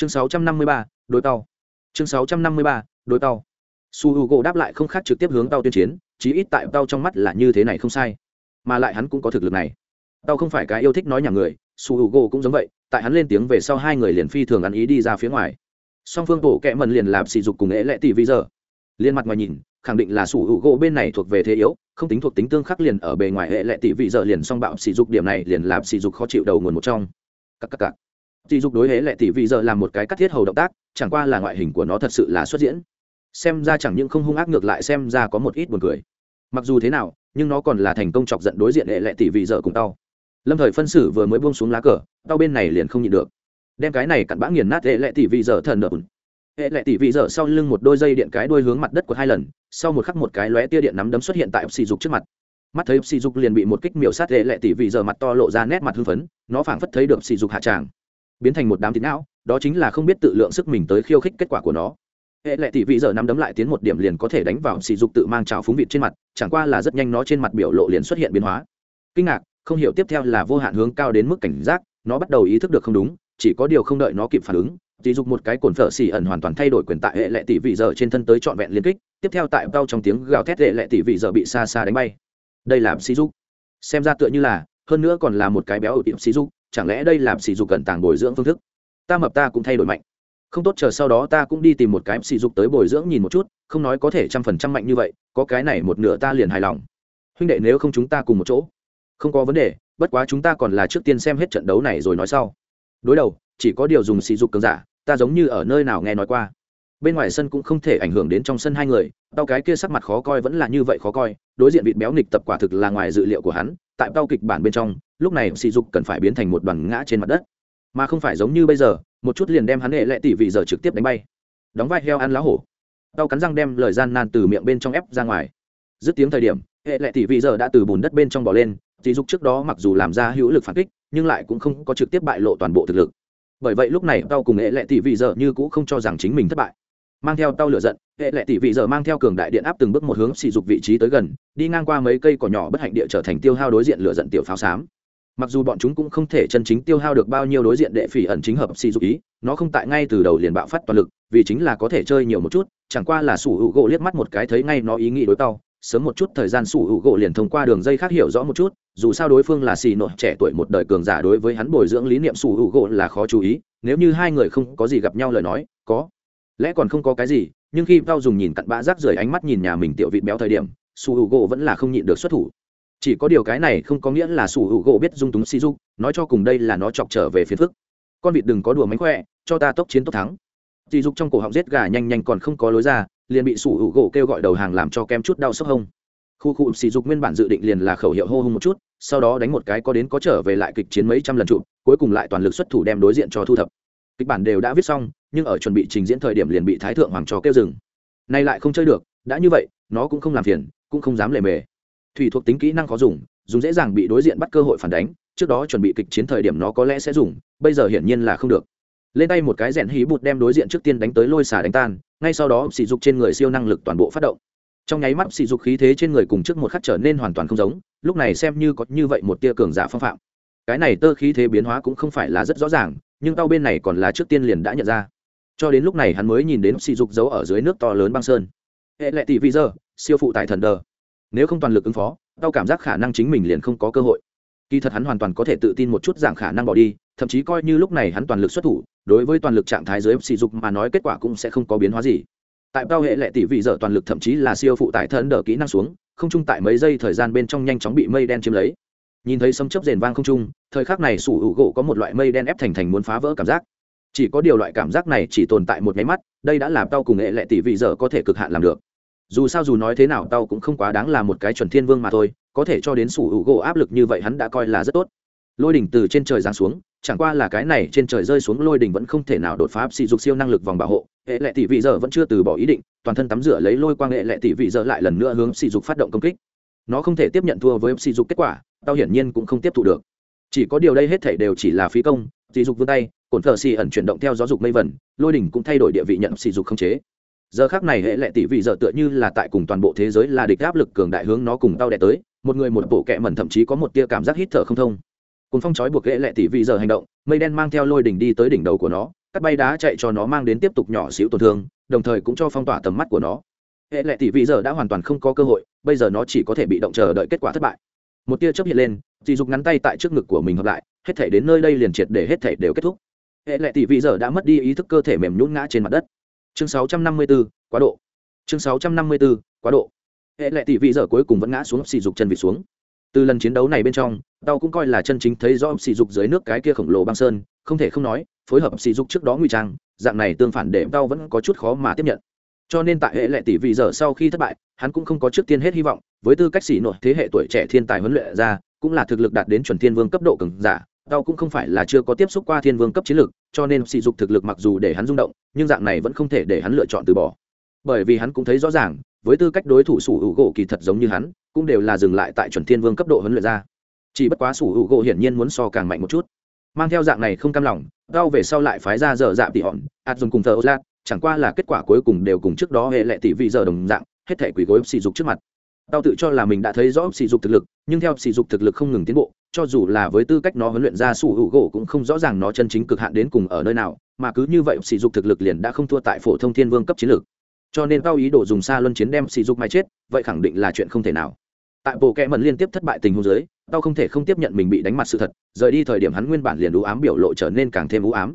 chương 653, đối tàu. Chương 653, đối tàu. Su h u gỗ đáp lại không khác trực tiếp hướng tàu tuyên chiến chí ít tại tàu trong mắt là như thế này không sai. Mà lại hắn cũng có thực lực này. Tàu không phải cái yêu thích nói nhà người su h u gỗ cũng giống vậy tại hắn lên tiếng về sau hai người liền phi thường ăn ý đi ra phía ngoài. Song phương tổ kẹ mần liền làm sỉ dục cùng ế lệ tỷ vi giờ. Liên mặt ngoài nhìn khẳng định là su hữu gỗ bên này thuộc về thế yếu không tính thuộc tính tương khắc liền ở bề ngoài hệ lệ tỷ vị giờ liền song bạo sỉ dục điểm này liền làm sỉ dục khó chịu đầu nguồn một trong. Các các các. Tỷ dục đối hễ lệ tỷ vị giờ làm một cái cắt thiết hầu động tác, chẳng qua là ngoại hình của nó thật sự là xuất diễn. Xem ra chẳng những không hung ác ngược lại xem ra có một ít buồn cười. Mặc dù thế nào, nhưng nó còn là thành công chọc giận đối diện hễ lệ tỷ vị giờ cùng tao. Lâm thời phân xử vừa mới buông xuống lá cờ, tao bên này liền không nhịn được. Đem cái này cặn bã nghiền nát hễ lệ tỷ vị giờ thần đập. Hệ lệ tỷ vị giờ sau lưng một đôi dây điện cái đuôi hướng mặt đất của hai lần, sau một khắc một cái lóe tia điện nắm đấm xuất hiện tại sỉ dục trước mặt mắt thấy sỉ dục liền bị một kích miểu sát lệ lệ tỷ vị giờ mặt to lộ ra nét mặt hưng phấn nó phảng phất thấy được sỉ dục hạ tràng biến thành một đám thịt não, đó chính là không biết tự lượng sức mình tới khiêu khích kết quả của nó. Hệ lệ tỷ vị giờ nắm đấm lại tiến một điểm liền có thể đánh vào sỉ dục tự mang trào phúng vịt trên mặt, chẳng qua là rất nhanh nó trên mặt biểu lộ liền xuất hiện biến hóa. Kinh ngạc, không hiểu tiếp theo là vô hạn hướng cao đến mức cảnh giác, nó bắt đầu ý thức được không đúng, chỉ có điều không đợi nó kịp phản ứng, sỉ dục một cái cồn phở xỉ ẩn hoàn toàn thay đổi quyền tại hệ lệ tỷ vị giờ trên thân tới trọn vẹn liên kích, tiếp theo tại bao trong tiếng gào thét hệ lệ tỷ vị giờ bị xa xa đánh bay. Đây là xì dục. Xem ra tựa như là, hơn nữa còn là một cái béo ở tiệm xì dục chẳng lẽ đây làm sỉ dục cần tàng bồi dưỡng phương thức? Ta mập ta cũng thay đổi mạnh. Không tốt, chờ sau đó ta cũng đi tìm một cái sỉ dục tới bồi dưỡng nhìn một chút, không nói có thể trăm phần trăm mạnh như vậy, có cái này một nửa ta liền hài lòng. Huynh đệ nếu không chúng ta cùng một chỗ, không có vấn đề, bất quá chúng ta còn là trước tiên xem hết trận đấu này rồi nói sau. Đối đầu, chỉ có điều dùng sỉ dục cường giả, ta giống như ở nơi nào nghe nói qua. Bên ngoài sân cũng không thể ảnh hưởng đến trong sân hai người, tao cái kia sắc mặt khó coi vẫn là như vậy khó coi, đối diện vịt béo nghịch tập quả thực là ngoài dự liệu của hắn, tại tao kịch bản bên trong lúc này sỉ dục cần phải biến thành một đoàn ngã trên mặt đất. Mà không phải giống như bây giờ, một chút liền đem hắn hệ lệ tỷ vị giờ trực tiếp đánh bay. Đóng vai heo ăn lá hổ. Tao cắn răng đem lời gian nan từ miệng bên trong ép ra ngoài. Dứt tiếng thời điểm, hệ lệ tỷ vị giờ đã từ bùn đất bên trong bỏ lên, sỉ dục trước đó mặc dù làm ra hữu lực phản kích, nhưng lại cũng không có trực tiếp bại lộ toàn bộ thực lực. Bởi vậy lúc này tao cùng hệ lệ tỷ vị giờ như cũng không cho rằng chính mình thất bại. Mang theo tao lửa giận, hệ lệ tỷ vị giờ mang theo cường đại điện áp từng bước một hướng sỉ dục vị trí tới gần, đi ngang qua mấy cây cỏ nhỏ bất hạnh địa trở thành tiêu hao đối diện lửa giận tiểu pháo xám mặc dù bọn chúng cũng không thể chân chính tiêu hao được bao nhiêu đối diện đệ phỉ ẩn chính hợp xì dục ý, nó không tại ngay từ đầu liền bạo phát toàn lực, vì chính là có thể chơi nhiều một chút, chẳng qua là sủ hữu gỗ liếc mắt một cái thấy ngay nó ý nghĩ đối tao, sớm một chút thời gian sủ hữu gỗ liền thông qua đường dây khác hiểu rõ một chút, dù sao đối phương là xì nội trẻ tuổi một đời cường giả đối với hắn bồi dưỡng lý niệm sủ hữu gỗ là khó chú ý, nếu như hai người không có gì gặp nhau lời nói, có lẽ còn không có cái gì, nhưng khi tao dùng nhìn cặn bã rác rời ánh mắt nhìn nhà mình tiểu vịt béo thời điểm, sủ hữu gỗ vẫn là không nhịn được xuất thủ chỉ có điều cái này không có nghĩa là sủ hữu gỗ biết dung túng si dục nói cho cùng đây là nó chọc trở về phiền phức. Con vịt đừng có đùa mánh khỏe, cho ta tốc chiến tốc thắng. Si dục trong cổ họng giết gà nhanh nhanh còn không có lối ra, liền bị sủ hữu gỗ kêu gọi đầu hàng làm cho kem chút đau sốc hông. Khu khu sỉ dục nguyên bản dự định liền là khẩu hiệu hô hung một chút, sau đó đánh một cái có đến có trở về lại kịch chiến mấy trăm lần trụ, cuối cùng lại toàn lực xuất thủ đem đối diện cho thu thập. Kịch bản đều đã viết xong, nhưng ở chuẩn bị trình diễn thời điểm liền bị thái thượng hoàng trò kêu dừng. Nay lại không chơi được, đã như vậy, nó cũng không làm phiền, cũng không dám lề mề thủy thuộc tính kỹ năng khó dùng dùng dễ dàng bị đối diện bắt cơ hội phản đánh, trước đó chuẩn bị kịch chiến thời điểm nó có lẽ sẽ dùng, bây giờ hiển nhiên là không được. Lên tay một cái rèn hí bụt đem đối diện trước tiên đánh tới lôi xả đánh tan, ngay sau đó sỉ dục trên người siêu năng lực toàn bộ phát động. Trong nháy mắt sỉ dục khí thế trên người cùng trước một khắc trở nên hoàn toàn không giống, lúc này xem như có như vậy một tia cường giả phong phạm. Cái này tơ khí thế biến hóa cũng không phải là rất rõ ràng, nhưng tao bên này còn là trước tiên liền đã nhận ra. Cho đến lúc này hắn mới nhìn đến sỉ dục giấu ở dưới nước to lớn băng sơn. Hệ lệ tỷ vi giờ, siêu phụ tại thần đờ nếu không toàn lực ứng phó, tao cảm giác khả năng chính mình liền không có cơ hội. Kỳ thật hắn hoàn toàn có thể tự tin một chút dạng khả năng bỏ đi, thậm chí coi như lúc này hắn toàn lực xuất thủ, đối với toàn lực trạng thái dưới sử dục mà nói kết quả cũng sẽ không có biến hóa gì. Tại bao hệ lệ tỷ vị dở toàn lực thậm chí là siêu phụ tại thân đỡ kỹ năng xuống, không chung tại mấy giây thời gian bên trong nhanh chóng bị mây đen chiếm lấy. Nhìn thấy sấm chớp rền vang không trung thời khắc này sủ hữu gỗ có một loại mây đen ép thành thành muốn phá vỡ cảm giác. Chỉ có điều loại cảm giác này chỉ tồn tại một nháy mắt, đây đã làm tao cùng hệ lệ tỷ vị dở có thể cực hạn làm được dù sao dù nói thế nào tao cũng không quá đáng là một cái chuẩn thiên vương mà thôi, có thể cho đến sủ hữu gỗ áp lực như vậy hắn đã coi là rất tốt. Lôi đỉnh từ trên trời giáng xuống, chẳng qua là cái này trên trời rơi xuống lôi đỉnh vẫn không thể nào đột phá sỉ dục siêu năng lực vòng bảo hộ, hệ lệ tỷ vị giờ vẫn chưa từ bỏ ý định, toàn thân tắm rửa lấy lôi quang hệ lệ tỷ vị giờ lại lần nữa hướng sỉ dục phát động công kích. Nó không thể tiếp nhận thua với sỉ dục kết quả, tao hiển nhiên cũng không tiếp thu được. Chỉ có điều đây hết thể đều chỉ là phí công, sỉ dục vươn tay, cổn thờ xì ẩn chuyển động theo gió dục mây vẩn lôi đỉnh cũng thay đổi địa vị nhận sỉ dục không chế giờ khác này hệ lệ tỷ vị giờ tựa như là tại cùng toàn bộ thế giới là địch áp lực cường đại hướng nó cùng tao đẻ tới, một người một bộ kẹ mẩn thậm chí có một tia cảm giác hít thở không thông. Cùng phong chói buộc hệ lệ tỷ vị giờ hành động, mây đen mang theo lôi đỉnh đi tới đỉnh đầu của nó, cắt bay đá chạy cho nó mang đến tiếp tục nhỏ xíu tổn thương, đồng thời cũng cho phong tỏa tầm mắt của nó. Hệ lệ tỷ vị giờ đã hoàn toàn không có cơ hội, bây giờ nó chỉ có thể bị động chờ đợi kết quả thất bại. Một tia chớp hiện lên dì dục ngắn tay tại trước ngực của mình hợp lại, hết thể đến nơi đây liền triệt để hết thể đều kết thúc. Hệ lệ tỷ vị giờ đã mất đi ý thức cơ thể mềm nhún ngã trên mặt đất chương 654, quá độ. Chương 654, quá độ. Hệ lệ tỷ vị giờ cuối cùng vẫn ngã xuống xì dục chân vị xuống. Từ lần chiến đấu này bên trong tao cũng coi là chân chính thấy rõ xì dục dưới nước cái kia khổng lồ băng sơn không thể không nói phối hợp xì dục trước đó nguy trang dạng này tương phản để tao vẫn có chút khó mà tiếp nhận. Cho nên tại hệ lệ tỷ vị giờ sau khi thất bại hắn cũng không có trước tiên hết hy vọng với tư cách xỉ nội thế hệ tuổi trẻ thiên tài huấn luyện ra cũng là thực lực đạt đến chuẩn thiên vương cấp độ cường giả tao cũng không phải là chưa có tiếp xúc qua thiên vương cấp chiến lược, cho nên sỉ dục thực lực mặc dù để hắn rung động, nhưng dạng này vẫn không thể để hắn lựa chọn từ bỏ. Bởi vì hắn cũng thấy rõ ràng, với tư cách đối thủ sủ hữu gỗ kỳ thật giống như hắn, cũng đều là dừng lại tại chuẩn thiên vương cấp độ huấn luyện ra. Chỉ bất quá sủ hữu gỗ hiển nhiên muốn so càng mạnh một chút. Mang theo dạng này không cam lòng, đau về sau lại phái ra dở dạ tỉ hòn, ạt dùng cùng thờ ô lát chẳng qua là kết quả cuối cùng đều cùng trước đó hệ lệ tỷ vị giờ đồng dạng, hết thể quỷ gối sỉ dục trước mặt tao tự cho là mình đã thấy rõ sỉ dục thực lực, nhưng theo sỉ dục thực lực không ngừng tiến bộ, cho dù là với tư cách nó huấn luyện ra sủ hữu gỗ cũng không rõ ràng nó chân chính cực hạn đến cùng ở nơi nào, mà cứ như vậy sỉ dục thực lực liền đã không thua tại phổ thông thiên vương cấp chiến lược. Cho nên tao ý đồ dùng xa luân chiến đem sỉ dục mai chết, vậy khẳng định là chuyện không thể nào. Tại bộ kẽ mần liên tiếp thất bại tình huống dưới, tao không thể không tiếp nhận mình bị đánh mặt sự thật, rời đi thời điểm hắn nguyên bản liền ú ám biểu lộ trở nên càng thêm ú ám.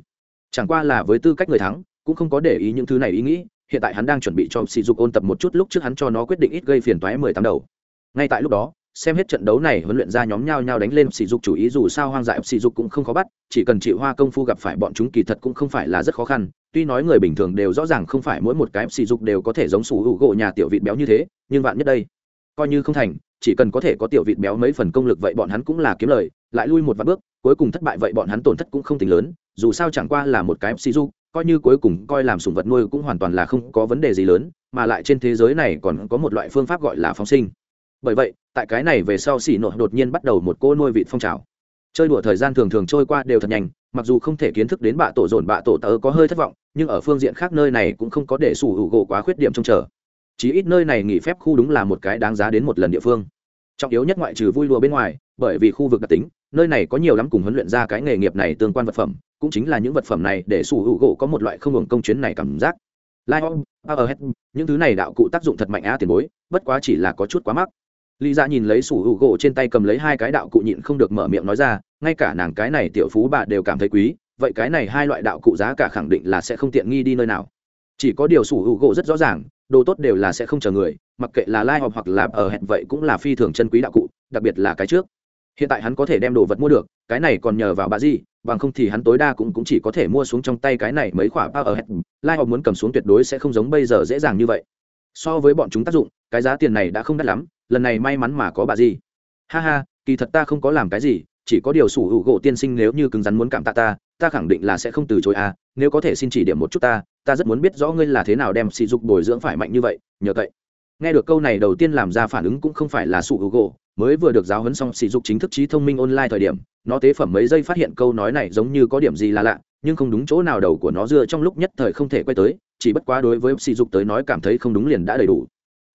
Chẳng qua là với tư cách người thắng, cũng không có để ý những thứ này ý nghĩ hiện tại hắn đang chuẩn bị cho sỉ dục ôn tập một chút lúc trước hắn cho nó quyết định ít gây phiền toái mười tám đầu. Ngay tại lúc đó, xem hết trận đấu này, huấn luyện ra nhóm nhau nhau đánh lên sỉ dục chủ ý, dù sao hoang dại sỉ dục cũng không khó bắt, chỉ cần chịu hoa công phu gặp phải bọn chúng kỳ thật cũng không phải là rất khó khăn. Tuy nói người bình thường đều rõ ràng không phải mỗi một cái sỉ dục đều có thể giống sủ hữu gỗ nhà tiểu vịt béo như thế, nhưng vạn nhất đây, coi như không thành, chỉ cần có thể có tiểu vịt béo mấy phần công lực vậy bọn hắn cũng là kiếm lời, lại lui một vài bước, cuối cùng thất bại vậy bọn hắn tổn thất cũng không tính lớn, dù sao chẳng qua là một cái sỉ dục coi như cuối cùng coi làm sủng vật nuôi cũng hoàn toàn là không có vấn đề gì lớn, mà lại trên thế giới này còn có một loại phương pháp gọi là phóng sinh. Bởi vậy, tại cái này về sau xỉ nội đột nhiên bắt đầu một cô nuôi vịt phong trào. Chơi đùa thời gian thường thường trôi qua đều thật nhanh, mặc dù không thể kiến thức đến bạ tổ dồn bạ tổ tớ có hơi thất vọng, nhưng ở phương diện khác nơi này cũng không có để sủ hữu gỗ quá khuyết điểm trông chờ. Chí ít nơi này nghỉ phép khu đúng là một cái đáng giá đến một lần địa phương trọng yếu nhất ngoại trừ vui lùa bên ngoài, bởi vì khu vực đặc tính, nơi này có nhiều lắm cùng huấn luyện ra cái nghề nghiệp này tương quan vật phẩm, cũng chính là những vật phẩm này để sủ hữu gỗ có một loại không hưởng công chuyến này cảm giác. Lion powerhead, những thứ này đạo cụ tác dụng thật mạnh á tiền bối, bất quá chỉ là có chút quá mắc. Lý ra nhìn lấy sủ hữu gỗ trên tay cầm lấy hai cái đạo cụ nhịn không được mở miệng nói ra, ngay cả nàng cái này tiểu phú bà đều cảm thấy quý, vậy cái này hai loại đạo cụ giá cả khẳng định là sẽ không tiện nghi đi nơi nào. Chỉ có điều sủ hữu gỗ rất rõ ràng, đồ tốt đều là sẽ không chờ người mặc kệ là lai họp hoặc là ở hẹn vậy cũng là phi thường chân quý đạo cụ đặc biệt là cái trước. Hiện tại hắn có thể đem đồ vật mua được cái này còn nhờ vào bà gì bằng không thì hắn tối đa cũng, cũng chỉ có thể mua xuống trong tay cái này mấy khoả bao ở hết lai họ muốn cầm xuống tuyệt đối sẽ không giống bây giờ dễ dàng như vậy. So với bọn chúng tác dụng cái giá tiền này đã không đắt lắm lần này may mắn mà có bà gì ha ha kỳ thật ta không có làm cái gì chỉ có điều sủ hữu gỗ tiên sinh nếu như cứng rắn muốn cảm tạ ta ta khẳng định là sẽ không từ chối à nếu có thể xin chỉ điểm một chút ta ta rất muốn biết rõ ngươi là thế nào đem sỉ dục bồi dưỡng phải mạnh như vậy nhờ cậy nghe được câu này đầu tiên làm ra phản ứng cũng không phải là sụ hữu gỗ mới vừa được giáo huấn xong sỉ dục chính thức trí thông minh online thời điểm, nó tế phẩm mấy giây phát hiện câu nói này giống như có điểm gì là lạ, nhưng không đúng chỗ nào đầu của nó dưa trong lúc nhất thời không thể quay tới, chỉ bất quá đối với sỉ dục tới nói cảm thấy không đúng liền đã đầy đủ.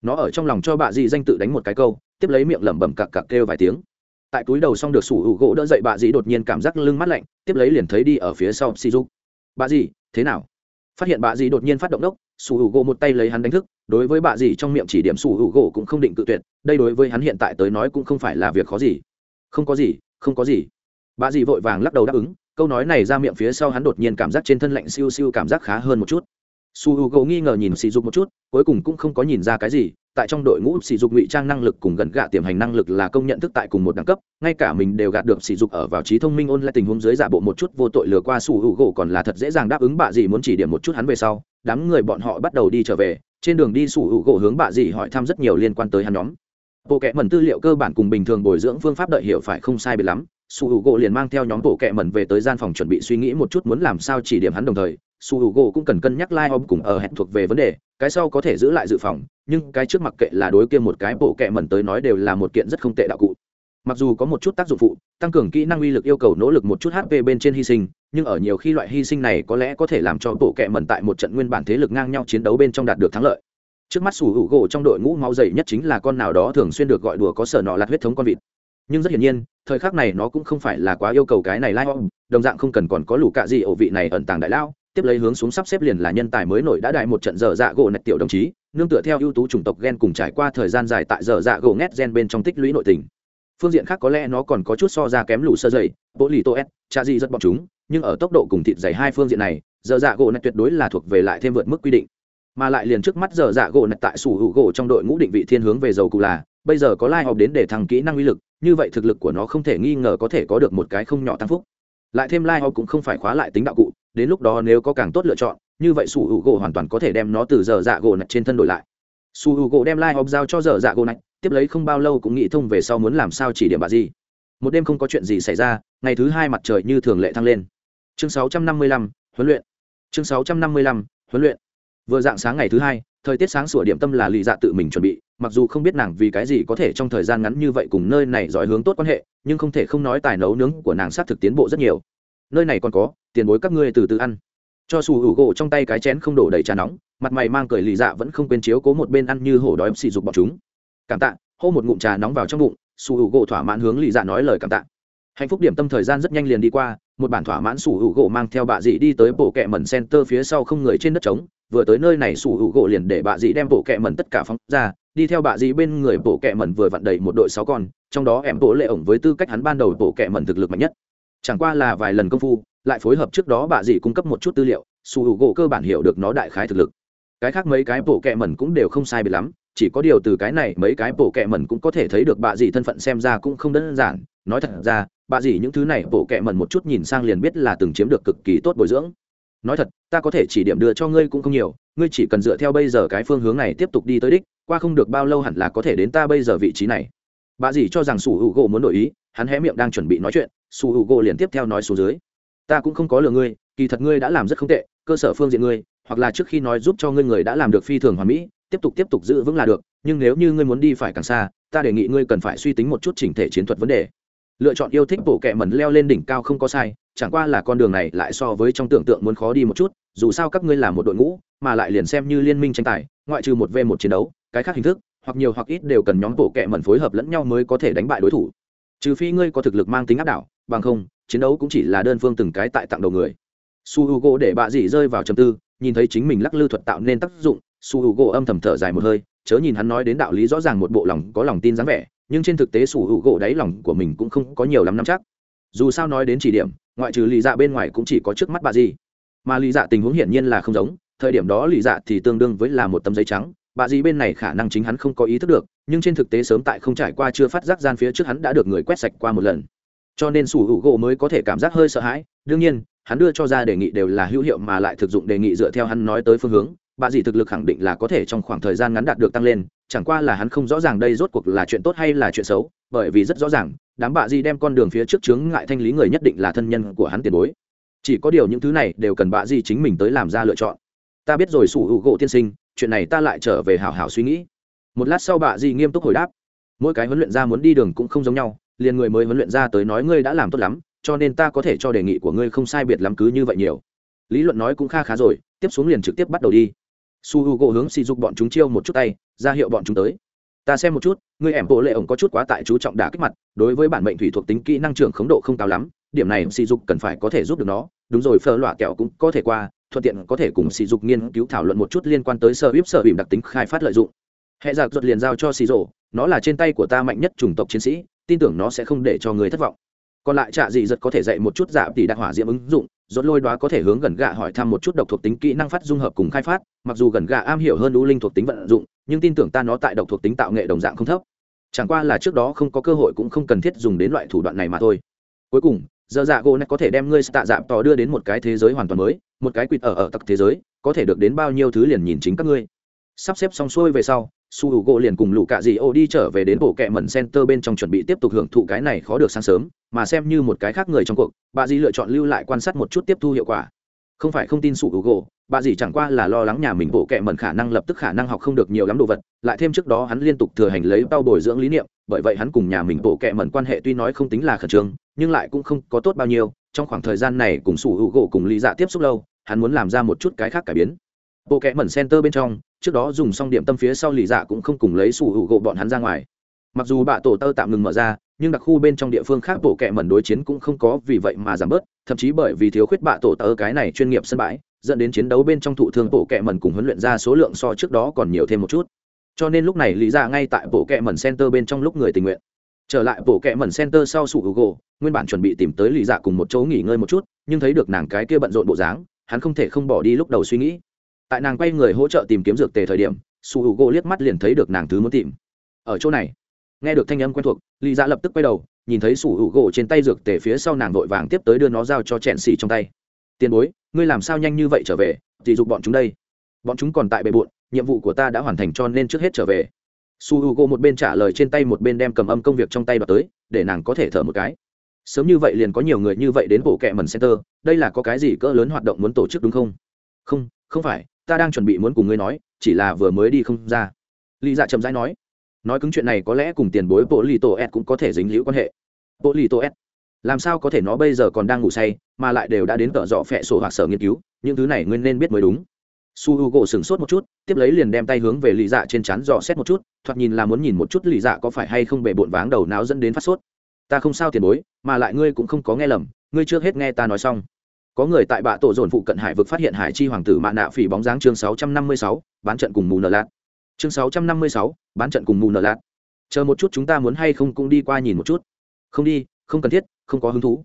Nó ở trong lòng cho bà dì danh tự đánh một cái câu, tiếp lấy miệng lẩm bẩm cặc cặc kêu vài tiếng. Tại túi đầu xong được sủ hữu gỗ đỡ dậy bà dì đột nhiên cảm giác lưng mắt lạnh, tiếp lấy liền thấy đi ở phía sau sỉ dục. Bà dì, thế nào? Phát hiện bà dì đột nhiên phát động đốc, sủ hữu gỗ một tay lấy hắn đánh thức đối với bà dì trong miệng chỉ điểm sủ hữu gỗ cũng không định cự tuyệt, đây đối với hắn hiện tại tới nói cũng không phải là việc khó gì. Không có gì, không có gì. Bà dì vội vàng lắc đầu đáp ứng, câu nói này ra miệng phía sau hắn đột nhiên cảm giác trên thân lạnh siêu siêu cảm giác khá hơn một chút. Su h u gỗ nghi ngờ nhìn sỉ dục một chút, cuối cùng cũng không có nhìn ra cái gì, tại trong đội ngũ sỉ dục ngụy trang năng lực cùng gần gạ tiềm hành năng lực là công nhận thức tại cùng một đẳng cấp, ngay cả mình đều gạt được sỉ dục ở vào trí thông minh ôn lại tình huống dưới giả bộ một chút vô tội lừa qua su h u gỗ còn là thật dễ dàng đáp ứng bạ gì muốn chỉ điểm một chút hắn về sau đám người bọn họ bắt đầu đi trở về, trên đường đi sủ hữu u gỗ hướng bạ dì hỏi thăm rất nhiều liên quan tới hắn nhóm. Bộ kệ mẩn tư liệu cơ bản cùng bình thường bồi dưỡng phương pháp đợi hiểu phải không sai biệt lắm su hữu u gỗ liền mang theo nhóm bộ kệ mẩn về tới gian phòng chuẩn bị suy nghĩ một chút muốn làm sao chỉ điểm hắn đồng thời su hữu u gỗ cũng cần cân nhắc lai、like、om cùng ở hẹn thuộc về vấn đề, cái sau có thể giữ lại dự phòng, nhưng cái trước mặc kệ là đối kia một cái bộ kệ mẩn tới nói đều là một kiện rất không tệ đạo cụ mặc dù có một chút tác dụng phụ, tăng cường kỹ năng uy lực yêu cầu nỗ lực một chút hp bên trên hy sinh, nhưng ở nhiều khi loại hy sinh này có lẽ có thể làm cho bộ kệ mẩn tại một trận nguyên bản thế lực ngang nhau chiến đấu bên trong đạt được thắng lợi. Trước mắt sủ hữu gỗ trong đội ngũ máu dày nhất chính là con nào đó thường xuyên được gọi đùa có sở nọ lạt huyết thống con vịt. Nhưng rất hiển nhiên, thời khắc này nó cũng không phải là quá yêu cầu cái này lai、like、om đồng dạng không cần còn có lũ cạ gì ổ vị này ẩn tàng đại lao, tiếp lấy hướng xuống sắp xếp liền là nhân tài mới nổi đã đại một trận dở dạ gỗ nạch tiểu đồng chí, nương tựa theo ưu tú chủng tộc gen cùng trải qua thời gian dài tại dở dạ gỗ ngét gen bên trong tích lũy nội tình phương diện khác có lẽ nó còn có chút so ra kém lũ sơ dày bộ lì tô s cha di rất bọn chúng, nhưng ở tốc độ cùng thịt dày hai phương diện này dở dạ gỗ này tuyệt đối là thuộc về lại thêm vượt mức quy định mà lại liền trước mắt dở dạ gỗ này tại sủ hữu gỗ trong đội ngũ định vị thiên hướng về dầu cụ là, bây giờ có lai like họp đến để thằng kỹ năng uy lực, như vậy thực lực của nó không thể nghi ngờ có thể có được một cái không nhỏ tăng phúc lại thêm lai like họp cũng không phải khóa lại tính đạo cụ, đến lúc đó nếu có càng tốt lựa chọn, như vậy sủ hữu gỗ hoàn toàn có thể đem nó từ giờ dạ gỗ này trên thân đổi lại su hữu gỗ đem lai họp giao cho giờ dạ gỗ này tiếp lấy không bao lâu cũng nghĩ thông về sau muốn làm sao chỉ điểm bà gì một đêm không có chuyện gì xảy ra ngày thứ hai mặt trời như thường lệ thăng lên. Chương 655, huấn luyện. Chương 655, huấn luyện. Vừa dạng sáng ngày thứ hai thời tiết sáng sủa điểm tâm là lì dạ tự mình chuẩn bị mặc dù không biết nàng vì cái gì có thể trong thời gian ngắn như vậy cùng nơi này giỏi hướng tốt quan hệ nhưng không thể không nói tài nấu nướng của nàng sát thực tiến bộ rất nhiều. Nơi này còn có tiền bối các ngươi từ từ ăn. Cho sủ hữu gỗ trong tay cái chén không đổ đầy trà nóng mặt mày mang cười lì dạ vẫn không quên chiếu cố một bên ăn như hổ đói xì dục bọn chúng cảm tạ, hô một ngụm trà nóng vào trong bụng, sủ hữu gỗ thỏa mãn hướng lì dạ nói lời cảm tạ. Hạnh phúc điểm tâm thời gian rất nhanh liền đi qua, một bản thỏa mãn sủ hữu gỗ mang theo bạ dị đi tới bộ kẹ mẩn center phía sau không người trên đất trống, vừa tới nơi này sủ hữu gỗ liền để bạ dị đem bộ kẹ mẩn tất cả phóng ra, đi theo bạ dị bên người bộ kẹ mẩn vừa vặn đầy một đội sáu con, trong đó em bộ lệ ổng với tư cách hắn ban đầu bộ kẹ mẩn thực lực mạnh nhất. Chẳng qua là vài lần công phu, lại phối hợp trước đó bạ dị cung cấp một chút tư liệu, sủ hữu gỗ cơ bản hiểu được nó đại khái thực lực. Cái khác mấy cái bộ kẹ mẩn cũng đều không sai biệt lắm chỉ có điều từ cái này mấy cái bộ kệ mẩn cũng có thể thấy được bạ dì thân phận xem ra cũng không đơn giản. Nói thật ra bạ dì những thứ này bộ kệ mẩn một chút nhìn sang liền biết là từng chiếm được cực kỳ tốt bồi dưỡng. Nói thật, ta có thể chỉ điểm đưa cho ngươi cũng không nhiều, ngươi chỉ cần dựa theo bây giờ cái phương hướng này tiếp tục đi tới đích, qua không được bao lâu hẳn là có thể đến ta bây giờ vị trí này. Bà dì cho rằng sủ hữu gỗ muốn đổi ý, hắn hé miệng đang chuẩn bị nói chuyện, sủ hữu gỗ liền tiếp theo nói xuống dưới. Ta cũng không có lừa ngươi, kỳ thật ngươi đã làm rất không tệ, cơ sở phương diện ngươi, hoặc là trước khi nói giúp cho ngươi người đã làm được phi thường hoàn mỹ tiếp tục tiếp tục giữ vững là được, nhưng nếu như ngươi muốn đi phải càng xa, ta đề nghị ngươi cần phải suy tính một chút chỉnh thể chiến thuật vấn đề. Lựa chọn yêu thích bộ kẹ mẩn leo lên đỉnh cao không có sai, chẳng qua là con đường này lại so với trong tưởng tượng muốn khó đi một chút, dù sao các ngươi là một đội ngũ, mà lại liền xem như liên minh tranh tài, ngoại trừ một v một chiến đấu, cái khác hình thức, hoặc nhiều hoặc ít đều cần nhóm bộ kẹ mẩn phối hợp lẫn nhau mới có thể đánh bại đối thủ. Trừ phi ngươi có thực lực mang tính áp đảo, bằng không, chiến đấu cũng chỉ là đơn phương từng cái tại tặng đầu người. Su h u g o để bạ dì rơi vào trầm tư, nhìn thấy chính mình lắc lư thuật tạo nên tác dụng su h u gỗ âm thầm thở dài một hơi, chớ nhìn hắn nói đến đạo lý rõ ràng một bộ lòng có lòng tin dáng vẻ, nhưng trên thực tế su h u gỗ đáy lòng của mình cũng không có nhiều lắm nắm chắc. Dù sao nói đến chỉ điểm, ngoại trừ lì dạ bên ngoài cũng chỉ có trước mắt bà dì mà lì dạ tình huống hiển nhiên là không giống, thời điểm đó lì dạ thì tương đương với là một tấm giấy trắng, bà dì bên này khả năng chính hắn không có ý thức được, nhưng trên thực tế sớm tại không trải qua chưa phát giác gian phía trước hắn đã được người quét sạch qua một lần. Cho nên sủ hữu gỗ mới có thể cảm giác hơi sợ hãi, đương nhiên, hắn đưa cho ra đề nghị đều là hữu hiệu mà lại thực dụng đề nghị dựa theo hắn nói tới phương hướng bà dì thực lực khẳng định là có thể trong khoảng thời gian ngắn đạt được tăng lên, chẳng qua là hắn không rõ ràng đây rốt cuộc là chuyện tốt hay là chuyện xấu, bởi vì rất rõ ràng, đám bà dì đem con đường phía trước chướng ngại thanh lý người nhất định là thân nhân của hắn tiền bối. Chỉ có điều những thứ này đều cần bà dì chính mình tới làm ra lựa chọn. Ta biết rồi, sủ hữu gỗ tiên sinh, chuyện này ta lại trở về hảo hảo suy nghĩ. Một lát sau bà dì nghiêm túc hồi đáp. Mỗi cái huấn luyện ra muốn đi đường cũng không giống nhau, liền người mới huấn luyện ra tới nói ngươi đã làm tốt lắm, cho nên ta có thể cho đề nghị của ngươi không sai biệt lắm cứ như vậy nhiều. Lý luận nói cũng kha khá rồi, tiếp xuống liền trực tiếp bắt đầu đi su h u gỗ hướng sỉ dục bọn chúng chiêu một chút tay, ra hiệu bọn chúng tới. Ta xem một chút, ngươi ẻm bộ lệ ổng có chút quá tại chú trọng đả kích mặt, đối với bản mệnh thủy thuộc tính kỹ năng trưởng khống độ không cao lắm, điểm này sỉ dục cần phải có thể giúp được nó. Đúng rồi phơ loạ kẹo cũng có thể qua, thuận tiện có thể cùng sỉ dục nghiên cứu thảo luận một chút liên quan tới sơ bíp sở bìm đặc tính khai phát lợi dụng. Hệ giặc ruột liền giao cho xì rổ, nó là trên tay của ta mạnh nhất chủng tộc chiến sĩ, tin tưởng nó sẽ không để cho người thất vọng. Còn lại trạ dị giật có thể dạy một chút giả tỷ đặc hỏa diễm ứng dụng rốt lôi đoá có thể hướng gần gạ hỏi thăm một chút độc thuộc tính kỹ năng phát dung hợp cùng khai phát, mặc dù gần gạ am hiểu hơn u linh thuộc tính vận dụng, nhưng tin tưởng ta nó tại độc thuộc tính tạo nghệ đồng dạng không thấp. Chẳng qua là trước đó không có cơ hội cũng không cần thiết dùng đến loại thủ đoạn này mà thôi. Cuối cùng, giờ dạ gỗ này có thể đem ngươi tạ dạp tỏ đưa đến một cái thế giới hoàn toàn mới, một cái quỵt ở ở tặc thế giới, có thể được đến bao nhiêu thứ liền nhìn chính các ngươi. Sắp xếp xong xuôi về sau su h u gỗ liền cùng lũ cạ dị ô đi trở về đến bộ kẹ mẩn center bên trong chuẩn bị tiếp tục hưởng thụ cái này khó được sáng sớm, mà xem như một cái khác người trong cuộc, bà dì lựa chọn lưu lại quan sát một chút tiếp thu hiệu quả. Không phải không tin su h u gỗ bà dì chẳng qua là lo lắng nhà mình bộ kẹ mẩn khả năng lập tức khả năng học không được nhiều lắm đồ vật, lại thêm trước đó hắn liên tục thừa hành lấy tao bồi dưỡng lý niệm, bởi vậy hắn cùng nhà mình bộ kẹ mẩn quan hệ tuy nói không tính là khẩn trương, nhưng lại cũng không có tốt bao nhiêu, trong khoảng thời gian này cùng su h u gỗ cùng lý dạ tiếp xúc lâu, hắn muốn làm ra một chút cái khác cải biến bộ kẽ mẩn center bên trong, trước đó dùng xong điểm tâm phía sau lì dạ cũng không cùng lấy sủ hữu gỗ bọn hắn ra ngoài. Mặc dù bạ tổ tơ tạm ngừng mở ra, nhưng đặc khu bên trong địa phương khác bộ kẹ mẩn đối chiến cũng không có vì vậy mà giảm bớt, thậm chí bởi vì thiếu khuyết bạ tổ tơ cái này chuyên nghiệp sân bãi, dẫn đến chiến đấu bên trong thụ thương bộ kẹ mẩn cùng huấn luyện ra số lượng so trước đó còn nhiều thêm một chút. Cho nên lúc này lý ra dạ ngay tại bộ kẹ mẩn center bên trong lúc người tình nguyện. Trở lại bộ kẹ mẩn center sau sủ gỗ nguyên bản chuẩn bị tìm tới lý dạ cùng một chỗ nghỉ ngơi một chút, nhưng thấy được nàng cái kia bận rộn bộ dáng, hắn không thể không bỏ đi lúc đầu suy nghĩ tại nàng quay người hỗ trợ tìm kiếm dược tề thời điểm, su h gỗ liếc mắt liền thấy được nàng thứ muốn tìm. Ở chỗ này, nghe được thanh âm quen thuộc, lý dạ lập tức quay đầu, nhìn thấy su h gỗ trên tay dược tề phía sau nàng vội vàng tiếp tới đưa nó giao cho chẹn xì trong tay. Tiền bối, ngươi làm sao nhanh như vậy trở về? Thì dục bọn chúng đây. Bọn chúng còn tại bề bộn, nhiệm vụ của ta đã hoàn thành cho nên trước hết trở về. Su h u g o một bên trả lời trên tay một bên đem cầm âm công việc trong tay đoạt tới, để nàng có thể thở một cái. Sớm như vậy liền có nhiều người như vậy đến bộ kệ mần center, đây là có cái gì cỡ lớn hoạt động muốn tổ chức đúng không? Không không phải ta đang chuẩn bị muốn cùng ngươi nói, chỉ là vừa mới đi không ra. Lý dạ chậm rãi nói nói cứng chuyện này có lẽ cùng tiền bối bộ lì tổ s cũng có thể dính liễu quan hệ. Bộ lì tổ s, làm sao có thể nó bây giờ còn đang ngủ say, mà lại đều đã đến tợ dọ phẹ sổ hoặc sở nghiên cứu, những thứ này nguyên nên biết mới đúng. Su h u gỗ sửng sốt một chút, tiếp lấy liền đem tay hướng về lì dạ trên c h á n dò xét một chút, thoạt nhìn là muốn nhìn một chút lì dạ có phải hay không bề bộn váng đầu não dẫn đến phát sốt. Ta không sao tiền bối, mà lại ngươi cũng không có nghe lầm, ngươi trước hết nghe ta nói xong có người tại bạ tổ dồn phụ cận hải vực phát hiện hải chi hoàng tử mạ nạ phỉ bóng dáng chương sáu trăm năm mươi sáu, bán trận cùng mù nợ lạt. Chương sáu trăm năm mươi sáu, bán trận cùng mù nợ lạt. Chờ một chút chúng ta muốn hay không cũng đi qua nhìn một chút. Không đi, không cần thiết, không có hứng thú.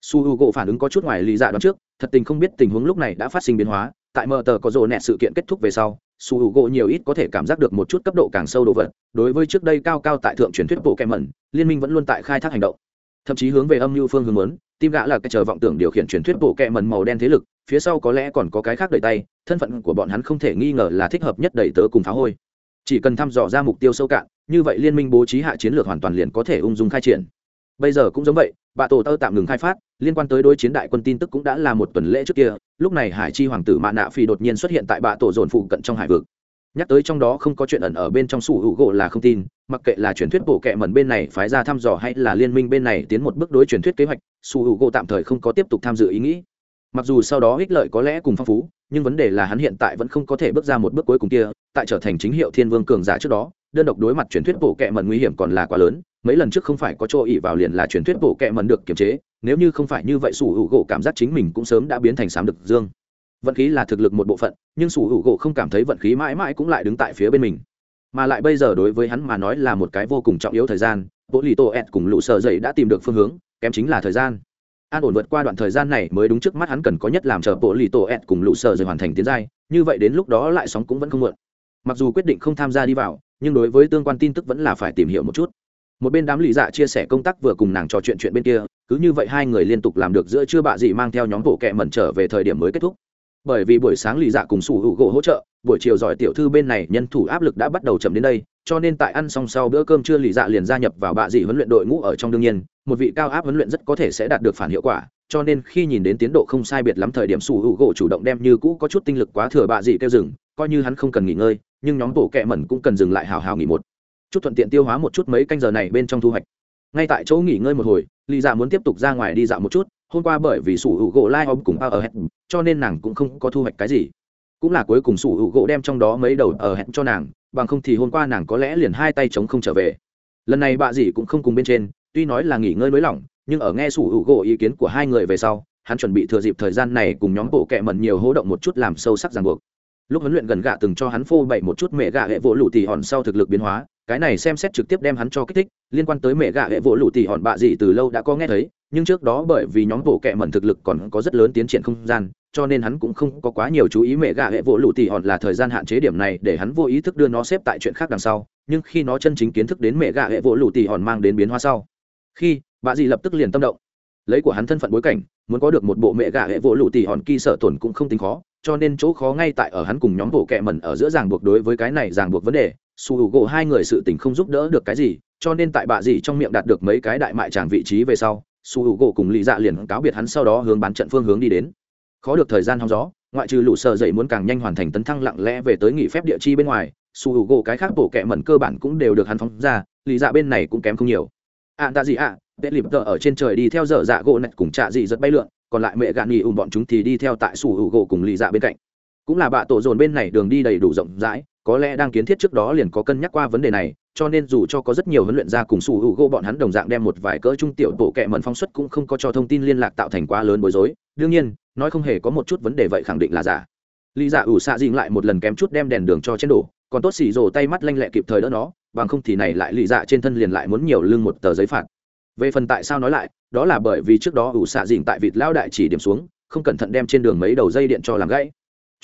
Su h u gỗ phản ứng có chút ngoài lý dạ đoán trước, thật tình không biết tình huống lúc này đã phát sinh biến hóa. Tại mờ tờ có rồ nẹt sự kiện kết thúc về sau, su hữu gỗ nhiều ít có thể cảm giác được một chút cấp độ càng sâu đồ vật. Đối với trước đây cao cao tại thượng truyền thuyết bộ kem mẩn liên minh vẫn luôn tại khai thác hành động thậm chí hướng về âm mưu phương hướng muốn, tim gã là cái chờ vọng tưởng điều khiển truyền thuyết bộ kẹ mần màu đen thế lực phía sau có lẽ còn có cái khác đẩy tay thân phận của bọn hắn không thể nghi ngờ là thích hợp nhất đẩy tớ cùng phá hôi. Chỉ cần thăm dò ra mục tiêu sâu cạn như vậy liên minh bố trí hạ chiến lược hoàn toàn liền có thể ung dung khai triển. Bây giờ cũng giống vậy bạ tổ tơ tạm ngừng khai phát liên quan tới đối chiến đại quân tin tức cũng đã là một tuần lễ trước kia lúc này hải chi hoàng tử mạ nạ phi đột nhiên xuất hiện tại bạ tổ dồn phụ cận trong hải vực nhắc tới trong đó không có chuyện ẩn ở bên trong sủ hữu gỗ là không tin, mặc kệ là truyền thuyết bộ kệ mẩn bên này phái ra thăm dò hay là liên minh bên này tiến một bước đối truyền thuyết kế hoạch, sủ hữu gỗ tạm thời không có tiếp tục tham dự ý nghĩ. Mặc dù sau đó ích lợi có lẽ cùng phong phú, nhưng vấn đề là hắn hiện tại vẫn không có thể bước ra một bước cuối cùng kia, tại trở thành chính hiệu thiên vương cường giả trước đó, đơn độc đối mặt truyền thuyết bộ kệ mẩn nguy hiểm còn là quá lớn, mấy lần trước không phải có chỗ ỉ vào liền là truyền thuyết bộ kệ mẩn được kiềm chế, nếu như không phải như vậy sủ hữu gỗ cảm giác chính mình cũng sớm đã biến thành sám được dương vận khí là thực lực một bộ phận, nhưng sủ hữu gỗ không cảm thấy vận khí mãi mãi cũng lại đứng tại phía bên mình. Mà lại bây giờ đối với hắn mà nói là một cái vô cùng trọng yếu thời gian, bộ lì tô ed cùng lũ sợ dậy đã tìm được phương hướng, kém chính là thời gian. An ổn vượt qua đoạn thời gian này mới đúng trước mắt hắn cần có nhất làm chờ bộ lì tổ ed cùng lũ sợ dậy hoàn thành tiến giai, như vậy đến lúc đó lại sóng cũng vẫn không muộn. Mặc dù quyết định không tham gia đi vào, nhưng đối với tương quan tin tức vẫn là phải tìm hiểu một chút. Một bên đám lì dạ chia sẻ công tác vừa cùng nàng trò chuyện chuyện bên kia, cứ như vậy hai người liên tục làm được giữa chưa bạ gì mang theo nhóm bộ kẹ mẩn trở về thời điểm mới kết thúc bởi vì buổi sáng lì dạ cùng sủ hữu gỗ hỗ trợ, buổi chiều giỏi tiểu thư bên này nhân thủ áp lực đã bắt đầu chậm đến đây, cho nên tại ăn xong sau bữa cơm trưa lì dạ liền gia nhập vào bạ dị huấn luyện đội ngũ ở trong đương nhiên, một vị cao áp huấn luyện rất có thể sẽ đạt được phản hiệu quả, cho nên khi nhìn đến tiến độ không sai biệt lắm thời điểm sủ hữu gỗ chủ động đem như cũ có chút tinh lực quá thừa bạ dị kêu dừng, coi như hắn không cần nghỉ ngơi, nhưng nhóm bộ kẹ mẩn cũng cần dừng lại hào hào nghỉ một chút thuận tiện tiêu hóa một chút mấy canh giờ này bên trong thu hoạch. Ngay tại chỗ nghỉ ngơi một hồi, lì dạ muốn tiếp tục ra ngoài đi dạo một chút hôm qua bởi vì sủ hữu gỗ lai om cùng ở hẹn cho nên nàng cũng không có thu hoạch cái gì. Cũng là cuối cùng sủ hữu gỗ đem trong đó mấy đầu ở hẹn cho nàng, bằng không thì hôm qua nàng có lẽ liền hai tay chống không trở về. Lần này bà dì cũng không cùng bên trên, tuy nói là nghỉ ngơi nới lỏng, nhưng ở nghe sủ hữu gỗ ý kiến của hai người về sau, hắn chuẩn bị thừa dịp thời gian này cùng nhóm bộ kẹ mần nhiều hỗ động một chút làm sâu sắc ràng buộc. Lúc huấn luyện gần gạ từng cho hắn phô bày một chút mẹ gạ hệ vỗ lụ tỉ hòn sau thực lực biến hóa, cái này xem xét trực tiếp đem hắn cho kích thích, liên quan tới mẹ gạ hệ vỗ lụ tỉ hòn bạ gì từ lâu đã có nghe thấy nhưng trước đó bởi vì nhóm bộ kệ mẩn thực lực còn có rất lớn tiến triển không gian, cho nên hắn cũng không có quá nhiều chú ý mẹ gạ hệ vỗ lụ tỉ hòn là thời gian hạn chế điểm này để hắn vô ý thức đưa nó xếp tại chuyện khác đằng sau, nhưng khi nó chân chính kiến thức đến mẹ gạ hệ vỗ lụ tỉ hòn mang đến biến hóa sau, khi, bà dì lập tức liền tâm động. Lấy của hắn thân phận bối cảnh, muốn có được một bộ mẹ gạ hệ vỗ lụ tỉ hòn kỳ sợ tổn cũng không tính khó, cho nên chỗ khó ngay tại ở hắn cùng nhóm bộ kệ mẩn ở giữa ràng buộc đối với cái này ràng buộc vấn đề. Su hữu gỗ hai người sự tình không giúp đỡ được cái gì, cho nên tại bà dì trong miệng đạt được mấy cái đại mại tràng vị trí về sau su hữu gỗ cùng lý dạ liền cáo biệt hắn sau đó hướng bán trận phương hướng đi đến. Khó được thời gian hóng gió ngoại trừ lũ sợ dậy muốn càng nhanh hoàn thành tấn thăng lặng lẽ về tới nghỉ phép địa chi bên ngoài su hữu gỗ cái khác bộ kẹ mẩn cơ bản cũng đều được hắn phóng ra lý dạ bên này cũng kém không nhiều. Ạ à, ta gì ạ? À, tệ lịp tợ ở trên trời đi theo dở dạ gỗ nạch cùng trạ dị giật bay lượn còn lại mẹ gạn nghỉ ùm bọn chúng thì đi theo tại su h u gỗ cùng lì dạ bên cạnh. Cũng là bạ tổ dồn bên này đường đi đầy đủ rộng rãi có lẽ đang kiến thiết trước đó liền có cân nhắc qua vấn đề này cho nên dù cho có rất nhiều huấn luyện gia cùng sủ hữu gỗ bọn hắn đồng dạng đem một vài cỡ trung tiểu bộ kệ mẩn phong suất cũng không có cho thông tin liên lạc tạo thành quá lớn bối rối. Đương nhiên, nói không hề có một chút vấn đề vậy khẳng định là giả. Lý giả ủ xạ dịnh lại một lần kém chút đem đèn đường cho trên đổ, còn tốt xì rồ tay mắt lanh lẹ kịp thời đỡ nó, bằng không thì này lại lý dạ trên thân liền lại muốn nhiều lưng một tờ giấy phạt. Về phần tại sao nói lại, đó là bởi vì trước đó ủ xạ dịnh tại vịt lao đại chỉ điểm xuống, không cẩn thận đem trên đường mấy đầu dây điện cho làm gãy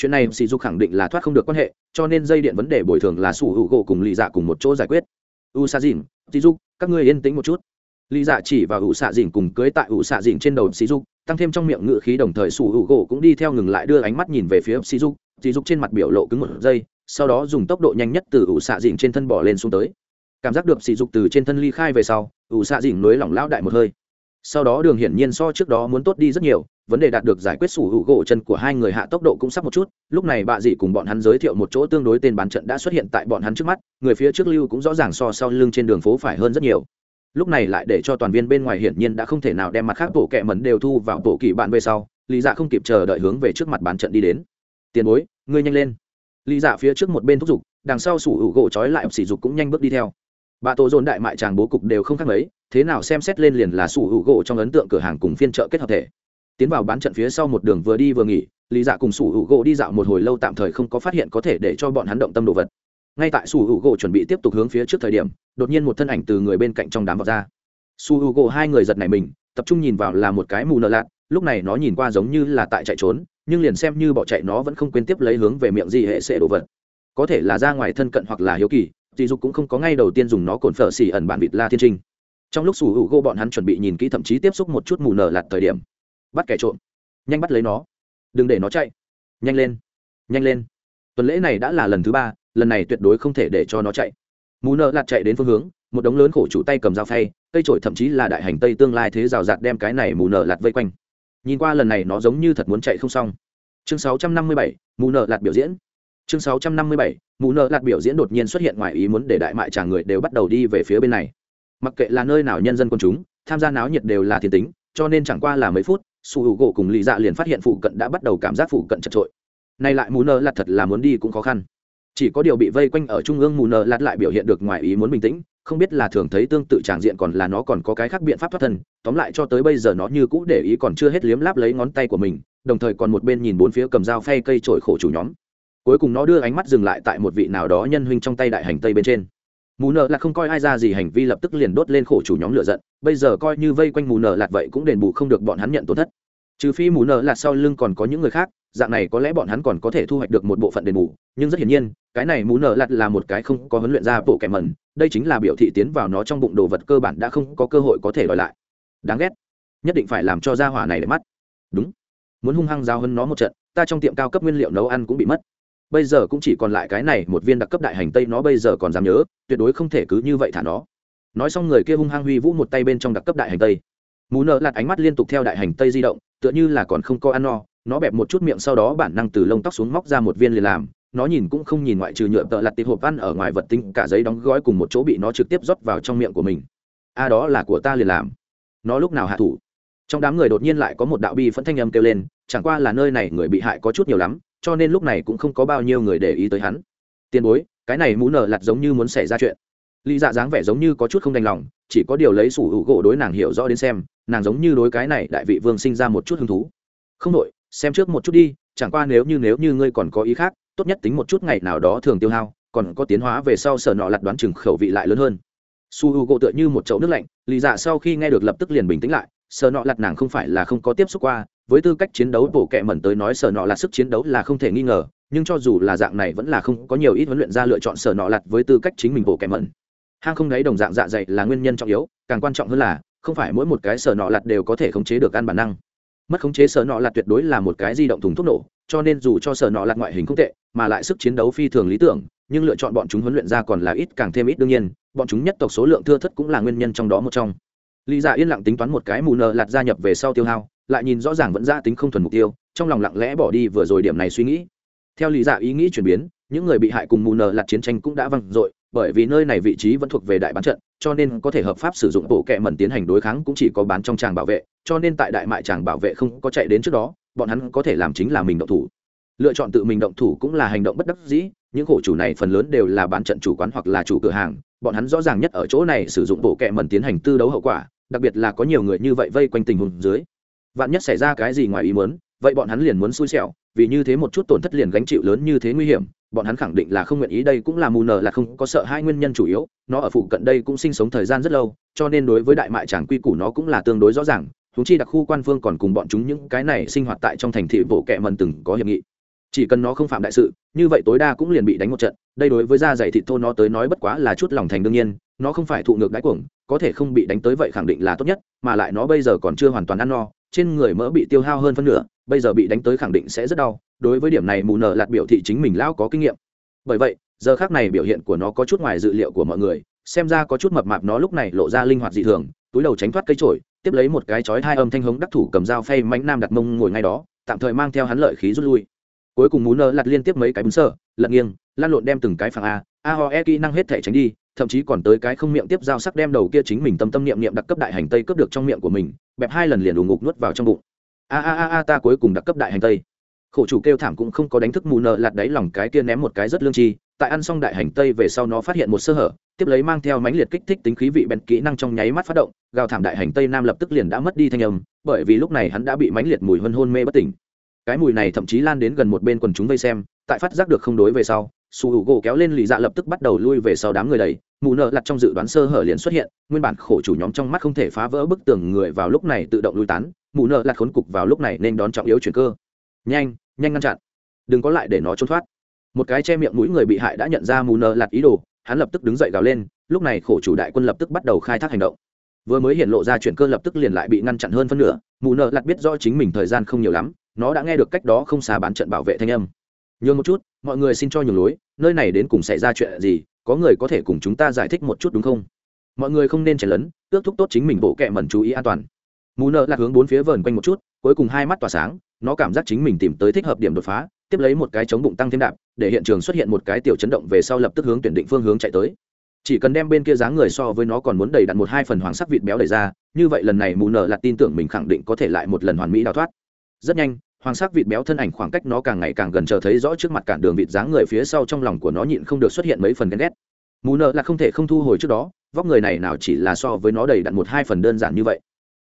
chuyện này sỉ dục khẳng định là thoát không được quan hệ, cho nên dây điện vấn đề bồi thường là sủ hữu gỗ cùng lì dạ cùng một chỗ giải quyết. U sa dìn, sỉ dục, các ngươi yên tĩnh một chút. Lì dạ chỉ vào ủ xạ dìn cùng cưới tại ủ xạ dìn trên đầu sỉ dục, tăng thêm trong miệng ngự khí đồng thời sủ hữu gỗ cũng đi theo ngừng lại đưa ánh mắt nhìn về phía sỉ dục. Sỉ dục trên mặt biểu lộ cứng một giây, sau đó dùng tốc độ nhanh nhất từ ủ xạ dìn trên thân bỏ lên xuống tới. Cảm giác được sỉ dục từ trên thân ly khai về sau ủ xạ dìn nối lỏng lão đại một hơi sau đó đường hiển nhiên so trước đó muốn tốt đi rất nhiều, vấn đề đạt được giải quyết sủ hữu gỗ chân của hai người hạ tốc độ cũng sắp một chút, lúc này bạ dị cùng bọn hắn giới thiệu một chỗ tương đối tên bán trận đã xuất hiện tại bọn hắn trước mắt, người phía trước lưu cũng rõ ràng so sau lưng trên đường phố phải hơn rất nhiều. Lúc này lại để cho toàn viên bên ngoài hiển nhiên đã không thể nào đem mặt khác bộ kẹ mẩn đều thu vào bộ kỳ bạn về sau, lý dạ không kịp chờ đợi hướng về trước mặt bán trận đi đến. Tiền bối, ngươi nhanh lên. Lý dạ phía trước một bên thúc giục, đằng sau sủ hữu gỗ trói lại sỉ dục cũng nhanh bước đi theo. Bà tổ dồn đại mại tràng bố cục đều không khác mấy thế nào xem xét lên liền là sủ hữu gỗ trong ấn tượng cửa hàng cùng phiên chợ kết hợp thể. Tiến vào bán trận phía sau một đường vừa đi vừa nghỉ, lý dạ cùng sủ hữu gỗ đi dạo một hồi lâu tạm thời không có phát hiện có thể để cho bọn hắn động tâm đồ vật. Ngay tại sủ hữu gỗ chuẩn bị tiếp tục hướng phía trước thời điểm, đột nhiên một thân ảnh từ người bên cạnh trong đám vào ra. Sủ hữu gỗ hai người giật này mình, tập trung nhìn vào là một cái mù nợ lạt, lúc này nó nhìn qua giống như là tại chạy trốn, nhưng liền xem như bỏ chạy nó vẫn không quên tiếp lấy hướng về miệng gì hệ sệ đồ vật. Có thể là ra ngoài thân cận hoặc là hiếu kỳ dì dục cũng không có ngay đầu tiên dùng nó cồn phở xỉ ẩn bản vịt la thiên trinh trong lúc sủ hữu gỗ bọn hắn chuẩn bị nhìn kỹ thậm chí tiếp xúc một chút mù nở lạt thời điểm bắt kẻ trộm. Nhanh bắt lấy nó. Đừng để nó chạy. Nhanh lên. Nhanh lên. Tuần lễ này đã là lần thứ ba lần này tuyệt đối không thể để cho nó chạy. Mù nở lạt chạy đến phương hướng một đống lớn khổ chủ tay cầm dao phay cây trổi thậm chí là đại hành tây tương lai thế rào rạt đem cái này mù nở lạt vây quanh. Nhìn qua lần này nó giống như thật muốn chạy không xong. Chương 657, mù nở lạt biểu diễn. Chương 657, mù nợ lạt biểu diễn đột nhiên xuất hiện ngoài ý muốn để đại mại trả người đều bắt đầu đi về phía bên này mặc kệ là nơi nào nhân dân quân chúng, tham gia náo nhiệt đều là thiên tính, cho nên chẳng qua là mấy phút, su hữu gỗ cùng lì dạ liền phát hiện phụ cận đã bắt đầu cảm giác phụ cận chật trội. Nay lại mù nơ lạt thật là muốn đi cũng khó khăn. Chỉ có điều bị vây quanh ở trung ương mù nơ lạt lại biểu hiện được ngoài ý muốn bình tĩnh, không biết là thường thấy tương tự tràng diện còn là nó còn có cái khác biện pháp thoát thân, tóm lại cho tới bây giờ nó như cũ để ý còn chưa hết liếm láp lấy ngón tay của mình, đồng thời còn một bên nhìn bốn phía cầm dao phay cây trổi khổ chủ nhóm. Cuối cùng nó đưa ánh mắt dừng lại tại một vị nào đó nhân huynh trong tay đại hành tây bên trên mù nợ là không coi ai ra gì, hành vi lập tức liền đốt lên khổ chủ nhóm lựa giận. Bây giờ coi như vây quanh mù nợ lạt vậy cũng đền bù không được bọn hắn nhận tổn thất. Trừ phi mù nợ lạt sau lưng còn có những người khác, dạng này có lẽ bọn hắn còn có thể thu hoạch được một bộ phận đền bù. Nhưng rất hiển nhiên, cái này mù nợ lạt là một cái không có huấn luyện ra bộ kẻ mẩn. Đây chính là biểu thị tiến vào nó trong bụng đồ vật cơ bản đã không có cơ hội có thể đòi lại. Đáng ghét. Nhất định phải làm cho ra hỏa này để mắt. Đúng. Muốn hung hăng giao hơn nó một trận, ta trong tiệm cao cấp nguyên liệu nấu ăn cũng bị mất bây giờ cũng chỉ còn lại cái này, một viên đặc cấp đại hành tây nó bây giờ còn dám nhớ, tuyệt đối không thể cứ như vậy thả nó. Nói xong người kia hung hăng huy vũ một tay bên trong đặc cấp đại hành tây. Mù nợ lạt ánh mắt liên tục theo đại hành tây di động, tựa như là còn không có ăn no, nó bẹp một chút miệng sau đó bản năng từ lông tóc xuống móc ra một viên liền làm, nó nhìn cũng không nhìn ngoại trừ nhựa tợ lặt tịp hộp ăn ở ngoài vật tinh, cả giấy đóng gói cùng một chỗ bị nó trực tiếp rót vào trong miệng của mình. A, đó là của ta liền làm. Nó lúc nào hạ thủ? Trong đám người đột nhiên lại có một đạo bi phẫn thanh âm kêu lên, chẳng qua là nơi này người bị hại có chút nhiều lắm cho nên lúc này cũng không có bao nhiêu người để ý tới hắn. Tiền bối, cái này mũ nở lặt giống như muốn xảy ra chuyện. Lý dạ dáng vẻ giống như có chút không đành lòng, chỉ có điều lấy sủ hữu gỗ đối nàng hiểu rõ đến xem, nàng giống như đối cái này đại vị vương sinh ra một chút hứng thú. Không đội xem trước một chút đi, chẳng qua nếu như nếu như ngươi còn có ý khác, tốt nhất tính một chút ngày nào đó thường tiêu hao, còn có tiến hóa về sau sở nọ lặt đoán chừng khẩu vị lại lớn hơn. Su h u gỗ tựa như một chậu nước lạnh lì dạ sau khi nghe được lập tức liền bình tĩnh lại, sở nọ lặt nàng không phải là không có tiếp xúc qua với tư cách chiến đấu bộ kệ mẩn tới nói sở nọ là sức chiến đấu là không thể nghi ngờ, nhưng cho dù là dạng này vẫn là không có nhiều ít huấn luyện ra lựa chọn sở nọ lặt với tư cách chính mình bộ kệ mẩn. Hang không đáy đồng dạng dạ dày là nguyên nhân trọng yếu, càng quan trọng hơn là, không phải mỗi một cái sở nọ lặt đều có thể khống chế được ăn bản năng. Mất khống chế sở nọ lặt tuyệt đối là một cái di động thùng thuốc nổ, cho nên dù cho sở nọ lặt ngoại hình không tệ, mà lại sức chiến đấu phi thường lý tưởng, nhưng lựa chọn bọn chúng huấn luyện ra còn là ít càng thêm ít đương nhiên, bọn chúng nhất tộc số lượng thưa thất cũng là nguyên nhân trong đó một trong. Lý giả dạ yên lặng tính toán một cái mù nợ lạt gia nhập về sau tiêu hao lại nhìn rõ ràng vẫn ra tính không thuần mục tiêu, trong lòng lặng lẽ bỏ đi vừa rồi điểm này suy nghĩ. Theo lý giả ý nghĩ chuyển biến, những người bị hại cùng mù nờ lặt chiến tranh cũng đã văng dội, bởi vì nơi này vị trí vẫn thuộc về đại bán trận, cho nên có thể hợp pháp sử dụng bộ kệ mẩn tiến hành đối kháng cũng chỉ có bán trong tràng bảo vệ, cho nên tại đại mại tràng bảo vệ không có chạy đến trước đó, bọn hắn có thể làm chính là mình động thủ. Lựa chọn tự mình động thủ cũng là hành động bất đắc dĩ, những khổ chủ này phần lớn đều là bán trận chủ quán hoặc là chủ cửa hàng, bọn hắn rõ ràng nhất ở chỗ này sử dụng bộ kệ mẩn tiến hành tư đấu hậu quả, đặc biệt là có nhiều người như vậy vây quanh tình huống dưới vạn nhất xảy ra cái gì ngoài ý muốn, vậy bọn hắn liền muốn xui xẻo, vì như thế một chút tổn thất liền gánh chịu lớn như thế nguy hiểm, bọn hắn khẳng định là không nguyện ý, đây cũng là mù nờ, là không có sợ hai nguyên nhân chủ yếu, nó ở phụ cận đây cũng sinh sống thời gian rất lâu, cho nên đối với đại mại tràng quy củ nó cũng là tương đối rõ ràng húng chi đặc khu quan phương còn cùng bọn chúng những cái này sinh hoạt tại trong thành thị bộ kệ mần từng có hiệp nghị. Chỉ cần nó không phạm đại sự, như vậy tối đa cũng liền bị đánh một trận, đây đối với da dày thịt thô nó tới nói bất quá là chút lòng thành đương nhiên, nó không phải thụ ngược đáy cuồng, có thể không bị đánh tới vậy khẳng định là tốt nhất, mà lại nó bây giờ còn chưa hoàn toàn ăn no trên người mỡ bị tiêu hao hơn phân nửa, bây giờ bị đánh tới khẳng định sẽ rất đau, đối với điểm này mù nợ lạt biểu thị chính mình lão có kinh nghiệm. Bởi vậy, giờ khác này biểu hiện của nó có chút ngoài dự liệu của mọi người, xem ra có chút mập mạp nó lúc này lộ ra linh hoạt dị thường, túi đầu tránh thoát cây trổi tiếp lấy một cái chói hai âm thanh hống đắc thủ cầm dao phay mánh nam đặt mông ngồi ngay đó, tạm thời mang theo hắn lợi khí rút lui. Cuối cùng mù nợ lặt liên tiếp mấy cái bún sơ, lật nghiêng lan lộn đem từng cái phẳng a a ho e kỹ năng hết thể tránh đi thậm chí còn tới cái không miệng tiếp dao sắc đem đầu kia chính mình tâm tâm niệm niệm đặc cấp đại hành tây cướp được trong miệng của mình, bẹp hai lần liền đùn ngục nuốt vào trong bụng. A a a a, ta cuối cùng đặc cấp đại hành tây. Khổ chủ kêu thảm cũng không có đánh thức mù nợ lạt đáy lòng cái kia ném một cái rất lương chi, tại ăn xong đại hành tây về sau nó phát hiện một sơ hở, tiếp lấy mang theo mãnh liệt kích thích tính khí vị bèn kỹ năng trong nháy mắt phát động, gào thảm đại hành tây nam lập tức liền đã mất đi thanh âm, bởi vì lúc này hắn đã bị mãnh liệt mùi hân hôn mê bất tỉnh. Cái mùi này thậm chí lan đến gần một bên quần chúng vây xem, tại phát giác được không đối về sau, su hữu gỗ kéo lên lì dạ lập tức bắt đầu lui về sau đám người đầy mù nợ lặt trong dự đoán sơ hở liền xuất hiện, nguyên bản khổ chủ nhóm trong mắt không thể phá vỡ bức tường người vào lúc này tự động lui tán, mù nợ lặt khốn cục vào lúc này nên đón trọng yếu chuyển cơ. Nhanh nhanh ngăn chặn. Đừng có lại để nó trốn thoát. Một cái che miệng mũi người bị hại đã nhận ra mù nợ lặt ý đồ, hắn lập tức đứng dậy gào lên, lúc này khổ chủ đại quân lập tức bắt đầu khai thác hành động. Vừa mới hiện lộ ra chuyển cơ lập tức liền lại bị ngăn chặn hơn phân nửa, mù nợ lặt biết rõ chính mình thời gian không nhiều lắm, nó đã nghe được cách đó không xa bán trận bảo vệ thanh âm. Nhường một chút, mọi người xin cho nhường lối, nơi này đến cùng xảy ra chuyện gì có người có thể cùng chúng ta giải thích một chút đúng không? Mọi người không nên chảy lấn ước thúc tốt chính mình bộ kệ mẩn chú ý an toàn. Mù nợ lạc hướng bốn phía vờn quanh một chút, cuối cùng hai mắt tỏa sáng, nó cảm giác chính mình tìm tới thích hợp điểm đột phá, tiếp lấy một cái chống bụng tăng thêm đạp, để hiện trường xuất hiện một cái tiểu chấn động về sau lập tức hướng tuyển định phương hướng chạy tới. Chỉ cần đem bên kia dáng người so với nó còn muốn đầy đặn một hai phần hoàng sắc vịt béo đẩy ra, như vậy lần này mù nợ lạc tin tưởng mình khẳng định có thể lại một lần hoàn mỹ đào thoát. Rất nhanh hoàng sắc vịt béo thân ảnh khoảng cách nó càng ngày càng gần chờ thấy rõ trước mặt cản đường vịt dáng người phía sau trong lòng của nó nhịn không được xuất hiện mấy phần ghen ghét. Mù nợ là không thể không thu hồi trước đó vóc người này nào chỉ là so với nó đầy đặn một hai phần đơn giản như vậy.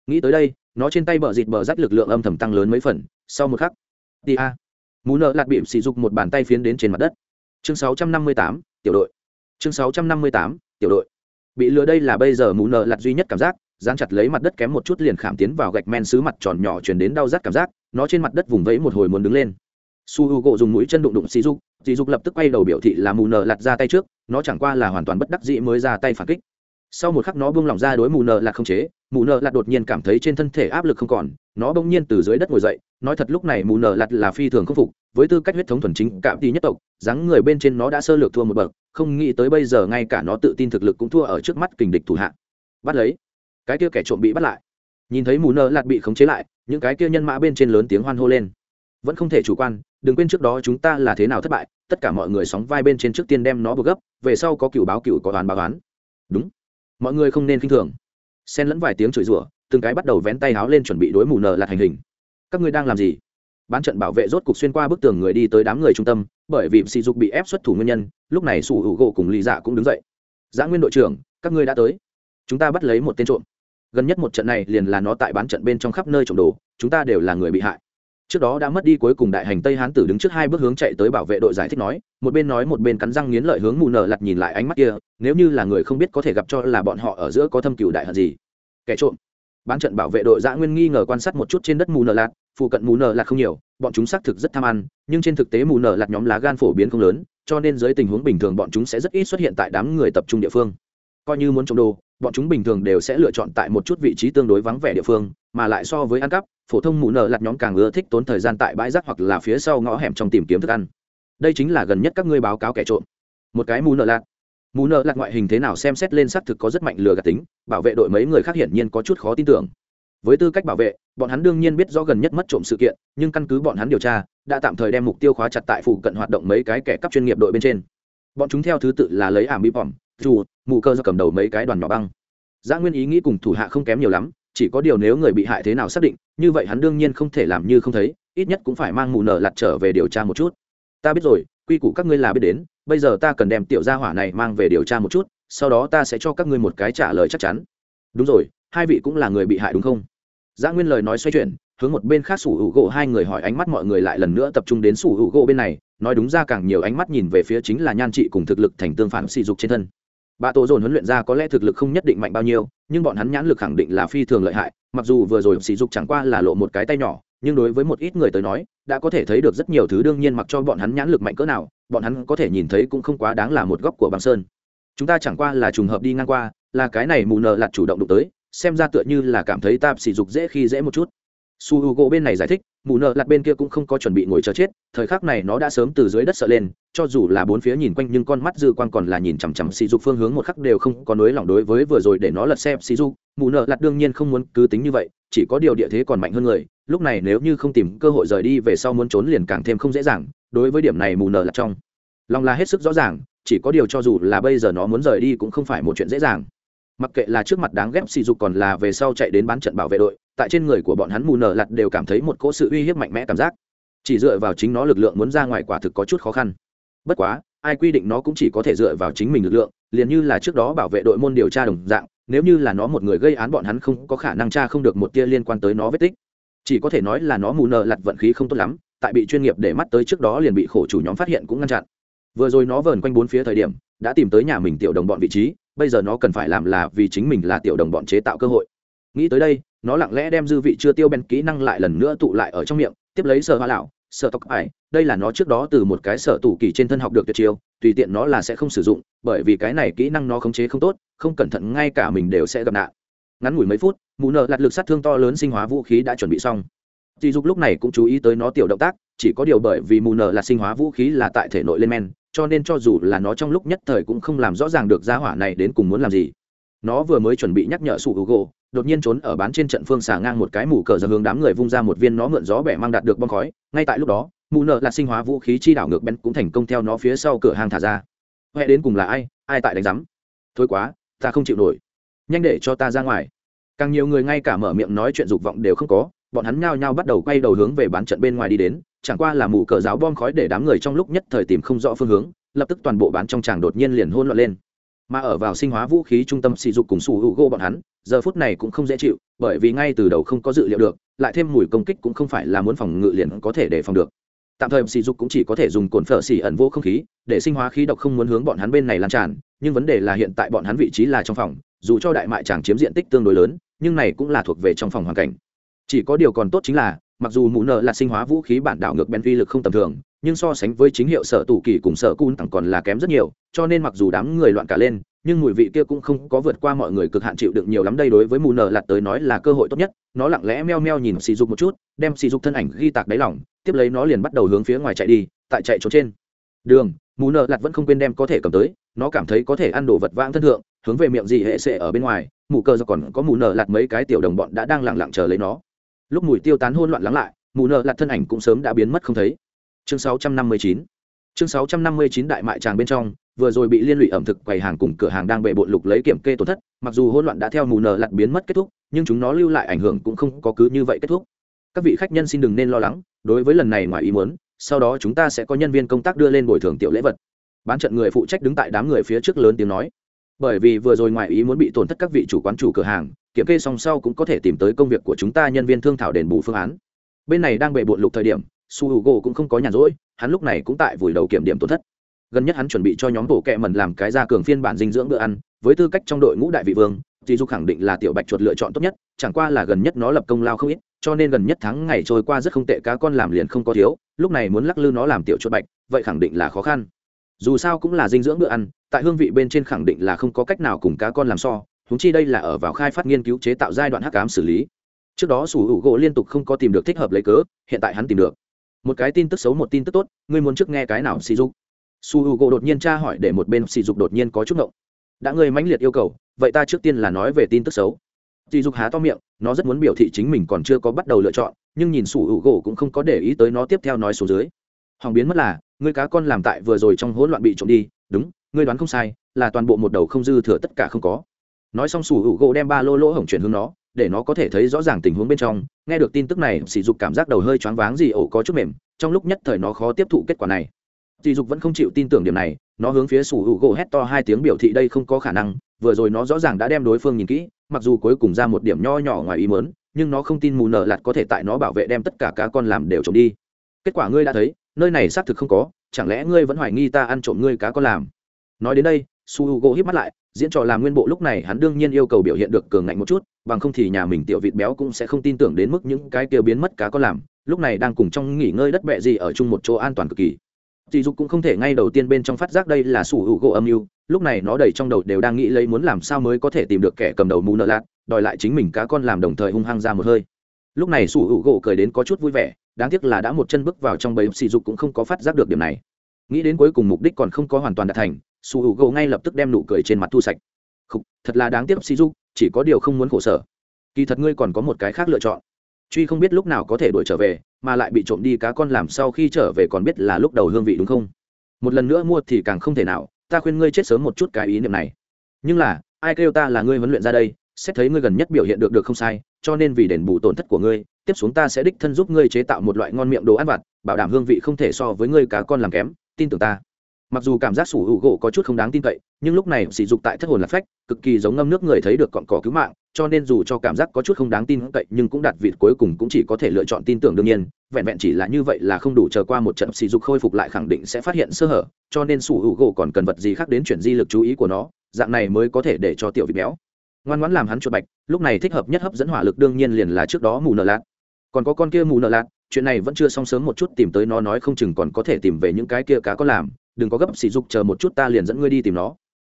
Nghĩ tới đây nó trên tay bờ dịt bờ rách lực lượng âm thầm tăng lớn mấy phần sau một khắc đi a. Mù nợ lạt bịm sỉ dục một bàn tay phiến đến trên mặt đất. Chương 658, tiểu đội. Chương 658, tiểu đội. Bị lừa đây là bây giờ mù nợ lạt duy nhất cảm giác dán chặt lấy mặt đất kém một chút liền khảm tiến vào gạch men xứ mặt tròn nhỏ chuyển đến đau rát cảm giác nó trên mặt đất vùng vẫy một hồi muốn đứng lên. Su h u gộ dùng mũi chân đụng đụng xì dục xì dục lập tức quay đầu biểu thị là mù nợ lặt ra tay trước, nó chẳng qua là hoàn toàn bất đắc dĩ mới ra tay phản kích. Sau một khắc nó buông lỏng ra đối mù nợ lặt không chế, mù nợ lặt đột nhiên cảm thấy trên thân thể áp lực không còn, nó bỗng nhiên từ dưới đất ngồi dậy, nói thật lúc này mù nợ lặt là phi thường khâm phục, với tư cách huyết thống thuần chính cạm tí nhất tộc, dáng người bên trên nó đã sơ lược thua một bậc, không nghĩ tới bây giờ ngay cả nó tự tin thực lực cũng thua ở trước mắt kình địch thủ hạ. Bắt lấy. Cái kia kẻ trộm bị bắt lại nhìn thấy mù nợ lạt bị khống chế lại, những cái kia nhân mã bên trên lớn tiếng hoan hô lên. Vẫn không thể chủ quan, đừng quên trước đó chúng ta là thế nào thất bại, tất cả mọi người sóng vai bên trên trước tiên đem nó buộc gấp, về sau có cựu báo cựu có toán báo toán đúng. Mọi người không nên k i n h thường. Xen lẫn vài tiếng chửi rủa, từng cái bắt đầu vén tay háo lên chuẩn bị đối mù nợ lạt hành hình. Các ngươi đang làm gì? Bán trận bảo vệ rốt cục xuyên qua bức tường người đi tới đám người trung tâm, bởi vì sỉ dục bị ép xuất thủ nguyên nhân, lúc này sủ hữu gỗ cùng lì dạ cũng đứng dậy. Giã nguyên đội trưởng, các ngươi đã tới. Chúng ta bắt lấy một tên trộm gần nhất một trận này liền là nó tại bán trận bên trong khắp nơi trộm đồ, chúng ta đều là người bị hại. Trước đó đã mất đi cuối cùng đại hành tây hán tử đứng trước hai bước hướng chạy tới bảo vệ đội giải thích nói, một bên nói một bên cắn răng nghiến lợi hướng mù nở lặt nhìn lại ánh mắt kia, nếu như là người không biết có thể gặp cho là bọn họ ở giữa có thâm cựu đại hận gì. Kẻ trộm. Bán trận bảo vệ đội giã nguyên nghi ngờ quan sát một chút trên đất mù nở lạt, phụ cận mù nở lạt không nhiều, bọn chúng xác thực rất tham ăn, nhưng trên thực tế mù nở lạt nhóm lá gan phổ biến không lớn, cho nên dưới tình huống bình thường bọn chúng sẽ rất ít xuất hiện tại đám người tập trung địa phương coi như muốn trộm đồ, bọn chúng bình thường đều sẽ lựa chọn tại một chút vị trí tương đối vắng vẻ địa phương, mà lại so với ăn cắp, phổ thông mù nợ lặt nhóm càng ưa thích tốn thời gian tại bãi rác hoặc là phía sau ngõ hẻm trong tìm kiếm thức ăn. Đây chính là gần nhất các ngươi báo cáo kẻ trộm. Một cái mù nợ lạt mù nợ lạt ngoại hình thế nào xem xét lên xác thực có rất mạnh lừa gạt tính, bảo vệ đội mấy người khác hiển nhiên có chút khó tin tưởng. Với tư cách bảo vệ, bọn hắn đương nhiên biết rõ gần nhất mất trộm sự kiện, nhưng căn cứ bọn hắn điều tra, đã tạm thời đem mục tiêu khóa chặt tại phụ cận hoạt động mấy cái kẻ cắp chuyên nghiệp đội bên trên. Bọn chúng theo thứ tự là lấy ảm bi bỏm dù mụ cơ do cầm đầu mấy cái đoàn nhỏ băng Giá Nguyên ý nghĩ cùng thủ hạ không kém nhiều lắm, chỉ có điều nếu người bị hại thế nào xác định, như vậy hắn đương nhiên không thể làm như không thấy, ít nhất cũng phải mang mù nở lặt trở về điều tra một chút. Ta biết rồi, quy củ các ngươi là biết đến, bây giờ ta cần đem tiểu gia hỏa này mang về điều tra một chút, sau đó ta sẽ cho các ngươi một cái trả lời chắc chắn đúng rồi hai vị cũng là người bị hại đúng không Giã Nguyên lời nói xoay chuyển, hướng một bên khác sủ hữu gỗ hai người hỏi ánh mắt mọi người lại lần nữa tập trung đến sủ hữu gỗ bên này, nói đúng ra càng nhiều ánh mắt nhìn về phía chính là nhan trị cùng thực lực thành tương phản sỉ dục trên thân. Bà tổ dồn huấn luyện ra có lẽ thực lực không nhất định mạnh bao nhiêu, nhưng bọn hắn nhãn lực khẳng định là phi thường lợi hại, mặc dù vừa rồi sỉ dục chẳng qua là lộ một cái tay nhỏ, nhưng đối với một ít người tới nói, đã có thể thấy được rất nhiều thứ đương nhiên mặc cho bọn hắn nhãn lực mạnh cỡ nào, bọn hắn có thể nhìn thấy cũng không quá đáng là một góc của băng sơn. Chúng ta chẳng qua là trùng hợp đi ngang qua, là cái này mù nợ lạt chủ động đụng tới, xem ra tựa như là cảm thấy tạp sỉ dục dễ khi dễ một chút su h u gỗ bên này giải thích, mù nợ lặt bên kia cũng không có chuẩn bị ngồi chờ chết, thời khắc này nó đã sớm từ dưới đất sợ lên, cho dù là bốn phía nhìn quanh nhưng con mắt dư quan còn là nhìn chằm chằm sỉ dục phương hướng một khắc đều không có nối lỏng đối với vừa rồi để nó lật xe sỉ dục. Mù nợ lặt đương nhiên không muốn cứ tính như vậy, chỉ có điều địa thế còn mạnh hơn người, lúc này nếu như không tìm cơ hội rời đi về sau muốn trốn liền càng thêm không dễ dàng, đối với điểm này mù nợ lặt trong lòng là hết sức rõ ràng, chỉ có điều cho dù là bây giờ nó muốn rời đi cũng không phải một chuyện dễ dàng. Mặc kệ là trước mặt đáng ghép sỉ dục còn là về sau chạy đến bán trận bảo vệ đội tại trên người của bọn hắn mù nở lặt đều cảm thấy một cỗ sự uy hiếp mạnh mẽ cảm giác. Chỉ dựa vào chính nó lực lượng muốn ra ngoài quả thực có chút khó khăn. Bất quá, ai quy định nó cũng chỉ có thể dựa vào chính mình lực lượng, liền như là trước đó bảo vệ đội môn điều tra đồng dạng, nếu như là nó một người gây án bọn hắn không có khả năng tra không được một tia liên quan tới nó vết tích. Chỉ có thể nói là nó mù nợ lặt vận khí không tốt lắm, tại bị chuyên nghiệp để mắt tới trước đó liền bị khổ chủ nhóm phát hiện cũng ngăn chặn. Vừa rồi nó vờn quanh bốn phía thời điểm, đã tìm tới nhà mình tiểu đồng bọn vị trí, bây giờ nó cần phải làm là vì chính mình là tiểu đồng bọn chế tạo cơ hội. Nghĩ tới đây nó lặng lẽ đem dư vị chưa tiêu bén kỹ năng lại lần nữa tụ lại ở trong miệng, tiếp lấy sợ hoa lão sợ tóc ải đây là nó trước đó từ một cái sở tù kỳ trên thân học được tuyệt chiêu, tùy tiện nó là sẽ không sử dụng, bởi vì cái này kỹ năng nó khống chế không tốt, không cẩn thận ngay cả mình đều sẽ gặp nạn. Ngắn ngủi mấy phút mù nợ lạt lực sát thương to lớn sinh hóa vũ khí đã chuẩn bị xong. Dì dục lúc này cũng chú ý tới nó tiểu động tác, chỉ có điều bởi vì mù nợ là sinh hóa vũ khí là tại thể nội lên men, cho nên cho dù là nó trong lúc nhất thời cũng không làm rõ ràng được gia hỏa này đến cùng muốn làm gì. Nó vừa mới chuẩn bị nhắc nhở sủ hữu gỗ đột nhiên trốn ở bán trên trận phương xả ngang một cái mù cờ ra hướng đám người vung ra một viên nó mượn gió bẻ mang đạt được bom khói. Ngay tại lúc đó, mù nợ là sinh hóa vũ khí chi đảo ngược bén cũng thành công theo nó phía sau cửa hàng thả ra. Huệ đến cùng là ai? Ai tại đánh rắm thôi quá, ta không chịu nổi. Nhanh để cho ta ra ngoài. Càng nhiều người ngay cả mở miệng nói chuyện dục vọng đều không có, bọn hắn nhao nhao bắt đầu quay đầu hướng về bán trận bên ngoài đi đến. Chẳng qua là mù cờ giáo bom khói để đám người trong lúc nhất thời tìm không rõ phương hướng, lập tức toàn bộ bán trong tràng đột nhiên liền hôn loạn lên mà ở vào sinh hóa vũ khí trung tâm sỉ dục cùng sủ hữu gỗ bọn hắn, giờ phút này cũng không dễ chịu, bởi vì ngay từ đầu không có dự liệu được, lại thêm mùi công kích cũng không phải là muốn phòng ngự liền có thể để phòng được. Tạm thời sỉ dục cũng chỉ có thể dùng cồn phở xỉ ẩn vô không khí, để sinh hóa khí độc không muốn hướng bọn hắn bên này lan tràn, nhưng vấn đề là hiện tại bọn hắn vị trí là trong phòng, dù cho đại mại chàng chiếm diện tích tương đối lớn, nhưng này cũng là thuộc về trong phòng hoàn cảnh. Chỉ có điều còn tốt chính là, mặc dù mụ nợ là sinh hóa vũ khí bản đảo ngược bén vi lực không tầm thường nhưng so sánh với chính hiệu sở tủ kỳ cùng sở cun tặng còn là kém rất nhiều, cho nên mặc dù đám người loạn cả lên, nhưng mùi vị kia cũng không có vượt qua mọi người cực hạn chịu đựng nhiều lắm đây đối với mù nờ lạt tới nói là cơ hội tốt nhất, nó lặng lẽ meo meo nhìn sỉ dục một chút, đem sỉ dục thân ảnh ghi tạc đáy lỏng tiếp lấy nó liền bắt đầu hướng phía ngoài chạy đi, tại chạy trốn trên đường, mù nợ lạt vẫn không quên đem có thể cầm tới, nó cảm thấy có thể ăn đồ vật vãng thân thượng, hướng về miệng gì hệ sệ ở bên ngoài, mù cờ do còn có mù nợ lạt mấy cái tiểu đồng bọn đã đang lặng lặng chờ lấy nó. Lúc mùi tiêu tán hôn loạn lắng lại, mù nợ lạt thân ảnh cũng sớm đã biến mất không thấy chương 659 chương 659 đại mại tràng bên trong, vừa rồi bị liên lụy ẩm thực quầy hàng cùng cửa hàng đang bệ bộn lục lấy kiểm kê tổn thất, mặc dù hỗn loạn đã theo mù nợ lặn biến mất kết thúc, nhưng chúng nó lưu lại ảnh hưởng cũng không có cứ như vậy kết thúc. Các vị khách nhân xin đừng nên lo lắng, đối với lần này ngoài ý muốn, sau đó chúng ta sẽ có nhân viên công tác đưa lên bồi thường tiểu lễ vật. Bán trận người phụ trách đứng tại đám người phía trước lớn tiếng nói. Bởi vì vừa rồi ngoài ý muốn bị tổn thất các vị chủ quán chủ cửa hàng, kiểm kê xong sau cũng có thể tìm tới công việc của chúng ta nhân viên thương thảo đền bù phương án. Bên này đang bệ bộn lục thời điểm su h u gỗ cũng không có nhàn rỗi, hắn lúc này cũng tại vùi đầu kiểm điểm tổn thất. Gần nhất hắn chuẩn bị cho nhóm bộ kẹ mần làm cái ra cường phiên bản dinh dưỡng bữa ăn, với tư cách trong đội ngũ đại vị vương thì du khẳng định là tiểu bạch chuột lựa chọn tốt nhất, chẳng qua là gần nhất nó lập công lao không ít, cho nên gần nhất tháng ngày trôi qua rất không tệ, cá con làm liền không có thiếu, lúc này muốn lắc lư nó làm tiểu chuột bạch, vậy khẳng định là khó khăn. Dù sao cũng là dinh dưỡng bữa ăn, tại hương vị bên trên khẳng định là không có cách nào cùng cá con làm so húng chi đây là ở vào khai phát nghiên cứu chế tạo giai đoạn hắc cám xử lý. Trước đó sủ hữu gỗ liên tục không có tìm được thích hợp lấy cớ, hiện tại hắn tìm được một cái tin tức xấu một tin tức tốt, ngươi muốn trước nghe cái nào sỉ dục? Su h u gỗ đột nhiên tra hỏi để một bên sỉ dục đột nhiên có chút ngộng. Đã ngươi mãnh liệt yêu cầu, vậy ta trước tiên là nói về tin tức xấu. Sỉ dục há to miệng, nó rất muốn biểu thị chính mình còn chưa có bắt đầu lựa chọn, nhưng nhìn su h u gỗ cũng không có để ý tới nó tiếp theo nói xuống dưới. Hoàng biến mất là, ngươi cá con làm tại vừa rồi trong hỗn loạn bị trộm đi, đúng, ngươi đoán không sai, là toàn bộ một đầu không dư thừa tất cả không có. Nói xong su h u gỗ đem ba lô lỗ hổng chuyển hướng nó để nó có thể thấy rõ ràng tình huống bên trong. Nghe được tin tức này, sỉ dục cảm giác đầu hơi choáng váng gì ổ có chút mềm. Trong lúc nhất thời nó khó tiếp thụ kết quả này. Sỉ dục vẫn không chịu tin tưởng điểm này. Nó hướng phía sủ hữu gỗ hét to hai tiếng biểu thị đây không có khả năng. Vừa rồi nó rõ ràng đã đem đối phương nhìn kỹ, mặc dù cuối cùng ra một điểm nho nhỏ ngoài ý mớn nhưng nó không tin mù nở lạt có thể tại nó bảo vệ đem tất cả cá con làm đều trộm đi. Kết quả ngươi đã thấy, nơi này xác thực không có, chẳng lẽ ngươi vẫn hoài nghi ta ăn trộm ngươi cá con làm? Nói đến đây su h u gỗ hít mắt lại, diễn trò làm nguyên bộ lúc này hắn đương nhiên yêu cầu biểu hiện được cường ngạnh một chút, bằng không thì nhà mình tiểu vịt béo cũng sẽ không tin tưởng đến mức những cái tiêu biến mất cá con làm, lúc này đang cùng trong nghỉ ngơi đất bẹ gì ở chung một chỗ an toàn cực kỳ. Dì dục cũng không thể ngay đầu tiên bên trong phát giác đây là su h u gỗ âm mưu, lúc này nó đầy trong đầu đều đang nghĩ lấy muốn làm sao mới có thể tìm được kẻ cầm đầu mù nợ lạt, đòi lại chính mình cá con làm đồng thời hung hăng ra một hơi. Lúc này su h u gỗ cười đến có chút vui vẻ, đáng tiếc là đã một chân bước vào trong bầy sỉ dục cũng không có phát giác được điểm này. Nghĩ đến cuối cùng mục đích còn không có hoàn toàn đạt thành su hữu gỗ ngay lập tức đem nụ cười trên mặt thu sạch. Khúc, thật là đáng tiếc si du chỉ có điều không muốn khổ sở. Kỳ thật ngươi còn có một cái khác lựa chọn. Truy không biết lúc nào có thể đuổi trở về mà lại bị trộm đi cá con làm sau khi trở về còn biết là lúc đầu hương vị đúng không? Một lần nữa mua thì càng không thể nào ta khuyên ngươi chết sớm một chút cái ý niệm này. Nhưng là ai kêu ta là ngươi huấn luyện ra đây xét thấy ngươi gần nhất biểu hiện được được không sai cho nên vì đền bù tổn thất của ngươi tiếp xuống ta sẽ đích thân giúp ngươi chế tạo một loại ngon miệng đồ ăn vặt bảo đảm hương vị không thể so với ngươi cá con làm kém tin tưởng ta mặc dù cảm giác sủ hữu gỗ có chút không đáng tin cậy, nhưng lúc này sỉ dục tại thất hồn là phách, cực kỳ giống ngâm nước người thấy được cọn cỏ cứu mạng, cho nên dù cho cảm giác có chút không đáng tin cậy, nhưng cũng đặt vịt cuối cùng cũng chỉ có thể lựa chọn tin tưởng đương nhiên. Vẹn vẹn chỉ là như vậy là không đủ chờ qua một trận sỉ dục khôi phục lại khẳng định sẽ phát hiện sơ hở, cho nên sủ hữu gỗ còn cần vật gì khác đến chuyển di lực chú ý của nó, dạng này mới có thể để cho tiểu vịt béo. Ngoan ngoãn làm hắn chuột bạch, lúc này thích hợp nhất hấp dẫn hỏa lực đương nhiên liền là trước đó mù nợ lạc còn có con kia mù nợ lạc chuyện này vẫn chưa xong sớm một chút tìm tới nó nói không chừng còn có thể tìm về những cái kia cá có làm đừng có gấp sỉ dục chờ một chút ta liền dẫn ngươi đi tìm nó.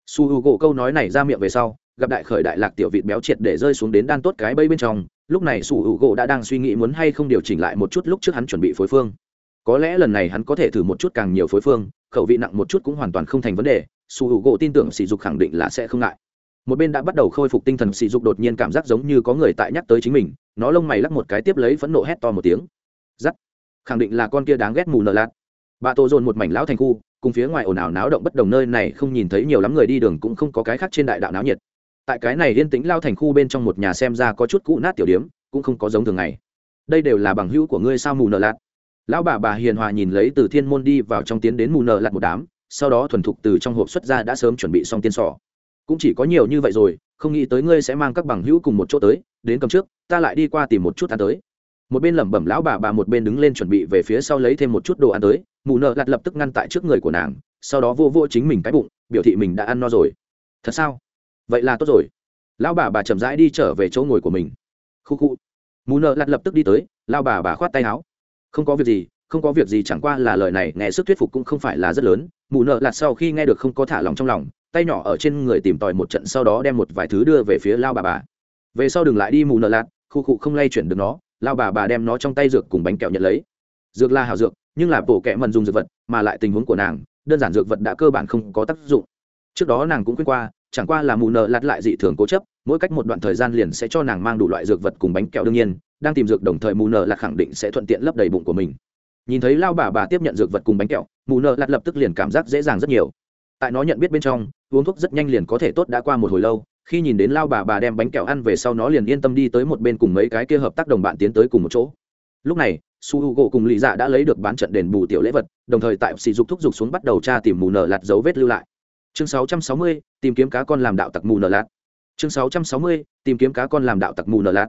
Su h u gỗ câu nói này ra miệng về sau, gặp đại khởi đại lạc tiểu vịt béo triệt để rơi xuống đến đan tốt cái bẫy bên trong, lúc này su h u gỗ đã đang suy nghĩ muốn hay không điều chỉnh lại một chút lúc trước hắn chuẩn bị phối phương. Có lẽ lần này hắn có thể thử một chút càng nhiều phối phương, khẩu vị nặng một chút cũng hoàn toàn không thành vấn đề, su h u gỗ tin tưởng sỉ dục khẳng định là sẽ không ngại. Một bên đã bắt đầu khôi phục tinh thần, sỉ dục đột nhiên cảm giác giống như có người tại nhắc tới chính mình, nó lông mày lắc một cái tiếp lấy phẫn nộ hét to một tiếng. Giắt. Khẳng định là con kia đáng ghét mù nợ lạt. Bà tô dồn một mảnh lão thành khu cùng phía ngoài ồn ào náo động bất đồng nơi này không nhìn thấy nhiều lắm người đi đường cũng không có cái khác trên đại đạo náo nhiệt. Tại cái này yên tĩnh lao thành khu bên trong một nhà xem ra có chút cũ nát tiểu điếm, cũng không có giống thường ngày. Đây đều là bằng hữu của ngươi sao, mù nợ lạt? Lão bà bà hiền hòa nhìn lấy từ thiên môn đi vào trong tiến đến mù nợ lạt một đám, sau đó thuần thục từ trong hộp xuất ra đã sớm chuẩn bị xong tiên sỏ. Cũng chỉ có nhiều như vậy rồi, không nghĩ tới ngươi sẽ mang các bằng hữu cùng một chỗ tới, đến cầm trước, ta lại đi qua tìm một chút ăn tới. Một bên lẩm bẩm lão bà bà một bên đứng lên chuẩn bị về phía sau lấy thêm một chút đồ ăn tới mụ nợ lặt lập tức ngăn tại trước người của nàng, sau đó vô vô chính mình cái bụng, biểu thị mình đã ăn no rồi. Thật sao? Vậy là tốt rồi. Lão bà bà chậm rãi đi trở về chỗ ngồi của mình. Khu khu. Mù nợ lặt lập tức đi tới lao bà bà khoát tay áo. Không có việc gì, không có việc gì chẳng qua là lời này nghe sức thuyết phục cũng không phải là rất lớn. Mù nợ lặt sau khi nghe được không có thả lòng trong lòng, tay nhỏ ở trên người tìm tòi một trận sau đó đem một vài thứ đưa về phía lao bà bà. Về sau đừng lại đi mù nợ lặt khu cụ không lay chuyển được nó. Lao bà bà đem nó trong tay dược cùng bánh kẹo nhận lấy. Dược là hảo dược nhưng là bộ kẹ mần dùng dược vật, mà lại tình huống của nàng, đơn giản dược vật đã cơ bản không có tác dụng. Trước đó nàng cũng khuyên qua, chẳng qua là mù nợ lặt lại dị thường cố chấp, mỗi cách một đoạn thời gian liền sẽ cho nàng mang đủ loại dược vật cùng bánh kẹo đương nhiên, đang tìm dược đồng thời mù nợ lặt khẳng định sẽ thuận tiện lấp đầy bụng của mình. Nhìn thấy lao bà bà tiếp nhận dược vật cùng bánh kẹo, mù nợ lặt lập tức liền cảm giác dễ dàng rất nhiều. Tại nó nhận biết bên trong, uống thuốc rất nhanh liền có thể tốt đã qua một hồi lâu, khi nhìn đến lao bà bà đem bánh kẹo ăn về sau nó liền yên tâm đi tới một bên cùng mấy cái kia hợp tác đồng bạn tiến tới cùng một chỗ. Lúc này su h u gỗ cùng lì dạ đã lấy được bán trận đền bù tiểu lễ vật đồng thời tại sỉ dục thúc giục xuống bắt đầu tra tìm mù nở lạt dấu vết lưu lại. Chương 660, tìm kiếm cá con làm đạo tặc mù nở lạt. Chương 660, tìm kiếm cá con làm đạo tặc mù nở lạt.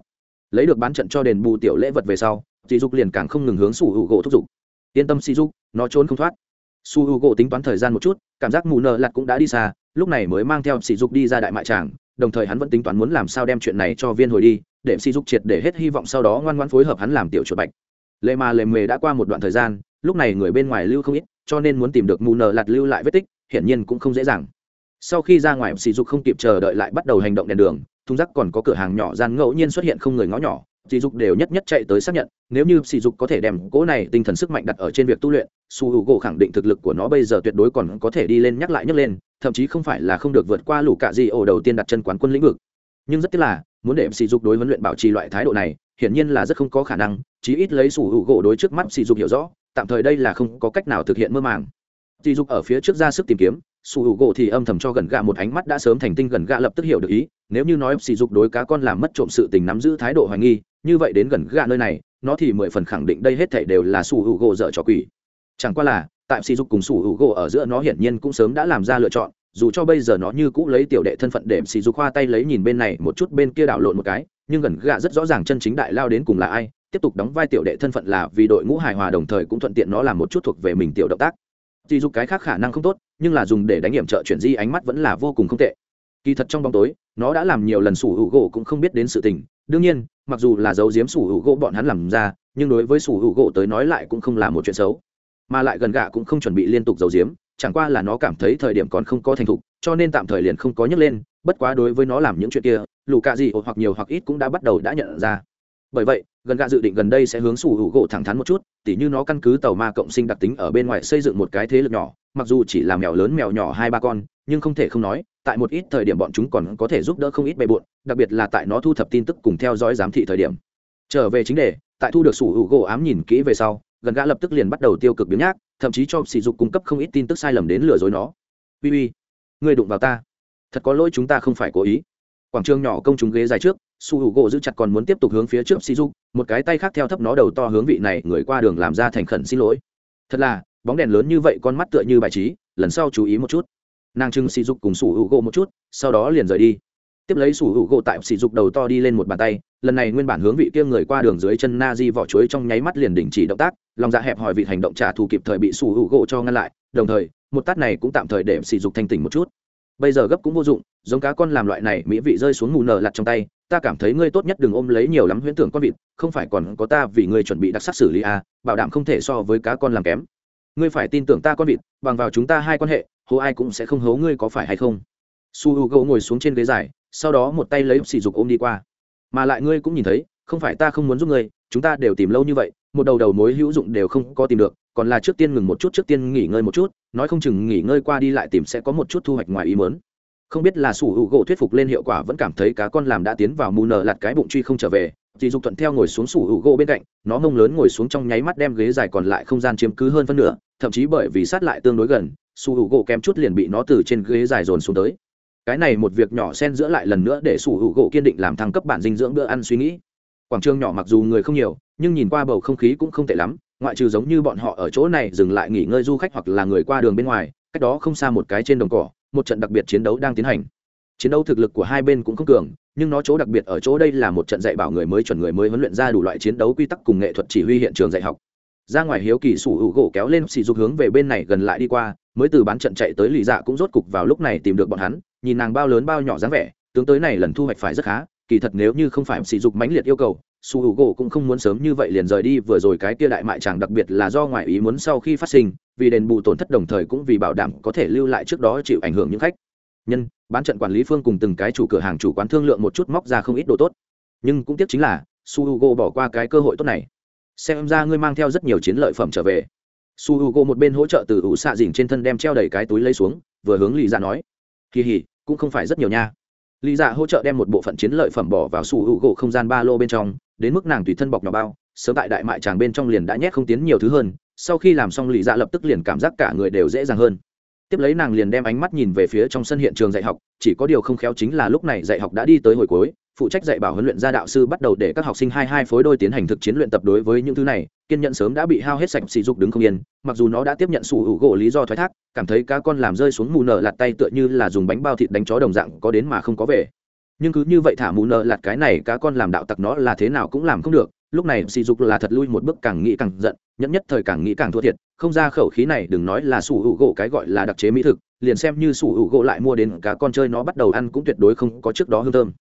Lấy được bán trận cho đền bù tiểu lễ vật về sau sỉ dục liền càng không ngừng hướng su h u gỗ thúc giục. Yên tâm sỉ dục nó trốn không thoát. Su h u gỗ tính toán thời gian một chút cảm giác mù nở lạt cũng đã đi xa lúc này mới mang theo sỉ dục đi ra đại mại tràng đồng thời hắn vẫn tính toán muốn làm sao đem chuyện này cho viên hồi đi để sỉ dục triệt để hết hy vọng sau đó ngoan ngoan phối hợp hắn làm tiểu chuột bạch lệ mà lệ mề đã qua một đoạn thời gian, lúc này người bên ngoài lưu không ít, cho nên muốn tìm được mù nờ lạt lưu lại vết tích, hiển nhiên cũng không dễ dàng. Sau khi ra ngoài, sỉ dục không kịp chờ đợi lại bắt đầu hành động đèn đường thung rắc còn có cửa hàng nhỏ gian ngẫu nhiên xuất hiện không người ngõ nhỏ. Sỉ dục đều nhất nhất chạy tới xác nhận, nếu như sỉ dục có thể đem cỗ này tinh thần sức mạnh đặt ở trên việc tu luyện, su hữu gỗ khẳng định thực lực của nó bây giờ tuyệt đối còn có thể đi lên nhắc lại nhắc lên, thậm chí không phải là không được vượt qua lũ cạ di ổ đầu tiên đặt chân quán quân lĩnh vực. Nhưng rất tiếc là, muốn để sỉ dục đối huấn luyện bảo trì loại thái độ này, hiển nhiên là rất không có khả năng chí ít lấy sủ hữu gỗ đối trước mắt sỉ dục hiểu rõ, tạm thời đây là không có cách nào thực hiện mơ màng. Sỉ dục ở phía trước ra sức tìm kiếm, sủ hữu gỗ thì âm thầm cho gần gạ một ánh mắt đã sớm thành tinh gần gạ lập tức hiểu được ý, nếu như nói sỉ dục đối cá con làm mất trộm sự tình nắm giữ thái độ hoài nghi, như vậy đến gần gạ nơi này, nó thì mười phần khẳng định đây hết thảy đều là sủ hữu gỗ dở trò quỷ. Chẳng qua là, tại sỉ dục cùng sủ hữu gỗ ở giữa nó hiển nhiên cũng sớm đã làm ra lựa chọn, dù cho bây giờ nó như cũ lấy tiểu đệ thân phận để sỉ dục khoa tay lấy nhìn bên này một chút bên kia đảo lộn một cái, nhưng gần gạ rất rõ ràng chân chính đại lao đến cùng là ai tiếp tục đóng vai tiểu đệ thân phận là vì đội ngũ hài hòa đồng thời cũng thuận tiện nó làm một chút thuộc về mình tiểu động tác. Chỉ dục cái khác khả năng không tốt, nhưng là dùng để đánh hiểm trợ chuyển di ánh mắt vẫn là vô cùng không tệ. Kỳ thật trong bóng tối, nó đã làm nhiều lần sủ hữu gỗ cũng không biết đến sự tình. Đương nhiên, mặc dù là giấu diếm sủ hữu gỗ bọn hắn làm ra, nhưng đối với sủ hữu gỗ tới nói lại cũng không là một chuyện xấu. Mà lại gần gạ cũng không chuẩn bị liên tục giấu diếm chẳng qua là nó cảm thấy thời điểm còn không có thành thục, cho nên tạm thời liền không có nhấc lên, bất quá đối với nó làm những chuyện kia lù cạ gì hoặc nhiều hoặc ít cũng đã bắt đầu đã nhận ra bởi vậy, gần gạ dự định gần đây sẽ hướng sủ hữu gỗ thẳng thắn một chút, tỉ như nó căn cứ tàu ma cộng sinh đặc tính ở bên ngoài xây dựng một cái thế lực nhỏ, mặc dù chỉ là mèo lớn mèo nhỏ hai ba con, nhưng không thể không nói, tại một ít thời điểm bọn chúng còn có thể giúp đỡ không ít bề bộn, đặc biệt là tại nó thu thập tin tức cùng theo dõi giám thị thời điểm. Trở về chính đề, tại thu được sủ hữu gỗ ám nhìn kỹ về sau, gần gã lập tức liền bắt đầu tiêu cực biến nhác, thậm chí cho sỉ dục cung cấp không ít tin tức sai lầm đến lừa dối nó. Uy uy người đụng vào ta. Thật có lỗi chúng ta không phải cố ý. Quảng trường nhỏ công chúng ghế dài trước su u gỗ giữ chặt còn muốn tiếp tục hướng phía trước sỉ dục một cái tay khác theo thấp nó đầu to hướng vị này người qua đường làm ra thành khẩn xin lỗi. Thật là, bóng đèn lớn như vậy, con mắt tựa như bài trí, lần sau chú ý một chút. Nàng trưng sỉ dục cùng su u gỗ một chút, sau đó liền rời đi. Tiếp lấy sủi u gỗ tại sỉ dục đầu to đi lên một bàn tay, lần này nguyên bản hướng vị kia người qua đường dưới chân na di vỏ chuối trong nháy mắt liền đình chỉ động tác, lòng dạ hẹp hỏi vị hành động trả thù kịp thời bị sủi u gỗ cho ngăn lại, đồng thời, một tát này cũng tạm thời để sỉ dục thanh tỉnh một chút. Bây giờ gấp cũng vô dụng, giống cá con làm loại này, mỹ vị rơi xuống mù nở lặt trong tay ta cảm thấy ngươi tốt nhất đừng ôm lấy nhiều lắm huyễn tưởng con vịt không phải còn có ta vì ngươi chuẩn bị đặc sắc xử lý à, bảo đảm không thể so với cá con làm kém. Ngươi phải tin tưởng ta con vịt bằng vào chúng ta hai quan hệ hố ai cũng sẽ không hố ngươi có phải hay không? Su h u gỗ ngồi xuống trên ghế dài sau đó một tay lấy sỉ dục ôm đi qua. Mà lại ngươi cũng nhìn thấy không phải ta không muốn giúp ngươi chúng ta đều tìm lâu như vậy một đầu đầu mối hữu dụng đều không có tìm được còn là trước tiên ngừng một chút trước tiên nghỉ ngơi một chút nói không chừng nghỉ ngơi qua đi lại tìm sẽ có một chút thu hoạch ngoài ý mớn không biết là sủ hữu gỗ thuyết phục lên hiệu quả vẫn cảm thấy cá con làm đã tiến vào mù nở lặt cái bụng truy không trở về dì dục thuận theo ngồi xuống sủ hữu gỗ bên cạnh, nó mông lớn ngồi xuống trong nháy mắt đem ghế dài còn lại không gian chiếm cứ hơn phân nửa, thậm chí bởi vì sát lại tương đối gần, sủ hữu gỗ kém chút liền bị nó từ trên ghế dài dồn xuống tới. Cái này một việc nhỏ xen giữa lại lần nữa để sủ hữu gỗ kiên định làm thăng cấp bản dinh dưỡng bữa ăn suy nghĩ. Quảng trường nhỏ mặc dù người không nhiều, nhưng nhìn qua bầu không khí cũng không tệ lắm, ngoại trừ giống như bọn họ ở chỗ này dừng lại nghỉ ngơi du khách hoặc là người qua đường bên ngoài, cách đó không xa một cái trên đồng cỏ một trận đặc biệt chiến đấu đang tiến hành. Chiến đấu thực lực của hai bên cũng không cường, nhưng nó chỗ đặc biệt ở chỗ đây là một trận dạy bảo người mới chuẩn người mới huấn luyện ra đủ loại chiến đấu quy tắc cùng nghệ thuật chỉ huy hiện trường dạy học. Ra ngoài hiếu kỳ sủ hữu gỗ kéo lên xì dục hướng về bên này gần lại đi qua, mới từ bán trận chạy tới lì dạ cũng rốt cục vào lúc này tìm được bọn hắn, nhìn nàng bao lớn bao nhỏ dáng vẻ, tướng tới này lần thu hoạch phải rất khá, kỳ thật nếu như không phải sỉ dục mãnh liệt yêu cầu su hữu gỗ cũng không muốn sớm như vậy liền rời đi, vừa rồi cái kia đại mại chàng đặc biệt là do ngoại ý muốn sau khi phát sinh, vì đền bù tổn thất đồng thời cũng vì bảo đảm có thể lưu lại trước đó chịu ảnh hưởng những khách. Nhân, bán trận quản lý phương cùng từng cái chủ cửa hàng chủ quán thương lượng một chút móc ra không ít đồ tốt. Nhưng cũng tiếc chính là, su h u g o bỏ qua cái cơ hội tốt này. Xem ra ngươi mang theo rất nhiều chiến lợi phẩm trở về. Su h u g o một bên hỗ trợ từ ủ xạ dỉnh trên thân đem treo đầy cái túi lấy xuống, vừa hướng lì ra nói. Kỳ hỉ, cũng không phải rất nhiều nha. Lý dạ hỗ trợ đem một bộ phận chiến lợi phẩm bỏ vào su h u g o không gian ba lô bên trong đến mức nàng tùy thân bọc nhỏ bao, sớm tại đại mại tràng bên trong liền đã nhét không tiến nhiều thứ hơn, sau khi làm xong lì dạ lập tức liền cảm giác cả người đều dễ dàng hơn. Tiếp lấy nàng liền đem ánh mắt nhìn về phía trong sân hiện trường dạy học, chỉ có điều không khéo chính là lúc này dạy học đã đi tới hồi cuối, phụ trách dạy bảo huấn luyện gia đạo sư bắt đầu để các học sinh hai hai phối đôi tiến hành thực chiến luyện tập đối với những thứ này, kiên nhận sớm đã bị hao hết sạch sỉ dục đứng không yên, mặc dù nó đã tiếp nhận sủ hữu gỗ lý do thoái thác, cảm thấy cá con làm rơi xuống mù nở lặt tay tựa như là dùng bánh bao thịt đánh chó đồng dạng có đến mà không có về nhưng cứ như vậy thả mù nợ lạt cái này cá con làm đạo tặc nó là thế nào cũng làm không được. Lúc này sỉ dục là thật lui một bước càng nghĩ càng giận, nhẫn nhất thời càng nghĩ càng thua thiệt. Không ra khẩu khí này, đừng nói là sủ hữu gỗ cái gọi là đặc chế mỹ thực, liền xem như sủ hữu gỗ lại mua đến cá con chơi nó bắt đầu ăn cũng tuyệt đối không có trước đó hương thơm.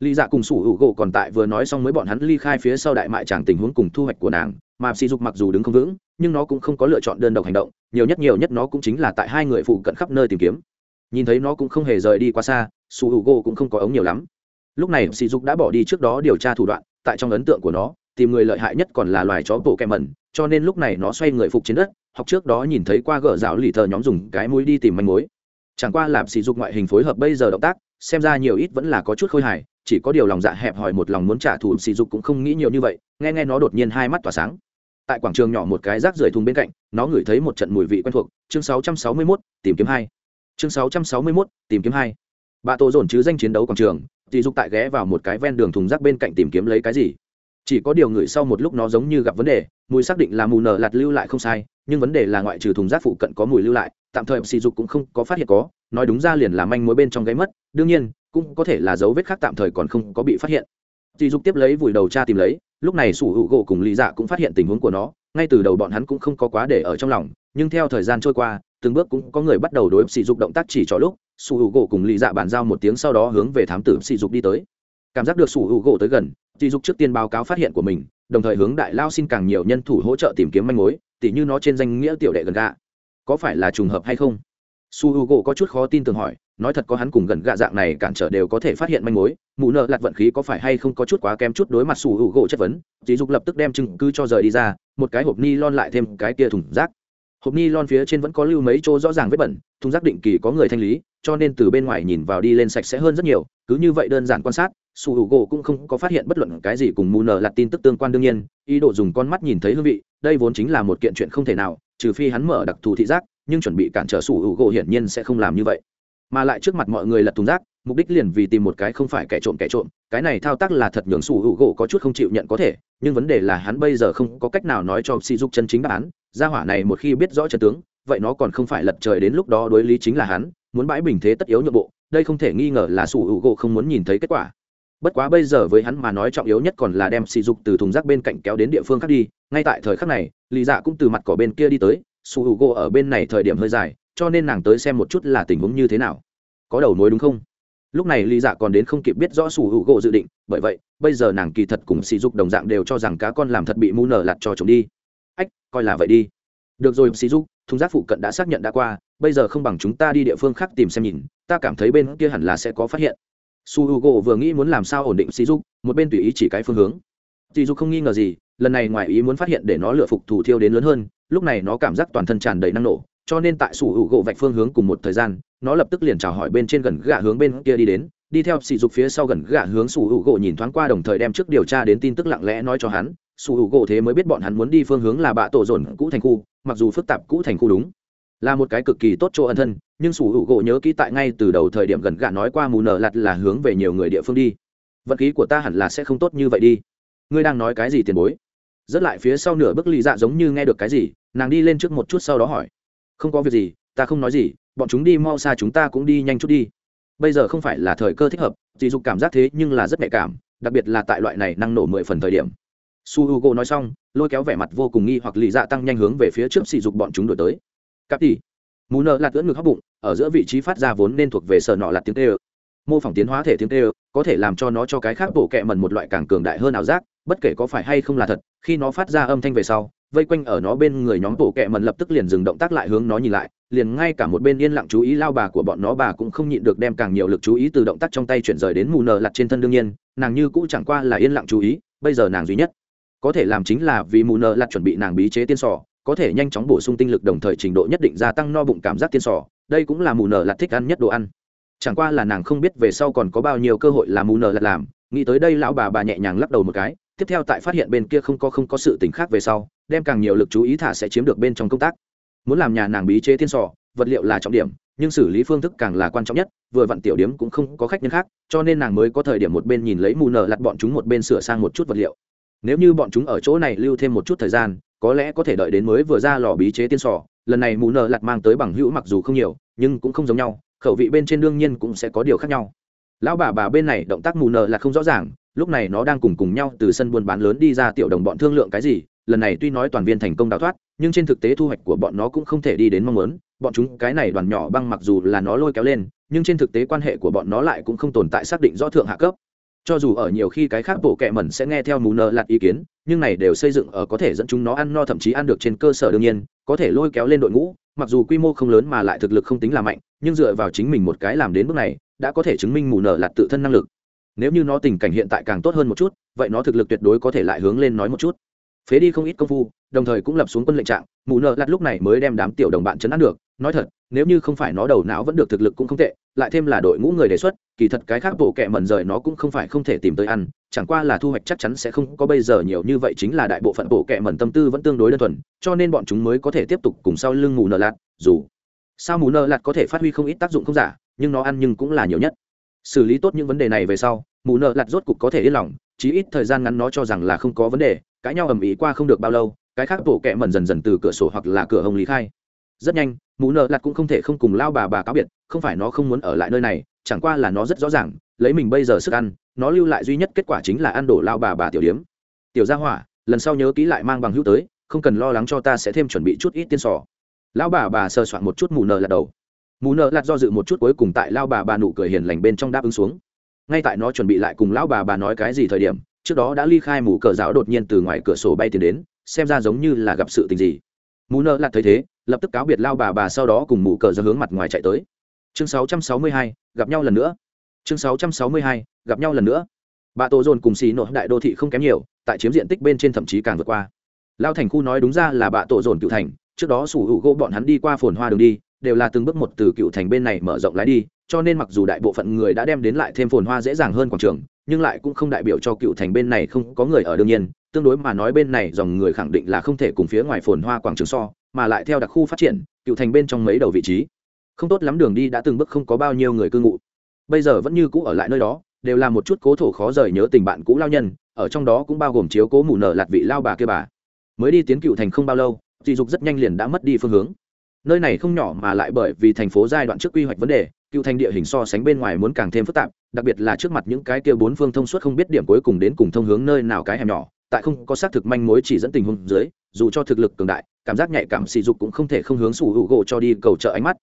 Lý dạ cùng sủ hữu gỗ còn tại vừa nói xong mới bọn hắn ly khai phía sau đại mại chẳng tình huống cùng thu hoạch của nàng, mà sỉ dục mặc dù đứng không vững, nhưng nó cũng không có lựa chọn đơn độc hành động, nhiều nhất nhiều nhất nó cũng chính là tại hai người phụ cận khắp nơi tìm kiếm. Nhìn thấy nó cũng không hề rời đi quá xa su h u g o cũng không có ống nhiều lắm. Lúc này sỉ dục đã bỏ đi trước đó điều tra thủ đoạn tại trong ấn tượng của nó tìm người lợi hại nhất còn là loài chó bộ kẹ mẩn cho nên lúc này nó xoay người phục trên đất học trước đó nhìn thấy qua gỡ rào lì thờ nhóm dùng cái mũi đi tìm manh mối. Chẳng qua làm sỉ dục ngoại hình phối hợp bây giờ động tác xem ra nhiều ít vẫn là có chút khôi hài chỉ có điều lòng dạ hẹp hòi một lòng muốn trả thù sỉ dục cũng không nghĩ nhiều như vậy nghe nghe nó đột nhiên hai mắt tỏa sáng. Tại quảng trường nhỏ một cái rác rưởi thùng bên cạnh nó ngửi thấy một trận mùi vị quen thuộc. Chương 661, tìm kiếm hai. Chương 661, tìm kiếm hai bà tô dồn chứ danh chiến đấu quảng trường sỉ dục tại ghé vào một cái ven đường thùng rác bên cạnh tìm kiếm lấy cái gì. Chỉ có điều ngửi sau một lúc nó giống như gặp vấn đề, mùi xác định là mù nở lạt lưu lại không sai, nhưng vấn đề là ngoại trừ thùng rác phụ cận có mùi lưu lại, tạm thời sỉ dục cũng không có phát hiện có, nói đúng ra liền là manh mối bên trong gáy mất, đương nhiên, cũng có thể là dấu vết khác tạm thời còn không có bị phát hiện. Sỉ dục tiếp lấy vùi đầu cha tìm lấy, lúc này sủ hữu gỗ cùng lý dạ cũng phát hiện tình huống của nó, ngay từ đầu bọn hắn cũng không có quá để ở trong lòng, nhưng theo thời gian trôi qua, từng bước cũng có người bắt đầu đối sỉ dục động tác chỉ cho lúc sủ hữu gỗ cùng lì dạ bàn giao một tiếng sau đó hướng về thám tử sỉ dục đi tới. Cảm giác được sủ hữu gỗ tới gần, sỉ dục trước tiên báo cáo phát hiện của mình, đồng thời hướng đại lao xin càng nhiều nhân thủ hỗ trợ tìm kiếm manh mối, tỉ như nó trên danh nghĩa tiểu đệ gần gạ. Có phải là trùng hợp hay không? Su h u gỗ có chút khó tin tưởng hỏi, nói thật có hắn cùng gần gạ dạng này cản trở đều có thể phát hiện manh mối, mụ nợ lặt vận khí có phải hay không có chút quá kém chút đối mặt su h u gỗ chất vấn dì dục lập tức đem chứng cứ cho rời đi ra, một cái hộp ni lon lại thêm cái kia thùng rác hộp ni lon phía trên vẫn có lưu mấy chỗ rõ ràng vết bẩn, thùng rác định kỳ có người thanh lý, cho nên từ bên ngoài nhìn vào đi lên sạch sẽ hơn rất nhiều. Cứ như vậy đơn giản quan sát, su h u gỗ cũng không có phát hiện bất luận cái gì cùng mù nở lặt tin tức tương quan đương nhiên. Ý đồ dùng con mắt nhìn thấy hương vị, đây vốn chính là một kiện chuyện không thể nào, trừ phi hắn mở đặc thù thị giác, nhưng chuẩn bị cản trở sủ hữu gỗ hiển nhiên sẽ không làm như vậy. Mà lại trước mặt mọi người lật thùng rác, mục đích liền vì tìm một cái không phải kẻ trộm kẻ trộm. Cái này thao tác là thật nhường sủ hữu gỗ có chút không chịu nhận có thể, nhưng vấn đề là hắn bây giờ không có cách nào nói cho sỉ dục chân chính đáp án gia hỏa này một khi biết rõ trận tướng, vậy nó còn không phải lật trời đến lúc đó đối lý chính là hắn, muốn bãi bình thế tất yếu nhượng bộ, đây không thể nghi ngờ là sủ hữu gỗ không muốn nhìn thấy kết quả. Bất quá bây giờ với hắn mà nói trọng yếu nhất còn là đem sỉ dục từ thùng rác bên cạnh kéo đến địa phương khác đi, ngay tại thời khắc này lì dạ cũng từ mặt cỏ bên kia đi tới, sủ hữu gỗ ở bên này thời điểm hơi dài, cho nên nàng tới xem một chút là tình huống như thế nào. Có đầu mối đúng không? Lúc này lý dạ còn đến không kịp biết rõ sủ hữu gỗ dự định, bởi vậy, bây giờ nàng kỳ thật cùng sỉ dục đồng dạng đều cho rằng cá con làm thật bị mu nở lặt cho chúng đi coi là vậy đi. Được rồi sĩ giúp thùng rác phụ cận đã xác nhận đã qua, bây giờ không bằng chúng ta đi địa phương khác tìm xem nhìn, ta cảm thấy bên kia hẳn là sẽ có phát hiện. Su h u g o vừa nghĩ muốn làm sao ổn định sĩ giúp một bên tùy ý chỉ cái phương hướng. Sĩ giúp không nghi ngờ gì, lần này ngoài ý muốn phát hiện để nó lựa phục thủ thiêu đến lớn hơn, lúc này nó cảm giác toàn thân tràn đầy năng nổ, cho nên tại sủ hữu gỗ vạch phương hướng cùng một thời gian, nó lập tức liền chào hỏi bên trên gần gạ hướng bên kia đi đến, đi theo sỉ dục phía sau gần gạ hướng sủ hữu gỗ nhìn thoáng qua đồng thời đem trước điều tra đến tin tức lặng lẽ nói cho hắn sủ hữu gỗ thế mới biết bọn hắn muốn đi phương hướng là bạ tổ dồn cũ thành khu, mặc dù phức tạp cũ thành khu đúng, là một cái cực kỳ tốt chỗ ân thân, nhưng sủ hữu gỗ nhớ kỹ tại ngay từ đầu thời điểm gần gạ nói qua mù nở lặt là hướng về nhiều người địa phương đi. Vật khí của ta hẳn là sẽ không tốt như vậy đi. Ngươi đang nói cái gì tiền bối? Rất lại phía sau nửa bước lì dạ giống như nghe được cái gì, nàng đi lên trước một chút sau đó hỏi. Không có việc gì, ta không nói gì, bọn chúng đi mau xa chúng ta cũng đi nhanh chút đi. Bây giờ không phải là thời cơ thích hợp, dì dục cảm giác thế nhưng là rất nhạy cảm, đặc biệt là tại loại này năng nổ mười phần thời điểm su h u g o nói xong, lôi kéo vẻ mặt vô cùng nghi hoặc lì dạ tăng nhanh hướng về phía trước sỉ dục bọn chúng đổi tới. Cặp tỉ mù nợ lạt ưỡn ngực hóc bụng, ở giữa vị trí phát ra vốn nên thuộc về sở nọ là tiếng tê ơ. Mô phỏng tiến hóa thể tiếng tê ơ, có thể làm cho nó cho cái khác bộ kẹ mần một loại càng cường đại hơn ảo giác, bất kể có phải hay không là thật, khi nó phát ra âm thanh về sau, vây quanh ở nó bên người nhóm bộ kẹ mần lập tức liền dừng động tác lại hướng nó nhìn lại, liền ngay cả một bên yên lặng chú ý lao bà của bọn nó bà cũng không nhịn được đem càng nhiều lực chú ý từ động tác trong tay chuyển rời đến mù nờ lặt trên thân đương nhiên, nàng như cũ chẳng qua là yên lặng chú ý, bây giờ nàng duy nhất có thể làm chính là vì mù nợ lặt chuẩn bị nàng bí chế tiên sò, có thể nhanh chóng bổ sung tinh lực đồng thời trình độ nhất định gia tăng no bụng cảm giác tiên sò, đây cũng là mù nợ lặt thích ăn nhất đồ ăn. Chẳng qua là nàng không biết về sau còn có bao nhiêu cơ hội là mù nợ lặt làm, nghĩ tới đây lão bà bà nhẹ nhàng lắc đầu một cái, tiếp theo tại phát hiện bên kia không có không có sự tình khác về sau, đem càng nhiều lực chú ý thả sẽ chiếm được bên trong công tác. Muốn làm nhà nàng bí chế tiên sò, vật liệu là trọng điểm, nhưng xử lý phương thức càng là quan trọng nhất, vừa vặn tiểu điếm cũng không có khách nhân khác, cho nên nàng mới có thời điểm một bên nhìn lấy mù nở lặt bọn chúng một bên sửa sang một chút vật liệu nếu như bọn chúng ở chỗ này lưu thêm một chút thời gian, có lẽ có thể đợi đến mới vừa ra lò bí chế tiên sò. Lần này mù nợ lặt mang tới bằng hữu mặc dù không nhiều, nhưng cũng không giống nhau, khẩu vị bên trên đương nhiên cũng sẽ có điều khác nhau. Lão bà bà bên này động tác mù nợ là không rõ ràng, lúc này nó đang cùng cùng nhau từ sân buôn bán lớn đi ra tiểu đồng bọn thương lượng cái gì. Lần này tuy nói toàn viên thành công đào thoát, nhưng trên thực tế thu hoạch của bọn nó cũng không thể đi đến mong muốn. Bọn chúng, cái này đoàn nhỏ băng mặc dù là nó lôi kéo lên, nhưng trên thực tế quan hệ của bọn nó lại cũng không tồn tại xác định rõ thượng hạ cấp cho dù ở nhiều khi cái khác bộ kệ mẩn sẽ nghe theo mù nợ lạt ý kiến, nhưng này đều xây dựng ở có thể dẫn chúng nó ăn no thậm chí ăn được trên cơ sở đương nhiên, có thể lôi kéo lên đội ngũ, mặc dù quy mô không lớn mà lại thực lực không tính là mạnh, nhưng dựa vào chính mình một cái làm đến bước này, đã có thể chứng minh mù nợ lạt tự thân năng lực. Nếu như nó tình cảnh hiện tại càng tốt hơn một chút, vậy nó thực lực tuyệt đối có thể lại hướng lên nói một chút phế đi không ít công phu, đồng thời cũng lập xuống quân lệnh trạng, mù nợ lặt lúc này mới đem đám tiểu đồng bạn chấn áp được. Nói thật, nếu như không phải nó đầu não vẫn được thực lực cũng không tệ, lại thêm là đội ngũ người đề xuất, kỳ thật cái khác bộ kệ mẩn rời nó cũng không phải không thể tìm tới ăn, chẳng qua là thu hoạch chắc chắn sẽ không có bây giờ nhiều như vậy chính là đại bộ phận bộ kệ mẩn tâm tư vẫn tương đối đơn thuần, cho nên bọn chúng mới có thể tiếp tục cùng sau lưng mù nợ lạt, dù sao mù nợ lạt có thể phát huy không ít tác dụng không giả, nhưng nó ăn nhưng cũng là nhiều nhất. Xử lý tốt những vấn đề này về sau, mù nợ lặt rốt cục có thể yên lòng, chí ít thời gian ngắn nó cho rằng là không có vấn đề cãi nhau ầm ĩ qua không được bao lâu, cái khác bộ kẹ mẩn dần dần từ cửa sổ hoặc là cửa hồng lý khai. Rất nhanh mù nợ lặt cũng không thể không cùng lao bà bà cáo biệt, không phải nó không muốn ở lại nơi này, chẳng qua là nó rất rõ ràng, lấy mình bây giờ sức ăn, nó lưu lại duy nhất kết quả chính là ăn đổ lao bà bà tiểu điếm. Tiểu gia hỏa, lần sau nhớ ký lại mang bằng hữu tới, không cần lo lắng cho ta sẽ thêm chuẩn bị chút ít tiên sò lão bà bà sơ soạn một chút mù nợ lặt đầu. Mù nợ lặt do dự một chút cuối cùng tại lao bà bà nụ cười hiền lành bên trong đáp ứng xuống. Ngay tại nó chuẩn bị lại cùng lão bà bà nói cái gì thời điểm trước đó đã ly khai mù cờ giáo đột nhiên từ ngoài cửa sổ bay tiến đến xem ra giống như là gặp sự tình gì. Mù nợ lặt thấy thế lập tức cáo biệt lao bà bà sau đó cùng mù cờ ra hướng mặt ngoài chạy tới. Chương 662, gặp nhau lần nữa. Chương 662, gặp nhau lần nữa. Bà tổ dồn cùng xì nội đại đô thị không kém nhiều tại chiếm diện tích bên trên thậm chí càng vượt qua. Lao thành khu nói đúng ra là bà tổ dồn cựu thành trước đó sủ hữu gỗ bọn hắn đi qua phồn hoa đường đi đều là từng bước một từ cựu thành bên này mở rộng lái đi cho nên mặc dù đại bộ phận người đã đem đến lại thêm phồn hoa dễ dàng hơn quảng trường nhưng lại cũng không đại biểu cho cựu thành bên này không có người ở đương nhiên, tương đối mà nói bên này dòng người khẳng định là không thể cùng phía ngoài phồn hoa quảng trường so, mà lại theo đặc khu phát triển, cựu thành bên trong mấy đầu vị trí, không tốt lắm đường đi đã từng bước không có bao nhiêu người cư ngụ. Bây giờ vẫn như cũ ở lại nơi đó, đều là một chút cố thổ khó rời nhớ tình bạn cũ lao nhân, ở trong đó cũng bao gồm chiếu cố mù nở lạt vị lao bà kia bà. Mới đi tiến cựu thành không bao lâu, dị dục rất nhanh liền đã mất đi phương hướng. Nơi này không nhỏ mà lại bởi vì thành phố giai đoạn trước quy hoạch vấn đề cựu thành địa hình so sánh bên ngoài muốn càng thêm phức tạp, đặc biệt là trước mặt những cái kia bốn phương thông suốt không biết điểm cuối cùng đến cùng thông hướng nơi nào cái hẻm nhỏ, tại không có xác thực manh mối chỉ dẫn tình huống dưới, dù cho thực lực cường đại, cảm giác nhạy cảm sỉ dục cũng không thể không hướng sủ hữu gỗ cho đi cầu trợ ánh mắt.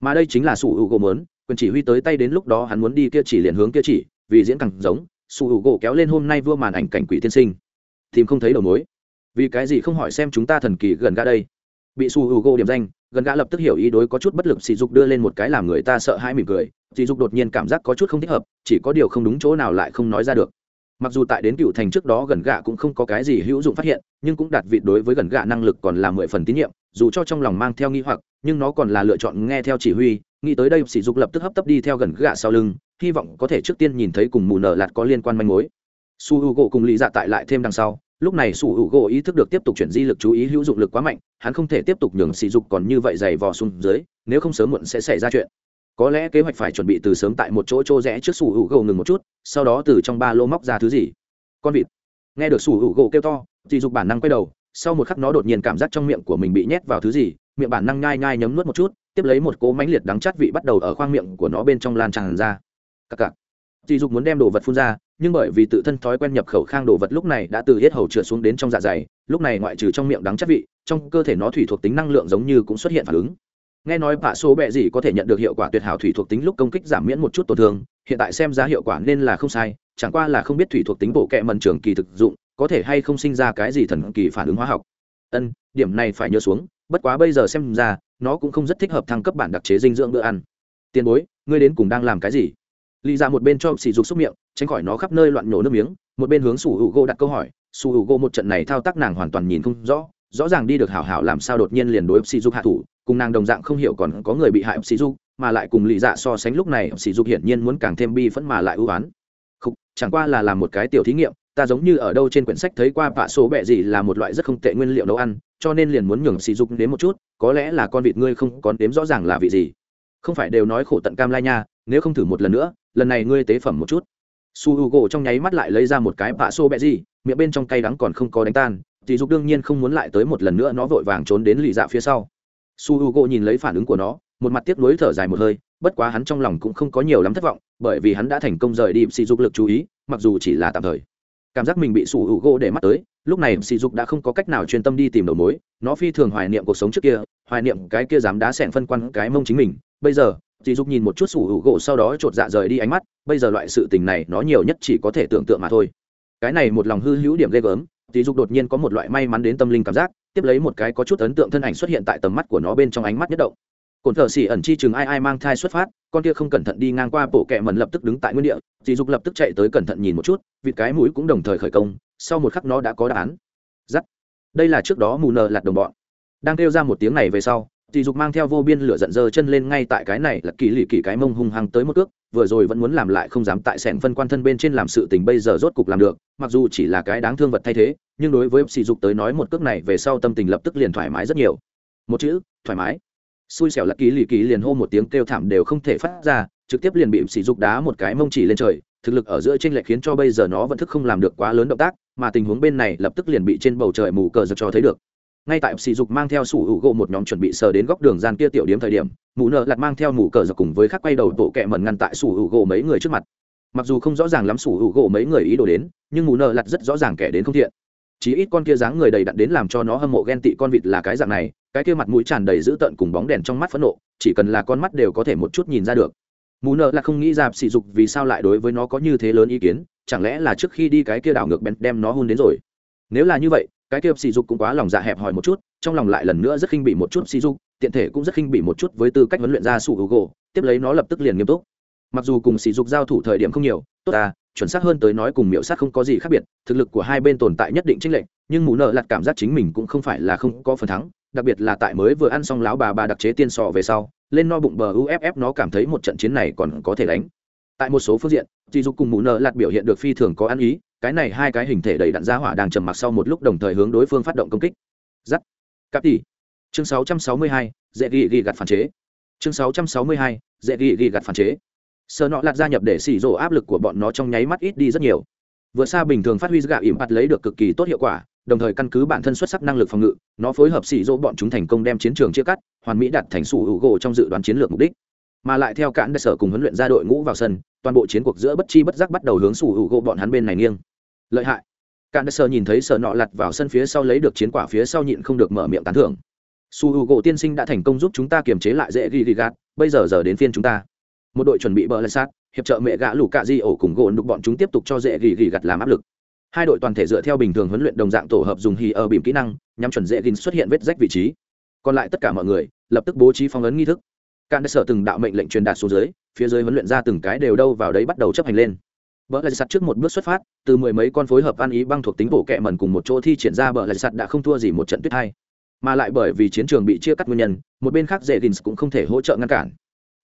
Mà đây chính là sủ hữu gỗ mớn quyền chỉ huy tới tay đến lúc đó hắn muốn đi kia chỉ liền hướng kia chỉ, vì diễn càng giống, sủ hữu gỗ kéo lên hôm nay vua màn ảnh cảnh quỷ tiên sinh. Tìm không thấy đầu mối. Vì cái gì không hỏi xem chúng ta thần kỳ gần ga đây? Bị sủ hữu gỗ điểm danh gần gã lập tức hiểu ý đối có chút bất lực sỉ dục đưa lên một cái làm người ta sợ hãi mỉm cười. Sỉ dục đột nhiên cảm giác có chút không thích hợp, chỉ có điều không đúng chỗ nào lại không nói ra được. Mặc dù tại đến cựu thành trước đó gần gạ cũng không có cái gì hữu dụng phát hiện, nhưng cũng đạt vị đối với gần gạ năng lực còn là mười phần tín nhiệm, dù cho trong lòng mang theo nghi hoặc, nhưng nó còn là lựa chọn nghe theo chỉ huy. Nghĩ tới đây, sỉ dục lập tức hấp tấp đi theo gần gạ sau lưng, hy vọng có thể trước tiên nhìn thấy cùng mù nở lạt có liên quan manh mối. Su h u gỗ cùng lý dạ tại lại thêm đằng sau lúc này sủ hữu gỗ ý thức được tiếp tục chuyển di lực chú ý hữu dụng lực quá mạnh, hắn không thể tiếp tục nhường sỉ dục còn như vậy dày vò xuống dưới, nếu không sớm muộn sẽ xảy ra chuyện. Có lẽ kế hoạch phải chuẩn bị từ sớm tại một chỗ chỗ rẽ trước sủ hữu gỗ ngừng một chút, sau đó từ trong ba lô móc ra thứ gì. Con vịt. Nghe được sủ hữu gỗ kêu to, sỉ dục bản năng quay đầu, sau một khắc nó đột nhiên cảm giác trong miệng của mình bị nhét vào thứ gì, miệng bản năng nhai nhai nhấm nuốt một chút, tiếp lấy một cỗ mánh liệt đắng chát vị bắt đầu ở khoang miệng của nó bên trong lan tràn ra. Cặc cặc. Sỉ dục muốn đem đồ vật phun ra nhưng bởi vì tự thân thói quen nhập khẩu khang đồ vật lúc này đã từ hết hầu trượt xuống đến trong dạ dày, lúc này ngoại trừ trong miệng đắng chất vị, trong cơ thể nó thủy thuộc tính năng lượng giống như cũng xuất hiện phản ứng. Nghe nói bạ số bẹ gì có thể nhận được hiệu quả tuyệt hảo thủy thuộc tính lúc công kích giảm miễn một chút tổn thương, hiện tại xem ra hiệu quả nên là không sai, chẳng qua là không biết thủy thuộc tính bộ kệ mần trường kỳ thực dụng, có thể hay không sinh ra cái gì thần kỳ phản ứng hóa học. Ân, điểm này phải nhớ xuống, bất quá bây giờ xem ra, nó cũng không rất thích hợp thăng cấp bản đặc chế dinh dưỡng bữa ăn. Tiền bối, ngươi đến cùng đang làm cái gì? Lì ra một bên cho sỉ dục xúc miệng tránh khỏi nó khắp nơi loạn nhổ nước miếng, một bên hướng sủ hữu gỗ đặt câu hỏi. Sủ hữu gỗ một trận này thao tác nàng hoàn toàn nhìn không rõ rõ ràng đi được hảo hảo làm sao đột nhiên liền đối sỉ dục hạ thủ, cùng nàng đồng dạng không hiểu còn có người bị hại sỉ dục, mà lại cùng lì dạ so sánh lúc này sỉ dục hiển nhiên muốn càng thêm bi phẫn mà lại ưu oán. Không chẳng qua là làm một cái tiểu thí nghiệm, ta giống như ở đâu trên quyển sách thấy qua vạ số bẹ gì là một loại rất không tệ nguyên liệu nấu ăn, cho nên liền muốn nhường sỉ dục đến một chút, có lẽ là con vịt ngươi không còn đếm rõ ràng là vị gì. Không phải đều nói khổ tận cam lai nha, nếu không thử một lần nữa, lần này ngươi tế phẩm một chút su h u gỗ trong nháy mắt lại lấy ra một cái bạ xô bẹ gì, miệng bên trong cay đắng còn không có đánh tan thì dục đương nhiên không muốn lại tới một lần nữa nó vội vàng trốn đến lì dạ phía sau. Su h u gỗ nhìn lấy phản ứng của nó, một mặt tiếc nuối thở dài một hơi, bất quá hắn trong lòng cũng không có nhiều lắm thất vọng, bởi vì hắn đã thành công rời đi sỉ dục lực chú ý, mặc dù chỉ là tạm thời. Cảm giác mình bị sủ hữu gỗ để mắt tới, lúc này sỉ dục đã không có cách nào chuyên tâm đi tìm đầu mối, nó phi thường hoài niệm cuộc sống trước kia, hoài niệm cái kia dám đá sẹn phân quan cái mông chính mình, bây giờ dì dục nhìn một chút sủ hữu gỗ sau đó chột dạ rời đi ánh mắt, bây giờ loại sự tình này nó nhiều nhất chỉ có thể tưởng tượng mà thôi. Cái này một lòng hư hữu điểm ghê gớm dì dục đột nhiên có một loại may mắn đến tâm linh cảm giác, tiếp lấy một cái có chút ấn tượng thân ảnh xuất hiện tại tầm mắt của nó bên trong ánh mắt nhất động. Cồn thợ xỉ ẩn chi chừng ai ai mang thai xuất phát, con kia không cẩn thận đi ngang qua bộ kẹ mần lập tức đứng tại nguyên địa dì dục lập tức chạy tới cẩn thận nhìn một chút, vịt cái mũi cũng đồng thời khởi công, sau một khắc nó đã có đáp án. Giắt. Đây là trước đó mù nờ lạt đồng bọn. Đang kêu ra một tiếng này về sau Tỷ dục mang theo vô biên lửa giận dơ chân lên ngay tại cái này là kỳ lì kỳ cái mông hung hăng tới một cước, vừa rồi vẫn muốn làm lại không dám tại sẹn phân quan thân bên trên làm sự tình bây giờ rốt cục làm được, mặc dù chỉ là cái đáng thương vật thay thế, nhưng đối với sỉ dục tới nói một cước này về sau tâm tình lập tức liền thoải mái rất nhiều. Một chữ, thoải mái. Xui xẻo là kỳ lì kỳ liền hô một tiếng kêu thảm đều không thể phát ra, trực tiếp liền bị sỉ dục đá một cái mông chỉ lên trời, thực lực ở giữa trên lệ khiến cho bây giờ nó vẫn thức không làm được quá lớn động tác mà tình huống bên này lập tức liền bị trên bầu trời mù cờ giật cho thấy được ngay tại sỉ dục mang theo sủ hữu gỗ một nhóm chuẩn bị sờ đến góc đường gian kia tiểu điếm thời điểm, mụ nợ lặt mang theo mù cờ giặc cùng với khắc quay đầu tổ kẹ mần ngăn tại sủ hữu gỗ mấy người trước mặt. Mặc dù không rõ ràng lắm sủ hữu gỗ mấy người ý đồ đến, nhưng mù nợ lặt rất rõ ràng kẻ đến không thiện. Chỉ ít con kia dáng người đầy đặn đến làm cho nó hâm mộ ghen tị con vịt là cái dạng này, cái kia mặt mũi tràn đầy dữ tợn cùng bóng đèn trong mắt phẫn nộ, chỉ cần là con mắt đều có thể một chút nhìn ra được. Mù nợ là không nghĩ ra sỉ dục vì sao lại đối với nó có như thế lớn ý kiến, chẳng lẽ là trước khi đi cái kia đảo ngược bèn đem nó hôn đến rồi. Nếu là như vậy cái kia sỉ dục cũng quá lòng dạ hẹp hòi một chút, trong lòng lại lần nữa rất khinh bị một chút sỉ dục tiện thể cũng rất khinh bị một chút với tư cách huấn luyện ra sủ hữu gỗ tiếp lấy nó lập tức liền nghiêm túc. Mặc dù cùng sỉ dục giao thủ thời điểm không nhiều, tốt à chuẩn xác hơn tới nói cùng miệu sát không có gì khác biệt, thực lực của hai bên tồn tại nhất định tranh lệch, nhưng mù nợ lặt cảm giác chính mình cũng không phải là không có phần thắng, đặc biệt là tại mới vừa ăn xong lão bà bà đặc chế tiên sò về sau, lên no bụng bờ uff nó cảm thấy một trận chiến này còn có thể đánh tại một số phương diện dì dục cùng mù nợ lạt biểu hiện được phi thường có ăn ý cái này hai cái hình thể đầy đạn giá hỏa đang trầm mặc sau một lúc đồng thời hướng đối phương phát động công kích. Giắt. Cáp tỷ chương 662, dễ ghi ghi gặt phản chế. Chương 662, dễ ghi ghi gặt phản chế. Sợ nọ lạt gia nhập để xỉ rổ áp lực của bọn nó trong nháy mắt ít đi rất nhiều. Vượt xa bình thường phát huy gạo ỉm bắt lấy được cực kỳ tốt hiệu quả đồng thời căn cứ bản thân xuất sắc năng lực phòng ngự nó phối hợp xỉ rỗ bọn chúng thành công đem chiến trường chia cắt hoàn mỹ đặt thành sủ hữu gỗ trong dự đoán chiến lược mục đích mà lại theo cản đại sở cùng huấn luyện ra đội ngũ vào sân, toàn bộ chiến cuộc giữa bất chi bất giác bắt đầu hướng sủ hữu gỗ bọn hắn bên này nghiêng. Lợi hại. Cản đại sở nhìn thấy sở nọ lặt vào sân phía sau lấy được chiến quả phía sau nhịn không được mở miệng tán thưởng. Su hữu gỗ tiên sinh đã thành công giúp chúng ta kiềm chế lại dễ ghi ghi gạt, bây giờ giờ đến phiên chúng ta. Một đội chuẩn bị bờ lại sát, hiệp trợ mẹ gã lũ cạ di ổ cùng gỗ đục bọn chúng tiếp tục cho dễ ghi ghi gạt làm áp lực. Hai đội toàn thể dựa theo bình thường huấn luyện đồng dạng tổ hợp dùng hì ở bìm kỹ năng nhằm chuẩn dễ ghi xuất hiện vết rách vị trí. Còn lại tất cả mọi người, lập tức bố trí phong ấn nghi thức cạn đã sở từng đạo mệnh lệnh truyền đạt xuống dưới, phía dưới huấn luyện ra từng cái đều đâu vào đấy bắt đầu chấp hành lên. Bờ lạch sạt trước một bước xuất phát, từ mười mấy con phối hợp ăn ý băng thuộc tính bổ kẹ mẩn cùng một chỗ thi triển ra bờ lạch sạt đã không thua gì một trận tuyết hai. Mà lại bởi vì chiến trường bị chia cắt nguyên nhân, một bên khác dễ gìn cũng không thể hỗ trợ ngăn cản.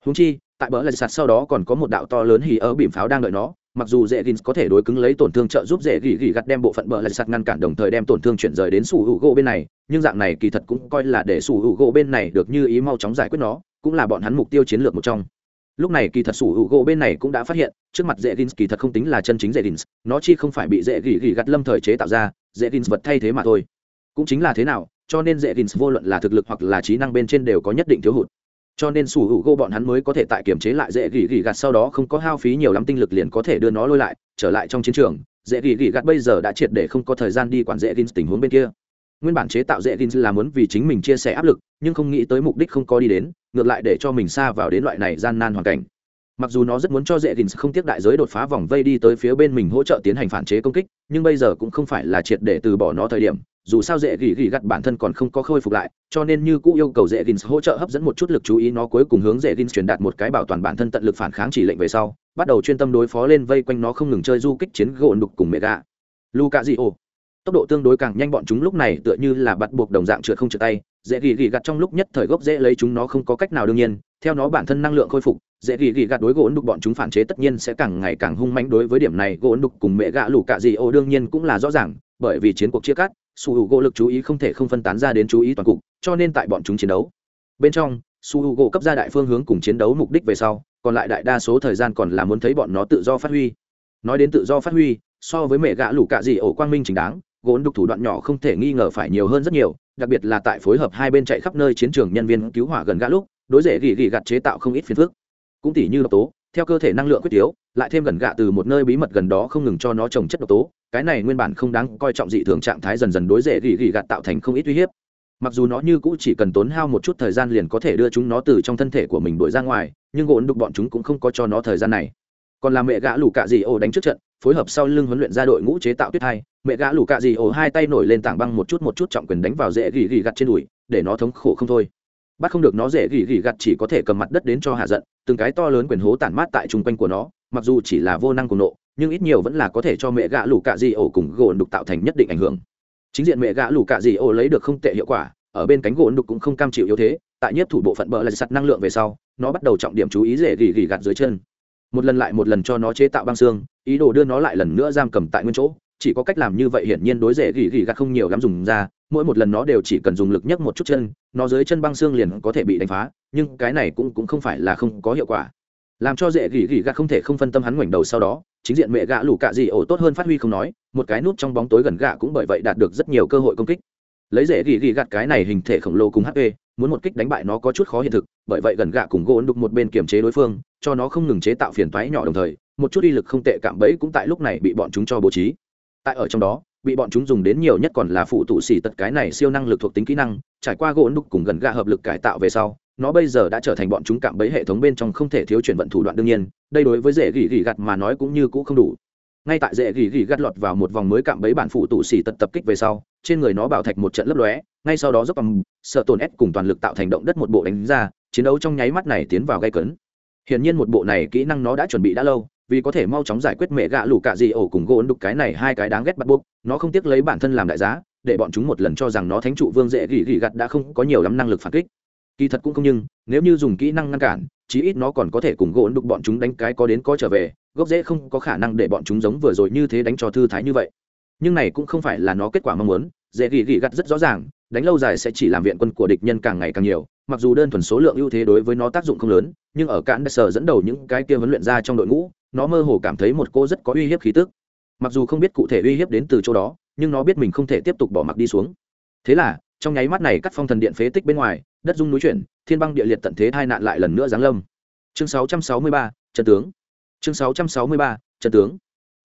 Húng chi, tại bờ lạch sạt sau đó còn có một đạo to lớn hì ở bìm pháo đang đợi nó mặc dù dễ gins có thể đối cứng lấy tổn thương trợ giúp dễ gỉ gỉ gặt đem bộ phận bờ lại sạt ngăn cản đồng thời đem tổn thương chuyển rời đến sủ hữu gỗ bên này, nhưng dạng này kỳ thật cũng coi là để sủ hữu gỗ bên này được như ý mau chóng giải quyết nó, cũng là bọn hắn mục tiêu chiến lược một trong. Lúc này kỳ thật sủ hữu gỗ bên này cũng đã phát hiện, trước mặt dễ gins kỳ thật không tính là chân chính dễ gins nó chi không phải bị dễ gỉ gỉ gặt lâm thời chế tạo ra, dễ gins vật thay thế mà thôi. Cũng chính là thế nào, cho nên dễ gins vô luận là thực lực hoặc là trí năng bên trên đều có nhất định thiếu hụt cho nên sủ hữu gỗ bọn hắn mới có thể tại kiểm chế lại dễ gỉ gỉ gạt sau đó không có hao phí nhiều lắm tinh lực liền có thể đưa nó lôi lại, trở lại trong chiến trường. Dễ gỉ gỉ gạt bây giờ đã triệt để không có thời gian đi quản dễ gins tình huống bên kia. Nguyên bản chế tạo dễ gins là muốn vì chính mình chia sẻ áp lực, nhưng không nghĩ tới mục đích không có đi đến, ngược lại để cho mình xa vào đến loại này gian nan hoàn cảnh. Mặc dù nó rất muốn cho dễ gins không tiếc đại giới đột phá vòng vây đi tới phía bên mình hỗ trợ tiến hành phản chế công kích, nhưng bây giờ cũng không phải là triệt để từ bỏ nó thời điểm dù sao dễ gỉ gỉ gặt bản thân còn không có khôi phục lại, cho nên như cũ yêu cầu dễ gins hỗ trợ hấp dẫn một chút lực chú ý nó cuối cùng hướng dễ gins truyền đạt một cái bảo toàn bản thân tận lực phản kháng chỉ lệnh về sau, bắt đầu chuyên tâm đối phó lên vây quanh nó không ngừng chơi du kích chiến gỗ đục cùng mẹ gà. Luka di ô tốc độ tương đối càng nhanh bọn chúng lúc này tựa như là bắt buộc đồng dạng trượt không trượt tay, dễ gỉ gỉ gặt trong lúc nhất thời gốc dễ lấy chúng nó không có cách nào đương nhiên, theo nó bản thân năng lượng khôi phục, dễ gỉ gỉ gặt đối gỗ đục bọn chúng phản chế tất nhiên sẽ càng ngày càng hung mãnh đối với điểm này, gỗ đục cùng mẹ gạ lù cạ gì ô đương nhiên cũng là rõ ràng, bởi vì chiến cuộc chia cắt su h u gỗ lực chú ý không thể không phân tán ra đến chú ý toàn cục, cho nên tại bọn chúng chiến đấu. Bên trong, su h u gỗ cấp ra đại phương hướng cùng chiến đấu mục đích về sau, còn lại đại đa số thời gian còn là muốn thấy bọn nó tự do phát huy. Nói đến tự do phát huy, so với mẹ gã lũ cạ gì ổ quang minh chính đáng gỗ đục thủ đoạn nhỏ không thể nghi ngờ phải nhiều hơn rất nhiều, đặc biệt là tại phối hợp hai bên chạy khắp nơi chiến trường nhân viên cứu hỏa gần gã lúc, đối rễ gỉ gỉ gặt chế tạo không ít phiền phức. Cũng tỉ như độc tố, theo cơ thể năng lượng quyết yếu lại thêm gần gạ từ một nơi bí mật gần đó không ngừng cho nó trồng chất độc tố, cái này nguyên bản không đáng coi trọng dị thường trạng thái dần dần đối rễ gỉ gỉ gạt tạo thành không ít uy hiếp. Mặc dù nó như cũ chỉ cần tốn hao một chút thời gian liền có thể đưa chúng nó từ trong thân thể của mình đuổi ra ngoài, nhưng gỗ đục bọn chúng cũng không có cho nó thời gian này. Còn là mẹ gã lù cạ dị ổ đánh trước trận, phối hợp sau lưng huấn luyện ra đội ngũ chế tạo tuyết hai, mẹ gã lù cạ dị ổ hai tay nổi lên tảng băng một chút một chút trọng quyền đánh vào rễ gỉ gỉ gặt trên đùi, để nó thống khổ không thôi. Bắt không được nó rễ gỉ gỉ gặt chỉ có thể cầm mặt đất đến cho hạ giận, từng cái to lớn quyền hố tản mát tại chung quanh của nó mặc dù chỉ là vô năng cùng nộ, nhưng ít nhiều vẫn là có thể cho mẹ gã lù cạ di ổ cùng gỗ đục tạo thành nhất định ảnh hưởng. Chính diện mẹ gã lù cạ di ổ lấy được không tệ hiệu quả, ở bên cánh gỗ đục cũng không cam chịu yếu thế, tại nhất thủ bộ phận bờ là sặt năng lượng về sau, nó bắt đầu trọng điểm chú ý dễ gỉ gỉ gạt dưới chân. Một lần lại một lần cho nó chế tạo băng xương, ý đồ đưa nó lại lần nữa giam cầm tại nguyên chỗ, chỉ có cách làm như vậy hiển nhiên đối dễ gỉ gỉ gạt không nhiều lắm dùng ra, mỗi một lần nó đều chỉ cần dùng lực nhấc một chút chân, nó dưới chân băng xương liền có thể bị đánh phá, nhưng cái này cũng cũng không phải là không có hiệu quả làm cho dễ gỉ gỉ gạt không thể không phân tâm hắn ngoảnh đầu sau đó, chính diện mẹ gạ lù cạ dị ổ tốt hơn phát huy không nói, một cái nút trong bóng tối gần gạ cũng bởi vậy đạt được rất nhiều cơ hội công kích. Lấy dễ gỉ gỉ gạt cái này hình thể khổng lồ cùng hp muốn một kích đánh bại nó có chút khó hiện thực, bởi vậy gần gạ cùng gỗ đục một bên kiềm chế đối phương, cho nó không ngừng chế tạo phiền toái nhỏ đồng thời, một chút uy lực không tệ cảm bẫy cũng tại lúc này bị bọn chúng cho bố trí. Tại ở trong đó, bị bọn chúng dùng đến nhiều nhất còn là phụ tụ xỉ tật cái này siêu năng lực thuộc tính kỹ năng, trải qua gỗ đục cùng gần gạ hợp lực cải tạo về sau nó bây giờ đã trở thành bọn chúng cạm bẫy hệ thống bên trong không thể thiếu chuyển vận thủ đoạn đương nhiên, đây đối với dễ gỉ gỉ gặt mà nói cũng như cũ không đủ. Ngay tại dễ gỉ gỉ gắt lọt vào một vòng mới cạm bẫy bản phụ tụ xỉ tật tập kích về sau, trên người nó bảo thạch một trận lấp lóe, ngay sau đó dốc bằng sợ tổn ép cùng toàn lực tạo thành động đất một bộ đánh ra, chiến đấu trong nháy mắt này tiến vào gây cấn. Hiển nhiên một bộ này kỹ năng nó đã chuẩn bị đã lâu, vì có thể mau chóng giải quyết mẹ gạ lù cạ gì ổ cùng gỗ đục cái này hai cái đáng ghét bắt buộc, nó không tiếc lấy bản thân làm đại giá, để bọn chúng một lần cho rằng nó thánh trụ vương dễ gỉ gỉ gặt đã không có nhiều lắm năng lực phản kích kỳ thật cũng không nhưng, nếu như dùng kỹ năng ngăn cản, chí ít nó còn có thể cùng gỗ đục bọn chúng đánh cái có đến có trở về, gốc dễ không có khả năng để bọn chúng giống vừa rồi như thế đánh cho thư thái như vậy. Nhưng này cũng không phải là nó kết quả mong muốn, dễ gỉ gỉ gặt rất rõ ràng, đánh lâu dài sẽ chỉ làm viện quân của địch nhân càng ngày càng nhiều, mặc dù đơn thuần số lượng ưu thế đối với nó tác dụng không lớn, nhưng ở cạn sở dẫn đầu những cái kia huấn luyện ra trong đội ngũ, nó mơ hồ cảm thấy một cô rất có uy hiếp khí tức. Mặc dù không biết cụ thể uy hiếp đến từ chỗ đó, nhưng nó biết mình không thể tiếp tục bỏ mặc đi xuống. Thế là trong nháy mắt này cắt phong thần điện phế tích bên ngoài đất dung núi chuyển thiên băng địa liệt tận thế hai nạn lại lần nữa giáng lâm. Chương 663, chân tướng. Chương 663, chân tướng.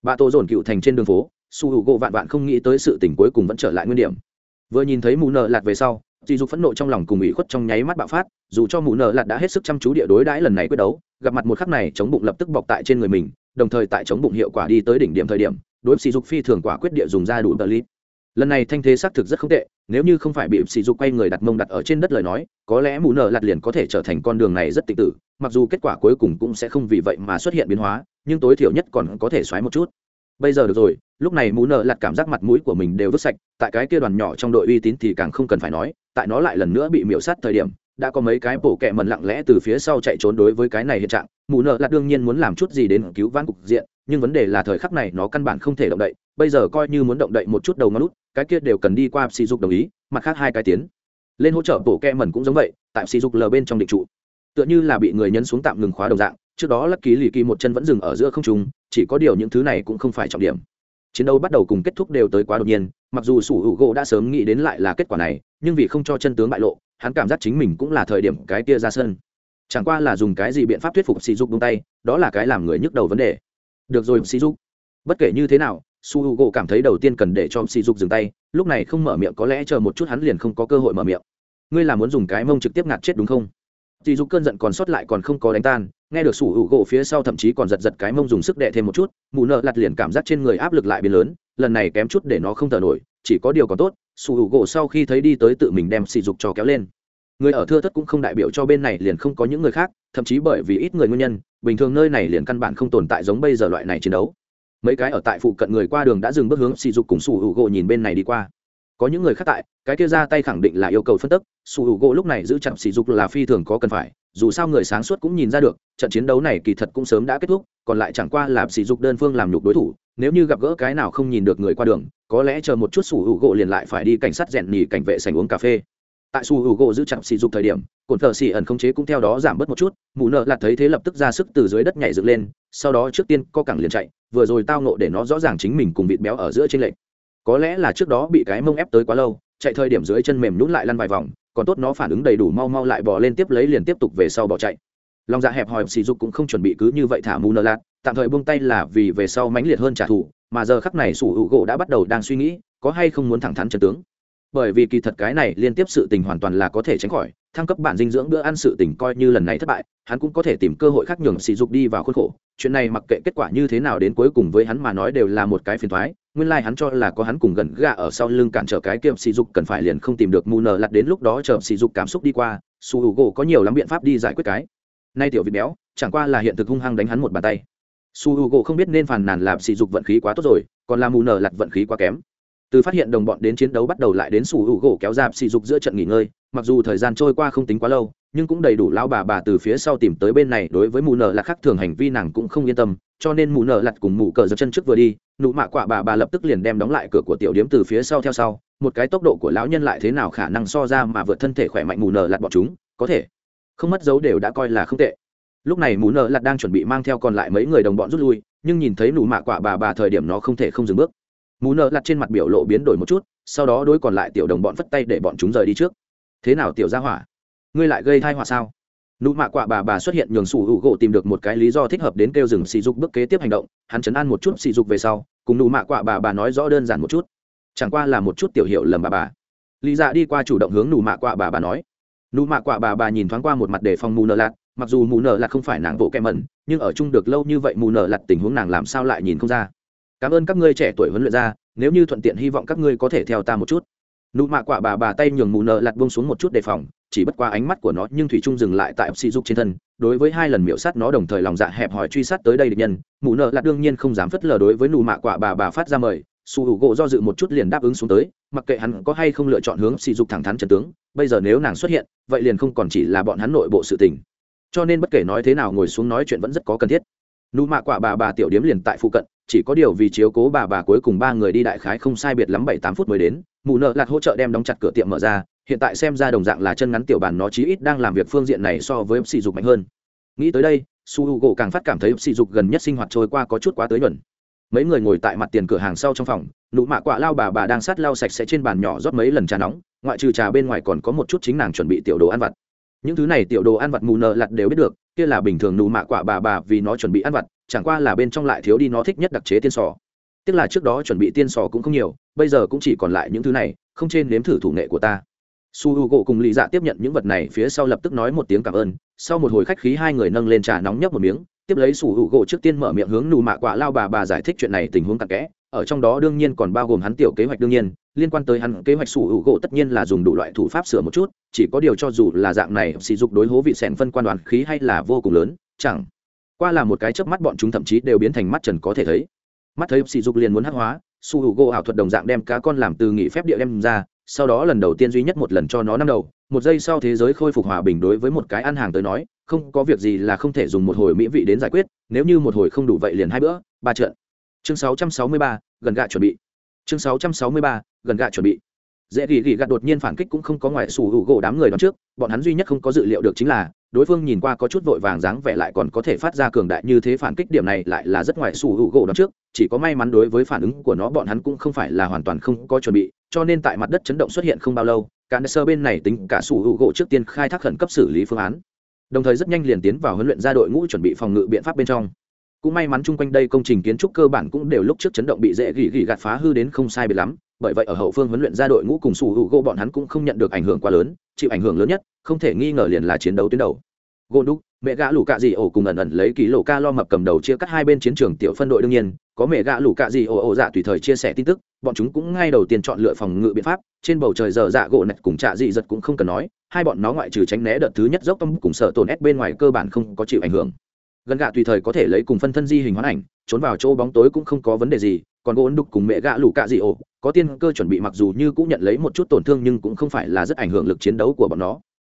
Bà tô dồn cựu thành trên đường phố su hữu gỗ vạn vạn không nghĩ tới sự tình cuối cùng vẫn trở lại nguyên điểm. Vừa nhìn thấy mù nợ lạt về sau dì dục phẫn nộ trong lòng cùng ủy khuất trong nháy mắt bạo phát dù cho mù nợ lạt đã hết sức chăm chú địa đối đãi lần này quyết đấu gặp mặt một khắc này chống bụng lập tức bọc tại trên người mình đồng thời tại chống bụng hiệu quả đi tới đỉnh điểm thời điểm đối sỉ dục phi thường quả quyết địa dùng ra đủ tờ lít lần này thanh thế xác thực rất không tệ, nếu như không phải bị sỉ dục quay người đặt mông đặt ở trên đất lời nói, có lẽ mù nợ lạt liền có thể trở thành con đường này rất tịch tử, mặc dù kết quả cuối cùng cũng sẽ không vì vậy mà xuất hiện biến hóa, nhưng tối thiểu nhất còn có thể xoáy một chút. Bây giờ được rồi, lúc này mù nợ lặt cảm giác mặt mũi của mình đều vứt sạch, tại cái kia đoàn nhỏ trong đội uy tín thì càng không cần phải nói, tại nó lại lần nữa bị miễu sát thời điểm, đã có mấy cái bổ kẹ mần lặng lẽ từ phía sau chạy trốn đối với cái này hiện trạng. Mù nợ lặt đương nhiên muốn làm chút gì đến cứu vãn cục diện, nhưng vấn đề là thời khắc này nó căn bản không thể động đậy bây giờ coi như muốn động đậy một chút đầu ngón út, cái kia đều cần đi qua sỉ dục đồng ý, mặt khác hai cái tiến. Lên hỗ trợ bổ kẹ mẩn cũng giống vậy, tại sỉ dục lờ bên trong định trụ. Tựa như là bị người nhấn xuống tạm ngừng khóa đồng dạng, trước đó lắc ký lì kỳ một chân vẫn dừng ở giữa không trung, chỉ có điều những thứ này cũng không phải trọng điểm. Chiến đấu bắt đầu cùng kết thúc đều tới quá đột nhiên, mặc dù sủ hữu gỗ đã sớm nghĩ đến lại là kết quả này, nhưng vì không cho chân tướng bại lộ, hắn cảm giác chính mình cũng là thời điểm cái kia ra sân. Chẳng qua là dùng cái gì biện pháp thuyết phục sỉ dục buông tay, đó là cái làm người nhức đầu vấn đề. Được rồi sỉ dục. Bất kể như thế nào su h u gỗ cảm thấy đầu tiên cần để cho sỉ dục dừng tay, lúc này không mở miệng, có lẽ chờ một chút hắn liền không có cơ hội mở miệng. Ngươi là muốn dùng cái mông trực tiếp ngạt chết đúng không? Sỉ dục cơn giận còn sót lại còn không có đánh tan, nghe được sủ hữu gỗ phía sau thậm chí còn giật giật cái mông dùng sức đệ thêm một chút mụ nợ lặt liền cảm giác trên người áp lực lại biến lớn, lần này kém chút để nó không thở nổi, chỉ có điều còn tốt sủ hữu gỗ sau khi thấy đi tới tự mình đem sỉ dục cho kéo lên. Người ở thưa thất cũng không đại biểu cho bên này liền không có những người khác, thậm chí bởi vì ít người nguyên nhân, bình thường nơi này liền căn bản không tồn tại giống bây giờ loại này chiến đấu mấy cái ở tại phụ cận người qua đường đã dừng bước hướng sỉ dục cùng sủ hữu gỗ nhìn bên này đi qua. Có những người khác tại, cái kia ra tay khẳng định là yêu cầu phân tức, sủ hữu gỗ lúc này giữ chặt sỉ dục là phi thường có cần phải, dù sao người sáng suốt cũng nhìn ra được, trận chiến đấu này kỳ thật cũng sớm đã kết thúc, còn lại chẳng qua là sỉ dục đơn phương làm nhục đối thủ, nếu như gặp gỡ cái nào không nhìn được người qua đường, có lẽ chờ một chút sủ hữu gỗ liền lại phải đi cảnh sát rèn nhì cảnh vệ sành uống cà phê. Tại su hữu gỗ giữ chặt sỉ dục thời điểm cồn thợ xỉ ẩn không chế cũng theo đó giảm bớt một chút, mụ nợ là thấy thế lập tức ra sức từ dưới đất nhảy dựng lên, sau đó trước tiên co cẳng liền chạy vừa rồi tao nộ để nó rõ ràng chính mình cùng vịt béo ở giữa trên lệnh có lẽ là trước đó bị cái mông ép tới quá lâu, chạy thời điểm dưới chân mềm nhún lại lăn vài vòng, còn tốt nó phản ứng đầy đủ mau mau lại bò lên tiếp lấy liền tiếp tục về sau bỏ chạy. Lòng dạ hẹp hòi sỉ dục cũng không chuẩn bị cứ như vậy thả mù nơ lạt, tạm thời buông tay là vì về sau mãnh liệt hơn trả thù, mà giờ khắc này sủ hữu gỗ đã bắt đầu đang suy nghĩ, có hay không muốn thẳng thắn chân tướng. Bởi vì kỳ thật cái này liên tiếp sự tình hoàn toàn là có thể tránh khỏi, thăng cấp bản dinh dưỡng bữa ăn sự tình coi như lần này thất bại, hắn cũng có thể tìm cơ hội khác nhường sỉ dục đi vào khuôn khổ chuyện này mặc kệ kết quả như thế nào đến cuối cùng với hắn mà nói đều là một cái phiền thoái. Nguyên lai hắn cho là có hắn cùng gần gà ở sau lưng cản trở cái kiệm sỉ dục cần phải liền không tìm được mù nờ lặt đến lúc đó chờ sỉ dục cảm xúc đi qua, su hữu gỗ có nhiều lắm biện pháp đi giải quyết cái. Nay tiểu vịt béo, chẳng qua là hiện thực hung hăng đánh hắn một bàn tay. Su hữu gỗ không biết nên phàn nàn làm sỉ dục vận khí quá tốt rồi, còn là mù nờ lặt vận khí quá kém. Từ phát hiện đồng bọn đến chiến đấu bắt đầu lại đến su h u gỗ kéo dạp sỉ dục giữa trận nghỉ ngơi, mặc dù thời gian trôi qua không tính quá lâu nhưng cũng đầy đủ lao bà bà từ phía sau tìm tới bên này đối với mù nợ là khác thường hành vi nàng cũng không yên tâm, cho nên mù nợ lặt cùng mù cờ giật chân trước vừa đi, nụ mạ quạ bà bà lập tức liền đem đóng lại cửa của tiểu điếm từ phía sau theo sau, một cái tốc độ của lão nhân lại thế nào khả năng so ra mà vượt thân thể khỏe mạnh mù nợ lặt bọn chúng, có thể không mất dấu đều đã coi là không tệ. Lúc này mù nợ lặt đang chuẩn bị mang theo còn lại mấy người đồng bọn rút lui, nhưng nhìn thấy nụ mạ quả bà bà thời điểm nó không thể không dừng bước. Mù nợ lặt trên mặt biểu lộ biến đổi một chút, sau đó đối còn lại tiểu đồng bọn phất tay để bọn chúng rời đi trước. Thế nào tiểu gia hỏa? Ngươi lại gây thai họa sao? Nụ mạ quạ bà bà xuất hiện nhường sủ hữu gỗ tìm được một cái lý do thích hợp đến kêu rừng sỉ dục bước kế tiếp hành động, hắn chấn an một chút sỉ dục về sau, cùng nụ mạ quạ bà bà nói rõ đơn giản một chút. Chẳng qua là một chút tiểu hiệu lầm bà bà. Lý dạ đi qua chủ động hướng nụ mạ quạ bà bà nói. Nụ mạ quạ bà bà nhìn thoáng qua một mặt để phòng mù nợ lạt, mặc dù mù nợ lạt không phải nàng bộ kẹ mẩn, nhưng ở chung được lâu như vậy mù nợ lạt tình huống nàng làm sao lại nhìn không ra. Cảm ơn các ngươi trẻ tuổi huấn luyện ra, nếu như thuận tiện hy vọng các ngươi có thể theo ta một chút. Nụ mạ quạ bà bà tay nhường mù nợ lạt buông xuống một chút đề phòng chỉ bất qua ánh mắt của nó nhưng thủy trung dừng lại tại sỉ dục trên thân, đối với hai lần miễu sát nó đồng thời lòng dạ hẹp hòi truy sát tới đây địch nhân, mụ nợ lạt đương nhiên không dám phất lờ đối với nụ mạ quạ bà bà phát ra mời, su hữu gỗ do dự một chút liền đáp ứng xuống tới, mặc kệ hắn có hay không lựa chọn hướng sỉ dục thẳng thắn trần tướng, bây giờ nếu nàng xuất hiện, vậy liền không còn chỉ là bọn hắn nội bộ sự tình. Cho nên bất kể nói thế nào ngồi xuống nói chuyện vẫn rất có cần thiết. Nụ mạ quả bà bà tiểu điếm liền tại phụ cận, chỉ có điều vì chiếu cố bà bà cuối cùng ba người đi đại khái không sai biệt lắm bảy tám phút mới đến, mụ nợ lạt hỗ trợ đem đóng chặt cửa tiệm mở ra hiện tại xem ra đồng dạng là chân ngắn tiểu bàn nó chí ít đang làm việc phương diện này so với sỉ dục mạnh hơn. Nghĩ tới đây, su h u gỗ càng phát cảm thấy sỉ dục gần nhất sinh hoạt trôi qua có chút quá tới nhuận. Mấy người ngồi tại mặt tiền cửa hàng sau trong phòng, nụ mạ quạ lao bà bà đang sát lau sạch sẽ trên bàn nhỏ rót mấy lần trà nóng, ngoại trừ trà bên ngoài còn có một chút chính nàng chuẩn bị tiểu đồ ăn vặt. Những thứ này tiểu đồ ăn vặt mù nợ lặt đều biết được, kia là bình thường nụ mạ quạ bà bà vì nó chuẩn bị ăn vặt, chẳng qua là bên trong lại thiếu đi nó thích nhất đặc chế tiên sò. Tức là trước đó chuẩn bị tiên sò cũng không nhiều, bây giờ cũng chỉ còn lại những thứ này, không trên nếm thử thủ nghệ của ta su h u gỗ cùng lì dạ tiếp nhận những vật này phía sau lập tức nói một tiếng cảm ơn. Sau một hồi khách khí, hai người nâng lên trà nóng nhấp một miếng. Tiếp lấy su h u gỗ trước tiên mở miệng hướng nù mạ quả lao bà bà giải thích chuyện này tình huống cặn kẽ. Ở trong đó đương nhiên còn bao gồm hắn tiểu kế hoạch đương nhiên. Liên quan tới hắn, kế hoạch sủ hữu u gỗ tất nhiên là dùng đủ loại thủ pháp sửa một chút. Chỉ có điều cho dù là dạng này sử dụng đối hố vị sẻn phân quan đoàn khí hay là vô cùng lớn, chẳng qua là một cái chớp mắt bọn chúng thậm chí đều biến thành mắt trần có thể thấy. Mắt thấy sỉ dục liền muốn hắc hóa sủ hữu u gỗ ảo thuật đồng dạng đem cá con làm từ nghỉ phép địa đem ra sau đó lần đầu tiên duy nhất một lần cho nó năm đầu một giây sau thế giới khôi phục hòa bình đối với một cái ăn hàng tới nói không có việc gì là không thể dùng một hồi mỹ vị đến giải quyết nếu như một hồi không đủ vậy liền hai bữa ba trận. Chương 663, gần gạ chuẩn bị. Chương 663, gần gạ chuẩn bị dễ gỉ gỉ gạt đột nhiên phản kích cũng không có ngoại sủ hữu gỗ đám người đón trước, bọn hắn duy nhất không có dự liệu được chính là, đối phương nhìn qua có chút vội vàng dáng vẻ lại còn có thể phát ra cường đại như thế phản kích điểm này lại là rất ngoại sủ hữu gỗ đón trước, chỉ có may mắn đối với phản ứng của nó bọn hắn cũng không phải là hoàn toàn không có chuẩn bị, cho nên tại mặt đất chấn động xuất hiện không bao lâu cả sơ bên này tính cả sủ hữu gỗ trước tiên khai thác khẩn cấp xử lý phương án. Đồng thời rất nhanh liền tiến vào huấn luyện ra đội ngũ chuẩn bị phòng ngự biện pháp bên trong. Cũng may mắn chung quanh đây công trình kiến trúc cơ bản cũng đều lúc trước chấn động bị dễ gỉ gỉ gạt phá hư đến không sai biệt lắm bởi vậy ở hậu phương huấn luyện ra đội ngũ cùng sủ hữu gỗ, bọn hắn cũng không nhận được ảnh hưởng quá lớn, chịu ảnh hưởng lớn nhất, không thể nghi ngờ liền là chiến đấu tuyến đầu. Gôn đúc, mẹ gã lũ cạ dị ổ cùng ẩn ẩn lấy ký lộ ca lo mập cầm đầu chia cắt hai bên chiến trường tiểu phân đội đương nhiên, có mẹ gã lũ cạ dị ổ ổ dạ tùy thời chia sẻ tin tức, bọn chúng cũng ngay đầu tiên chọn lựa phòng ngự biện pháp, trên bầu trời giờ dạ gỗ nạch cùng trạ dị giật cũng không cần nói, hai bọn nó ngoại trừ tránh né đợt thứ nhất dốc tâm cùng sợ tổn ép bên ngoài cơ bản không có chịu ảnh hưởng. Gần gạ tùy thời có thể lấy cùng phân thân di hình hoán ảnh, trốn vào chỗ bóng tối cũng không có vấn đề gì còn gỗ đục cùng mẹ gã lũ cạ dị ổ, có tiên cơ chuẩn bị mặc dù như cũng nhận lấy một chút tổn thương nhưng cũng không phải là rất ảnh hưởng lực chiến đấu của bọn nó.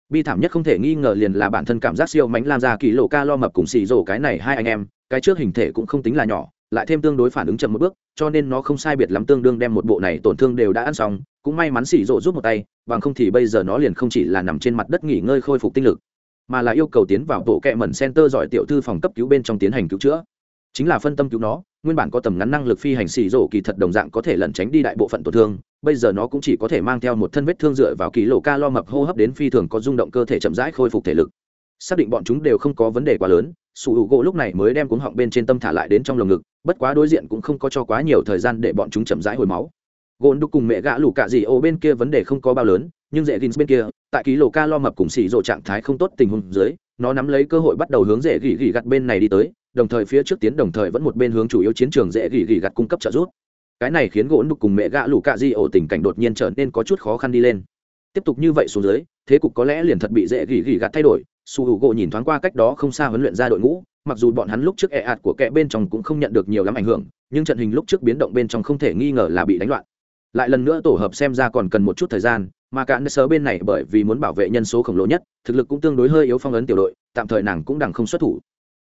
Bi thảm nhất không thể nghi ngờ liền là bản thân cảm giác siêu mánh lam ra kỳ lộ ca lo mập cùng xì rổ cái này hai anh em, cái trước hình thể cũng không tính là nhỏ, lại thêm tương đối phản ứng chậm một bước, cho nên nó không sai biệt lắm tương đương đem một bộ này tổn thương đều đã ăn xong, cũng may mắn xì rổ giúp một tay, bằng không thì bây giờ nó liền không chỉ là nằm trên mặt đất nghỉ ngơi khôi phục tinh lực, mà là yêu cầu tiến vào bộ kẹ mẩn center giỏi tiểu thư phòng cấp cứu bên trong tiến hành cứu chữa. Chính là phân tâm cứu nó nguyên bản có tầm ngắn năng lực phi hành xì rổ kỳ thật đồng dạng có thể lẩn tránh đi đại bộ phận tổn thương, bây giờ nó cũng chỉ có thể mang theo một thân vết thương dựa vào ký lộ ca lo mập hô hấp đến phi thường có rung động cơ thể chậm rãi khôi phục thể lực. Xác định bọn chúng đều không có vấn đề quá lớn, sủ hữu gỗ lúc này mới đem cuống họng bên trên tâm thả lại đến trong lồng ngực, bất quá đối diện cũng không có cho quá nhiều thời gian để bọn chúng chậm rãi hồi máu. Gôn đúc cùng mẹ gã lủ cạ gì ô bên kia vấn đề không có bao lớn, nhưng dễ gins bên kia, tại ký lộ ca lo mập cùng xì rộ trạng thái không tốt tình huống dưới, nó nắm lấy cơ hội bắt đầu hướng dễ gỉ gỉ gặt bên này đi tới đồng thời phía trước tiến đồng thời vẫn một bên hướng chủ yếu chiến trường dễ gỉ gỉ gặt cung cấp trợ giúp. Cái này khiến gỗ đục cùng mẹ gã lũ cạ di ổ tình cảnh đột nhiên trở nên có chút khó khăn đi lên. Tiếp tục như vậy xuống dưới, thế cục có lẽ liền thật bị dễ gỉ gỉ gặt thay đổi. Su hữu gỗ nhìn thoáng qua cách đó không xa huấn luyện ra đội ngũ, mặc dù bọn hắn lúc trước ẹ ạt của kẻ bên trong cũng không nhận được nhiều lắm ảnh hưởng, nhưng trận hình lúc trước biến động bên trong không thể nghi ngờ là bị đánh loạn. Lại lần nữa tổ hợp xem ra còn cần một chút thời gian, mà cả nơi sớ bên này bởi vì muốn bảo vệ nhân số khổng lồ nhất, thực lực cũng tương đối hơi yếu phong ấn tiểu đội, tạm thời nàng cũng đằng không xuất thủ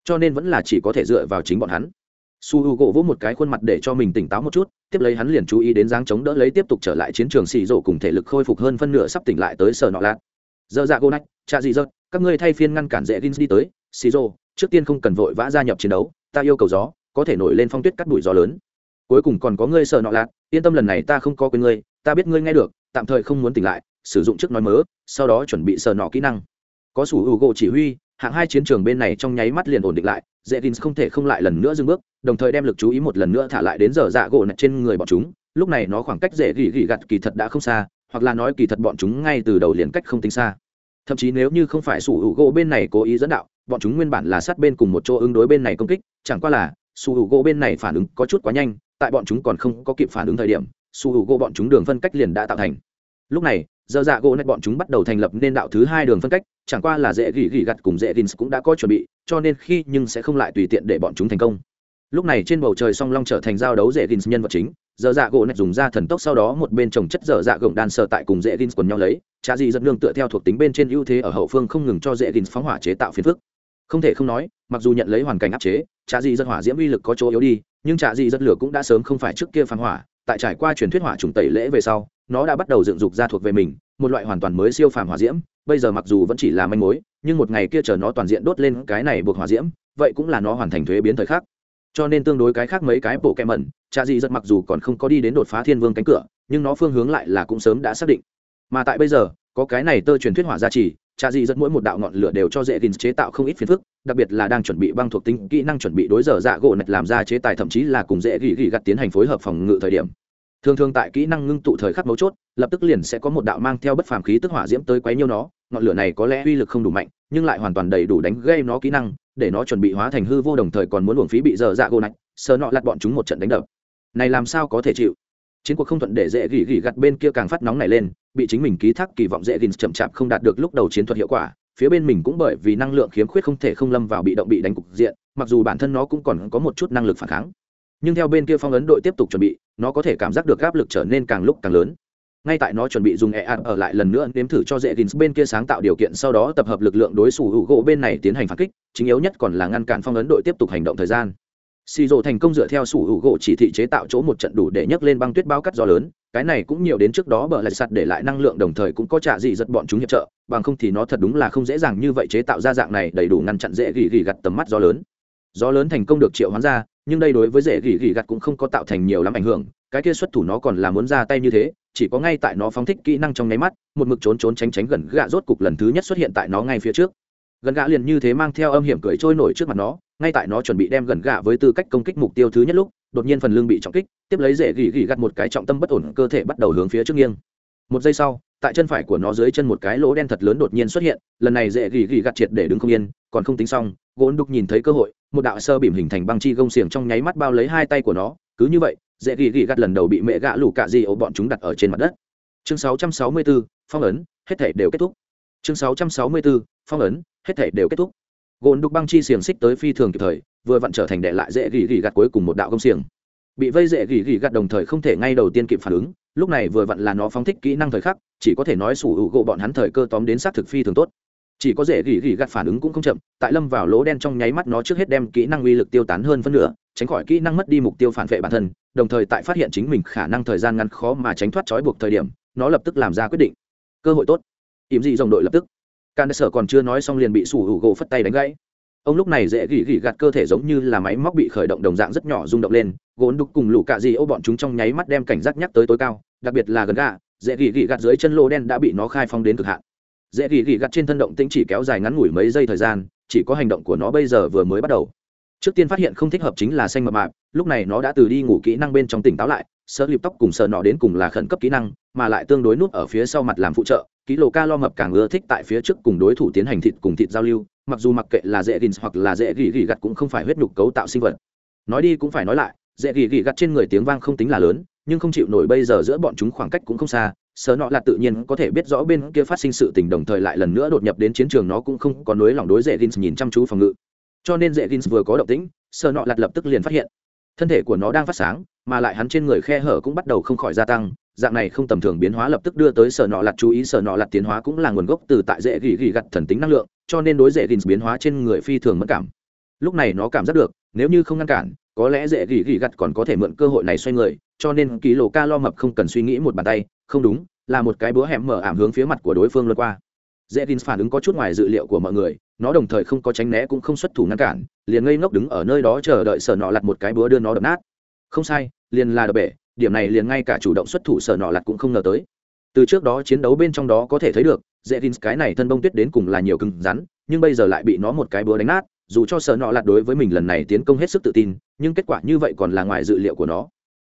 cho nên vẫn là chỉ có thể dựa vào chính bọn hắn. Su h u gỗ vỗ một cái khuôn mặt để cho mình tỉnh táo một chút, tiếp lấy hắn liền chú ý đến dáng chống đỡ lấy tiếp tục trở lại chiến trường xì rộ cùng thể lực khôi phục hơn phân nửa sắp tỉnh lại tới sở nọ lạc dơ dạ gô nách cha gì dơ các ngươi thay phiên ngăn cản dễ gin đi tới, xì rộ trước tiên không cần vội vã gia nhập chiến đấu, ta yêu cầu gió, có thể nổi lên phong tuyết cắt đuổi gió lớn. Cuối cùng còn có ngươi sợ nọ lạc yên tâm lần này ta không có quên ngươi, ta biết ngươi nghe được, tạm thời không muốn tỉnh lại, sử dụng trước nói mớ, sau đó chuẩn bị sợ nọ kỹ năng. Có sủ hữu gỗ chỉ huy hạng hai chiến trường bên này trong nháy mắt liền ổn định lại dễ tin không thể không lại lần nữa dừng bước, đồng thời đem lực chú ý một lần nữa thả lại đến giờ dạ gỗ nạch trên người bọn chúng. Lúc này nó khoảng cách dễ gỉ gỉ gặt kỳ thật đã không xa, hoặc là nói kỳ thật bọn chúng ngay từ đầu liền cách không tính xa. Thậm chí nếu như không phải sủ hữu gỗ bên này cố ý dẫn đạo, bọn chúng nguyên bản là sát bên cùng một chỗ ứng đối bên này công kích, chẳng qua là sủ hữu gỗ bên này phản ứng có chút quá nhanh, tại bọn chúng còn không có kịp phản ứng thời điểm, sủ hữu gỗ bọn chúng đường phân cách liền đã tạo thành. Lúc này giờ dạ gỗ này bọn chúng bắt đầu thành lập nên đạo thứ hai đường phân cách, chẳng qua là dễ gỉ gỉ gặt cùng dễ gins cũng đã có chuẩn bị, cho nên khi nhưng sẽ không lại tùy tiện để bọn chúng thành công. Lúc này trên bầu trời song long trở thành giao đấu dễ gins nhân vật chính, giờ dạ gỗ này dùng ra thần tốc sau đó một bên trồng chất dở dạ gồng đan sợ tại cùng dễ gins quần nhau lấy cha dị dẫn lương tựa theo thuộc tính bên trên ưu thế ở hậu phương không ngừng cho dễ gins phóng hỏa chế tạo phiền phức. Không thể không nói, mặc dù nhận lấy hoàn cảnh áp chế cha dị dẫn hỏa diễm uy lực có chỗ yếu đi, nhưng cha dị dẫn lửa cũng đã sớm không phải trước kia phán hỏa, tại trải qua truyền thuyết hỏa trùng tẩy lễ về sau nó đã bắt đầu dựng dục ra thuộc về mình, một loại hoàn toàn mới siêu phàm hỏa diễm, bây giờ mặc dù vẫn chỉ là manh mối, nhưng một ngày kia chờ nó toàn diện đốt lên cái này buộc hỏa diễm, vậy cũng là nó hoàn thành thuế biến thời khắc. Cho nên tương đối cái khác mấy cái bộ kẹm mẩn, cha dị rất mặc dù còn không có đi đến đột phá thiên vương cánh cửa, nhưng nó phương hướng lại là cũng sớm đã xác định. Mà tại bây giờ, có cái này tơ truyền thuyết hỏa gia trì, cha dị rất mỗi một đạo ngọn lửa đều cho dễ gìn chế tạo không ít phiền phức, đặc biệt là đang chuẩn bị băng thuộc tính kỹ năng chuẩn bị đối giờ dạ gỗ nạch làm ra chế tài thậm chí là cùng dễ gỉ gỉ gặt tiến hành phối hợp phòng ngự thời điểm thường thường tại kỹ năng ngưng tụ thời khắc mấu chốt, lập tức liền sẽ có một đạo mang theo bất phàm khí tức hỏa diễm tới quấy nhiêu nó. Ngọn lửa này có lẽ uy lực không đủ mạnh, nhưng lại hoàn toàn đầy đủ đánh gây nó kỹ năng, để nó chuẩn bị hóa thành hư vô đồng thời còn muốn luồng phí bị dở dạ gỗ nạch, sờ nọ lặt bọn chúng một trận đánh đập. Này làm sao có thể chịu? Chiến cuộc không thuận để dễ gỉ gỉ gặt bên kia càng phát nóng này lên, bị chính mình ký thác kỳ vọng dễ gỉ chậm chạp không đạt được lúc đầu chiến thuật hiệu quả, phía bên mình cũng bởi vì năng lượng khiếm khuyết không thể không lâm vào bị động bị đánh cục diện, mặc dù bản thân nó cũng còn có một chút năng lực phản kháng nhưng theo bên kia phong ấn đội tiếp tục chuẩn bị, nó có thể cảm giác được áp lực trở nên càng lúc càng lớn. Ngay tại nó chuẩn bị dùng e ạt ở lại lần nữa, nếm thử cho dễ gins bên kia sáng tạo điều kiện, sau đó tập hợp lực lượng đối xù hữu gỗ bên này tiến hành phản kích, chính yếu nhất còn là ngăn cản phong ấn đội tiếp tục hành động thời gian. Xì rộ thành công dựa theo sủ hữu gỗ chỉ thị chế tạo chỗ một trận đủ để nhấc lên băng tuyết bao cắt gió lớn, cái này cũng nhiều đến trước đó bờ lại sạt để lại năng lượng đồng thời cũng có trả gì giật bọn chúng hiệp trợ, bằng không thì nó thật đúng là không dễ dàng như vậy chế tạo ra dạng này đầy đủ ngăn chặn dễ gỉ gỉ gặt tầm mắt gió lớn gió lớn thành công được triệu hoán ra, nhưng đây đối với dễ gỉ gỉ gặt cũng không có tạo thành nhiều lắm ảnh hưởng, cái kia xuất thủ nó còn là muốn ra tay như thế, chỉ có ngay tại nó phóng thích kỹ năng trong nháy mắt, một mực trốn trốn tránh tránh gần gạ rốt cục lần thứ nhất xuất hiện tại nó ngay phía trước. Gần gạ liền như thế mang theo âm hiểm cười trôi nổi trước mặt nó, ngay tại nó chuẩn bị đem gần gạ với tư cách công kích mục tiêu thứ nhất lúc, đột nhiên phần lưng bị trọng kích, tiếp lấy dễ gỉ gỉ gặt một cái trọng tâm bất ổn cơ thể bắt đầu hướng phía trước nghiêng. Một giây sau, tại chân phải của nó dưới chân một cái lỗ đen thật lớn đột nhiên xuất hiện, lần này dễ gỉ gỉ gặt triệt để đứng không yên còn không tính xong gôn đục nhìn thấy cơ hội một đạo sơ bìm hình thành băng chi gông xiềng trong nháy mắt bao lấy hai tay của nó cứ như vậy dễ gỉ gỉ gắt lần đầu bị mẹ gạ lủ cạ di ấu bọn chúng đặt ở trên mặt đất. Chương 664, phong ấn hết thể đều kết thúc. Chương 664, phong ấn hết thể đều kết thúc. Gôn đục băng chi xiềng xích tới phi thường kịp thời vừa vặn trở thành đệ lại dễ gỉ gỉ gắt cuối cùng một đạo gông xiềng. Bị vây dễ gỉ gỉ gắt đồng thời không thể ngay đầu tiên kịp phản ứng lúc này vừa vặn là nó phóng thích kỹ năng thời khắc chỉ có thể nói sủ hữu gỗ bọn hắn thời cơ tóm đến xác thực phi thường tốt chỉ có dễ gỉ gỉ gặt phản ứng cũng không chậm, tại lâm vào lỗ đen trong nháy mắt nó trước hết đem kỹ năng uy lực tiêu tán hơn phân nửa, tránh khỏi kỹ năng mất đi mục tiêu phản vệ bản thân, đồng thời tại phát hiện chính mình khả năng thời gian ngắn khó mà tránh thoát trói buộc thời điểm, nó lập tức làm ra quyết định. Cơ hội tốt. Ỉm dị dòng đội lập tức. Can sở còn chưa nói xong liền bị sủ hữu gỗ phất tay đánh gãy. Ông lúc này dễ gỉ gỉ gạt cơ thể giống như là máy móc bị khởi động đồng dạng rất nhỏ rung động lên, gốn đục cùng lũ cạ dị ô bọn chúng trong nháy mắt đem cảnh giác nhắc tới tối cao, đặc biệt là gần gà dễ gỉ gỉ gạt dưới chân lô đen đã bị nó khai phong đến cực hạn dễ gỉ gỉ gặt trên thân động tĩnh chỉ kéo dài ngắn ngủi mấy giây thời gian, chỉ có hành động của nó bây giờ vừa mới bắt đầu. Trước tiên phát hiện không thích hợp chính là xanh mập mạp, lúc này nó đã từ đi ngủ kỹ năng bên trong tỉnh táo lại, sợ lịp tóc cùng sợ nọ đến cùng là khẩn cấp kỹ năng, mà lại tương đối nút ở phía sau mặt làm phụ trợ, ký lô ca lo mập càng ưa thích tại phía trước cùng đối thủ tiến hành thịt cùng thịt giao lưu, mặc dù mặc kệ là dễ gins hoặc là dễ gỉ gỉ gặt cũng không phải huyết nhục cấu tạo sinh vật. Nói đi cũng phải nói lại dễ gỉ gỉ gặt trên người tiếng vang không tính là lớn, nhưng không chịu nổi bây giờ giữa bọn chúng khoảng cách cũng không xa sợ nọ là tự nhiên có thể biết rõ bên kia phát sinh sự tình đồng thời lại lần nữa đột nhập đến chiến trường nó cũng không có nối lòng đối dễ gìn nhìn chăm chú phòng ngự. Cho nên dễ gìn vừa có động tĩnh sợ nọ lạt lập tức liền phát hiện, thân thể của nó đang phát sáng, mà lại hắn trên người khe hở cũng bắt đầu không khỏi gia tăng, dạng này không tầm thường biến hóa lập tức đưa tới sở nọ lặt chú ý, sở nọ lặt tiến hóa cũng là nguồn gốc từ tại dễ gỉ gỉ gặt thần tính năng lượng, cho nên đối dễ gỉ biến hóa trên người phi thường mất cảm. Lúc này nó cảm giác được, nếu như không ngăn cản có lẽ dễ gỉ gỉ gặt còn có thể mượn cơ hội này xoay người, cho nên ký lô ca lo mập không cần suy nghĩ một bàn tay, không đúng, là một cái búa hẻm mở ảm hướng phía mặt của đối phương lượt qua. Dễ gỉ phản ứng có chút ngoài dự liệu của mọi người, nó đồng thời không có tránh né cũng không xuất thủ ngăn cản, liền ngây ngốc đứng ở nơi đó chờ đợi sở nọ lặt một cái búa đưa nó đập nát. Không sai, liền là đập bể, điểm này liền ngay cả chủ động xuất thủ sở nọ lặt cũng không ngờ tới. Từ trước đó chiến đấu bên trong đó có thể thấy được, dễ tin cái này thân bông tuyết đến cùng là nhiều cứng rắn, nhưng bây giờ lại bị nó một cái búa đánh nát dù cho sở nọ lạt đối với mình lần này tiến công hết sức tự tin, nhưng kết quả như vậy còn là ngoài dự liệu của nó.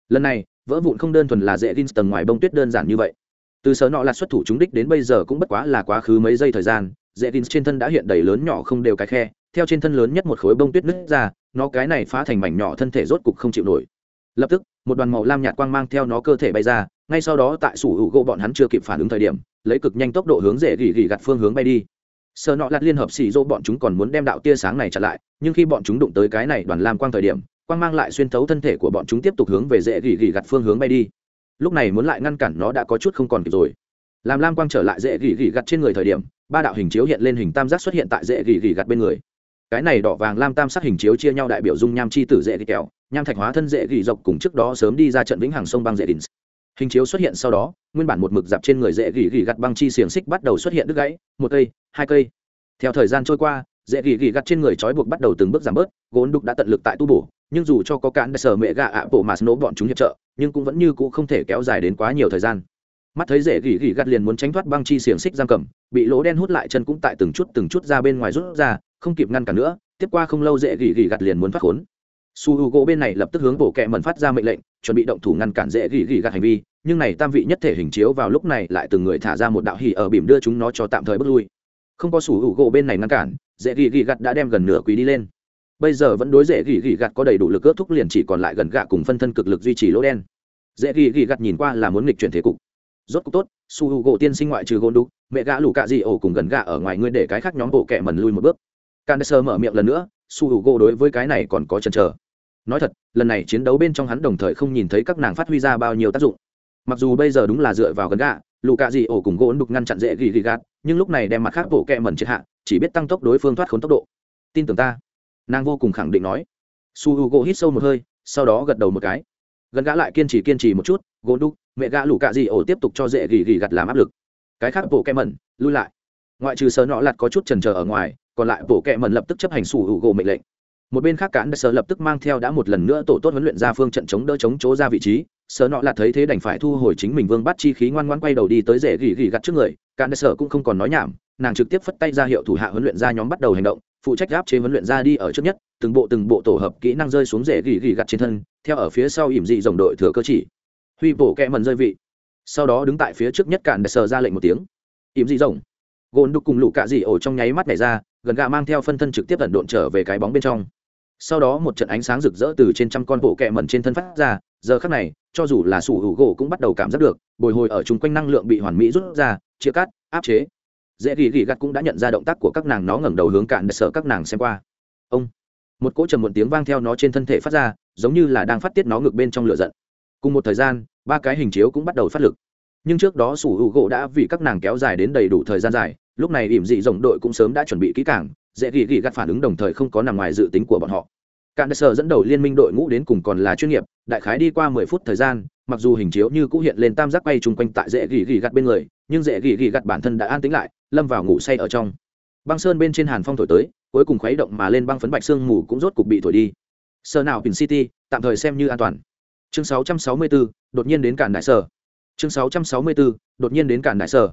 Lần này, vỡ vụn không đơn thuần là dễ tin tầng ngoài bông tuyết đơn giản như vậy. Từ sở nọ lạt xuất thủ chúng đích đến bây giờ cũng bất quá là quá khứ mấy giây thời gian, dễ tin trên thân đã hiện đầy lớn nhỏ không đều cái khe, theo trên thân lớn nhất một khối bông tuyết nứt ra, nó cái này phá thành mảnh nhỏ thân thể rốt cục không chịu nổi. Lập tức, một đoàn màu lam nhạt quang mang theo nó cơ thể bay ra, ngay sau đó tại sủ hữu gỗ bọn hắn chưa kịp phản ứng thời điểm, lấy cực nhanh tốc độ hướng dễ gỉ gỉ gặt phương hướng bay đi sợ nọ lạt liên hợp xì dỗ bọn chúng còn muốn đem đạo tia sáng này chặn lại, nhưng khi bọn chúng đụng tới cái này đoàn lam quang thời điểm, quang mang lại xuyên thấu thân thể của bọn chúng tiếp tục hướng về dễ gỉ gỉ gặt phương hướng bay đi. Lúc này muốn lại ngăn cản nó đã có chút không còn kịp rồi. Làm lam quang trở lại dễ gỉ gỉ gặt trên người thời điểm, ba đạo hình chiếu hiện lên hình tam giác xuất hiện tại dễ gỉ gỉ gặt bên người. Cái này đỏ vàng lam tam sắc hình chiếu chia nhau đại biểu dung nham chi tử dễ gỉ kẹo, nham thạch hóa thân dễ gỉ dọc cùng trước đó sớm đi ra trận vĩnh hàng sông băng dễ đỉnh hình chiếu xuất hiện sau đó, nguyên bản một mực dạp trên người dễ gỉ gỉ gặt băng chi xiềng xích bắt đầu xuất hiện đứt gãy, một cây, hai cây. Theo thời gian trôi qua, dễ gỉ gỉ gặt trên người trói buộc bắt đầu từng bước giảm bớt, gốn đục đã tận lực tại tu bổ, nhưng dù cho có cán sở mẹ gà ạ bộ mà nổ bọn chúng hiệp trợ, nhưng cũng vẫn như cũ không thể kéo dài đến quá nhiều thời gian. Mắt thấy dễ gỉ gỉ gặt liền muốn tránh thoát băng chi xiềng xích giam cầm, bị lỗ đen hút lại chân cũng tại từng chút từng chút ra bên ngoài rút ra, không kịp ngăn cản nữa, tiếp qua không lâu dễ gỉ gỉ gặt liền muốn thoát khốn su h u gỗ bên này lập tức hướng bộ kẹ mần phát ra mệnh lệnh, chuẩn bị động thủ ngăn cản dễ gỉ gỉ gạt hành vi, nhưng này tam vị nhất thể hình chiếu vào lúc này lại từng người thả ra một đạo hỉ ở bìm đưa chúng nó cho tạm thời bước lui. Không có su h u gỗ bên này ngăn cản, dễ gỉ gỉ gạt đã đem gần nửa quý đi lên. Bây giờ vẫn đối dễ gỉ gỉ gạt có đầy đủ lực ước thúc liền chỉ còn lại gần gạ cùng phân thân cực lực duy trì lỗ đen. Dễ gỉ gỉ gạt nhìn qua là muốn nghịch chuyển thế cục. Rốt cục tốt, su h u gỗ tiên sinh ngoại trừ gôn đúc, mẹ gã lù cạ dị ổ cùng gần gạ ở ngoài ngươi để cái khác nhóm bộ kẹ mần lui một bước. Can sơ mở miệng lần nữa, su h u gỗ đối với cái này còn có chần chờ nói thật, lần này chiến đấu bên trong hắn đồng thời không nhìn thấy các nàng phát huy ra bao nhiêu tác dụng. Mặc dù bây giờ đúng là dựa vào gần gạ lù cạ gì ổ cùng gỗ đục ngăn chặn dễ ghi ghi gạt, nhưng lúc này đem mặt khác bộ kẹ mẩn triệt hạ, chỉ biết tăng tốc đối phương thoát khốn tốc độ. Tin tưởng ta. Nàng vô cùng khẳng định nói. Su h u gỗ hít sâu một hơi, sau đó gật đầu một cái. Gần gã lại kiên trì kiên trì một chút, gỗ đục mẹ gã lù cạ gì ổ tiếp tục cho dễ ghi ghi gạt làm áp lực. Cái khác bộ kẹ mẩn, lui lại. Ngoại trừ sớ nọ lặt có chút trần trờ ở ngoài, còn lại bộ kẹ mẩn lập tức chấp hành su h u gỗ mệnh lệnh một bên khác cán sở lập tức mang theo đã một lần nữa tổ tốt huấn luyện ra phương trận chống đỡ chống chỗ ra vị trí. Sở nọ là thấy thế đành phải thu hồi chính mình vương bắt chi khí ngoan ngoan quay đầu đi tới rễ gỉ gỉ gặt trước người. Cán sở cũng không còn nói nhảm, nàng trực tiếp phất tay ra hiệu thủ hạ huấn luyện ra nhóm bắt đầu hành động, phụ trách áp chế huấn luyện ra đi ở trước nhất, từng bộ từng bộ tổ hợp kỹ năng rơi xuống rễ gỉ gỉ gặt trên thân, theo ở phía sau ỉm dị dòng đội thừa cơ chỉ. Huy bổ kẹ mần rơi vị. Sau đó đứng tại phía trước nhất cạn sở ra lệnh một tiếng. Ỉm dị rồng. Gồn đục cùng lũ cạ dị ổ trong nháy mắt này ra, gần gà mang theo phân thân trực tiếp ẩn độn trở về cái bóng bên trong sau đó một trận ánh sáng rực rỡ từ trên trăm con bộ kẹ mẩn trên thân phát ra, giờ khắc này, cho dù là sủ hữu gỗ cũng bắt đầu cảm giác được, bồi hồi ở chung quanh năng lượng bị hoàn mỹ rút ra, chia cắt, áp chế. Dễ gỉ gỉ gắt cũng đã nhận ra động tác của các nàng, nó ngẩng đầu hướng cạn để sợ các nàng xem qua. Ông. Một cỗ trầm một tiếng vang theo nó trên thân thể phát ra, giống như là đang phát tiết nó ngược bên trong lửa giận. Cùng một thời gian, ba cái hình chiếu cũng bắt đầu phát lực. Nhưng trước đó sủ hữu gỗ đã vì các nàng kéo dài đến đầy đủ thời gian dài, lúc này ỉm dị rồng đội cũng sớm đã chuẩn bị kỹ càng, dễ ghi ghi gắt phản ứng đồng thời không có nằm ngoài dự tính của bọn họ cạn sở dẫn đầu liên minh đội ngũ đến cùng còn là chuyên nghiệp đại khái đi qua mười phút thời gian mặc dù hình chiếu như cũ hiện lên tam giác bay chung quanh tại dễ gỉ gỉ gặt bên người nhưng dễ gỉ gỉ gặt bản thân đã an tính lại lâm vào ngủ say ở trong. Băng sơn bên trên hàn phong thổi tới cuối cùng khuấy động mà lên băng phấn bạch sương mù cũng rốt cục bị thổi đi. Sơ nào pin city tạm thời xem như an toàn. Chương 664, đột nhiên đến cản đại sở. Chương 664, đột nhiên đến cản đại sở.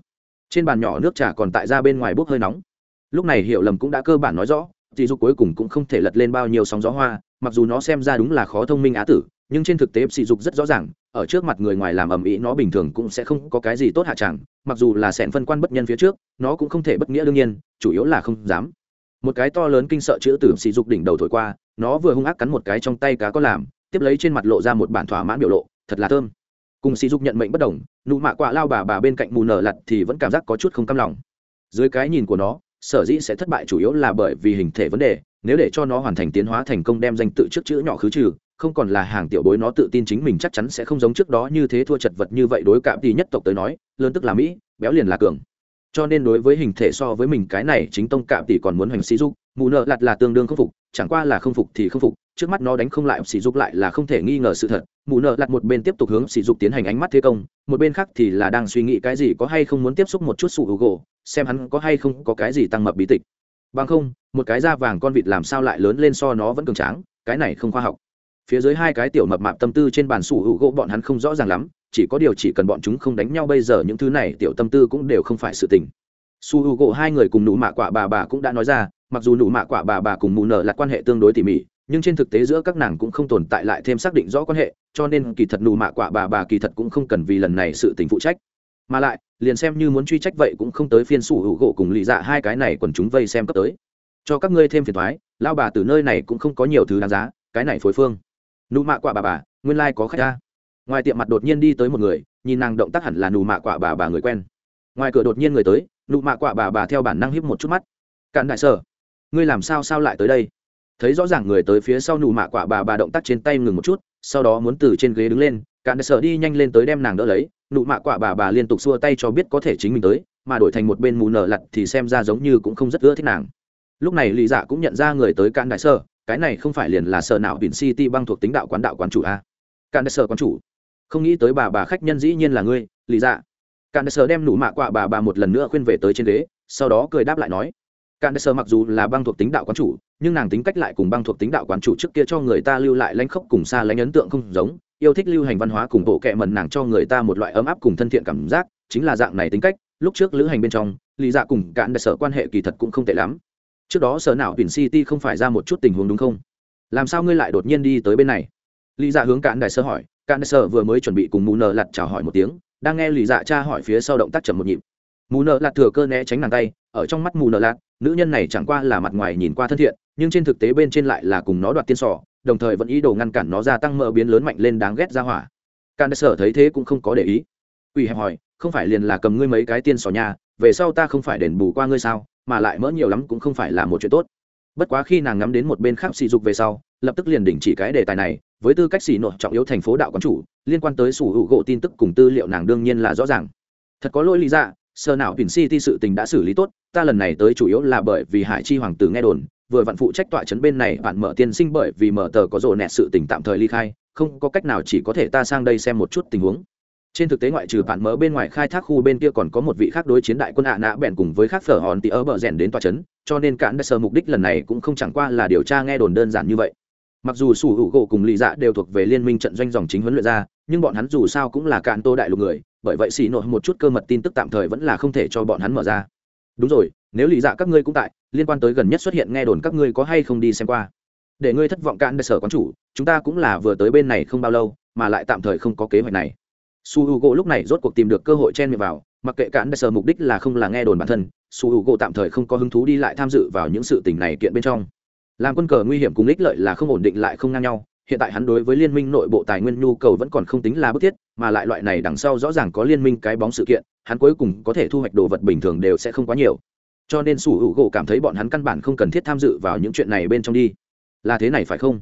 Trên bàn nhỏ nước trà còn tại ra bên ngoài bốc hơi nóng. Lúc này hiểu lầm cũng đã cơ bản nói rõ thì dục cuối cùng cũng không thể lật lên bao nhiêu sóng gió hoa, mặc dù nó xem ra đúng là khó thông minh á tử, nhưng trên thực tế sỉ dục rất rõ ràng, ở trước mặt người ngoài làm ầm ĩ nó bình thường cũng sẽ không có cái gì tốt hạ chẳng, mặc dù là sẻn phân quan bất nhân phía trước, nó cũng không thể bất nghĩa đương nhiên, chủ yếu là không dám. Một cái to lớn kinh sợ chữ tử sỉ dục đỉnh đầu thổi qua, nó vừa hung ác cắn một cái trong tay cá có làm, tiếp lấy trên mặt lộ ra một bản thỏa mãn biểu lộ, thật là thơm. Cùng sỉ dục nhận mệnh bất đồng, nụ mạ quạ lao bà bà bên cạnh mù nở lặt thì vẫn cảm giác có chút không cam lòng. Dưới cái nhìn của nó sở dĩ sẽ thất bại chủ yếu là bởi vì hình thể vấn đề, nếu để cho nó hoàn thành tiến hóa thành công đem danh tự trước chữ nhỏ khứ trừ, không còn là hàng tiểu bối nó tự tin chính mình chắc chắn sẽ không giống trước đó như thế thua chật vật như vậy đối cảm thì nhất tộc tới nói, lớn tức là mỹ, béo liền là cường. Cho nên đối với hình thể so với mình cái này chính tông cạm tỷ còn muốn hoành sĩ dục, mù nợ lặt là tương đương không phục, chẳng qua là không phục thì không phục, trước mắt nó đánh không lại sỉ dục lại là không thể nghi ngờ sự thật. Mù nợ lặt một bên tiếp tục hướng sỉ dục tiến hành ánh mắt thế công, một bên khác thì là đang suy nghĩ cái gì có hay không muốn tiếp xúc một chút sủ hữu gỗ xem hắn có hay không có cái gì tăng mập bí tịch. Bằng không, một cái da vàng con vịt làm sao lại lớn lên so nó vẫn cường tráng, cái này không khoa học. Phía dưới hai cái tiểu mập mạp tâm tư trên bàn sủ hữu gỗ bọn hắn không rõ ràng lắm, chỉ có điều chỉ cần bọn chúng không đánh nhau bây giờ những thứ này tiểu tâm tư cũng đều không phải sự tình. Su hữu gỗ hai người cùng nụ mạ quả bà bà cũng đã nói ra, mặc dù nụ mạ quả bà bà cùng mù nở là quan hệ tương đối tỉ mỉ, nhưng trên thực tế giữa các nàng cũng không tồn tại lại thêm xác định rõ quan hệ, cho nên kỳ thật nụ mạ quả bà bà kỳ thật cũng không cần vì lần này sự tình phụ trách mà lại, liền xem như muốn truy trách vậy cũng không tới phiên sủ hữu gỗ cùng lì dạ hai cái này còn chúng vây xem cấp tới. Cho các ngươi thêm phiền thoái lao bà từ nơi này cũng không có nhiều thứ đáng giá, cái này phối phương. Nụ mạ quả bà bà, nguyên lai、like、có khách ra ngoài tiệm mặt đột nhiên đi tới một người, nhìn nàng động tác hẳn là nụ mạ quả bà bà người quen. Ngoài cửa đột nhiên người tới, nụ mạ quả bà bà theo bản năng hiếp một chút mắt. Cạn đại sở, ngươi làm sao sao lại tới đây? Thấy rõ ràng người tới phía sau nụ mạ quả bà bà động tác trên tay ngừng một chút, sau đó muốn từ trên ghế đứng lên cạn đại sở đi nhanh lên tới đem nàng đỡ lấy nụ mạ quả bà bà liên tục xua tay cho biết có thể chính mình tới, mà đổi thành một bên mù nở lặt thì xem ra giống như cũng không rất ưa thích nàng. Lúc này lý dạ cũng nhận ra người tới cạn đại sở, cái này không phải liền là sở nào biển city băng thuộc tính đạo quán đạo quán chủ a? Cạn đại sở quán chủ. Không nghĩ tới bà bà khách nhân dĩ nhiên là ngươi, lý dạ. Cạn đại sở đem nụ mạ quả bà bà một lần nữa khuyên về tới trên ghế, sau đó cười đáp lại nói, cạn đại sở mặc dù là băng thuộc tính đạo quán chủ, nhưng nàng tính cách lại cùng băng thuộc tính đạo quán chủ trước kia cho người ta lưu lại lãnh khốc cùng xa lãnh ấn tượng không giống yêu thích lưu hành văn hóa cùng bộ kệ mẩn nàng cho người ta một loại ấm áp cùng thân thiện cảm giác, chính là dạng này tính cách, lúc trước lữ hành bên trong, lý dạ cùng cạn đại sở quan hệ kỳ thật cũng không tệ lắm. Trước đó sở nào biển city không phải ra một chút tình huống đúng không? Làm sao ngươi lại đột nhiên đi tới bên này? Lý dạ hướng cạn đại sở hỏi. Cạn đại sở vừa mới chuẩn bị cùng mù nờ lặt chào hỏi một tiếng, đang nghe lý dạ cha hỏi phía sau động tác chậm một nhịp. Mù nợ lặt thừa cơ né tránh nàng tay, ở trong mắt mù nợ lặt nữ nhân này chẳng qua là mặt ngoài nhìn qua thân thiện, nhưng trên thực tế bên trên lại là cùng nó đoạt tiên sỏ đồng thời vẫn ý đồ ngăn cản nó gia tăng mỡ biến lớn mạnh lên đáng ghét ra hỏa. Càn đại sở thấy thế cũng không có để ý. Ủy hẹp hỏi, không phải liền là cầm ngươi mấy cái tiên sỏ nhà, về sau ta không phải đền bù qua ngươi sao? Mà lại mỡ nhiều lắm cũng không phải là một chuyện tốt. Bất quá khi nàng ngắm đến một bên khác sỉ dục về sau, lập tức liền đình chỉ cái đề tài này, với tư cách xỉ nội trọng yếu thành phố đạo quán chủ, liên quan tới sủ hữu gỗ tin tức cùng tư liệu nàng đương nhiên là rõ ràng. Thật có lỗi lý dạ sơ nào pin city sự tình đã xử lý tốt, ta lần này tới chủ yếu là bởi vì hải chi hoàng tử nghe đồn vừa vặn phụ trách tọa trấn bên này bạn mở tiên sinh bởi vì mở tờ có rồ nẹt sự tình tạm thời ly khai, không có cách nào chỉ có thể ta sang đây xem một chút tình huống. Trên thực tế ngoại trừ bạn mở bên ngoài khai thác khu bên kia còn có một vị khác đối chiến đại quân ạ nã bèn cùng với khác phở hòn tỉ ở bờ rèn đến tòa trấn, cho nên cản đại sơ mục đích lần này cũng không chẳng qua là điều tra nghe đồn đơn giản như vậy. Mặc dù sủ hữu gỗ cùng lì dạ đều thuộc về liên minh trận doanh dòng chính huấn luyện ra, nhưng bọn hắn dù sao cũng là cạn tô đại lục người, bởi vậy xì nội một chút cơ mật tin tức tạm thời vẫn là không thể cho bọn hắn mở ra đúng rồi, nếu lì dạ các ngươi cũng tại, liên quan tới gần nhất xuất hiện nghe đồn các ngươi có hay không đi xem qua? Để ngươi thất vọng cạn đại sở quán chủ, chúng ta cũng là vừa tới bên này không bao lâu, mà lại tạm thời không có kế hoạch này. Su h u gỗ lúc này rốt cuộc tìm được cơ hội chen miệng vào, mặc kệ cạn đại sở mục đích là không là nghe đồn bản thân, su h u gỗ tạm thời không có hứng thú đi lại tham dự vào những sự tình này kiện bên trong. Làm quân cờ nguy hiểm cùng ích lợi là không ổn định lại không ngang nhau hiện tại hắn đối với liên minh nội bộ tài nguyên nhu cầu vẫn còn không tính là bức thiết, mà lại loại này đằng sau rõ ràng có liên minh cái bóng sự kiện, hắn cuối cùng có thể thu hoạch đồ vật bình thường đều sẽ không quá nhiều. Cho nên sủ hữu gỗ cảm thấy bọn hắn căn bản không cần thiết tham dự vào những chuyện này bên trong đi. Là thế này phải không?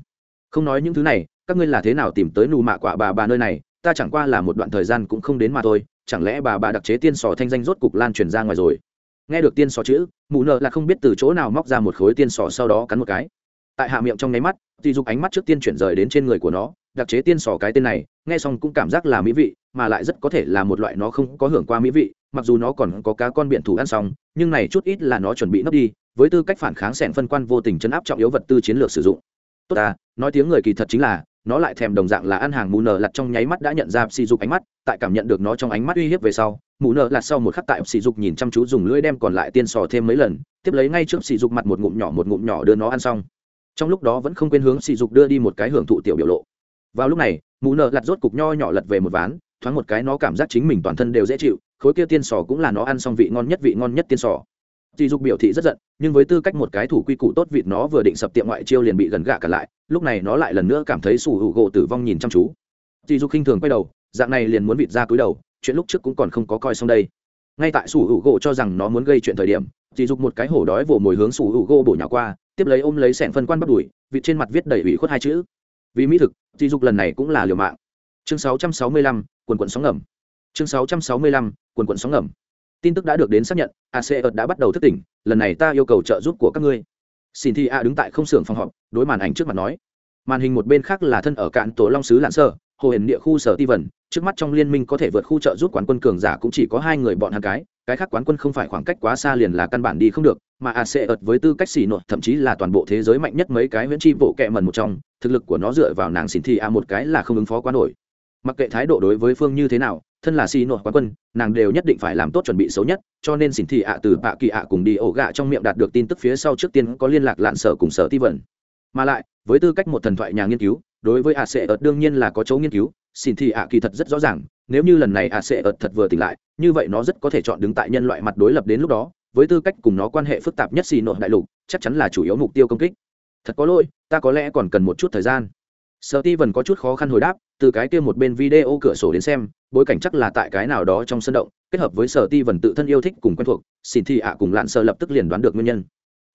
Không nói những thứ này, các ngươi là thế nào tìm tới nù mạ quả bà bà nơi này, ta chẳng qua là một đoạn thời gian cũng không đến mà thôi, chẳng lẽ bà bà đặc chế tiên sò thanh danh rốt cục lan truyền ra ngoài rồi? Nghe được tiên sò chữ, mụ nợ là không biết từ chỗ nào móc ra một khối tiên sò sau đó cắn một cái tại hạ miệng trong nháy mắt, thì dục ánh mắt trước tiên chuyển rời đến trên người của nó, đặc chế tiên sò cái tên này, nghe xong cũng cảm giác là mỹ vị, mà lại rất có thể là một loại nó không có hưởng qua mỹ vị, mặc dù nó còn có cá con biển thủ ăn xong, nhưng này chút ít là nó chuẩn bị nấp đi, với tư cách phản kháng sẻn phân quan vô tình chấn áp trọng yếu vật tư chiến lược sử dụng. Tốt ta, nói tiếng người kỳ thật chính là, nó lại thèm đồng dạng là ăn hàng mù nở lặt trong nháy mắt đã nhận ra sỉ dục ánh mắt, tại cảm nhận được nó trong ánh mắt uy hiếp về sau, mù nở lặt sau một khắc tại sỉ dục nhìn chăm chú dùng lưỡi đem còn lại tiên sò thêm mấy lần, tiếp lấy ngay trước sỉ dục mặt một ngụm nhỏ một ngụm nhỏ đưa nó ăn xong trong lúc đó vẫn không quên hướng sỉ dục đưa đi một cái hưởng thụ tiểu biểu lộ vào lúc này mù nở lặt rốt cục nho nhỏ lật về một ván thoáng một cái nó cảm giác chính mình toàn thân đều dễ chịu khối kia tiên sò cũng là nó ăn xong vị ngon nhất vị ngon nhất tiên sò Tỷ Dục biểu thị rất giận, nhưng với tư cách một cái thủ quy củ tốt vịt nó vừa định sập tiệm ngoại chiêu liền bị gần gạ cả lại, lúc này nó lại lần nữa cảm thấy sủ hữu gỗ tử vong nhìn chăm chú. Tỷ Dục khinh thường quay đầu, dạng này liền muốn vịt ra túi đầu, chuyện lúc trước cũng còn không có coi xong đây. Ngay tại sủ hữu gỗ cho rằng nó muốn gây chuyện thời điểm, Tỷ Dục một cái hổ đói vồ mồi hướng sủ hữu gỗ bổ nhào qua, tiếp lấy ôm lấy sẹn phân quan bắt đuổi, vị trên mặt viết đầy ủy khuất hai chữ. Vì mỹ thực, di Dục lần này cũng là liều mạng. Chương 665, quần quần sóng ngầm. Chương 665, quần quần sóng ngầm tin tức đã được đến xác nhận ac đã bắt đầu thức tỉnh lần này ta yêu cầu trợ giúp của các ngươi xin thi a đứng tại không xưởng phòng họp đối màn ảnh trước mặt nói màn hình một bên khác là thân ở cạn tổ long sứ lạn sơ hồ hiển địa khu sở ti vần trước mắt trong liên minh có thể vượt khu trợ giúp quán quân cường giả cũng chỉ có hai người bọn hắn cái cái khác quán quân không phải khoảng cách quá xa liền là căn bản đi không được, mà ac ợt với tư cách xì nội thậm chí là toàn bộ thế giới mạnh nhất mấy cái viễn chi bộ kẹ mần một trong, thực lực của nó dựa vào nàng xỉn thị a một cái là không ứng phó quá nổi. Mặc kệ thái độ đối với phương như thế nào, thân là xì nội quán quân, nàng đều nhất định phải làm tốt chuẩn bị xấu nhất, cho nên xỉn thị ạ từ bạ kỳ ạ cùng đi ổ gạ trong miệng đạt được tin tức phía sau trước tiên có liên lạc lạn sở cùng sở ti vẩn mà lại, với tư cách một thần thoại nhà nghiên cứu đối với ạ sệ ợt đương nhiên là có chỗ nghiên cứu, xin thì ạ kỳ thật rất rõ ràng, nếu như lần này ạ sệ ợt thật vừa tỉnh lại, như vậy nó rất có thể chọn đứng tại nhân loại mặt đối lập đến lúc đó, với tư cách cùng nó quan hệ phức tạp nhất xì nội đại lục, chắc chắn là chủ yếu mục tiêu công kích. Thật có lỗi, ta có lẽ còn cần một chút thời gian. Sợ ti vẫn có chút khó khăn hồi đáp, từ cái kia một bên video cửa sổ đến xem, bối cảnh chắc là tại cái nào đó trong sân động, kết hợp với sở ti vẫn tự thân yêu thích cùng quen thuộc, xin thì ạ cùng lạn sợ lập tức liền đoán được nguyên nhân.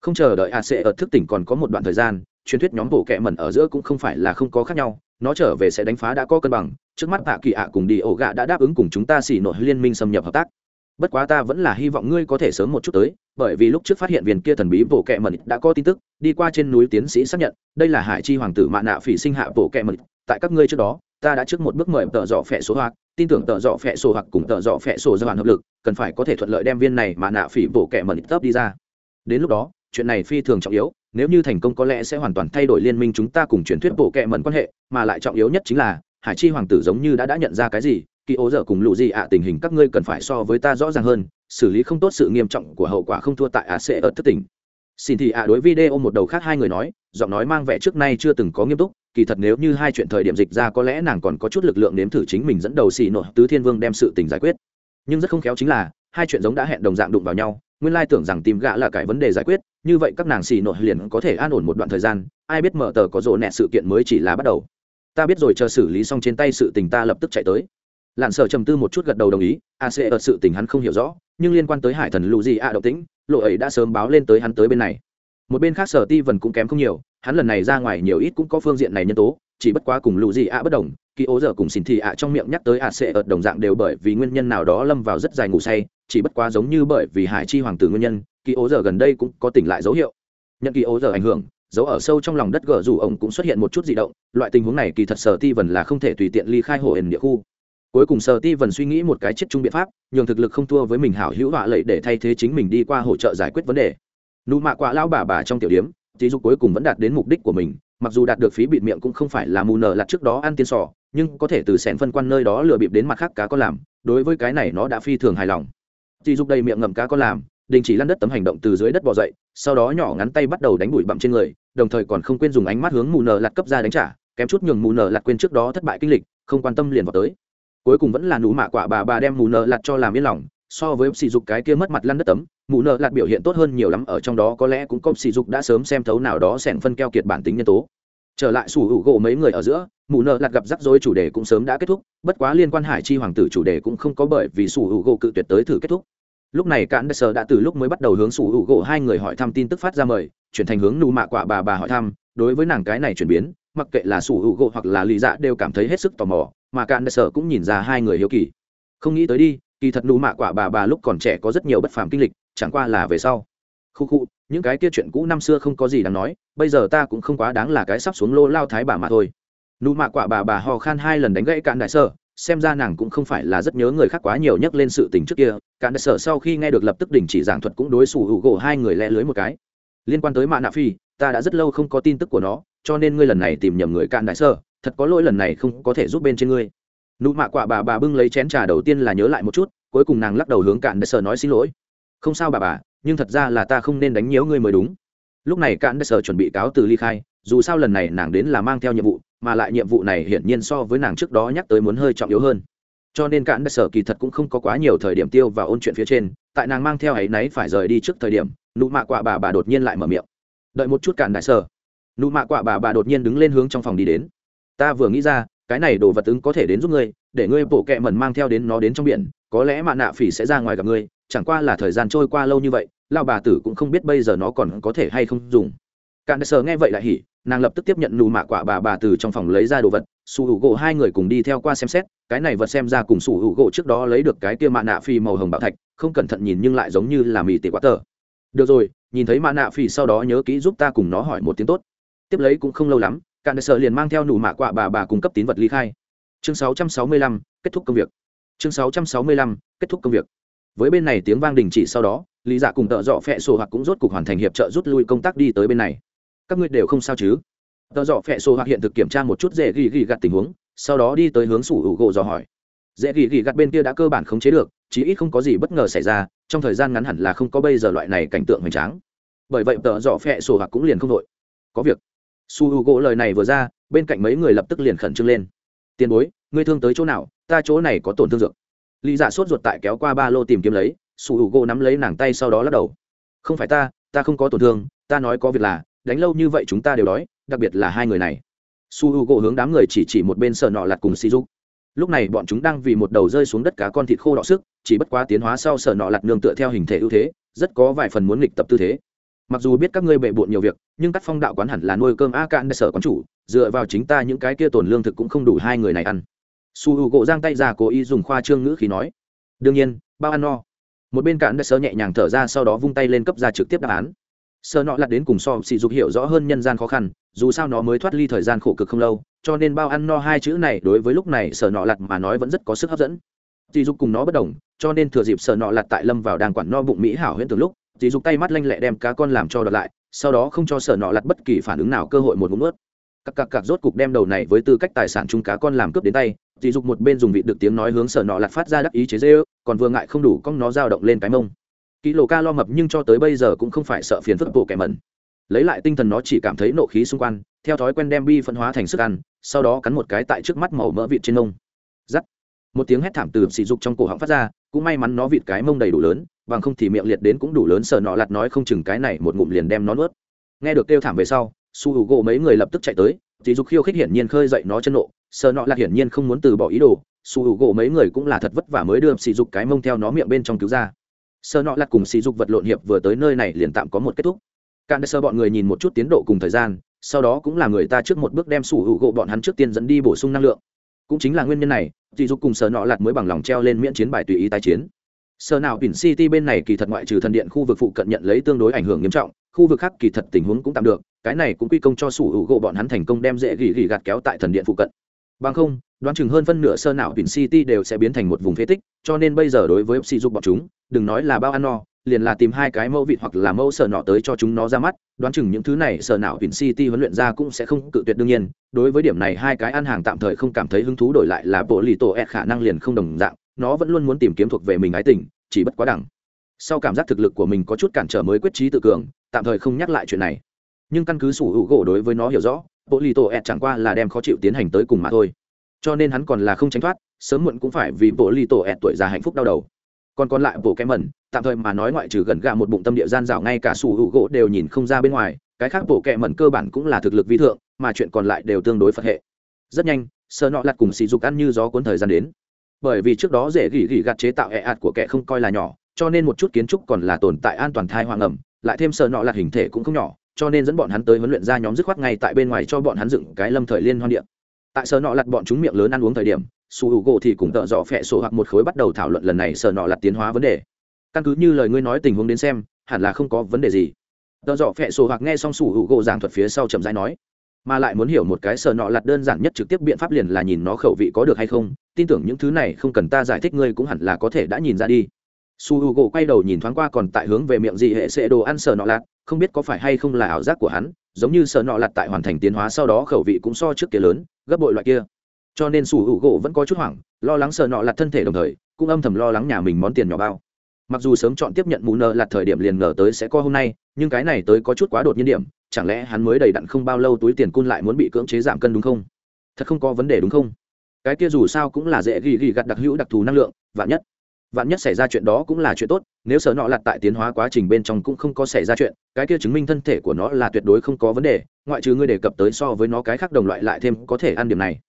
Không chờ đợi ạ sẽ ở thức tỉnh còn có một đoạn thời gian truyền thuyết nhóm bộ kệ mẩn ở giữa cũng không phải là không có khác nhau, nó trở về sẽ đánh phá đã có cân bằng, trước mắt tạ kỳ ạ cùng đi ổ gạ đã đáp ứng cùng chúng ta xỉ nội liên minh xâm nhập hợp tác. Bất quá ta vẫn là hy vọng ngươi có thể sớm một chút tới, bởi vì lúc trước phát hiện viên kia thần bí bộ kệ mẩn đã có tin tức, đi qua trên núi tiến sĩ xác nhận, đây là hải chi hoàng tử mạ nạ phỉ sinh hạ bộ kệ mẩn. Tại các ngươi trước đó, ta đã trước một bước mời tợ dọ phẹ số hoặc, tin tưởng tợ dọ phẹ số hoặc cùng tợ dọ phẹ số gia hoàn hợp lực, cần phải có thể thuận lợi đem viên này mạ nạ phỉ bộ kệ mẩn tấp đi ra. Đến lúc đó, chuyện này phi thường trọng yếu nếu như thành công có lẽ sẽ hoàn toàn thay đổi liên minh chúng ta cùng truyền thuyết bộ kệ mẩn quan hệ, mà lại trọng yếu nhất chính là, hải chi hoàng tử giống như đã đã nhận ra cái gì, kỳ ố dở cùng lụ gì ạ tình hình các ngươi cần phải so với ta rõ ràng hơn, xử lý không tốt sự nghiêm trọng của hậu quả không thua tại ạ sẽ ở thất tỉnh. Xin thì ạ đối video một đầu khác hai người nói, giọng nói mang vẻ trước nay chưa từng có nghiêm túc, kỳ thật nếu như hai chuyện thời điểm dịch ra có lẽ nàng còn có chút lực lượng nếm thử chính mình dẫn đầu xì nội tứ thiên vương đem sự tình giải quyết. Nhưng rất không khéo chính là, hai chuyện giống đã hẹn đồng dạng đụng vào nhau nguyên lai tưởng rằng tìm gã là cái vấn đề giải quyết, như vậy các nàng xì nội liền có thể an ổn một đoạn thời gian, ai biết mở tờ có rộ nẹt sự kiện mới chỉ là bắt đầu. Ta biết rồi, chờ xử lý xong trên tay sự tình ta lập tức chạy tới. Lặn sở trầm tư một chút gật đầu đồng ý, a sẽ ở sự tình hắn không hiểu rõ, nhưng liên quan tới hải thần lù gì a động tĩnh, lộ ấy đã sớm báo lên tới hắn tới bên này. Một bên khác sở ti vần cũng kém không nhiều, hắn lần này ra ngoài nhiều ít cũng có phương diện này nhân tố, chỉ bất quá cùng lù gì a bất đồng kỳ ố giờ cùng xin thị ạ trong miệng nhắc tới ạ sẽ ợt đồng dạng đều bởi vì nguyên nhân nào đó lâm vào rất dài ngủ say, chỉ bất quá giống như bởi vì hải chi hoàng tử nguyên nhân kỳ ố giờ gần đây cũng có tỉnh lại dấu hiệu. Nhận kỳ ố giờ ảnh hưởng, dấu ở sâu trong lòng đất gờ rủ ông cũng xuất hiện một chút di động, loại tình huống này kỳ thật sở ti vần là không thể tùy tiện ly khai hồ ẩn địa khu. Cuối cùng sở ti vần suy nghĩ một cái chết chung biện pháp, nhường thực lực không thua với mình hảo hữu họa lệ để thay thế chính mình đi qua hỗ trợ giải quyết vấn đề. Nụ mạ quạ lao bà bà trong tiểu điếm, tí dục cuối cùng vẫn đạt đến mục đích của mình, mặc dù đạt được phí bịt miệng cũng không phải là mù nở lặt trước đó ăn tiên sò nhưng có thể từ sẻn phân quan nơi đó lừa bịp đến mặt khác cá con làm, đối với cái này nó đã phi thường hài lòng. Tí dục đầy miệng ngậm cá con làm, đình chỉ lăn đất tấm hành động từ dưới đất bò dậy, sau đó nhỏ ngắn tay bắt đầu đánh bụi bặm trên người, đồng thời còn không quên dùng ánh mắt hướng mù nờ lặt cấp ra đánh trả, kém chút nhường mù nờ lặt quên trước đó thất bại kinh lịch, không quan tâm liền vào tới. Cuối cùng vẫn là nụ mạ quả bà bà đem mù nờ lặt cho làm yên lòng, so với sỉ dục cái kia mất mặt lăn đất tấm, mù nợ lạt biểu hiện tốt hơn nhiều lắm, ở trong đó có lẽ cũng có sỉ dục đã sớm xem thấu nào đó sẻn phân keo kiệt bản tính nhân tố trở lại sủ hữu gỗ mấy người ở giữa, mù nợ lạt gặp rắc rối chủ đề cũng sớm đã kết thúc, bất quá liên quan hải chi hoàng tử chủ đề cũng không có bởi vì sủ hữu gỗ cự tuyệt tới thử kết thúc. Lúc này cạn đất sơ đã từ lúc mới bắt đầu hướng sủ hữu gỗ hai người hỏi thăm tin tức phát ra mời, chuyển thành hướng nụ mạ quả bà bà hỏi thăm, đối với nàng cái này chuyển biến, mặc kệ là sủ hữu gỗ hoặc là lì dạ đều cảm thấy hết sức tò mò, mà cạn đất sơ cũng nhìn ra hai người hiếu kỳ. Không nghĩ tới đi, kỳ thật nụ mạ quả bà bà lúc còn trẻ có rất nhiều bất phàm kinh lịch, chẳng qua là về sau. Khu khu những cái kia chuyện cũ năm xưa không có gì đáng nói, bây giờ ta cũng không quá đáng là cái sắp xuống lô lao thái bà mà thôi. Nụ mạ quả bà bà ho khan hai lần đánh gãy cạn đại sơ, xem ra nàng cũng không phải là rất nhớ người khác quá nhiều nhắc lên sự tình trước kia, cạn đại sở sau khi nghe được lập tức đình chỉ giảng thuật cũng đối xù hữu gỗ hai người lẽ lưới một cái. Liên quan tới mạ nạ phi, ta đã rất lâu không có tin tức của nó, cho nên ngươi lần này tìm nhầm người cạn đại sơ, thật có lỗi lần này không có thể giúp bên trên ngươi. Nụ mạ quả bà bà bưng lấy chén trà đầu tiên là nhớ lại một chút, cuối cùng nàng lắc đầu hướng cạn đại sở nói xin lỗi. Không sao bà bà nhưng thật ra là ta không nên đánh nhiễu ngươi mới đúng. Lúc này cạn đại sở chuẩn bị cáo từ ly khai, dù sao lần này nàng đến là mang theo nhiệm vụ, mà lại nhiệm vụ này hiển nhiên so với nàng trước đó nhắc tới muốn hơi trọng yếu hơn. Cho nên cạn đại sở kỳ thật cũng không có quá nhiều thời điểm tiêu và ôn chuyện phía trên, tại nàng mang theo ấy náy phải rời đi trước thời điểm, nụ mạ quạ bà bà đột nhiên lại mở miệng. Đợi một chút cạn đại sở nụ mạ quạ bà bà đột nhiên đứng lên hướng trong phòng đi đến. Ta vừa nghĩ ra, cái này đồ vật ứng có thể đến giúp ngươi, để ngươi bổ kẹ mẩn mang theo đến nó đến trong biển, có lẽ mạ nạ phỉ sẽ ra ngoài gặp ngươi, chẳng qua là thời gian trôi qua lâu như vậy lao bà tử cũng không biết bây giờ nó còn có thể hay không dùng. Cạn đại sở nghe vậy lại hỉ nàng lập tức tiếp nhận nụ mạ quả bà bà từ trong phòng lấy ra đồ vật su hữu gỗ hai người cùng đi theo qua xem xét cái này vật xem ra cùng su hữu gỗ trước đó lấy được cái kia mạ nạ phi màu hồng bảo thạch không cẩn thận nhìn nhưng lại giống như là mì tỉ quá tờ. Được rồi nhìn thấy mạ nạ phi sau đó nhớ kỹ giúp ta cùng nó hỏi một tiếng tốt. Tiếp lấy cũng không lâu lắm cạn đại sở liền mang theo nụ mạ quả bà bà cung cấp tín vật ly khai. Chương 665, kết thúc công việc. Chương 665, kết thúc công việc với bên này tiếng vang đình chỉ sau đó, lý dạ cùng tợ dọ phẹ sổ hoặc cũng rốt cuộc hoàn thành hiệp trợ rút lui công tác đi tới bên này. Các ngươi đều không sao chứ? Tợ dọ phẹ sổ hoặc hiện thực kiểm tra một chút dễ ghi ghi gặt tình huống, sau đó đi tới hướng sủ hữu gỗ dò hỏi. Dễ ghi ghi gặt bên kia đã cơ bản khống chế được, chí ít không có gì bất ngờ xảy ra, trong thời gian ngắn hẳn là không có bây giờ loại này cảnh tượng hoành tráng. Bởi vậy tợ dọ phẹ sổ hoặc cũng liền không đội. Có việc. Su hữu u gỗ lời này vừa ra, bên cạnh mấy người lập tức liền khẩn trương lên. Tiền bối, ngươi thương tới chỗ nào? Ta chỗ này có tổn thương dược lý dạ sốt ruột tại kéo qua ba lô tìm kiếm lấy, sủ hữu gỗ nắm lấy nàng tay sau đó lắc đầu. Không phải ta ta không có tổn thương, ta nói có việc là, đánh lâu như vậy chúng ta đều đói, đặc biệt là hai người này. Su h u gỗ hướng đám người chỉ chỉ một bên sợ nọ lặt cùng si dục lúc này bọn chúng đang vì một đầu rơi xuống đất cá con thịt khô đọ sức, chỉ bất quá tiến hóa sau sợ nọ lặt nương tựa theo hình thể ưu thế, rất có vài phần muốn nghịch tập tư thế. Mặc dù biết các ngươi bệ bộn nhiều việc, nhưng các phong đạo quán hẳn là nuôi cơm a cạn sở quán chủ, dựa vào chính ta những cái kia tổn lương thực cũng không đủ hai người này ăn su h u gộ giang tay ra cố ý dùng khoa trương ngữ khí nói, đương nhiên, bao ăn no. Một bên cạn đã sơ nhẹ nhàng thở ra, sau đó vung tay lên cấp ra trực tiếp đáp án. Sơ nọ lặt đến cùng so sỉ dục hiểu rõ hơn nhân gian khó khăn, dù sao nó mới thoát ly thời gian khổ cực không lâu, cho nên bao ăn no hai chữ này đối với lúc này sở nọ lặt mà nói vẫn rất có sức hấp dẫn. Sỉ dục cùng nó bất đồng, cho nên thừa dịp sở nọ lặt tại lâm vào đang quản no bụng mỹ hảo huyễn từ lúc dì dục tay mắt lanh lẹ đem cá con làm cho đợt lại, sau đó không cho sở nọ lặt bất kỳ phản ứng nào cơ hội một ngụm ướt các cặc cặc rốt cục đem đầu này với tư cách tài sản chung cá con làm cướp đến tay dì dục một bên dùng vị được tiếng nói hướng sở nọ lặt phát ra đắc ý chế dê ư còn vừa ngại không đủ con nó dao động lên cái mông. Ký lô ca lo mập nhưng cho tới bây giờ cũng không phải sợ phiền phức bộ kẻ mẩn. Lấy lại tinh thần nó chỉ cảm thấy nộ khí xung quanh, theo thói quen đem bi phân hóa thành sức ăn, sau đó cắn một cái tại trước mắt màu mỡ vịt trên mông. Giắt một tiếng hét thảm từ sỉ dục trong cổ họng phát ra, cũng may mắn nó vịt cái mông đầy đủ lớn, bằng không thì miệng liệt đến cũng đủ lớn sợ nọ lặt nói không chừng cái này một ngụm liền đem nó nuốt. Nghe được kêu thảm về sau, su hữu gỗ mấy người lập tức chạy tới dì dục khiêu khích hiển nhiên khơi dậy nó chân nộ sợ nọ là hiển nhiên không muốn từ bỏ ý đồ, su hữu gỗ mấy người cũng là thật vất vả mới đưa sỉ dục cái mông theo nó miệng bên trong cứu ra. Sợ nọ là cùng sỉ dục vật lộn hiệp vừa tới nơi này liền tạm có một kết thúc. Cạn sơ bọn người nhìn một chút tiến độ cùng thời gian, sau đó cũng là người ta trước một bước đem sủ hữu gỗ bọn hắn trước tiên dẫn đi bổ sung năng lượng. Cũng chính là nguyên nhân này dì dục cùng sợ nọ lạt mới bằng lòng treo lên miễn chiến bài tùy ý tái chiến. Sở nào Pin City bên này kỳ thật ngoại trừ thần điện khu vực phụ cận nhận lấy tương đối ảnh hưởng nghiêm trọng, khu vực khác kỳ thật tình huống cũng tạm được, cái này cũng quy công cho sủ hữu gỗ bọn hắn thành công đem dễ gỉ gỉ gạt kéo tại thần điện phụ cận. Bằng không, đoán chừng hơn phân nửa sơ nào Pin City đều sẽ biến thành một vùng phế tích, cho nên bây giờ đối với sử dục bọn chúng, đừng nói là bao ăn no, liền là tìm hai cái mẫu vịt hoặc là mẫu sở nọ tới cho chúng nó ra mắt, đoán chừng những thứ này sở nào Pin City huấn luyện ra cũng sẽ không cự tuyệt đương nhiên, đối với điểm này hai cái ăn hàng tạm thời không cảm thấy hứng thú đổi lại là bộ lì tổ e khả năng liền không đồng dạng, nó vẫn luôn muốn tìm kiếm thuộc về mình ái tình, chỉ bất quá đẳng sau cảm giác thực lực của mình có chút cản trở mới quyết trí tự cường tạm thời không nhắc lại chuyện này. Nhưng căn cứ sủ hữu gỗ đối với nó hiểu rõ bộ lì tổ ẹt chẳng qua là đem khó chịu tiến hành tới cùng mà thôi. Cho nên hắn còn là không tránh thoát sớm muộn cũng phải vì bộ lì tổ ẹt tuổi già hạnh phúc đau đầu. Còn còn lại bộ kem mẩn tạm thời mà nói ngoại trừ gần gà một bụng tâm địa gian rào ngay cả sủ hữu gỗ đều nhìn không ra bên ngoài cái khác bộ kẹ mẩn cơ bản cũng là thực lực vi thượng mà chuyện còn lại đều tương đối phật hệ. Rất nhanh sợ nọ lặt cùng sỉ dục ăn như gió cuốn thời gian đến bởi vì trước đó dễ gỉ gỉ gạt chế tạo hệ ạt của kẻ không coi là nhỏ, cho nên một chút kiến trúc còn là tồn tại an toàn thai hoàng ẩm, lại thêm sợ nọ là hình thể cũng không nhỏ, cho nên dẫn bọn hắn tới huấn luyện ra nhóm dứt khoát ngay tại bên ngoài cho bọn hắn dựng cái lâm thời liên hoan điện. Tại sợ nọ lặt bọn chúng miệng lớn ăn uống thời điểm, su hữu gỗ thì cùng tợ dọ phẹ sổ hoặc một khối bắt đầu thảo luận lần này sợ nọ lặt tiến hóa vấn đề. Căn cứ như lời ngươi nói tình huống đến xem, hẳn là không có vấn đề gì. Tợ dọ phẹ sổ hoặc nghe xong su hữu gỗ giảng thuật phía sau chậm rãi nói mà lại muốn hiểu một cái sờ nọ lặt đơn giản nhất trực tiếp biện pháp liền là nhìn nó khẩu vị có được hay không, tin tưởng những thứ này không cần ta giải thích ngươi cũng hẳn là có thể đã nhìn ra đi. Su h u gỗ quay đầu nhìn thoáng qua còn tại hướng về miệng gì hệ sệ đồ ăn sờ nọ lặt, không biết có phải hay không là ảo giác của hắn, giống như sờ nọ lặt tại hoàn thành tiến hóa sau đó khẩu vị cũng so trước kia lớn, gấp bội loại kia. Cho nên su h u gỗ vẫn có chút hoảng, lo lắng sờ nọ lặt thân thể đồng thời, cũng âm thầm lo lắng nhà mình món tiền nhỏ bao mặc dù sớm chọn tiếp nhận mù nợ là thời điểm liền ngờ tới sẽ có hôm nay, nhưng cái này tới có chút quá đột nhiên điểm, chẳng lẽ hắn mới đầy đặn không bao lâu túi tiền cun lại muốn bị cưỡng chế giảm cân đúng không? Thật không có vấn đề đúng không? Cái kia dù sao cũng là dễ ghi ghi gặt đặc hữu đặc thù năng lượng, vạn nhất vạn nhất xảy ra chuyện đó cũng là chuyện tốt, nếu sở nọ lặt tại tiến hóa quá trình bên trong cũng không có xảy ra chuyện, cái kia chứng minh thân thể của nó là tuyệt đối không có vấn đề, ngoại trừ ngươi đề cập tới so với nó cái khác đồng loại lại thêm có thể ăn điểm này.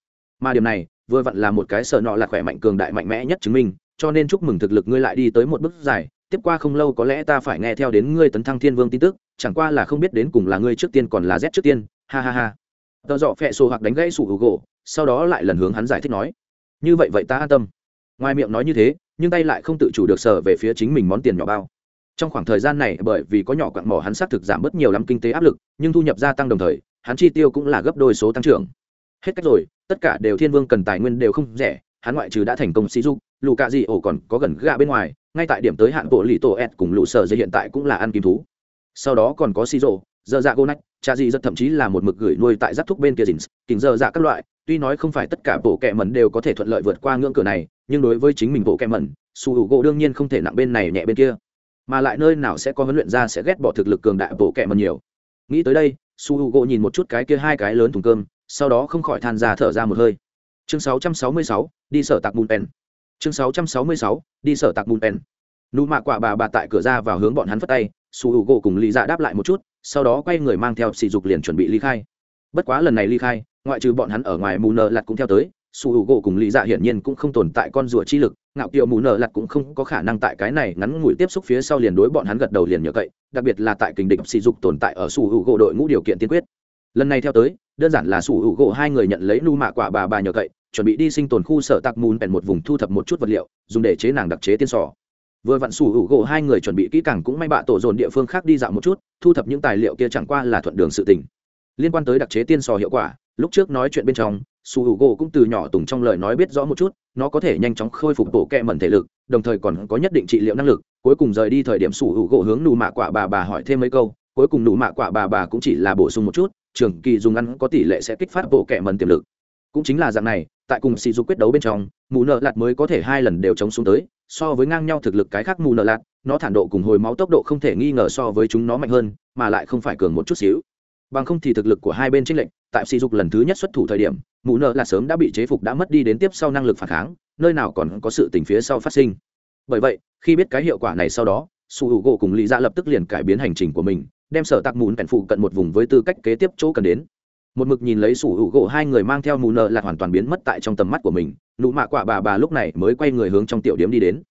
Mà điểm này, vừa vặn là một cái sở nọ là khỏe mạnh cường đại mạnh mẽ nhất chứng minh cho nên chúc mừng thực lực ngươi lại đi tới một bước dài, tiếp qua không lâu có lẽ ta phải nghe theo đến ngươi tấn thăng thiên vương tin tức, chẳng qua là không biết đến cùng là ngươi trước tiên còn là z trước tiên, ha ha ha. Tờ dọ phẹ sổ hoặc đánh gãy sủ hữu gỗ sau đó lại lần hướng hắn giải thích nói, như vậy vậy ta an tâm. Ngoài miệng nói như thế, nhưng tay lại không tự chủ được sở về phía chính mình món tiền nhỏ bao. Trong khoảng thời gian này, bởi vì có nhỏ quặng mỏ hắn xác thực giảm bớt nhiều lắm kinh tế áp lực, nhưng thu nhập gia tăng đồng thời, hắn chi tiêu cũng là gấp đôi số tăng trưởng. Hết cách rồi, tất cả đều thiên vương cần tài nguyên đều không rẻ, hắn ngoại trừ đã thành công sĩ dục lù cạ dị ổ còn có gần gạ bên ngoài ngay tại điểm tới hạn bộ lì tổ ed cùng lũ sở dây hiện tại cũng là ăn kim thú. Sau đó còn có xì rộ dơ dạ gô nách cha dị rất thậm chí là một mực gửi nuôi tại giáp thúc bên kia dình kính dơ dạ các loại. Tuy nói không phải tất cả bộ kẹ mẩn đều có thể thuận lợi vượt qua ngưỡng cửa này nhưng đối với chính mình bộ kẹ mẩn su hữu gỗ đương nhiên không thể nặng bên này nhẹ bên kia. Mà lại nơi nào sẽ có huấn luyện ra sẽ ghét bỏ thực lực cường đại bộ kẹ mẩn nhiều. Nghĩ tới đây su hữu gỗ nhìn một chút cái kia hai cái lớn thùng cơm sau đó không khỏi than ra thở ra một hơi. Chương 666, đi sở tạc bùn pen chương 666, đi sở tạc Bùn pen nụ mạ quả bà bà tại cửa ra vào hướng bọn hắn phất tay su hữu gỗ cùng lý dạ đáp lại một chút sau đó quay người mang theo sỉ dục liền chuẩn bị ly khai. Bất quá lần này ly khai ngoại trừ bọn hắn ở ngoài mù nợ lặt cũng theo tới su hữu gỗ cùng lý dạ hiển nhiên cũng không tồn tại con rùa chi lực ngạo kiệu mù nợ lặt cũng không có khả năng tại cái này ngắn ngủi tiếp xúc phía sau liền đối bọn hắn gật đầu liền nhờ cậy đặc biệt là tại kình địch sỉ dục tồn tại ở su hữu gỗ đội ngũ điều kiện tiên quyết. Lần này theo tới đơn giản là su hữu gỗ hai người nhận lấy nu mạ quả bà bà nhờ cậy chuẩn bị đi sinh tồn khu sở tạc mùn bèn một vùng thu thập một chút vật liệu, dùng để chế nàng đặc chế tiên sò. Vừa vặn sủ hữu gỗ hai người chuẩn bị kỹ càng cũng may bạ tổ dồn địa phương khác đi dạo một chút, thu thập những tài liệu kia chẳng qua là thuận đường sự tình. Liên quan tới đặc chế tiên sò hiệu quả, lúc trước nói chuyện bên trong su hữu gỗ cũng từ nhỏ tùng trong lời nói biết rõ một chút, nó có thể nhanh chóng khôi phục bộ kẹ mẩn thể lực, đồng thời còn có nhất định trị liệu năng lực, cuối cùng rời đi thời điểm su hữu gỗ hướng nụ mạ quả bà bà hỏi thêm mấy câu, cuối cùng nụ mạ quả bà bà cũng chỉ là bổ sung một chút, trường kỳ dùng ăn có tỷ lệ sẽ kích phát bộ kẹ mẩn tiềm lực. Cũng chính là dạng này tại cùng sỉ dục quyết đấu bên trong, mù nợ lạt mới có thể hai lần đều chống xuống tới, so với ngang nhau thực lực cái khác mù nợ lạt, nó thản độ cùng hồi máu tốc độ không thể nghi ngờ so với chúng nó mạnh hơn, mà lại không phải cường một chút xíu. Bằng không thì thực lực của hai bên tranh lệnh tại sỉ dục lần thứ nhất xuất thủ thời điểm, mù nợ lạt sớm đã bị chế phục đã mất đi đến tiếp sau năng lực phản kháng, nơi nào còn có sự tình phía sau phát sinh. Bởi vậy, khi biết cái hiệu quả này sau đó, su hữu gỗ cùng lý ra dạ lập tức liền cải biến hành trình của mình, đem sở tạc mùn cảnh phụ cận một vùng với tư cách kế tiếp chỗ cần đến một mực nhìn lấy sủ hữu gỗ hai người mang theo mù nợ là hoàn toàn biến mất tại trong tầm mắt của mình, nụ mạ quả bà bà lúc này mới quay người hướng trong tiểu điếm đi đến.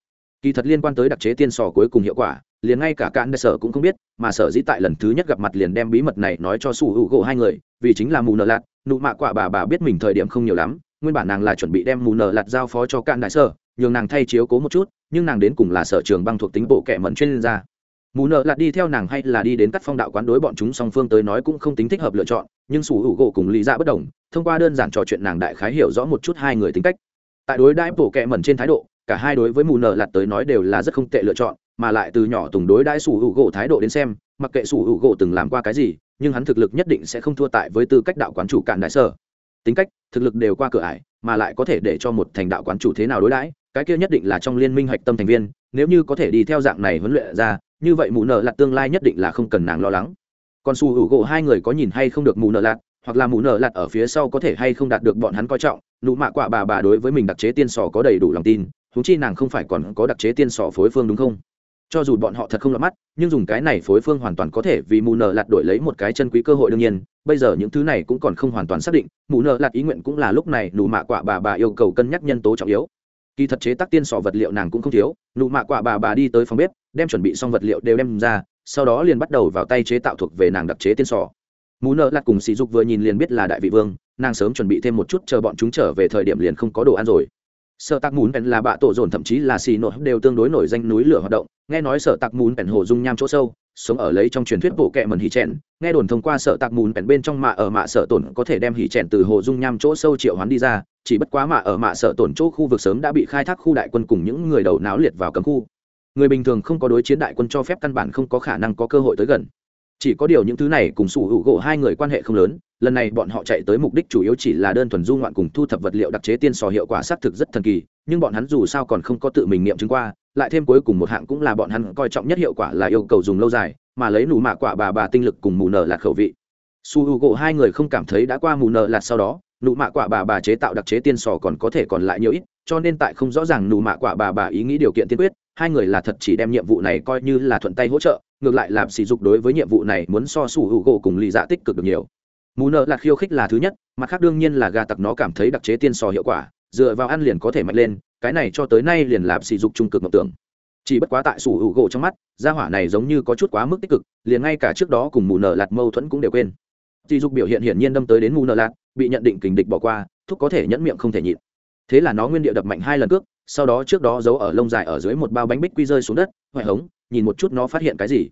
Kỳ thật liên quan tới đặc chế tiên sò cuối cùng hiệu quả, liền ngay cả cạn đại sở cũng không biết, mà sở dĩ tại lần thứ nhất gặp mặt liền đem bí mật này nói cho sủ hữu gỗ hai người, vì chính là mù nợ lạc, nụ mạ quả bà bà biết mình thời điểm không nhiều lắm, nguyên bản nàng là chuẩn bị đem mù nợ lạc giao phó cho cạn đại sở, nhường nàng thay chiếu cố một chút, nhưng nàng đến cùng là sở trường băng thuộc tính bộ kẻ mẫn chuyên gia. Mù nợ lạt đi theo nàng hay là đi đến cắt phong đạo quán đối bọn chúng song phương tới nói cũng không tính thích hợp lựa chọn nhưng sủ hữu gỗ cùng lý dạ bất đồng, thông qua đơn giản trò chuyện nàng đại khái hiểu rõ một chút hai người tính cách. Tại đối đãi bổ kẹ mẩn trên thái độ, cả hai đối với mù nợ lặt tới nói đều là rất không tệ lựa chọn, mà lại từ nhỏ tùng đối đãi sủ hữu gỗ thái độ đến xem, mặc kệ sủ hữu gỗ từng làm qua cái gì, nhưng hắn thực lực nhất định sẽ không thua tại với tư cách đạo quán chủ cạn đại sở. Tính cách, thực lực đều qua cửa ải, mà lại có thể để cho một thành đạo quán chủ thế nào đối đãi, cái kia nhất định là trong liên minh hạch tâm thành viên, nếu như có thể đi theo dạng này huấn luyện ra, như vậy mù nợ lạt tương lai nhất định là không cần nàng lo lắng còn su hữu gỗ hai người có nhìn hay không được mù nợ lạt, hoặc là mù nợ lạt ở phía sau có thể hay không đạt được bọn hắn coi trọng, nụ mạ quả bà bà đối với mình đặc chế tiên sò có đầy đủ lòng tin thú chi nàng không phải còn có đặc chế tiên sò phối phương đúng không? Cho dù bọn họ thật không lọt mắt, nhưng dùng cái này phối phương hoàn toàn có thể vì mù nợ lạt đổi lấy một cái chân quý cơ hội đương nhiên, bây giờ những thứ này cũng còn không hoàn toàn xác định, mù nợ lạt ý nguyện cũng là lúc này nụ mạ quả bà bà yêu cầu cân nhắc nhân tố trọng yếu. Kỳ thật chế tác tiên sò vật liệu nàng cũng không thiếu, nụ mạ quả bà bà đi tới phòng bếp, đem chuẩn bị xong vật liệu đều đem ra sau đó liền bắt đầu vào tay chế tạo thuộc về nàng đặc chế tiên sò. Mù nợ lặt cùng sỉ dục vừa nhìn liền biết là đại vị vương, nàng sớm chuẩn bị thêm một chút chờ bọn chúng trở về thời điểm liền không có đồ ăn rồi. Sợ tạc mún bèn là bạ tổ dồn thậm chí là xì nội đều tương đối nổi danh núi lửa hoạt động. Nghe nói sợ tạc mún bèn hồ dung nham chỗ sâu, sống ở lấy trong truyền thuyết bộ kệ mần hỉ trẻn nghe đồn thông qua sợ tạc mún bèn bên trong mạ ở mạ sợ tổn có thể đem hỉ trẻn từ hồ dung nham chỗ sâu triệu hoán đi ra, chỉ bất quá mạ ở mạ sợ tổn chỗ khu vực sớm đã bị khai thác khu đại quân cùng những người đầu náo liệt vào cấm khu người bình thường không có đối chiến đại quân cho phép căn bản không có khả năng có cơ hội tới gần. Chỉ có điều những thứ này cùng sủ hữu gỗ hai người quan hệ không lớn, lần này bọn họ chạy tới mục đích chủ yếu chỉ là đơn thuần du ngoạn cùng thu thập vật liệu đặc chế tiên sò hiệu quả xác thực rất thần kỳ, nhưng bọn hắn dù sao còn không có tự mình nghiệm chứng qua, lại thêm cuối cùng một hạng cũng là bọn hắn coi trọng nhất hiệu quả là yêu cầu dùng lâu dài, mà lấy nụ mạ quả bà bà tinh lực cùng mù nở lạt khẩu vị. Su hữu gỗ hai người không cảm thấy đã qua mù nở lạt sau đó, nụ mạ quả bà bà chế tạo đặc chế tiên sò còn có thể còn lại nhiều ít, cho nên tại không rõ ràng nụ mạ quả bà bà ý nghĩ điều kiện tiên quyết hai người là thật chỉ đem nhiệm vụ này coi như là thuận tay hỗ trợ, ngược lại làm sỉ dục đối với nhiệm vụ này muốn so sủ hữu gỗ cùng lì dạ tích cực được nhiều. Mù nợ là khiêu khích là thứ nhất, mặt khác đương nhiên là gà tặc nó cảm thấy đặc chế tiên sò hiệu quả, dựa vào ăn liền có thể mạnh lên, cái này cho tới nay liền làm sỉ dục trung cực mộng tưởng. Chỉ bất quá tại sủ hữu gỗ trong mắt, gia hỏa này giống như có chút quá mức tích cực, liền ngay cả trước đó cùng mù nợ lạt mâu thuẫn cũng đều quên. Sỉ dục biểu hiện hiển nhiên đâm tới đến mù nợ lạt bị nhận định kình địch bỏ qua, thúc có thể nhẫn miệng không thể nhịn. Thế là nó nguyên địa đập mạnh hai lần cước sau đó trước đó giấu ở lông dài ở dưới một bao bánh bích quy rơi xuống đất hoại hống, nhìn một chút nó phát hiện cái gì.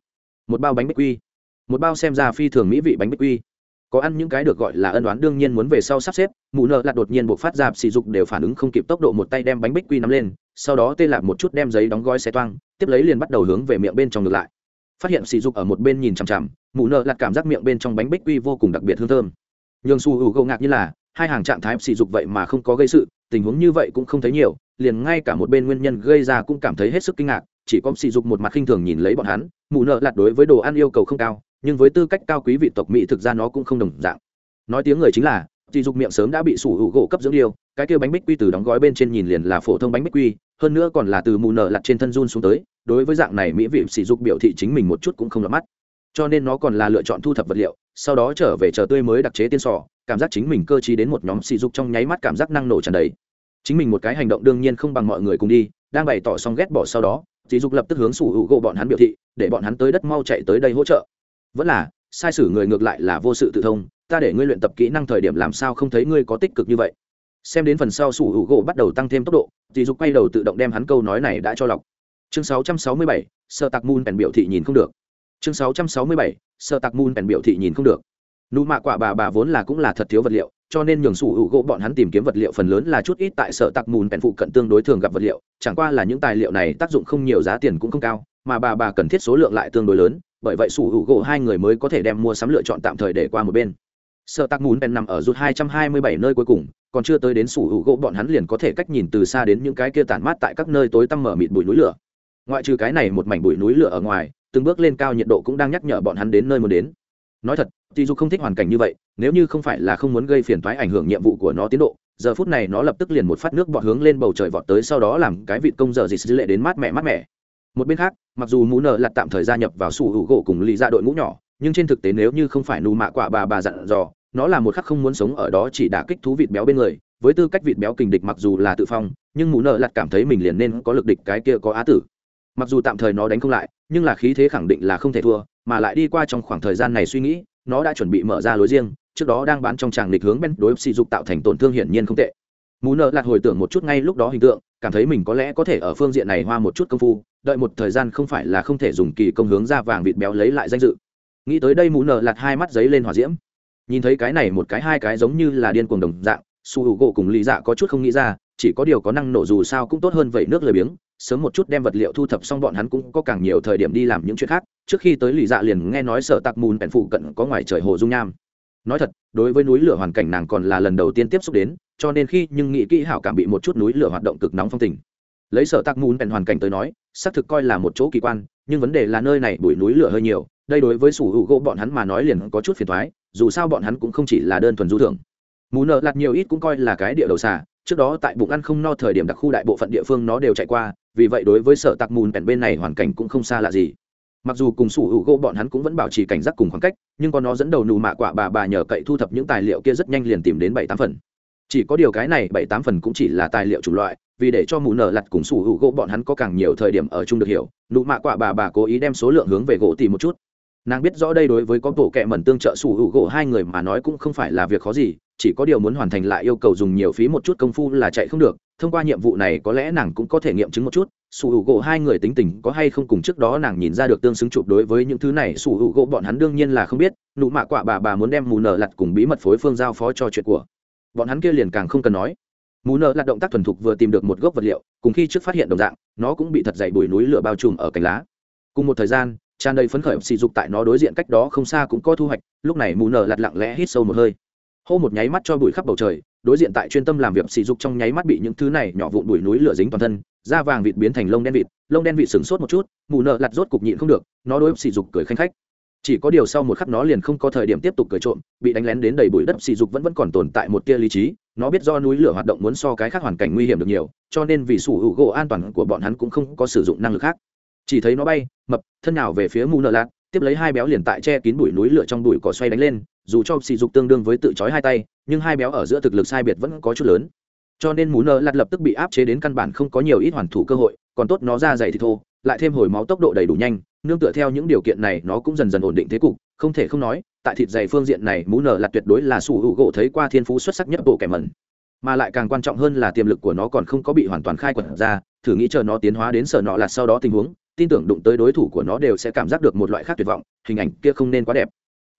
Một bao bánh bích quy. Một bao xem ra phi thường mỹ vị bánh bích quy. Có ăn những cái được gọi là ân đoán đương nhiên muốn về sau sắp xếp, mụ nợ lạt đột nhiên buộc phát ra sỉ dục đều phản ứng không kịp tốc độ một tay đem bánh bích quy nắm lên, sau đó tê lạc một chút đem giấy đóng gói xe toang, tiếp lấy liền bắt đầu hướng về miệng bên trong ngược lại. Phát hiện sỉ dục ở một bên nhìn chằm chằm, mụ nợ lạt cảm giác miệng bên trong bánh bích quy vô cùng đặc biệt hương thơm. Nhường su hữu gâu ngạc như là, hai hàng trạng thái sỉ dục vậy mà không có gây sự, tình huống như vậy cũng không thấy nhiều liền ngay cả một bên nguyên nhân gây ra cũng cảm thấy hết sức kinh ngạc, chỉ có sỉ dục một mặt khinh thường nhìn lấy bọn hắn, mụ nợ lạt đối với đồ ăn yêu cầu không cao, nhưng với tư cách cao quý vị tộc mỹ thực ra nó cũng không đồng dạng. Nói tiếng người chính là, sỉ dục miệng sớm đã bị sủ hữu gỗ cấp dưỡng điêu, cái kia bánh bích quy từ đóng gói bên trên nhìn liền là phổ thông bánh bích quy, hơn nữa còn là từ mụ nợ lạt trên thân run xuống tới, đối với dạng này mỹ vị sỉ dục biểu thị chính mình một chút cũng không lọt mắt. Cho nên nó còn là lựa chọn thu thập vật liệu, sau đó trở về chờ tươi mới đặc chế tiên sò, cảm giác chính mình cơ t đến một nhóm sỉ dục trong nháy mắt cảm giác năng nổ tràn đầy chính mình một cái hành động đương nhiên không bằng mọi người cùng đi đang bày tỏ xong ghét bỏ sau đó dì dục lập tức hướng sủ hữu gỗ bọn hắn biểu thị để bọn hắn tới đất mau chạy tới đây hỗ trợ. Vẫn là sai sử người ngược lại là vô sự tự thông ta để ngươi luyện tập kỹ năng thời điểm làm sao không thấy ngươi có tích cực như vậy. Xem đến phần sau sủ hữu gỗ bắt đầu tăng thêm tốc độ dì dục quay đầu tự động đem hắn câu nói này đã cho lọc. Chương 667, sơ tạc môn bèn biểu thị nhìn không được. Chương 667, sơ tạc môn bèn biểu thị nhìn không được. Nụ mạ quả bà bà vốn là cũng là thật thiếu vật liệu cho nên nhường sủ hữu gỗ bọn hắn tìm kiếm vật liệu phần lớn là chút ít tại sở tạc mùn bèn phụ cận tương đối thường gặp vật liệu, chẳng qua là những tài liệu này tác dụng không nhiều, giá tiền cũng không cao, mà bà bà cần thiết số lượng lại tương đối lớn, bởi vậy sủ hữu gỗ hai người mới có thể đem mua sắm lựa chọn tạm thời để qua một bên. Sở tạc mùn bèn nằm ở rút hai trăm hai mươi bảy nơi cuối cùng, còn chưa tới đến sủ hữu gỗ bọn hắn liền có thể cách nhìn từ xa đến những cái kia tản mát tại các nơi tối tăm mở mịt bụi núi lửa. Ngoại trừ cái này một mảnh bụi núi lửa ở ngoài, từng bước lên cao nhiệt độ cũng đang nhắc nhở bọn hắn đến nơi muốn đến nói thật thì dù không thích hoàn cảnh như vậy, nếu như không phải là không muốn gây phiền thoái ảnh hưởng nhiệm vụ của nó tiến độ, giờ phút này nó lập tức liền một phát nước bọt hướng lên bầu trời vọt tới sau đó làm cái vịt công giờ gì dư lệ đến mát mẻ mát mẻ. Một bên khác, mặc dù mũ nợ lặt tạm thời gia nhập vào sủ hữu gỗ cùng lì ra đội ngũ nhỏ, nhưng trên thực tế nếu như không phải nù mạ quả bà bà dặn dò, nó là một khắc không muốn sống ở đó chỉ đả kích thú vịt béo bên người. Với tư cách vịt béo kình địch mặc dù là tự phong, nhưng mũ nợ lặt cảm thấy mình liền nên có lực địch cái kia có á tử. Mặc dù tạm thời nó đánh không lại, nhưng là khí thế khẳng định là không thể thua mà lại đi qua trong khoảng thời gian này suy nghĩ, nó đã chuẩn bị mở ra lối riêng, trước đó đang bán trong tràng lịch hướng bên đối sỉ dục tạo thành tổn thương hiển nhiên không tệ. Mù nợ lạt hồi tưởng một chút ngay lúc đó hình tượng, cảm thấy mình có lẽ có thể ở phương diện này hoa một chút công phu, đợi một thời gian không phải là không thể dùng kỳ công hướng ra vàng vịt béo lấy lại danh dự. Nghĩ tới đây mù nợ lạt hai mắt giấy lên hòa diễm. Nhìn thấy cái này một cái hai cái giống như là điên cuồng đồng dạng, su hữu gỗ cùng lý dạ có chút không nghĩ ra, chỉ có điều có năng nổ dù sao cũng tốt hơn vậy nước lười biếng, sớm một chút đem vật liệu thu thập xong bọn hắn cũng có càng nhiều thời điểm đi làm những chuyện khác trước khi tới lì dạ liền nghe nói sợ Tạc mùn bèn phụ cận có ngoài trời hồ dung nham. Nói thật, đối với núi lửa hoàn cảnh nàng còn là lần đầu tiên tiếp xúc đến, cho nên khi nhưng nghĩ kỹ hảo cảm bị một chút núi lửa hoạt động cực nóng phong tình. Lấy sở tạc mùn bèn hoàn cảnh tới nói, xác thực coi là một chỗ kỳ quan, nhưng vấn đề là nơi này bụi núi lửa hơi nhiều, đây đối với sủ hữu gỗ bọn hắn mà nói liền có chút phiền thoái dù sao bọn hắn cũng không chỉ là đơn thuần du thưởng. Mù nợ lạt nhiều ít cũng coi là cái địa đầu xà, trước đó tại bụng ăn không no thời điểm đặc khu đại bộ phận địa phương nó đều chạy qua, vì vậy đối với sở tạc mùn bèn bên này hoàn cảnh cũng không xa lạ gì mặc dù cùng sủ hữu gỗ bọn hắn cũng vẫn bảo trì cảnh giác cùng khoảng cách, nhưng có nó dẫn đầu nù mạ quả bà bà nhờ cậy thu thập những tài liệu kia rất nhanh liền tìm đến bảy tám phần. Chỉ có điều cái này bảy tám phần cũng chỉ là tài liệu chủng loại, vì để cho mù nở lặt cùng sủ hữu gỗ bọn hắn có càng nhiều thời điểm ở chung được hiểu, nụ mạ quả bà bà cố ý đem số lượng hướng về gỗ tìm một chút. Nàng biết rõ đây đối với có tổ kẹ mẩn tương trợ sủ hữu gỗ hai người mà nói cũng không phải là việc khó gì, chỉ có điều muốn hoàn thành lại yêu cầu dùng nhiều phí một chút công phu là chạy không được, thông qua nhiệm vụ này có lẽ nàng cũng có thể nghiệm chứng một chút sủ hữu gỗ hai người tính tình có hay không cùng trước đó nàng nhìn ra được tương xứng chụp đối với những thứ này, sủ hữu gỗ bọn hắn đương nhiên là không biết, nụ mạ quả bà bà muốn đem mù nở lặt cùng bí mật phối phương giao phó cho chuyện của bọn hắn kia liền càng không cần nói. Mù nợ lặt động tác thuần thục vừa tìm được một gốc vật liệu, cùng khi trước phát hiện đồng dạng, nó cũng bị thật dày bụi núi lửa bao trùm ở cành lá. Cùng một thời gian, tràn đầy phấn khởi sỉ dục tại nó đối diện cách đó không xa cũng có thu hoạch, lúc này mù nợ lặt lặng lẽ hít sâu một hơi. Hô một nháy mắt cho bụi khắp bầu trời đối diện tại chuyên tâm làm việc sỉ dục trong nháy mắt bị những thứ này nhỏ vụn bụi núi lửa dính toàn thân, da vàng vịt biến thành lông đen vịt, lông đen vịt sừng sốt một chút, mù nợ lặt rốt cục nhịn không được, nó đối sỉ dục cười khanh khách chỉ có điều sau một khắc nó liền không có thời điểm tiếp tục cười trộm, bị đánh lén đến đầy bụi đất sỉ dục vẫn vẫn còn tồn tại một tia lý trí, nó biết do núi lửa hoạt động muốn so cái khác hoàn cảnh nguy hiểm được nhiều, cho nên vì sủ hữu gỗ an toàn của bọn hắn cũng không có sử dụng năng lực khác chỉ thấy nó bay, mập, thân nào về phía mù nợ lạt tiếp lấy hai béo liền tại che kín bụi núi lửa trong bụi cỏ xoay đánh lên, dù cho sỉ dục tương đương với tự chói hai tay, nhưng hai béo ở giữa thực lực sai biệt vẫn có chút lớn. Cho nên mù nợ lặt lập tức bị áp chế đến căn bản không có nhiều ít hoàn thủ cơ hội, còn tốt nó ra dày thì thô, lại thêm hồi máu tốc độ đầy đủ nhanh, nương tựa theo những điều kiện này nó cũng dần dần ổn định thế cục, không thể không nói, tại thịt dày phương diện này mũ nở lặt tuyệt đối là sủ hữu gỗ thấy qua thiên phú xuất sắc nhất bộ kẻ mẩn. Mà lại càng quan trọng hơn là tiềm lực của nó còn không có bị hoàn toàn khai quật ra, thử nghĩ chờ nó tiến hóa đến sở nọ là sau đó tình huống tin tưởng đụng tới đối thủ của nó đều sẽ cảm giác được một loại khác tuyệt vọng, hình ảnh kia không nên quá đẹp.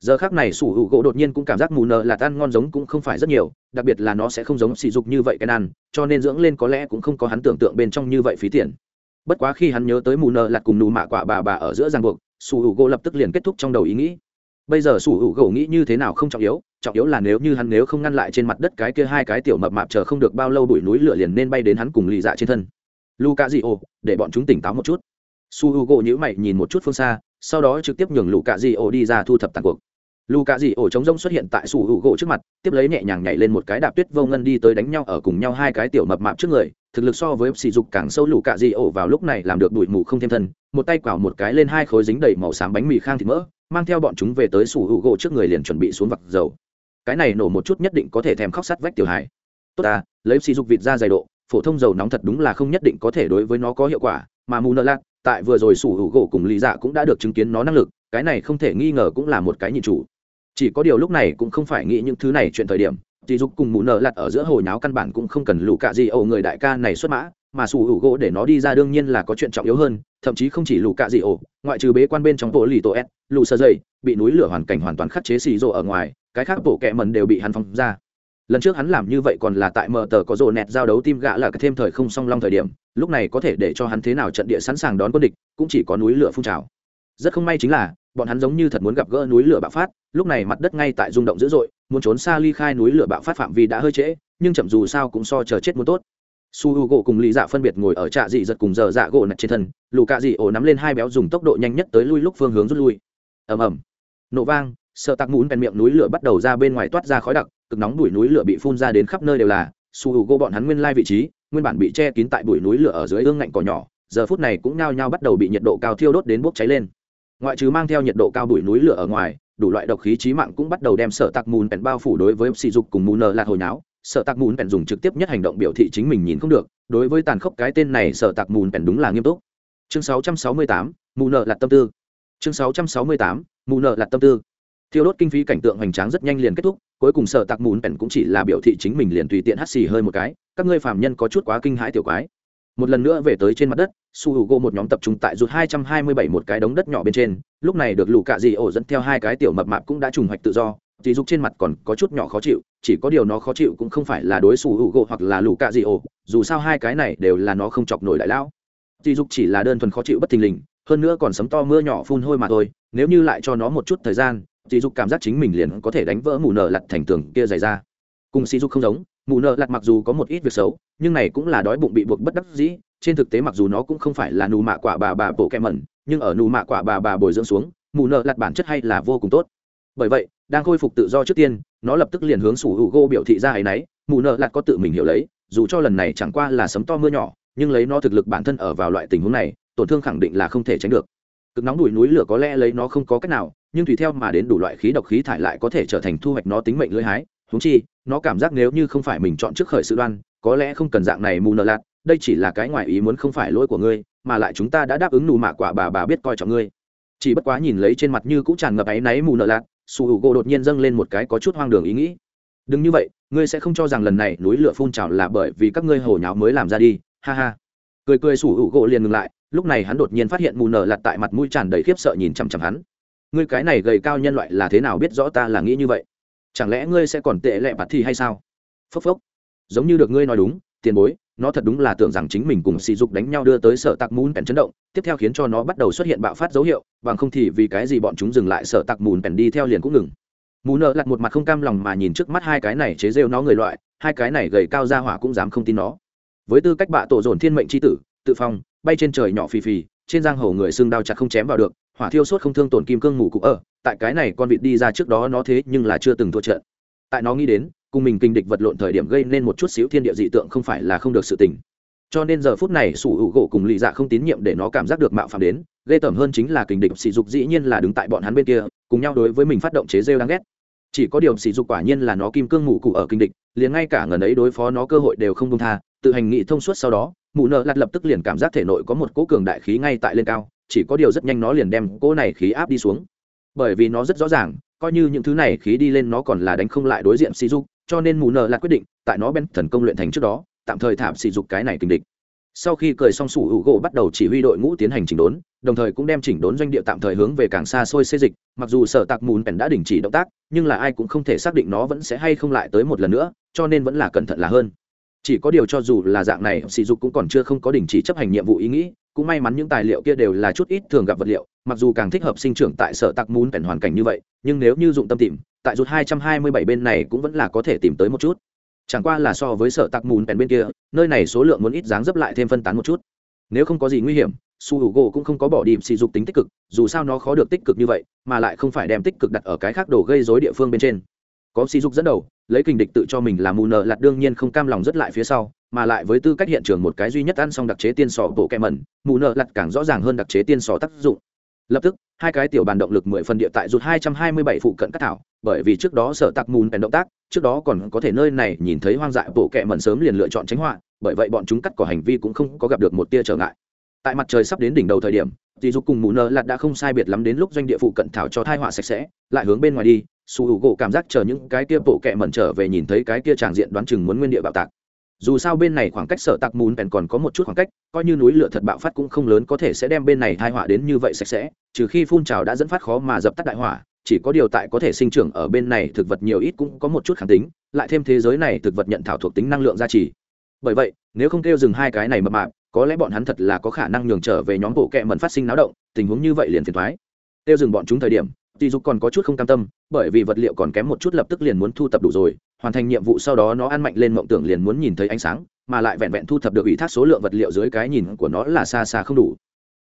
Giờ khác này sủ hữu gỗ đột nhiên cũng cảm giác mù nợ là tan ngon giống cũng không phải rất nhiều, đặc biệt là nó sẽ không giống sỉ dục như vậy cái nan cho nên dưỡng lên có lẽ cũng không có hắn tưởng tượng bên trong như vậy phí tiền. Bất quá khi hắn nhớ tới mù nợ là cùng nù mạ quả bà bà ở giữa ràng buộc, sủ hữu gỗ lập tức liền kết thúc trong đầu ý nghĩ. Bây giờ sủ hữu gỗ nghĩ như thế nào không trọng yếu trọng yếu là nếu như hắn nếu không ngăn lại trên mặt đất cái kia hai cái tiểu mập mạp chờ không được bao lâu đuổi núi lửa liền nên bay đến hắn cùng lì dạ trên thân. Luca di ô để bọn chúng tỉnh táo một chút su h u gỗ nhữ mày nhìn một chút phương xa, sau đó trực tiếp nhường lũ cạ dị ổ đi ra thu thập tàn cuộc. Lũ cạ dị ổ chống rông xuất hiện tại su h u gỗ trước mặt, tiếp lấy nhẹ nhàng nhảy lên một cái đạp tuyết vô ngân đi tới đánh nhau ở cùng nhau hai cái tiểu mập mạp trước người. Thực lực so với sỉ dục càng sâu lũ cạ dị ổ vào lúc này làm được đuổi mù không thêm thân, một tay quào một cái lên hai khối dính đầy màu xám bánh mì khang thịt mỡ, mang theo bọn chúng về tới su h u gỗ trước người liền chuẩn bị xuống vặt dầu. Cái này nổ một chút nhất định có thể thèm khóc sắt vách tiểu hải tốt ta, lấy sỉ dục vịt ra dày độ, phổ thông dầu nóng thật đúng là không nhất định có thể đối với nó có hiệu quả, mà mù nợ lạc tại vừa rồi sủ hữu gỗ cùng lý dạ cũng đã được chứng kiến nó năng lực, cái này không thể nghi ngờ cũng là một cái nhìn chủ. Chỉ có điều lúc này cũng không phải nghĩ những thứ này chuyện thời điểm dì dục cùng mụ nợ lặt ở giữa hồi nháo căn bản cũng không cần lũ cạ gì ổ người đại ca này xuất mã, mà sủ hữu gỗ để nó đi ra đương nhiên là có chuyện trọng yếu hơn, thậm chí không chỉ lũ cạ gì ổ, ngoại trừ bế quan bên trong bộ lì tổ s, lũ sơ dây bị núi lửa hoàn cảnh hoàn toàn khắc chế xì rộ ở ngoài, cái khác bộ kẹ mần đều bị hắn phóng ra lần trước hắn làm như vậy còn là tại mờ tờ có rồ nẹt giao đấu tim gạ là thêm thời không song long thời điểm, lúc này có thể để cho hắn thế nào trận địa sẵn sàng đón quân địch, cũng chỉ có núi lửa phun trào. Rất không may chính là, bọn hắn giống như thật muốn gặp gỡ núi lửa bạo phát, lúc này mặt đất ngay tại rung động dữ dội, muốn trốn xa ly khai núi lửa bạo phát phạm vi đã hơi trễ, nhưng chậm dù sao cũng so chờ chết muốn tốt. Su h u gỗ cùng lý dạ phân biệt ngồi ở trạ dị giật cùng giờ dạ gỗ nạch trên thân, lù cạ dị ổ nắm lên hai béo dùng tốc độ nhanh nhất tới lui lúc phương hướng rút lui. Ầm ầm. Nổ vang, sợ tặc mũn bèn miệng núi lửa bắt đầu ra bên ngoài toát ra khói đặc cực nóng đuổi núi lửa bị phun ra đến khắp nơi đều là su h u gô bọn hắn nguyên lai vị trí nguyên bản bị che kín tại bụi núi lửa ở dưới ương ngạnh cỏ nhỏ giờ phút này cũng nao nhao bắt đầu bị nhiệt độ cao thiêu đốt đến bốc cháy lên. Ngoại trừ mang theo nhiệt độ cao bụi núi lửa ở ngoài đủ loại độc khí trí mạng cũng bắt đầu đem sợ tặc mùn bèn bao phủ đối với sỉ dục cùng mù nờ lạc hồi náo. Sợ tặc mùn bèn dùng trực tiếp nhất hành động biểu thị chính mình nhìn không được đối với tàn khốc cái tên này sợ tặc mùn bèn đúng là nghiêm túc. Chương 668, mù nợ lạc tâm tư. Chương 668, mù nợ lạc tâm tư. Thiêu đốt kinh phí cảnh tượng hoành tráng rất nhanh liền kết thúc cuối cùng sợ tặc mùn bèn cũng chỉ là biểu thị chính mình liền tùy tiện hắt xì hơi một cái, các ngươi phàm nhân có chút quá kinh hãi tiểu quái. Một lần nữa về tới trên mặt đất, su h u gỗ một nhóm tập trung tại rụt hai trăm hai mươi bảy một cái đống đất nhỏ bên trên, lúc này được lù cạ dị ổ dẫn theo hai cái tiểu mập mạp cũng đã trùng hoạch tự do dì dục trên mặt còn có chút nhỏ khó chịu, chỉ có điều nó khó chịu cũng không phải là đối su h u gỗ hoặc là lù cạ dị ổ, dù sao hai cái này đều là nó không chọc nổi đại lão. Dì dục chỉ là đơn thuần khó chịu bất thình lình, hơn nữa còn sấm to mưa nhỏ phun hôi mà thôi, nếu như lại cho nó một chút thời gian dì dục cảm giác chính mình liền có thể đánh vỡ mù nở lặt thành tường kia dày ra. Cùng sỉ dục không giống, mù nợ lặt mặc dù có một ít việc xấu, nhưng này cũng là đói bụng bị buộc bất đắc dĩ. Trên thực tế mặc dù nó cũng không phải là nù mạ quả bà bà bộ kẹ mẩn, nhưng ở nù mạ quả bà bà bồi dưỡng xuống, mù nợ lặt bản chất hay là vô cùng tốt. Bởi vậy, đang khôi phục tự do trước tiên, nó lập tức liền hướng sủ hữu gỗ biểu thị ra ấy nấy, mù nợ lặt có tự mình hiểu lấy, dù cho lần này chẳng qua là sấm to mưa nhỏ, nhưng lấy nó thực lực bản thân ở vào loại tình huống này, tổn thương khẳng định là không thể tránh được cực nóng đùi núi lửa có lẽ lấy nó không có cách nào, nhưng tùy theo mà đến đủ loại khí độc khí thải lại có thể trở thành thu hoạch nó tính mệnh lưỡi hái. Húng chi, nó cảm giác nếu như không phải mình chọn trước khởi sự đoan, có lẽ không cần dạng này mù nợ lạt, đây chỉ là cái ngoài ý muốn không phải lỗi của ngươi, mà lại chúng ta đã đáp ứng nù mạ quả bà bà biết coi trọng ngươi. Chỉ bất quá nhìn lấy trên mặt như cũng tràn ngập áy náy mù nợ lạt, su hữu gỗ đột nhiên dâng lên một cái có chút hoang đường ý nghĩ. Đừng như vậy, ngươi sẽ không cho rằng lần này núi lửa phun trào là bởi vì các ngươi hồ nháo mới làm ra đi, ha ha. Cười cười su hữu gỗ liền ngừng lại lúc này hắn đột nhiên phát hiện mù nở lạt tại mặt mũi tràn đầy khiếp sợ nhìn chằm chằm hắn. Ngươi cái này gầy cao nhân loại là thế nào biết rõ ta là nghĩ như vậy? Chẳng lẽ ngươi sẽ còn tệ lẹ bạt thi hay sao? Phốc phốc. Giống như được ngươi nói đúng, tiền bối, nó thật đúng là tưởng rằng chính mình cùng sỉ dục đánh nhau đưa tới sở tạc mùn pèn chấn động, tiếp theo khiến cho nó bắt đầu xuất hiện bạo phát dấu hiệu, bằng không thì vì cái gì bọn chúng dừng lại sở tạc mùn pèn đi theo liền cũng ngừng. Mù nợ lặt một mặt không cam lòng mà nhìn trước mắt hai cái này chế rêu nó người loại, hai cái này gầy cao ra hỏa cũng dám không tin nó. Với tư cách bạ tổ dồn thiên mệnh c h i tử tự phong, bay trên trời nhỏ phì phì, trên giang hồ người xương đao chặt không chém vào được, hỏa thiêu sốt không thương tổn kim cương ngủ cụ ở, tại cái này con vịt đi ra trước đó nó thế nhưng là chưa từng thua trận. Tại nó nghĩ đến, cùng mình kinh địch vật lộn thời điểm gây nên một chút xíu thiên địa dị tượng không phải là không được sự tình. Cho nên giờ phút này sủ hữu gỗ cùng lì dạ không tín nhiệm để nó cảm giác được mạo phạm đến, ghê tởm hơn chính là kình địch sỉ dục dĩ nhiên là đứng tại bọn hắn bên kia, cùng nhau đối với mình phát động chế rêu đáng ghét. Chỉ có điều sỉ dục quả nhiên là nó kim cương ngủ cụ ở kinh địch, liền ngay cả ngần ấy đối phó nó cơ hội đều không công tha, tự hành nghị thông suốt sau đó mụ nợ lặt lập tức liền cảm giác thể nội có một cỗ cường đại khí ngay tại lên cao, chỉ có điều rất nhanh nó liền đem cỗ này khí áp đi xuống. Bởi vì nó rất rõ ràng, coi như những thứ này khí đi lên nó còn là đánh không lại đối diện sỉ dục cho nên mù nợ lặt quyết định, tại nó bên thần công luyện thành trước đó, tạm thời thảm sỉ dục cái này kinh địch. Sau khi cười xong sủ hữu gỗ bắt đầu chỉ huy đội ngũ tiến hành chỉnh đốn, đồng thời cũng đem chỉnh đốn doanh địa tạm thời hướng về càng xa xôi xê dịch, mặc dù sở tạc mùn pèn đã đình chỉ động tác, nhưng là ai cũng không thể xác định nó vẫn sẽ hay không lại tới một lần nữa, cho nên vẫn là cẩn thận là hơn chỉ có điều cho dù là dạng này, sỉ dục cũng còn chưa không có đình chỉ chấp hành nhiệm vụ ý nghĩ, cũng may mắn những tài liệu kia đều là chút ít thường gặp vật liệu, mặc dù càng thích hợp sinh trưởng tại sở tạc muốn cảnh hoàn cảnh như vậy, nhưng nếu như dụng tâm tìm, tại rút 227 bên này cũng vẫn là có thể tìm tới một chút. Chẳng qua là so với sở tạc mùn bèn bên kia, nơi này số lượng muốn ít dáng dấp lại thêm phân tán một chút. Nếu không có gì nguy hiểm, su hữu gỗ cũng không có bỏ điểm sỉ dục tính tích cực, dù sao nó khó được tích cực như vậy, mà lại không phải đem tích cực đặt ở cái khác đồ gây rối địa phương bên trên có sĩ dục dẫn đầu, lấy kình địch tự cho mình là mù nợ lặt đương nhiên không cam lòng rất lại phía sau, mà lại với tư cách hiện trường một cái duy nhất ăn xong đặc chế tiên sỏ bộ kẹ mẩn, mù nợ lặt càng rõ ràng hơn đặc chế tiên sỏ tác dụng. Lập tức, hai cái tiểu bàn động lực mười phần địa tại rụt hai trăm hai mươi bảy phụ cận cắt thảo, bởi vì trước đó sở tạc mùn bèn động tác, trước đó còn có thể nơi này nhìn thấy hoang dại bộ kẹ mẩn sớm liền lựa chọn tránh họa, bởi vậy bọn chúng cắt cỏ hành vi cũng không có gặp được một tia trở ngại. Tại mặt trời sắp đến đỉnh đầu thời điểm thì dục cùng mù nợ lạt đã không sai biệt lắm đến lúc doanh địa phụ cận thảo cho thai họa sạch sẽ, lại hướng bên ngoài đi su hữu gỗ cảm giác chờ những cái kia bộ kẹ mẩn trở về nhìn thấy cái kia tràng diện đoán chừng muốn nguyên địa bạo tạc. Dù sao bên này khoảng cách sở tạc mùn bèn còn có một chút khoảng cách, coi như núi lửa thật bạo phát cũng không lớn có thể sẽ đem bên này thai họa đến như vậy sạch sẽ, trừ khi phun trào đã dẫn phát khó mà dập tắt đại hỏa chỉ có điều tại có thể sinh trưởng ở bên này thực vật nhiều ít cũng có một chút kháng tính, lại thêm thế giới này thực vật nhận thảo thuộc tính năng lượng gia trì. Bởi vậy, nếu không kêu dừng hai cái này mập mạp, có lẽ bọn hắn thật là có khả năng nhường trở về nhóm bộ kẹ mẩn phát sinh náo động, tình huống như vậy liền phiền thoái kêu dừng bọn chúng thời điểm tỷ dục còn có chút không cam tâm, bởi vì vật liệu còn kém một chút lập tức liền muốn thu thập đủ rồi, hoàn thành nhiệm vụ sau đó nó ăn mạnh lên mộng tưởng liền muốn nhìn thấy ánh sáng, mà lại vẹn vẹn thu thập được ủy thác số lượng vật liệu dưới cái nhìn của nó là xa xa không đủ.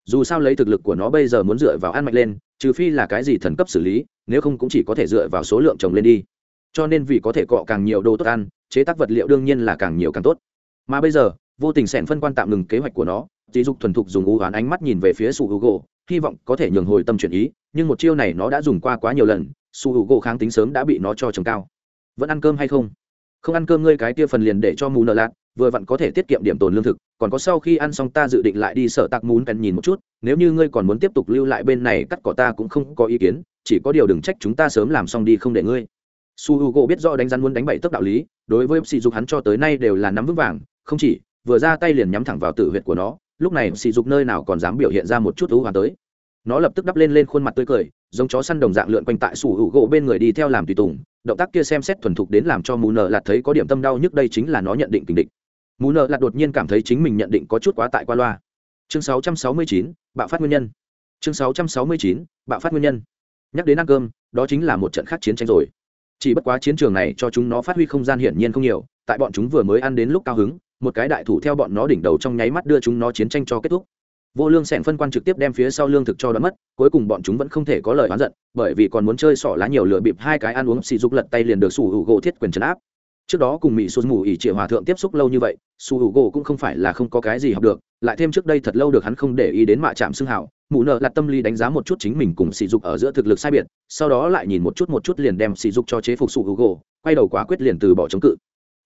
Dù sao lấy thực lực của nó bây giờ muốn dựa vào ăn mạnh lên, trừ phi là cái gì thần cấp xử lý, nếu không cũng chỉ có thể dựa vào số lượng trồng lên đi. Cho nên vì có thể cọ càng nhiều đồ tốt ăn, chế tác vật liệu đương nhiên là càng nhiều càng tốt. Mà bây giờ, vô tình sẻn phân quan tạm ngừng kế hoạch của nó dì dục thuần thục dùng u ánh mắt nhìn về phía sủ hữu gỗ hy vọng có thể nhường hồi tâm chuyển ý, nhưng một chiêu này nó đã dùng qua quá nhiều lần, su hữu gỗ kháng tính sớm đã bị nó cho trồng cao. Vẫn ăn cơm hay không? Không ăn cơm ngươi cái tia phần liền để cho mù nợ lạc vừa vặn có thể tiết kiệm điểm tồn lương thực, còn có sau khi ăn xong ta dự định lại đi sở tạc mún pen nhìn một chút, nếu như ngươi còn muốn tiếp tục lưu lại bên này cắt cỏ ta cũng không có ý kiến, chỉ có điều đừng trách chúng ta sớm làm xong đi không để ngươi. Su h u gỗ biết rõ đánh rắn muốn đánh bậy tốc đạo lý, đối với sỉ dục hắn cho tới nay đều là nắm vững vàng, không chỉ, vừa ra tay liền nhắm thẳng vào tử huyệt của nó lúc này sỉ dục nơi nào còn dám biểu hiện ra một chút thú hoàn tới. Nó lập tức đắp lên lên khuôn mặt tươi cười giống chó săn đồng dạng lượn quanh tại sủ hữu gỗ bên người đi theo làm tùy tùng động tác kia xem xét thuần thục đến làm cho mù nợ lạt thấy có điểm tâm đau nhức đây chính là nó nhận định kình địch. Mù nợ lạt đột nhiên cảm thấy chính mình nhận định có chút quá tại qua loa. Chương 669, bạo phát nguyên nhân. Chương 669, bạo phát nguyên nhân. Nhắc đến ăn cơm đó chính là một trận khác chiến tranh rồi. Chỉ bất quá chiến trường này cho chúng nó phát huy không gian hiển nhiên không nhiều tại bọn chúng vừa mới ăn đến lúc cao hứng một cái đại thủ theo bọn nó đỉnh đầu trong nháy mắt đưa chúng nó chiến tranh cho kết thúc. Vô lương sẻn phân quan trực tiếp đem phía sau lương thực cho đoán mất, cuối cùng bọn chúng vẫn không thể có lời oán giận, bởi vì còn muốn chơi sỏ lá nhiều lửa bịp hai cái ăn uống xì dục lật tay liền được sủ hữu gỗ thiết quyền trấn áp. Trước đó cùng mỹ xuân mù ỉ triệu hòa thượng tiếp xúc lâu như vậy sủ hữu gỗ cũng không phải là không có cái gì học được, lại thêm trước đây thật lâu được hắn không để ý đến mạ trạm xưng hảo mụ nợ là tâm lý đánh giá một chút chính mình cùng sỉ dục ở giữa thực lực sai biệt, sau đó lại nhìn một chút một chút liền đem sỉ dục cho chế phục su hữu gỗ, quay đầu quá quyết liền từ bỏ chống cự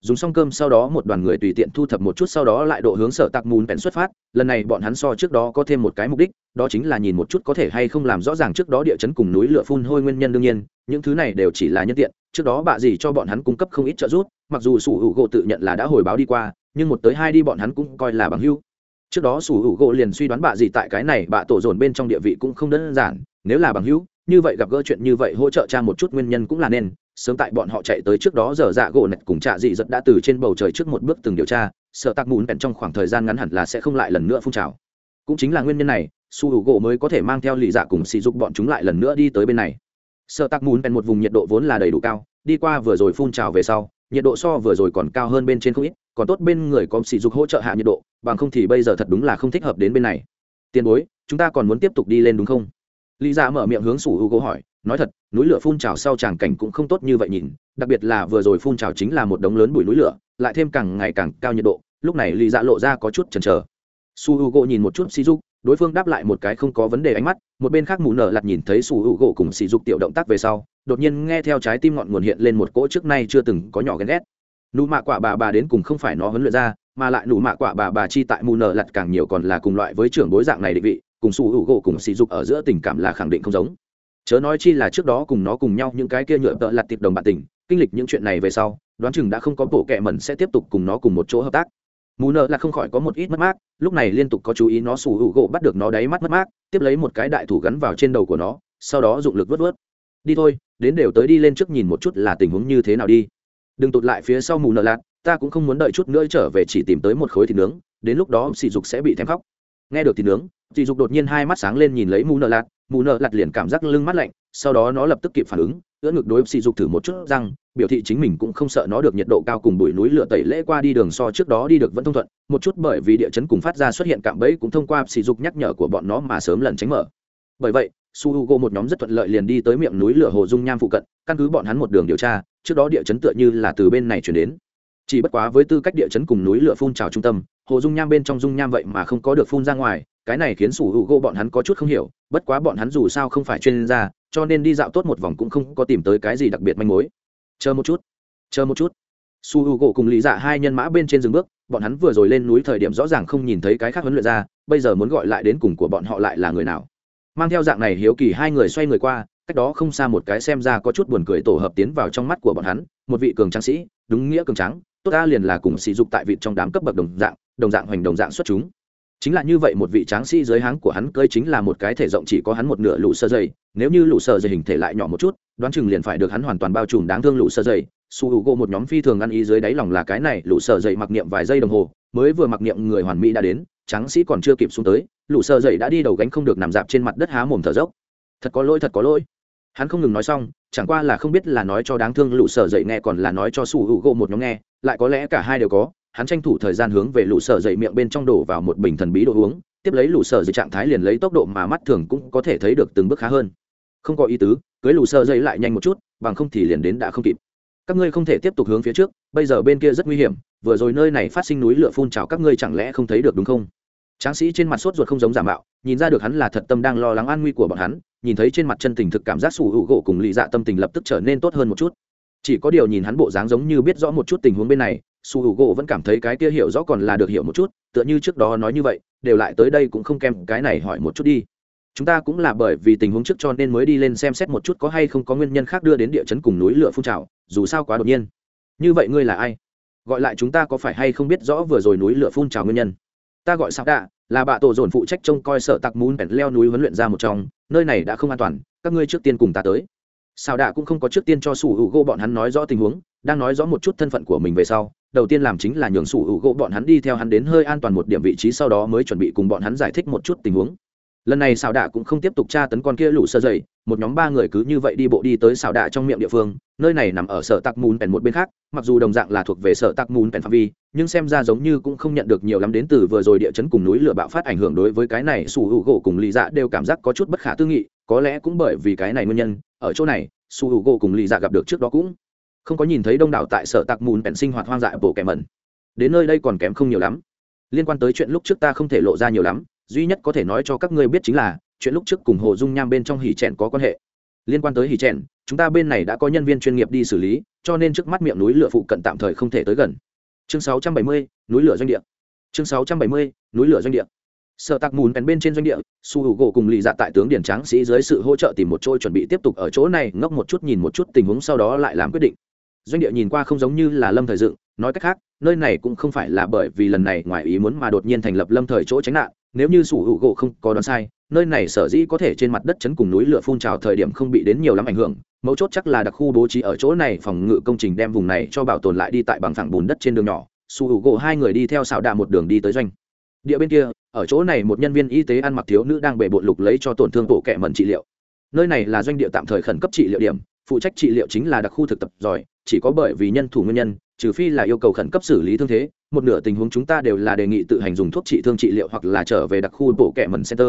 dùng xong cơm sau đó một đoàn người tùy tiện thu thập một chút, sau đó lại độ hướng sở tạc mùn bèn xuất phát. Lần này bọn hắn so trước đó có thêm một cái mục đích, đó chính là nhìn một chút có thể hay không làm rõ ràng trước đó địa chấn cùng núi lửa phun hôi nguyên nhân đương nhiên, những thứ này đều chỉ là nhân tiện. Trước đó bạ gì cho bọn hắn cung cấp không ít trợ giúp, mặc dù sủ hữu gỗ tự nhận là đã hồi báo đi qua, nhưng một tới hai đi bọn hắn cũng coi là bằng hưu trước đó sủ hữu gỗ liền suy đoán bạ gì tại cái này, bạ tổ dồn bên trong địa vị cũng không đơn giản, nếu là bằng hữu, như vậy gặp gỡ chuyện như vậy hỗ trợ cha một chút nguyên nhân cũng là nên sớm tại bọn họ chạy tới trước đó giờ dạ gỗ nạch cùng trạ dị giật đã từ trên bầu trời trước một bước từng điều tra, sợ tạc mùn bèn trong khoảng thời gian ngắn hẳn là sẽ không lại lần nữa phun trào. Cũng chính là nguyên nhân này, su hữu gỗ mới có thể mang theo lì dạ cùng sỉ dục bọn chúng lại lần nữa đi tới bên này. Sợ tạc mùn bèn một vùng nhiệt độ vốn là đầy đủ cao, đi qua vừa rồi phun trào về sau, nhiệt độ so vừa rồi còn cao hơn bên trên không ít, còn tốt bên người có sỉ dục hỗ trợ hạ nhiệt độ, bằng không thì bây giờ thật đúng là không thích hợp đến bên này. Tiền bối, chúng ta còn muốn tiếp tục đi lên đúng không? Lý dạ mở miệng hướng sủ hữu gỗ hỏi, nói thật, núi lửa phun trào sau tràng cảnh cũng không tốt như vậy nhìn, đặc biệt là vừa rồi phun trào chính là một đống lớn bụi núi lửa, lại thêm càng ngày càng cao nhiệt độ, lúc này lý dạ lộ ra có chút chần chờ. Su h u gỗ nhìn một chút sỉ dục đối phương đáp lại một cái không có vấn đề ánh mắt, một bên khác mù nở lặt nhìn thấy su h u gỗ cùng sỉ dục tiểu động tác về sau, đột nhiên nghe theo trái tim ngọn nguồn hiện lên một cỗ trước nay chưa từng có nhỏ ghen ghét. Nụ mạ quả bà bà đến cùng không phải nó huấn luyện ra, mà lại nụ mạ quả bà bà chi tại mù nở lặt càng nhiều còn là cùng loại với trưởng bối dạng này định vị cùng sủ hữu gỗ cùng sỉ dục ở giữa tình cảm là khẳng định không giống. Chớ nói chi là trước đó cùng nó cùng nhau những cái kia nhựa tợ lặt tiệp đồng bạn tình, kinh lịch những chuyện này về sau, đoán chừng đã không có bộ kệ mẩn sẽ tiếp tục cùng nó cùng một chỗ hợp tác. Mù nợ là không khỏi có một ít mất mát, lúc này liên tục có chú ý nó sủ hữu gỗ bắt được nó đáy mắt mất mát, tiếp lấy một cái đại thủ gắn vào trên đầu của nó, sau đó dụng lực vớt vớt. Đi thôi, đến đều tới đi lên trước nhìn một chút là tình huống như thế nào đi. Đừng tụt lại phía sau mù nợ lạt, ta cũng không muốn đợi chút nữa trở về chỉ tìm tới một khối thịt nướng, đến lúc đó sỉ dục sẽ bị thèm khóc nghe được thịt nướng sỉ dục đột nhiên hai mắt sáng lên nhìn lấy mù nợ lạt. Mù nợ lạt liền cảm giác lưng mắt lạnh, sau đó nó lập tức kịp phản ứng, ưỡn ngực đối sỉ dục thử một chút răng, biểu thị chính mình cũng không sợ nó được nhiệt độ cao cùng bụi núi lửa tẩy lễ qua đi đường so trước đó đi được vẫn thông thuận. Một chút bởi vì địa chấn cùng phát ra xuất hiện cạm bẫy cũng thông qua sỉ dục nhắc nhở của bọn nó mà sớm lần tránh mở. Bởi vậy, su h u g o một nhóm rất thuận lợi liền đi tới miệng núi lửa hồ dung nham phụ cận, căn cứ bọn hắn một đường điều tra, trước đó địa chấn tựa như là từ bên này chuyển đến chỉ bất quá với tư cách địa chấn cùng núi lửa phun trào trung tâm, hồ dung nham bên trong dung nham vậy mà không có được phun ra ngoài, cái này khiến sủ hữu gỗ bọn hắn có chút không hiểu, bất quá bọn hắn dù sao không phải chuyên gia, cho nên đi dạo tốt một vòng cũng không có tìm tới cái gì đặc biệt manh mối. Chờ một chút, chờ một chút. Su h u gỗ cùng lý dạ hai nhân mã bên trên rừng bước, bọn hắn vừa rồi lên núi thời điểm rõ ràng không nhìn thấy cái khác huấn luyện ra, bây giờ muốn gọi lại đến cùng của bọn họ lại là người nào. Mang theo dạng này hiếu kỳ hai người xoay người qua, cách đó không xa một cái xem ra có chút buồn cười tổ hợp tiến vào trong mắt của bọn hắn, một vị cường tráng sĩ, đúng nghĩa cường tráng tốt ta liền là cùng sỉ dục tại vị trong đám cấp bậc đồng dạng đồng dạng hoành, đồng dạng xuất chúng. Chính là như vậy một vị tráng sĩ dưới háng của hắn cơi chính là một cái thể rộng chỉ có hắn một nửa lũ sơ dày, nếu như lũ sơ dày hình thể lại nhỏ một chút, đoán chừng liền phải được hắn hoàn toàn bao trùm đáng thương lũ sơ dày. Su hữu gỗ một nhóm phi thường ăn ý dưới đáy lòng là cái này, lũ sơ dày mặc niệm vài giây đồng hồ, mới vừa mặc niệm người hoàn mỹ đã đến, tráng sĩ còn chưa kịp xuống tới, lũ sơ dày đã đi đầu gánh không được nằm dạp trên mặt đất há mồm thở dốc. Thật có lỗi, thật có lỗi. Hắn không ngừng nói xong chẳng qua là không biết là nói cho đáng thương lũ sở dậy nghe còn là nói cho su hữu gỗ một nhóm nghe, lại có lẽ cả hai đều có, hắn tranh thủ thời gian hướng về lũ sở dậy miệng bên trong đổ vào một bình thần bí đồ uống, tiếp lấy lũ sở dậy trạng thái liền lấy tốc độ mà mắt thường cũng có thể thấy được từng bước khá hơn. Không có ý tứ, cưới lũ sở dậy lại nhanh một chút, bằng không thì liền đến đã không kịp. Các ngươi không thể tiếp tục hướng phía trước, bây giờ bên kia rất nguy hiểm, vừa rồi nơi này phát sinh núi lửa phun trào các ngươi chẳng lẽ không thấy được đúng không? Tráng sĩ trên mặt sốt ruột không giống giả mạo, nhìn ra được hắn là thật tâm đang lo lắng an nguy của bọn hắn, nhìn thấy trên mặt chân tình thực cảm giác sủ hữu gỗ cùng lì dạ tâm tình lập tức trở nên tốt hơn một chút. Chỉ có điều nhìn hắn bộ dáng giống như biết rõ một chút tình huống bên này su hữu u gỗ vẫn cảm thấy cái kia hiểu rõ còn là được hiểu một chút, tựa như trước đó nói như vậy, đều lại tới đây cũng không kèm cái này hỏi một chút đi. Chúng ta cũng là bởi vì tình huống trước cho nên mới đi lên xem xét một chút có hay không có nguyên nhân khác đưa đến địa chấn cùng núi lửa phun trào, dù sao quá đột nhiên. Như vậy ngươi là ai? Gọi lại chúng ta có phải hay không biết rõ vừa rồi núi lửa phun trào nguyên nhân? Ta gọi sao đạ, là bạ tổ dồn phụ trách trông coi sợ tặc mún bèn leo núi huấn luyện ra một trong, nơi này đã không an toàn, các ngươi trước tiên cùng ta tới. Sao đạ cũng không có trước tiên cho sủ hữu gỗ bọn hắn nói rõ tình huống, đang nói rõ một chút thân phận của mình về sau, đầu tiên làm chính là nhường sủ hữu gỗ bọn hắn đi theo hắn đến hơi an toàn một điểm vị trí sau đó mới chuẩn bị cùng bọn hắn giải thích một chút tình huống lần này xào đạ cũng không tiếp tục tra tấn con kia lũ sơ dậy, một nhóm ba người cứ như vậy đi bộ đi tới xào đạ trong miệng địa phương, nơi này nằm ở sở tạc mùn pèn một bên khác, mặc dù đồng dạng là thuộc về sở tạc mùn pèn phạm vi, nhưng xem ra giống như cũng không nhận được nhiều lắm đến từ vừa rồi địa chấn cùng núi lửa bạo phát ảnh hưởng đối với cái này sủ hữu gỗ cùng lì dạ đều cảm giác có chút bất khả tư nghị, có lẽ cũng bởi vì cái này nguyên nhân, ở chỗ này sủ hữu gỗ cùng lì dạ gặp được trước đó cũng không có nhìn thấy đông đảo tại sở tạc mùn pèn sinh hoạt hoang dại bổ kẻ mẩn. Đến nơi đây còn kém không nhiều lắm. Liên quan tới chuyện lúc trước ta không thể lộ ra nhiều lắm duy nhất có thể nói cho các ngươi biết chính là chuyện lúc trước cùng hồ dung nham bên trong hỉ trẻn có quan hệ. Liên quan tới hỉ trẻn chúng ta bên này đã có nhân viên chuyên nghiệp đi xử lý cho nên trước mắt miệng núi lửa phụ cận tạm thời không thể tới gần. Chương 670, núi lửa doanh địa. Chương 670, núi lửa doanh địa. Sợ tạc mùn bèn bên trên doanh địa su hữu gỗ cùng lì dạ tại tướng điển tráng sĩ dưới sự hỗ trợ tìm một trôi chuẩn bị tiếp tục ở chỗ này ngốc một chút nhìn một chút tình huống sau đó lại làm quyết định. Doanh địa nhìn qua không giống như là lâm thời dựng nói cách khác nơi này cũng không phải là bởi vì lần này ngoài ý muốn mà đột nhiên thành lập lâm thời chỗ tránh nạn nếu như sủ hữu gỗ không có đoán sai, nơi này sở dĩ có thể trên mặt đất chấn cùng núi lửa phun trào thời điểm không bị đến nhiều lắm ảnh hưởng, mấu chốt chắc là đặc khu bố trí ở chỗ này phòng ngự công trình đem vùng này cho bảo tồn lại đi tại bằng phẳng bùn đất trên đường nhỏ, Sủ hữu gỗ hai người đi theo xào đà một đường đi tới doanh. Địa bên kia, ở chỗ này một nhân viên y tế ăn mặc thiếu nữ đang bể bột lục lấy cho tổn thương bộ kẻ mẩn trị liệu. Nơi này là doanh địa tạm thời khẩn cấp trị liệu điểm, phụ trách trị liệu chính là đặc khu thực tập giỏi, chỉ có bởi vì nhân thủ nguyên nhân, trừ phi là yêu cầu khẩn cấp xử lý thương thế một nửa tình huống chúng ta đều là đề nghị tự hành dùng thuốc trị thương trị liệu hoặc là trở về đặc khu bộ kệ mẩn center.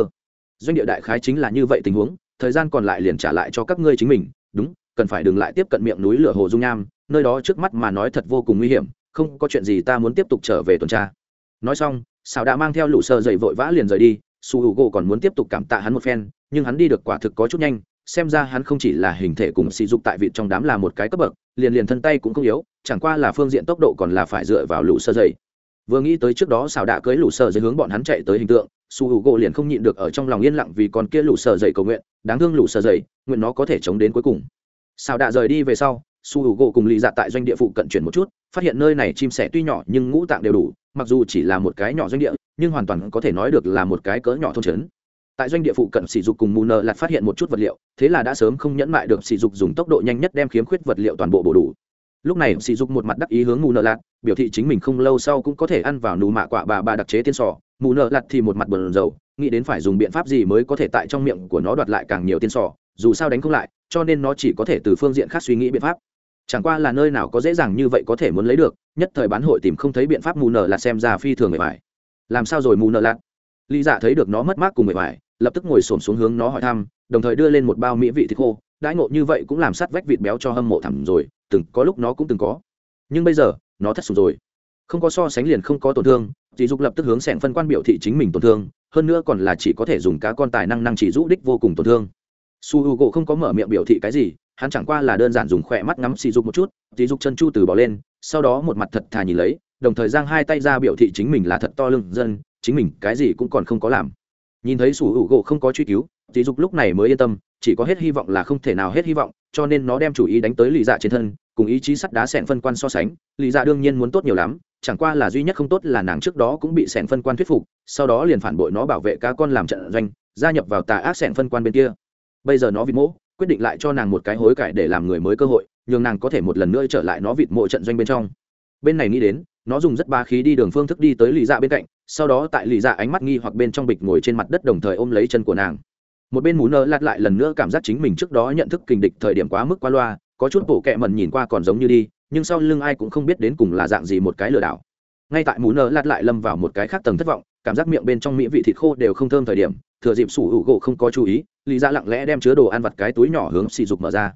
Doanh địa đại khái chính là như vậy tình huống, thời gian còn lại liền trả lại cho các ngươi chính mình. Đúng, cần phải đừng lại tiếp cận miệng núi lửa hồ dung nham, nơi đó trước mắt mà nói thật vô cùng nguy hiểm, không có chuyện gì ta muốn tiếp tục trở về tuần tra. Nói xong xào đã mang theo lũ sơ dậy vội vã liền rời đi, su hữu gỗ còn muốn tiếp tục cảm tạ hắn một phen, nhưng hắn đi được quả thực có chút nhanh xem ra hắn không chỉ là hình thể cùng sỉ dục tại vị trong đám là một cái cấp bậc, liền liền thân tay cũng không yếu, chẳng qua là phương diện tốc độ còn là phải dựa vào lũ sơ dày vừa nghĩ tới trước đó xào đạ cưới lũ sơ dày hướng bọn hắn chạy tới hình tượng, su hữu gỗ liền không nhịn được ở trong lòng yên lặng vì còn kia lũ sơ dày cầu nguyện, đáng thương lũ sơ dày nguyện nó có thể chống đến cuối cùng. Xào đạ rời đi về sau, su hữu gỗ cùng lì dạ tại doanh địa phụ cận chuyển một chút, phát hiện nơi này chim sẻ tuy nhỏ nhưng ngũ tạng đều đủ, mặc dù chỉ là một cái nhỏ doanh địa, nhưng hoàn toàn có thể nói được là một cái cỡ nhỏ thôn trấn tại doanh địa phụ cận sỉ dục cùng mù nợ lạt phát hiện một chút vật liệu, thế là đã sớm không nhẫn mại được sỉ dục dùng tốc độ nhanh nhất đem khiếm khuyết vật liệu toàn bộ bổ đủ. Lúc này sỉ dục một mặt đắc ý hướng mù nợ lạt, biểu thị chính mình không lâu sau cũng có thể ăn vào nù mạ quả bà bà đặc chế tiên sò. Mù nợ lạt thì một mặt bờn dầu nghĩ đến phải dùng biện pháp gì mới có thể tại trong miệng của nó đoạt lại càng nhiều tiên sò, dù sao đánh không lại, cho nên nó chỉ có thể từ phương diện khác suy nghĩ biện pháp. Chẳng qua là nơi nào có dễ dàng như vậy có thể muốn lấy được, nhất thời bán hội tìm không thấy biện pháp mù nợ lạt xem ra phi thường người phải làm sao rồi mù nợ lạt? Lý giả dạ thấy được nó mất mát cùng người phải lập tức ngồi xổm xuống hướng nó hỏi thăm, đồng thời đưa lên một bao mỹ vị thịt khô, đãi ngộ như vậy cũng làm sát vách vịt béo cho hâm mộ thẳm rồi, từng có lúc nó cũng từng có. Nhưng bây giờ, nó thất sụp rồi. Không có so sánh liền không có tổn thương, dì dục lập tức hướng sẻng phân quan biểu thị chính mình tổn thương, hơn nữa còn là chỉ có thể dùng cá con tài năng năng chỉ rũ đích vô cùng tổn thương. Su h u gỗ không có mở miệng biểu thị cái gì, hắn chẳng qua là đơn giản dùng khỏe mắt ngắm xì dục một chút, dì dục chân chu từ bỏ lên, sau đó một mặt thật thà nhìn lấy, đồng thời giang hai tay ra biểu thị chính mình là thật to lưng dân, chính mình cái gì cũng còn không có làm nhìn thấy sủ hữu gỗ không có truy cứu dì dục lúc này mới yên tâm, chỉ có hết hy vọng là không thể nào hết hy vọng, cho nên nó đem chủ ý đánh tới lì dạ trên thân, cùng ý chí sắt đá sẹn phân quan so sánh, lì dạ đương nhiên muốn tốt nhiều lắm, chẳng qua là duy nhất không tốt là nàng trước đó cũng bị sẹn phân quan thuyết phục, sau đó liền phản bội nó bảo vệ cá con làm trận doanh, gia nhập vào tà ác sẹn phân quan bên kia. Bây giờ nó vịt mỗ quyết định lại cho nàng một cái hối cải để làm người mới cơ hội, nhường nàng có thể một lần nữa trở lại nó vịt mộ trận doanh bên trong. Bên này nghĩ đến nó dùng rất ba khí đi đường phương thức đi tới lì dạ bên cạnh, sau đó tại lì dạ ánh mắt nghi hoặc bên trong bịch ngồi trên mặt đất đồng thời ôm lấy chân của nàng. Một bên mù nơ lát lại lần nữa cảm giác chính mình trước đó nhận thức kình địch thời điểm quá mức qua loa, có chút bổ kẹ mần nhìn qua còn giống như đi, nhưng sau lưng ai cũng không biết đến cùng là dạng gì một cái lừa đảo. Ngay tại mù nơ lát lại lâm vào một cái khác tầng thất vọng, cảm giác miệng bên trong mỹ vị thịt khô đều không thơm thời điểm, thừa dịp sủ hữu gỗ không có chú ý lý ra dạ lặng lẽ đem chứa đồ ăn vặt cái túi nhỏ hướng sỉ dục mở ra.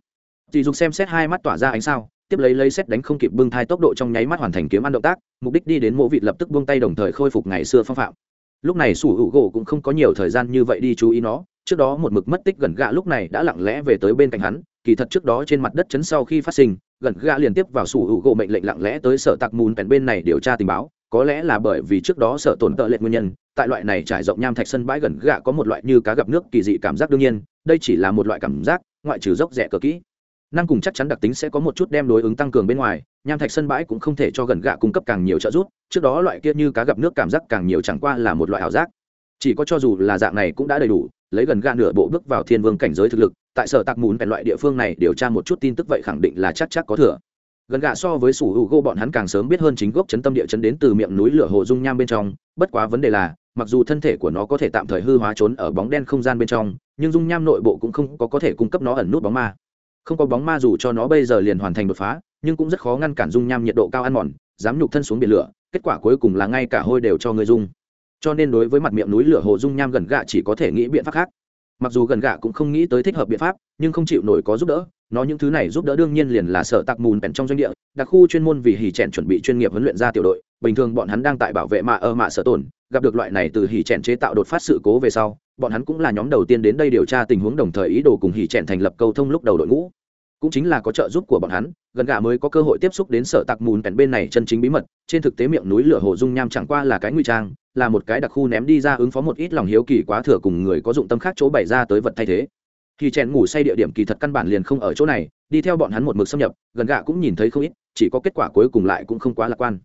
Sỉ dục xem xét hai mắt tỏa ra ánh sao tiếp lấy lấy xét đánh không kịp bưng thai tốc độ trong nháy mắt hoàn thành kiếm ăn động tác, mục đích đi đến mộ vịt lập tức buông tay đồng thời khôi phục ngày xưa phong phạm. Lúc này sủ hữu gỗ cũng không có nhiều thời gian như vậy đi chú ý nó, trước đó một mực mất tích gần gạ lúc này đã lặng lẽ về tới bên cạnh hắn, kỳ thật trước đó trên mặt đất chấn sau khi phát sinh, gần gạ liên tiếp vào sủ hữu gỗ mệnh lệnh lặng lẽ tới sở tạc mùn bèn bên này điều tra tình báo, có lẽ là bởi vì trước đó sợ tổn tợ lệ nguyên nhân, tại loại này trải rộng nham thạch sân bãi gần gạ có một loại như cá gặp nước kỳ dị cảm giác đương nhiên, đây chỉ là một loại cảm giác, ngoại trừ dốc rẻ cờ kỹ năng cùng chắc chắn đặc tính sẽ có một chút đem đối ứng tăng cường bên ngoài, nham thạch sân bãi cũng không thể cho gần gạ cung cấp càng nhiều trợ giúp, trước đó loại kia như cá gặp nước cảm giác càng nhiều chẳng qua là một loại ảo giác. Chỉ có cho dù là dạng này cũng đã đầy đủ, lấy gần gạ nửa bộ bước vào thiên vương cảnh giới thực lực, tại sở tạc mùn vẹn loại địa phương này điều tra một chút tin tức vậy khẳng định là chắc chắc có thừa. Gần gạ so với sủ hữu gô bọn hắn càng sớm biết hơn chính gốc chấn tâm địa chấn đến từ miệng núi lửa hồ dung nham bên trong, bất quá vấn đề là, mặc dù thân thể của nó có thể tạm thời hư hóa trốn ở bóng đen không gian bên trong, nhưng dung nham nội bộ cũng không có có thể cung cấp nó ẩn nút bóng ma không có bóng ma dù cho nó bây giờ liền hoàn thành đột phá, nhưng cũng rất khó ngăn cản dung nham nhiệt độ cao ăn mòn, dám nhục thân xuống biển lửa, kết quả cuối cùng là ngay cả hôi đều cho người dung. Cho nên đối với mặt miệng núi lửa hồ dung nham gần gạ chỉ có thể nghĩ biện pháp khác. Mặc dù gần gạ cũng không nghĩ tới thích hợp biện pháp, nhưng không chịu nổi có giúp đỡ, nó những thứ này giúp đỡ đương nhiên liền là sở tạc mùn bèn trong doanh địa, đặc khu chuyên môn vì hỉ trẻn chuẩn bị chuyên nghiệp huấn luyện ra tiểu đội, bình thường bọn hắn đang tại bảo vệ mạ ở mạ sở tổn, gặp được loại này từ hỉ trẻn chế tạo đột phát sự cố về sau bọn hắn cũng là nhóm đầu tiên đến đây điều tra tình huống đồng thời ý đồ cùng hỉ trẻn thành lập câu thông lúc đầu đội ngũ. Cũng chính là có trợ giúp của bọn hắn, gần gà mới có cơ hội tiếp xúc đến sở tạc mùn kèn bên này chân chính bí mật, trên thực tế miệng núi lửa hồ dung nham chẳng qua là cái nguy trang, là một cái đặc khu ném đi ra ứng phó một ít lòng hiếu kỳ quá thừa cùng người có dụng tâm khác chỗ bày ra tới vật thay thế. Khi chèn ngủ say địa điểm kỳ thật căn bản liền không ở chỗ này, đi theo bọn hắn một mực xâm nhập, gần gạ cũng nhìn thấy không ít, chỉ có kết quả cuối cùng lại cũng không quá lạc quan.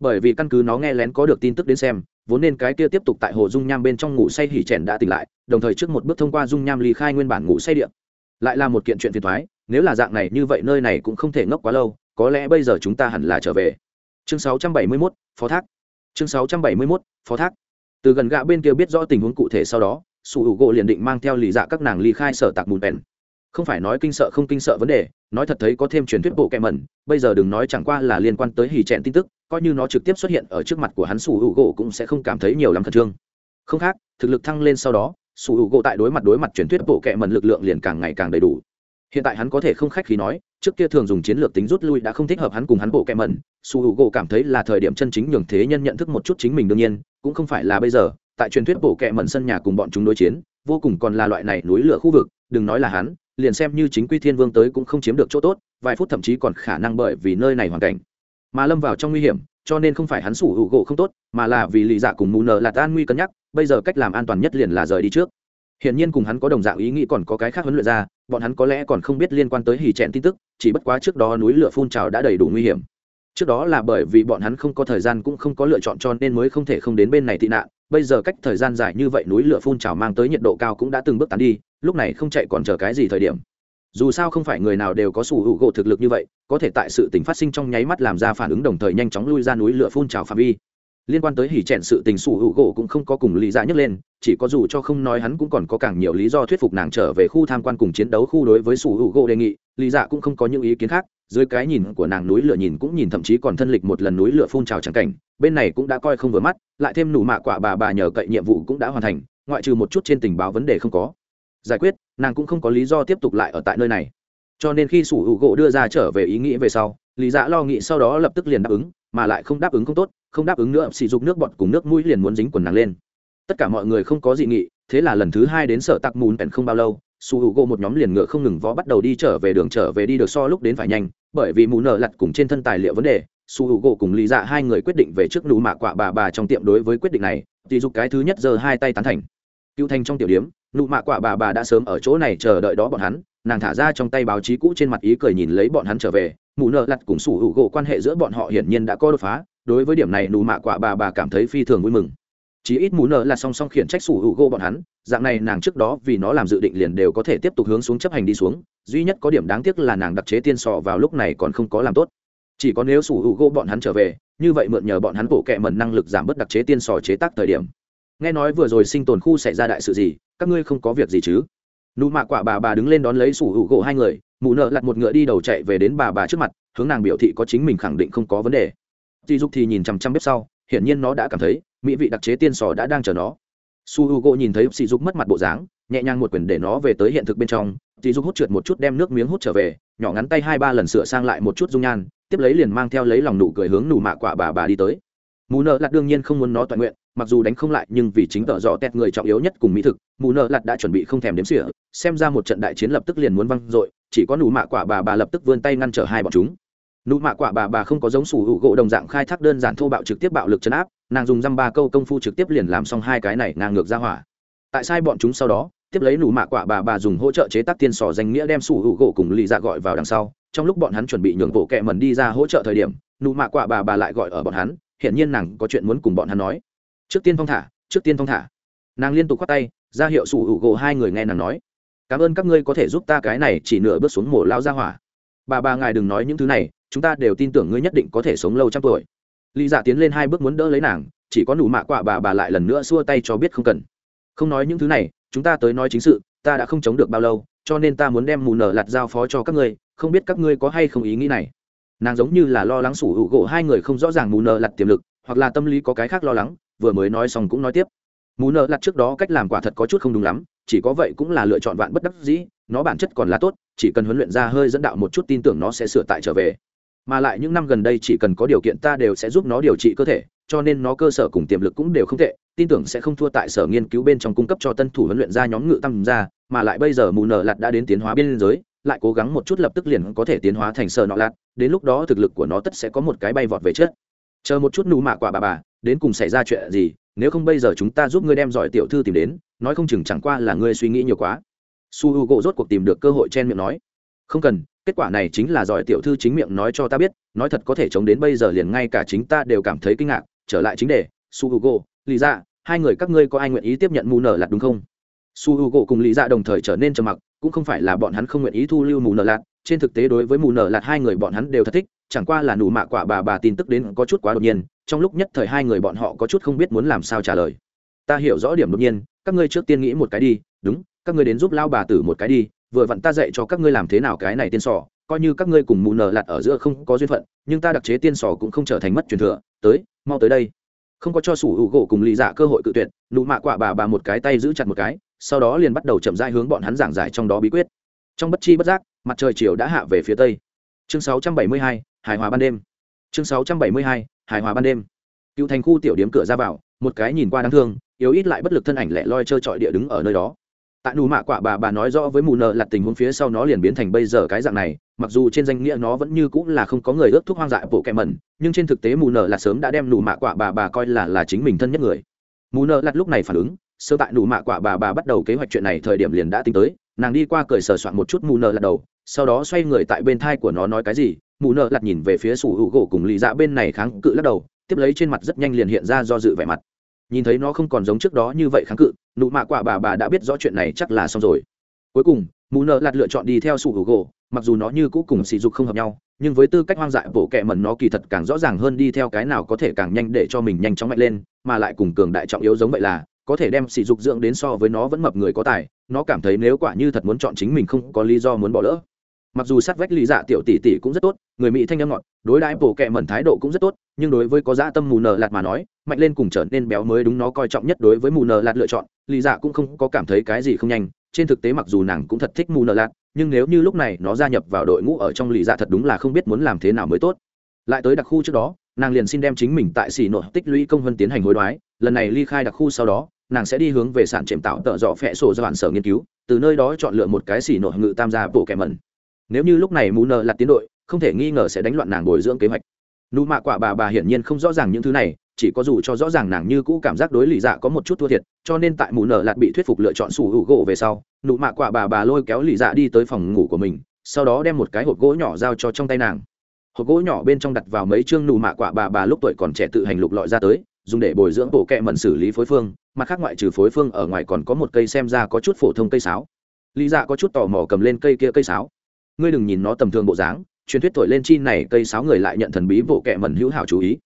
Bởi vì căn cứ nó nghe lén có được tin tức đến xem vốn nên cái kia tiếp tục tại hồ dung nham bên trong ngủ say hỉ chèn đã tỉnh lại đồng thời trước một bước thông qua dung nham ly khai nguyên bản ngủ say điện lại là một kiện chuyện phiền thoái nếu là dạng này như vậy nơi này cũng không thể ngốc quá lâu có lẽ bây giờ chúng ta hẳn là trở về. Chương 671, phó thác. Chương 671, phó thác. Từ gần gạ bên kia biết rõ tình huống cụ thể sau đó sủ hữu gỗ liền định mang theo lì dạ các nàng ly khai sở tạc mùn bèn. Không phải nói kinh sợ không kinh sợ vấn đề nói thật thấy có thêm truyền thuyết bộ kẹ mẩn bây giờ đừng nói chẳng qua là liên quan tới hì trẹn tin tức coi như nó trực tiếp xuất hiện ở trước mặt của hắn, sủ hữu gỗ cũng sẽ không cảm thấy nhiều lắm khẩn trương. Không khác, thực lực thăng lên sau đó, sủ hữu gỗ tại đối mặt đối mặt truyền thuyết bộ kệ mần lực lượng liền càng ngày càng đầy đủ. Hiện tại hắn có thể không khách khí nói, trước kia thường dùng chiến lược tính rút lui đã không thích hợp hắn cùng hắn bộ kẹ mẩn. Su hữu gỗ cảm thấy là thời điểm chân chính nhường thế nhân nhận thức một chút chính mình đương nhiên, cũng không phải là bây giờ, tại truyền thuyết bộ kệ mẩn sân nhà cùng bọn chúng đối chiến, vô cùng còn là loại này núi lửa khu vực, đừng nói là hắn, liền xem như chính quy thiên vương tới cũng không chiếm được chỗ tốt, vài phút thậm chí còn khả năng bởi vì nơi này hoàn cảnh mà lâm vào trong nguy hiểm, cho nên không phải hắn sủ hữu gỗ không tốt, mà là vì lì dạ cùng mù nợ là tan nguy cân nhắc, bây giờ cách làm an toàn nhất liền là rời đi trước. Hiển nhiên cùng hắn có đồng dạng ý nghĩ còn có cái khác huấn luyện ra, bọn hắn có lẽ còn không biết liên quan tới hì chẹn tin tức, chỉ bất quá trước đó núi lửa phun trào đã đầy đủ nguy hiểm. Trước đó là bởi vì bọn hắn không có thời gian cũng không có lựa chọn cho nên mới không thể không đến bên này tị nạn, bây giờ cách thời gian dài như vậy núi lửa phun trào mang tới nhiệt độ cao cũng đã từng bước tán đi, lúc này không chạy còn chờ cái gì thời điểm dù sao không phải người nào đều có sủ hữu gỗ thực lực như vậy, có thể tại sự tình phát sinh trong nháy mắt làm ra phản ứng đồng thời nhanh chóng lui ra núi lửa phun trào phạm vi. Liên quan tới hỉ trẻn sự tình sủ hữu gỗ cũng không có cùng lý dạ nhấc lên, chỉ có dù cho không nói hắn cũng còn có càng nhiều lý do thuyết phục nàng trở về khu tham quan cùng chiến đấu khu đối với sủ hữu gỗ đề nghị, lý dạ cũng không có những ý kiến khác, dưới cái nhìn của nàng núi lửa nhìn cũng nhìn thậm chí còn thân lịch một lần núi lửa phun trào trắng cảnh, bên này cũng đã coi không vừa mắt, lại thêm nụ mạ quả bà bà nhờ cậy nhiệm vụ cũng đã hoàn thành, ngoại trừ một chút trên tình báo vấn đề không có giải quyết, nàng cũng không có lý do tiếp tục lại ở tại nơi này. Cho nên khi sủ hữu gỗ đưa ra trở về ý nghĩ về sau, lý dạ lo nghĩ sau đó lập tức liền đáp ứng, mà lại không đáp ứng không tốt, không đáp ứng nữa, sỉ dục nước bọt cùng nước mũi liền muốn dính quần nàng lên. Tất cả mọi người không có dị nghị, thế là lần thứ hai đến sở tặc mùn bèn không bao lâu su hữu gỗ một nhóm liền ngựa không ngừng vó bắt đầu đi trở về đường trở về đi được so lúc đến phải nhanh, bởi vì mù nợ lặt cùng trên thân tài liệu vấn đề su hữu gỗ cùng lý dạ hai người quyết định về trước nụ mạ quạ bà bà trong tiệm đối với quyết định này thì dục cái thứ nhất giờ hai tay tán thành. Cựu thành trong tiểu điếm nụ mạ quả bà bà đã sớm ở chỗ này chờ đợi đó bọn hắn, nàng thả ra trong tay báo chí cũ trên mặt ý cười nhìn lấy bọn hắn trở về, mụ nợ lặt cùng sủ hữu gỗ quan hệ giữa bọn họ hiển nhiên đã có đột phá, đối với điểm này nụ mạ quả bà bà cảm thấy phi thường vui mừng. Chí ít mù nợ là song song khiển trách sủ hữu gỗ bọn hắn, dạng này nàng trước đó vì nó làm dự định liền đều có thể tiếp tục hướng xuống chấp hành đi xuống, duy nhất có điểm đáng tiếc là nàng đặc chế tiên sọ vào lúc này còn không có làm tốt. Chỉ có nếu sủ hữu gỗ bọn hắn trở về, như vậy mượn nhờ bọn hắn bổ kẹ mần năng lực giảm bớt đặc chế tiên sò chế tác thời điểm. Nghe nói vừa rồi sinh tồn khu xảy ra đại sự gì các ngươi không có việc gì chứ? Nụ mạ quả bà bà đứng lên đón lấy sủ hữu gỗ hai người, mụ nợ lặt một ngựa đi đầu chạy về đến bà bà trước mặt, hướng nàng biểu thị có chính mình khẳng định không có vấn đề. Dì dục thì nhìn chằm chằm bếp sau, hiển nhiên nó đã cảm thấy, mỹ vị đặc chế tiên sò đã đang chờ nó. Su h u gỗ nhìn thấy sỉ dục mất mặt bộ dáng, nhẹ nhàng một quyền để nó về tới hiện thực bên trong. Dì dục hút trượt một chút đem nước miếng hút trở về, nhỏ ngắn tay hai ba lần sửa sang lại một chút dung nhan, tiếp lấy liền mang theo lấy lòng nụ cười hướng nụ mạ quả bà bà đi tới. Mù nợ lặt đương nhiên không muốn nó toàn nguyện mặc dù đánh không lại nhưng vì chính tợ dọ tét người trọng yếu nhất cùng mỹ thực, mù nợ lặt đã chuẩn bị không thèm đếm xỉa, xem ra một trận đại chiến lập tức liền muốn văng dội, chỉ có nụ mạ quả bà bà lập tức vươn tay ngăn trở hai bọn chúng. Nụ mạ quả bà bà không có giống sủ hữu gỗ đồng dạng khai thác đơn giản thô bạo trực tiếp bạo lực chấn áp, nàng dùng dăm ba câu công phu trực tiếp liền làm xong hai cái này ngang ngược ra hỏa. Tại sai bọn chúng sau đó, tiếp lấy nụ mạ quả bà bà dùng hỗ trợ chế tác tiên sò danh nghĩa đem sủ hữu gỗ cùng lì dạ gọi vào đằng sau, trong lúc bọn hắn chuẩn bị nhường bộ kẹ mần đi ra hỗ trợ thời điểm, nụ mạ quả bà bà lại gọi ở bọn hắn hiện nhiên nàng có chuyện muốn cùng bọn hắn nói trước tiên phong thả, trước tiên phong thả. Nàng liên tục khoát tay, ra hiệu sủ hữu gỗ hai người nghe nàng nói. Cảm ơn các ngươi có thể giúp ta cái này chỉ nửa bước xuống mổ lao ra hỏa. Bà bà ngài đừng nói những thứ này, chúng ta đều tin tưởng ngươi nhất định có thể sống lâu trăm tuổi. Lý dạ tiến lên hai bước muốn đỡ lấy nàng, chỉ có nụ mạ quạ bà bà lại lần nữa xua tay cho biết không cần. Không nói những thứ này, chúng ta tới nói chính sự, ta đã không chống được bao lâu, cho nên ta muốn đem mù nở lạt giao phó cho các ngươi, không biết các ngươi có hay không ý nghĩ này. Nàng giống như là lo lắng sủ hữu gỗ hai người không rõ ràng mù nở lặt tiềm lực, hoặc là tâm lý có cái khác lo lắng vừa mới nói xong cũng nói tiếp. Mù nợ lặt trước đó cách làm quả thật có chút không đúng lắm, chỉ có vậy cũng là lựa chọn vạn bất đắc dĩ, nó bản chất còn là tốt, chỉ cần huấn luyện ra hơi dẫn đạo một chút tin tưởng nó sẽ sửa tại trở về. Mà lại những năm gần đây chỉ cần có điều kiện ta đều sẽ giúp nó điều trị cơ thể, cho nên nó cơ sở cùng tiềm lực cũng đều không tệ, tin tưởng sẽ không thua tại sở nghiên cứu bên trong cung cấp cho tân thủ huấn luyện ra nhóm ngự tăng ra, mà lại bây giờ mù nở lạt đã đến tiến hóa biên giới, lại cố gắng một chút lập tức liền có thể tiến hóa thành sở nọ lạt đến lúc đó thực lực của nó tất sẽ có một cái bay vọt về chết chờ một chút nụ mạ quả bà bà đến cùng xảy ra chuyện gì, nếu không bây giờ chúng ta giúp ngươi đem giỏi tiểu thư tìm đến, nói không chừng chẳng qua là ngươi suy nghĩ nhiều quá. Su h u gỗ rốt cuộc tìm được cơ hội chen miệng nói. Không cần, kết quả này chính là giỏi tiểu thư chính miệng nói cho ta biết, nói thật có thể chống đến bây giờ liền ngay cả chính ta đều cảm thấy kinh ngạc. Trở lại chính đề, su h u gỗ lý ra hai người các ngươi có ai nguyện ý tiếp nhận mù nở lạt đúng không? Su h u gỗ cùng lý ra đồng thời trở nên trầm mặc, cũng không phải là bọn hắn không nguyện ý thu lưu mù nở lạt. Trên thực tế đối với mù nở lạt hai người bọn hắn đều thật thích, chẳng qua là nụ mạ quả bà bà tin tức đến có chút quá đột nhiên trong lúc nhất thời hai người bọn họ có chút không biết muốn làm sao trả lời. Ta hiểu rõ điểm đột nhiên các ngươi trước tiên nghĩ một cái đi đúng các ngươi đến giúp lao bà tử một cái đi vừa vặn ta dạy cho các ngươi làm thế nào cái này tiên sò coi như các ngươi cùng mù nở lặt ở giữa không có duyên phận nhưng ta đặc chế tiên sò cũng không trở thành mất truyền thừa tới mau tới đây. Không có cho sủ hữu gỗ cùng lý giả dạ cơ hội cự tuyệt nụ mạ quạ bà bà một cái tay giữ chặt một cái sau đó liền bắt đầu chậm rãi hướng bọn hắn giảng giải trong đó bí quyết. Trong bất chi bất giác mặt trời chiều đã hạ về phía tây. Chương 672, hài hòa ban đêm. Chương 672, hài hòa ban đêm. Cựu thành khu tiểu điếm cửa ra vào, một cái nhìn qua đáng thương, yếu ít lại bất lực thân ảnh lẻ loi trơ trọi địa đứng ở nơi đó. Tại nù mạ quả bà bà nói rõ với mù nợ là tình huống phía sau nó liền biến thành bây giờ cái dạng này, mặc dù trên danh nghĩa nó vẫn như cũng là không có người ước thuốc hoang dại bộ kẹ mẩn, nhưng trên thực tế mù nợ là sớm đã đem nù mạ quả bà bà coi là là chính mình thân nhất người. Mù nợ lặt lúc này phản ứng sơ tại nù mạ quả bà bà bắt đầu kế hoạch chuyện này thời điểm liền đã tính tới, nàng đi qua cười sờ soạn một chút mù nợ lặt đầu, sau đó xoay người tại bên thai của nó nói cái gì mụ nợ lặt nhìn về phía sủ hữu gỗ cùng lì dạ bên này kháng cự lắc đầu, tiếp lấy trên mặt rất nhanh liền hiện ra do dự vẻ mặt. Nhìn thấy nó không còn giống trước đó như vậy kháng cự, nụ mạ quả bà bà đã biết rõ chuyện này chắc là xong rồi. Cuối cùng mù nợ lặt lựa chọn đi theo sủ hữu gỗ, mặc dù nó như cũ cùng sỉ dục không hợp nhau, nhưng với tư cách hoang dại bổ kẹ mẩn nó kỳ thật càng rõ ràng hơn đi theo cái nào có thể càng nhanh để cho mình nhanh chóng mạnh lên, mà lại cùng cường đại trọng yếu giống vậy là, có thể đem sỉ dục dưỡng đến so với nó vẫn mập người có tài, nó cảm thấy nếu quả như thật muốn chọn chính mình không có lý do muốn bỏ lỡ mặc dù sát vách lý dạ tiểu tỷ tỷ cũng rất tốt, người mỹ thanh âm ngọt, đối đãi bổ kẹ mẩn thái độ cũng rất tốt, nhưng đối với có dã tâm mù nờ lạt mà nói, mạnh lên cùng trở nên béo mới đúng nó coi trọng nhất đối với mù nờ lạt lựa chọn lý dạ cũng không có cảm thấy cái gì không nhanh, trên thực tế mặc dù nàng cũng thật thích mù nờ lạt, nhưng nếu như lúc này nó gia nhập vào đội ngũ ở trong lý dạ thật đúng là không biết muốn làm thế nào mới tốt. Lại tới đặc khu trước đó, nàng liền xin đem chính mình tại xỉ nội tích lũy công vân tiến hành hối đoái, lần này ly khai đặc khu sau đó, nàng sẽ đi hướng về sản chệm tạo tợ dọ phẹ sổ do bản sở nghiên cứu, từ nơi đó chọn lựa một cái xỉ nội ngự tam gia bổ kẹ mẩn nếu như lúc này mù nợ là tiến đội, không thể nghi ngờ sẽ đánh loạn nàng bồi dưỡng kế hoạch. Nụ mạ quả bà bà hiển nhiên không rõ ràng những thứ này, chỉ có dù cho rõ ràng nàng như cũ cảm giác đối lì dạ có một chút thua thiệt, cho nên tại mù nợ lạt bị thuyết phục lựa chọn sủ hữu gỗ về sau, nụ mạ quả bà bà lôi kéo lì dạ đi tới phòng ngủ của mình, sau đó đem một cái hộp gỗ nhỏ giao cho trong tay nàng. Hộp gỗ nhỏ bên trong đặt vào mấy chương nụ mạ quả bà bà lúc tuổi còn trẻ tự hành lục lọi ra tới, dùng để bồi dưỡng bộ kẹ mẩn xử lý phối phương, mặt khác ngoại trừ phối phương ở ngoài còn có một cây xem ra có chút phổ thông cây sáo. Lý dạ có chút tò mò cầm lên cây kia cây sáo ngươi đừng nhìn nó tầm thường bộ dáng, truyền thuyết thổi lên chi này cây sáo người lại nhận thần bí bộ kệ mẩn hữu hảo chú ý.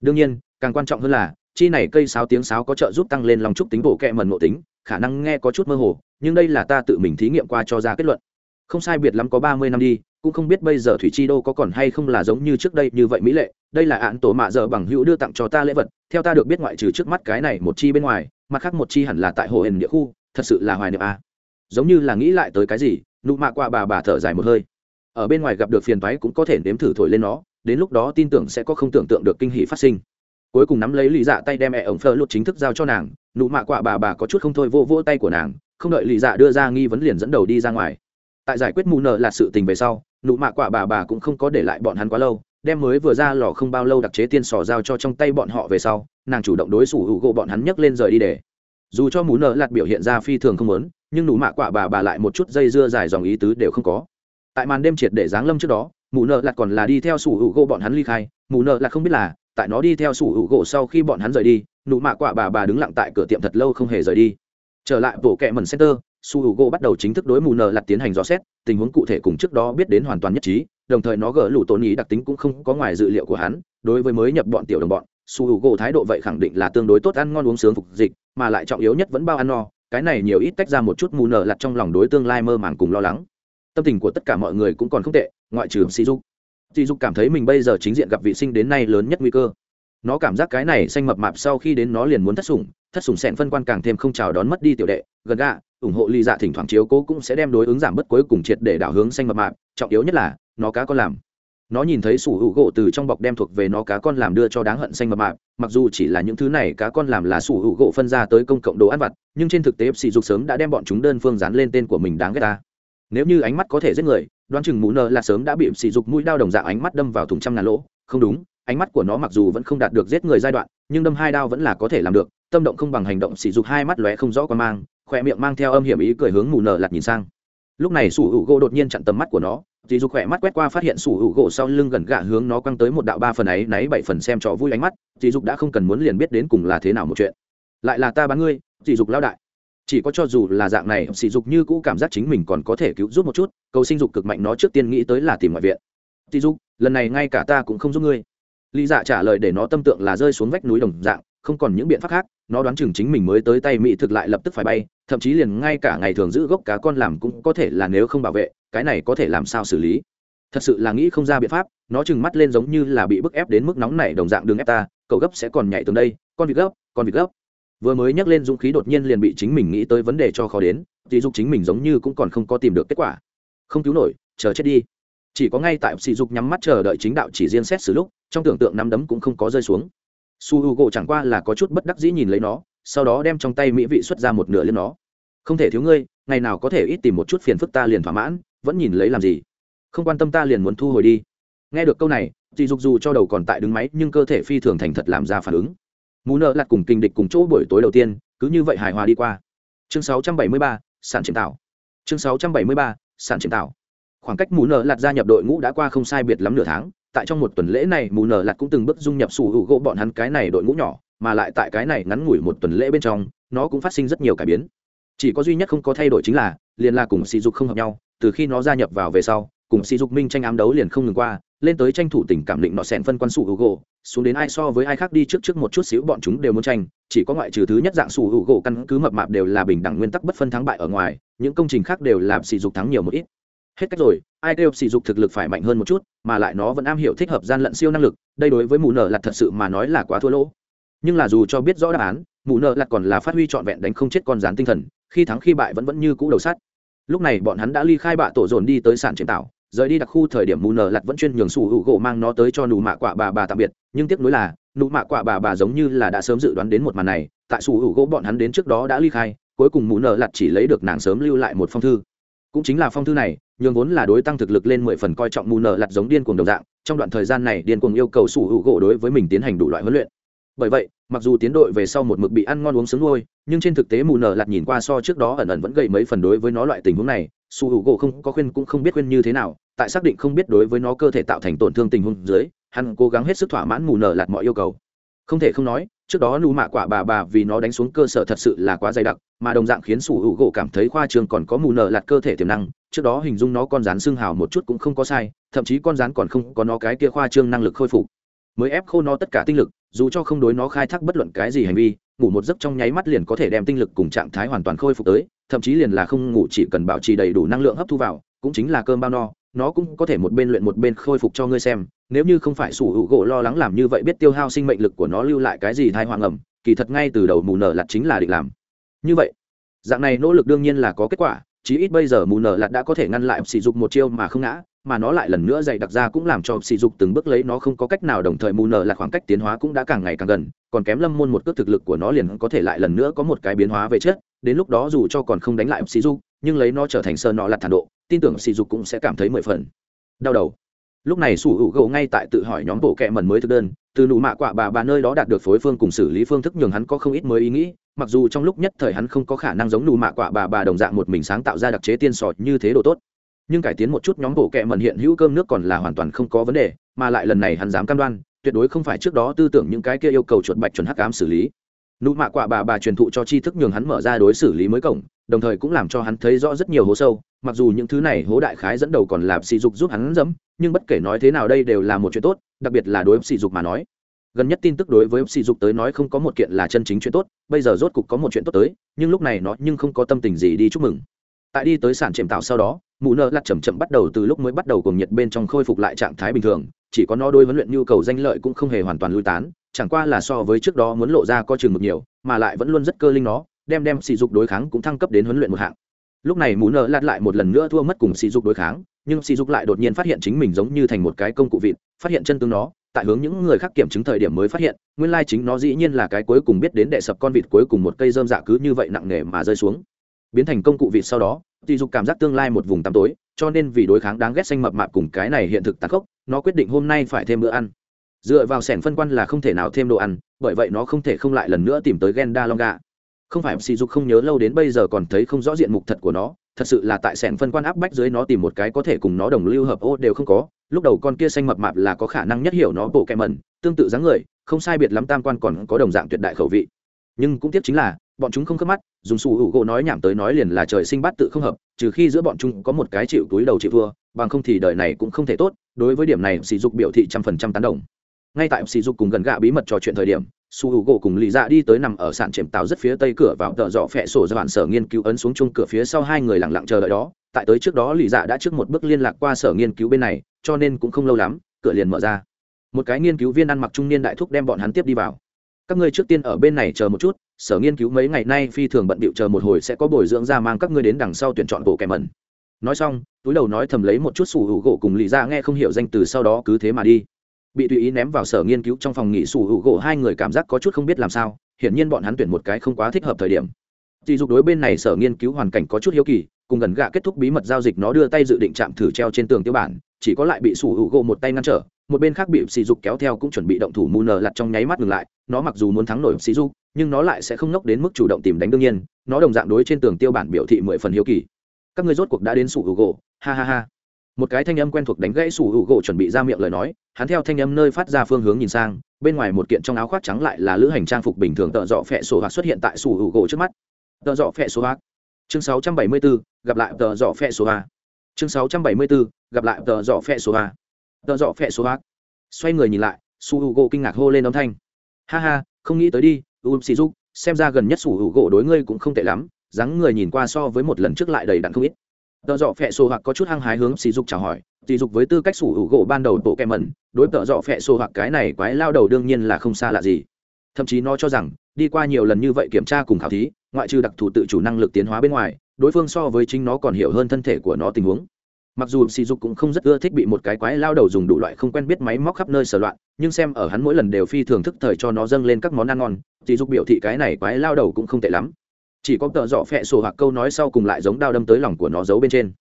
Đương nhiên, càng quan trọng hơn là, chi này cây sáo tiếng sáo có trợ giúp tăng lên lòng trúc tính bộ kệ mẩn ngộ tính, khả năng nghe có chút mơ hồ, nhưng đây là ta tự mình thí nghiệm qua cho ra kết luận. Không sai biệt lắm có ba mươi năm đi, cũng không biết bây giờ thủy chi đô có còn hay không là giống như trước đây như vậy mỹ lệ. Đây là án tổ mạ giờ bằng hữu đưa tặng cho ta lễ vật, theo ta được biết ngoại trừ trước mắt cái này một chi bên ngoài, mặt khác một chi hẳn là tại hồ hền địa khu, thật sự là hoài niệm a. Giống như là nghĩ lại tới cái gì nụ mạ qua bà bà thở dài một hơi. Ở bên ngoài gặp được phiền toái cũng có thể nếm thử thổi lên nó, đến lúc đó tin tưởng sẽ có không tưởng tượng được kinh hỷ phát sinh. Cuối cùng nắm lấy lý dạ tay đem mẹ ổng phơ lụt chính thức giao cho nàng, nụ mạ quạ bà bà có chút không thôi vô vô tay của nàng, không đợi lý dạ đưa ra nghi vấn liền dẫn đầu đi ra ngoài. Tại giải quyết mù nợ là sự tình về sau, nụ mạ quạ bà bà cũng không có để lại bọn hắn quá lâu, đem mới vừa ra lò không bao lâu đặc chế tiên sò giao cho trong tay bọn họ về sau, nàng chủ động đối xử hữu gỗ bọn hắn nhấc lên rời đi để. Dù cho mù nợ lạt biểu hiện ra phi thường không lớn nhưng nụ mạ quả bà bà lại một chút dây dưa dài dòng ý tứ đều không có. Tại màn đêm triệt để giáng lâm trước đó mù nợ lạt còn là đi theo sủ hữu gỗ bọn hắn ly khai mù nợ lạt không biết là, tại nó đi theo sủ hữu gỗ sau khi bọn hắn rời đi, nụ mạ quả bà bà đứng lặng tại cửa tiệm thật lâu không hề rời đi. Trở lại bộ kẹ mần center su h u g o bắt đầu chính thức đối mù nợ lặt tiến hành dò xét, tình huống cụ thể cùng trước đó biết đến hoàn toàn nhất trí, đồng thời nó gỡ lũ tổn ý đặc tính cũng không có ngoài dự liệu của hắn, đối với mới nhập bọn tiểu đồng bọn su h u g o thái độ vậy khẳng định là tương đối tốt ăn ngon uống sướng phục dịch, mà lại trọng yếu nhất vẫn bao ăn no cái này nhiều ít tách ra một chút mù nở lặt trong lòng đối tương lai mơ màng cùng lo lắng. Tâm tình của tất cả mọi người cũng còn không tệ, ngoại trừ sĩ dục. Sĩ dục cảm thấy mình bây giờ chính diện gặp vị sinh đến nay lớn nhất nguy cơ. Nó cảm giác cái này xanh mập mạp sau khi đến nó liền muốn thất sủng thất sủng sẹn phân quan càng thêm không chào đón mất đi tiểu đệ, gần gạ, ủng hộ ly dạ thỉnh thoảng chiếu cố cũng sẽ đem đối ứng giảm bớt cuối cùng triệt để đảo hướng xanh mập mạp, trọng yếu nhất là, nó cá có làm nó nhìn thấy sủ hữu gỗ từ trong bọc đem thuộc về nó cá con làm đưa cho đáng hận xanh mập mạp. Mặc dù chỉ là những thứ này cá con làm là sủ hữu gỗ phân ra tới công cộng đồ ăn vặt, nhưng trên thực tế sỉ dục sớm đã đem bọn chúng đơn phương dán lên tên của mình đáng ghét ta. Nếu như ánh mắt có thể giết người, đoán chừng mũ nơ là sớm đã bị sỉ dục mũi đao đồng dạng ánh mắt đâm vào thùng trăm ngàn lỗ. Không đúng, ánh mắt của nó mặc dù vẫn không đạt được giết người giai đoạn, nhưng đâm hai đao vẫn là có thể làm được. Tâm động không bằng hành động, sỉ dục hai mắt lóe không rõ qua mang, khỏe miệng mang theo âm hiểm ý cười hướng mù nở lặt nhìn sang. Lúc này sủ hữu gỗ đột nhiên chặn tầm mắt của nó dì dục khỏe mắt quét qua phát hiện sủ hữu gỗ sau lưng gần gạ hướng nó quăng tới một đạo ba phần ấy náy bảy phần xem trò vui ánh mắt. Dì dục đã không cần muốn liền biết đến cùng là thế nào một chuyện. Lại là ta bán ngươi, dì dục lao đại. Chỉ có cho dù là dạng này sỉ dục như cũ cảm giác chính mình còn có thể cứu giúp một chút, cầu sinh dục cực mạnh nó trước tiên nghĩ tới là tìm ngoại viện. Dì dục, lần này ngay cả ta cũng không giúp ngươi. Lý dạ trả lời để nó tâm tượng là rơi xuống vách núi đồng dạng, không còn những biện pháp khác nó đoán chừng chính mình mới tới tay mỹ thực lại lập tức phải bay, thậm chí liền ngay cả ngày thường giữ gốc cá con làm cũng có thể là nếu không bảo vệ, cái này có thể làm sao xử lý? Thật sự là nghĩ không ra biện pháp, nó chừng mắt lên giống như là bị bức ép đến mức nóng này đồng dạng đường ép ta, cậu gấp sẽ còn nhảy tường đây, con vịt gấp, con vịt gấp. Vừa mới nhắc lên dũng khí đột nhiên liền bị chính mình nghĩ tới vấn đề cho khó đến, thì dục chính mình giống như cũng còn không có tìm được kết quả. Không cứu nổi, chờ chết đi. Chỉ có ngay tại sỉ dục nhắm mắt chờ đợi chính đạo chỉ riêng xét xử lúc, trong tưởng tượng nắm đấm cũng không có rơi xuống su h u gỗ chẳng qua là có chút bất đắc dĩ nhìn lấy nó sau đó đem trong tay mỹ vị xuất ra một nửa lên nó. Không thể thiếu ngươi ngày nào có thể ít tìm một chút phiền phức ta liền thỏa mãn vẫn nhìn lấy làm gì? Không quan tâm ta liền muốn thu hồi đi. Nghe được câu này thì dục dù cho đầu còn tại đứng máy nhưng cơ thể phi thường thành thật làm ra phản ứng. Mù nợ lặt cùng kinh địch cùng chỗ buổi tối đầu tiên cứ như vậy hài hòa đi qua. Chương 673, sản chiếm tạo chương 673, sản chiếm tạo khoảng cách mù nợ lặt gia nhập đội ngũ đã qua không sai biệt lắm nửa tháng tại trong một tuần lễ này, mù nở lạt cũng từng bước dung nhập sủ hữu gỗ bọn hắn cái này đội ngũ nhỏ, mà lại tại cái này ngắn ngủi một tuần lễ bên trong, nó cũng phát sinh rất nhiều cải biến. Chỉ có duy nhất không có thay đổi chính là, liền là cùng sỉ dục không hợp nhau, từ khi nó gia nhập vào về sau, cùng sỉ dục minh tranh ám đấu liền không ngừng qua, lên tới tranh thủ tình cảm định nọ sẹn phân quan sủ hữu gỗ, xuống đến ai so với ai khác đi trước trước một chút xíu bọn chúng đều muốn tranh, chỉ có ngoại trừ thứ nhất dạng sủ hữu gỗ căn cứ mập mạp đều là bình đẳng nguyên tắc bất phân thắng bại ở ngoài, những công trình khác đều làm sỉ dục thắng nhiều một ít hết cách rồi ai kêu sỉ dục thực lực phải mạnh hơn một chút, mà lại nó vẫn am hiểu thích hợp gian lận siêu năng lực, đây đối với mù nợ lặt thật sự mà nói là quá thua lỗ. Nhưng là dù cho biết rõ đáp án, mù nợ lặt còn là phát huy trọn vẹn đánh không chết con rán tinh thần, khi thắng khi bại vẫn vẫn như cũ đầu sắt. Lúc này bọn hắn đã ly khai bạ tổ dồn đi tới sàn triển tạo, rời đi đặc khu thời điểm mù nợ lặt vẫn chuyên nhường sủ hữu gỗ mang nó tới cho nụ mạ quả bà bà tạm biệt, nhưng tiếc nuối là, nụ mạ quả bà bà giống như là đã sớm dự đoán đến một màn này, tại sủ hữu gỗ bọn hắn đến trước đó đã ly khai, cuối cùng mù nợ lặt chỉ lấy được nàng sớm lưu lại một phong thư. Cũng chính là phong thư này nhường vốn là đối tăng thực lực lên mười phần coi trọng mù nợ lặt giống điên cuồng đồng dạng, trong đoạn thời gian này điên cuồng yêu cầu sủ hữu gỗ đối với mình tiến hành đủ loại huấn luyện. Bởi vậy, mặc dù tiến đội về sau một mực bị ăn ngon uống sướng nuôi, nhưng trên thực tế mù nở lặt nhìn qua so trước đó ẩn ẩn vẫn gây mấy phần đối với nó loại tình huống này, sủ hữu gỗ không có khuyên cũng không biết khuyên như thế nào, tại xác định không biết đối với nó cơ thể tạo thành tổn thương tình huống dưới, hắn cố gắng hết sức thỏa mãn mù nở lặt mọi yêu cầu không thể không nói, trước đó nụ mạ quả bà bà vì nó đánh xuống cơ sở thật sự là quá dày đặc, mà đồng dạng khiến sủ hữu gỗ cảm thấy khoa trường còn có mù nở lạt cơ thể tiềm năng, trước đó hình dung nó con rán xương hào một chút cũng không có sai, thậm chí con rán còn không có nó cái kia khoa trương năng lực khôi phục. Mới ép khô nó tất cả tinh lực, dù cho không đối nó khai thác bất luận cái gì hành vi, ngủ một giấc trong nháy mắt liền có thể đem tinh lực cùng trạng thái hoàn toàn khôi phục tới, thậm chí liền là không ngủ chỉ cần bảo trì đầy đủ năng lượng hấp thu vào, cũng chính là cơm bao no nó cũng có thể một bên luyện một bên khôi phục cho ngươi xem, nếu như không phải sủ hữu gỗ lo lắng làm như vậy biết tiêu hao sinh mệnh lực của nó lưu lại cái gì thai hoàng ẩm, kỳ thật ngay từ đầu mù nở lặt chính là định làm. Như vậy, dạng này nỗ lực đương nhiên là có kết quả, chí ít bây giờ mù nở lặt đã có thể ngăn lại sỉ dục một chiêu mà không ngã, mà nó lại lần nữa dày đặc ra cũng làm cho sỉ dục từng bước lấy nó không có cách nào đồng thời mù nở lặt khoảng cách tiến hóa cũng đã càng ngày càng gần, còn kém lâm môn một cước thực lực của nó liền có thể lại lần nữa có một cái biến hóa về chết đến lúc đó dù cho còn không đánh lại sỉ dục, nhưng lấy nó trở thành sơ nọ lặt thản độ tin tưởng sỉ dục cũng sẽ cảm thấy mười phần. Đau đầu. Lúc này sủ hữu gỗ ngay tại tự hỏi nhóm bộ kệ mẩn mới thực đơn, từ nụ mạ quả bà bà nơi đó đạt được phối phương cùng xử lý phương thức nhường hắn có không ít mới ý nghĩ, mặc dù trong lúc nhất thời hắn không có khả năng giống nụ mạ quả bà bà đồng dạng một mình sáng tạo ra đặc chế tiên sọt như thế độ tốt. Nhưng cải tiến một chút nhóm bộ kệ mẩn hiện hữu cơm nước còn là hoàn toàn không có vấn đề, mà lại lần này hắn dám cam đoan, tuyệt đối không phải trước đó tư tưởng những cái kia yêu cầu chuột bạch chuẩn hắc ám xử lý. Nụ mạ quả bà bà truyền thụ cho tri thức nhường hắn mở ra đối xử lý mới cổng, đồng thời cũng làm cho hắn thấy rõ rất nhiều hố sâu mặc dù những thứ này hố đại khái dẫn đầu còn là sỉ dục giúp hắn dẫm, nhưng bất kể nói thế nào đây đều là một chuyện tốt, đặc biệt là đối với sỉ dục mà nói. Gần nhất tin tức đối với sỉ dục tới nói không có một kiện là chân chính chuyện tốt, bây giờ rốt cục có một chuyện tốt tới, nhưng lúc này nó nhưng không có tâm tình gì đi chúc mừng. Tại đi tới sản chềm tạo sau đó, mụ nợ lặt chầm chậm bắt đầu từ lúc mới bắt đầu cùng nhiệt bên trong khôi phục lại trạng thái bình thường, chỉ có nó đôi huấn luyện nhu cầu danh lợi cũng không hề hoàn toàn lui tán, chẳng qua là so với trước đó muốn lộ ra có chừng một nhiều, mà lại vẫn luôn rất cơ linh nó, đem đem sỉ dục đối kháng cũng thăng cấp đến huấn luyện một hạng lúc này mũ nợ lạt lại một lần nữa thua mất cùng sỉ dục đối kháng, nhưng sỉ dục lại đột nhiên phát hiện chính mình giống như thành một cái công cụ vịt, phát hiện chân tướng nó, tại hướng những người khác kiểm chứng thời điểm mới phát hiện, nguyên lai chính nó dĩ nhiên là cái cuối cùng biết đến đệ sập con vịt cuối cùng một cây dơm dạ cứ như vậy nặng nề mà rơi xuống. Biến thành công cụ vịt sau đó, sỉ dục cảm giác tương lai một vùng tăm tối, cho nên vì đối kháng đáng ghét xanh mập mạp cùng cái này hiện thực tàn khốc, nó quyết định hôm nay phải thêm bữa ăn. Dựa vào sẻn phân quan là không thể nào thêm đồ ăn, bởi vậy nó không thể không lại lần nữa tìm tới gen đa long gà không phải sỉ dục không nhớ lâu đến bây giờ còn thấy không rõ diện mục thật của nó, thật sự là tại sẻn phân quan áp bách dưới nó tìm một cái có thể cùng nó đồng lưu hợp ô đều không có. Lúc đầu con kia xanh mập mạp là có khả năng nhất hiểu nó bộ kẹ mẩn, tương tự dáng người, không sai biệt lắm tam quan còn có đồng dạng tuyệt đại khẩu vị. Nhưng cũng tiếc chính là, bọn chúng không khớp mắt, dùng sủ hữu gỗ nói nhảm tới nói liền là trời sinh bát tự không hợp, trừ khi giữa bọn chúng có một cái chịu túi đầu chịu thua, bằng không thì đời này cũng không thể tốt, đối với điểm này sỉ dục biểu thị trăm phần trăm tán đồng. Ngay tại sỉ dục cùng gần gạ bí mật trò chuyện thời điểm su h u gỗ cùng lì dạ đi tới nằm ở sàn chềm tàu rất phía tây cửa vào tợ dọ phẹ sổ ra bản sở nghiên cứu ấn xuống chung cửa phía sau hai người lặng lặng chờ đợi đó. Tại tới trước đó, lì dạ đã trước một bước liên lạc qua sở nghiên cứu bên này, cho nên cũng không lâu lắm, cửa liền mở ra. Một cái nghiên cứu viên ăn mặc trung niên đại thúc đem bọn hắn tiếp đi vào. Các ngươi trước tiên ở bên này chờ một chút, sở nghiên cứu mấy ngày nay phi thường bận bịu chờ một hồi sẽ có bồi dưỡng ra mang các ngươi đến đằng sau tuyển chọn bộ kèm mẩn. Nói xong, túi đầu nói thầm lấy một chút sủ hữu gỗ cùng lì ra nghe không hiểu danh từ sau đó cứ thế mà đi bị tùy ý ném vào sở nghiên cứu trong phòng nghỉ sủ hữu gỗ, hai người cảm giác có chút không biết làm sao, hiển nhiên bọn hắn tuyển một cái không quá thích hợp thời điểm. Dì dục đối bên này sở nghiên cứu hoàn cảnh có chút hiếu kỳ, cùng gần gạ kết thúc bí mật giao dịch nó đưa tay dự định chạm thử treo trên tường tiêu bản, chỉ có lại bị sủ hữu gỗ một tay ngăn trở, một bên khác bị sỉ dục kéo theo cũng chuẩn bị động thủ mù nờ lặt trong nháy mắt ngừng lại, nó mặc dù muốn thắng nổi sỉ dục, nhưng nó lại sẽ không nốc đến mức chủ động tìm đánh đương nhiên, nó đồng dạng đối trên tường tiêu bản biểu thị mười phần hiếu kỳ. Các ngươi rốt cuộc đã đến sủ hữu gỗ, ha ha ha một cái thanh âm quen thuộc đánh gãy sủ hữu gỗ chuẩn bị ra miệng lời nói hắn theo thanh âm nơi phát ra phương hướng nhìn sang bên ngoài một kiện trong áo khoác trắng lại là lữ hành trang phục bình thường tợ dọ phẹ sổ hoặc xuất hiện tại sủ hữu gỗ trước mắt. Tợ dọ phẹ sổ hoặc. Chương 674, gặp lại tợ dọ phẹ sổ hoặc. Chương 674, gặp lại tợ dọ phẹ sổ hoặc. Tợ dọ phẹ sổ hoặc. Xoay người nhìn lại su h u gỗ kinh ngạc hô lên âm thanh. Ha ha không nghĩ tới đi u xì giúp xem ra gần nhất su h u gỗ đối ngươi cũng không tệ lắm dáng người nhìn qua so với một lần trước lại đầy đặn không ít tợ dọ phẹ sổ hoặc có chút hăng hái hướng sỉ dục chào hỏi. Sỉ dục với tư cách sủ hữu gỗ ban đầu tổ kẹ mẩn, đối tợ dọ phẹ sổ hoặc cái này quái lao đầu đương nhiên là không xa lạ gì. Thậm chí nó cho rằng, đi qua nhiều lần như vậy kiểm tra cùng khảo thí, ngoại trừ đặc thù tự chủ năng lực tiến hóa bên ngoài, đối phương so với chính nó còn hiểu hơn thân thể của nó tình huống. Mặc dù sỉ dục cũng không rất ưa thích bị một cái quái lao đầu dùng đủ loại không quen biết máy móc khắp nơi sở loạn, nhưng xem ở hắn mỗi lần đều phi thường thức thời cho nó dâng lên các món ăn ngon sỉ dục biểu thị cái này quái lao đầu cũng không tệ lắm chỉ có tợ dọ phẹ sổ hoặc câu nói sau cùng lại giống đao đâm tới lòng của nó giấu bên trên.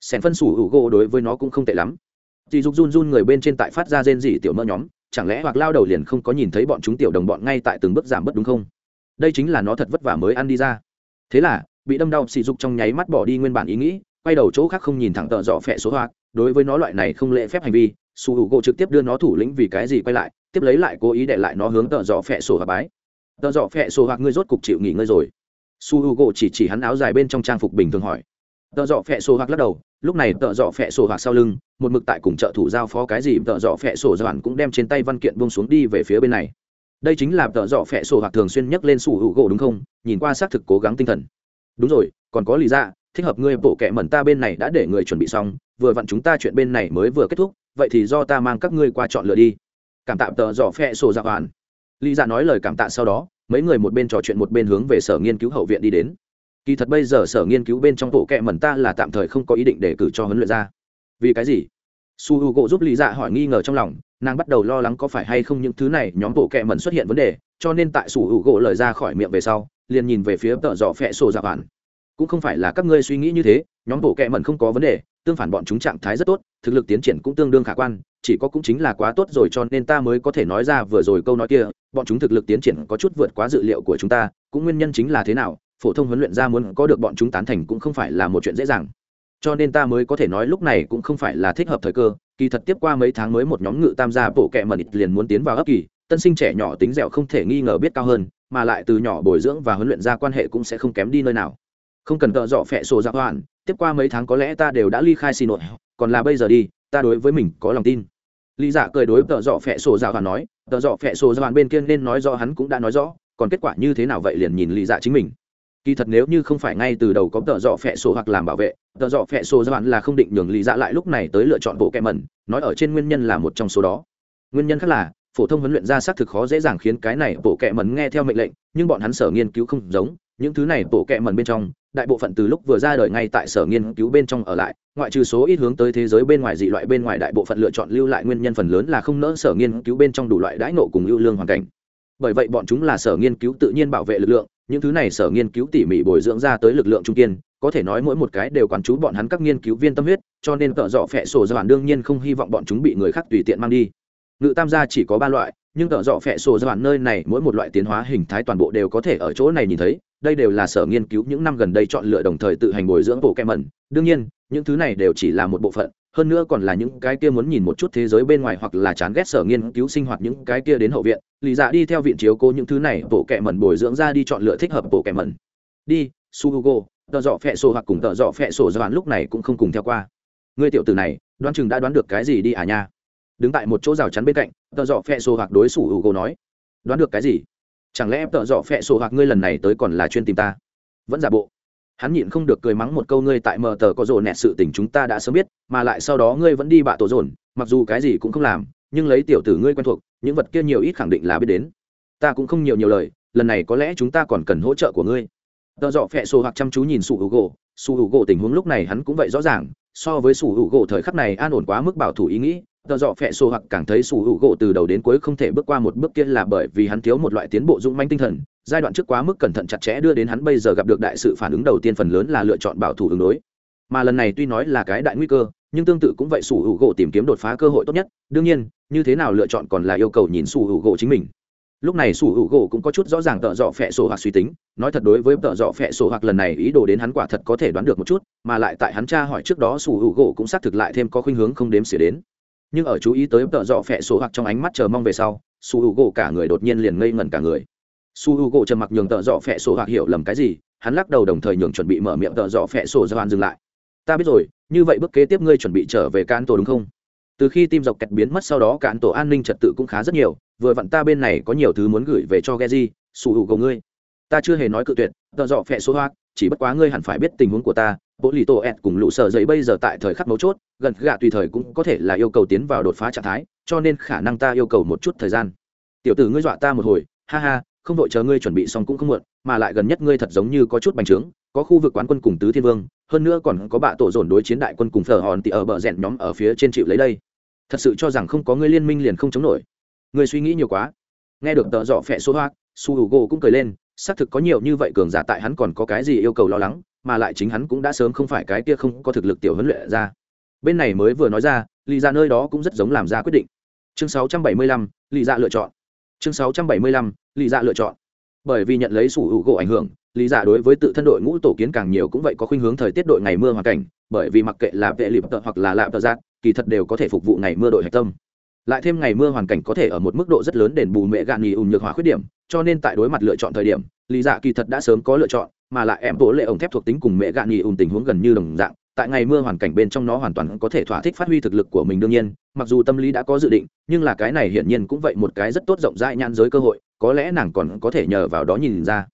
Sẻn phân sủ hữu gỗ đối với nó cũng không tệ lắm. Dì dục run run người bên trên tại phát ra rên dỉ tiểu mỡ nhóm, chẳng lẽ hoặc lao đầu liền không có nhìn thấy bọn chúng tiểu đồng bọn ngay tại từng bước giảm bớt đúng không? Đây chính là nó thật vất vả mới ăn đi ra. Thế là, bị đâm đau sỉ dục trong nháy mắt bỏ đi nguyên bản ý nghĩ, quay đầu chỗ khác không nhìn thẳng tợ dọ phẹ số hoạt đối với nó loại này không lễ phép hành vi, sủ hữu gỗ trực tiếp đưa nó thủ lĩnh vì cái gì quay lại, tiếp lấy lại cố ý để lại nó hướng tợ dọ phẹ sổ hoạt bái. Tợ dọ phẹ sổ hoạt ngươi rốt cục chịu nghỉ ngơi rồi su h u gỗ chỉ chỉ hắn áo dài bên trong trang phục bình thường hỏi. Tợ dọ phẹ sổ hoặc lắc đầu, lúc này tợ dọ phẹ sổ hoặc sau lưng, một mực tại cùng trợ thủ giao phó cái gì, tợ dọ phẹ sổ doạn cũng đem trên tay văn kiện bông xuống đi về phía bên này. Đây chính là tợ dọ phẹ sổ hoặc thường xuyên nhắc lên su h u gỗ đúng không? Nhìn qua xác thực cố gắng tinh thần. Đúng rồi, còn có lý ra dạ, thích hợp ngươi bộ kệ mẩn ta bên này đã để người chuẩn bị xong, vừa vặn chúng ta chuyện bên này mới vừa kết thúc, vậy thì do ta mang các ngươi qua chọn lựa đi. Cảm tạ tợ dọ phẹ sổ dạ hoàn lý ra nói lời cảm tạ sau đó mấy người một bên trò chuyện một bên hướng về sở nghiên cứu hậu viện đi đến. Kỳ thật bây giờ sở nghiên cứu bên trong bộ kệ mẩn ta là tạm thời không có ý định để cử cho huấn luyện ra. Vì cái gì? Su h u gỗ giúp lý dạ hỏi nghi ngờ trong lòng, nàng bắt đầu lo lắng có phải hay không những thứ này nhóm bộ kệ mẩn xuất hiện vấn đề, cho nên tại su h u gỗ lời ra khỏi miệng về sau, liền nhìn về phía tợ dọ phẹ sổ dạ bản cũng không phải là các ngươi suy nghĩ như thế nhóm bộ kệ mẩn không có vấn đề, tương phản bọn chúng trạng thái rất tốt, thực lực tiến triển cũng tương đương khả quan, chỉ có cũng chính là quá tốt rồi cho nên ta mới có thể nói ra vừa rồi câu nói kia, bọn chúng thực lực tiến triển có chút vượt quá dự liệu của chúng ta, cũng nguyên nhân chính là thế nào, phổ thông huấn luyện ra muốn có được bọn chúng tán thành cũng không phải là một chuyện dễ dàng. Cho nên ta mới có thể nói lúc này cũng không phải là thích hợp thời cơ, kỳ thật tiếp qua mấy tháng mới một nhóm ngự tam gia bộ kệ mẩn liền muốn tiến vào ấp kỳ, tân sinh trẻ nhỏ tính dẻo không thể nghi ngờ biết cao hơn, mà lại từ nhỏ bồi dưỡng và huấn luyện ra quan hệ cũng sẽ không kém đi nơi nào không cần tợ dọ phẹ sổ dạ hoàn tiếp qua mấy tháng có lẽ ta đều đã ly khai xin nội, còn là bây giờ đi, ta đối với mình có lòng tin. Lý dạ cười đối tợ dọ phẹ sổ dạ hoàn nói, tợ dọ phẹ sổ dạ hoàn bên kia nên nói rõ hắn cũng đã nói rõ, còn kết quả như thế nào vậy liền nhìn lý dạ chính mình. Kỳ thật nếu như không phải ngay từ đầu có tợ dọ phẹ sổ hoặc làm bảo vệ, tợ dọ phẹ sổ dạ hoàn là không định nhường lý dạ lại lúc này tới lựa chọn bộ kẹ mẩn, nói ở trên nguyên nhân là một trong số đó. Nguyên nhân khác là, phổ thông huấn luyện ra xác thực khó dễ dàng khiến cái này bộ kẹ mẩn nghe theo mệnh lệnh, nhưng bọn hắn sở nghiên cứu không giống, những thứ này bộ kẹ mẩn bên trong đại bộ phận từ lúc vừa ra đời ngay tại sở nghiên cứu bên trong ở lại, ngoại trừ số ít hướng tới thế giới bên ngoài dị loại bên ngoài đại bộ phận lựa chọn lưu lại nguyên nhân phần lớn là không nỡ sở nghiên cứu bên trong đủ loại đãi nộ cùng ưu lương hoàn cảnh. Bởi vậy bọn chúng là sở nghiên cứu tự nhiên bảo vệ lực lượng, những thứ này sở nghiên cứu tỉ mỉ bồi dưỡng ra tới lực lượng trung kiên, có thể nói mỗi một cái đều quán chú bọn hắn các nghiên cứu viên tâm huyết, cho nên tợ dọ phẹ sổ giản đương nhiên không hy vọng bọn chúng bị người khác tùy tiện mang đi. Ngự tam gia chỉ có ba loại nhưng tợ dọ phẹ sổ giản nơi này mỗi một loại tiến hóa hình thái toàn bộ đều có thể ở chỗ này nhìn thấy. Đây đều là sở nghiên cứu những năm gần đây chọn lựa đồng thời tự hành bồi dưỡng bộ kem mẩn đương nhiên, những thứ này đều chỉ là một bộ phận, hơn nữa còn là những cái kia muốn nhìn một chút thế giới bên ngoài hoặc là chán ghét sở nghiên cứu sinh hoạt những cái kia đến hậu viện. Lì dạ đi theo viện chiếu cố những thứ này bộ kẹ mẩn bồi dưỡng ra đi chọn lựa thích hợp bộ kẹ mẩn đi su hugo tợ dọ phẹ sổ hoặc cùng tợ dọ phẹ sổ doan lúc này cũng không cùng theo qua. Ngươi tiểu tử này, đoán chừng đã đoán được cái gì đi à nha? Đứng tại một chỗ rào chắn bên cạnh, tợ dọ phẹ sổ hoặc đối xử su gỗ nói. Đoán được cái gì? Chẳng lẽ tợ dọ phẹ sổ hoặc ngươi lần này tới còn là chuyên tìm ta? Vẫn giả bộ. Hắn nhịn không được cười mắng một câu ngươi tại mờ tờ có rồ nẹt sự tình chúng ta đã sớm biết, mà lại sau đó ngươi vẫn đi bạ tổ dồn, mặc dù cái gì cũng không làm, nhưng lấy tiểu tử ngươi quen thuộc, những vật kia nhiều ít khẳng định là biết đến. Ta cũng không nhiều nhiều lời, lần này có lẽ chúng ta còn cần hỗ trợ của ngươi. Tợ dọ phẹ sổ hoặc chăm chú nhìn sủ hữu gỗ sủ hữu gỗ tình huống lúc này hắn cũng vậy rõ ràng, so với sủ hữu gỗ thời khắc này an ổn quá mức bảo thủ ý nghĩ tờ dọ phẹ sổ hoặc càng thấy sủ hữu gỗ từ đầu đến cuối không thể bước qua một bước kia là bởi vì hắn thiếu một loại tiến bộ dũng manh tinh thần. Giai đoạn trước quá mức cẩn thận chặt chẽ đưa đến hắn bây giờ gặp được đại sự phản ứng đầu tiên phần lớn là lựa chọn bảo thủ ứng đối. Mà lần này tuy nói là cái đại nguy cơ, nhưng tương tự cũng vậy sủ hữu gỗ tìm kiếm đột phá cơ hội tốt nhất. Đương nhiên, như thế nào lựa chọn còn là yêu cầu nhìn sủ hữu gỗ chính mình. Lúc này sủ hữu gỗ cũng có chút rõ ràng tợ dọ phẹ sổ hoặc suy tính. Nói thật đối với tợ dọ phẹ sổ hoặc lần này ý đồ đến hắn quả thật có thể đoán được một chút, mà lại tại hắn tra hỏi trước đó sủ hữu gỗ cũng xác thực lại thêm có khuynh hướng không đếm xỉa đến nhưng ở chú ý tới tợ dọ phẹ sổ hoặc trong ánh mắt chờ mong về sau xu u gỗ cả người đột nhiên liền ngây ngẩn cả người. Su h u gỗ trầm mặc nhường tợ dọ phẹ sổ hoặc hiểu lầm cái gì hắn lắc đầu đồng thời nhường chuẩn bị mở miệng tợ dọ phẹ sổ do an dừng lại. Ta biết rồi như vậy bước kế tiếp ngươi chuẩn bị trở về can tổ đúng không? Từ khi tim dọc kẹt biến mất sau đó cán tổ an ninh trật tự cũng khá rất nhiều vừa vặn ta bên này có nhiều thứ muốn gửi về cho Geji, h u gỗ ngươi. Ta chưa hề nói cự tuyệt, tợ dọ phẹ sổ hoặc chỉ bất quá ngươi hẳn phải biết tình huống của ta, bộ lì tổ ẹt cùng lũ sợ dậy bây giờ tại thời khắc mấu chốt, gần gạ tùy thời cũng có thể là yêu cầu tiến vào đột phá trạng thái, cho nên khả năng ta yêu cầu một chút thời gian. Tiểu tử ngươi dọa ta một hồi, ha ha, không đội chờ ngươi chuẩn bị xong cũng không muộn, mà lại gần nhất ngươi thật giống như có chút bành trướng, có khu vực quán quân cùng tứ thiên vương, hơn nữa còn có bạ tổ dồn đối chiến đại quân cùng thờ hòn thì ở bờ rẽn nhóm ở phía trên chịu lấy đây. Thật sự cho rằng không có ngươi liên minh liền không chống nổi. Ngươi suy nghĩ nhiều quá nghe được tợ dọ phẹ số hoa su h u gỗ cũng cười lên xác thực có nhiều như vậy cường giả tại hắn còn có cái gì yêu cầu lo lắng mà lại chính hắn cũng đã sớm không phải cái kia không có thực lực tiểu huấn luyện ra. Bên này mới vừa nói ra lì ra nơi đó cũng rất giống làm ra quyết định. Chương 675, lì dạ lựa chọn. Chương 675, lì dạ lựa chọn. Bởi vì nhận lấy sủ hữu gỗ ảnh hưởng lý dạ đối với tự thân đội ngũ tổ kiến càng nhiều cũng vậy có khuynh hướng thời tiết đội ngày mưa hoàn cảnh bởi vì mặc kệ là vệ lịp tợ hoặc là lạm tợ giác kỳ thật đều có thể phục vụ ngày mưa đội hạch tâm. Lại thêm ngày mưa hoàn cảnh có thể ở một mức độ rất lớn đền bù mẹ gạn nghỉ ùn nhược hỏa khuyết điểm cho nên tại đối mặt lựa chọn thời điểm lý dạ kỳ thật đã sớm có lựa chọn mà lại em bố lệ ổng thép thuộc tính cùng mẹ gạn nghỉ ùn tình huống gần như đồng dạng, tại ngày mưa hoàn cảnh bên trong nó hoàn toàn có thể thỏa thích phát huy thực lực của mình đương nhiên, mặc dù tâm lý đã có dự định, nhưng là cái này hiển nhiên cũng vậy một cái rất tốt rộng rãi nhãn giới cơ hội, có lẽ nàng còn có thể nhờ vào đó nhìn ra.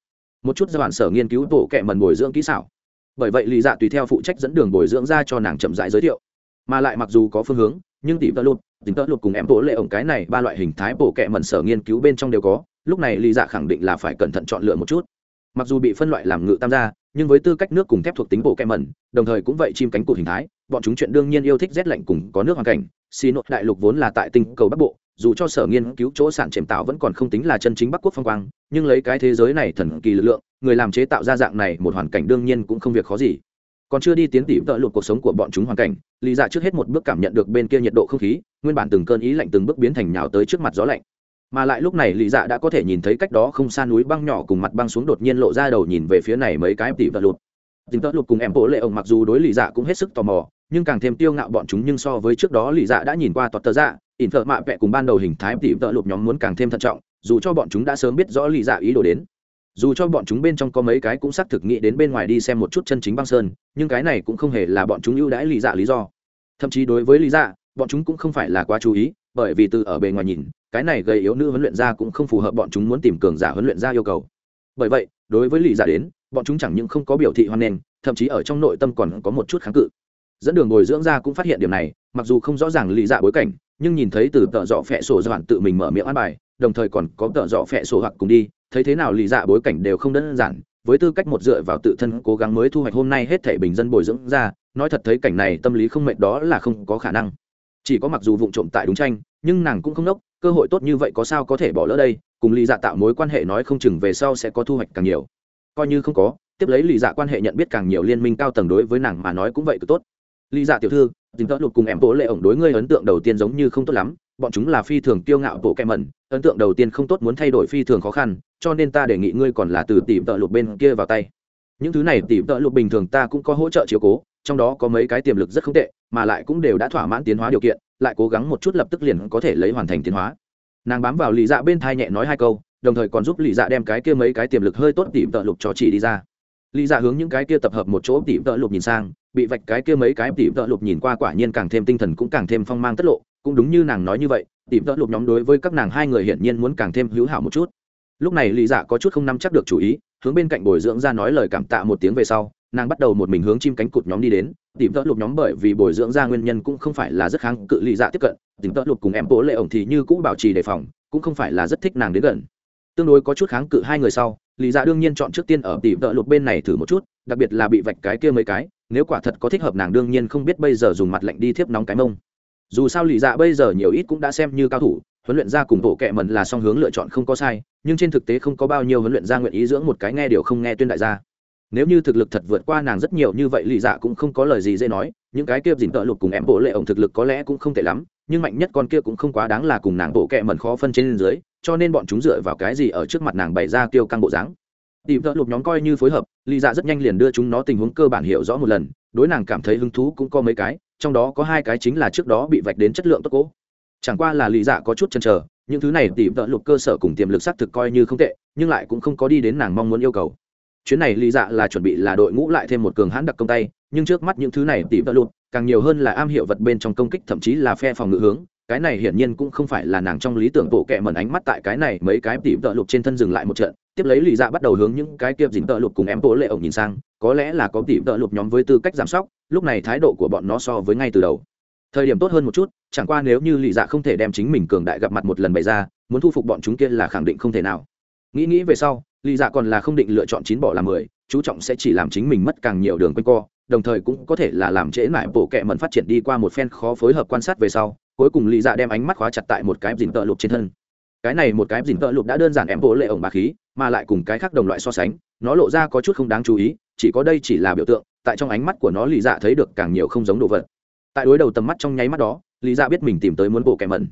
Một chút do đoạn sở nghiên cứu tổ kệ mần bồi dưỡng kỹ xảo. Bởi vậy lý dạ tùy theo phụ trách dẫn đường bồi dưỡng ra cho nàng chậm rãi giới thiệu. Mà lại mặc dù có phương hướng, nhưng tỷ tơ lụt tính tơ lụt cùng em bố lệ ổng cái này ba loại hình thái bổ kệ mần sở nghiên cứu bên trong đều có, lúc này lý dạ khẳng định là phải cẩn thận chọn lựa một chút mặc dù bị phân loại làm ngự tam gia, nhưng với tư cách nước cùng thép thuộc tính bộ kem mẩn, đồng thời cũng vậy chim cánh cụt hình thái, bọn chúng chuyện đương nhiên yêu thích rét lạnh cùng có nước hoàn cảnh. Xì nội đại lục vốn là tại tinh cầu bắc bộ, dù cho sở nghiên cứu chỗ sản chềm tạo vẫn còn không tính là chân chính bắc quốc phong quang, nhưng lấy cái thế giới này thần kỳ lực lượng, người làm chế tạo ra dạng này một hoàn cảnh đương nhiên cũng không việc khó gì. Còn chưa đi tiến tỉ vợ lụt cuộc sống của bọn chúng hoàn cảnh, lý dạ trước hết một bước cảm nhận được bên kia nhiệt độ không khí, nguyên bản từng cơn ý lạnh từng bước biến thành nhào tới trước mặt gió lạnh mà lại lúc này lý dạ đã có thể nhìn thấy cách đó không xa núi băng nhỏ cùng mặt băng xuống đột nhiên lộ ra đầu nhìn về phía này mấy cái tỉ vật lụt. Tỉ tớt lụt cùng em bộ lệ ông mặc dù đối lý dạ cũng hết sức tò mò, nhưng càng thêm tiêu ngạo bọn chúng nhưng so với trước đó lý dạ đã nhìn qua tọt tờ dạ ỉn thợ mạ vẹ cùng ban đầu hình thái tỉ vợ lụt nhóm muốn càng thêm thận trọng, dù cho bọn chúng đã sớm biết rõ lý dạ ý đồ đến. Dù cho bọn chúng bên trong có mấy cái cũng xác thực nghĩ đến bên ngoài đi xem một chút chân chính băng sơn, nhưng cái này cũng không hề là bọn chúng ưu đãi lý dạ lý do. Thậm chí đối với lý dạ bọn chúng cũng không phải là quá chú ý, bởi vì từ ở bề ngoài nhìn cái này gây yếu nữ huấn luyện ra cũng không phù hợp, bọn chúng muốn tìm cường giả huấn luyện ra yêu cầu. Bởi vậy, đối với lì giả đến, bọn chúng chẳng những không có biểu thị hoan nghênh, thậm chí ở trong nội tâm còn có một chút kháng cự. Dẫn đường bồi dưỡng ra cũng phát hiện điểm này, mặc dù không rõ ràng lì dạ bối cảnh, nhưng nhìn thấy từ tợ dọ phẹ sổ do bản tự mình mở miệng ăn bài, đồng thời còn có tợ dọ phẹ sổ hoặc cùng đi, thấy thế nào lì dạ bối cảnh đều không đơn giản, với tư cách một dựa vào tự thân cố gắng mới thu hoạch hôm nay hết thể bình dân bồi dưỡng ra nói thật thấy cảnh này tâm lý không mệt đó là không có khả năng. Chỉ có mặc dù vụ trộm tại đúng tranh, nhưng nàng cũng không nốc cơ hội tốt như vậy có sao có thể bỏ lỡ đây, cùng lì dạ tạo mối quan hệ nói không chừng về sau sẽ có thu hoạch càng nhiều. Coi như không có, tiếp lấy lì dạ quan hệ nhận biết càng nhiều liên minh cao tầng đối với nàng mà nói cũng vậy cứ tốt. Lì dạ tiểu thư tính tớ lụt cùng em bố lệ ổng đối ngươi ấn tượng đầu tiên giống như không tốt lắm, bọn chúng là phi thường kiêu ngạo bộ kem mẩn, ấn tượng đầu tiên không tốt muốn thay đổi phi thường khó khăn, cho nên ta đề nghị ngươi còn là từ tỷ tợ lục bên kia vào tay. Những thứ này tỷ tợ lục bình thường ta cũng có hỗ trợ chiếu cố, trong đó có mấy cái tiềm lực rất không tệ, mà lại cũng đều đã thỏa mãn tiến hóa điều kiện lại cố gắng một chút lập tức liền có thể lấy hoàn thành tiến hóa. Nàng bám vào lì dạ bên thai nhẹ nói hai câu, đồng thời còn giúp lì dạ đem cái kia mấy cái tiềm lực hơi tốt tìm tợ lục cho chị đi ra. Lì dạ hướng những cái kia tập hợp một chỗ tìm tợ lục nhìn sang, bị vạch cái kia mấy cái tìm tợ lục nhìn qua quả nhiên càng thêm tinh thần cũng càng thêm phong mang tất lộ, cũng đúng như nàng nói như vậy, tìm tợ lục nhóm đối với các nàng hai người hiển nhiên muốn càng thêm hữu hảo một chút. Lúc này lì dạ có chút không nắm chắc được chủ ý, hướng bên cạnh bồi dưỡng ra nói lời cảm tạ một tiếng về sau nàng bắt đầu một mình hướng chim cánh cụt nhóm đi đến. Tìm tợ lục nhóm bởi vì bồi dưỡng ra nguyên nhân cũng không phải là rất kháng cự lì dạ tiếp cận. Tìm tợ lục cùng em bố lệ ổng thì như cũ bảo trì đề phòng, cũng không phải là rất thích nàng đến gần. Tương đối có chút kháng cự hai người sau lì dạ đương nhiên chọn trước tiên ở tìm tợ lục bên này thử một chút, đặc biệt là bị vạch cái kia mấy cái, nếu quả thật có thích hợp nàng đương nhiên không biết bây giờ dùng mặt lạnh đi thiếp nóng cái mông. Dù sao lì dạ bây giờ nhiều ít cũng đã xem như cao thủ, huấn luyện ra cùng bộ kệ mần là song hướng lựa chọn không có sai, nhưng trên thực tế không có bao nhiêu huấn luyện ra nguyện ý dưỡng một cái nghe điều không nghe tuyên đại gia nếu như thực lực thật vượt qua nàng rất nhiều như vậy lì dạ cũng không có lời gì dễ nói, những cái kia dìn tợ lục cùng em bộ lệ ổng thực lực có lẽ cũng không tệ lắm, nhưng mạnh nhất con kia cũng không quá đáng là cùng nàng bộ kẹ mẩn khó phân trên dưới, cho nên bọn chúng dựa vào cái gì ở trước mặt nàng bày ra tiêu căng bộ dáng. Tìm tợ lục nhóm coi như phối hợp lì dạ rất nhanh liền đưa chúng nó tình huống cơ bản hiểu rõ một lần, đối nàng cảm thấy hứng thú cũng có mấy cái, trong đó có hai cái chính là trước đó bị vạch đến chất lượng tốt cố. Chẳng qua là lì dạ có chút chần chờ, những thứ này tìm tợ lục cơ sở cùng tiềm lực xác thực coi như không tệ, nhưng lại cũng không có đi đến nàng mong muốn yêu cầu chuyến này Lý dạ là chuẩn bị là đội ngũ lại thêm một cường hãn đặc công tay, nhưng trước mắt những thứ này tỷ thợ lụt, càng nhiều hơn là am hiểu vật bên trong công kích, thậm chí là phe phòng ngự hướng. Cái này hiển nhiên cũng không phải là nàng trong lý tưởng bộ kệ mẩn ánh mắt tại cái này mấy cái tỷ tợ lục trên thân dừng lại một trận. Tiếp lấy Lý dạ bắt đầu hướng những cái kiệp dính tợ lục cùng em bố lệ ổng nhìn sang, có lẽ là có tỷ tợ lục nhóm với tư cách giảm sóc, lúc này thái độ của bọn nó so với ngay từ đầu. Thời điểm tốt hơn một chút, chẳng qua nếu như lì dạ không thể đem chính mình cường đại gặp mặt một lần bày ra, muốn thu phục bọn chúng kia là khẳng định không thể nào. Nghĩ nghĩ về sau lì dạ còn là không định lựa chọn chín bỏ làm mười, chú trọng sẽ chỉ làm chính mình mất càng nhiều đường quanh co, đồng thời cũng có thể là làm trễ lại bộ kệ mẩn phát triển đi qua một phen khó phối hợp quan sát về sau, cuối cùng lì dạ đem ánh mắt khóa chặt tại một cái dìn tợ lục trên thân. Cái này một cái dìn tợ lục đã đơn giản em bộ lệ ổng bà khí, mà lại cùng cái khác đồng loại so sánh, nó lộ ra có chút không đáng chú ý, chỉ có đây chỉ là biểu tượng, tại trong ánh mắt của nó lì dạ thấy được càng nhiều không giống đồ vật. Tại đối đầu tầm mắt trong nháy mắt đó, lý dạ biết mình tìm tới muốn bộ kẻ mẩn.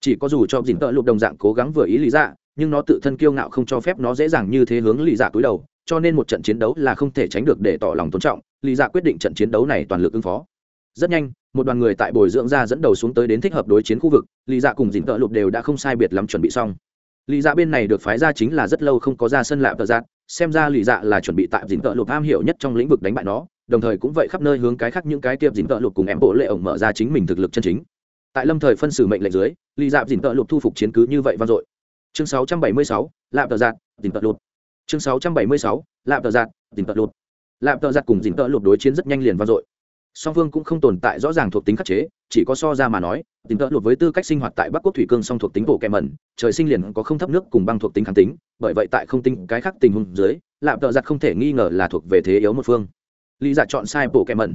Chỉ có dù cho dìn tợ lục đồng dạng cố gắng vừa ý lý dạ nhưng nó tự thân kiêu ngạo không cho phép nó dễ dàng như thế hướng lý dạ cúi đầu, cho nên một trận chiến đấu là không thể tránh được để tỏ lòng tôn trọng lý dạ quyết định trận chiến đấu này toàn lực ứng phó. Rất nhanh, một đoàn người tại bồi dưỡng ra dẫn đầu xuống tới đến thích hợp đối chiến khu vực lý dạ cùng dìn tợ lục đều đã không sai biệt lắm chuẩn bị xong. Lý dạ bên này được phái ra chính là rất lâu không có ra sân lạp tợ giác xem ra lý dạ là chuẩn bị tại dìn tợ lục am hiểu nhất trong lĩnh vực đánh bại nó, đồng thời cũng vậy khắp nơi hướng cái khác những cái tiệp dìn tợ lục cùng em bộ lệ ổng mở ra chính mình thực lực chân chính. Tại lâm thời phân xử mệnh lệnh dưới lý dạ dìn tợ lục thu phục chiến cứ như vậy vang dội chương 676, lạm tờ giạt dìn tợ lụt. Chương 676, lạm tờ giạt dìn tợ lụt. Lạm tờ giạt cùng dình tợ lụt đối chiến rất nhanh liền vang dội. Song phương cũng không tồn tại rõ ràng thuộc tính khắc chế chỉ có so ra mà nói tính tợ lụt với tư cách sinh hoạt tại bắc quốc thủy cương song thuộc tính bộ kèm mẩn trời sinh liền có không thấp nước cùng băng thuộc tính kháng tính bởi vậy tại không tính cái khác tình huống dưới Lạm tợ giặt không thể nghi ngờ là thuộc về thế yếu một phương. Lý dạ chọn sai bộ kèm mẩn.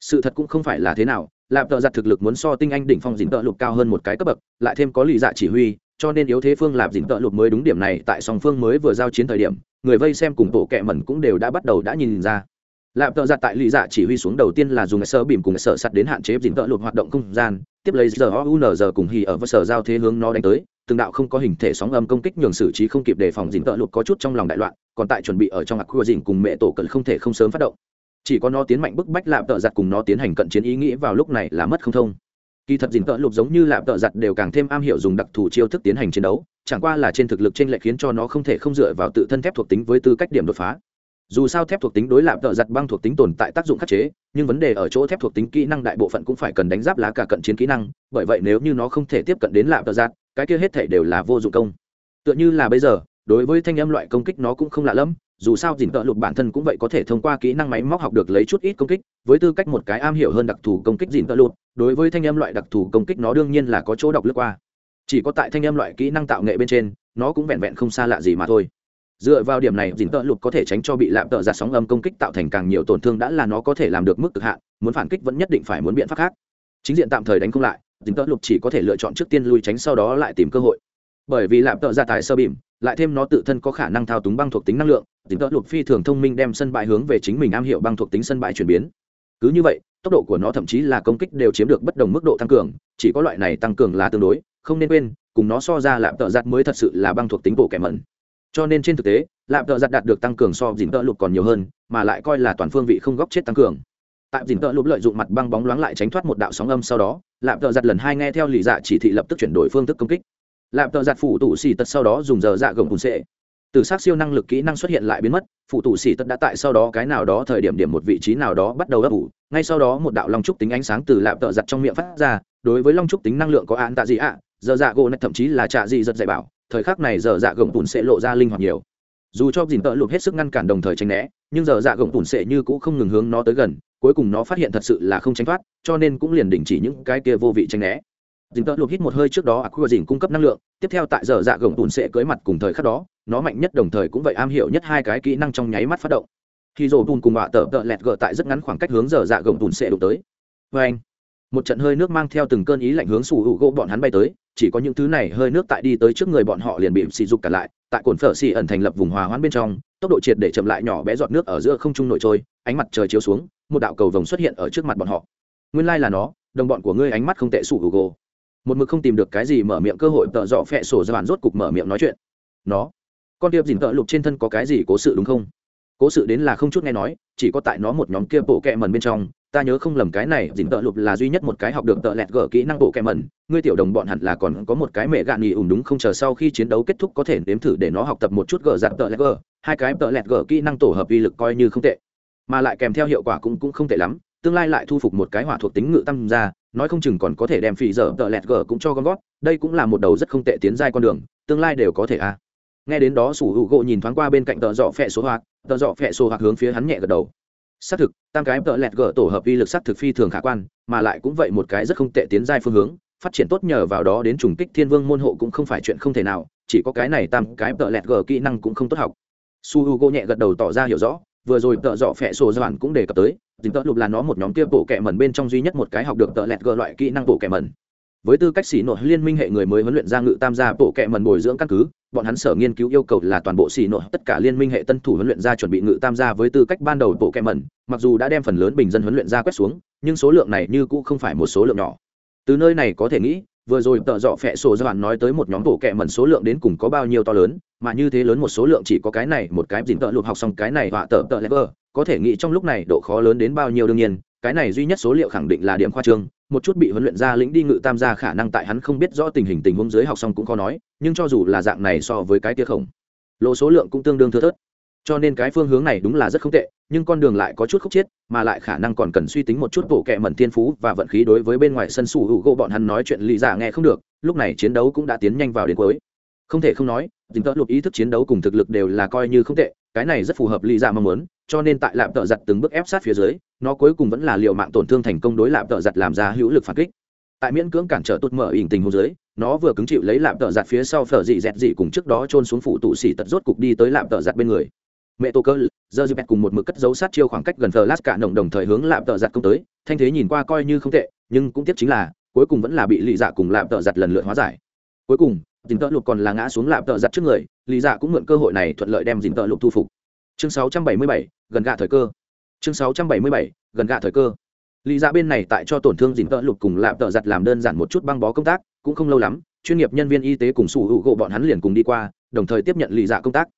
Sự thật cũng không phải là thế nào Lạm tợ giặt thực lực muốn so tinh anh đỉnh phong dình tợ lụt cao hơn một cái cấp bậc lại thêm có lý dạ chỉ huy cho nên yếu thế phương lạp dình tợ lụt mới đúng điểm này, tại song phương mới vừa giao chiến thời điểm, người vây xem cùng bộ kẹ mẩn cũng đều đã bắt đầu đã nhìn ra. Lạp tợ giặt tại lì dạ chỉ huy xuống đầu tiên là dùng sơ bìm cùng sở sắt đến hạn chế dình tợ lụt hoạt động không gian, tiếp lấy giờ o giờ cùng hì ở và sở giao thế hướng nó đánh tới, từng đạo không có hình thể sóng âm công kích nhường xử trí không kịp đề phòng dình tợ lụt có chút trong lòng đại loạn, còn tại chuẩn bị ở trong ạc khu dình cùng mẹ tổ cận không thể không sớm phát động. Chỉ có nó tiến mạnh bức bách lạp tợ giặt cùng nó tiến hành cận chiến ý nghĩ vào lúc này là mất không thông kỳ thật dình tợ lục giống như lạp tợ giặt đều càng thêm am hiểu dùng đặc thù chiêu thức tiến hành chiến đấu, chẳng qua là trên thực lực trên lệch khiến cho nó không thể không dựa vào tự thân thép thuộc tính với tư cách điểm đột phá. Dù sao thép thuộc tính đối lạp tợ giặt băng thuộc tính tồn tại tác dụng khắc chế, nhưng vấn đề ở chỗ thép thuộc tính kỹ năng đại bộ phận cũng phải cần đánh giáp lá cả cận chiến kỹ năng, bởi vậy nếu như nó không thể tiếp cận đến lạp tợ giặt, cái kia hết thể đều là vô dụng công. Tựa như là bây giờ, đối với thanh âm loại công kích nó cũng không lạ lẫm dù sao dìn tợ lụt bản thân cũng vậy có thể thông qua kỹ năng máy móc học được lấy chút ít công kích, với tư cách một cái am hiểu hơn đặc thù công kích dìn tợ lụt, đối với thanh âm loại đặc thù công kích nó đương nhiên là có chỗ đọc lướt qua. Chỉ có tại thanh âm loại kỹ năng tạo nghệ bên trên, nó cũng vẹn vẹn không xa lạ gì mà thôi. Dựa vào điểm này dìn tợ lụt có thể tránh cho bị lạm tợ ra sóng âm công kích tạo thành càng nhiều tổn thương đã là nó có thể làm được mức cực hạn, muốn phản kích vẫn nhất định phải muốn biện pháp khác. Chính diện tạm thời đánh không lại dìn tợ lụt chỉ có thể lựa chọn trước tiên lui tránh sau đó lại tìm cơ hội. Bởi vì lạm tợ ra tài sơ bìm lại thêm nó tự thân có khả năng thao túng băng thuộc tính năng lượng tính tợ lụt phi thường thông minh đem sân bãi hướng về chính mình am hiểu băng thuộc tính sân bãi chuyển biến. Cứ như vậy, tốc độ của nó thậm chí là công kích đều chiếm được bất đồng mức độ tăng cường, chỉ có loại này tăng cường là tương đối, không nên quên, cùng nó so ra lạm tợ giặt mới thật sự là băng thuộc tính bộ kẻ mẩn. Cho nên trên thực tế, lạm tợ giặt đạt được tăng cường so dìn tợ lụt còn nhiều hơn, mà lại coi là toàn phương vị không góc chết tăng cường. Tại dìn tợ lụt lợi dụng mặt băng bóng loáng lại tránh thoát một đạo sóng âm sau đó, lạm tợ giặt lần hai nghe theo lì dạ chỉ thị lập tức chuyển đổi phương thức công kích lạp tợ giặt phủ tủ xì tật sau đó dùng giờ dạ gồng cùng sệ từ s siêu năng lực kỹ năng xuất hiện lại biến mất phụ tủ xì tật đã tại sau đó cái nào đó thời điểm điểm một vị trí nào đó bắt đầu ấp ủ. Ngay sau đó một đạo long trúc tính ánh sáng từ lạp tợ giặt trong miệng phát ra, đối với long trúc tính năng lượng có án tạ gì ạ? Giờ dạ gỗ này thậm chí là trạ gì giật dạy bảo, thời khắc này giờ dạ gồng tùn sẽ lộ ra linh hoạt nhiều. Dù cho dìn tợ lụt hết sức ngăn cản đồng thời tránh né, nhưng giờ dạ gồng tùn sẽ như cũ không ngừng hướng nó tới gần, cuối cùng nó phát hiện thật sự là không tránh thoát, cho nên cũng liền đình chỉ những cái kia vô vị tránh né dính tợ lụt hít một hơi trước đó ạc quy dìn cung cấp năng lượng, tiếp theo tại giờ dạ gồng tùn sẽ cưới mặt cùng thời khắc đó, nó mạnh nhất đồng thời cũng vậy am hiểu nhất hai cái kỹ năng trong nháy mắt phát động. Khi rồ tùn cùng họa tờ tợ lẹt gờ tại rất ngắn khoảng cách hướng giờ dạ gồng tùn sẽ đụng tới. Vê anh, một trận hơi nước mang theo từng cơn ý lạnh hướng sủ hữu gỗ bọn hắn bay tới, chỉ có những thứ này hơi nước tại đi tới trước người bọn họ liền bị xì dục cả lại, tại cồn phở xì ẩn thành lập vùng hòa hoãn bên trong, tốc độ triệt để chậm lại nhỏ bé giọt nước ở giữa không trung nổi trôi, ánh mặt trời chiếu xuống, một đạo cầu vồng xuất hiện ở trước mặt bọn họ. Nguyên lai là nó, đồng bọn của ngươi ánh mắt không tệ sủ hữu gỗ một mực không tìm được cái gì mở miệng cơ hội tợ dọ phẹ sổ ra bản rốt cục mở miệng nói chuyện. Nó, con tiệp dình tợ lục trên thân có cái gì cố sự đúng không? Cố sự đến là không chút nghe nói, chỉ có tại nó một nhóm kia bộ kẹ mần bên trong, ta nhớ không lầm cái này dình tợ lục là duy nhất một cái học được tợ lẹt gở kỹ năng bộ kẹ mần ngươi tiểu đồng bọn hẳn là còn có một cái mẹ gạn nghỉ ủng đúng không? Chờ sau khi chiến đấu kết thúc có thể nếm thử để nó học tập một chút gở dạng tợ lẹt gở. Hai cái tợ lẹt gở kỹ năng tổ hợp uy lực coi như không tệ, mà lại kèm theo hiệu quả cũng cũng không tệ lắm, tương lai lại thu phục một cái hỏa thuộc tính ngự tăng ra nói không chừng còn có thể đem phỉ dở tợ lẹt gờ cũng cho con gót, đây cũng là một đầu rất không tệ tiến giai con đường, tương lai đều có thể à. Nghe đến đó sủ hữu gỗ nhìn thoáng qua bên cạnh tợ dọ phẹ số hoạt tợ dọ phẹ số hoạt hướng phía hắn nhẹ gật đầu. Xác thực, tam cái tợ lẹt gờ tổ hợp uy lực xác thực phi thường khả quan, mà lại cũng vậy một cái rất không tệ tiến giai phương hướng, phát triển tốt nhờ vào đó đến trùng kích thiên vương môn hộ cũng không phải chuyện không thể nào, chỉ có cái này tam cái tợ lẹt gờ kỹ năng cũng không tốt học. Su h u gỗ nhẹ gật đầu tỏ ra hiểu rõ, vừa rồi tợ dọ phẹ sổ doạn cũng đề cập tới dính tợ lụp là nó một nhóm kia bộ kẹ mẩn bên trong duy nhất một cái học được tợ lẹt gờ loại kỹ năng bộ kẹ mẩn. Với tư cách xỉ nội liên minh hệ người mới huấn luyện ra ngự tam gia bộ kẹ mẩn bồi dưỡng căn cứ, bọn hắn sở nghiên cứu yêu cầu là toàn bộ xỉ nội tất cả liên minh hệ tân thủ huấn luyện ra chuẩn bị ngự tam gia với tư cách ban đầu bộ kẹ mẩn, mặc dù đã đem phần lớn bình dân huấn luyện ra quét xuống, nhưng số lượng này như cũng không phải một số lượng nhỏ. Từ nơi này có thể nghĩ, vừa rồi tợ dọ phẹ sổ doạn nói tới một nhóm bộ kẹ mẩn số lượng đến cùng có bao nhiêu to lớn mà như thế lớn một số lượng chỉ có cái này, một cái dình tợ lụt học xong cái này họa tợ tợ lever. Có thể nghĩ trong lúc này độ khó lớn đến bao nhiêu đương nhiên, cái này duy nhất số liệu khẳng định là điểm khoa trương. Một chút bị huấn luyện ra lĩnh đi ngự tam gia khả năng tại hắn không biết rõ tình hình tình huống dưới học xong cũng khó nói, nhưng cho dù là dạng này so với cái tia khổng lộ số lượng cũng tương đương thưa thớt. Cho nên cái phương hướng này đúng là rất không tệ, nhưng con đường lại có chút khúc chiết mà lại khả năng còn cần suy tính một chút bộ kệ mẩn thiên phú và vận khí đối với bên ngoài sân sủ hữu gỗ bọn hắn nói chuyện lì giả nghe không được, lúc này chiến đấu cũng đã tiến nhanh vào đến cuối không thể không nói dính tợ lục ý thức chiến đấu cùng thực lực đều là coi như không tệ, cái này rất phù hợp lý giả mong muốn, cho nên tại lạm tợ giặt từng bước ép sát phía dưới, nó cuối cùng vẫn là liệu mạng tổn thương thành công đối lạm tợ giặt làm ra hữu lực phản kích. Tại miễn cưỡng cản trở tụt mở ỉn tình hồ dưới, nó vừa cứng chịu lấy lạm tợ giặt phía sau phở dị dẹt dị cùng trước đó trôn xuống phủ tụ xỉ tật rốt cục đi tới lạm tợ giặt bên người. Mẹ tô cơ giờ dư bẹt cùng một mực cất dấu sát chiêu khoảng cách gần thờ lát cả nồng đồng thời hướng lạm tợ giặt công tới, thanh thế nhìn qua coi như không tệ, nhưng cũng tiếc chính là, cuối cùng vẫn là bị lì dạ cùng lạm tợ giặt lần lượt hóa giải. Cuối cùng dình tợ lục còn là ngã xuống lạp tợ giặt trước người lý dạ cũng mượn cơ hội này thuận lợi đem dình tợ lục thu phục. Chương 677, gần gạ thời cơ. Chương 677, gần gạ thời cơ. Lý dạ bên này tại cho tổn thương dình tợ lục cùng lạp tợ giặt làm đơn giản một chút băng bó công tác cũng không lâu lắm chuyên nghiệp nhân viên y tế cùng sủ hữu gỗ bọn hắn liền cùng đi qua đồng thời tiếp nhận lý dạ công tác.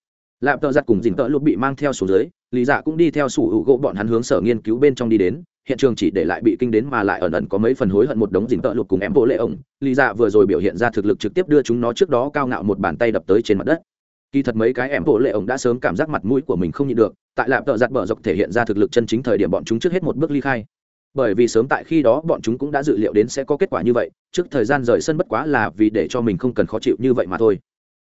Lạp tợ giặt cùng dình tợ lục bị mang theo xuống dưới lý dạ cũng đi theo sủ hữu gỗ bọn hắn hướng sở nghiên cứu bên trong đi đến hiện trường chỉ để lại bị kinh đến mà lại ẩn ẩn có mấy phần hối hận một đống dình tợ lục cùng em vô lệ ổng. Lý dạ vừa rồi biểu hiện ra thực lực trực tiếp đưa chúng nó trước đó cao ngạo một bàn tay đập tới trên mặt đất. Kỳ thật mấy cái em bộ lệ ổng đã sớm cảm giác mặt mũi của mình không nhịn được, tại lạp tợ giặt bờ dọc thể hiện ra thực lực chân chính thời điểm bọn chúng trước hết một bước ly khai. Bởi vì sớm tại khi đó bọn chúng cũng đã dự liệu đến sẽ có kết quả như vậy, trước thời gian rời sân bất quá là vì để cho mình không cần khó chịu như vậy mà thôi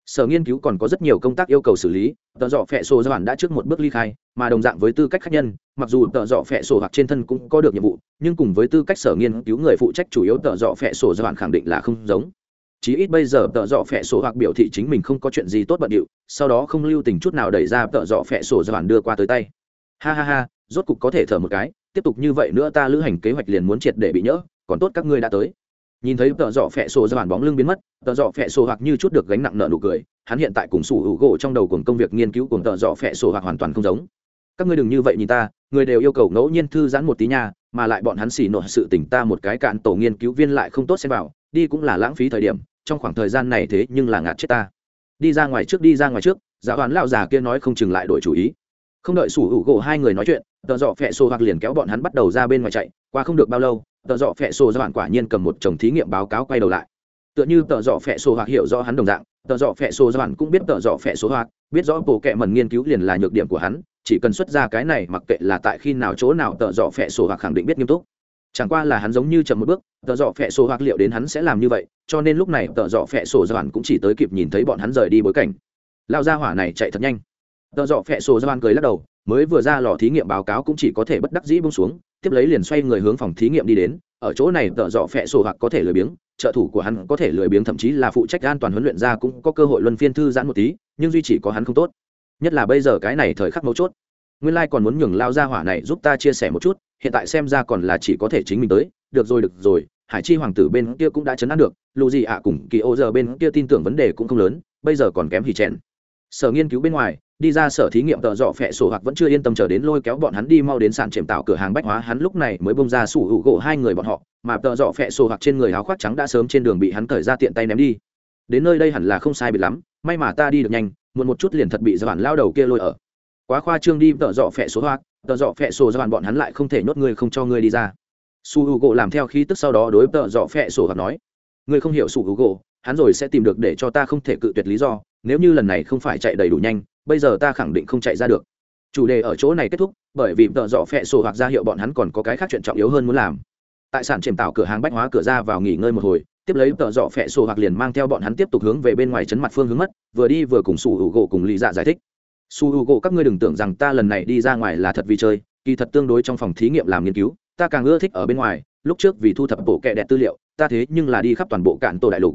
sở nghiên cứu còn có rất nhiều công tác yêu cầu xử lý, tợ dọ phẹ sổ giai đã trước một bước ly khai, mà đồng dạng với tư cách khác nhân, mặc dù tợ dọ phẹ sổ hoặc trên thân cũng có được nhiệm vụ, nhưng cùng với tư cách sở nghiên cứu người phụ trách chủ yếu tợ dọ phẹ sổ giai khẳng định là không giống. Chí ít bây giờ tợ dọ phẹ sổ hoặc biểu thị chính mình không có chuyện gì tốt bận điệu, sau đó không lưu tình chút nào đẩy ra tợ dọ phẹ sổ giai đưa qua tới tay. Ha ha ha, rốt cục có thể thở một cái, tiếp tục như vậy nữa ta lữ hành kế hoạch liền muốn triệt để bị nhỡ, còn tốt các ngươi đã tới nhìn thấy tợ dọ phẹ sổ ra bản bóng lưng biến mất, tợ dọ phẹ sổ hoặc như chút được gánh nặng nợ nụ cười, hắn hiện tại cùng sủ hữu gỗ trong đầu cùng công việc nghiên cứu cùng tợ dọ phẹ sổ hoặc hoàn toàn không giống. Các ngươi đừng như vậy nhìn ta, người đều yêu cầu ngẫu nhiên thư giãn một tí nha, mà lại bọn hắn xỉ nổ sự tỉnh ta một cái cạn tổ nghiên cứu viên lại không tốt xem vào, đi cũng là lãng phí thời điểm, trong khoảng thời gian này thế nhưng là ngạt chết ta. Đi ra ngoài trước, đi ra ngoài trước giáo đoán lão già kia nói không chừng lại đổi chủ ý. Không đợi sủ hữu gỗ hai người nói chuyện, tợ dọ phẹ sổ hoặc liền kéo bọn hắn bắt đầu ra bên ngoài chạy, qua không được bao lâu tợ dọ phẹ sổ ra bạn quả nhiên cầm một chồng thí nghiệm báo cáo quay đầu lại. Tựa như tợ dọ phẹ sổ hoặc hiểu rõ hắn đồng dạng tợ dọ phẹ sổ ra bạn cũng biết tợ dọ phẹ sổ hoặc, biết rõ bộ kệ mần nghiên cứu liền là nhược điểm của hắn, chỉ cần xuất ra cái này mặc kệ là tại khi nào chỗ nào tợ dọ phẹ sổ hoặc khẳng định biết nghiêm túc. Chẳng qua là hắn giống như chậm một bước tợ dọ phẹ sổ hoặc liệu đến hắn sẽ làm như vậy, cho nên lúc này tợ dọ phẹ sổ ra bạn cũng chỉ tới kịp nhìn thấy bọn hắn rời đi bối cảnh. Lao ra hỏa này chạy thật nhanh. Tợ dọ phẹ sổ ra bạn cười lắc đầu mới vừa ra lò thí nghiệm báo cáo cũng chỉ có thể bất đắc dĩ bông xuống, tiếp lấy liền xoay người hướng phòng thí nghiệm đi đến, ở chỗ này tợ dọ phẹ sổ hoặc có thể lười biếng, trợ thủ của hắn có thể lười biếng, thậm chí là phụ trách an toàn huấn luyện ra cũng có cơ hội luân phiên thư giãn một tí, nhưng duy chỉ có hắn không tốt. Nhất là bây giờ cái này thời khắc mấu chốt. Nguyên lai、like、còn muốn nhường lao ra hỏa này giúp ta chia sẻ một chút, hiện tại xem ra còn là chỉ có thể chính mình tới, được rồi được rồi, hải chi hoàng tử bên kia cũng đã chấn an được, lù gì ạ cùng kỳ ô giờ bên kia tin tưởng vấn đề cũng không lớn, bây giờ còn kém hì chèn. Sở nghiên cứu bên ngoài đi ra sở thí nghiệm tợ dọ phẹ sổ hoặc vẫn chưa yên tâm chờ đến lôi kéo bọn hắn đi mau đến sàn chềm tạo cửa hàng bách hóa, hắn lúc này mới bông ra sủ hữu gỗ hai người bọn họ, mà tợ dọ phẹ sổ hoặc trên người áo khoác trắng đã sớm trên đường bị hắn cởi ra tiện tay ném đi. Đến nơi đây hẳn là không sai biệt lắm, may mà ta đi được nhanh, muộn một chút liền thật bị giàn lao đầu kia lôi ở. Quá khoa trương đi, tợ dọ phẹ số hoặc, tợ dọ phẹ sổ giàn bọn hắn lại không thể nhốt ngươi không cho ngươi đi ra. Su hữu gỗ làm theo khí tức sau đó đối tợ dọ phẹ sổ hoặc nói, ngươi không hiểu su hữu gỗ, hắn rồi sẽ tìm được để cho ta không thể cự tuyệt lý do, nếu như lần này không phải chạy đầy đủ nhanh bây giờ ta khẳng định không chạy ra được. Chủ đề ở chỗ này kết thúc, bởi vì tợ dọ phẹ sổ hoặc ra hiệu bọn hắn còn có cái khác chuyện trọng yếu hơn muốn làm. Tại sản triển tạo cửa hàng bách hóa cửa ra vào nghỉ ngơi một hồi, tiếp lấy tợ dọ phẹ sổ hoặc liền mang theo bọn hắn tiếp tục hướng về bên ngoài chấn mặt phương hướng mất, vừa đi vừa cùng su hữu gỗ cùng lý dạ giải thích. Su hữu gỗ, các ngươi đừng tưởng rằng ta lần này đi ra ngoài là thật vì chơi, kỳ thật tương đối trong phòng thí nghiệm làm nghiên cứu, ta càng ưa thích ở bên ngoài, lúc trước vì thu thập bộ kệ đẹp tư liệu, ta thế nhưng là đi khắp toàn bộ cạn tổ đại lục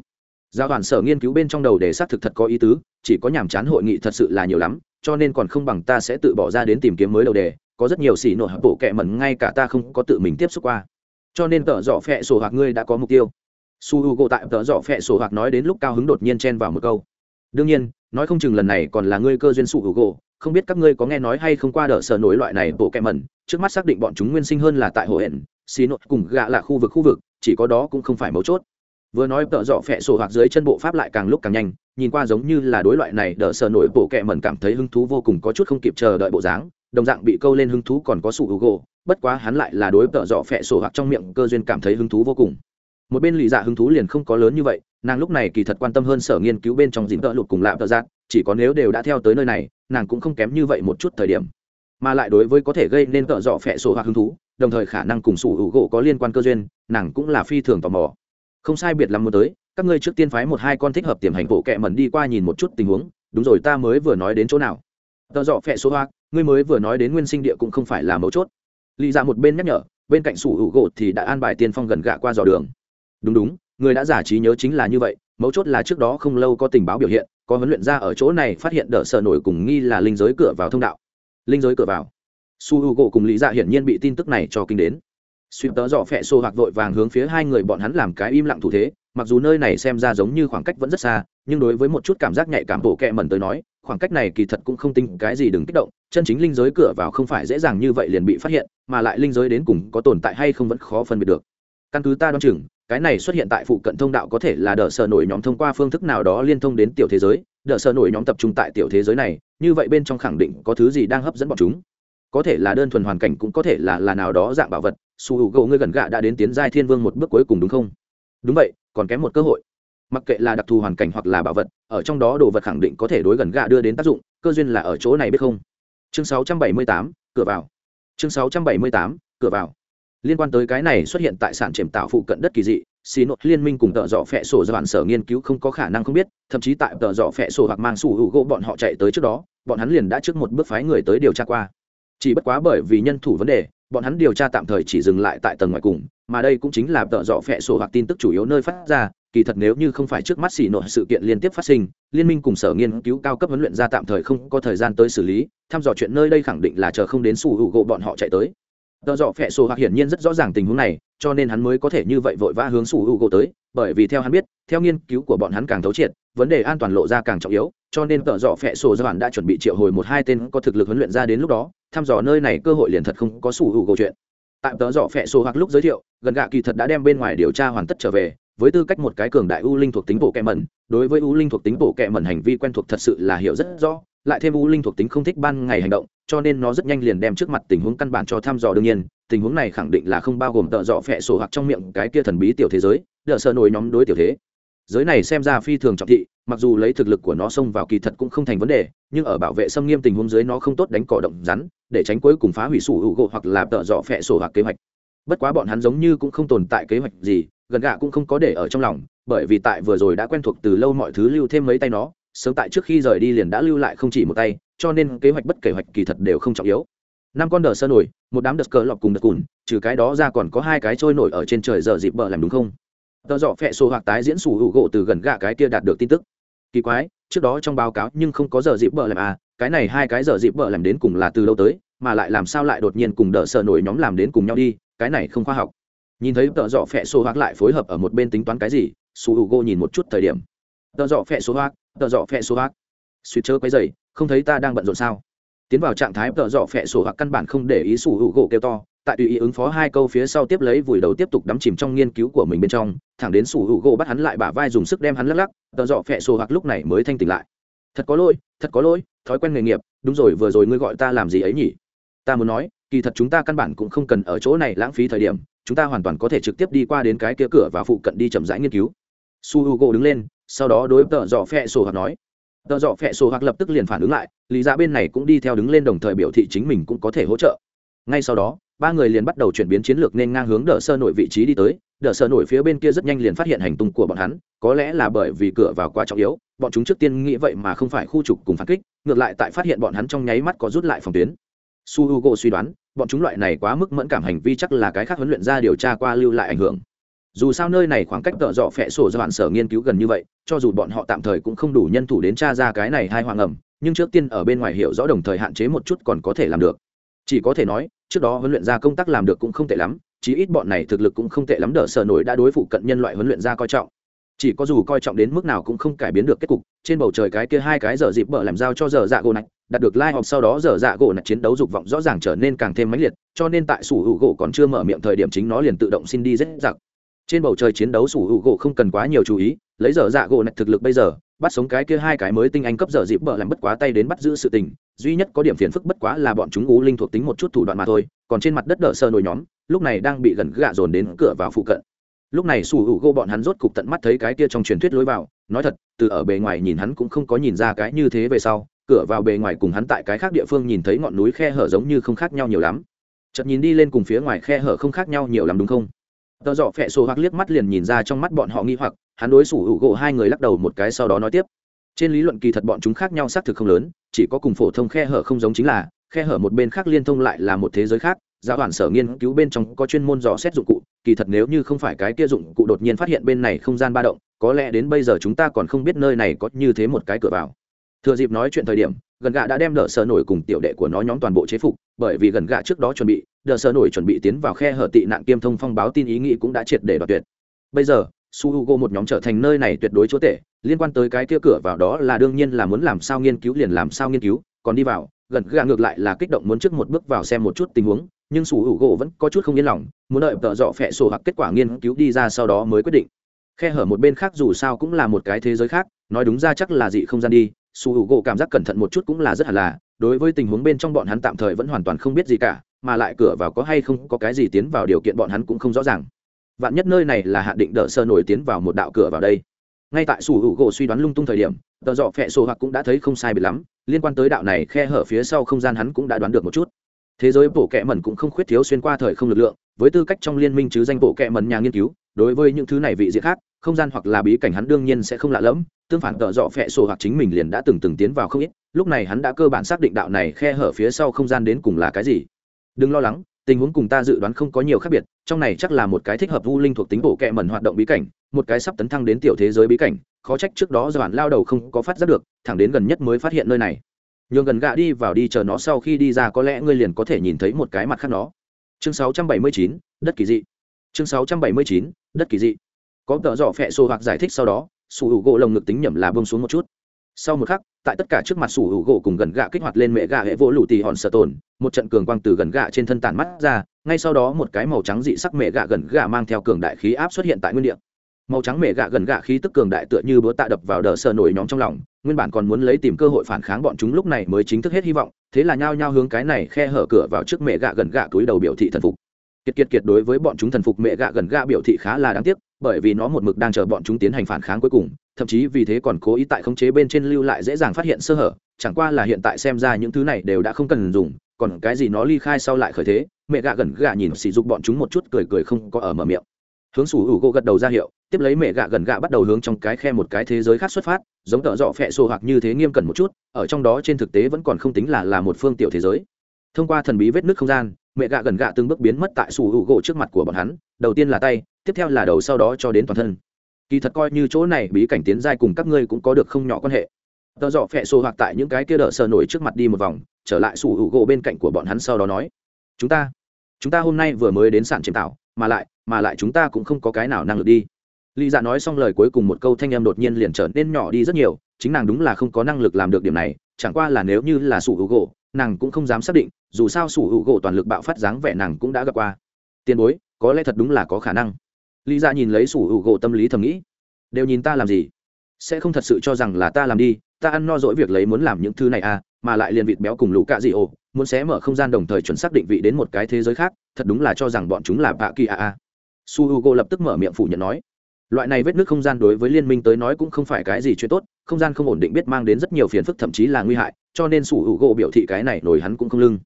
giao đoàn sở nghiên cứu bên trong đầu để xác thực thật có ý tứ, chỉ có nhàm chán hội nghị thật sự là nhiều lắm, cho nên còn không bằng ta sẽ tự bỏ ra đến tìm kiếm mới đầu đề, có rất nhiều xỉ nội bộ kệ mẩn ngay cả ta không có tự mình tiếp xúc qua. Cho nên tợ dọ phẹ sổ hoặc ngươi đã có mục tiêu. Su h u gỗ tại tợ dọ phẹ sổ hoặc nói đến lúc cao hứng đột nhiên chen vào một câu. Đương nhiên, nói không chừng lần này còn là ngươi cơ duyên su h u gỗ, không biết các ngươi có nghe nói hay không qua đỡ sở nổi loại này bộ kẹ mẩn, trước mắt xác định bọn chúng nguyên sinh hơn là tại hồ hển xì nội cùng gạ là khu vực khu vực, chỉ có đó cũng không phải mấu chốt vừa nói tợ dọ phẹ sổ hoặc dưới chân bộ pháp lại càng lúc càng nhanh, nhìn qua giống như là đối loại này đỡ sở nổi bộ kẹ mẩn cảm thấy hứng thú vô cùng có chút không kịp chờ đợi bộ dáng, đồng dạng bị câu lên hứng thú còn có sủ hữu gỗ, bất quá hắn lại là đối tợ dọ phẹ sổ hoặc trong miệng cơ duyên cảm thấy hứng thú vô cùng. Một bên lì dạ hứng thú liền không có lớn như vậy, nàng lúc này kỳ thật quan tâm hơn sở nghiên cứu bên trong dịp tợ lụt cùng lạm tợ giác chỉ có nếu đều đã theo tới nơi này, nàng cũng không kém như vậy một chút thời điểm. Mà lại đối với có thể gây nên tợ dọ phẹ sổ hoặc hứng thú, đồng thời khả năng cùng sủ hữu gỗ có liên quan cơ duyên, nàng cũng là phi thường tò mò không sai biệt lắm muốn tới, các ngươi trước tiên phái một hai con thích hợp tiềm hành bộ kẹ mẩn đi qua nhìn một chút tình huống, đúng rồi ta mới vừa nói đến chỗ nào. Tờ dọ phẹ số hoa, ngươi mới vừa nói đến nguyên sinh địa cũng không phải là mấu chốt. Lì ra dạ một bên nhắc nhở, bên cạnh sủ hữu gỗ thì đã an bài tiên phong gần gạ qua dò đường. Đúng đúng, người đã giả trí nhớ chính là như vậy, mấu chốt là trước đó không lâu có tình báo biểu hiện, có huấn luyện ra ở chỗ này phát hiện đỡ sợ nổi cùng nghi là linh giới cửa vào thông đạo. Linh giới cửa vào. Su h u gỗ cùng lý dạ hiển nhiên bị tin tức này cho kinh đến suy tớ dọ phẹ xô hoặc vội vàng hướng phía hai người bọn hắn làm cái im lặng thủ thế, mặc dù nơi này xem ra giống như khoảng cách vẫn rất xa, nhưng đối với một chút cảm giác nhạy cảm bộ kẹ mẩn tới nói, khoảng cách này kỳ thật cũng không tính cái gì đừng kích động, chân chính linh giới cửa vào không phải dễ dàng như vậy liền bị phát hiện, mà lại linh giới đến cùng có tồn tại hay không vẫn khó phân biệt được. Căn cứ ta đoán chừng, cái này xuất hiện tại phụ cận thông đạo có thể là đỡ sở nổi nhóm thông qua phương thức nào đó liên thông đến tiểu thế giới, đỡ sở nổi nhóm tập trung tại tiểu thế giới này, như vậy bên trong khẳng định có thứ gì đang hấp dẫn bọn chúng có thể là đơn thuần hoàn cảnh cũng có thể là là nào đó dạng bảo vật su h u gỗ ngươi gần gạ đã đến tiến giai thiên vương một bước cuối cùng đúng không? Đúng vậy còn kém một cơ hội. Mặc kệ là đặc thù hoàn cảnh hoặc là bảo vật ở trong đó đồ vật khẳng định có thể đối gần gạ đưa đến tác dụng cơ duyên là ở chỗ này biết không? Chương 678, cửa vào. Chương 678, cửa vào. Liên quan tới cái này xuất hiện tại sản chềm tạo phụ cận đất kỳ dị xì nội liên minh cùng tợ dọ phẹ sổ do bản sở nghiên cứu không có khả năng không biết thậm chí tại tợ dọ phẹ sổ hoặc mang sủ hữu gỗ bọn họ chạy tới trước đó bọn hắn liền đã trước một bước phái người tới điều tra qua chỉ bất quá bởi vì nhân thủ vấn đề, bọn hắn điều tra tạm thời chỉ dừng lại tại tầng ngoài cùng, mà đây cũng chính là tợ dọ phẹ sổ hoặc tin tức chủ yếu nơi phát ra, kỳ thật nếu như không phải trước mắt xì nổi sự kiện liên tiếp phát sinh, liên minh cùng sở nghiên cứu cao cấp huấn luyện ra tạm thời không có thời gian tới xử lý, thăm dò chuyện nơi đây khẳng định là chờ không đến sủ hữu gộ bọn họ chạy tới. Tợ dọ phẹ sổ hoặc hiển nhiên rất rõ ràng tình huống này, cho nên hắn mới có thể như vậy vội vã hướng sủ hữu gộ tới, bởi vì theo hắn biết, theo nghiên cứu của bọn hắn càng thấu triệt, vấn đề an toàn lộ ra càng trọng yếu, cho nên tợ dọ phẹ sổ do đã chuẩn bị triệu hồi một hai tên có thực lực huấn luyện ra đến lúc đó thăm dò nơi này cơ hội liền thật không có sủ hữu câu chuyện. Tại tớ dọ phẹ sổ hoặc lúc giới thiệu, gần gạ kỳ thật đã đem bên ngoài điều tra hoàn tất trở về, với tư cách một cái cường đại u linh thuộc tính bộ kẹ mẩn. Đối với u linh thuộc tính bộ kẹ mẩn hành vi quen thuộc thật sự là hiểu rất rõ, lại thêm u linh thuộc tính không thích ban ngày hành động, cho nên nó rất nhanh liền đem trước mặt tình huống căn bản cho thăm dò đương nhiên. Tình huống này khẳng định là không bao gồm tợ dọ phẹ sổ hoặc trong miệng cái kia thần bí tiểu thế giới, đỡ sợ nổi nhóm đối tiểu thế giới này xem ra phi thường trọng thị, mặc dù lấy thực lực của nó xông vào kỳ thật cũng không thành vấn đề, nhưng ở bảo vệ xâm nghiêm tình huống dưới nó không tốt đánh cỏ động rắn, để tránh cuối cùng phá hủy sủ hữu gỗ hoặc là tợ dọ phẹ sổ hoặc kế hoạch. Bất quá bọn hắn giống như cũng không tồn tại kế hoạch gì, gần gạ cũng không có để ở trong lòng, bởi vì tại vừa rồi đã quen thuộc từ lâu mọi thứ lưu thêm mấy tay nó, sớm tại trước khi rời đi liền đã lưu lại không chỉ một tay, cho nên kế hoạch bất kế hoạch kỳ thật đều không trọng yếu. Năm con đờ sơ nổi, một đám đợt cờ lọc cùng đợt cùn, trừ cái đó ra còn có hai cái trôi nổi ở trên trời giờ dịp bờ làm đúng không? Tờ dọ phẹ sổ hoặc tái diễn sủ hữu gỗ từ gần gạ cái kia đạt được tin tức. Kỳ quái, trước đó trong báo cáo nhưng không có giờ dịp bờ làm à cái này hai cái giờ dịp bờ làm đến cùng là từ lâu tới, mà lại làm sao lại đột nhiên cùng đỡ sợ nổi nhóm làm đến cùng nhau đi, cái này không khoa học. Nhìn thấy tợ dọ phẹ sổ hoặc lại phối hợp ở một bên tính toán cái gì su h u g o nhìn một chút thời điểm. Tợ dọ phẹ số hoặc tợ dọ phẹ số hoặc. Suýt chớ cái giày không thấy ta đang bận rộn sao? Tiến vào trạng thái tợ dọ phẹ sổ hoặc căn bản không để ý sủ hữu gỗ kêu to, tại tùy ý ứng phó hai câu phía sau tiếp lấy vùi đầu tiếp tục đắm chìm trong nghiên cứu của mình bên trong, thẳng đến sủ hữu gỗ bắt hắn lại bả vai dùng sức đem hắn lắc lắc, tợ dọ phẹ sổ hoặc lúc này mới thanh tỉnh lại. Thật có lỗi, thật có lỗi, thói quen nghề nghiệp, đúng rồi, vừa rồi ngươi gọi ta làm gì ấy nhỉ? Ta muốn nói, kỳ thật chúng ta căn bản cũng không cần ở chỗ này lãng phí thời điểm, chúng ta hoàn toàn có thể trực tiếp đi qua đến cái kia cửa và phụ cận đi chậm rãi nghiên cứu. Su h u g o đứng lên, sau đó đối tợ dò phẹ sổ hoặc nói tờ dọ phẹ sổ hoặc lập tức liền phản ứng lại, lý ra bên này cũng đi theo đứng lên đồng thời biểu thị chính mình cũng có thể hỗ trợ. Ngay sau đó, ba người liền bắt đầu chuyển biến chiến lược nên ngang hướng đỡ sơ nổi vị trí đi tới. Đỡ sơ nổi phía bên kia rất nhanh liền phát hiện hành tung của bọn hắn, có lẽ là bởi vì cửa vào quá trọng yếu, bọn chúng trước tiên nghĩ vậy mà không phải khu trục cùng phản kích, ngược lại tại phát hiện bọn hắn trong nháy mắt có rút lại phòng tuyến. Su h u g o suy đoán, bọn chúng loại này quá mức mẫn cảm hành vi chắc là cái khác huấn luyện ra điều tra qua lưu lại ảnh hưởng dù sao nơi này khoảng cách tợ dọ phẹ sổ do bạn sở nghiên cứu gần như vậy, cho dù bọn họ tạm thời cũng không đủ nhân thủ đến tra ra cái này hai hoàng ẩm, nhưng trước tiên ở bên ngoài hiểu rõ đồng thời hạn chế một chút còn có thể làm được. Chỉ có thể nói, trước đó huấn luyện gia công tác làm được cũng không tệ lắm, chí ít bọn này thực lực cũng không tệ lắm đỡ sở nổi đã đối phụ cận nhân loại huấn luyện gia coi trọng. Chỉ có dù coi trọng đến mức nào cũng không cải biến được kết cục, trên bầu trời cái kia hai cái giờ dịp bở làm giao cho giờ dạ gỗ nạch, đạt được lai、like、học sau đó giờ dạ gỗ nạch chiến đấu dục vọng rõ ràng trở nên càng thêm mãnh liệt, cho nên tại sủ hữu gỗ còn chưa mở miệng thời điểm chính nó liền tự động xin đi rất giặc trên bầu trời chiến đấu sủ hữu gỗ không cần quá nhiều chú ý, lấy giờ dạ gỗ nạch thực lực bây giờ, bắt sống cái kia hai cái mới tinh anh cấp giờ dịp bở làm bất quá tay đến bắt giữ sự tình, duy nhất có điểm phiền phức bất quá là bọn chúng ú linh thuộc tính một chút thủ đoạn mà thôi, còn trên mặt đất đỡ sơ nổi nhóm, lúc này đang bị gần gạ dồn đến cửa vào phụ cận. Lúc này sủ hữu gỗ bọn hắn rốt cục tận mắt thấy cái kia trong truyền thuyết lối vào, nói thật, từ ở bề ngoài nhìn hắn cũng không có nhìn ra cái như thế về sau, cửa vào bề ngoài cùng hắn tại cái khác địa phương nhìn thấy ngọn núi khe hở giống như không khác nhau nhiều lắm. Chợt nhìn đi lên cùng phía ngoài khe hở không khác nhau nhiều lắm đúng không? Tờ dọ phẹ sổ hoặc liếc mắt liền nhìn ra trong mắt bọn họ nghi hoặc, hắn đối xử hữu gỗ hai người lắc đầu một cái sau đó nói tiếp. Trên lý luận kỳ thật bọn chúng khác nhau xác thực không lớn, chỉ có cùng phổ thông khe hở không giống chính là, khe hở một bên khác liên thông lại là một thế giới khác, giáo đoàn sở nghiên cứu bên trong có chuyên môn dò xét dụng cụ, kỳ thật nếu như không phải cái kia dụng cụ đột nhiên phát hiện bên này không gian ba động, có lẽ đến bây giờ chúng ta còn không biết nơi này có như thế một cái cửa vào. Thừa dịp nói chuyện thời điểm gần gạ đã đem đỡ sở nổi cùng tiểu đệ của nó nhóm toàn bộ chế phục, bởi vì gần gạ trước đó chuẩn bị, đỡ sở nổi chuẩn bị tiến vào khe hở tị nạn kiêm thông phong báo tin ý nghĩ cũng đã triệt để đoạt tuyệt. Bây giờ, su h u g o một nhóm trở thành nơi này tuyệt đối chúa tể, liên quan tới cái kia cửa vào đó là đương nhiên là muốn làm sao nghiên cứu liền làm sao nghiên cứu, còn đi vào, gần gạ ngược lại là kích động muốn trước một bước vào xem một chút tình huống, nhưng su h u g o vẫn có chút không yên lòng, muốn đợi tợ dọ phẹ sổ hoặc kết quả nghiên cứu đi ra sau đó mới quyết định. Khe hở một bên khác dù sao cũng là một cái thế giới khác, nói đúng ra chắc là dị không gian đi su hữu gỗ cảm giác cẩn thận một chút cũng là rất hẳn là, đối với tình huống bên trong bọn hắn tạm thời vẫn hoàn toàn không biết gì cả, mà lại cửa vào có hay không có cái gì tiến vào điều kiện bọn hắn cũng không rõ ràng. Vạn nhất nơi này là hạ định đỡ sơ nổi tiến vào một đạo cửa vào đây. Ngay tại sủ hữu gỗ suy đoán lung tung thời điểm, tờ dọ phẹ sổ hoặc cũng đã thấy không sai biệt lắm, liên quan tới đạo này khe hở phía sau không gian hắn cũng đã đoán được một chút. Thế giới bộ kệ mẩn cũng không khuyết thiếu xuyên qua thời không lực lượng, với tư cách trong liên minh chứ danh bộ kệ mẩn nhà nghiên cứu đối với những thứ này vị diện khác không gian hoặc là bí cảnh hắn đương nhiên sẽ không lạ lẫm tương phản tợ dọ phẹ sổ hoặc chính mình liền đã từng từng tiến vào không ít lúc này hắn đã cơ bản xác định đạo này khe hở phía sau không gian đến cùng là cái gì. Đừng lo lắng tình huống cùng ta dự đoán không có nhiều khác biệt trong này chắc là một cái thích hợp vu linh thuộc tính bộ kệ mẩn hoạt động bí cảnh một cái sắp tấn thăng đến tiểu thế giới bí cảnh khó trách trước đó do bản lao đầu không có phát giác được thẳng đến gần nhất mới phát hiện nơi này. Nhường gần gạ đi vào đi chờ nó sau khi đi ra có lẽ ngươi liền có thể nhìn thấy một cái mặt khác nó. Chương 679, đất kỳ dị chương 679, đất kỳ dị. Có tợ dọ phẹ xô hoặc giải thích sau đó sủ hữu gỗ lồng ngực tính nhầm là bông xuống một chút. Sau một khắc tại tất cả trước mặt sủ hữu gỗ cùng gần gạ kích hoạt lên mẹ gạ hệ vỗ lụ tì hòn sợ tồn một trận cường quang từ gần gạ trên thân tàn mắt ra ngay sau đó một cái màu trắng dị sắc mẹ gạ gần gạ mang theo cường đại khí áp xuất hiện tại nguyên địa. Màu trắng mẹ gạ gần gạ khí tức cường đại tựa như búa tạ đập vào đờ sờ nổi nhóm trong lòng nguyên bản còn muốn lấy tìm cơ hội phản kháng bọn chúng lúc này mới chính thức hết hy vọng thế là nhao nhao hướng cái này khe hở cửa vào trước mẹ gạ gần gạ túi đầu biểu thị thần phục kiệt kiệt kiệt đối với bọn chúng thần phục mẹ gạ gần gạ biểu thị khá là đáng tiếc, bởi vì nó một mực đang chờ bọn chúng tiến hành phản kháng cuối cùng, thậm chí vì thế còn cố ý tại khống chế bên trên lưu lại dễ dàng phát hiện sơ hở, chẳng qua là hiện tại xem ra những thứ này đều đã không cần dùng, còn cái gì nó ly khai sau lại khởi thế, mẹ gạ gần gạ nhìn sỉ dục bọn chúng một chút cười cười không có ở mở miệng. Hướng sủ hữu gỗ gật đầu ra hiệu, tiếp lấy mẹ gạ gần gạ bắt đầu hướng trong cái khe một cái thế giới khác xuất phát, giống tợ dọ phẹ xô hoặc như thế nghiêm cẩn một chút, ở trong đó trên thực tế vẫn còn không tính là là một phương tiểu thế giới. Thông qua thần bí vết nước không gian mẹ gạ gần gạ từng bước biến mất tại sủ hữu gỗ trước mặt của bọn hắn, đầu tiên là tay, tiếp theo là đầu sau đó cho đến toàn thân. Kỳ thật coi như chỗ này bí cảnh tiến giai cùng các ngươi cũng có được không nhỏ quan hệ. Tờ dọ phẹ xô hoặc tại những cái kia đỡ sờ nổi trước mặt đi một vòng, trở lại sủ hữu gỗ bên cạnh của bọn hắn sau đó nói, chúng ta chúng ta hôm nay vừa mới đến sản chiếm tạo mà lại mà lại chúng ta cũng không có cái nào năng lực đi. Lý dạ nói xong lời cuối cùng một câu thanh em đột nhiên liền trở nên nhỏ đi rất nhiều, chính nàng đúng là không có năng lực làm được điểm này, chẳng qua là nếu như là sủ hữu gỗ nàng cũng không dám xác định, dù sao sủ hữu gỗ toàn lực bạo phát dáng vẻ nàng cũng đã gặp qua. Tiền bối, có lẽ thật đúng là có khả năng. Lý ra nhìn lấy sủ hữu gỗ tâm lý thầm nghĩ. Đều nhìn ta làm gì? Sẽ không thật sự cho rằng là ta làm đi, ta ăn no dỗi việc lấy muốn làm những thứ này à mà lại liền vịt béo cùng lũ cạ dị ồ muốn xé mở không gian đồng thời chuẩn xác định vị đến một cái thế giới khác, thật đúng là cho rằng bọn chúng là bạ kỳ à à. a a su h u g o lập tức mở miệng phủ nhận nói loại này vết nước không gian đối với liên minh tới nói cũng không phải cái gì chuyện tốt, không gian không ổn định biết mang đến rất nhiều phiền phức thậm chí là nguy hại, cho nên sủ hữu u biểu thị cái này nổi hắn cũng không lưng.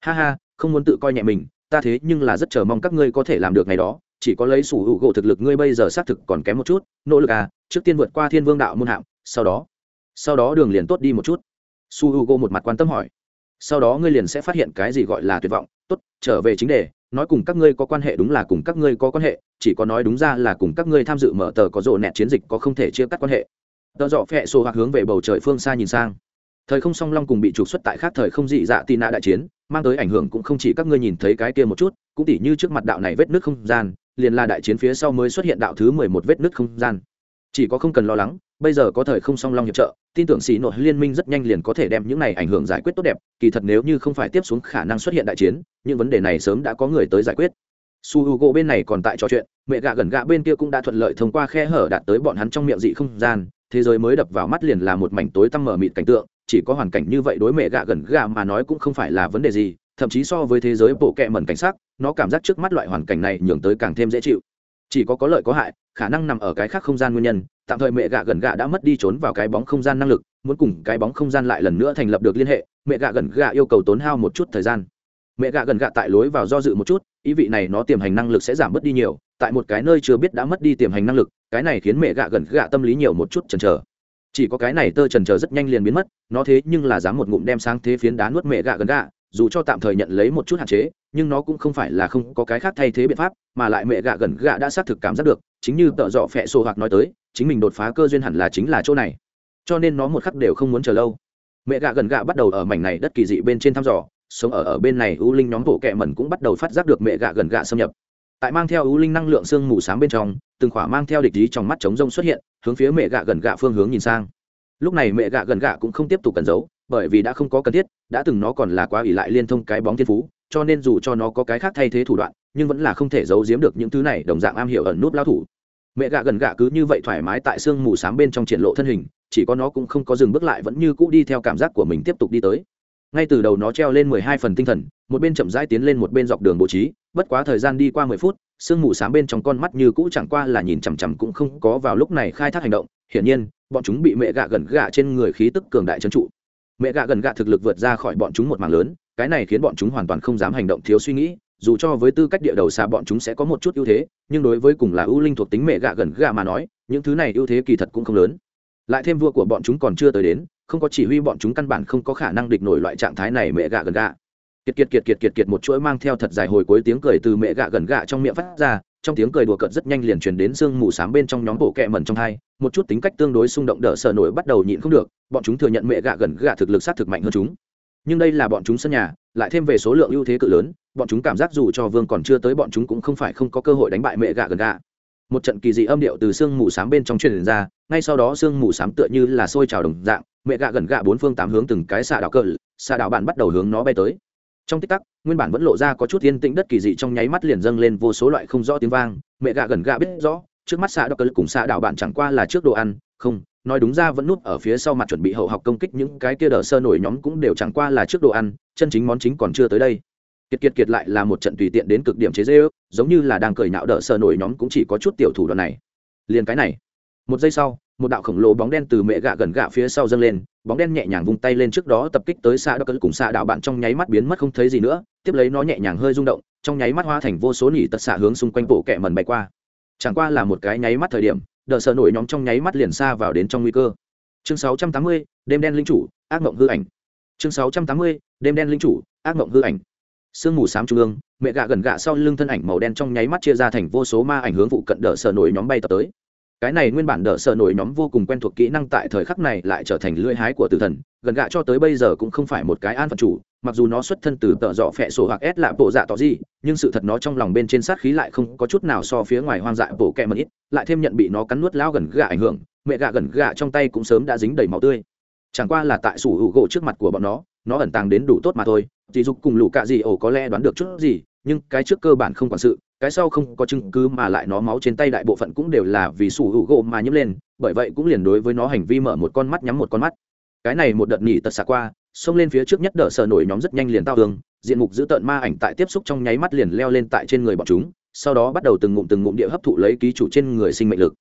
Ha ha, không muốn tự coi nhẹ mình, ta thế nhưng là rất chờ mong các ngươi có thể làm được ngày đó, chỉ có lấy sủ hữu u thực lực ngươi bây giờ xác thực còn kém một chút, nỗ lực à trước tiên vượt qua thiên vương đạo môn hạng sau đó sau đó đường liền tốt đi một chút. Su hữu u một mặt quan tâm hỏi, sau đó ngươi liền sẽ phát hiện cái gì gọi là tuyệt vọng tốt, trở về chính đề, nói cùng các ngươi có quan hệ đúng là cùng các ngươi có quan hệ, chỉ có nói đúng ra là cùng các ngươi tham dự mở tờ có rộ nẹt chiến dịch có không thể chia cắt quan hệ. Tờ dọ phẹ sổ hoặc hướng về bầu trời phương xa nhìn sang. Thời không song long cùng bị trục xuất tại khác thời không dị dạ tị nạ đại chiến, mang tới ảnh hưởng cũng không chỉ các ngươi nhìn thấy cái kia một chút, cũng tỉ như trước mặt đạo này vết nước không gian, liền là đại chiến phía sau mới xuất hiện đạo thứ mười một vết nước không gian. Chỉ có không cần lo lắng bây giờ có thời không song long hiệp trợ, tin tưởng xì nội liên minh rất nhanh liền có thể đem những này ảnh hưởng giải quyết tốt đẹp. Kỳ thật nếu như không phải tiếp xuống khả năng xuất hiện đại chiến, những vấn đề này sớm đã có người tới giải quyết. Su h u gỗ bên này còn tại trò chuyện, mẹ gạ gần gạ bên kia cũng đã thuận lợi thông qua khe hở đạt tới bọn hắn trong miệng dị không gian. Thế giới mới đập vào mắt liền là một mảnh tối tăm mở mịt cảnh tượng, chỉ có hoàn cảnh như vậy đối mẹ gạ gần gạ mà nói cũng không phải là vấn đề gì, thậm chí so với thế giới bộ kẹ mẩn cảnh sắc, nó cảm giác trước mắt loại hoàn cảnh này nhường tới càng thêm dễ chịu. Chỉ có có lợi có hại khả năng nằm ở cái khác không gian nguyên nhân, tạm thời mẹ gạ gần gạ đã mất đi trốn vào cái bóng không gian năng lực, muốn cùng cái bóng không gian lại lần nữa thành lập được liên hệ, mẹ gạ gần gạ yêu cầu tốn hao một chút thời gian. Mẹ gạ gần gạ tại lối vào do dự một chút, ý vị này nó tiềm hành năng lực sẽ giảm mất đi nhiều, tại một cái nơi chưa biết đã mất đi tiềm hành năng lực, cái này khiến mẹ gạ gần gạ tâm lý nhiều một chút chần chờ. Chỉ có cái này tơ trần chờ rất nhanh liền biến mất, nó thế nhưng là dám một ngụm đem sang thế phiến đá nuốt mẹ gạ gần gạ dù cho tạm thời nhận lấy một chút hạn chế, nhưng nó cũng không phải là không có cái khác thay thế biện pháp, mà lại mẹ gạ gần gạ đã xác thực cảm giác được, chính như tợ dọ phẹ sổ hoặc nói tới, chính mình đột phá cơ duyên hẳn là chính là chỗ này. Cho nên nó một khắc đều không muốn chờ lâu. Mẹ gạ gần gạ bắt đầu ở mảnh này đất kỳ dị bên trên thăm dò, sống ở ở bên này u linh nhóm bộ kẹ mẩn cũng bắt đầu phát giác được mẹ gạ gần gạ xâm nhập. Tại mang theo u linh năng lượng sương mù sáng bên trong, từng khỏa mang theo địch ý trong mắt trống rông xuất hiện, hướng phía mẹ gạ gần gạ phương hướng nhìn sang. Lúc này mẹ gạ gần gạ cũng không tiếp tục cần giấu bởi vì đã không có cần thiết, đã từng nó còn là quá ỷ lại liên thông cái bóng thiên phú, cho nên dù cho nó có cái khác thay thế thủ đoạn, nhưng vẫn là không thể giấu giếm được những thứ này đồng dạng am hiểu ẩn nút lao thủ. Mẹ gạ gần gạ cứ như vậy thoải mái tại sương mù s á m bên trong triển lộ thân hình, chỉ có nó cũng không có dừng bước lại vẫn như cũ đi theo cảm giác của mình tiếp tục đi tới. Ngay từ đầu nó treo lên mười hai phần tinh thần, một bên chậm rãi tiến lên một bên dọc đường bố trí, bất quá thời gian đi qua mười phút, sương mù s á m bên trong con mắt như cũ chẳng qua là nhìn chằm chằm cũng không có vào lúc này khai thác hành động. Hiển nhiên, bọn chúng bị mẹ gạ gần gạ trên người khí tức cường đại trấn trụ mẹ gạ gần gạ thực lực vượt ra khỏi bọn chúng một mảng lớn, cái này khiến bọn chúng hoàn toàn không dám hành động thiếu suy nghĩ, dù cho với tư cách địa đầu xa bọn chúng sẽ có một chút ưu thế, nhưng đối với cùng là ưu linh thuộc tính mẹ gạ gần gạ mà nói, những thứ này ưu thế kỳ thật cũng không lớn. Lại thêm vua của bọn chúng còn chưa tới đến, không có chỉ huy bọn chúng căn bản không có khả năng địch nổi loại trạng thái này mẹ gạ gần gạ. Kiệt kiệt kiệt kiệt kiệt kiệt một chuỗi mang theo thật dài hồi cuối tiếng cười từ mẹ gạ gần gạ trong miệng phát ra trong tiếng cười đùa cợt rất nhanh liền truyền đến sương mù s bên trong nhóm bộ kẹ mẩn trong hai, một chút tính cách tương đối xung động đỡ sợ nổi bắt đầu nhịn không được, bọn chúng thừa nhận mẹ gạ gần gạ thực lực sát thực mạnh hơn chúng. Nhưng đây là bọn chúng sân nhà, lại thêm về số lượng ưu thế cự lớn, bọn chúng cảm giác dù cho vương còn chưa tới bọn chúng cũng không phải không có cơ hội đánh bại mẹ gạ gần gạ. Một trận kỳ dị âm điệu từ sương mù s bên trong truyền ra, ngay sau đó sương mù s tựa như là sôi trào đồng dạng, mẹ gạ gần gạ bốn phương tám hướng từng cái xạ đạo cờ, xạ đạo bạn bắt đầu hướng nó bay tới trong tích tắc, nguyên bản vẫn lộ ra có chút yên tĩnh đất kỳ dị trong nháy mắt liền dâng lên vô số loại không rõ tiếng vang. Mẹ gạ gần gạ biết rõ, trước mắt xạ đọc cờ cùng xạ đạo bạn chẳng qua là trước đồ ăn. Không, nói đúng ra vẫn núp ở phía sau mặt chuẩn bị hậu học công kích những cái kia đờ sơ nổi nhóm cũng đều chẳng qua là trước đồ ăn, chân chính món chính còn chưa tới đây. Kiệt kiệt kiệt lại là một trận tùy tiện đến cực điểm chế dễ ước giống như là đang cười nạo đỡ sơ nổi nhóm cũng chỉ có chút tiểu thủ đoạn này. Liền cái này. Một giây sau, một đạo khổng lồ bóng đen từ mẹ gạ gần gạ phía sau dâng lên bóng đen nhẹ nhàng vung tay lên trước đó tập kích tới xa cỡ cùng xa đạo bạn trong nháy mắt biến mất không thấy gì nữa tiếp lấy nó nhẹ nhàng hơi rung động trong nháy mắt hóa thành vô số nỉ tật xạ hướng xung quanh bộ kẹ mần bay qua. Chẳng qua là một cái nháy mắt thời điểm đỡ sợ nổi nhóm trong nháy mắt liền xa vào đến trong nguy cơ. Chương 680, đêm đen linh chủ ác mộng hư ảnh. Chương 680, đêm đen linh chủ ác mộng hư ảnh. Sương mù xám trung ương mẹ gạ gần gạ sau lưng thân ảnh màu đen trong nháy mắt chia ra thành vô số ma ảnh hướng vụ cận đỡ sợ nổi nhóm bay tập tới cái này nguyên bản đỡ sợ nổi nhóm vô cùng quen thuộc kỹ năng tại thời khắc này lại trở thành lưỡi hái của tử thần, gần gạ cho tới bây giờ cũng không phải một cái an phận chủ, mặc dù nó xuất thân từ tợ dọ phẹ sổ hoặc ép lạ bộ dạ tỏ gì, nhưng sự thật nó trong lòng bên trên sát khí lại không có chút nào so phía ngoài hoang dại bộ kẹ mật ít, lại thêm nhận bị nó cắn nuốt lao gần gạ ảnh hưởng, mẹ gạ gần gạ trong tay cũng sớm đã dính đầy máu tươi. Chẳng qua là tại sủ hữu gỗ trước mặt của bọn nó nó ẩn tàng đến đủ tốt mà thôi dì dục cùng lũ cạ dì ổ có lẽ đoán được chút gì, nhưng cái trước cơ bản không quản sự cái sau không có chứng cứ mà lại nó máu trên tay đại bộ phận cũng đều là vì sủ hữu gỗ mà nhiễm lên, bởi vậy cũng liền đối với nó hành vi mở một con mắt nhắm một con mắt. Cái này một đợt nhỉ tật xạ qua, xông lên phía trước nhất đỡ sờ nổi nhóm rất nhanh liền tao tường diện mục giữ tợn ma ảnh tại tiếp xúc trong nháy mắt liền leo lên tại trên người bọn chúng, sau đó bắt đầu từng ngụm từng ngụm địa hấp thụ lấy ký chủ trên người sinh mệnh lực.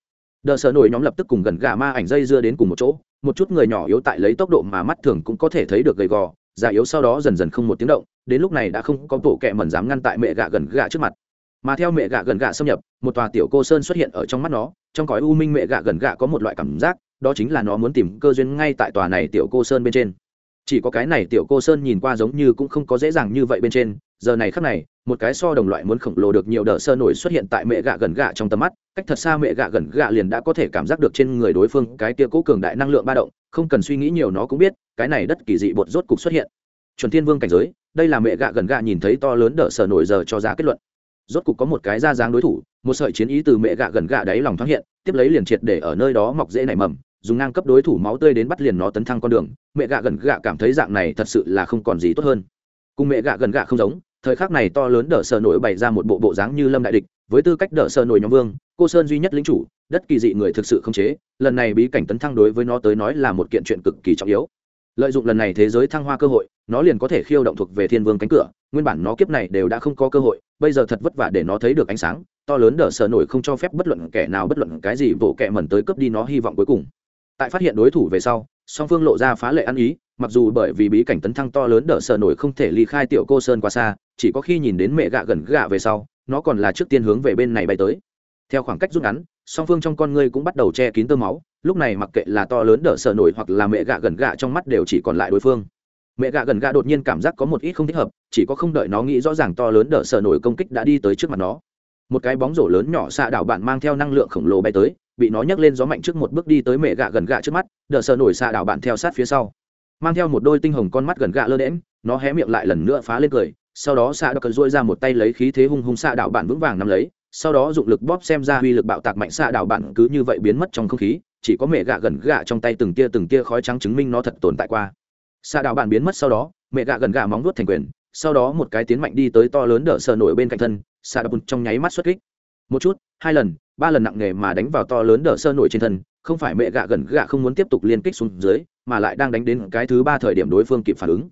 Đỡ sờ nổi nhóm lập tức cùng gần gà ma ảnh dây dưa đến cùng một chỗ, một chút người nhỏ yếu tại lấy tốc độ mà mắt thường cũng có thể thấy được gầy gò, già yếu sau đó dần dần không một tiếng động, đến lúc này đã không có tổ kẹ mẩn dám ngăn tại mẹ gạ gần gạ trước mặt mà theo mẹ gạ gần gạ xâm nhập, một tòa tiểu cô sơn xuất hiện ở trong mắt nó, trong cõi u minh mẹ gạ gần gạ có một loại cảm giác, đó chính là nó muốn tìm cơ duyên ngay tại tòa này tiểu cô sơn bên trên. Chỉ có cái này tiểu cô sơn nhìn qua giống như cũng không có dễ dàng như vậy bên trên, giờ này khắc này, một cái so đồng loại muốn khổng lồ được nhiều đỡ sơ nổi xuất hiện tại mẹ gạ gần gạ trong tầm mắt, cách thật xa mẹ gạ gần gạ liền đã có thể cảm giác được trên người đối phương cái tia cố cường đại năng lượng ba động, không cần suy nghĩ nhiều nó cũng biết, cái này đất kỳ dị bột rốt cục xuất hiện. Chuẩn thiên vương cảnh giới, đây là mẹ gạ gần gạ nhìn thấy to lớn đỡ sơ nổi giờ cho ra kết luận rốt cục có một cái ra dáng đối thủ, một sợi chiến ý từ mẹ gạ gần gạ đáy lòng thoáng hiện, tiếp lấy liền triệt để ở nơi đó mọc dễ nảy mầm, dùng ngang cấp đối thủ máu tươi đến bắt liền nó tấn thăng con đường. Mẹ gạ gần gạ cảm thấy dạng này thật sự là không còn gì tốt hơn. Cùng mẹ gạ gần gạ không giống, thời khắc này to lớn đỡ sờ nổi bày ra một bộ bộ dáng như lâm đại địch, với tư cách đỡ sờ nổi nhóm vương, cô sơn duy nhất lính chủ, đất kỳ dị người thực sự không chế, lần này bí cảnh tấn thăng đối với nó tới nói là một kiện chuyện cực kỳ trọng yếu lợi dụng lần này thế giới thăng hoa cơ hội, nó liền có thể khiêu động thuộc về thiên vương cánh cửa. Nguyên bản nó kiếp này đều đã không có cơ hội, bây giờ thật vất vả để nó thấy được ánh sáng. To lớn đỡ sợ nổi không cho phép bất luận kẻ nào bất luận cái gì bộ kẹ mẩn tới cướp đi nó hy vọng cuối cùng. Tại phát hiện đối thủ về sau, song phương lộ ra phá lệ ăn ý, mặc dù bởi vì bí cảnh tấn thăng to lớn đỡ sợ nổi không thể ly khai tiểu cô sơn quá xa, chỉ có khi nhìn đến mẹ gạ gần gạ về sau, nó còn là trước tiên hướng về bên này bay tới. Theo khoảng cách rút ngắn song phương trong con ngươi cũng bắt đầu che kín tơ máu, lúc này mặc kệ là to lớn đỡ sợ nổi hoặc là mẹ gạ gần gạ trong mắt đều chỉ còn lại đối phương. Mẹ gạ gần gạ đột nhiên cảm giác có một ít không thích hợp, chỉ có không đợi nó nghĩ rõ ràng to lớn đỡ sợ nổi công kích đã đi tới trước mặt nó. Một cái bóng rổ lớn nhỏ xạ đảo bạn mang theo năng lượng khổng lồ bay tới, bị nó nhấc lên gió mạnh trước một bước đi tới mẹ gạ gần gạ trước mắt, đỡ sợ nổi xạ đảo bạn theo sát phía sau. Mang theo một đôi tinh hồng con mắt gần gạ lơ đễm nó hé miệng lại lần nữa phá lên cười, sau đó xạ đọc cần dôi ra một tay lấy khí thế hung hung xạ đảo bạn vững vàng nắm lấy sau đó dụng lực bóp xem ra uy lực bạo tạc mạnh xạ đảo bạn cứ như vậy biến mất trong không khí, chỉ có mẹ gạ gần gạ trong tay từng tia từng tia khói trắng chứng minh nó thật tồn tại qua. Xạ đảo bạn biến mất sau đó, mẹ gạ gần gạ móng nuốt thành quyền, sau đó một cái tiến mạnh đi tới to lớn đỡ sờ nổi bên cạnh thân xạ đảo trong nháy mắt xuất kích. Một chút, hai lần, ba lần nặng nề mà đánh vào to lớn đỡ sơ nổi trên thân, không phải mẹ gạ gần gạ không muốn tiếp tục liên kích xuống dưới, mà lại đang đánh đến cái thứ ba thời điểm đối phương kịp phản ứng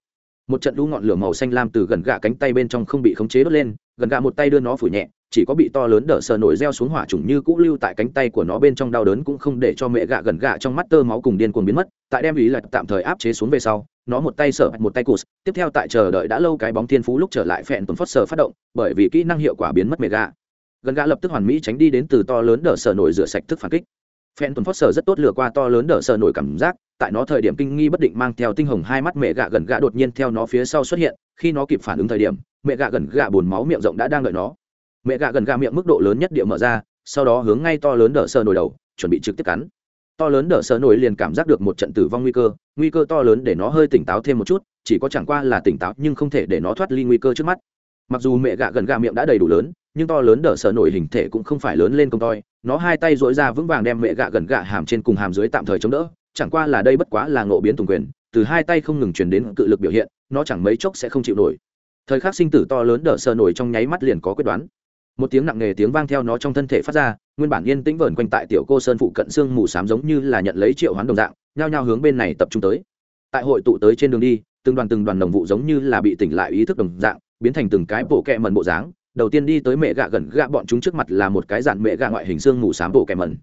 một trận lũ ngọn lửa màu xanh lam từ gần gạ cánh tay bên trong không bị khống chế đốt lên, gần gạ một tay đưa nó phủ nhẹ, chỉ có bị to lớn đỡ sờ nổi reo xuống hỏa trùng như cũ lưu tại cánh tay của nó bên trong đau đớn cũng không để cho mẹ gạ gần gạ trong mắt tơ máu cùng điên cuồng biến mất, tại đem ý là tạm thời áp chế xuống về sau, nó một tay sở một tay cụt, tiếp theo tại chờ đợi đã lâu cái bóng thiên phú lúc trở lại phẹn tuần phất sờ phát động, bởi vì kỹ năng hiệu quả biến mất mẹ gạ. Gần gạ lập tức hoàn mỹ tránh đi đến từ to lớn đỡ sờ nổi rửa sạch thức phản kích. Phẹn tuần phót sở rất tốt lừa qua to lớn đỡ sờ nổi cảm giác tại nó thời điểm kinh nghi bất định mang theo tinh hồng hai mắt mẹ gạ gần gạ đột nhiên theo nó phía sau xuất hiện, khi nó kịp phản ứng thời điểm, mẹ gạ gần gạ bồn máu miệng rộng đã đang đợi nó. Mẹ gạ gần gạ miệng mức độ lớn nhất địa mở ra, sau đó hướng ngay to lớn đỡ sờ nổi đầu, chuẩn bị trực tiếp cắn. To lớn đỡ sờ nổi liền cảm giác được một trận tử vong nguy cơ nguy cơ to lớn để nó hơi tỉnh táo thêm một chút, chỉ có chẳng qua là tỉnh táo nhưng không thể để nó thoát ly nguy cơ trước mắt. Mặc dù mẹ gạ gần gạ miệng đã đầy đủ lớn, nhưng to lớn đỡ sở nổi hình thể cũng không phải lớn lên công toi nó hai tay dỗi ra vững vàng đem mẹ gạ gần gạ hàm trên cùng hàm dưới tạm thời chống đỡ chẳng qua là đây bất quá là ngộ biến tùng quyền, từ hai tay không ngừng chuyển đến cự lực biểu hiện, nó chẳng mấy chốc sẽ không chịu nổi. Thời khắc sinh tử to lớn đỡ sờ nổi trong nháy mắt liền có quyết đoán. Một tiếng nặng nề tiếng vang theo nó trong thân thể phát ra, nguyên bản yên tĩnh vờn quanh tại tiểu cô sơn phụ cận xương mù xám giống như là nhận lấy triệu hoán đồng dạng, nhao nhao hướng bên này tập trung tới. Tại hội tụ tới trên đường đi, từng đoàn từng đoàn đồng vụ giống như là bị tỉnh lại ý thức đồng dạng, biến thành từng cái bộ kẹ mần bộ dáng. Đầu tiên đi tới mẹ gạ gần gạ bọn chúng trước mặt là một cái dàn mẹ gạ ngoại hình xương mù s á m bộ kẹ mần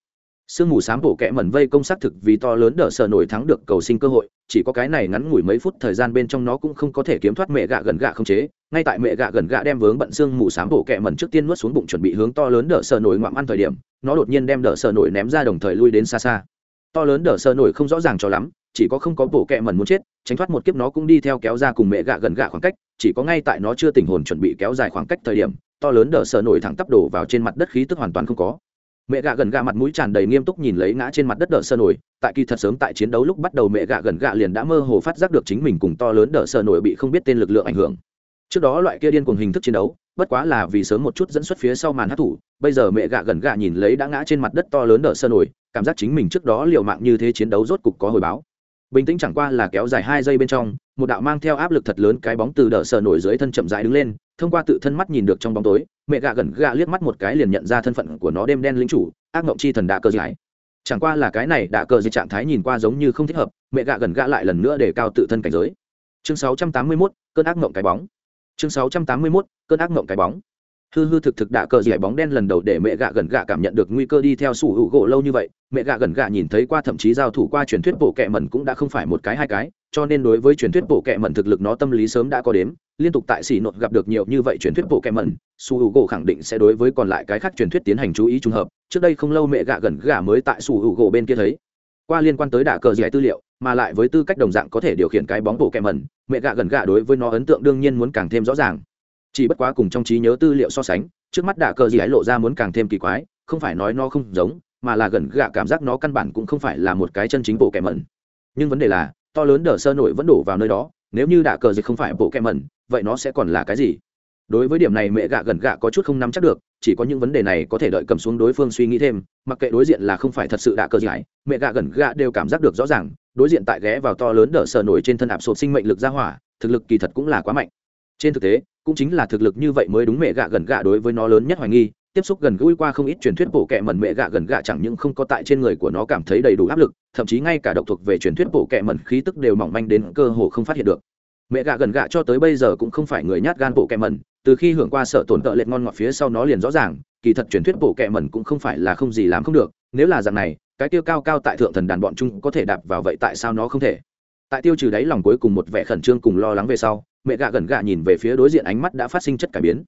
sương mù sám bổ m mẩn kẹ mần vây công xác thực vì to lớn đỡ sợ nổi thắng được cầu sinh cơ hội, chỉ có cái này ngắn ngủi mấy phút thời gian bên trong nó cũng không có thể kiếm thoát mẹ gạ gần gạ không chế. Ngay tại mẹ gạ gần gạ đem vướng bận sương mù s á m bộ kẹ mần trước tiên nuốt xuống bụng chuẩn bị hướng to lớn đỡ sợ nổi ngoạm ăn thời điểm, nó đột nhiên đem đỡ sợ nổi ném ra đồng thời lui đến xa xa. To lớn đỡ sợ nổi không rõ ràng cho lắm, chỉ có không có bổ kẹ mẩn muốn chết, tránh thoát một kiếp nó cũng đi theo kéo ra cùng mẹ gạ gần gạ khoảng cách, chỉ có ngay tại nó chưa tình hồn chuẩn bị kéo dài khoảng cách thời điểm, to lớn đỡ sợ nổi thẳng tắp đổ vào trên mặt đất khí tức hoàn toàn không có mẹ gạ gần gạ mặt mũi tràn đầy nghiêm túc nhìn lấy ngã trên mặt đất đỡ sơ nổi, tại kỳ thật sớm tại chiến đấu lúc bắt đầu mẹ gạ gần gạ liền đã mơ hồ phát giác được chính mình cùng to lớn đỡ sơ nổi bị không biết tên lực lượng ảnh hưởng. Trước đó loại kia điên cuồng hình thức chiến đấu, bất quá là vì sớm một chút dẫn xuất phía sau màn hát thủ, bây giờ mẹ gạ gần gạ nhìn lấy đã ngã trên mặt đất to lớn đỡ sơ nổi, cảm giác chính mình trước đó liều mạng như thế chiến đấu rốt cục có hồi báo. Bình tĩnh chẳng qua là kéo dài hai giây bên trong, một đạo mang theo áp lực thật lớn cái bóng từ đỡ sờ nổi dưới thân chậm rãi đứng lên thông qua tự thân mắt nhìn được trong bóng tối mẹ gạ gần gạ liếc mắt một cái liền nhận ra thân phận của nó đêm đen lính chủ ác mộng chi thần đạ cơ giải chẳng qua là cái này đạ cơ dịch trạng thái nhìn qua giống như không thích hợp mẹ gạ gần gạ lại lần nữa để cao tự thân cảnh giới. Chương 681, cơn ác mộng cái bóng. Chương 681, cơn ác mộng cái bóng hư hư thực thực đạ cờ giải bóng đen lần đầu để mẹ gạ gần gạ cảm nhận được nguy cơ đi theo sủ hữu gỗ lâu như vậy, mẹ gạ gần gạ nhìn thấy qua thậm chí giao thủ qua truyền thuyết bộ kệ mẩn cũng đã không phải một cái hai cái, cho nên đối với truyền thuyết bộ kệ mẩn thực lực nó tâm lý sớm đã có đếm, liên tục tại xỉ nột gặp được nhiều như vậy truyền thuyết bộ kệ mẩn, sủ hữu gỗ khẳng định sẽ đối với còn lại cái khác truyền thuyết tiến hành chú ý trùng hợp, trước đây không lâu mẹ gạ gần gạ mới tại sủ hữu gỗ bên kia thấy. Qua liên quan tới đạ cờ giải tư liệu, mà lại với tư cách đồng dạng có thể điều khiển cái bóng bộ kệ mẩn, mẹ gạ gần gạ đối với nó ấn tượng đương nhiên muốn càng thêm rõ ràng chỉ bất quá cùng trong trí nhớ tư liệu so sánh, trước mắt đạ cờ gì ấy lộ ra muốn càng thêm kỳ quái, không phải nói nó không giống, mà là gần gạ cảm giác nó căn bản cũng không phải là một cái chân chính bộ kẻ mẩn. Nhưng vấn đề là, to lớn đờ sơ nổi vẫn đổ vào nơi đó, nếu như đạ cờ gì không phải bộ kẻ mẩn, vậy nó sẽ còn là cái gì? Đối với điểm này mẹ gạ gần gạ có chút không nắm chắc được, chỉ có những vấn đề này có thể đợi cầm xuống đối phương suy nghĩ thêm, mặc kệ đối diện là không phải thật sự đạ cờ gì ấy mẹ gạ gần gạ đều cảm giác được rõ ràng, đối diện tại ghé vào to lớn đờ sơ nổi trên thân ạp sột sinh mệnh lực ra hỏa, thực lực kỳ thật cũng là quá mạnh. Trên thực tế cũng chính là thực lực như vậy mới đúng mẹ gạ gần gạ đối với nó lớn nhất hoài nghi, tiếp xúc gần gũi qua không ít truyền thuyết bổ kệ mẩn mẹ gạ gần gạ chẳng những không có tại trên người của nó cảm thấy đầy đủ áp lực, thậm chí ngay cả độc thuộc về truyền thuyết bổ kệ mẩn khí tức đều mỏng manh đến cơ hồ không phát hiện được. Mẹ gạ gần gạ cho tới bây giờ cũng không phải người nhát gan bộ kệ mẩn, từ khi hưởng qua sợ tổn tợ lệch ngon ngọt phía sau nó liền rõ ràng, kỳ thật truyền thuyết bộ kệ mẩn cũng không phải là không gì làm không được, nếu là dạng này, cái tiêu cao cao tại thượng thần đàn bọn chúng có thể đạp vào vậy tại sao nó không thể? Tại tiêu trừ đáy lòng cuối cùng một vẻ khẩn trương cùng lo lắng về sau mẹ gạ gần gạ nhìn về phía đối diện ánh mắt đã phát sinh chất cải biến.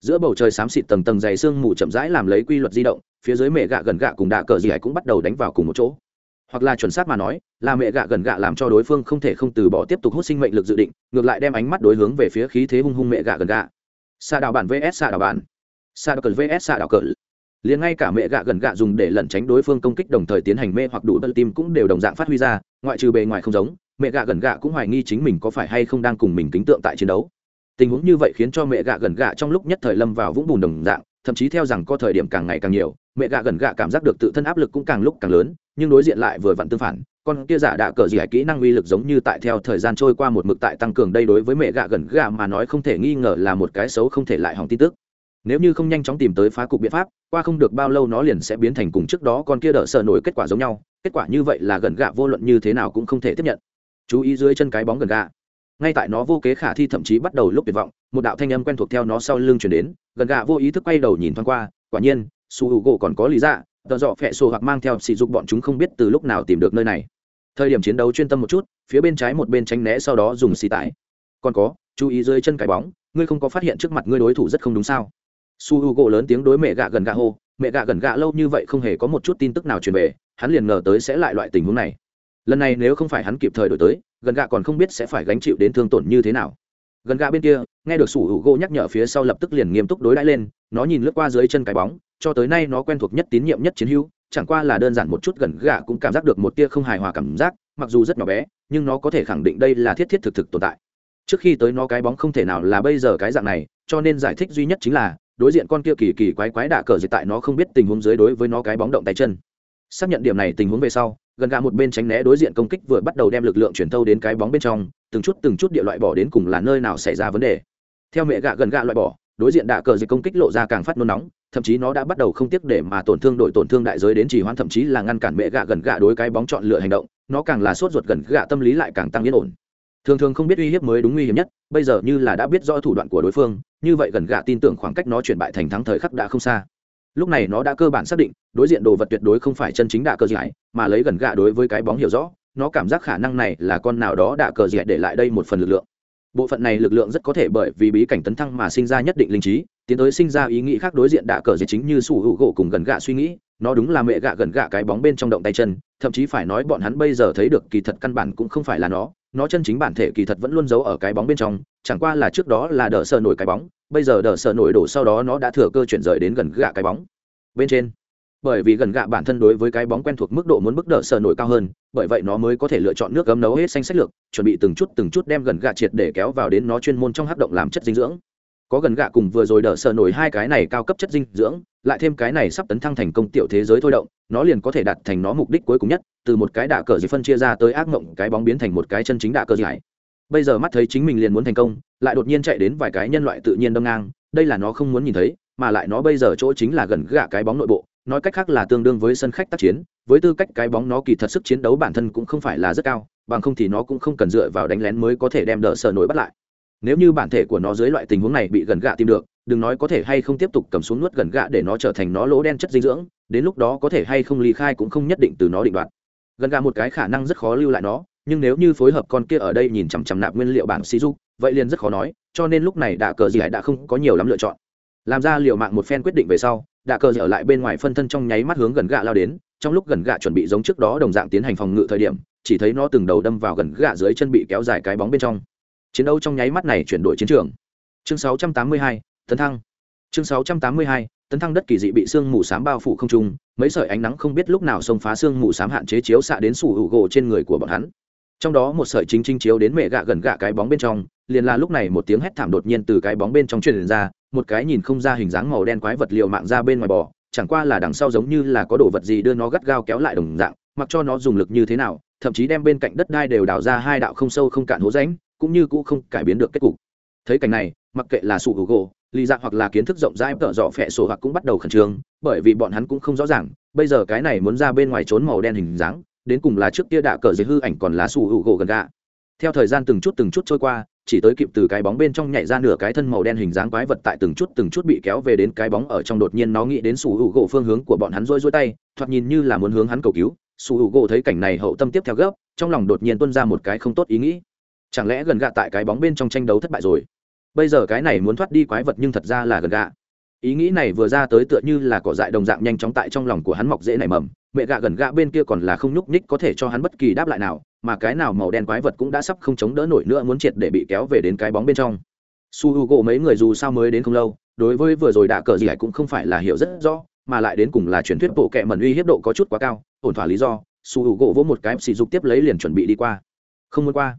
Giữa bầu trời xám xịt tầng tầng dày sương mù chậm rãi làm lấy quy luật di động, phía dưới mẹ gạ gần gạ cùng đạ cờ gì ấy cũng bắt đầu đánh vào cùng một chỗ. Hoặc là chuẩn xác mà nói, là mẹ gạ gần gạ làm cho đối phương không thể không từ bỏ tiếp tục hút sinh mệnh lực dự định, ngược lại đem ánh mắt đối hướng về phía khí thế hung hung mẹ gạ gần gạ xa đào bản vs xa đào bản. Xa đào cờ vs xa đào cờ. Liền ngay cả mẹ gạ gần gạ dùng để lẩn tránh đối phương công kích đồng thời tiến hành mê hoặc đủ bật tim cũng đều đồng dạng phát huy ra, ngoại trừ bề ngoài không giống mẹ gạ gần gạ cũng hoài nghi chính mình có phải hay không đang cùng mình kính tượng tại chiến đấu. Tình huống như vậy khiến cho mẹ gạ gần gạ trong lúc nhất thời lâm vào vũng bùn đồng dạng, thậm chí theo rằng có thời điểm càng ngày càng nhiều, mẹ gạ gần gạ cảm giác được tự thân áp lực cũng càng lúc càng lớn, nhưng đối diện lại vừa vặn tương phản, con kia giả đạ cờ gì kỹ năng uy lực giống như tại theo thời gian trôi qua một mực tại tăng cường đây đối với mẹ gạ gần gạ mà nói không thể nghi ngờ là một cái xấu không thể lại hỏng tin tức. Nếu như không nhanh chóng tìm tới phá cục biện pháp, qua không được bao lâu nó liền sẽ biến thành cùng trước đó con kia đỡ sợ nổi kết quả giống nhau, kết quả như vậy là gần gạ vô luận như thế nào cũng không thể tiếp nhận chú ý dưới chân cái bóng gần gạ ngay tại nó vô kế khả thi thậm chí bắt đầu lúc tuyệt vọng, một đạo thanh âm quen thuộc theo nó sau lưng chuyển đến, gần gạ vô ý thức quay đầu nhìn thoáng qua, quả nhiên, su hữu gỗ còn có lý dạ tợ dọ phẹ sổ hoặc mang theo sỉ dục bọn chúng không biết từ lúc nào tìm được nơi này. Thời điểm chiến đấu chuyên tâm một chút, phía bên trái một bên tránh né sau đó dùng xì tải. Còn có, chú ý dưới chân cái bóng, ngươi không có phát hiện trước mặt ngươi đối thủ rất không đúng sao? Su h u gỗ lớn tiếng đối mẹ gạ gần gạ hô, mẹ gạ gần gạ lâu như vậy không hề có một chút tin tức nào truyền về, hắn liền ngờ tới sẽ lại loại tình huống này lần này nếu không phải hắn kịp thời đổi tới, gần gạ còn không biết sẽ phải gánh chịu đến thương tổn như thế nào. Gần gạ bên kia, nghe được sủ hữu gỗ nhắc nhở phía sau lập tức liền nghiêm túc đối đãi lên, nó nhìn lướt qua dưới chân cái bóng, cho tới nay nó quen thuộc nhất tín nhiệm nhất chiến hữu, chẳng qua là đơn giản một chút gần gạ cũng cảm giác được một tia không hài hòa cảm giác, mặc dù rất nhỏ bé, nhưng nó có thể khẳng định đây là thiết thiết thực thực tồn tại. Trước khi tới nó cái bóng không thể nào là bây giờ cái dạng này, cho nên giải thích duy nhất chính là, đối diện con kia kỳ kỳ quái quái đạ cờ dịch tại nó không biết tình huống dưới đối với nó cái bóng động tay chân. Xác nhận điểm này tình huống về sau gần gà một bên tránh né đối diện công kích vừa bắt đầu đem lực lượng chuyển thâu đến cái bóng bên trong, từng chút từng chút địa loại bỏ đến cùng là nơi nào xảy ra vấn đề. Theo mẹ gạ gần gạ loại bỏ, đối diện đạ cờ dịch công kích lộ ra càng phát nôn nóng, thậm chí nó đã bắt đầu không tiếc để mà tổn thương đội tổn thương đại giới đến chỉ hoãn, thậm chí là ngăn cản mẹ gạ gần gạ đối cái bóng chọn lựa hành động, nó càng là sốt ruột gần gạ tâm lý lại càng tăng yên ổn. Thường thường không biết uy hiếp mới đúng nguy hiểm nhất, bây giờ như là đã biết rõ thủ đoạn của đối phương, như vậy gần gạ tin tưởng khoảng cách nó chuyển bại thành thắng thời khắc đã không xa lúc này nó đã cơ bản xác định, đối diện đồ vật tuyệt đối không phải chân chính đạ cờ giải mà lấy gần gạ đối với cái bóng hiểu rõ, nó cảm giác khả năng này là con nào đó đạ cờ giải để lại đây một phần lực lượng. Bộ phận này lực lượng rất có thể bởi vì bí cảnh tấn thăng mà sinh ra nhất định linh trí, tiến tới sinh ra ý nghĩ khác đối diện đạ cờ giải chính như sủ hữu gỗ cùng gần gạ suy nghĩ, nó đúng là mẹ gạ gần gạ cái bóng bên trong động tay chân, thậm chí phải nói bọn hắn bây giờ thấy được kỳ thật căn bản cũng không phải là nó nó chân chính bản thể kỳ thật vẫn luôn giấu ở cái bóng bên trong, chẳng qua là trước đó là đỡ sờ nổi cái bóng bây giờ đỡ sợ nổi đổ sau đó nó đã thừa cơ chuyển rời đến gần gạ cái bóng. Bên trên, bởi vì gần gạ bản thân đối với cái bóng quen thuộc mức độ muốn bức đỡ sợ nổi cao hơn, bởi vậy nó mới có thể lựa chọn nước gấm nấu hết xanh sách lược, chuẩn bị từng chút từng chút đem gần gạ triệt để kéo vào đến nó chuyên môn trong hát động làm chất dinh dưỡng. Có gần gạ cùng vừa rồi đỡ sợ nổi hai cái này cao cấp chất dinh dưỡng, lại thêm cái này sắp tấn thăng thành công tiểu thế giới thôi động, nó liền có thể đạt thành nó mục đích cuối cùng nhất, từ một cái đạ cờ gì phân chia ra tới ác mộng, cái bóng biến thành một cái chân chính đạ cờ gì bây giờ mắt thấy chính mình liền muốn thành công, lại đột nhiên chạy đến vài cái nhân loại tự nhiên đâm ngang, đây là nó không muốn nhìn thấy, mà lại nó bây giờ chỗ chính là gần gạ cái bóng nội bộ, nói cách khác là tương đương với sân khách tác chiến, với tư cách cái bóng nó kỳ thật sức chiến đấu bản thân cũng không phải là rất cao, bằng không thì nó cũng không cần dựa vào đánh lén mới có thể đem đỡ sở nổi bắt lại. Nếu như bản thể của nó dưới loại tình huống này bị gần gạ tìm được, đừng nói có thể hay không tiếp tục cầm xuống nuốt gần gạ để nó trở thành nó lỗ đen chất dinh dưỡng, đến lúc đó có thể hay không ly khai cũng không nhất định từ nó định đoạt. Gần gạ một cái khả năng rất khó lưu lại nó nhưng nếu như phối hợp con kia ở đây nhìn chằm chằm nạp nguyên liệu bảng sĩ dục vậy liền rất khó nói cho nên lúc này đạ cờ gì đã không có nhiều lắm lựa chọn. Làm ra liệu mạng một phen quyết định về sau đạ cờ gì ở lại bên ngoài phân thân trong nháy mắt hướng gần gạ lao đến trong lúc gần gạ chuẩn bị giống trước đó đồng dạng tiến hành phòng ngự thời điểm chỉ thấy nó từng đầu đâm vào gần gạ dưới chân bị kéo dài cái bóng bên trong. Chiến đấu trong nháy mắt này chuyển đổi chiến trường. Chương 682, tấn thăng. Chương 682, tấn thăng đất kỳ dị bị sương mù s bao phủ không trung mấy sợi ánh nắng không biết lúc nào xông phá sương mù s hạn chế chiếu xạ đến sủ hữu gỗ trên người của bọn hắn trong đó một sợi chính chính chiếu đến mẹ gạ gần gạ cái bóng bên trong, liền là lúc này một tiếng hét thảm đột nhiên từ cái bóng bên trong truyền ra, một cái nhìn không ra hình dáng màu đen quái vật liệu mạng ra bên ngoài bò, chẳng qua là đằng sau giống như là có đồ vật gì đưa nó gắt gao kéo lại đồng dạng, mặc cho nó dùng lực như thế nào, thậm chí đem bên cạnh đất đai đều đào ra hai đạo không sâu không cạn hố ránh cũng như cũng không cải biến được kết cục. Thấy cảnh này, mặc kệ là sụ hữu gỗ, lì dạ hoặc là kiến thức rộng rãi tợ dọ phẹ sổ hoặc cũng bắt đầu khẩn trương, bởi vì bọn hắn cũng không rõ ràng, bây giờ cái này muốn ra bên ngoài trốn màu đen hình dáng đến cùng là trước kia đạ cờ dưới hư ảnh còn lá sủ hữu gỗ gần gạ. Theo thời gian từng chút từng chút trôi qua, chỉ tới kịp từ cái bóng bên trong nhảy ra nửa cái thân màu đen hình dáng quái vật tại từng chút từng chút bị kéo về đến cái bóng ở trong đột nhiên nó nghĩ đến sủ hữu gỗ phương hướng của bọn hắn rôi rôi tay, thoạt nhìn như là muốn hướng hắn cầu cứu. Sủ hữu gỗ thấy cảnh này hậu tâm tiếp theo gấp, trong lòng đột nhiên tuân ra một cái không tốt ý nghĩ. Chẳng lẽ gần gạ tại cái bóng bên trong tranh đấu thất bại rồi? Bây giờ cái này muốn thoát đi quái vật nhưng thật ra là gần gạ. Ý nghĩ này vừa ra tới tựa như là cỏ dại đồng dạng nhanh chóng tại trong lòng của hắn mọc dễ nảy mầm mẹ gạ gần gạ bên kia còn là không nhúc nhích có thể cho hắn bất kỳ đáp lại nào, mà cái nào màu đen quái vật cũng đã sắp không chống đỡ nổi nữa muốn triệt để bị kéo về đến cái bóng bên trong. Su h u gỗ mấy người dù sao mới đến không lâu, đối với vừa rồi đạ cờ gì cũng không phải là hiểu rất rõ, mà lại đến cùng là truyền thuyết bộ kệ mẩn uy hiếp độ có chút quá cao, ổn thỏa lý do, su h u gỗ vỗ một cái sỉ dục tiếp lấy liền chuẩn bị đi qua. Không muốn qua.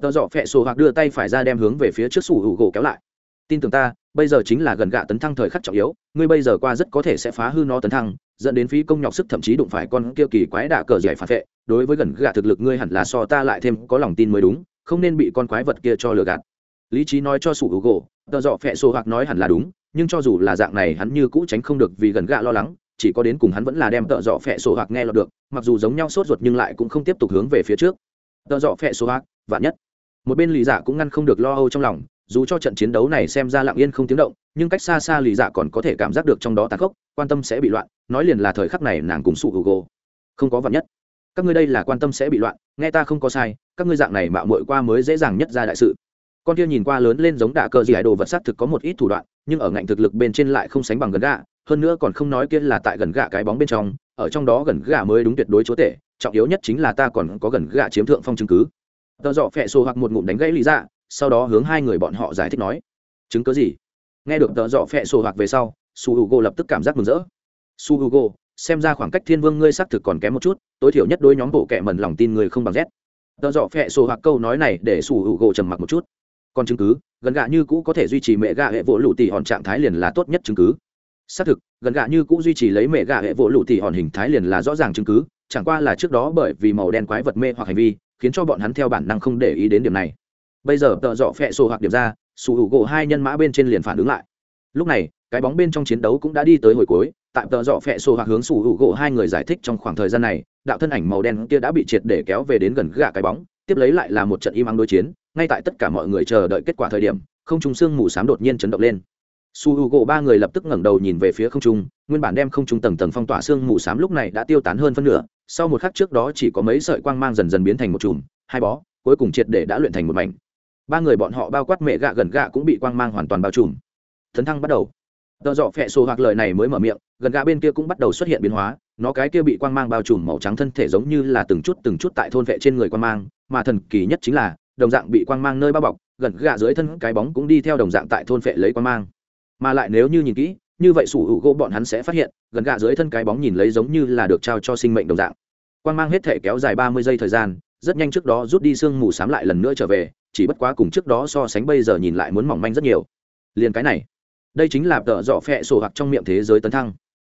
Tờ dọ phẹ sổ hoặc đưa tay phải ra đem hướng về phía trước su h u gỗ kéo lại. Tin tưởng ta bây giờ chính là gần gạ tấn thăng thời khắc trọng yếu, ngươi bây giờ qua rất có thể sẽ phá hư nó tấn thăng, dẫn đến phí công nhọc sức thậm chí đụng phải con kia kỳ quái đạ cờ giải phản vệ. Đối với gần gạ thực lực ngươi hẳn là so ta lại thêm có lòng tin mới đúng, không nên bị con quái vật kia cho lừa gạt. Lý trí nói cho sủ hữu gỗ, tờ dọ phẹ sổ hoặc nói hẳn là đúng, nhưng cho dù là dạng này hắn như cũ tránh không được vì gần gạ lo lắng, chỉ có đến cùng hắn vẫn là đem tợ dọ phẹ sổ hoặc nghe lọt được, mặc dù giống nhau sốt ruột nhưng lại cũng không tiếp tục hướng về phía trước. Tợ dọ phẹ sổ hoặc, vạn nhất. Một bên lý giả cũng ngăn không được lo âu trong lòng dù cho trận chiến đấu này xem ra lặng yên không tiếng động, nhưng cách xa xa lì dạ còn có thể cảm giác được trong đó tàn khốc, quan tâm sẽ bị loạn, nói liền là thời khắc này nàng cùng sụ hữu không có vật nhất. Các ngươi đây là quan tâm sẽ bị loạn, nghe ta không có sai, các ngươi dạng này mạo muội qua mới dễ dàng nhất ra đại sự. Con kia nhìn qua lớn lên giống đạ cơ gì hải đồ vật sát thực có một ít thủ đoạn, nhưng ở ngạnh thực lực bên trên lại không sánh bằng gần gạ, hơn nữa còn không nói kia là tại gần gạ cái bóng bên trong, ở trong đó gần gạ mới đúng tuyệt đối chúa tể, trọng yếu nhất chính là ta còn có gần gạ chiếm thượng phong chứng cứ. Tờ dọ phẹ xô hoặc một ngụm đánh gãy lý dạ sau đó hướng hai người bọn họ giải thích nói, chứng cứ gì? Nghe được tợ dọ phẹ sổ hoặc về sau, su hugo lập tức cảm giác mừng rỡ. Su hugo, xem ra khoảng cách thiên vương ngươi xác thực còn kém một chút, tối thiểu nhất đôi nhóm bộ kệ mần lòng tin người không bằng rét tợ dọ phẹ sổ hoặc câu nói này để su hugo trầm mặc một chút. Còn chứng cứ, gần gạ như cũ có thể duy trì mẹ gạ hệ vỗ lụ tỉ hòn trạng thái liền là tốt nhất chứng cứ. Xác thực, gần gạ như cũ duy trì lấy mẹ gạ hệ vỗ lụ tỉ hòn hình thái liền là rõ ràng chứng cứ, chẳng qua là trước đó bởi vì màu đen quái vật mê hoặc hành vi, khiến cho bọn hắn theo bản năng không để ý đến điểm này bây giờ tợ dọ phẹ sổ hoặc điểm ra, sủ hữu gỗ hai nhân mã bên trên liền phản ứng lại. Lúc này, cái bóng bên trong chiến đấu cũng đã đi tới hồi cuối, tại tợ dọ phẹ sổ hoặc hướng sủ hữu gỗ hai người giải thích trong khoảng thời gian này, đạo thân ảnh màu đen kia đã bị triệt để kéo về đến gần gạ cái bóng, tiếp lấy lại là một trận im ắng đối chiến, ngay tại tất cả mọi người chờ đợi kết quả thời điểm, không trung sương mù s á m đột nhiên chấn động lên. Su h u gỗ ba người lập tức ngẩng đầu nhìn về phía không trung, nguyên bản đem không trung tầng tầng phong tỏa sương mù s á m lúc này đã tiêu tán hơn phân nửa, sau một khắc trước đó chỉ có mấy sợi quang mang dần dần biến thành một chùm, hai bó, cuối cùng triệt để đã luyện thành một mảnh ba người bọn họ bao quát mẹ gạ gần gạ cũng bị quang mang hoàn toàn bao trùm. Thấn thăng bắt đầu. Tợ dọ phẹ sổ hoặc lời này mới mở miệng, gần gạ bên kia cũng bắt đầu xuất hiện biến hóa, nó cái kia bị quang mang bao trùm màu trắng thân thể giống như là từng chút từng chút tại thôn vệ trên người quang mang, mà thần kỳ nhất chính là, đồng dạng bị quang mang nơi bao bọc, gần gạ dưới thân cái bóng cũng đi theo đồng dạng tại thôn vệ lấy quang mang. Mà lại nếu như nhìn kỹ, như vậy sủ hữu gỗ bọn hắn sẽ phát hiện, gần gạ dưới thân cái bóng nhìn lấy giống như là được trao cho sinh mệnh đồng dạng. Quang mang hết thể kéo dài ba mươi giây thời gian, rất nhanh trước đó rút đi sương mù s lại lần nữa trở về chỉ bất quá cùng trước đó so sánh bây giờ nhìn lại muốn mỏng manh rất nhiều. Liền cái này, đây chính là tợ dọ phẹ sổ hoặc trong miệng thế giới tấn thăng.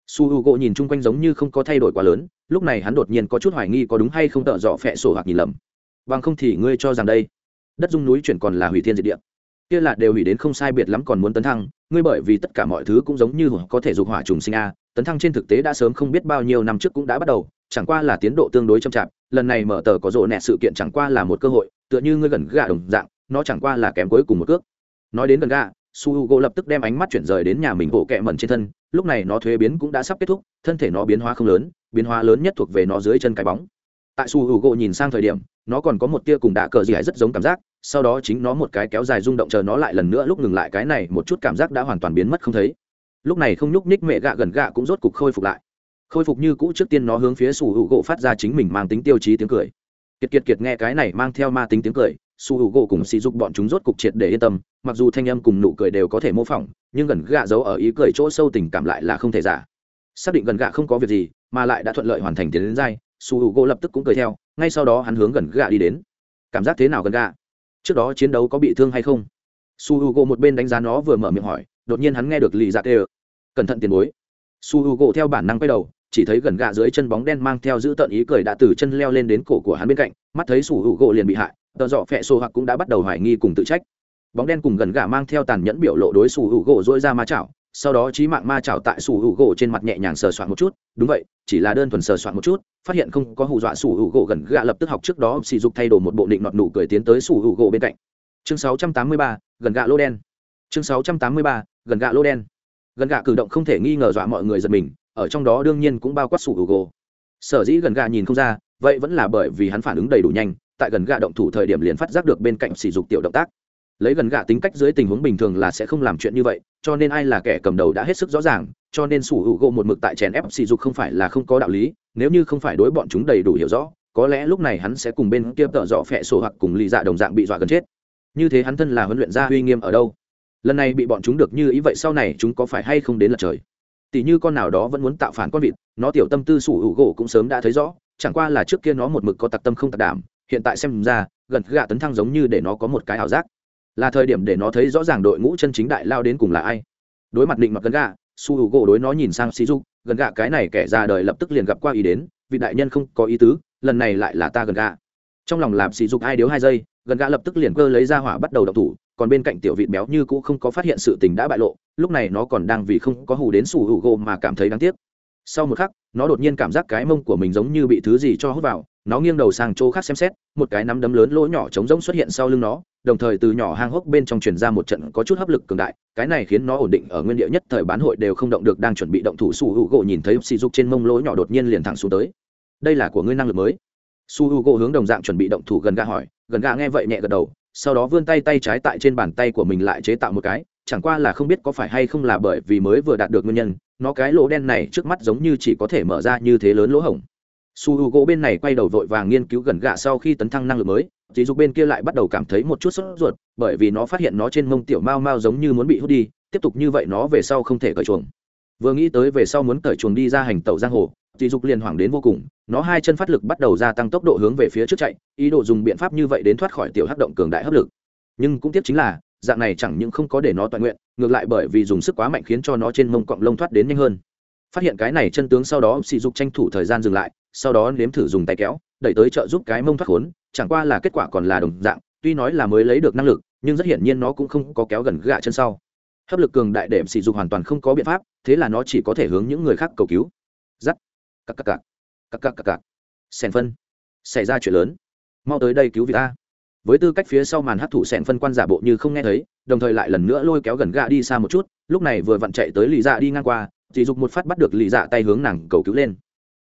Su h u gỗ nhìn chung quanh giống như không có thay đổi quá lớn, lúc này hắn đột nhiên có chút hoài nghi có đúng hay không tợ dọ phẹ sổ hoặc nhìn lầm. Bằng không thì ngươi cho rằng đây, đất dung núi chuyển còn là hủy thiên diệt địa. Kia là đều hủy đến không sai biệt lắm còn muốn tấn thăng, ngươi bởi vì tất cả mọi thứ cũng giống như có thể dục hỏa trùng sinh a, tấn thăng trên thực tế đã sớm không biết bao nhiêu năm trước cũng đã bắt đầu, chẳng qua là tiến độ tương đối chậm chạp lần này mở tờ có rộ nẹt sự kiện chẳng qua là một cơ hội, tựa như ngươi gần gà đồng dạng, nó chẳng qua là kém cuối cùng một cước. Nói đến gần gà, su h u g o lập tức đem ánh mắt chuyển rời đến nhà mình bộ kẹ mẩn trên thân, lúc này nó thuế biến cũng đã sắp kết thúc, thân thể nó biến hóa không lớn, biến hóa lớn nhất thuộc về nó dưới chân cái bóng. Tại su h u g o nhìn sang thời điểm, nó còn có một tia cùng đạ cờ gì hay rất giống cảm giác, sau đó chính nó một cái kéo dài rung động chờ nó lại lần nữa lúc ngừng lại cái này một chút cảm giác đã hoàn toàn biến mất không thấy. Lúc này không nhúc ních mẹ gạ gần gạ cũng rốt cục khôi phục lại khôi phục như cũ trước tiên nó hướng phía sủ hữu gỗ phát ra chính mình mang tính tiêu chí tiếng cười. Kiệt kiệt kiệt nghe cái này mang theo ma tính tiếng cười, su hữu gỗ cùng sỉ dục bọn chúng rốt cục triệt để yên tâm, mặc dù thanh âm cùng nụ cười đều có thể mô phỏng, nhưng gần gạ giấu ở ý cười chỗ sâu tình cảm lại là không thể giả. Xác định gần gạ không có việc gì, mà lại đã thuận lợi hoàn thành tiến đến dai, su hữu gỗ lập tức cũng cười theo, ngay sau đó hắn hướng gần gạ đi đến. Cảm giác thế nào gần gạ? Trước đó chiến đấu có bị thương hay không? Su h u gỗ một bên đánh giá nó vừa mở miệng hỏi, đột nhiên hắn nghe được lì dạ tê cẩn thận tiền bối. Su h u gỗ theo bản năng quay đầu chỉ thấy gần gạ dưới chân bóng đen mang theo giữ tợn ý cười đã từ chân leo lên đến cổ của hắn bên cạnh mắt thấy sủ hữu gỗ liền bị hại tờ dọ phẹ sổ hoặc cũng đã bắt đầu hoài nghi cùng tự trách. Bóng đen cùng gần gạ mang theo tàn nhẫn biểu lộ đối sủ hữu gỗ dỗi ra ma chảo sau đó trí mạng ma chảo tại sủ hữu gỗ trên mặt nhẹ nhàng sờ soạn một chút đúng vậy chỉ là đơn thuần sờ soạn một chút phát hiện không có hù dọa sủ hữu gỗ gần gạ lập tức học trước đó sỉ dục thay đổi một bộ định nọt nụ cười tiến tới sủ hữu gỗ bên cạnh. Chương 683, gần gạ lô đen. Chương 683, gần gạ lô đen. Gần gạ cử động không thể nghi ngờ dọa mọi người giật mình ở trong đó đương nhiên cũng bao quát sủ Ugo. sở dĩ gần gà nhìn không ra, vậy vẫn là bởi vì hắn phản ứng đầy đủ nhanh, tại gần gạ động thủ thời điểm liền phát giác được bên cạnh sử dụng tiểu động tác. Lấy gần gạ tính cách dưới tình huống bình thường là sẽ không làm chuyện như vậy, cho nên ai là kẻ cầm đầu đã hết sức rõ ràng, cho nên sủ Ugo một mực tại chèn ép sử dụng không phải là không có đạo lý, nếu như không phải đối bọn chúng đầy đủ hiểu rõ, có lẽ lúc này hắn sẽ cùng bên kia tợ dọ phệ sổ hoặc cùng lì dạ đồng dạng bị dọa gần chết. Như thế hắn thân là huấn luyện gia uy nghiêm ở đâu? Lần này bị bọn chúng được như ý vậy sau này chúng có phải hay không đến lật trời? Tỷ như con nào đó vẫn muốn tạo phản con vịt, nó tiểu tâm tư sủ hữu gỗ cũng sớm đã thấy rõ, chẳng qua là trước kia nó một mực có tặc tâm không tặc đảm, hiện tại xem ra, gần gạ tấn thăng giống như để nó có một cái ảo giác. Là thời điểm để nó thấy rõ ràng đội ngũ chân chính đại lao đến cùng là ai. Đối mặt định mặt gần gạ su hữu gỗ đối nó nhìn sang sĩ dục gần gạ cái này kẻ ra đời lập tức liền gặp qua ý đến, vị đại nhân không có ý tứ, lần này lại là ta gần gạ. Trong lòng làm sĩ dục hai điếu hai giây, gần gạ lập tức liền cơ lấy ra hỏa bắt đầu đập thủ còn bên cạnh tiểu vịt béo như cũ không có phát hiện sự tình đã bại lộ, lúc này nó còn đang vì không có hù đến sủ hữu gỗ mà cảm thấy đáng tiếc. Sau một khắc, nó đột nhiên cảm giác cái mông của mình giống như bị thứ gì cho hút vào, nó nghiêng đầu sang chỗ khác xem xét, một cái nắm đấm lớn lỗ nhỏ trống rỗng xuất hiện sau lưng nó, đồng thời từ nhỏ hang hốc bên trong truyền ra một trận có chút hấp lực cường đại, cái này khiến nó ổn định ở nguyên địa nhất thời bán hội đều không động được đang chuẩn bị động thủ su hữu gỗ nhìn thấy sỉ dục trên mông lỗ nhỏ đột nhiên liền thẳng xuống tới. Đây là của ngươi năng lực mới. Su hữu gỗ hướng đồng dạng chuẩn bị động thủ gần gà hỏi, gần gà nghe vậy nhẹ gật đầu sau đó vươn tay tay trái tại trên bàn tay của mình lại chế tạo một cái, chẳng qua là không biết có phải hay không là bởi vì mới vừa đạt được nguyên nhân, nó cái lỗ đen này trước mắt giống như chỉ có thể mở ra như thế lớn lỗ hổng. Su h u gỗ bên này quay đầu vội vàng nghiên cứu gần gạ sau khi tấn thăng năng lực mới, dì dục bên kia lại bắt đầu cảm thấy một chút sốt ruột, bởi vì nó phát hiện nó trên mông tiểu mao mao giống như muốn bị hút đi, tiếp tục như vậy nó về sau không thể cởi chuồng. Vừa nghĩ tới về sau muốn cởi chuồng đi ra hành tẩu giang hồ dì dục liền hoảng đến vô cùng, nó hai chân phát lực bắt đầu gia tăng tốc độ hướng về phía trước chạy, ý đồ dùng biện pháp như vậy đến thoát khỏi tiểu hắc động cường đại hấp lực. Nhưng cũng tiếc chính là, dạng này chẳng những không có để nó toàn nguyện, ngược lại bởi vì dùng sức quá mạnh khiến cho nó trên mông cọng lông thoát đến nhanh hơn. Phát hiện cái này chân tướng sau đó, sỉ dục tranh thủ thời gian dừng lại, sau đó nếm thử dùng tay kéo, đẩy tới trợ giúp cái mông thoát khốn, chẳng qua là kết quả còn là đồng dạng, tuy nói là mới lấy được năng lực, nhưng rất hiển nhiên nó cũng không có kéo gần gạ chân sau. Hấp lực cường đại đệm sỉ dục hoàn toàn không có biện pháp, thế là nó chỉ có thể hướng những người khác cầu cứu. Giắt cặc cặc cặc. Cặc cặc cặc cặc. Sèn phân. Xảy ra chuyện lớn. Mau tới đây cứu vị ta. Với tư cách phía sau màn hát thủ sèn phân quan giả bộ như không nghe thấy, đồng thời lại lần nữa lôi kéo gần gạ đi xa một chút, lúc này vừa vặn chạy tới lì dạ đi ngang qua dì dục một phát bắt được lì dạ tay hướng nàng cầu cứu lên.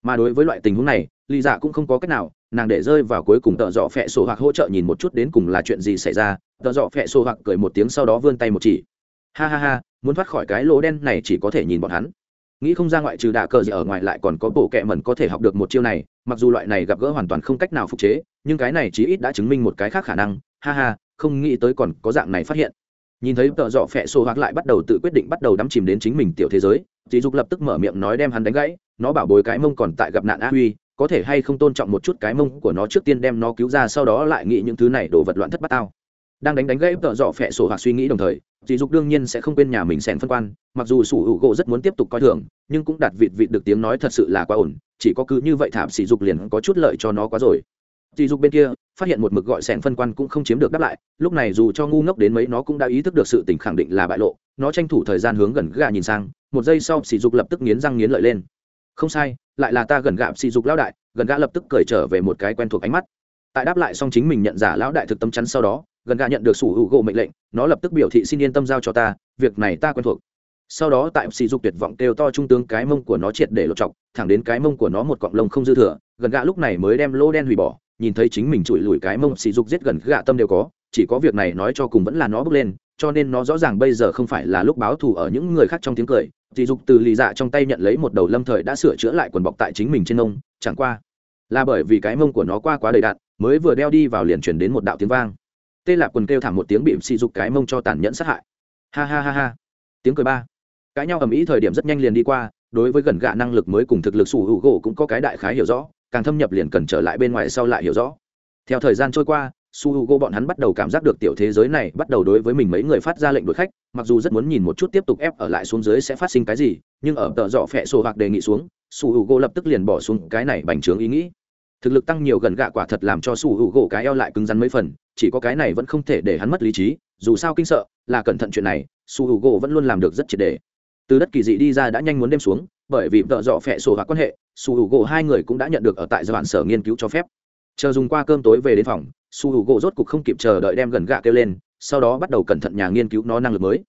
Mà đối với loại tình huống này, lì dạ cũng không có cách nào, nàng để rơi vào cuối cùng tợ dọ phẹ sổ hoặc hỗ trợ nhìn một chút đến cùng là chuyện gì xảy ra, tợ dọ phẹ sổ hoặc cười một tiếng sau đó vươn tay một chỉ. Ha ha ha, muốn thoát khỏi cái lỗ đen này chỉ có thể nhìn bọn hắn nghĩ không ra ngoại trừ đạ cờ gì ở ngoài lại còn có bộ kẹ mẩn có thể học được một chiêu này, mặc dù loại này gặp gỡ hoàn toàn không cách nào phục chế, nhưng cái này chí ít đã chứng minh một cái khác khả năng. Ha ha, không nghĩ tới còn có dạng này phát hiện. Nhìn thấy tợ dọ phẹ xô hoặc lại bắt đầu tự quyết định bắt đầu đắm chìm đến chính mình tiểu thế giới dì dục lập tức mở miệng nói đem hắn đánh gãy, nó bảo bồi cái mông còn tại gặp nạn a huy, có thể hay không tôn trọng một chút cái mông của nó trước tiên đem nó cứu ra sau đó lại nghĩ những thứ này đổ vật loạn thất bát tao đang đánh đánh gãy tợ dọ phẹ sổ hoặc suy nghĩ đồng thời, dì dục đương nhiên sẽ không quên nhà mình sẻn phân quan, mặc dù sủ hữu gỗ rất muốn tiếp tục coi thường, nhưng cũng đặt vịt vịt được tiếng nói thật sự là quá ổn, chỉ có cứ như vậy thảm sỉ dục liền có chút lợi cho nó quá rồi. Dì dục bên kia, phát hiện một mực gọi sẻn phân quan cũng không chiếm được đáp lại, lúc này dù cho ngu ngốc đến mấy nó cũng đã ý thức được sự tình khẳng định là bại lộ, nó tranh thủ thời gian hướng gần gà nhìn sang, một giây sau sỉ dục lập tức nghiến răng nghiến lợi lên. Không sai, lại là ta gần gạ sỉ dục lão đại, gần gã lập tức cởi trở về một cái quen thuộc ánh mắt. Tại đáp lại xong chính mình nhận giả lão đại thực tâm chắn sau đó gần gà nhận được sủ hữu gỗ mệnh lệnh nó lập tức biểu thị xin yên tâm giao cho ta việc này ta quen thuộc. Sau đó tại sỉ dục tuyệt vọng kêu to trung tướng cái mông của nó triệt để lột chọc thẳng đến cái mông của nó một cọng lông không dư thừa gần gà lúc này mới đem lô đen hủy bỏ nhìn thấy chính mình chùi lùi cái mông sỉ dục giết gần gà tâm đều có chỉ có việc này nói cho cùng vẫn là nó bước lên cho nên nó rõ ràng bây giờ không phải là lúc báo thù ở những người khác trong tiếng cười. Sỉ dục từ lì dạ trong tay nhận lấy một đầu lâm thời đã sửa chữa lại quần bọc tại chính mình trên ông, chẳng qua là bởi vì cái mông của nó qua quá đầy đạn mới vừa đeo đi vào liền chuyển đến một đạo tiếng vang tê lạp quần kêu thảm một tiếng bị sỉ dục cái mông cho tàn nhẫn sát hại. Ha ha ha ha. Tiếng cười ba. Cãi nhau ầm ĩ thời điểm rất nhanh liền đi qua, đối với gần gạ năng lực mới cùng thực lực sủ hữu gỗ cũng có cái đại khái hiểu rõ, càng thâm nhập liền cần trở lại bên ngoài sau lại hiểu rõ. Theo thời gian trôi qua su h u g o bọn hắn bắt đầu cảm giác được tiểu thế giới này bắt đầu đối với mình mấy người phát ra lệnh đuổi khách, mặc dù rất muốn nhìn một chút tiếp tục ép ở lại xuống dưới sẽ phát sinh cái gì, nhưng ở tợ dọ phẹ sổ hoặc đề nghị xuống su h u g o lập tức liền bỏ xuống cái này bành trướng ý nghĩ thực lực tăng nhiều gần gạ quả thật làm cho su hữu gỗ cái eo lại cứng rắn mấy phần, chỉ có cái này vẫn không thể để hắn mất lý trí, dù sao kinh sợ, là cẩn thận chuyện này su hữu gỗ vẫn luôn làm được rất triệt đề từ đất kỳ dị đi ra đã nhanh muốn đêm xuống, bởi vì vợ dọ phẹ sổ và quan hệ su hữu gỗ hai người cũng đã nhận được ở tại giai đoạn sở nghiên cứu cho phép. Chờ dùng qua cơm tối về đến phòng su hữu gỗ rốt cục không kịp chờ đợi đem gần gạ kêu lên, sau đó bắt đầu cẩn thận nhà nghiên cứu nó năng lực mới.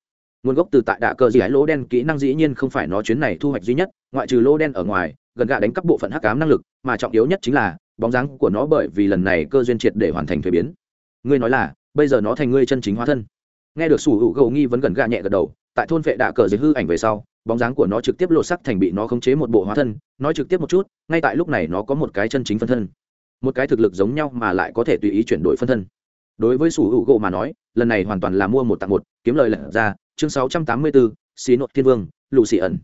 Nguồn gốc từ tại đạ cơ dị ái lỗ đen, kỹ năng dĩ nhiên không phải nó chuyến này thu hoạch duy nhất, ngoại trừ lỗ đen ở ngoài gần gạ đánh cắp bộ phận hắc cám năng lực mà trọng yếu nhất chính là bóng dáng của nó bởi vì lần này cơ duyên triệt để hoàn thành thuế biến. Ngươi nói là bây giờ nó thành ngươi chân chính hóa thân. Nghe được sủ hữu gỗ nghi vấn gần gạ nhẹ gật đầu tại thôn vệ đạ cờ dưới hư ảnh về sau bóng dáng của nó trực tiếp lộ sắc thành bị nó khống chế một bộ hóa thân nói trực tiếp một chút ngay tại lúc này nó có một cái chân chính phân thân. Một cái thực lực giống nhau mà lại có thể tùy ý chuyển đổi phân thân. Đối với sủ hữu gỗ mà nói lần này hoàn toàn là mua một tặng một kiếm lời lật ra chương 684, xí nội thiên vương lụ xì ẩn.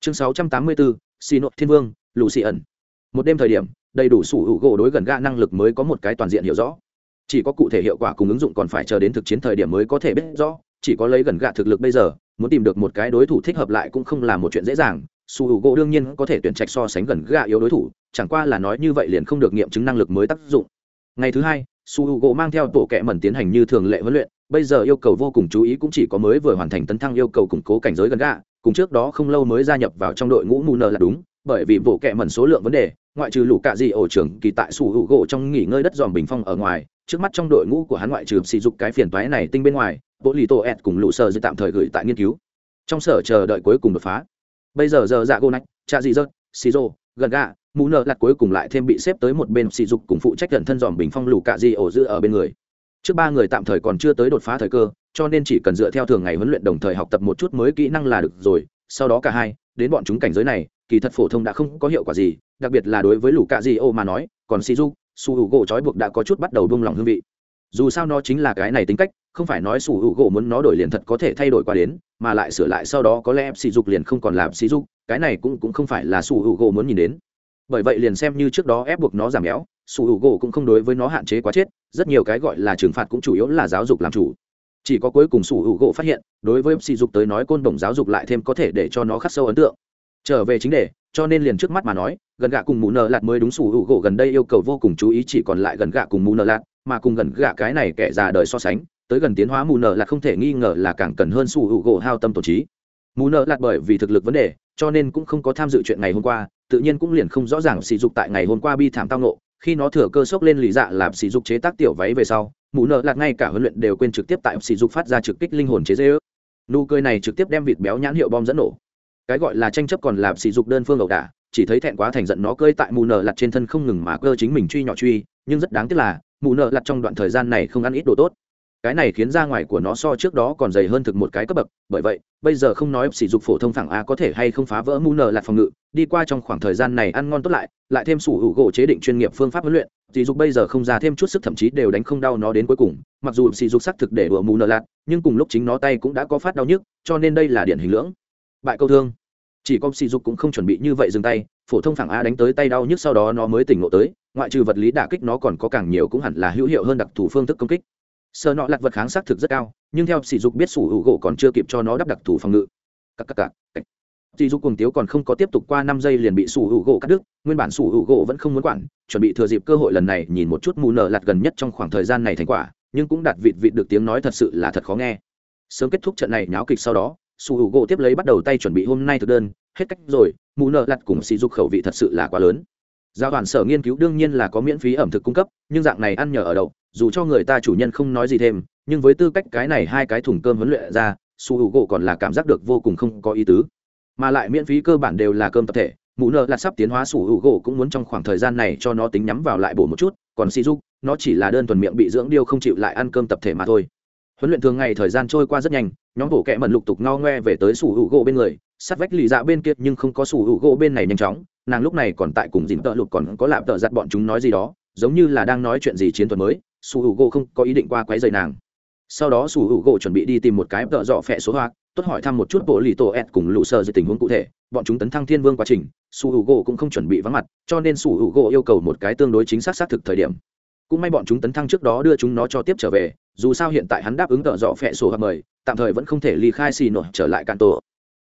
Chương 684, xì nội thiên vương lù xì ẩn. Một đêm thời điểm, đầy đủ sủ hữu gỗ đối gần gạ năng lực mới có một cái toàn diện hiểu rõ. Chỉ có cụ thể hiệu quả cùng ứng dụng còn phải chờ đến thực chiến thời điểm mới có thể biết rõ, chỉ có lấy gần gạ thực lực bây giờ, muốn tìm được một cái đối thủ thích hợp lại cũng không là một chuyện dễ dàng. Sủ hữu gỗ đương nhiên có thể tuyển trạch so sánh gần gạ yếu đối thủ, chẳng qua là nói như vậy liền không được nghiệm chứng năng lực mới tác dụng. Ngày thứ hai su h u gỗ mang theo tổ kẹ mẩn tiến hành như thường lệ huấn luyện, bây giờ yêu cầu vô cùng chú ý cũng chỉ có mới vừa hoàn thành tấn thăng yêu cầu củng cố cảnh giới gần gạ cùng trước đó không lâu mới gia nhập vào trong đội ngũ mù nờ là đúng bởi vì bộ kẹ mẩn số lượng vấn đề ngoại trừ lũ cạ gì ổ trưởng kỳ tại sủ hữu gỗ trong nghỉ ngơi đất dòm bình phong ở ngoài trước mắt trong đội ngũ của hắn ngoại trừ sỉ dục cái phiền toái này tinh bên ngoài bộ lì tổ ẹt cùng lũ sơ dự tạm thời gửi tại nghiên cứu. Trong sở chờ đợi cuối cùng đột phá. Bây giờ giờ dạ gô nách cha dị dơ, xì rô gần gà mù nợ lặt cuối cùng lại thêm bị xếp tới một bên sỉ dục cùng phụ trách gần thân dòm bình phong lũ cạ di ổ giữ ở bên người. Trước ba người tạm thời còn chưa tới đột phá thời cơ cho nên chỉ cần dựa theo thường ngày huấn luyện đồng thời học tập một chút mới kỹ năng là được rồi. Sau đó cả hai đến bọn chúng cảnh giới này, kỳ thật phổ thông đã không có hiệu quả gì, đặc biệt là đối với lũ cạ di ô mà nói, còn si du su u gỗ trói buộc đã có chút bắt đầu buông lỏng hương vị. Dù sao nó chính là cái này tính cách, không phải nói su hữu gỗ muốn nó đổi liền thật có thể thay đổi qua đến, mà lại sửa lại sau đó có lẽ sỉ dục liền không còn làm sỉ dục cái này cũng cũng không phải là su hữu gỗ muốn nhìn đến. Bởi vậy liền xem như trước đó ép buộc nó giảm béo su hữu gỗ cũng không đối với nó hạn chế quá chết, rất nhiều cái gọi là trừng phạt cũng chủ yếu là giáo dục làm chủ chỉ có cuối cùng sủ hữu gỗ phát hiện, đối với sỉ dục tới nói côn đồng giáo dục lại thêm có thể để cho nó khắc sâu ấn tượng. Trở về chính đề, cho nên liền trước mắt mà nói, gần gạ cùng mù nợ lạt mới đúng sủ hữu gỗ gần đây yêu cầu vô cùng chú ý chỉ còn lại gần gạ cùng mù nợ lạt, mà cùng gần gạ cái này kẻ già đời so sánh, tới gần tiến hóa mù nợ lạt không thể nghi ngờ là càng cần hơn sủ hữu gỗ hao tâm tổ trí. Mù nợ lạt bởi vì thực lực vấn đề, cho nên cũng không có tham dự chuyện ngày hôm qua, tự nhiên cũng liền không rõ ràng sỉ dục tại ngày hôm qua bi thảm tao nộ khi nó thừa cơ sốc lên lì dạ làm sỉ dục chế tác tiểu váy về sau mụ nợ lạt ngay cả huấn luyện đều quên trực tiếp tại sỉ dục phát ra trực kích linh hồn chế dê ước nụ cười này trực tiếp đem vịt béo nhãn hiệu bom dẫn nổ. Cái gọi là tranh chấp còn làm sỉ dục đơn phương ẩu đả, chỉ thấy thẹn quá thành giận nó cơi tại mù nợ lặt trên thân không ngừng mà cơ chính mình truy nhỏ truy, nhưng rất đáng tiếc là mù nợ lặt trong đoạn thời gian này không ăn ít đồ tốt cái này khiến ra ngoài của nó so trước đó còn dày hơn thực một cái cấp bậc, bởi vậy, bây giờ không nói sỉ dục phổ thông phẳng a có thể hay không phá vỡ mu nờ lặt phòng ngự, đi qua trong khoảng thời gian này ăn ngon tốt lại lại thêm sủ hữu gỗ chế định chuyên nghiệp phương pháp huấn luyện, sỉ dục bây giờ không ra thêm chút sức thậm chí đều đánh không đau nó đến cuối cùng, mặc dù sỉ dục xác thực để đùa mu nờ lạt nhưng cùng lúc chính nó tay cũng đã có phát đau nhức, cho nên đây là điển hình lưỡng. Bại câu thương. Chỉ có sỉ dục cũng không chuẩn bị như vậy dừng tay, phổ thông phẳng a đánh tới tay đau nhức sau đó nó mới tỉnh ngộ tới, ngoại trừ vật lý đả kích nó còn có càng nhiều cũng hẳn là hữu hiệu hơn đặc thù phương thức công kích sợ nọ lặt vật kháng xác thực rất cao, nhưng theo sỉ dục biết sủ hữu gỗ còn chưa kịp cho nó đắp đặc thù phòng ngự. Các các các sỉ dục cùng tiếu còn không có tiếp tục qua năm giây liền bị sủ hữu gỗ cắt đứt, nguyên bản sủ hữu gỗ vẫn không muốn quản, chuẩn bị thừa dịp cơ hội lần này nhìn một chút mù nở lặt gần nhất trong khoảng thời gian này thành quả, nhưng cũng đạt vịt vịt được tiếng nói thật sự là thật khó nghe. Sớm kết thúc trận này nháo kịch sau đó, sủ hữu gỗ tiếp lấy bắt đầu tay chuẩn bị hôm nay thực đơn, hết cách rồi, mù nở lặt cùng sỉ dục khẩu vị thật sự là quá lớn giao đoàn sở nghiên cứu đương nhiên là có miễn phí ẩm thực cung cấp, nhưng dạng này ăn nhờ ở đậu, dù cho người ta chủ nhân không nói gì thêm, nhưng với tư cách cái này hai cái thùng cơm huấn luyện ra, su hữu gỗ còn là cảm giác được vô cùng không có ý tứ. Mà lại miễn phí cơ bản đều là cơm tập thể mụ nợ là sắp tiến hóa su hữu gỗ cũng muốn trong khoảng thời gian này cho nó tính nhắm vào lại bổ một chút, còn si nó chỉ là đơn thuần miệng bị dưỡng điêu không chịu lại ăn cơm tập thể mà thôi. Huấn luyện thường ngày thời gian trôi qua rất nhanh, nhóm bộ kẹ mẩn lục tục ngao ngoe về tới Su hữu gỗ bên người, sát vách lì dạ bên kia nhưng không có Su hữu gỗ bên này nhanh chóng nàng lúc này còn tại cùng dìn tợ lụt còn có lạp tợ giặt bọn chúng nói gì đó, giống như là đang nói chuyện gì chiến thuật mới, su h u gỗ không có ý định qua quấy dày nàng. Sau đó su h u gỗ chuẩn bị đi tìm một cái tợ dọ phẹ số hoa, tốt hỏi thăm một chút bộ lì tổ ed cùng lũ sơ dưới tình huống cụ thể, bọn chúng tấn thăng thiên vương quá trình, su h u gỗ cũng không chuẩn bị vắng mặt, cho nên su h u gỗ yêu cầu một cái tương đối chính xác xác thực thời điểm. Cũng may bọn chúng tấn thăng trước đó đưa chúng nó cho tiếp trở về, dù sao hiện tại hắn đáp ứng tợ dọ phẹ sổ hoặc mời, tạm thời vẫn không thể ly khai xì nổi trở lại cạn tổ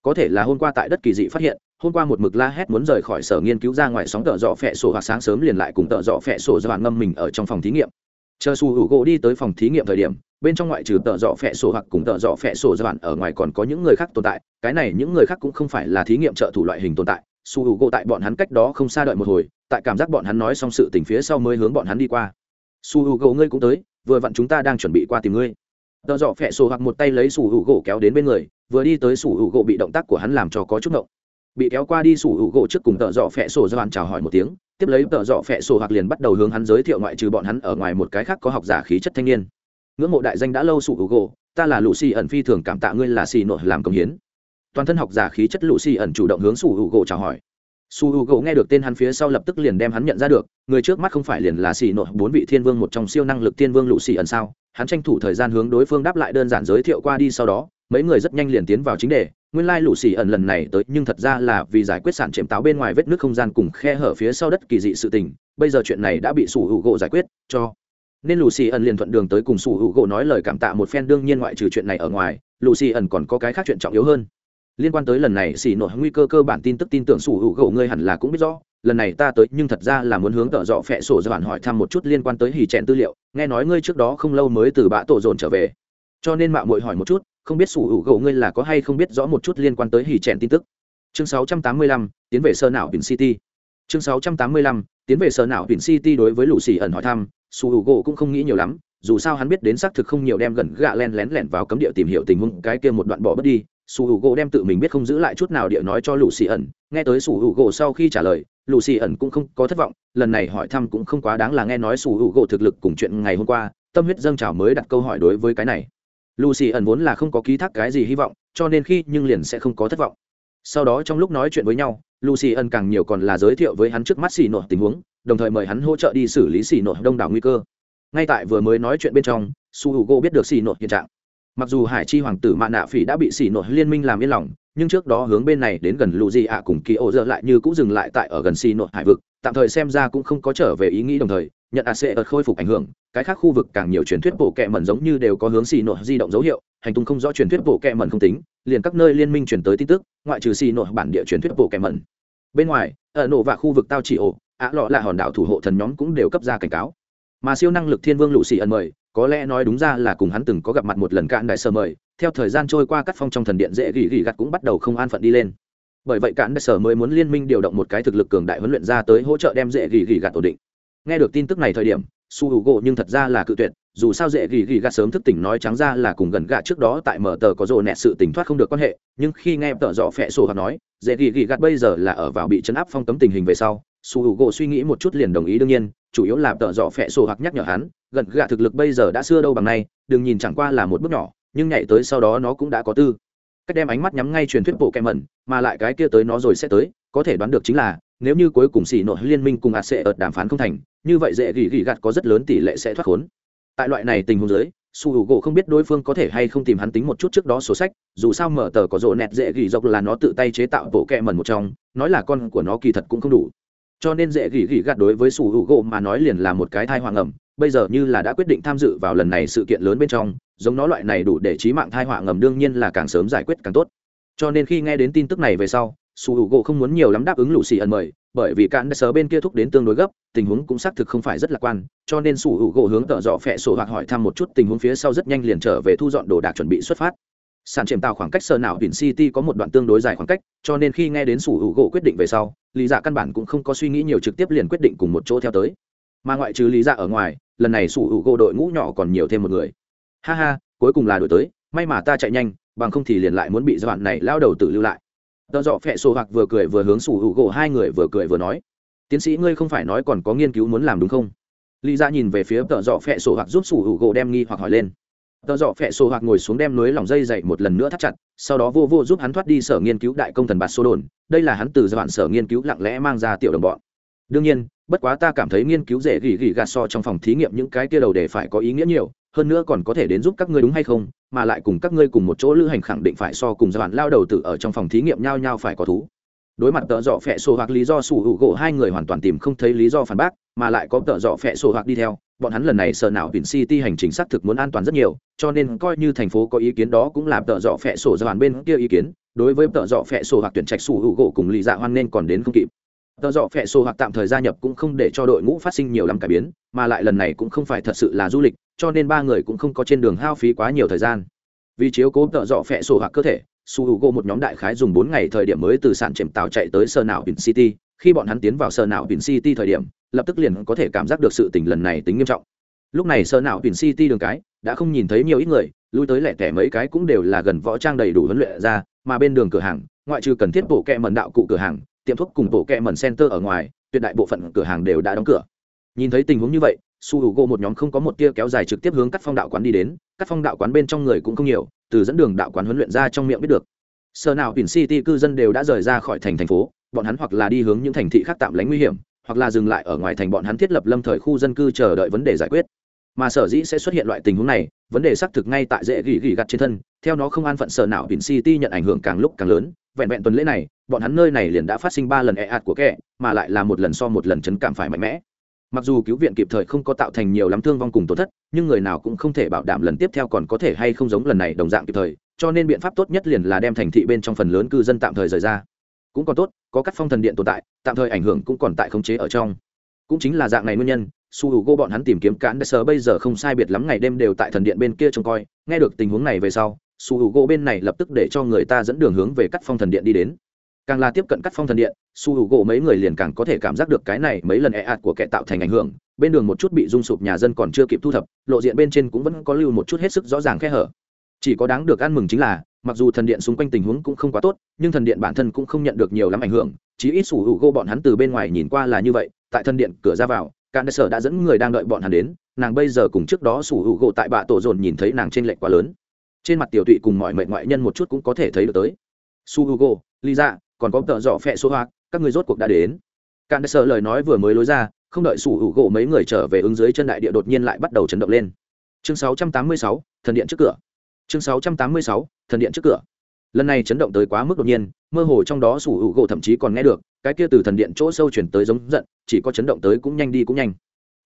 có thể là hôm qua tại đất kỳ dị phát hiện hôm qua một mực la hét muốn rời khỏi sở nghiên cứu ra ngoài sóng tợ dọ phẹ sổ hoặc sáng sớm liền lại cùng tợ dọ phẹ sổ ra ngâm mình ở trong phòng thí nghiệm. Chờ su hữu gỗ đi tới phòng thí nghiệm thời điểm, bên trong ngoại trừ tợ dọ phẹ sổ hoặc cùng tợ dọ phẹ sổ do bạn ở ngoài còn có những người khác tồn tại, cái này những người khác cũng không phải là thí nghiệm trợ thủ loại hình tồn tại. Su hữu gỗ tại bọn hắn cách đó không xa đợi một hồi, tại cảm giác bọn hắn nói xong sự tình phía sau mới hướng bọn hắn đi qua. Su hữu gỗ ngươi cũng tới, vừa vặn chúng ta đang chuẩn bị qua tìm ngươi. Tợ dọ phẹ sổ hoặc một tay lấy su hữu gỗ kéo đến bên người, vừa đi tới su hữu gỗ bị động tác của hắn làm cho có chút ngộng bị kéo qua đi sủ hữu gỗ trước cùng tợ dọ phẹ sổ doan chào hỏi một tiếng, tiếp lấy tợ dọ phẹ sổ hoặc liền bắt đầu hướng hắn giới thiệu ngoại trừ bọn hắn ở ngoài một cái khác có học giả khí chất thanh niên. Ngưỡng mộ đại danh đã lâu sủ hữu gỗ, ta là lũ xì ẩn phi thường cảm tạ ngươi là xì nội làm công hiến. Toàn thân học giả khí chất lũ xì ẩn chủ động hướng sủ hữu gỗ chào hỏi. Su h u gỗ nghe được tên hắn phía sau lập tức liền đem hắn nhận ra được, người trước mắt không phải liền là xì nội bốn vị thiên vương một trong siêu năng lực thiên vương lũ xì ẩn sao? Hắn tranh thủ thời gian hướng đối phương đáp lại đơn giản giới thiệu qua đi sau đó, mấy người rất nhanh liền tiến vào chính đề nguyên lai lũ xì ẩn lần này tới, nhưng thật ra là vì giải quyết sản chệm táo bên ngoài vết nước không gian cùng khe hở phía sau đất kỳ dị sự tình, bây giờ chuyện này đã bị sủ hữu gỗ giải quyết, cho nên lũ xì ẩn liền thuận đường tới cùng sủ hữu gỗ nói lời cảm tạ một phen, đương nhiên ngoại trừ chuyện này ở ngoài, lũ xì ẩn còn có cái khác chuyện trọng yếu hơn. Liên quan tới lần này xì nội nguy cơ cơ bản tin tức tin tưởng sủ hữu gỗ ngươi hẳn là cũng biết rõ, lần này ta tới, nhưng thật ra là muốn hướng tợ dọ phẹ sổ ra bản hỏi thăm một chút liên quan tới hì chèn tư liệu, nghe nói ngươi trước đó không lâu mới từ bã tổ dồn trở về, cho nên mạo muội hỏi một chút không biết sủ hữu gỗ ngươi là có hay không biết rõ một chút liên quan tới hì trẻn tin tức. Chương 685, tiến về sơ não biển city. Chương 685, tiến về sơ não biển city đối với lũ xì ẩn hỏi thăm sủ hữu gỗ cũng không nghĩ nhiều lắm dù sao hắn biết đến xác thực không nhiều đem gần gạ len lén lẻn vào cấm địa tìm hiểu tình huống cái kia một đoạn bỏ bất đi sủ hữu gỗ đem tự mình biết không giữ lại chút nào địa nói cho lũ xì ẩn. Nghe tới sủ hữu gỗ sau khi trả lời lũ xì ẩn cũng không có thất vọng lần này hỏi thăm cũng không quá đáng là nghe nói sủ hữu gỗ thực lực cùng chuyện ngày hôm qua tâm huyết dâng trào mới đặt câu hỏi đối với cái này lucy ẩn vốn là không có ký thác cái gì hy vọng, cho nên khi nhưng liền sẽ không có thất vọng. Sau đó trong lúc nói chuyện với nhau, lucy ẩn càng nhiều còn là giới thiệu với hắn trước mắt xì nội tình huống, đồng thời mời hắn hỗ trợ đi xử lý xì nội đông đảo nguy cơ. Ngay tại vừa mới nói chuyện bên trong, su hugo biết được xì nội hiện trạng. Mặc dù hải chi hoàng tử mạ nạ phỉ đã bị xì nội liên minh làm yên lòng, nhưng trước đó hướng bên này đến gần lù gì ạ cùng kỳ ô dơ lại như cũng dừng lại tại ở gần xì nội hải vực, tạm thời xem ra cũng không có trở về ý nghĩ đồng thời nhận a sẽ ợt khôi phục ảnh hưởng, cái khác khu vực càng nhiều truyền thuyết bộ kệ mẩn giống như đều có hướng xì nội di động dấu hiệu, hành tung không rõ truyền thuyết bộ kệ mẩn không tính, liền các nơi liên minh truyền tới tin tức, ngoại trừ xì nội bản địa truyền thuyết bộ kệ mẩn. Bên ngoài, ở nổ và khu vực tao chỉ ổ, ạ lọ là hòn đảo thủ hộ thần nhóm cũng đều cấp ra cảnh cáo. Mà siêu năng lực thiên vương lũ xì ẩn mời, có lẽ nói đúng ra là cùng hắn từng có gặp mặt một lần cạn đại sở mời, theo thời gian trôi qua các phong trong thần điện dễ gỉ gỉ gặt cũng bắt đầu không an phận đi lên. Bởi vậy cạn đại sở mới muốn liên minh điều động một cái thực lực cường đại huấn luyện ra tới hỗ trợ đem dễ gỉ gỉ gặt ổn định nghe được tin tức này thời điểm, su hữu gỗ nhưng thật ra là cự tuyệt, dù sao dễ gỉ gỉ gạt sớm thức tỉnh nói trắng ra là cùng gần gạ trước đó tại mở tờ có rồ nẹt sự tỉnh thoát không được quan hệ, nhưng khi nghe tờ dọ phẹ sổ hoặc nói, dễ gỉ gỉ gạt bây giờ là ở vào bị chấn áp phong cấm tình hình về sau, su hữu gỗ suy nghĩ một chút liền đồng ý đương nhiên, chủ yếu là tờ dọ phẹ sổ hoặc nhắc nhở hắn, gần gạ thực lực bây giờ đã xưa đâu bằng nay, đừng nhìn chẳng qua là một bước nhỏ, nhưng nhảy tới sau đó nó cũng đã có tư. Cách đem ánh mắt nhắm ngay truyền thuyết bộ kem mẩn, mà lại cái kia tới nó rồi sẽ tới, có thể đoán được chính là, nếu như cuối cùng xỉ nội liên minh cùng ạt sẽ ở đàm phán không thành như vậy dễ gỉ gỉ gạt có rất lớn tỷ lệ sẽ thoát khốn. Tại loại này tình huống giới su hữu gỗ không biết đối phương có thể hay không tìm hắn tính một chút trước đó sổ sách, dù sao mở tờ có rộ nẹt dễ gỉ dọc là nó tự tay chế tạo bộ kẹ mần một trong, nói là con của nó kỳ thật cũng không đủ. Cho nên dễ gỉ gỉ gạt đối với su hữu gỗ mà nói liền là một cái thai hoàng ẩm, bây giờ như là đã quyết định tham dự vào lần này sự kiện lớn bên trong, giống nó loại này đủ để trí mạng thai họa ngầm đương nhiên là càng sớm giải quyết càng tốt. Cho nên khi nghe đến tin tức này về sau su h u gỗ không muốn nhiều lắm đáp ứng lũ xì ẩn mời, bởi vì cạn sớ bên kia thúc đến tương đối gấp, tình huống cũng xác thực không phải rất lạc quan, cho nên su h u gỗ hướng tợ dọ phẹ sổ hoặc hỏi thăm một chút tình huống phía sau rất nhanh liền trở về thu dọn đồ đạc chuẩn bị xuất phát. Sàn chềm tạo khoảng cách sơ nào biển city có một đoạn tương đối dài khoảng cách, cho nên khi nghe đến sủ hữu gỗ quyết định về sau, lý dạ căn bản cũng không có suy nghĩ nhiều trực tiếp liền quyết định cùng một chỗ theo tới. Mà ngoại trừ lý dạ ở ngoài, lần này sủ hữu gỗ đội ngũ nhỏ còn nhiều thêm một người. Ha ha, cuối cùng là đổi tới, may mà ta chạy nhanh, bằng không thì liền lại muốn bị dọn này lao đầu tự lưu lại tờ dọ phẹ sổ hoặc vừa cười vừa hướng sủ hữu gỗ hai người vừa cười vừa nói. Tiến sĩ ngươi không phải nói còn có nghiên cứu muốn làm đúng không? Lý dạ nhìn về phía tờ dọ phẹ sổ hoặc giúp sủ hữu gỗ đem nghi hoặc hỏi lên. Tờ dọ phẹ sổ hoặc ngồi xuống đem núi lòng dây dậy một lần nữa thắt chặt, sau đó vô vô giúp hắn thoát đi sở nghiên cứu đại công thần bạt sô đồn. Đây là hắn từ giai đoạn sở nghiên cứu lặng lẽ mang ra tiểu đồng bọn. Đương nhiên, bất quá ta cảm thấy nghiên cứu dễ gỉ gỉ gạt so trong phòng thí nghiệm những cái kia đầu để phải có ý nghĩa nhiều hơn nữa còn có thể đến giúp các ngươi đúng hay không, mà lại cùng các ngươi cùng một chỗ lữ hành khẳng định phải so cùng giai đoạn lao đầu tử ở trong phòng thí nghiệm nhau nhau phải có thú. Đối mặt tợ dọ phẹ sổ hoặc lý do sủ hữu gỗ hai người hoàn toàn tìm không thấy lý do phản bác, mà lại có tợ dọ phẹ sổ hoặc đi theo, bọn hắn lần này sợ nào biển city hành trình xác thực muốn an toàn rất nhiều, cho nên coi như thành phố có ý kiến đó cũng làm tợ dọ phẹ sổ ra đoạn bên kia ý kiến, đối với tợ dọ phẹ sổ hoặc tuyển trạch sủ hữu gỗ cùng lý dạ hoan nên còn đến không kịp. Tợ dọ phẹ sổ hoặc tạm thời gia nhập cũng không để cho đội ngũ phát sinh nhiều lắm cải biến, mà lại lần này cũng không phải thật sự là du lịch cho nên ba người cũng không có trên đường hao phí quá nhiều thời gian. Vì chiếu cố tợ dọ phẹ sổ hoặc cơ thể, su h u gỗ một nhóm đại khái dùng bốn ngày thời điểm mới từ sản chềm tàu chạy tới sơ nào biển city. Khi bọn hắn tiến vào sơ nào biển city thời điểm, lập tức liền có thể cảm giác được sự tình lần này tính nghiêm trọng. Lúc này sơ nào biển city đường cái đã không nhìn thấy nhiều ít người, lui tới lẻ tẻ mấy cái cũng đều là gần võ trang đầy đủ huấn luyện ra, mà bên đường cửa hàng, ngoại trừ cần thiết bộ kẹ mần đạo cụ cửa hàng, tiệm thuốc cùng bộ kẹ mần center ở ngoài, tuyệt đại bộ phận cửa hàng đều đã đóng cửa. Nhìn thấy tình huống như vậy su h u gỗ một nhóm không có một tia kéo dài trực tiếp hướng các phong đạo quán đi đến, các phong đạo quán bên trong người cũng không nhiều, từ dẫn đường đạo quán huấn luyện ra trong miệng biết được. Sở nào biển city cư dân đều đã rời ra khỏi thành thành phố, bọn hắn hoặc là đi hướng những thành thị khác tạm lánh nguy hiểm, hoặc là dừng lại ở ngoài thành bọn hắn thiết lập lâm thời khu dân cư chờ đợi vấn đề giải quyết. Mà sở dĩ sẽ xuất hiện loại tình huống này, vấn đề xác thực ngay tại dễ gỉ gỉ gặt trên thân, theo nó không an phận sở nào biển city nhận ảnh hưởng càng lúc càng lớn, vẹn vẹn tuần lễ này, bọn hắn nơi này liền đã phát sinh ba lần e ạt của kẻ, mà lại là một lần so một lần chấn cảm phải mạnh mẽ mặc dù cứu viện kịp thời không có tạo thành nhiều lắm thương vong cùng tổn thất, nhưng người nào cũng không thể bảo đảm lần tiếp theo còn có thể hay không giống lần này đồng dạng kịp thời, cho nên biện pháp tốt nhất liền là đem thành thị bên trong phần lớn cư dân tạm thời rời ra. Cũng còn tốt, có các phong thần điện tồn tại, tạm thời ảnh hưởng cũng còn tại khống chế ở trong. Cũng chính là dạng này nguyên nhân, su h u gô bọn hắn tìm kiếm cán đất sơ bây giờ không sai biệt lắm ngày đêm đều tại thần điện bên kia trông coi. Nghe được tình huống này về sau, su h u gô bên này lập tức để cho người ta dẫn đường hướng về cắt phong thần điện đi đến càng là tiếp cận cắt phong thần điện, su hữu gỗ mấy người liền càng có thể cảm giác được cái này mấy lần e ạt của kẻ tạo thành ảnh hưởng, bên đường một chút bị rung sụp nhà dân còn chưa kịp thu thập, lộ diện bên trên cũng vẫn có lưu một chút hết sức rõ ràng khe hở. Chỉ có đáng được ăn mừng chính là, mặc dù thần điện xung quanh tình huống cũng không quá tốt, nhưng thần điện bản thân cũng không nhận được nhiều lắm ảnh hưởng, chí ít sủ hữu gỗ bọn hắn từ bên ngoài nhìn qua là như vậy, tại thần điện cửa ra vào can đại sở đã dẫn người đang đợi bọn hắn đến, nàng bây giờ cùng trước đó sủ hữu gỗ tại bạ tổ dồn nhìn thấy nàng trên lệch quá lớn. Trên mặt tiểu tụy cùng mọi mệnh ngoại nhân một chút cũng có thể thấy được tới. Su hữu gỗ, lý dạ còn có tợ dọ phẹ số hoa các người rốt cuộc đã đến. Cạn sợ lời nói vừa mới lối ra không đợi sủ hữu gỗ mấy người trở về ứng dưới chân đại địa đột nhiên lại bắt đầu chấn động lên. Chương 686, thần điện trước cửa. Chương 686, thần điện trước cửa. Lần này chấn động tới quá mức đột nhiên mơ hồ trong đó sủ hữu gỗ thậm chí còn nghe được cái kia từ thần điện chỗ sâu chuyển tới giống giận chỉ có chấn động tới cũng nhanh đi cũng nhanh.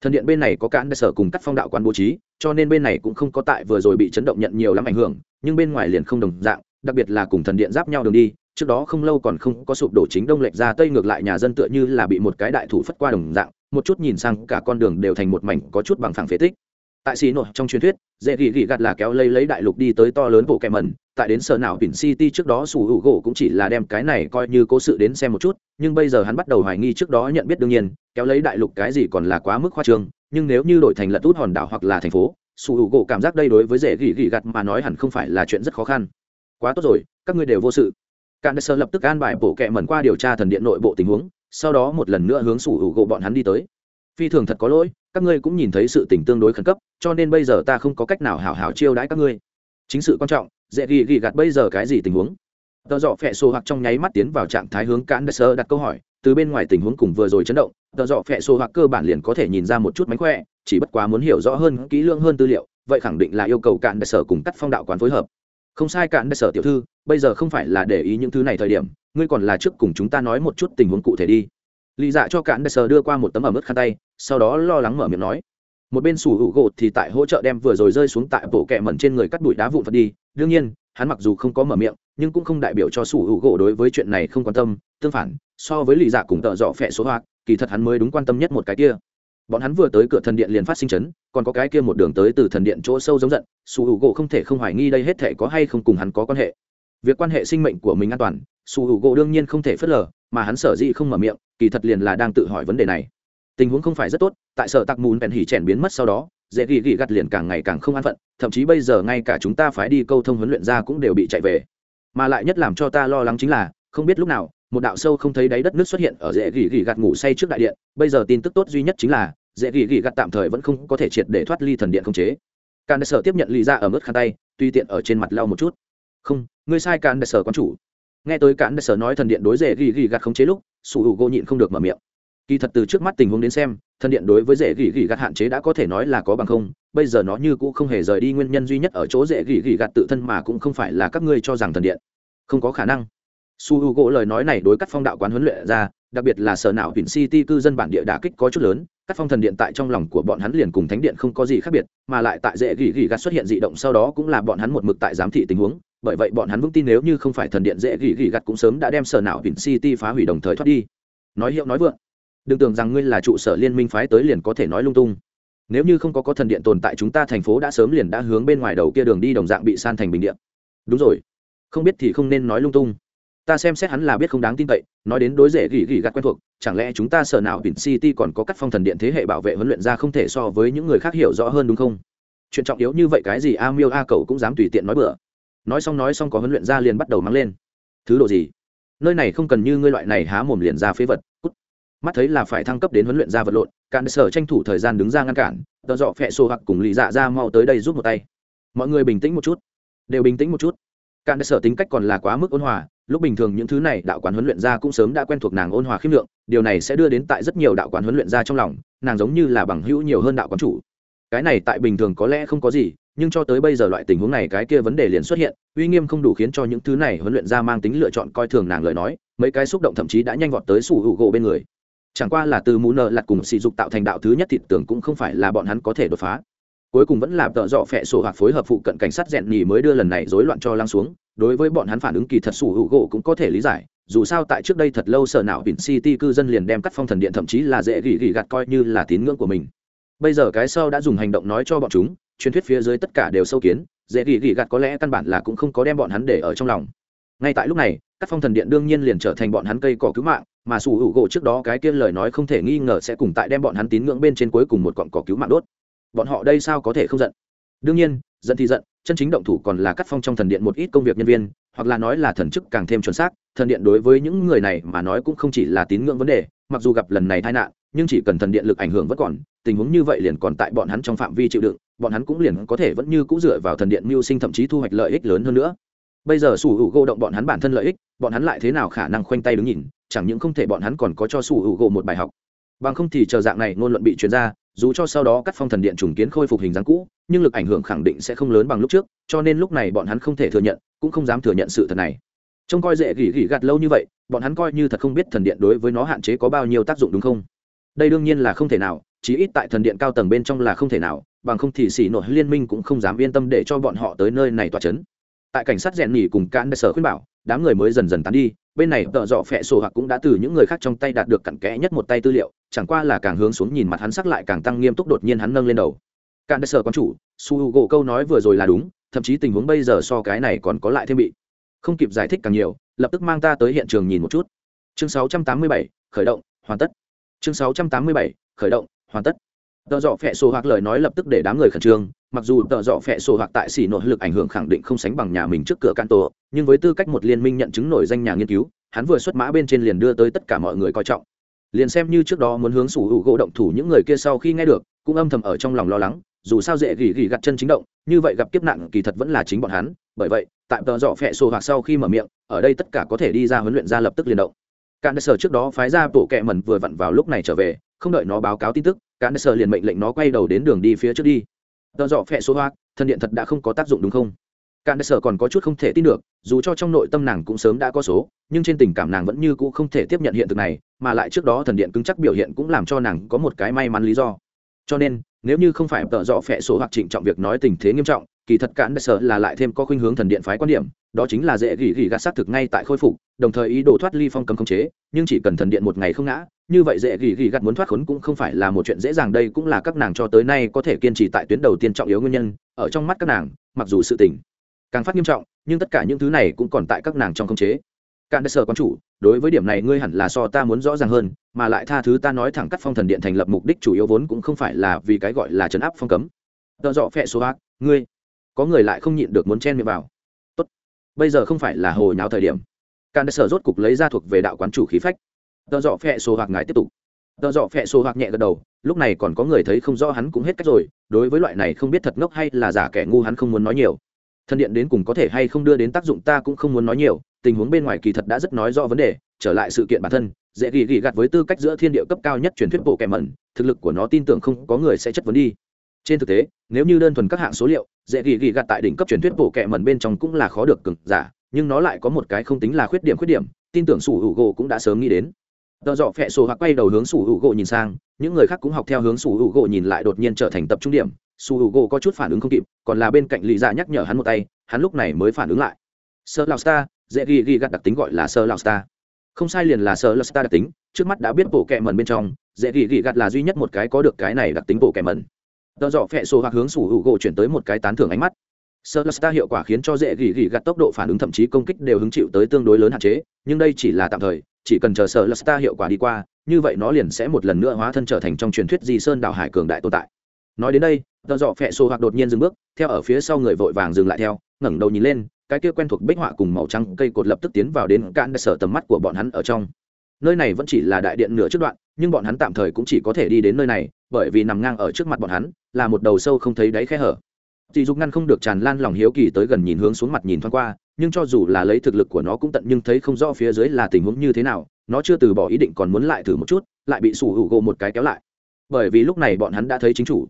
Thần điện bên này có cạn đại sở cùng cắt phong đạo quán bố trí cho nên bên này cũng không có tại vừa rồi bị chấn động nhận nhiều lắm ảnh hưởng nhưng bên ngoài liền không đồng dạng đặc biệt là cùng thần điện giáp nhau đường đi trước đó không lâu còn không có sụp đổ chính đông lệch ra tây ngược lại nhà dân tựa như là bị một cái đại thủ phất qua đồng dạng, một chút nhìn sang cả con đường đều thành một mảnh có chút bằng phẳng phế tích. Tại xì nội trong truyền thuyết, dễ gỉ gỉ gặt là kéo lấy lấy đại lục đi tới to lớn bộ kẹ mẩn, tại đến sở nào biển city trước đó sủ hữu gỗ cũng chỉ là đem cái này coi như cố sự đến xem một chút, nhưng bây giờ hắn bắt đầu hoài nghi trước đó nhận biết đương nhiên, kéo lấy đại lục cái gì còn là quá mức khoa trương, nhưng nếu như đổi thành lật út hòn đảo hoặc là thành phố, sủ hữu gỗ cảm giác đây đối với dễ gỉ gỉ gặt mà nói hẳn không phải là chuyện rất khó khăn. Quá tốt rồi, các ngươi đều vô sự. Cạn Sơ lập tức an bài bộ kệ mẩn qua điều tra thần điện nội bộ tình huống, sau đó một lần nữa hướng sủ hữu gỗ bọn hắn đi tới. Phi thường thật có lỗi, các ngươi cũng nhìn thấy sự tình tương đối khẩn cấp, cho nên bây giờ ta không có cách nào hảo hảo chiêu đãi các ngươi. Chính sự quan trọng, dễ ghi ghi gạt bây giờ cái gì tình huống? Tờ dọ phẹ xô hoặc trong nháy mắt tiến vào trạng thái hướng Cạn Sơ đặt câu hỏi, từ bên ngoài tình huống cùng vừa rồi chấn động, tờ dọ phẹ xô hoặc cơ bản liền có thể nhìn ra một chút mánh khỏe, chỉ bất quá muốn hiểu rõ hơn, kỹ lưỡng hơn tư liệu, vậy khẳng định là yêu cầu Cạn Sơ cùng cắt phong đạo quán phối hợp không sai cạn đại sở tiểu thư, bây giờ không phải là để ý những thứ này thời điểm, ngươi còn là trước cùng chúng ta nói một chút tình huống cụ thể đi. Lý dạ cho cạn đại sở đưa qua một tấm ở mức khăn tay, sau đó lo lắng mở miệng nói. Một bên sủ hữu gỗ thì tại hỗ trợ đem vừa rồi rơi xuống tại bộ kẹ mẩn trên người cắt bụi đá vụn vật đi. Đương nhiên, hắn mặc dù không có mở miệng, nhưng cũng không đại biểu cho sủ hữu gỗ đối với chuyện này không quan tâm. Tương phản, so với lì dạ cùng tợ dọ phẹ số hoạt kỳ thật hắn mới đúng quan tâm nhất một cái kia bọn hắn vừa tới cửa thần điện liền phát sinh chấn, còn có cái kia một đường tới từ thần điện chỗ sâu giống giận sủ hữu gỗ không thể không hoài nghi đây hết thể có hay không cùng hắn có quan hệ. Việc quan hệ sinh mệnh của mình an toàn sủ hữu gỗ đương nhiên không thể phớt lờ, mà hắn sở dĩ không mở miệng, kỳ thật liền là đang tự hỏi vấn đề này. Tình huống không phải rất tốt, tại sở tặc mùn bèn hỉ chèn biến mất sau đó, dễ ghi ghi gặt liền càng ngày càng không an phận, thậm chí bây giờ ngay cả chúng ta phải đi câu thông huấn luyện ra cũng đều bị chạy về. Mà lại nhất làm cho ta lo lắng chính là, không biết lúc nào một đạo sâu không thấy đáy đất nước xuất hiện ở dễ gỉ gỉ gạt ngủ say trước đại điện. Bây giờ tin tức tốt duy nhất chính là, dễ gỉ gỉ gạt tạm thời vẫn không có thể triệt để thoát ly thần điện không chế. Càn đại sở tiếp nhận lì ra ở mức khăn tay tuy tiện ở trên mặt lau một chút. Không, ngươi sai càn đại sở quán chủ. Nghe tới càn đại sở nói thần điện đối dễ gỉ gỉ gạt không chế lúc, sủ hữu gỗ nhịn không được mở miệng. Kỳ thật từ trước mắt tình huống đến xem, thần điện đối với dễ gỉ gỉ gạt hạn chế đã có thể nói là có bằng không. Bây giờ nó như cũ không hề rời đi nguyên nhân duy nhất ở chỗ dễ gỉ gỉ gạt tự thân mà cũng không phải là các ngươi cho rằng thần điện. Không có khả năng su h u gỗ lời nói này đối cắt phong đạo quán huấn luyện ra, đặc biệt là sở não vịnh city cư dân bản địa đà kích có chút lớn, các phong thần điện tại trong lòng của bọn hắn liền cùng thánh điện không có gì khác biệt, mà lại tại dễ gỉ gỉ gạt xuất hiện dị động sau đó cũng là bọn hắn một mực tại giám thị tình huống, bởi vậy bọn hắn vững tin nếu như không phải thần điện dễ gỉ gỉ gạt cũng sớm đã đem sở não vịnh city phá hủy đồng thời thoát đi. Nói hiệu nói vượng, đừng tưởng rằng ngươi là trụ sở liên minh phái tới liền có thể nói lung tung. Nếu như không có có thần điện tồn tại chúng ta thành phố đã sớm liền đã hướng bên ngoài đầu kia đường đi đồng dạng bị san thành bình điện đúng rồi, không biết thì không nên nói lung tung ta xem xét hắn là biết không đáng tin cậy, nói đến đối rể gỉ gỉ gạt quen thuộc, chẳng lẽ chúng ta sợ nào biển city còn có các phong thần điện thế hệ bảo vệ huấn luyện ra không thể so với những người khác hiểu rõ hơn đúng không? Chuyện trọng yếu như vậy cái gì a miêu a cậu cũng dám tùy tiện nói bừa. Nói xong nói xong có huấn luyện ra liền bắt đầu mắng lên. Thứ độ gì? Nơi này không cần như ngươi loại này há mồm liền ra phế vật, cút. Mắt thấy là phải thăng cấp đến huấn luyện ra vật lộn cạn sở tranh thủ thời gian đứng ra ngăn cản tờ dọ phẹ xô hoặc cùng lì dạ ra mau tới đây giúp một tay. Mọi người bình tĩnh một chút. Đều bình tĩnh một chút. Cạn sở tính cách còn là quá mức ôn hòa lúc bình thường những thứ này đạo quán huấn luyện ra cũng sớm đã quen thuộc nàng ôn hòa khiêm lượng, điều này sẽ đưa đến tại rất nhiều đạo quán huấn luyện ra trong lòng, nàng giống như là bằng hữu nhiều hơn đạo quán chủ. Cái này tại bình thường có lẽ không có gì, nhưng cho tới bây giờ loại tình huống này cái kia vấn đề liền xuất hiện, uy nghiêm không đủ khiến cho những thứ này huấn luyện ra mang tính lựa chọn coi thường nàng lời nói, mấy cái xúc động thậm chí đã nhanh vọt tới sủ hữu gỗ bên người. Chẳng qua là từ mũ nợ lặt cùng sỉ dục tạo thành đạo thứ nhất thịt tưởng cũng không phải là bọn hắn có thể đột phá. Cuối cùng vẫn là tợ dọ phẹ sổ hoặc phối hợp phụ cận cảnh sát rèn nhì mới đưa lần này rối loạn cho lăng xuống đối với bọn hắn phản ứng kỳ thật sủ hữu gỗ cũng có thể lý giải, dù sao tại trước đây thật lâu sở nào vịn city cư dân liền đem cắt phong thần điện thậm chí là dễ gỉ gỉ gạt coi như là tín ngưỡng của mình. Bây giờ cái sau đã dùng hành động nói cho bọn chúng, truyền thuyết phía dưới tất cả đều sâu kiến, dễ gỉ gỉ gạt có lẽ căn bản là cũng không có đem bọn hắn để ở trong lòng. Ngay tại lúc này các phong thần điện đương nhiên liền trở thành bọn hắn cây cỏ cứu mạng, mà sủ hữu gỗ trước đó cái kia lời nói không thể nghi ngờ sẽ cùng tại đem bọn hắn tín ngưỡng bên trên cuối cùng một cọn cỏ cứu mạng đốt. Bọn họ đây sao có thể không giận? Đương nhiên, giận thì giận chân chính động thủ còn là cắt phong trong thần điện một ít công việc nhân viên, hoặc là nói là thần chức càng thêm chuẩn xác, thần điện đối với những người này mà nói cũng không chỉ là tín ngưỡng vấn đề, mặc dù gặp lần này tai nạn, nhưng chỉ cần thần điện lực ảnh hưởng vẫn còn, tình huống như vậy liền còn tại bọn hắn trong phạm vi chịu đựng, bọn hắn cũng liền có thể vẫn như cũ dựa vào thần điện mưu sinh thậm chí thu hoạch lợi ích lớn hơn nữa. Bây giờ sủ hữu gỗ động bọn hắn bản thân lợi ích, bọn hắn lại thế nào khả năng khoanh tay đứng nhìn, chẳng những không thể bọn hắn còn có cho sủ hữu gỗ một bài học bằng không thì chờ dạng này ngôn luận bị chuyển ra, dù cho sau đó cắt phong thần điện trùng kiến khôi phục hình dáng cũ, nhưng lực ảnh hưởng khẳng định sẽ không lớn bằng lúc trước, cho nên lúc này bọn hắn không thể thừa nhận, cũng không dám thừa nhận sự thật này. Trông coi dễ gỉ gỉ gạt lâu như vậy, bọn hắn coi như thật không biết thần điện đối với nó hạn chế có bao nhiêu tác dụng đúng không? Đây đương nhiên là không thể nào, chí ít tại thần điện cao tầng bên trong là không thể nào, bằng không thì xỉ nội liên minh cũng không dám yên tâm để cho bọn họ tới nơi này tỏa chấn. Tại cảnh sát rèn nhỉ cùng cán đại sở khuyên bảo đám người mới dần dần tán đi bên này tợ dọ phẹ sổ hoặc cũng đã từ những người khác trong tay đạt được cặn kẽ nhất một tay tư liệu chẳng qua là càng hướng xuống nhìn mặt hắn sắc lại càng tăng nghiêm túc đột nhiên hắn nâng lên đầu. Cạn đất sở quán chủ su h u gỗ câu nói vừa rồi là đúng thậm chí tình huống bây giờ so cái này còn có lại thêm bị. Không kịp giải thích càng nhiều lập tức mang ta tới hiện trường nhìn một chút. Chương 687, khởi động hoàn tất. Chương 687, khởi động hoàn tất. Tợ dọ phẹ sổ hoặc lời nói lập tức để đám người khẩn trương mặc dù tợ dọ phẹ sổ hoặc tại xỉ nội lực ảnh hưởng khẳng định không sánh bằng nhà mình trước cửa can tổ nhưng với tư cách một liên minh nhận chứng nổi danh nhà nghiên cứu, hắn vừa xuất mã bên trên liền đưa tới tất cả mọi người coi trọng. Liền xem như trước đó muốn hướng sủ hữu gỗ động thủ những người kia sau khi nghe được, cũng âm thầm ở trong lòng lo lắng, dù sao dễ gỉ gỉ gặt chân chính động, như vậy gặp kiếp nạn kỳ thật vẫn là chính bọn hắn, bởi vậy, tại tợ dọ phẹ sổ hoặc sau khi mở miệng, ở đây tất cả có thể đi ra huấn luyện ra lập tức liền động. Cạn sở trước đó phái ra bộ kẹ mẩn vừa vặn vào lúc này trở về, không đợi nó báo cáo tin tức cạn sở liền mệnh lệnh nó quay đầu đến đường đi phía trước đi tờ dọ phẹ số hoa, thân điện thật đã không có tác dụng đúng không? Cạn sở còn có chút không thể tin được, dù cho trong nội tâm nàng cũng sớm đã có số, nhưng trên tình cảm nàng vẫn như cũ không thể tiếp nhận hiện thực này, mà lại trước đó thần điện cứng chắc biểu hiện cũng làm cho nàng có một cái may mắn lý do. Cho nên, nếu như không phải tợ dọ phẹ số hoặc trịnh trọng việc nói tình thế nghiêm trọng, kỳ thật cạn đại sở là lại thêm có khuynh hướng thần điện phái quan điểm, đó chính là dễ gỉ gỉ gạt xác thực ngay tại khôi phục, đồng thời ý đồ thoát ly phong cầm khống chế, nhưng chỉ cần thần điện một ngày không ngã như vậy dễ gỉ gỉ gạt muốn thoát khốn cũng không phải là một chuyện dễ dàng, đây cũng là các nàng cho tới nay có thể kiên trì tại tuyến đầu tiên trọng yếu nguyên nhân, ở trong mắt các nàng, mặc dù sự tình càng phát nghiêm trọng, nhưng tất cả những thứ này cũng còn tại các nàng trong khống chế. Cạn đất sở quan chủ, đối với điểm này ngươi hẳn là so ta muốn rõ ràng hơn, mà lại tha thứ ta nói thẳng cắt phong thần điện thành lập mục đích chủ yếu vốn cũng không phải là vì cái gọi là trấn áp phong cấm. Tợ dọ phẹ số ác, ngươi, có người lại không nhịn được muốn chen miệng vào. Tốt, bây giờ không phải là hồi nháo thời điểm. Cạn đất sở rốt cục lấy ra thuộc về đạo quán chủ khí phách tờ dọ phẹ số hoặc ngài tiếp tục. Tờ dọ phẹ số hoặc nhẹ gật đầu, lúc này còn có người thấy không rõ hắn cũng hết cách rồi, đối với loại này không biết thật ngốc hay là giả kẻ ngu hắn không muốn nói nhiều. Thân điện đến cùng có thể hay không đưa đến tác dụng ta cũng không muốn nói nhiều, tình huống bên ngoài kỳ thật đã rất nói rõ vấn đề, trở lại sự kiện bản thân, dễ ghi ghi gạt với tư cách giữa thiên địa cấp cao nhất truyền thuyết bộ kẻ mẩn, thực lực của nó tin tưởng không có người sẽ chất vấn đi. Trên thực tế, nếu như đơn thuần các hạng số liệu, dễ ghi ghi gạt tại đỉnh cấp truyền thuyết bộ kẻ mẩn bên trong cũng là khó được cực giả, nhưng nó lại có một cái không tính là khuyết điểm khuyết điểm, tin tưởng sủ hữu gỗ cũng đã sớm nghĩ đến tờ dọ phẹ sổ hoặc quay đầu hướng sủ hữu gỗ nhìn sang, những người khác cũng học theo hướng sủ hữu gỗ nhìn lại đột nhiên trở thành tập trung điểm. Sủ hữu gỗ có chút phản ứng không kịp, còn là bên cạnh lý dạ nhắc nhở hắn một tay, hắn lúc này mới phản ứng lại. Sơ lao star, dễ ghi ghi gạt đặc tính gọi là sơ lao star. Không sai liền là sơ lao star đặc tính, trước mắt đã biết bộ kẹ mần bên trong, dễ ghi ghi gạt là duy nhất một cái có được cái này đặc tính bộ kẹ mần tờ dọ phẹ sổ hoặc hướng sủ hữu gỗ chuyển tới một cái tán thưởng ánh mắt. Sơ lasta hiệu quả khiến cho dễ gỉ gỉ gạt tốc độ phản ứng thậm chí công kích đều hứng chịu tới tương đối lớn hạn chế, nhưng đây chỉ là tạm thời chỉ cần chờ sơ lasta hiệu quả đi qua, như vậy nó liền sẽ một lần nữa hóa thân trở thành trong truyền thuyết di sơn đảo hải cường đại tồn tại. Nói đến đây tợ dọ phẹ sổ hoặc đột nhiên dừng bước, theo ở phía sau người vội vàng dừng lại theo, ngẩng đầu nhìn lên, cái kia quen thuộc bích họa cùng màu trắng cây cột lập tức tiến vào đến cạn sở tầm mắt của bọn hắn ở trong. Nơi này vẫn chỉ là đại điện nửa trước đoạn, nhưng bọn hắn tạm thời cũng chỉ có thể đi đến nơi này, bởi vì nằm ngang ở trước mặt bọn hắn, là một đầu sâu không thấy đáy khe hở dì dục ngăn không được tràn lan lòng hiếu kỳ tới gần nhìn hướng xuống mặt nhìn thoáng qua, nhưng cho dù là lấy thực lực của nó cũng tận nhưng thấy không rõ phía dưới là tình huống như thế nào, nó chưa từ bỏ ý định còn muốn lại thử một chút, lại bị sủ hữu gỗ một cái kéo lại. Bởi vì lúc này bọn hắn đã thấy chính chủ.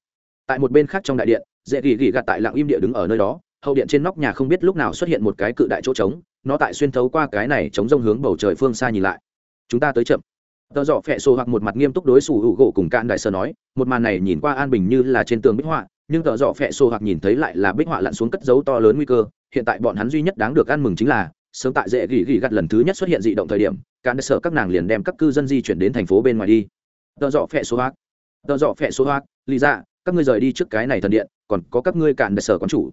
Tại một bên khác trong đại điện dễ gỉ gỉ gạt tại lặng im địa đứng ở nơi đó, hậu điện trên nóc nhà không biết lúc nào xuất hiện một cái cự đại chỗ trống, nó tại xuyên thấu qua cái này chống rông hướng bầu trời phương xa nhìn lại. Chúng ta tới chậm. Tờ dọ phẹ sổ hoặc một mặt nghiêm túc đối xử hữu gỗ cùng cạn đại sơ nói, một màn này nhìn qua an bình như là trên tường bích họa nhưng tợ dọ phẹ sổ hoặc nhìn thấy lại là bích họa lặn xuống cất dấu to lớn nguy cơ. Hiện tại bọn hắn duy nhất đáng được ăn mừng chính là, sớm tại dễ gỉ gỉ gặt lần thứ nhất xuất hiện dị động thời điểm cạn đại sở các nàng liền đem các cư dân di chuyển đến thành phố bên ngoài đi. Tợ dọ phẹ sổ hoặc, tợ dọ phẹ sổ hoặc, lý ra các ngươi rời đi trước cái này thần điện, còn có các ngươi cạn đại sở con chủ.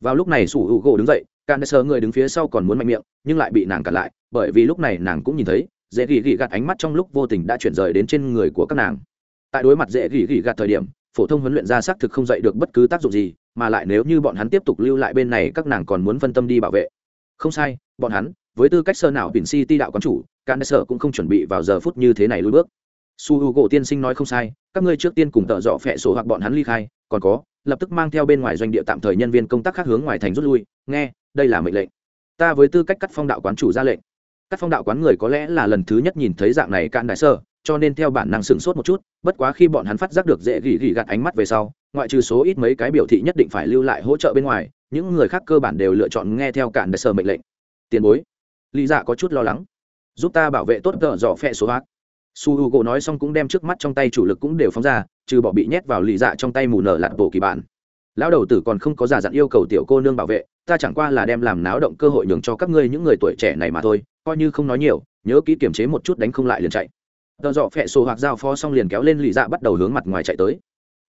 Vào lúc này sủ hữu gỗ đứng dậy cạn đại sở người đứng phía sau còn muốn mạnh miệng, nhưng lại bị nàng cản lại, bởi vì lúc này nàng cũng nhìn thấy, dễ gỉ gỉ gạt ánh mắt trong lúc vô tình đã chuyển rời đến trên người của các nàng. Tại đối mặt dễ gỉ gỉ gạt thời điểm phổ thông huấn luyện ra xác thực không dạy được bất cứ tác dụng gì, mà lại nếu như bọn hắn tiếp tục lưu lại bên này, các nàng còn muốn phân tâm đi bảo vệ. Không sai, bọn hắn, với tư cách sơ nào biển city đạo quán chủ can sở cũng không chuẩn bị vào giờ phút như thế này lùi bước. Su h u gỗ tiên sinh nói không sai, các ngươi trước tiên cùng tợ dọ phẹ sổ hoặc bọn hắn ly khai, còn có, lập tức mang theo bên ngoài doanh địa tạm thời nhân viên công tác khác hướng ngoài thành rút lui, nghe, đây là mệnh lệnh. Ta với tư cách cắt phong đạo quán chủ ra lệnh. Các phong đạo quán người có lẽ là lần thứ nhất nhìn thấy dạng này cạn đại sơ cho nên theo bản năng sửng sốt một chút, bất quá khi bọn hắn phát giác được dễ gỉ gỉ gạt ánh mắt về sau, ngoại trừ số ít mấy cái biểu thị nhất định phải lưu lại hỗ trợ bên ngoài, những người khác cơ bản đều lựa chọn nghe theo cạn đại sở mệnh lệnh. Tiền bối. Lý dạ có chút lo lắng. Giúp ta bảo vệ tốt tợ dọ phe số hát su h u gỗ nói xong cũng đem trước mắt trong tay chủ lực cũng đều phóng ra, trừ bỏ bị nhét vào lì dạ trong tay mù nở lạt bộ kỳ bản lão đầu tử còn không có giả dặn yêu cầu tiểu cô nương bảo vệ, ta chẳng qua là đem làm náo động cơ hội nhường cho các ngươi những người tuổi trẻ này mà thôi, coi như không nói nhiều, nhớ kỹ kiềm chế một chút đánh không lại liền chạy tờ dọ phẹ sổ hoặc dao phó xong liền kéo lên lì dạ bắt đầu hướng mặt ngoài chạy tới.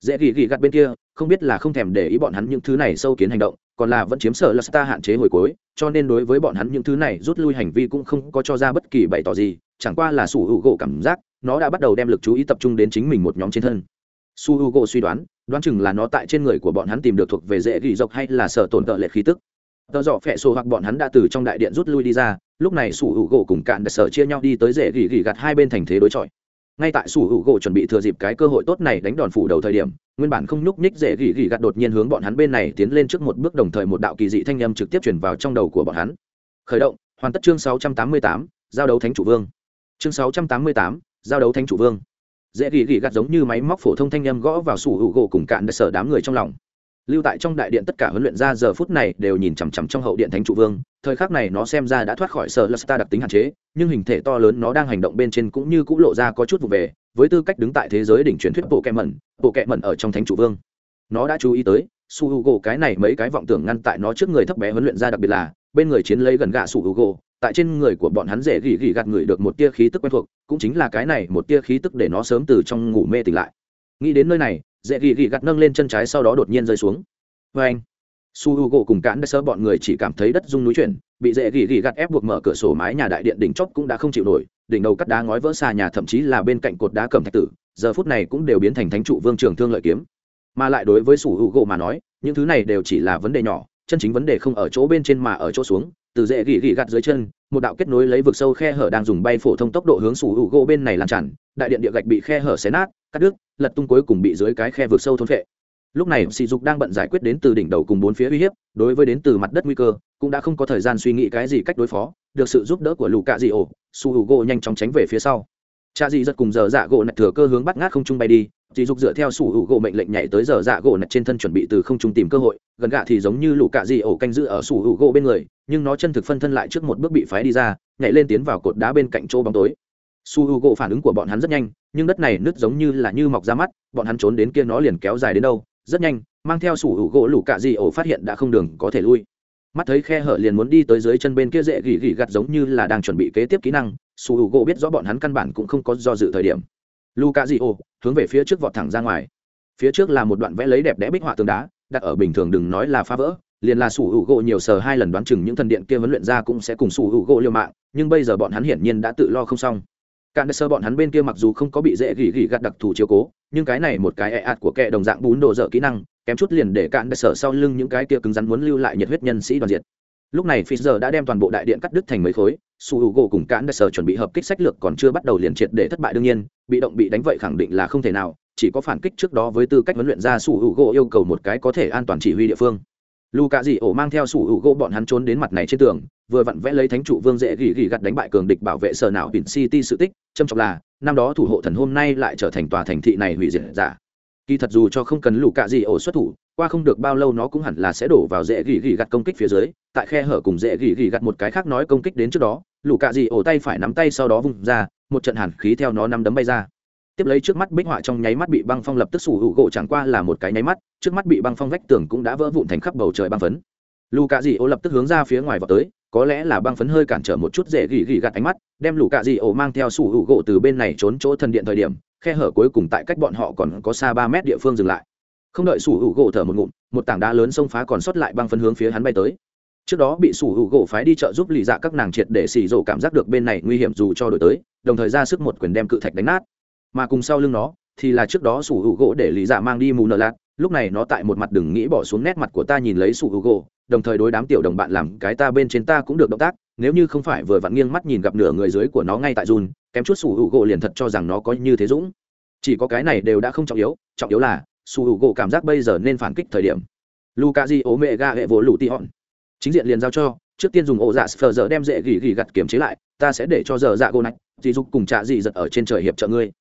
Dễ gỉ gỉ gặt bên kia, không biết là không thèm để ý bọn hắn những thứ này sâu kiến hành động, còn là vẫn chiếm sở là hạn chế hồi cuối, cho nên đối với bọn hắn những thứ này rút lui hành vi cũng không có cho ra bất kỳ bày tỏ gì, chẳng qua là sủ hữu gỗ cảm giác, nó đã bắt đầu đem lực chú ý tập trung đến chính mình một nhóm trên thân. Su hữu gỗ suy đoán đoán chừng là nó tại trên người của bọn hắn tìm được thuộc về dễ gỉ dọc hay là sở tổn tợ lệ khí tức. Tờ dọ phẹ sổ hoặc bọn hắn đã từ trong đại điện rút lui đi ra lúc này sủ hữu gỗ cùng cạn đặc sở chia nhau đi tới dễ gỉ gỉ gặt hai bên thành thế đối chọi. Ngay tại sủ hữu gỗ chuẩn bị thừa dịp cái cơ hội tốt này đánh đòn phủ đầu thời điểm nguyên bản không nhúc nhích dễ gỉ gỉ gặt đột nhiên hướng bọn hắn bên này tiến lên trước một bước đồng thời một đạo kỳ dị thanh â m trực tiếp chuyển vào trong đầu của bọn hắn. Khởi động hoàn tất chương 688, giao đấu thánh chủ vương. Chương 688, giao đấu thánh chủ vương. Dễ gỉ gỉ gặt giống như máy móc phổ thông thanh â m gõ vào sủ hữu gỗ cùng cạn đặc sở đám người trong lòng lưu tại trong đại điện tất cả huấn luyện ra giờ phút này đều nhìn chằm chằm trong hậu điện thánh trụ vương, thời khắc này nó xem ra đã thoát khỏi sở lasta đặc tính hạn chế, nhưng hình thể to lớn nó đang hành động bên trên cũng như cũng lộ ra có chút vụ về, với tư cách đứng tại thế giới đỉnh truyền thuyết bộ kẹ mẩn, bộ kẹ mẩn ở trong thánh trụ vương. Nó đã chú ý tới, su h u gỗ cái này mấy cái vọng tưởng ngăn tại nó trước người thấp bé huấn luyện ra đặc biệt là, bên người chiến lấy gần gạ su h u gỗ tại trên người của bọn hắn dễ gỉ gỉ gạt người được một tia khí tức quen thuộc, cũng chính là cái này một tia khí tức để nó sớm từ trong ngủ mê tỉnh lại. Nghĩ đến nơi này dễ ghi ghi gặt nâng lên chân trái sau đó đột nhiên rơi xuống. Vê anh, su h u gỗ cùng cạn đã sơ bọn người chỉ cảm thấy đất rung núi chuyển, bị dễ gỉ gỉ gạt ép buộc mở cửa sổ mái nhà đại điện đỉnh chóp cũng đã không chịu nổi, đỉnh đầu cắt đá ngói vỡ xa nhà thậm chí là bên cạnh cột đá cầm thạch tử, giờ phút này cũng đều biến thành thánh trụ vương trường thương lợi kiếm. Mà lại đối với su h u gỗ mà nói, những thứ này đều chỉ là vấn đề nhỏ, chân chính vấn đề không ở chỗ bên trên mà ở chỗ xuống từ dễ gỉ gỉ gạt dưới chân, một đạo kết nối lấy vực sâu khe hở đang dùng bay phổ thông tốc độ hướng sủ hữu gỗ bên này làm tràn, đại điện địa gạch bị khe hở xé nát, cắt đứt, lật tung cuối cùng bị dưới cái khe vực sâu thôn phệ. Lúc này, sỉ dục đang bận giải quyết đến từ đỉnh đầu cùng bốn phía uy hiếp, đối với đến từ mặt đất nguy cơ, cũng đã không có thời gian suy nghĩ cái gì cách đối phó, được sự giúp đỡ của lù cạ dị ổ su hữu gỗ nhanh chóng tránh về phía sau. Cha dị giật cùng giờ dạ gỗ nạch thừa cơ hướng bắt ngát không trung bay đi dì dục dựa theo sủ hữu gỗ mệnh lệnh nhảy tới giờ dạ gỗ nạch trên thân chuẩn bị từ không trung tìm cơ hội, gần gạ thì giống như lũ cạ dì ổ canh giữ ở sủ hữu gỗ bên người, nhưng nó chân thực phân thân lại trước một bước bị phái đi ra, nhảy lên tiến vào cột đá bên cạnh chỗ bóng tối. Su hữu gỗ phản ứng của bọn hắn rất nhanh, nhưng đất này nứt giống như là như mọc ra mắt, bọn hắn trốn đến kia nó liền kéo dài đến đâu, rất nhanh, mang theo sủ hữu gỗ lũ cạ dì ổ phát hiện đã không đường có thể lui. Mắt thấy khe hở liền muốn đi tới dưới chân bên kia dễ gỉ gỉ gặt giống như là đang chuẩn bị kế tiếp kỹ năng su hữu gỗ biết rõ bọn hắn căn bản cũng không có do dự thời điểm luka di ô hướng về phía trước vọt thẳng ra ngoài. Phía trước là một đoạn vẽ lấy đẹp đẽ bích họa tường đá, đặt ở bình thường đừng nói là phá vỡ, liền là sủ hữu gỗ nhiều sờ hai lần đoán chừng những thần điện kia huấn luyện ra cũng sẽ cùng sủ hữu gỗ liều mạng, nhưng bây giờ bọn hắn hiển nhiên đã tự lo không xong. Cạn đất sơ bọn hắn bên kia mặc dù không có bị dễ gỉ gỉ gạt đặc thù chiếu cố, nhưng cái này một cái ẹ ạt của kẻ đồng dạng bún đồ dở kỹ năng, kém chút liền để cạn đất sở sau lưng những cái kia cứng rắn muốn lưu lại nhiệt huyết nhân sĩ đoàn diện lúc này phi giờ đã đem toàn bộ đại điện cắt đứt thành mấy khối, su h u gỗ cùng cạn đất sở chuẩn bị hợp kích sách lược còn chưa bắt đầu liền triệt để thất bại đương nhiên, bị động bị đánh vậy khẳng định là không thể nào, chỉ có phản kích trước đó với tư cách huấn luyện ra su h u gỗ yêu cầu một cái có thể an toàn chỉ huy địa phương. Lù cạ dị ổ mang theo su h u gỗ bọn hắn trốn đến mặt này trên tường, vừa vặn vẽ lấy thánh trụ vương dễ gỉ gỉ gặt đánh bại cường địch bảo vệ sở não biển city sự tích trâm trọng là, năm đó thủ hộ thần hôm nay lại trở thành tòa thành thị này hủy diệt giả. Kỳ thật dù cho không cần lù cạ dị ổ xuất thủ qua không được bao lâu nó cũng hẳn là sẽ đổ vào dễ gỉ gỉ gặt công kích phía dưới, tại khe hở cùng dễ gỉ gỉ gặt một cái khác nói công kích đến trước đó, lũ cạ dị ổ tay phải nắm tay sau đó vung ra, một trận hàn khí theo nó nắm đấm bay ra. Tiếp lấy trước mắt bích họa trong nháy mắt bị băng phong lập tức sủ hữu gỗ chẳng qua là một cái nháy mắt, trước mắt bị băng phong vách tường cũng đã vỡ vụn thành khắp bầu trời băng phấn. Lũ cạ dị ổ lập tức hướng ra phía ngoài vào tới, có lẽ là băng phấn hơi cản trở một chút dễ gỉ gỉ gặt ánh mắt, đem lũ cạ dị ổ mang theo sủ hữu gỗ từ bên này trốn chỗ thần điện thời điểm, khe hở cuối cùng tại cách bọn họ còn có xa ba mét địa phương dừng lại không đợi sủ hữu gỗ thở một ngụm, một tảng đá lớn xông phá còn sót lại băng phân hướng phía hắn bay tới. Trước đó bị sủ hữu gỗ phái đi chợ giúp lì dạ các nàng triệt để xì rổ cảm giác được bên này nguy hiểm dù cho đổi tới, đồng thời ra sức một quyền đem cự thạch đánh nát. Mà cùng sau lưng nó, thì là trước đó sủ hữu gỗ để lì dạ mang đi mù nợ lạt lúc này nó tại một mặt đừng nghĩ bỏ xuống nét mặt của ta nhìn lấy sủ hữu gỗ, đồng thời đối đám tiểu đồng bạn làm cái ta bên trên ta cũng được động tác, nếu như không phải vừa vặn nghiêng mắt nhìn gặp nửa người dưới của nó ngay tại run, kém chút sủ hữu gỗ liền thật cho rằng nó có như thế dũng. Chỉ có cái này đều đã không trọng yếu trọng yếu là su hữu gỗ cảm giác bây giờ nên phản kích thời điểm. Luka di ố mẹ ga hệ vỗ lụ tị hòn. Chính diện liền giao cho trước tiên dùng ổ dạ sờ giờ đem dễ gỉ gỉ gặt kiểm chế lại ta sẽ để cho giờ dạ gỗ nạch dì dục cùng trạ dì giật ở trên trời hiệp trợ ngươi.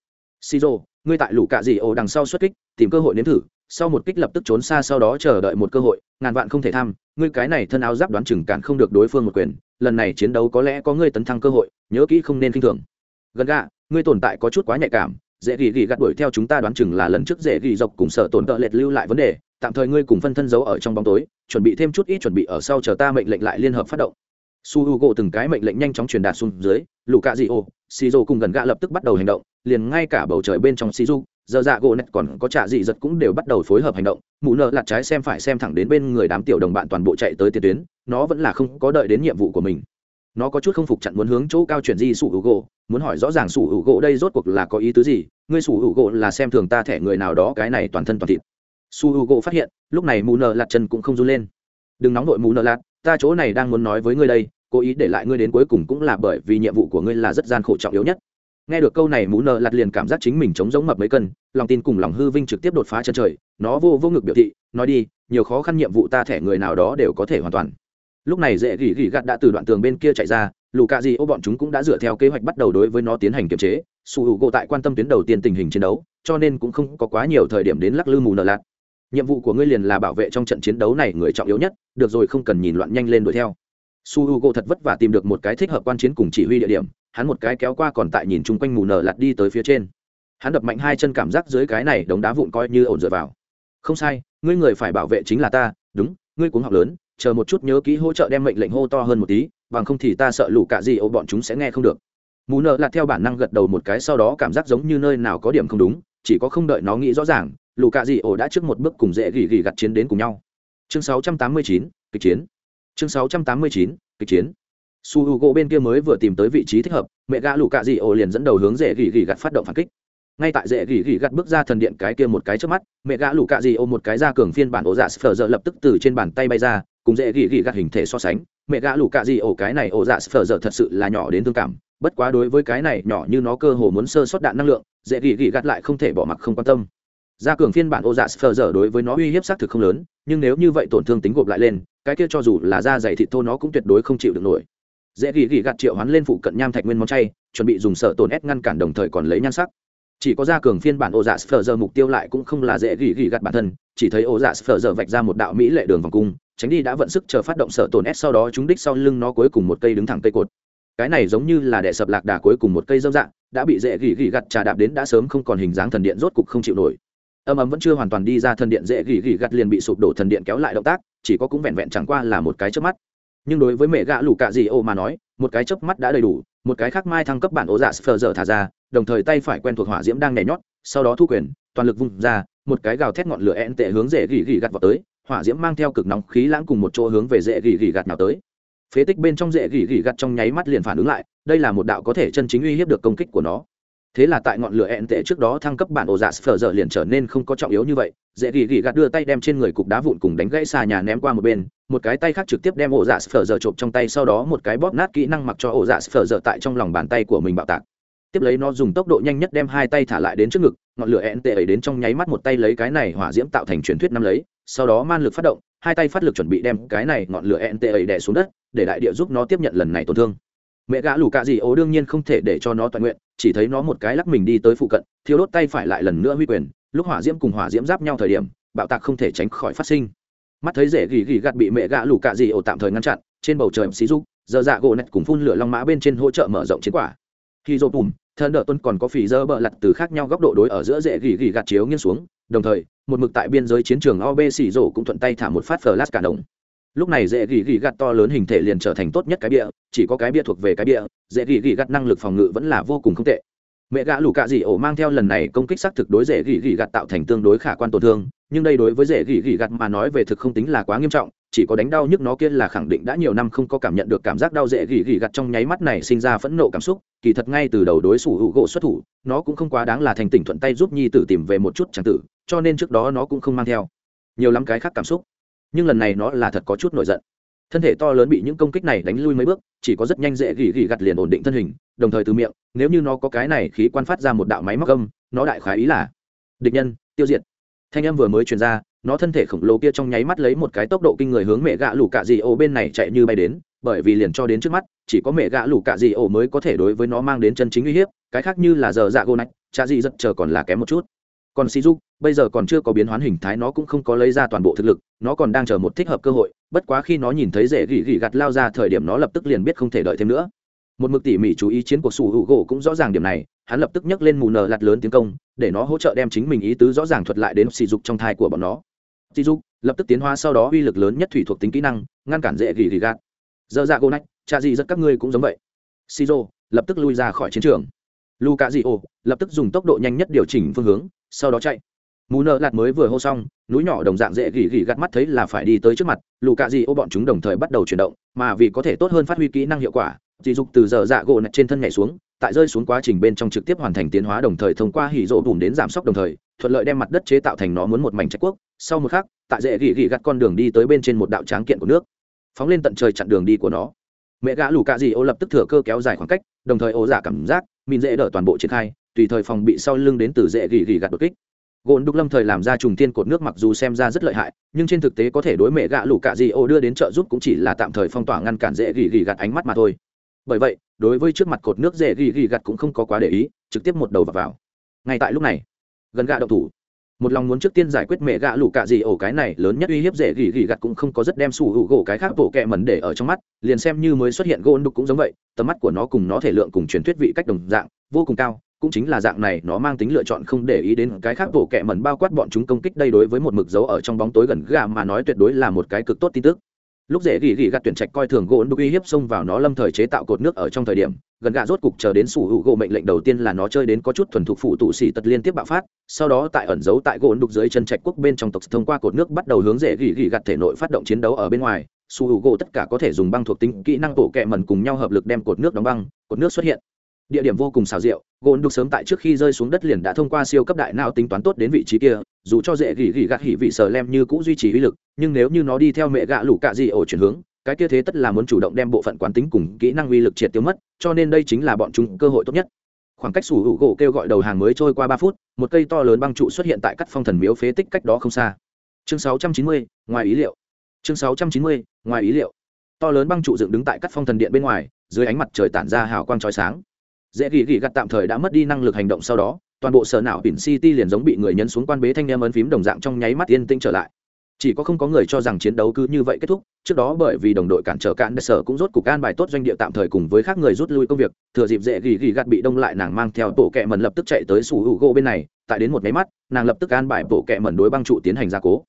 Sizo, ngươi tại lũ cạ dị ổ đằng sau xuất kích tìm cơ hội nếm thử sau một kích lập tức trốn xa sau đó chờ đợi một cơ hội ngàn vạn không thể tham ngươi cái này thân áo giáp đoán chừng cản không được đối phương một quyền lần này chiến đấu có lẽ có ngươi tấn thăng cơ hội nhớ kỹ không nên k i n h thường. Gần gạ ngươi tồn tại có chút quá nhạy cảm dễ ghi ghi gạt đuổi theo chúng ta đoán chừng là lần trước dễ ghi dọc cùng sợ tổn tợ lệch lưu lại vấn đề. Tạm thời ngươi cùng phân thân giấu ở trong bóng tối, chuẩn bị thêm chút ít chuẩn bị ở sau chờ ta mệnh lệnh lại liên hợp phát động. Su h u gỗ từng cái mệnh lệnh nhanh chóng truyền đạt xuống dưới lù cạ dị ô xì dô cùng gần gạ lập tức bắt đầu hành động, liền ngay cả bầu trời bên trong xì du giờ dạ gỗ nẹt còn có trạ dị giật cũng đều bắt đầu phối hợp hành động. Mụ nợ lặt trái xem phải xem thẳng đến bên người đám tiểu đồng bạn toàn bộ chạy tới tiền tuyến, nó vẫn là không có đợi đến nhiệm vụ của mình nó có chút không phục chặn muốn hướng chỗ cao chuyển di sủ hữu gỗ, muốn hỏi rõ ràng sủ hữu gỗ đây rốt cuộc là có ý tứ gì? Ngươi sủ hữu gỗ là xem thường ta thẻ người nào đó, cái này toàn thân toàn thịt. Su hữu gỗ phát hiện, lúc này mù nợ lạt chân cũng không run lên. Đừng nóng đội mù nợ lạt, ta chỗ này đang muốn nói với ngươi đây, cố ý để lại ngươi đến cuối cùng cũng là bởi vì nhiệm vụ của ngươi là rất gian khổ trọng yếu nhất. Nghe được câu này, mù nợ lạt liền cảm giác chính mình chống giống mập mấy cân, lòng tin cùng lòng hư vinh trực tiếp đột phá chân trời, nó vô vô ngực biểu thị, nói đi, nhiều khó khăn nhiệm vụ ta thẻ người nào đó đều có thể hoàn toàn lúc này dễ gỉ gỉ gạt đã từ đoạn tường bên kia chạy ra, lù cạ gì ô bọn chúng cũng đã dựa theo kế hoạch bắt đầu đối với nó tiến hành kiềm chế. Su hữu gỗ tại quan tâm tuyến đầu tiên tình hình chiến đấu, cho nên cũng không có quá nhiều thời điểm đến lắc lư mù nợ lạc nhiệm vụ của ngươi liền là bảo vệ trong trận chiến đấu này người trọng yếu nhất, được rồi không cần nhìn loạn nhanh lên đuổi theo. Su hữu gỗ thật vất vả tìm được một cái thích hợp quan chiến cùng chỉ huy địa điểm, hắn một cái kéo qua còn tại nhìn chung quanh mù nợ lạc đi tới phía trên. Hắn đập mạnh hai chân cảm giác dưới cái này đống đá vụn coi như ổn dựa vào. Không sai, ngươi người phải bảo vệ chính là ta, đúng, ngươi cuống học lớn chờ một chút nhớ kỹ hỗ trợ đem mệnh lệnh hô to hơn một tí bằng không thì ta sợ lũ cả gì ô bọn chúng sẽ nghe không được. Mù nợ là theo bản năng gật đầu một cái sau đó cảm giác giống như nơi nào có điểm không đúng chỉ có không đợi nó nghĩ rõ ràng lũ cả gì ô đã trước một bước cùng dễ gỉ gỉ gặt chiến đến cùng nhau. Chương 689, kịch chiến. Chương 689, kịch chiến. Su h u gỗ bên kia mới vừa tìm tới vị trí thích hợp mẹ gã lũ cạ dị ổ liền dẫn đầu hướng dễ gỉ gỉ gặt phát động phản kích ngay tại dễ gỉ gỉ gặt bước ra thần điện cái kia một cái trước mắt, mẹ gã lũ cạ dị ôm một cái ra cường phiên bản ổ dạ phở dở lập tức từ trên bàn tay bay ra, cùng dễ gỉ gỉ gặt hình thể so sánh, mẹ gã lũ cạ dị ổ cái này ổ dạ phở dở thật sự là nhỏ đến thương cảm, bất quá đối với cái này nhỏ như nó cơ hồ muốn sơ sót đạn năng lượng, dễ gỉ gỉ gặt lại không thể bỏ mặc không quan tâm. Gia cường phiên bản ô dạ sờ dở đối với nó uy hiếp xác thực không lớn, nhưng nếu như vậy tổn thương tính gộp lại lên, cái kia cho dù là da dày thịt thô nó cũng tuyệt đối không chịu được nổi. Dễ gỉ gỉ gặt triệu hoán lên phụ cận nham thạch nguyên món chay, chuẩn bị dùng sợ tổn ép ngăn cản đồng thời còn lấy nhan sắc chỉ có gia cường phiên bản ô dạ sờ giờ mục tiêu lại cũng không là dễ gỉ gỉ gặt bản thân, chỉ thấy ô dạ sờ giờ vạch ra một đạo mỹ lệ đường vòng cung, tránh đi đã vận sức chờ phát động sợ tổn s sau đó chúng đích sau lưng nó cuối cùng một cây đứng thẳng cây cột. Cái này giống như là đè sập lạc đà cuối cùng một cây dâm dạng, đã bị dễ gỉ gỉ gặt trà đạp đến đã sớm không còn hình dáng thần điện rốt cục không chịu nổi. Âm ấm vẫn chưa hoàn toàn đi ra thần điện dễ gỉ gỉ gặt liền bị sụp đổ thần điện kéo lại động tác, chỉ có cũng vẹn vẹn chẳng qua là một cái chớp mắt. Nhưng đối với mẹ gã lù cạ gì ô mà nói, một cái chớp mắt đã đầy đủ, một cái khác mai thăng cấp bản ô dạ sờ giờ thả ra đồng thời tay phải quen thuộc hỏa diễm đang nhảy nhót, sau đó thu quyền, toàn lực vung ra, một cái gào thét ngọn lửa ẹn tệ hướng dễ gỉ gỉ gạt vào tới, hỏa diễm mang theo cực nóng khí lãng cùng một chỗ hướng về dễ gỉ gỉ gạt nào tới. Phế tích bên trong dễ gỉ gỉ gạt trong nháy mắt liền phản ứng lại, đây là một đạo có thể chân chính uy hiếp được công kích của nó. Thế là tại ngọn lửa ẹn tệ trước đó thăng cấp bản ổ dạ phở giờ liền trở nên không có trọng yếu như vậy dễ gỉ gỉ gạt đưa tay đem trên người cục đá vụn cùng đánh gãy xà nhà ném qua một bên, một cái tay khác trực tiếp đem ổ dạ phở giờ trộm trong tay, sau đó một cái bóp nát kỹ năng mặc cho ổ dạ phở giờ tại trong lòng bàn tay của mình bạo tạc tiếp lấy nó dùng tốc độ nhanh nhất đem hai tay thả lại đến trước ngực, ngọn lửa ẹn tệ ấy đến trong nháy mắt một tay lấy cái này hỏa diễm tạo thành truyền thuyết năm lấy, sau đó man lực phát động, hai tay phát lực chuẩn bị đem cái này ngọn lửa ẹn tệ ấy đè xuống đất, để đại địa giúp nó tiếp nhận lần này tổn thương. Mẹ gã lù cạ gì ố đương nhiên không thể để cho nó toàn nguyện, chỉ thấy nó một cái lắc mình đi tới phụ cận thiếu đốt tay phải lại lần nữa huy quyền, lúc hỏa diễm cùng hỏa diễm giáp nhau thời điểm, bạo tạc không thể tránh khỏi phát sinh. Mắt thấy rễ gỉ gỉ gạt bị mẹ gã lù cạ gì ổ tạm thời ngăn chặn, trên bầu trời xí giúp giờ dạ gỗ nẹt cùng phun lửa long mã bên trên hỗ trợ mở rộng chiến quả. Khi dô bùm thân đỡ tuân còn có phì dơ bợ lặt từ khác nhau góc độ đối ở giữa dễ gỉ gỉ gạt chiếu nghiêng xuống, đồng thời, một mực tại biên giới chiến trường ob xỉ rổ cũng thuận tay thả một phát flash cả đồng. Lúc này dễ gỉ gỉ gạt to lớn hình thể liền trở thành tốt nhất cái bia, chỉ có cái bia thuộc về cái bia, dễ gỉ gỉ gạt năng lực phòng ngự vẫn là vô cùng không tệ. Mẹ gã lù cạ dị ổ mang theo lần này công kích xác thực đối dễ gỉ gỉ gạt tạo thành tương đối khả quan tổn thương nhưng đây đối với dễ gỉ gỉ gặt mà nói về thực không tính là quá nghiêm trọng, chỉ có đánh đau nhức nó kia là khẳng định đã nhiều năm không có cảm nhận được cảm giác đau dễ gỉ gỉ gặt trong nháy mắt này sinh ra phẫn nộ cảm xúc, kỳ thật ngay từ đầu đối xử hữu gỗ xuất thủ, nó cũng không quá đáng là thành tỉnh thuận tay giúp nhi tử tìm về một chút tràng tử, cho nên trước đó nó cũng không mang theo nhiều lắm cái khác cảm xúc. Nhưng lần này nó là thật có chút nổi giận. Thân thể to lớn bị những công kích này đánh lui mấy bước, chỉ có rất nhanh dễ gỉ gỉ gặt liền ổn định thân hình, đồng thời từ miệng, nếu như nó có cái này khí quan phát ra một đạo máy móc âm, nó đại khái ý là, địch nhân, tiêu diệt thanh âm vừa mới truyền ra, nó thân thể khổng lồ kia trong nháy mắt lấy một cái tốc độ kinh người hướng mẹ gạ lù cạ dị ổ bên này chạy như bay đến, bởi vì liền cho đến trước mắt, chỉ có mẹ gạ lù cạ dị ổ mới có thể đối với nó mang đến chân chính uy hiếp, cái khác như là giờ dạ gô nách cha dị rất chờ còn là kém một chút. Còn si dục bây giờ còn chưa có biến hoán hình thái nó cũng không có lấy ra toàn bộ thực lực, nó còn đang chờ một thích hợp cơ hội, bất quá khi nó nhìn thấy rễ gỉ gỉ gặt lao ra thời điểm nó lập tức liền biết không thể đợi thêm nữa một mực tỉ mỉ chú ý chiến của sủ hữu gỗ cũng rõ ràng điểm này, hắn lập tức nhấc lên mù nờ lạt lớn tiến công, để nó hỗ trợ đem chính mình ý tứ rõ ràng thuật lại đến sỉ dục trong thai của bọn nó. Sỉ dục, lập tức tiến hóa sau đó uy lực lớn nhất thủy thuộc tính kỹ năng, ngăn cản dễ gỉ gỉ gạt. Dơ dạ gô nách, cha gì rất các ngươi cũng giống vậy. Sỉ lập tức lui ra khỏi chiến trường. Luka dị ô lập tức dùng tốc độ nhanh nhất điều chỉnh phương hướng, sau đó chạy. Mù nợ lạt mới vừa hô xong, núi nhỏ đồng dạng dễ gỉ gỉ gắt mắt thấy là phải đi tới trước mặt. Lù cạ dị ô bọn chúng đồng thời bắt đầu chuyển động, mà vì có thể tốt hơn phát huy kỹ năng hiệu quả dị dục từ giờ dạ gỗ nạch trên thân nhảy xuống, tại rơi xuống quá trình bên trong trực tiếp hoàn thành tiến hóa đồng thời thông qua hỉ rộ bùm đến giảm sốc đồng thời, thuận lợi đem mặt đất chế tạo thành nó muốn một mảnh trách quốc. Sau một khắc, tại dễ gỉ gỉ gắt con đường đi tới bên trên một đạo tráng kiện của nước. Phóng lên tận trời chặn đường đi của nó. Mẹ gã lù cạ dị ô lập tức thừa cơ kéo dài khoảng cách, đồng thời ô giả cảm giác, mìn dễ đỡ toàn bộ triển khai, tùy thời phòng bị sau lưng đến từ dễ gỉ gỉ gạt đột kích. Gồn đục lâm thời làm ra trùng tiên cột nước mặc dù xem ra rất lợi hại, nhưng trên thực tế có thể đối mẹ gạ lũ cạ di ô đưa đến trợ giúp cũng chỉ là tạm thời phong tỏa ngăn cản dễ gỉ gỉ gạt ánh mắt mà thôi bởi vậy đối với trước mặt cột nước dễ gỉ gỉ gặt cũng không có quá để ý trực tiếp một đầu vào, vào. ngay tại lúc này gần gạ động thủ một lòng muốn trước tiên giải quyết mẹ gạ lũ cạ gì ổ cái này lớn nhất uy hiếp dễ gỉ gỉ gặt cũng không có rất đem sủ hữu gỗ cái khác bộ kẹ mẩn để ở trong mắt liền xem như mới xuất hiện gỗ đục cũng giống vậy tầm mắt của nó cùng nó thể lượng cùng truyền thuyết vị cách đồng dạng vô cùng cao cũng chính là dạng này nó mang tính lựa chọn không để ý đến cái khác bộ kẹ mẩn bao quát bọn chúng công kích đây đối với một mực dấu ở trong bóng tối gần gà mà nói tuyệt đối là một cái cực tốt tin tức lúc dễ gỉ gỉ gạt tuyển trạch coi thường gỗ đục uy hiếp xông vào nó lâm thời chế tạo cột nước ở trong thời điểm, gần gà rốt cục chờ đến sủ hữu gỗ mệnh lệnh đầu tiên là nó chơi đến có chút thuần thục phụ tụ xỉ tật liên tiếp bạo phát, sau đó tại ẩn giấu tại gỗ đục dưới chân trạch quốc bên trong tộc thông qua cột nước bắt đầu hướng dễ gỉ gỉ gạt thể nội phát động chiến đấu ở bên ngoài, sủ hữu gỗ tất cả có thể dùng băng thuộc tính kỹ năng tổ kẹ mẩn cùng nhau hợp lực đem cột nước đóng băng, cột nước xuất hiện địa điểm vô cùng xào rượu gôn đục sớm tại trước khi rơi xuống đất liền đã thông qua siêu cấp đại não tính toán tốt đến vị trí kia dù cho dễ gỉ gỉ gạt hỉ vị sờ lem như cũ duy trì uy lực nhưng nếu như nó đi theo mẹ gạ lũ cạ gì ổ chuyển hướng cái kia thế tất là muốn chủ động đem bộ phận quán tính cùng kỹ năng uy lực triệt tiêu mất cho nên đây chính là bọn chúng cơ hội tốt nhất. Khoảng cách sủ hữu gỗ kêu gọi đầu hàng mới trôi qua ba phút một cây to lớn băng trụ xuất hiện tại các phong thần miếu phế tích cách đó không xa. Chương 690, ngoài ý liệu. Chương 690, ngoài ý liệu. To lớn băng trụ dựng đứng tại các phong thần điện bên ngoài dưới ánh mặt trời tản ra hào quang chói sáng dễ gỉ gỉ gặt tạm thời đã mất đi năng lực hành động sau đó, toàn bộ sở não pin city liền giống bị người nhấn xuống quan bế thanh em ấn phím đồng dạng trong nháy mắt yên tĩnh trở lại. Chỉ có không có người cho rằng chiến đấu cứ như vậy kết thúc, trước đó bởi vì đồng đội cản trở cạn sở cũng rốt cục can bài tốt doanh địa tạm thời cùng với khác người rút lui công việc, thừa dịp dễ gỉ gỉ gặt bị đông lại nàng mang theo tổ kẹ mần lập tức chạy tới sủ hữu gỗ bên này, tại đến một máy mắt, nàng lập tức an bài tổ kẹ mần đối băng trụ tiến hành gia cố.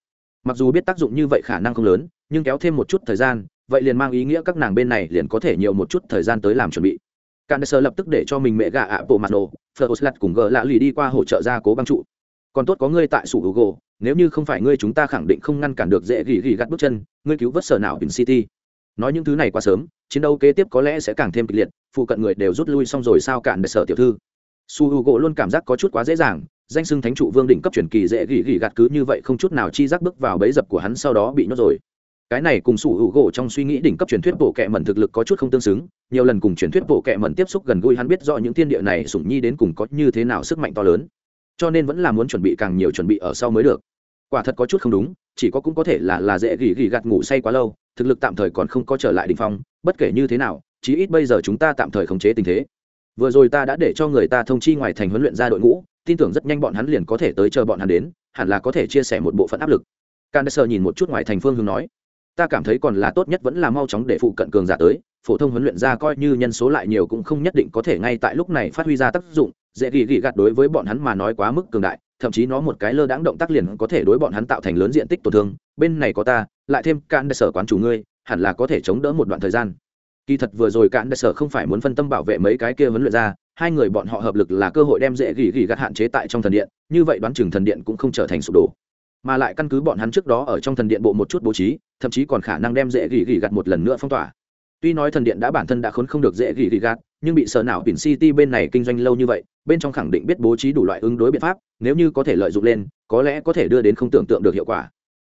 Mặc dù biết tác dụng như vậy khả năng không lớn, nhưng kéo thêm một chút thời gian, vậy liền mang ý nghĩa các nàng bên này liền có thể nhiều một chút thời gian tới làm chuẩn bị cạn sơ lập tức để cho mình mẹ gạ ạ bộ mặt nổ phờ cùng gờ lạ lì đi qua hỗ trợ ra cố băng trụ. Còn tốt có ngươi tại sủ Hugo, nếu như không phải ngươi chúng ta khẳng định không ngăn cản được dễ gỉ gỉ gắt bước chân ngươi cứu vớt sở nào bình city. Nói những thứ này quá sớm chiến đấu kế tiếp có lẽ sẽ càng thêm kịch liệt phụ cận người đều rút lui xong rồi sao cạn sở tiểu thư. Su Hugo luôn cảm giác có chút quá dễ dàng danh xưng thánh trụ vương đỉnh cấp truyền kỳ dễ gỉ gỉ gạt cứ như vậy không chút nào chi giác bước vào bẫy dập của hắn sau đó bị nhốt rồi cái này cùng sủ hữu gỗ trong suy nghĩ đỉnh cấp truyền thuyết bộ kệ mẩn thực lực có chút không tương xứng, nhiều lần cùng truyền thuyết bộ kệ mẩn tiếp xúc gần gũi hắn biết rõ những thiên địa này sủng nhi đến cùng có như thế nào sức mạnh to lớn. Cho nên vẫn là muốn chuẩn bị càng nhiều chuẩn bị ở sau mới được. Quả thật có chút không đúng, chỉ có cũng có thể là là dễ gỉ gỉ gạt ngủ say quá lâu, thực lực tạm thời còn không có trở lại đỉnh phong, bất kể như thế nào, chí ít bây giờ chúng ta tạm thời khống chế tình thế. Vừa rồi ta đã để cho người ta thông chi ngoài thành huấn luyện ra đội ngũ, tin tưởng rất nhanh bọn hắn liền có thể tới chờ bọn hắn đến, hẳn là có thể chia sẻ một bộ phận áp lực. Can sơ nhìn một chút ngoài thành phương hướng nói ta cảm thấy còn là tốt nhất vẫn là mau chóng để phụ cận cường giả tới, phổ thông huấn luyện ra coi như nhân số lại nhiều cũng không nhất định có thể ngay tại lúc này phát huy ra tác dụng, dễ gỉ gỉ gạt đối với bọn hắn mà nói quá mức cường đại, thậm chí nó một cái lơ đãng động tác liền có thể đối bọn hắn tạo thành lớn diện tích tổn thương, bên này có ta, lại thêm cạn đại sở quán chủ ngươi, hẳn là có thể chống đỡ một đoạn thời gian. Kỳ thật vừa rồi cạn đại sở không phải muốn phân tâm bảo vệ mấy cái kia huấn luyện ra hai người bọn họ hợp lực là cơ hội đem dễ gỉ gỉ gạt hạn chế tại trong thần điện, như vậy đoán chừng thần điện cũng không trở thành sụp đổ mà lại căn cứ bọn hắn trước đó ở trong thần điện bộ một chút bố trí, thậm chí còn khả năng đem dễ gỉ gỉ gạt một lần nữa phong tỏa. Tuy nói thần điện đã bản thân đã khốn không được dễ gỉ gỉ gạt, nhưng bị sở não biển city bên này kinh doanh lâu như vậy, bên trong khẳng định biết bố trí đủ loại ứng đối biện pháp, nếu như có thể lợi dụng lên, có lẽ có thể đưa đến không tưởng tượng được hiệu quả.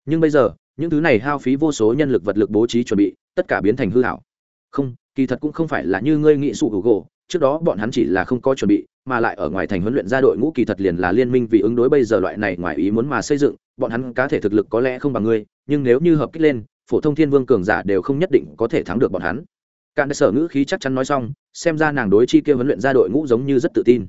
Nhưng bây giờ, những thứ này hao phí vô số nhân lực vật lực bố trí chuẩn bị, tất cả biến thành hư hảo. Không, kỳ thật cũng không phải là như ngươi nghĩ sụ hữu gỗ trước đó bọn hắn chỉ là không có chuẩn bị, mà lại ở ngoài thành huấn luyện ra đội ngũ kỳ thật liền là liên minh vì ứng đối bây giờ loại này ngoài ý muốn mà xây dựng bọn hắn cá thể thực lực có lẽ không bằng ngươi, nhưng nếu như hợp kích lên, phổ thông thiên vương cường giả đều không nhất định có thể thắng được bọn hắn. Cạn sở ngữ khí chắc chắn nói xong, xem ra nàng đối chi kia huấn luyện ra đội ngũ giống như rất tự tin.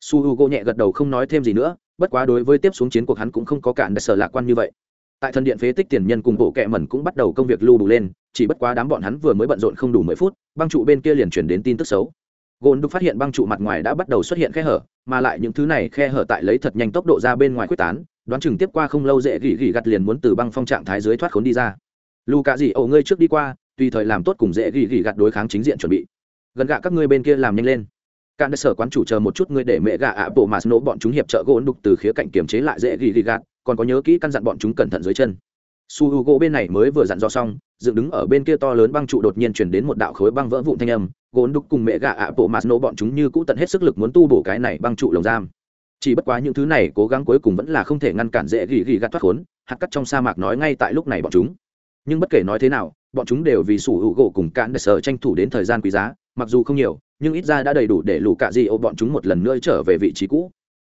Su h u g o nhẹ gật đầu không nói thêm gì nữa, bất quá đối với tiếp xuống chiến cuộc hắn cũng không có cạn sở lạc quan như vậy. Tại thần điện phế tích tiền nhân cùng bộ kệ mẩn cũng bắt đầu công việc lưu đủ lên, chỉ bất quá đám bọn hắn vừa mới bận rộn không đủ mười phút, băng trụ bên kia liền chuyển đến tin tức xấu. Gôn đục phát hiện băng trụ mặt ngoài đã bắt đầu xuất hiện khe hở, mà lại những thứ này khe hở tại lấy thật nhanh tốc độ ra bên ngoài quyết tán đoán chừng tiếp qua không lâu dễ gỉ gỉ gặt liền muốn từ băng phong trạng thái dưới thoát khốn đi ra. Lù cạ dị ổ ngươi trước đi qua, tùy thời làm tốt cùng dễ gỉ gỉ gặt đối kháng chính diện chuẩn bị. Gần gạ các ngươi bên kia làm nhanh lên. Cạn sở quán chủ chờ một chút ngươi để mẹ gạ ạ bộ mà nổ bọn chúng hiệp trợ gỗ đục từ khía cạnh kiềm chế lại dễ gỉ gỉ gạt còn có nhớ kỹ căn dặn bọn chúng cẩn thận dưới chân. Su h u gỗ bên này mới vừa dặn dò xong, dựng đứng ở bên kia to lớn băng trụ đột nhiên chuyển đến một đạo khối băng vỡ vụn thanh âm. Gỗ đục cùng mẹ gạ ạ bộ mà nổ bọn chúng như cũ tận hết sức lực muốn tu bổ cái này băng trụ lồng giam chỉ bất quá những thứ này cố gắng cuối cùng vẫn là không thể ngăn cản dễ gỉ gỉ gạt thoát khốn, hạt cắt trong sa mạc nói ngay tại lúc này bọn chúng. Nhưng bất kể nói thế nào, bọn chúng đều vì sủ hữu gỗ cùng cạn để sở tranh thủ đến thời gian quý giá, mặc dù không nhiều, nhưng ít ra đã đầy đủ để lũ cạ di ô bọn chúng một lần nữa trở về vị trí cũ.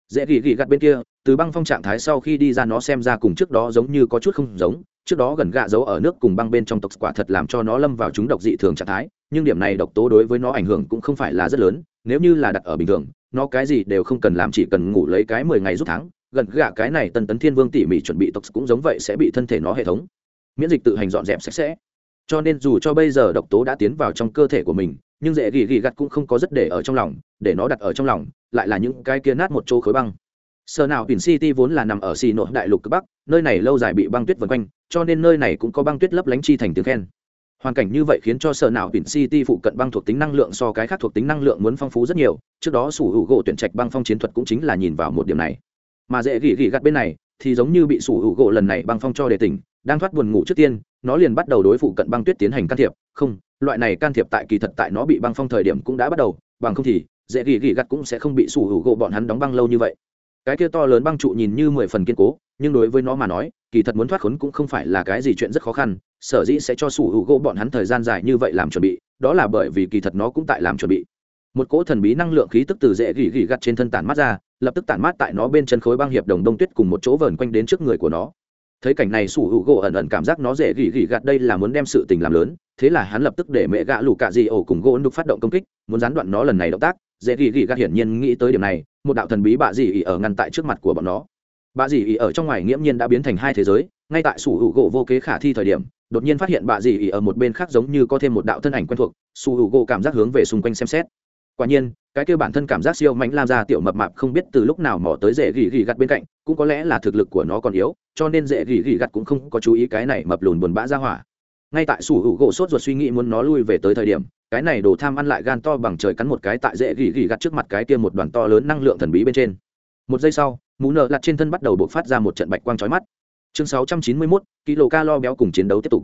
Dễ gỉ gỉ gạt bên kia, từ băng phong trạng thái sau khi đi ra nó xem ra cùng trước đó giống như có chút không giống trước đó gần gạ giấu ở nước cùng băng bên trong tộc quả thật làm cho nó lâm vào chúng độc dị thường trạng thái, nhưng điểm này độc tố đối với nó ảnh hưởng cũng không phải là rất lớn, nếu như là đặt ở bình thường, nó cái gì đều không cần làm, chỉ cần ngủ lấy cái mười ngày rút tháng, gần gạ cái này tân tấn thiên vương tỉ mỉ chuẩn bị tộc cũng giống vậy sẽ bị thân thể nó hệ thống miễn dịch tự hành dọn dẹp sạch sẽ. Cho nên dù cho bây giờ độc tố đã tiến vào trong cơ thể của mình, nhưng dễ gỉ gỉ gặt cũng không có rất để ở trong lòng, để nó đặt ở trong lòng, lại là những cái kia nát một chỗ khối băng sở nào biển city vốn là nằm ở xì nội đại lục cực bắc, nơi này lâu dài bị băng tuyết vây quanh, cho nên nơi này cũng có băng tuyết lấp lánh chi thành tiếng khen. Hoàn cảnh như vậy khiến cho sở nào biển city phụ cận băng thuộc tính năng lượng so cái khác thuộc tính năng lượng muốn phong phú rất nhiều, trước đó sủ hữu gỗ tuyển trạch băng phong chiến thuật cũng chính là nhìn vào một điểm này. Mà dễ gỉ gỉ gặt bên này, thì giống như bị sủ hữu gỗ lần này băng phong cho đề tỉnh, đang thoát buồn ngủ trước tiên, nó liền bắt đầu đối phụ cận băng tuyết tiến hành can thiệp. Không, loại này can thiệp tại kỳ thật tại nó bị băng phong thời điểm cũng đã bắt đầu, bằng không thì dễ gỉ gỉ gặt cũng sẽ không bị sủ hữu gỗ bọn hắn đóng băng lâu như vậy cái kia to lớn băng trụ nhìn như mười phần kiên cố, nhưng đối với nó mà nói, kỳ thật muốn thoát khốn cũng không phải là cái gì chuyện rất khó khăn, sở dĩ sẽ cho sủ hữu gỗ bọn hắn thời gian dài như vậy làm chuẩn bị, đó là bởi vì kỳ thật nó cũng tại làm chuẩn bị. Một cỗ thần bí năng lượng khí tức từ dễ gỉ gỉ gặt trên thân tản mát ra, lập tức tản mát tại nó bên chân khối băng hiệp đồng đông tuyết cùng một chỗ vờn quanh đến trước người của nó. Thấy cảnh này sủ hữu gỗ ẩn ẩn cảm giác nó dễ gỉ gỉ gặt đây là muốn đem sự tình làm lớn, thế là hắn lập tức để mẹ gạ lù cạ dị ổ cùng gỗ đục phát động công kích, muốn gián đoạn nó lần này động tác dễ gỉ gỉ gạt hiển nhiên nghĩ tới điểm này, một đạo thần bí bạ dị ỉ ở ngăn tại trước mặt của bọn nó. Bạ dị ỉ ở trong ngoài nghiễm nhiên đã biến thành hai thế giới, ngay tại sủ hữu gỗ vô kế khả thi thời điểm, đột nhiên phát hiện bạ dị ỉ ở một bên khác giống như có thêm một đạo thân ảnh quen thuộc sủ hữu gỗ cảm giác hướng về xung quanh xem xét. Quả nhiên, cái kêu bản thân cảm giác siêu mạnh lam ra tiểu mập mạp không biết từ lúc nào mò tới dễ gỉ gỉ gặt bên cạnh, cũng có lẽ là thực lực của nó còn yếu, cho nên dễ gỉ gỉ gặt cũng không có chú ý cái này mập lùn buồn bã ra hỏa ngay tại sủ hữu gỗ sốt ruột suy nghĩ muốn nó lui về tới thời điểm cái này đồ tham ăn lại gan to bằng trời cắn một cái tại dễ gỉ gỉ gặt trước mặt cái kia một đoàn to lớn năng lượng thần bí bên trên. Một giây sau mũ nợ lặt trên thân bắt đầu bộc phát ra một trận bạch quang chói mắt. Chương 691, kilo calo béo cùng chiến đấu tiếp tục.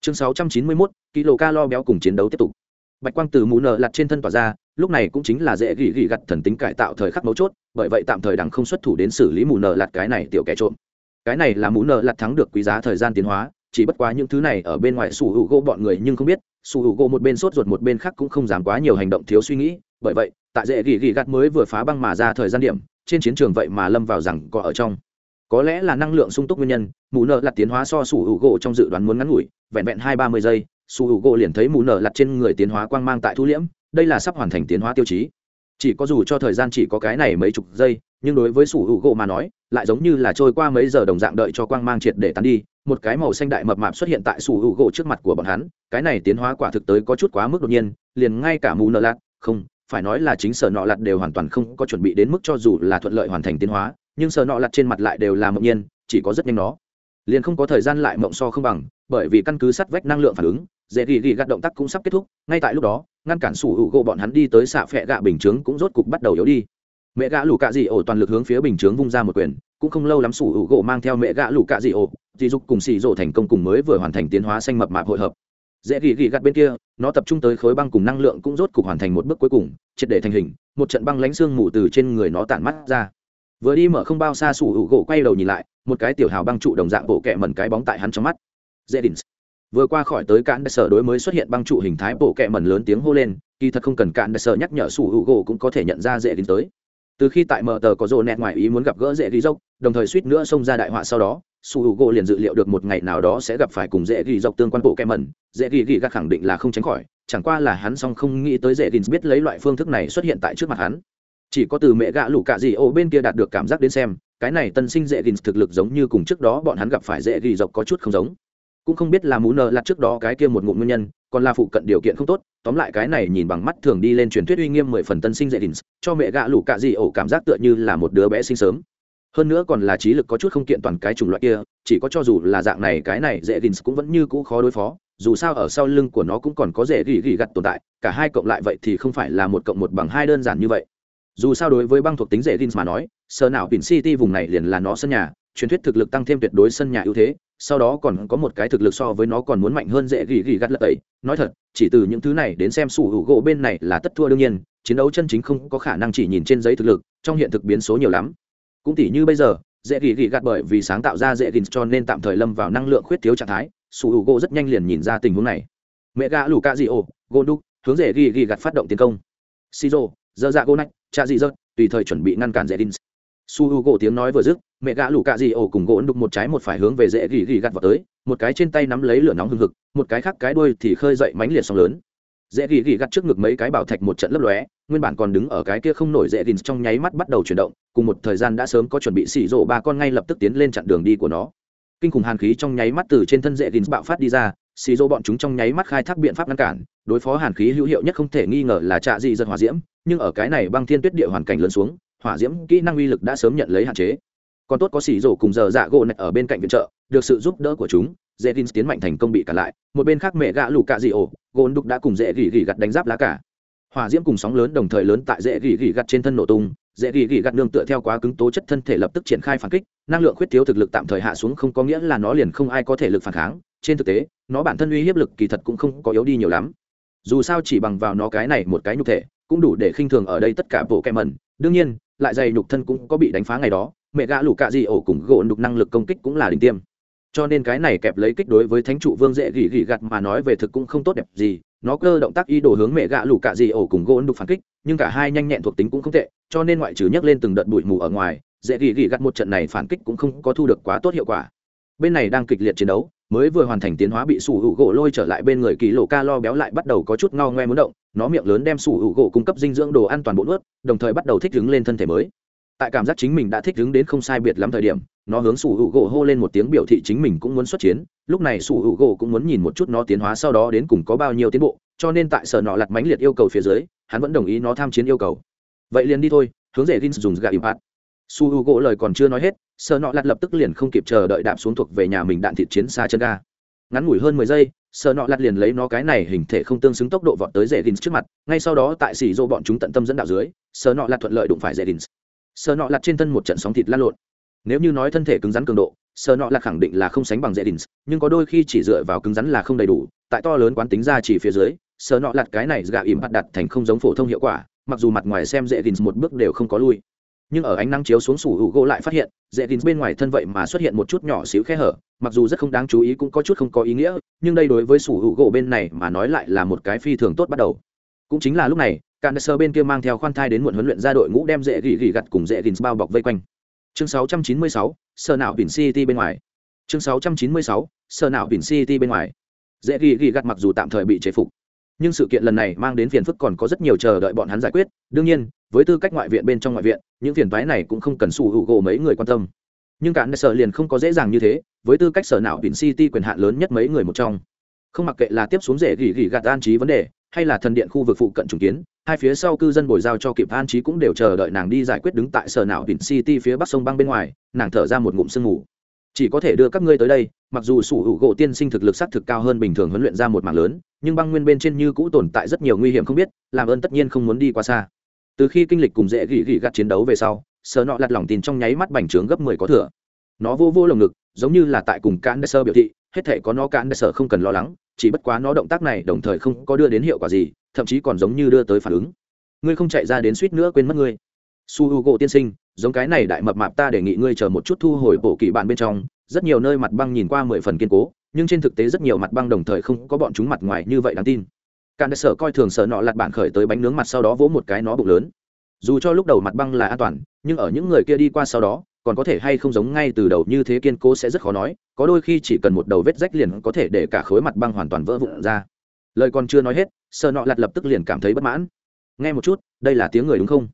Chương 691, kilo calo béo cùng chiến đấu tiếp tục. Bạch quang từ mũ nợ lặt trên thân tỏa ra lúc này cũng chính là dễ gỉ gỉ gặt thần tính cải tạo thời khắc mấu chốt bởi vậy tạm thời đằng không xuất thủ đến xử lý mù nợ lặt cái này tiểu kẻ trộm. Cái này là mũ nợ lặt thắng được quý giá thời gian tiến hóa chỉ bất quá những thứ này ở bên ngoài sủ hữu gỗ bọn người nhưng không biết, sủ hữu gỗ một bên sốt ruột một bên khác cũng không dám quá nhiều hành động thiếu suy nghĩ, bởi vậy, tại dễ gỉ gỉ gạt mới vừa phá băng mà ra thời gian điểm, trên chiến trường vậy mà lâm vào rằng có ở trong. Có lẽ là năng lượng sung túc nguyên nhân, mù nợ lặt tiến hóa so sủ hữu gỗ trong dự đoán muốn ngắn ngủi, vẹn vẹn hai ba mươi giây, sủ hữu gỗ liền thấy mù nợ lặt trên người tiến hóa quang mang tại thu liễm, đây là sắp hoàn thành tiến hóa tiêu chí. Chỉ có dù cho thời gian chỉ có cái này mấy chục giây, nhưng đối với sủ hữu gỗ mà nói, lại giống như là trôi qua mấy giờ đồng dạng đợi cho quang mang triệt để tán đi một cái màu xanh đại mập mạp xuất hiện tại sủ hữu gỗ trước mặt của bọn hắn, cái này tiến hóa quả thực tới có chút quá mức đột nhiên, liền ngay cả mù nợ lạt, không, phải nói là chính sở nọ lặt đều hoàn toàn không có chuẩn bị đến mức cho dù là thuận lợi hoàn thành tiến hóa, nhưng sở nọ lặt trên mặt lại đều là mộng nhiên, chỉ có rất nhanh nó. Liền không có thời gian lại mộng so không bằng, bởi vì căn cứ sắt vách năng lượng phản ứng, dễ ghi ghi gạt động tác cũng sắp kết thúc, ngay tại lúc đó, ngăn cản sủ hữu gỗ bọn hắn đi tới xạ phẹ gạ bình chướng cũng rốt cục bắt đầu yếu đi. Mẹ gã lù cạ dị ổ toàn lực hướng phía bình chướng vung ra một quyền, cũng không lâu lắm sủ hữu gỗ mang theo mẹ gã lù cạ dị ổ dị dục cùng xì rộ thành công cùng mới vừa hoàn thành tiến hóa xanh mập mạp hội hợp. Dễ ghi ghi gạt bên kia, nó tập trung tới khối băng cùng năng lượng cũng rốt cục hoàn thành một bước cuối cùng, triệt để thành hình, một trận băng lánh xương mù từ trên người nó tản mắt ra. Vừa đi mở không bao xa sủ hữu gỗ quay đầu nhìn lại, một cái tiểu hào băng trụ đồng dạng bộ kẹ mẩn cái bóng tại hắn trong mắt. Dễ đình vừa qua khỏi tới cạn đại sở đối mới xuất hiện băng trụ hình thái bộ kẹ mẩn lớn tiếng hô lên, kỳ thật không cần cạn đại sở nhắc nhở sủ hữu gỗ cũng có thể nhận ra dễ đình tới. Từ khi tại mở tờ có rồ nẹt ngoài ý muốn gặp gỡ dễ ghi dốc, đồng thời suýt nữa xông ra đại họa sau đó su h u gỗ liền dự liệu được một ngày nào đó sẽ gặp phải cùng dễ ghi dọc tương quan bộ kem mẩn dễ ghi ghi gác khẳng định là không tránh khỏi, chẳng qua là hắn song không nghĩ tới dễ ghi biết lấy loại phương thức này xuất hiện tại trước mặt hắn. Chỉ có từ mẹ gạ lũ cạ gì ô bên kia đạt được cảm giác đến xem, cái này tân sinh dễ ghi thực lực giống như cùng trước đó bọn hắn gặp phải dễ ghi dọc có chút không giống. Cũng không biết là mũ nợ là trước đó cái kia một ngụm nguyên nhân, còn là phụ cận điều kiện không tốt, tóm lại cái này nhìn bằng mắt thường đi lên truyền thuyết uy nghiêm mười phần tân sinh dễ ghi, cho mẹ gạ lũ cạ dị ô cảm giác tựa như là một đứa bé sinh sớm hơn nữa còn là trí lực có chút không kiện toàn cái chủng loại kia, chỉ có cho dù là dạng này, cái này dễ gìn cũng vẫn như cũ khó đối phó. Dù sao ở sau lưng của nó cũng còn có dễ gỉ gỉ gặt tồn tại, cả hai cộng lại vậy thì không phải là một cộng một bằng hai đơn giản như vậy. Dù sao đối với băng thuộc tính dễ đình mà nói sờ nào pin city vùng này liền là nó sân nhà, truyền thuyết thực lực tăng thêm tuyệt đối sân nhà ưu thế, sau đó còn có một cái thực lực so với nó còn muốn mạnh hơn dễ gỉ gỉ gắt lật tẩy. Nói thật, chỉ từ những thứ này đến xem sủ hữu gỗ bên này là tất thua đương nhiên, chiến đấu chân chính không có khả năng chỉ nhìn trên giấy thực lực, trong hiện thực biến số nhiều lắm cũng tỉ như bây giờ, dễ gỉ gỉ gạt bởi vì sáng tạo ra dễ gỉ cho nên tạm thời lâm vào năng lượng khuyết thiếu trạng thái, sủ hữu gỗ rất nhanh liền nhìn ra tình huống này. Mẹ gã lù ca dị ổ gôn đúc hướng dễ gỉ gỉ gạt phát động tiến công. Xì rô dơ dạ gô nách cha dị dơ tùy thời chuẩn bị ngăn cản dễ gỉ. su h u gỗ tiếng nói vừa dứt mẹ gã lù cạ dị ổ cùng gỗ đục một trái một phải hướng về dễ gỉ gỉ gạt vào tới, một cái trên tay nắm lấy lửa nóng hừng hực, một cái khác cái đuôi thì khơi dậy mánh liệt sóng lớn. Dễ gỉ gỉ gặt trước ngực mấy cái bảo thạch một trận lấp lóe nguyên bản còn đứng ở cái kia không nổi dễ đình trong nháy mắt bắt đầu chuyển động, cùng một thời gian đã sớm có chuẩn bị xỉ rộ ba con ngay lập tức tiến lên chặn đường đi của nó. Kinh khủng hàn khí trong nháy mắt từ trên thân dễ đình bạo phát đi ra xì dô bọn chúng trong nháy mắt khai thác biện pháp ngăn cản, đối phó hàn khí hữu hiệu nhất không thể nghi ngờ là trạ dị dân hỏa diễm, nhưng ở cái này băng thiên tuyết địa hoàn cảnh lớn xuống, hỏa diễm kỹ năng uy lực đã sớm nhận lấy hạn chế. Còn tốt có xì dô cùng giờ dạ gỗ nạch ở bên cạnh viện trợ, được sự giúp đỡ của chúng, dễ tin tiến mạnh thành công bị cản lại, một bên khác mẹ gạ lù cạ dị ổ, gôn đục đã cùng dễ gỉ gỉ gặt đánh giáp lá cả hỏa diễm cùng sóng lớn đồng thời lớn tại dễ gỉ gỉ gặt trên thân nổ tung, dễ gỉ gỉ gặt nương tựa theo quá cứng tố chất thân thể lập tức triển khai phản kích, năng lượng khuyết thiếu thực lực tạm thời hạ xuống không có nghĩa là nó liền không ai có thể lực phản kháng, trên thực tế, nó bản thân uy hiếp lực kỳ thật cũng không có yếu đi nhiều lắm. Dù sao chỉ bằng vào nó cái này một cái nhục thể, cũng đủ để khinh thường ở đây tất cả bộ kem mẩn. Đương nhiên, lại dày nhục thân cũng có bị đánh phá ngày đó, mẹ gã lũ cạ gì ổ cùng gỗ nhục năng lực công kích cũng là đỉnh tiêm cho nên cái này kẹp lấy kích đối với thánh trụ vương dễ gỉ gỉ gặt mà nói về thực cũng không tốt đẹp gì nó cơ động tác ý đồ hướng mẹ gạ lù cạ gì ổ cùng gỗ đục phản kích nhưng cả hai nhanh nhẹn thuộc tính cũng không tệ cho nên ngoại trừ nhấc lên từng đợt bụi mù ở ngoài dễ gỉ gỉ gặt một trận này phản kích cũng không có thu được quá tốt hiệu quả. Bên này đang kịch liệt chiến đấu mới vừa hoàn thành tiến hóa bị sủ hữu gỗ lôi trở lại bên người kỳ lộ ca lo béo lại bắt đầu có chút ngao ngoe muốn động nó miệng lớn đem sủ hữu gỗ cung cấp dinh dưỡng đồ an toàn bộ nước, đồng thời bắt đầu thích ứng lên thân thể mới tại cảm giác chính mình đã thích ứng đến không sai biệt lắm thời điểm, nó hướng sủ hữu gỗ hô lên một tiếng biểu thị chính mình cũng muốn xuất chiến. Lúc này sủ hữu gỗ cũng muốn nhìn một chút nó tiến hóa sau đó đến cùng có bao nhiêu tiến bộ, cho nên tại sở nọ lặt mãnh liệt yêu cầu phía dưới, hắn vẫn đồng ý nó tham chiến yêu cầu. Vậy liền đi thôi, hướng rể gin dùng gà impact su hữu gỗ lời còn chưa nói hết, sở nọ lặt lập tức liền không kịp chờ đợi đạp xuống thuộc về nhà mình đạn thịt chiến xa chân ga. Ngắn ngủi hơn mười giây, sở nọ lặt liền lấy nó cái này hình thể không tương xứng tốc độ vọt tới rể gins trước mặt. Ngay sau đó tại xỉ dô bọn chúng tận tâm dẫn đạo dưới, sở nọ lặt thuận lợi đụng phải rể gins Sờ nọ lặt trên thân một trận sóng thịt lăn lộn. Nếu như nói thân thể cứng rắn cường độ sờ nọ lặt khẳng định là không sánh bằng dễ đình nhưng có đôi khi chỉ dựa vào cứng rắn là không đầy đủ, tại to lớn quán tính ra chỉ phía dưới sờ nọ lặt cái này gạ ìm bắt đặt thành không giống phổ thông hiệu quả, mặc dù mặt ngoài xem dễ đình một bước đều không có lui. Nhưng ở ánh nắng chiếu xuống sủ hữu gỗ lại phát hiện dễ gins bên ngoài thân vậy mà xuất hiện một chút nhỏ xíu khe hở, mặc dù rất không đáng chú ý cũng có chút không có ý nghĩa, nhưng đây đối với sủ hữu gỗ bên này mà nói lại là một cái phi thường tốt bắt đầu. Cũng chính là lúc này cạn sơ bên kia mang theo khoan thai đến muộn huấn luyện ra đội ngũ đem dễ gỉ gỉ gặt cùng dễ gins bao bọc vây quanh. Chương 696, sơ não biển city bên ngoài. Chương 696, sơ não biển city bên ngoài. Dễ gỉ gỉ gặt mặc dù tạm thời bị chế phục nhưng sự kiện lần này mang đến phiền phức còn có rất nhiều chờ đợi bọn hắn giải quyết. Đương nhiên với tư cách ngoại viện bên trong ngoại viện những phiền toái này cũng không cần sủ hữu gỗ mấy người quan tâm. Nhưng cả sở liền không có dễ dàng như thế với tư cách sở não biển city quyền hạn lớn nhất mấy người một trong. Không mặc kệ là tiếp xuống rễ gỉ gỉ gạt an trí vấn đề hay là thần điện khu vực phụ cận trùng kiến hai phía sau cư dân bồi giao cho kịp an trí cũng đều chờ đợi nàng đi giải quyết đứng tại sở nào biển city phía bắc sông băng bên ngoài, nàng thở ra một ngụm sương ngủ chỉ có thể đưa các ngươi tới đây, mặc dù sủ hữu gỗ tiên sinh thực lực s á c thực cao hơn bình thường huấn luyện ra một mạng lớn, nhưng băng nguyên bên trên như cũ tồn tại rất nhiều nguy hiểm không biết, làm ơn tất nhiên không muốn đi quá xa. Từ khi kinh lịch cùng dễ gỉ gỉ gạt chiến đấu về sau sợ nọ lặt lòng tin trong nháy mắt bành trướng gấp mười có thừa. Nó vô vô lồng ngực, giống như là tại cùng cán đ sơ biểu thị, hết thể có nó cán đ sơ không cần lo lắng, chỉ bất quá nó động tác này đồng thời không có đưa đến hiệu quả gì thậm chí còn giống như đưa tới phản ứng. Ngươi không chạy ra đến suýt nữa quên mất ngươi. Su h u gỗ tiên sinh, giống cái này đại mập mạp ta đề nghị ngươi chờ một chút thu hồi bộ kỳ bạn bên trong. Rất nhiều nơi mặt băng nhìn qua mười phần kiên cố, nhưng trên thực tế rất nhiều mặt băng đồng thời không có bọn chúng mặt ngoài như vậy đáng tin. Cạn đại sở coi thường sở nọ lặt bạn khởi tới bánh nướng mặt sau đó vỗ một cái nó bụng lớn. Dù cho lúc đầu mặt băng là an toàn, nhưng ở những người kia đi qua sau đó, còn có thể hay không giống ngay từ đầu như thế kiên cố sẽ rất khó nói. Có đôi khi chỉ cần một đầu vết rách liền có thể để cả khối mặt băng hoàn toàn vỡ vụn ra. Lời còn chưa nói hết sợ nọ lặt lập tức liền cảm thấy bất mãn. Nghe một chút, đây là tiếng người đúng không?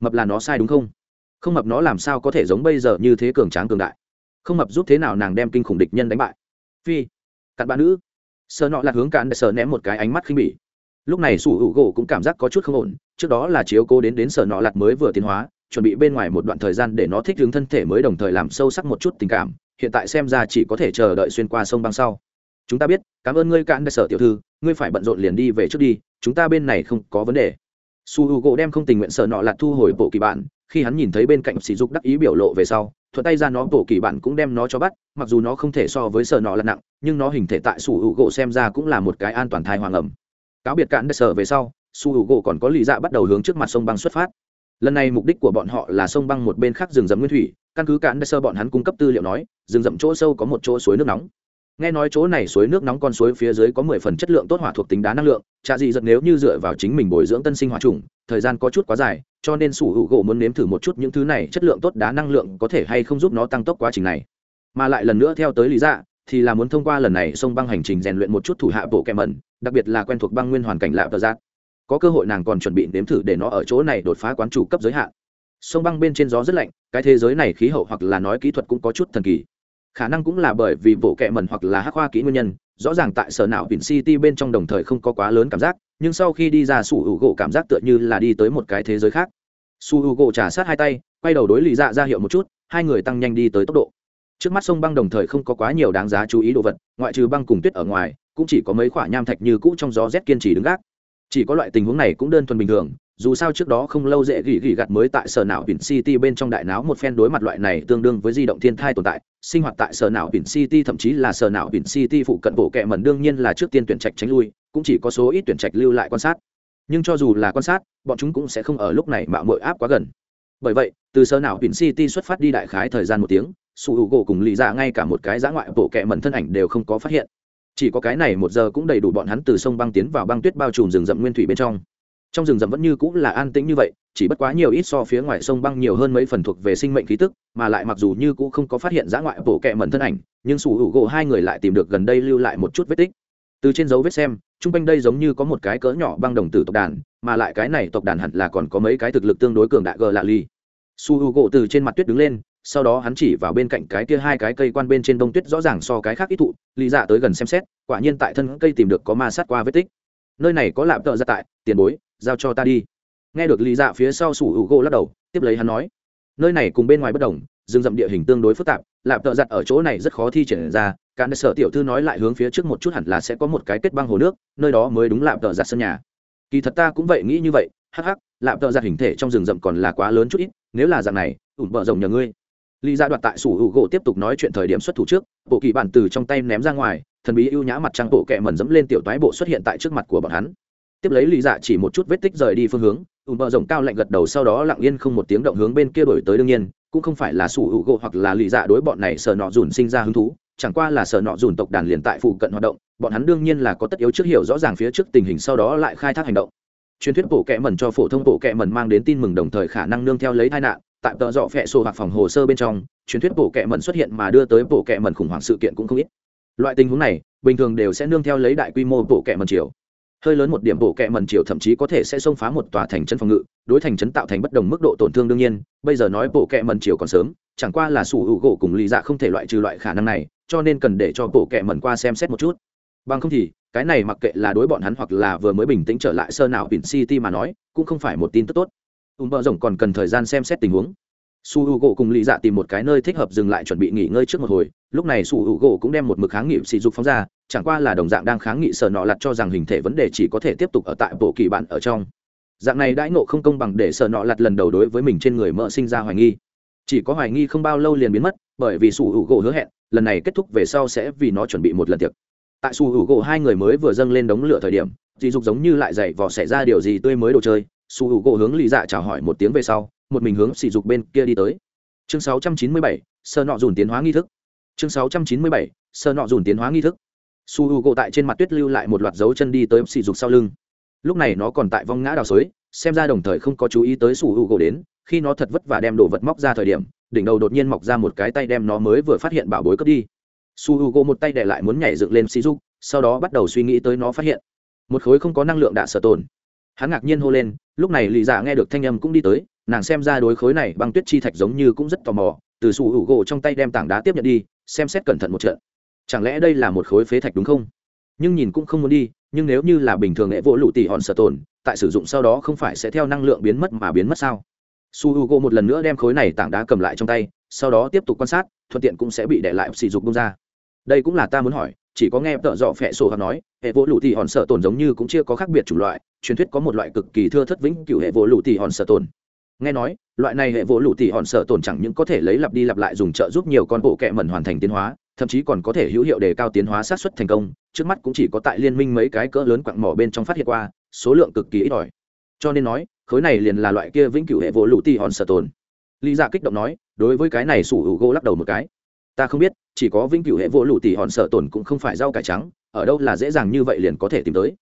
Mập là nó sai đúng không? Không mập nó làm sao có thể giống bây giờ như thế cường tráng cường đại? Không mập giúp thế nào nàng đem kinh khủng địch nhân đánh bại? Phi, cặn bạn nữ. Sợ nọ lặt hướng cạn sợ ném một cái ánh mắt khinh bỉ. Lúc này sủ hữu gỗ cũng cảm giác có chút không ổn, trước đó là chiếu cố đến đến sở nọ lặt mới vừa tiến hóa, chuẩn bị bên ngoài một đoạn thời gian để nó thích ứng thân thể mới đồng thời làm sâu sắc một chút tình cảm, hiện tại xem ra chỉ có thể chờ đợi xuyên qua sông băng sau. Chúng ta biết, cảm ơn ngươi cạn đại sở tiểu thư ngươi phải bận rộn liền đi về trước đi, chúng ta bên này không có vấn đề. Su h u gỗ đem không tình nguyện sợ nọ lạt thu hồi bộ kỳ bạn khi hắn nhìn thấy bên cạnh sỉ dục đắc ý biểu lộ về sau, thuận tay ra nó, bộ kỳ bạn cũng đem nó cho bắt, mặc dù nó không thể so với sợ nọ lạt nặng, nhưng nó hình thể tại su h u gỗ xem ra cũng là một cái an toàn thai hoàng ẩm. Cáo biệt cạn đại sở về sau, su h u gỗ còn có lý dạ bắt đầu hướng trước mặt sông băng xuất phát. Lần này mục đích của bọn họ là sông băng một bên khác rừng rậm nguyên thủy, căn cứ cạn đại sơ bọn hắn cung cấp tư liệu nói, rừng rậm chỗ sâu có một chỗ suối nước nóng nghe nói chỗ này suối nước nóng con suối phía dưới có mười phần chất lượng tốt hỏa thuộc tính đá năng lượng chả gì giật nếu như dựa vào chính mình bồi dưỡng tân sinh hỏa trùng, thời gian có chút quá dài, cho nên sủ hữu gỗ muốn nếm thử một chút những thứ này chất lượng tốt đá năng lượng có thể hay không giúp nó tăng tốc quá trình này. Mà lại lần nữa theo tới lý dạ thì là muốn thông qua lần này sông băng hành trình rèn luyện một chút thủ hạ bộ kèm mẩn, đặc biệt là quen thuộc băng nguyên hoàn cảnh lạ tờ giác. Có cơ hội nàng còn chuẩn bị nếm thử để nó ở chỗ này đột phá quán chủ cấp giới hạn. Sông băng bên trên gió rất lạnh, cái thế giới này khí hậu hoặc là nói kỹ thuật cũng có chút thần kỳ khả năng cũng là bởi vì bộ kệ mẩn hoặc là hắc hoa kỹ nguyên nhân, rõ ràng tại sở não vịn city bên trong đồng thời không có quá lớn cảm giác, nhưng sau khi đi ra su hữu gỗ cảm giác tựa như là đi tới một cái thế giới khác. Su hữu gỗ trả sát hai tay, quay đầu đối lì dạ ra hiệu một chút, hai người tăng nhanh đi tới tốc độ. Trước mắt sông băng đồng thời không có quá nhiều đáng giá chú ý đồ vật, ngoại trừ băng cùng tuyết ở ngoài, cũng chỉ có mấy khoả nham thạch như cũ trong gió rét kiên trì đứng gác. Chỉ có loại tình huống này cũng đơn thuần bình thường dù sao trước đó không lâu dễ gỉ gỉ gặt mới tại sở não biển city bên trong đại náo một phen đối mặt loại này tương đương với di động thiên thai tồn tại, sinh hoạt tại sở não biển city, thậm chí là sở não biển city phụ cận bộ kệ mẩn đương nhiên là trước tiên tuyển trạch tránh lui, cũng chỉ có số ít tuyển trạch lưu lại quan sát. Nhưng cho dù là quan sát, bọn chúng cũng sẽ không ở lúc này mạo mội áp quá gần. Bởi vậy, từ sở não biển city xuất phát đi đại khái thời gian một tiếng, su hữu gỗ cùng lì dạ ngay cả một cái giã ngoại bộ kệ mẩn thân ảnh đều không có phát hiện. Chỉ có cái này một giờ cũng đầy đủ bọn hắn từ sông băng tiến vào băng tuyết bao trùm rừng rậm nguyên thủy bên trong trong rừng rậm vẫn như cũng là an tĩnh như vậy, chỉ bất quá nhiều ít so phía ngoài sông băng nhiều hơn mấy phần thuộc về sinh mệnh khí tức, mà lại mặc dù như cũng không có phát hiện dã ngoại bộ kẹ mẩn thân ảnh, nhưng sủ hữu gỗ hai người lại tìm được gần đây lưu lại một chút vết tích. Từ trên dấu vết xem chung quanh đây giống như có một cái cỡ nhỏ băng đồng tử tộc đàn, mà lại cái này tộc đàn hẳn là còn có mấy cái thực lực tương đối cường đại gờ lạ ly su u gỗ từ trên mặt tuyết đứng lên, sau đó hắn chỉ vào bên cạnh cái kia hai cái cây quan bên trên đông tuyết rõ ràng so cái khác ít thụ lý dạ tới gần xem xét, quả nhiên tại thân cây tìm được có ma sát qua vết tích nơi này có lạm tợ ra tại, tiền bối, giao cho ta đi. Nghe được lý dạ phía sau sủ hữu gỗ lắc đầu, tiếp lấy hắn nói, nơi này cùng bên ngoài bất đồng, rừng rậm địa hình tương đối phức tạp lạm tợ giặt ở chỗ này rất khó thi triển ra, cán sở tiểu thư nói lại hướng phía trước một chút hẳn là sẽ có một cái kết băng hồ nước, nơi đó mới đúng lạm tợ giặt sân nhà. Kỳ thật ta cũng vậy nghĩ như vậy, hắc hắc lạm tợ giặt hình thể trong rừng rậm còn là quá lớn chút ít, nếu là dạng này, ủn bợ rồng nhờ ngươi. Lý gia đoạt tại sủ hữu gỗ tiếp tục nói chuyện thời điểm xuất thủ trước, bộ kỳ bản từ trong tay ném ra ngoài thần bí ưu nhã mặt trăng bộ kẹ mẩn dẫm lên tiểu toái bộ xuất hiện tại trước mặt của bọn hắn. Tiếp lấy lý dạ chỉ một chút vết tích rời đi phương hướng ùm bờ rồng cao lạnh gật đầu sau đó lặng yên không một tiếng động hướng bên kia đổi tới đương nhiên, cũng không phải là sủ hữu gỗ hoặc là lý dạ đối bọn này sợ nọ dùn sinh ra hứng thú, chẳng qua là sợ nọ dùn tộc đàn liền tại phụ cận hoạt động, bọn hắn đương nhiên là có tất yếu trước hiểu rõ ràng phía trước tình hình sau đó lại khai thác hành động. Truyền thuyết bộ kẹ mẩn cho phổ thông bộ kẹ mẩn mang đến tin mừng đồng thời khả năng nương theo lấy tai nạn, tại tợ dọ phẹ sổ hoặc phòng hồ sơ bên trong, truyền thuyết bộ kệ mẩn xuất hiện mà đưa tới bộ kệ mẩn khủng hoảng sự kiện cũng không ít loại tình huống này, bình thường đều sẽ nương theo lấy đại quy mô bộ kệ mần triều hơi lớn một điểm bộ kệ mần triều thậm chí có thể sẽ xông phá một tòa thành chân phòng ngự, đối thành chấn tạo thành bất đồng mức độ tổn thương đương nhiên, bây giờ nói bộ kệ mần triều còn sớm, chẳng qua là sủ hữu gỗ cùng lý dạ không thể loại trừ loại khả năng này, cho nên cần để cho bộ kệ mần qua xem xét một chút. Bằng không thì, cái này mặc kệ là đối bọn hắn hoặc là vừa mới bình tĩnh trở lại sơ nào pin city mà nói, cũng không phải một tin tức tốt. Ùm bờ rồng còn cần thời gian xem xét tình huống su h u gỗ cùng lì dạ tìm một cái nơi thích hợp dừng lại chuẩn bị nghỉ ngơi trước một hồi. Lúc này su h u gỗ cũng đem một mực kháng nghị sỉ dục phóng ra, chẳng qua là đồng dạng đang kháng nghị sở nọ lặt cho rằng hình thể vấn đề chỉ có thể tiếp tục ở tại bộ kỳ bạn ở trong. Dạng này đãi nộ không công bằng để sở nọ lặt lần đầu đối với mình trên người mợ sinh ra hoài nghi. Chỉ có hoài nghi không bao lâu liền biến mất, bởi vì su h u gỗ hứa hẹn, lần này kết thúc về sau sẽ vì nó chuẩn bị một lần tiệc. Tại su h u gỗ hai người mới vừa dâng lên đống lửa thời điểm dì dục giống như lại dậy vỏ xảy ra điều gì tươi mới đồ chơi. Su h u gỗ hướng lì dạ chào hỏi một tiếng về sau một mình hướng sỉ dục bên kia đi tới. Chương 697, sơ nọ dùn tiến hóa nghi thức. Chương 697, sơ nọ dùn tiến hóa nghi thức. Su u gỗ tại trên mặt tuyết lưu lại một loạt dấu chân đi tới sỉ dục sau lưng. Lúc này nó còn tại vong ngã đào xới xem ra đồng thời không có chú ý tới su u gỗ đến khi nó thật vất vả đem đồ vật móc ra thời điểm đỉnh đầu đột nhiên mọc ra một cái tay đem nó mới vừa phát hiện bảo bối cất đi. Su u gỗ một tay để lại muốn nhảy dựng lên sỉ dục sau đó bắt đầu suy nghĩ tới nó phát hiện. Một khối không có năng lượng đạ sở tồn. Hắn ngạc nhiên hô lên lúc này lì dạ nghe được thanh âm cũng đi tới nàng xem ra đối khối này băng tuyết chi thạch giống như cũng rất tò mò, từ sủ hữu gỗ trong tay đem tảng đá tiếp nhận đi, xem xét cẩn thận một trận. Chẳng lẽ đây là một khối phế thạch đúng không? Nhưng nhìn cũng không muốn đi, nhưng nếu như là bình thường nghệ vỗ lụ tỉ hòn sợ tồn, tại sử dụng sau đó không phải sẽ theo năng lượng biến mất mà biến mất sao? Su h u gỗ một lần nữa đem khối này tảng đá cầm lại trong tay, sau đó tiếp tục quan sát, thuận tiện cũng sẽ bị để lại sỉ dục bông ra. Đây cũng là ta muốn hỏi, chỉ có nghe tợ dọ phẹ sổ hoặc nói, hệ vỗ lụ tỉ hòn sợ tồn giống như cũng chưa có khác biệt chủng loại, truyền thuyết có một loại cực kỳ thưa thất vĩnh cựu hệ vỗ lụ tỉ hòn sợ tồn nghe nói, loại này hệ vỗ lụ tỉ hòn sợ tổn chẳng những có thể lấy lặp đi lặp lại dùng trợ giúp nhiều con bộ kẹ mẩn hoàn thành tiến hóa, thậm chí còn có thể hữu hiệu đề cao tiến hóa sát xuất thành công, trước mắt cũng chỉ có tại liên minh mấy cái cỡ lớn quặng mỏ bên trong phát hiện qua, số lượng cực kỳ ít ỏi. Cho nên nói, khối này liền là loại kia vĩnh cửu hệ vỗ lụ tỉ hòn sợ tổn. Lý dạ kích động nói, đối với cái này sủ hữu gỗ lắc đầu một cái. Ta không biết, chỉ có vĩnh cửu hệ vỗ lụ tỉ hòn sợ tổn cũng không phải rau cải trắng, ở đâu là dễ dàng như vậy liền có thể tìm tới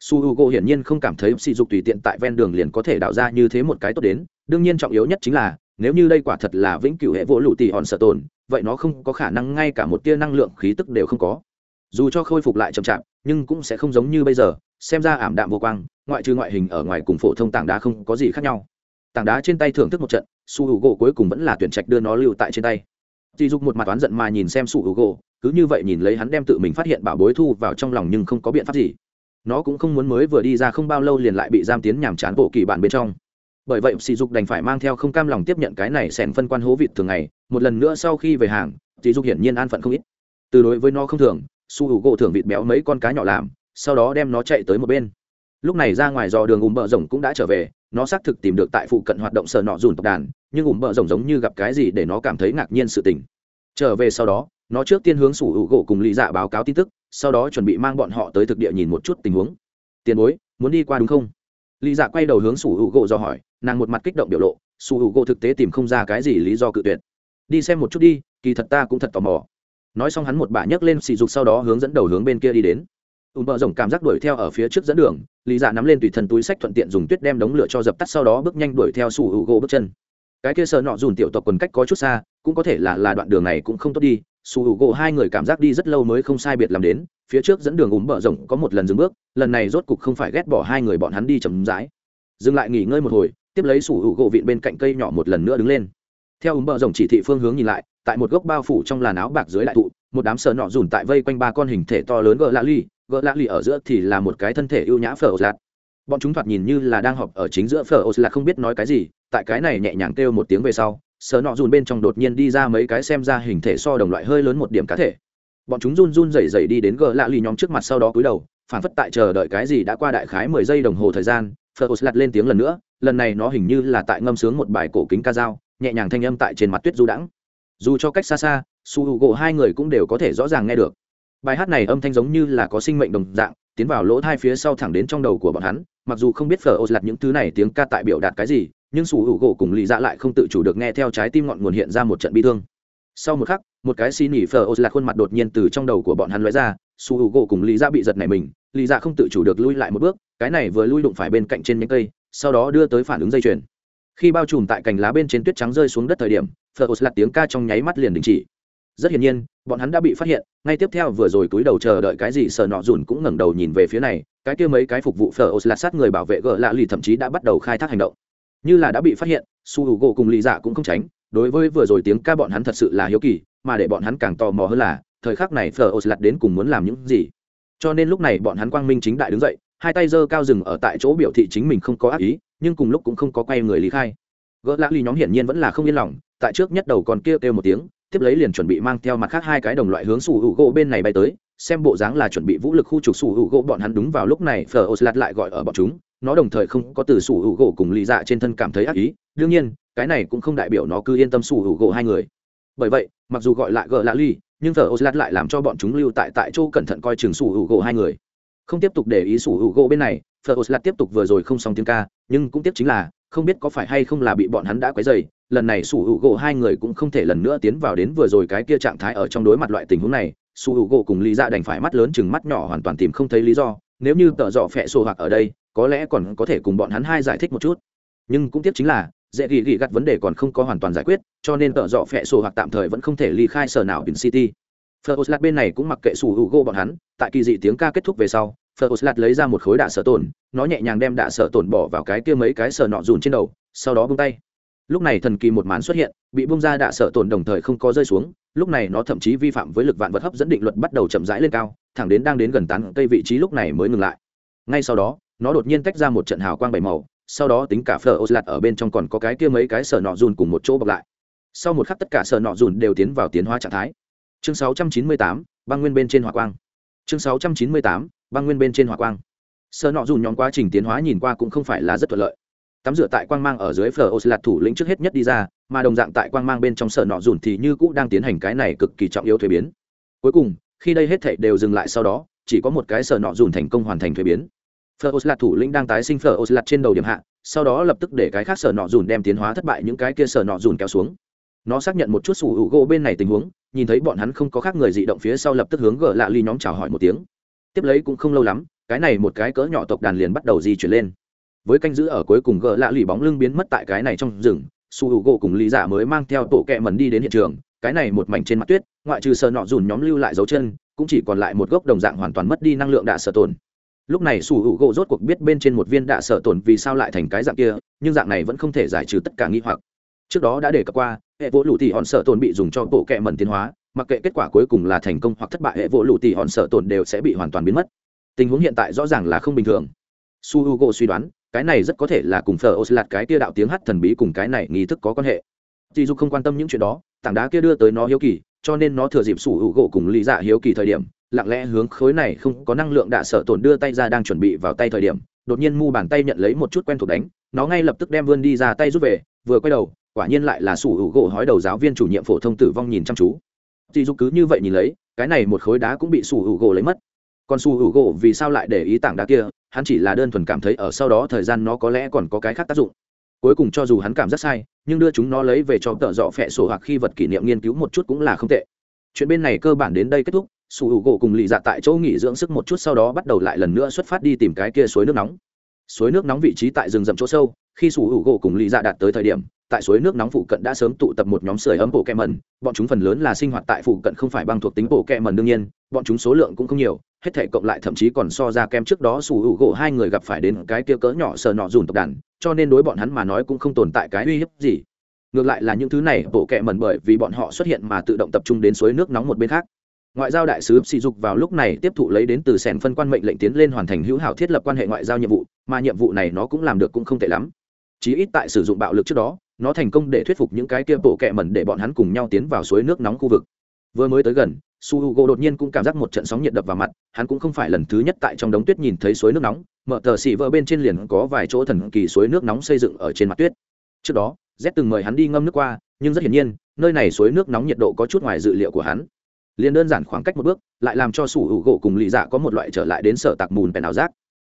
su h u g o hiển nhiên không cảm thấy sỉ dục tùy tiện tại ven đường liền có thể đạo ra như thế một cái tốt đến. Đương nhiên trọng yếu nhất chính là, nếu như đây quả thật là vĩnh cửu hệ vỗ lụ tỉ hòn sợ tồn, vậy nó không có khả năng ngay cả một tia năng lượng khí tức đều không có. Dù cho khôi phục lại chậm chạp, nhưng cũng sẽ không giống như bây giờ, xem ra ảm đạm vô quang, ngoại trừ ngoại hình ở ngoài cùng phổ thông tảng đá không có gì khác nhau. Tảng đá trên tay thưởng thức một trận, su h u gỗ cuối cùng vẫn là tuyển trạch đưa nó lưu tại trên tay. Dì dục một mặt oán giận mà nhìn xem sủ hữu gỗ cứ như vậy nhìn lấy hắn đem tự mình phát hiện bảo bối thu vào trong lòng nhưng không có biện pháp gì nó cũng không muốn mới vừa đi ra không bao lâu liền lại bị giam tiến nhàm chán bộ kỳ bạn bên trong. Bởi vậy, sỉ dục đành phải mang theo không cam lòng tiếp nhận cái này sẻn phân quan hố vịt thường ngày. Một lần nữa sau khi về hàng, sỉ dục hiển nhiên an phận không ít. Từ đối với nó không thường, su hữu gỗ thưởng vịt béo mấy con cá nhỏ làm, sau đó đem nó chạy tới một bên. Lúc này ra ngoài dò đường ùm bờ rồng cũng đã trở về, nó xác thực tìm được tại phụ cận hoạt động sờ nọ dùn tộc đàn, nhưng ùm bờ rồng giống như gặp cái gì để nó cảm thấy ngạc nhiên sự tình. Trở về sau đó nó trước tiên hướng sủ hữu gỗ cùng lý dạ báo cáo tin tức, sau đó chuẩn bị mang bọn họ tới thực địa nhìn một chút tình huống. Tiền bối, muốn đi qua đúng không? Lý dạ quay đầu hướng sủ hữu gỗ do hỏi, nàng một mặt kích động biểu lộ, sủ hữu gỗ thực tế tìm không ra cái gì lý do cự tuyệt. Đi xem một chút đi, kỳ thật ta cũng thật tò mò. Nói xong hắn một bà nhấc lên sỉ dục sau đó hướng dẫn đầu hướng bên kia đi đến. Ùm bờ rồng cảm giác đuổi theo ở phía trước dẫn đường lý dạ nắm lên tùy thân túi sách thuận tiện dùng tuyết đem đống lửa cho dập tắt sau đó bước nhanh đuổi theo sủ hữu gỗ bước chân. Cái kia sợ nọ dùn tiểu tộc quần cách có chút xa, cũng có thể là là đoạn đường này cũng không tốt đi sủ hữu gỗ hai người cảm giác đi rất lâu mới không sai biệt làm đến, phía trước dẫn đường ùm bờ rồng có một lần dừng bước, lần này rốt cục không phải ghét bỏ hai người bọn hắn đi chầm rãi. Dừng lại nghỉ ngơi một hồi, tiếp lấy sủ hữu gỗ vịn bên cạnh cây nhỏ một lần nữa đứng lên. Theo ùm bờ rồng chỉ thị phương hướng nhìn lại, tại một gốc bao phủ trong làn áo bạc dưới đại thụ, một đám sờ nọ dùn tại vây quanh ba con hình thể to lớn gỡ lạ ly gỡ lạ ly ở giữa thì là một cái thân thể ưu nhã phở ô lạt. Bọn chúng thoạt nhìn như là đang họp ở chính giữa phở ô lạt không biết nói cái gì, tại cái này nhẹ nhàng kêu một tiếng về sau sợ nọ dùn bên trong đột nhiên đi ra mấy cái xem ra hình thể so đồng loại hơi lớn một điểm cá thể. Bọn chúng run run rẩy rẩy đi đến gờ lạ lì nhóm trước mặt sau đó cúi đầu, phản phất tại chờ đợi cái gì đã qua đại khái mười giây đồng hồ thời gian phật lặt lên tiếng lần nữa, lần này nó hình như là tại ngâm sướng một bài cổ kính ca dao, nhẹ nhàng thanh âm tại trên mặt tuyết du đãng. Dù cho cách xa xa, su hữu gỗ hai người cũng đều có thể rõ ràng nghe được. Bài hát này âm thanh giống như là có sinh mệnh đồng dạng, tiến vào lỗ thai phía sau thẳng đến trong đầu của bọn hắn, mặc dù không biết phở ô lặt những thứ này tiếng ca tại biểu đạt cái gì nhưng sủ hữu gỗ cùng lì dạ lại không tự chủ được nghe theo trái tim ngọn nguồn hiện ra một trận bi thương. Sau một khắc, một cái xì nỉ phở ô là khuôn mặt đột nhiên từ trong đầu của bọn hắn lóe ra, sủ hữu gỗ cùng lì dạ bị giật này mình, lì dạ không tự chủ được lui lại một bước, cái này vừa lui đụng phải bên cạnh trên những cây, sau đó đưa tới phản ứng dây chuyền. Khi bao trùm tại cành lá bên trên tuyết trắng rơi xuống đất thời điểm phở ô là tiếng ca trong nháy mắt liền đình chỉ. Rất hiển nhiên, bọn hắn đã bị phát hiện, ngay tiếp theo vừa rồi túi đầu chờ đợi cái gì sờ nọ dùn cũng ngẩng đầu nhìn về phía này, cái kia mấy cái phục vụ phở ô là sát người bảo vệ gỡ lạ lì thậm chí đã bắt đầu khai thác hành động như là đã bị phát hiện, su hữu gỗ cùng lì dạ cũng không tránh, đối với vừa rồi tiếng ca bọn hắn thật sự là hiếu kỳ, mà để bọn hắn càng tò mò hơn là, thời khắc này phở ô lạt đến cùng muốn làm những gì. Cho nên lúc này bọn hắn quang minh chính đại đứng dậy, hai tay giơ cao rừng ở tại chỗ biểu thị chính mình không có ác ý, nhưng cùng lúc cũng không có quay người lý khai. Gỡ lạ lì nhóm hiển nhiên vẫn là không yên lòng, tại trước nhất đầu còn kia kêu một tiếng, tiếp lấy liền chuẩn bị mang theo mặt khác hai cái đồng loại hướng sủ hữu gỗ bên này bay tới, xem bộ dáng là chuẩn bị vũ lực khu trục sủ hữu gỗ bọn hắn đúng vào lúc này phở ô lạt lại gọi ở bọn chúng nó đồng thời không có từ sủ hữu gỗ cùng lý dạ trên thân cảm thấy ác ý. Đương nhiên, cái này cũng không đại biểu nó cứ yên tâm sủ hữu gỗ hai người. Bởi vậy, mặc dù gọi lại gỡ lạ ly nhưng thờ oslat lại làm cho bọn chúng lưu tại tại chỗ cẩn thận coi chừng sủ hữu gỗ hai người. Không tiếp tục để ý sủ hữu gỗ bên này, thờ oslat tiếp tục vừa rồi không xong tiếng ca, nhưng cũng tiếp chính là, không biết có phải hay không là bị bọn hắn đã quấy dày lần này sủ hữu gỗ hai người cũng không thể lần nữa tiến vào đến vừa rồi cái kia trạng thái ở trong đối mặt loại tình huống này. Sủ hữu gỗ cùng lý ra dạ đành phải mắt lớn chừng mắt nhỏ hoàn toàn tìm không thấy lý do, nếu như tợ dọ phẹ sổ hoặc ở đây có lẽ còn có thể cùng bọn hắn hai giải thích một chút. Nhưng cũng tiếc chính là dễ ghi ghi gắt vấn đề còn không có hoàn toàn giải quyết cho nên tợ dọ phẹ sổ hoặc tạm thời vẫn không thể ly khai sở nào bình city. Feroslat bên này cũng mặc kệ sủ hữu gỗ bọn hắn, tại kỳ dị tiếng ca kết thúc về sau, Feroslat lấy ra một khối đạ sở tổn, nó nhẹ nhàng đem đạ sở tổn bỏ vào cái kia mấy cái sở nọ dùn trên đầu, sau đó buông tay. Lúc này thần kỳ một màn xuất hiện bị bung ra đạ sở tổn đồng thời không có rơi xuống lúc này nó thậm chí vi phạm với lực vạn vật hấp dẫn định luật bắt đầu chậm rãi lên cao thẳng đến đang đến gần tán cây vị trí lúc này mới ngừng lại. Ngay sau đó nó đột nhiên tách ra một trận hào quang bảy màu sau đó tính cả phở ô lạt ở bên trong còn có cái kia mấy cái sở nọ dùn cùng một chỗ bọc lại. Sau một khắc tất cả sở nọ dùn đều tiến vào tiến hóa trạng thái. Chương 698, băng nguyên bên trên hỏa quang. Chương 698, băng nguyên bên trên hỏa quang. Sở nọ dùn nhóm quá trình tiến hóa nhìn qua cũng không phải là rất thuận lợi. Tắm rửa tại quang mang ở dưới phở ô lạt thủ lĩnh trước hết nhất đi ra mà đồng dạng tại quang mang bên trong sở nọ dùn thì như cũ đang tiến hành cái này cực kỳ trọng yếu thuế biến. Cuối cùng khi đây hết thảy đều dừng lại sau đó chỉ có một cái sở nọ dùn thành công hoàn thành thuế biến phở ô lạt thủ lĩnh đang tái sinh phở ô lạt trên đầu điểm hạ, sau đó lập tức để cái khác sở nọ dùn đem tiến hóa thất bại những cái kia sở nọ dùn kéo xuống. Nó xác nhận một chút sủ hữu gỗ bên này tình huống, nhìn thấy bọn hắn không có khác người dị động phía sau lập tức hướng gỡ lạ ly nhóm chào hỏi một tiếng. Tiếp lấy cũng không lâu lắm, cái này một cái cỡ nhỏ tộc đàn liền bắt đầu di chuyển lên. Với canh giữ ở cuối cùng gỡ lạ lì bóng lưng biến mất tại cái này trong rừng su h u gỗ cùng lý giả dạ mới mang theo tổ kẹ mần đi đến hiện trường, cái này một mảnh trên mặt tuyết, ngoại trừ sờ nọ dùn nhóm lưu lại dấu chân, cũng chỉ còn lại một gốc đồng dạng hoàn toàn mất đi năng lượng đạ sở tồn lúc này sủ hữu gỗ rốt cuộc biết bên trên một viên đạ sở tổn vì sao lại thành cái dạng kia, nhưng dạng này vẫn không thể giải trừ tất cả nghi hoặc. Trước đó đã đề cập qua, hệ vỗ lụ tỉ hòn sợ tổn bị dùng cho bộ kẹ mẩn tiến hóa, mặc kệ kết quả cuối cùng là thành công hoặc thất bại, hệ vỗ lụ tỉ hòn sợ tổn đều sẽ bị hoàn toàn biến mất. Tình huống hiện tại rõ ràng là không bình thường. Su h u g o suy đoán, cái này rất có thể là cùng thờ ô lạt cái kia đạo tiếng hát thần bí cùng cái này nghi thức có quan hệ. Dì dù không quan tâm những chuyện đó, tảng đá kia đưa tới nó hiếu kỳ, cho nên nó thừa dịp su h u gỗ cùng lý dạ hiếu kỳ thời điểm lặng lẽ hướng khối này không có năng lượng đạ sở tổn đưa tay ra đang chuẩn bị vào tay thời điểm, đột nhiên mu bàn tay nhận lấy một chút quen thuộc đánh, nó ngay lập tức đem vươn đi ra tay rút về, vừa quay đầu, quả nhiên lại là sủ hữu gỗ hói đầu giáo viên chủ nhiệm phổ thông tử vong nhìn chăm chú. Dì dục cứ như vậy nhìn lấy, cái này một khối đá cũng bị sủ hữu gỗ lấy mất. Còn sủ hữu gỗ vì sao lại để ý tảng đá kia, hắn chỉ là đơn thuần cảm thấy ở sau đó thời gian nó có lẽ còn có cái khác tác dụng. Cuối cùng cho dù hắn cảm rất sai, nhưng đưa chúng nó lấy về cho tợ dọ phẹ sổ hoặc khi vật kỷ niệm nghiên cứu một chút cũng là không tệ. Chuyện bên này cơ bản đến đây kết thúc sủ hữu gỗ cùng lì dạ tại chỗ nghỉ dưỡng sức một chút sau đó bắt đầu lại lần nữa xuất phát đi tìm cái kia suối nước nóng. Suối nước nóng vị trí tại rừng rậm chỗ sâu, khi sủ hữu gỗ cùng lì dạ đạt tới thời điểm, tại suối nước nóng phụ cận đã sớm tụ tập một nhóm sưởi ấm bộ kẹ mần bọn chúng phần lớn là sinh hoạt tại phụ cận không phải băng thuộc tính bộ kẹ mần đương nhiên, bọn chúng số lượng cũng không nhiều, hết thể cộng lại thậm chí còn so ra kem trước đó sủ hữu gỗ hai người gặp phải đến cái kia cỡ nhỏ sờ nọ dùn tộc đàn, cho nên đối bọn hắn mà nói cũng không tồn tại cái uy hiếp gì. Ngược lại là những thứ này bộ kẹ mần bởi vì bọn họ xuất hiện mà tự động tập trung đến suối nước nóng một bên khác ngoại giao đại sứ sỉ dục vào lúc này tiếp thụ lấy đến từ sẻn phân quan mệnh lệnh tiến lên hoàn thành hữu hảo thiết lập quan hệ ngoại giao nhiệm vụ, mà nhiệm vụ này nó cũng làm được cũng không tệ lắm. Chí ít tại sử dụng bạo lực trước đó, nó thành công để thuyết phục những cái kia bộ kẹ mẩn để bọn hắn cùng nhau tiến vào suối nước nóng khu vực. Vừa mới tới gần, su h u g o đột nhiên cũng cảm giác một trận sóng nhiệt đập vào mặt, hắn cũng không phải lần thứ nhất tại trong đống tuyết nhìn thấy suối nước nóng, mở tờ xị vỡ bên trên liền có vài chỗ thần kỳ suối nước nóng xây dựng ở trên mặt tuyết. Trước đó, z từng mời hắn đi ngâm nước qua, nhưng rất hiển nhiên, nơi này suối nước nóng nhiệt độ có chút ngoài dự liệu của hắn liền đơn giản khoảng cách một bước, lại làm cho sủ hữu gỗ cùng lì dạ có một loại trở lại đến sở tạc mùn bèn ảo giác.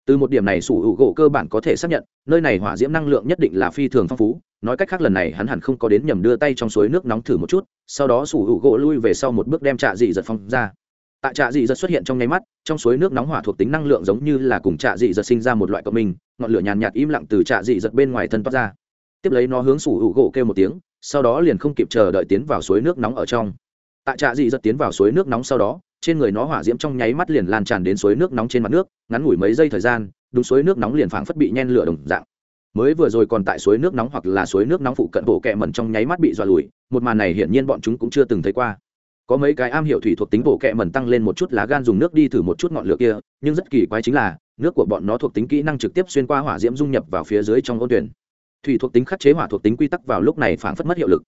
Từ một điểm này sủ hữu gỗ cơ bản có thể xác nhận, nơi này hỏa diễm năng lượng nhất định là phi thường phong phú, nói cách khác lần này hắn hẳn không có đến nhầm đưa tay trong suối nước nóng thử một chút, sau đó sủ hữu gỗ lui về sau một bước đem trạ dị giật phong ra. Tại trạ dị giật xuất hiện trong nháy mắt, trong suối nước nóng hỏa thuộc tính năng lượng giống như là cùng trạ dị giật sinh ra một loại cộng minh ngọn lửa nhàn nhạt im lặng từ trạ dị giật bên ngoài thân toát ra. Tiếp lấy nó hướng sủ hữu gỗ kêu một tiếng, sau đó liền không kịp chờ đợi tiến vào suối nước nóng ở trong tại trạ dị giật tiến vào suối nước nóng sau đó, trên người nó hỏa diễm trong nháy mắt liền lan tràn đến suối nước nóng trên mặt nước, ngắn ngủi mấy giây thời gian, đúng suối nước nóng liền phảng phất bị nhen lửa đồng dạng. Mới vừa rồi còn tại suối nước nóng hoặc là suối nước nóng phụ cận bộ kẹ mẩn trong nháy mắt bị dọa lùi, một màn này hiển nhiên bọn chúng cũng chưa từng thấy qua. Có mấy cái am hiểu thủy thuộc tính bộ kẹ mẩn tăng lên một chút lá gan dùng nước đi thử một chút ngọn lửa kia, nhưng rất kỳ quái chính là, nước của bọn nó thuộc tính kỹ năng trực tiếp xuyên qua hỏa diễm dung nhập vào phía dưới trong ôn tuyển. Thủy thuộc tính khắc chế hỏa thuộc tính quy tắc vào lúc này phảng phất mất hiệu lực.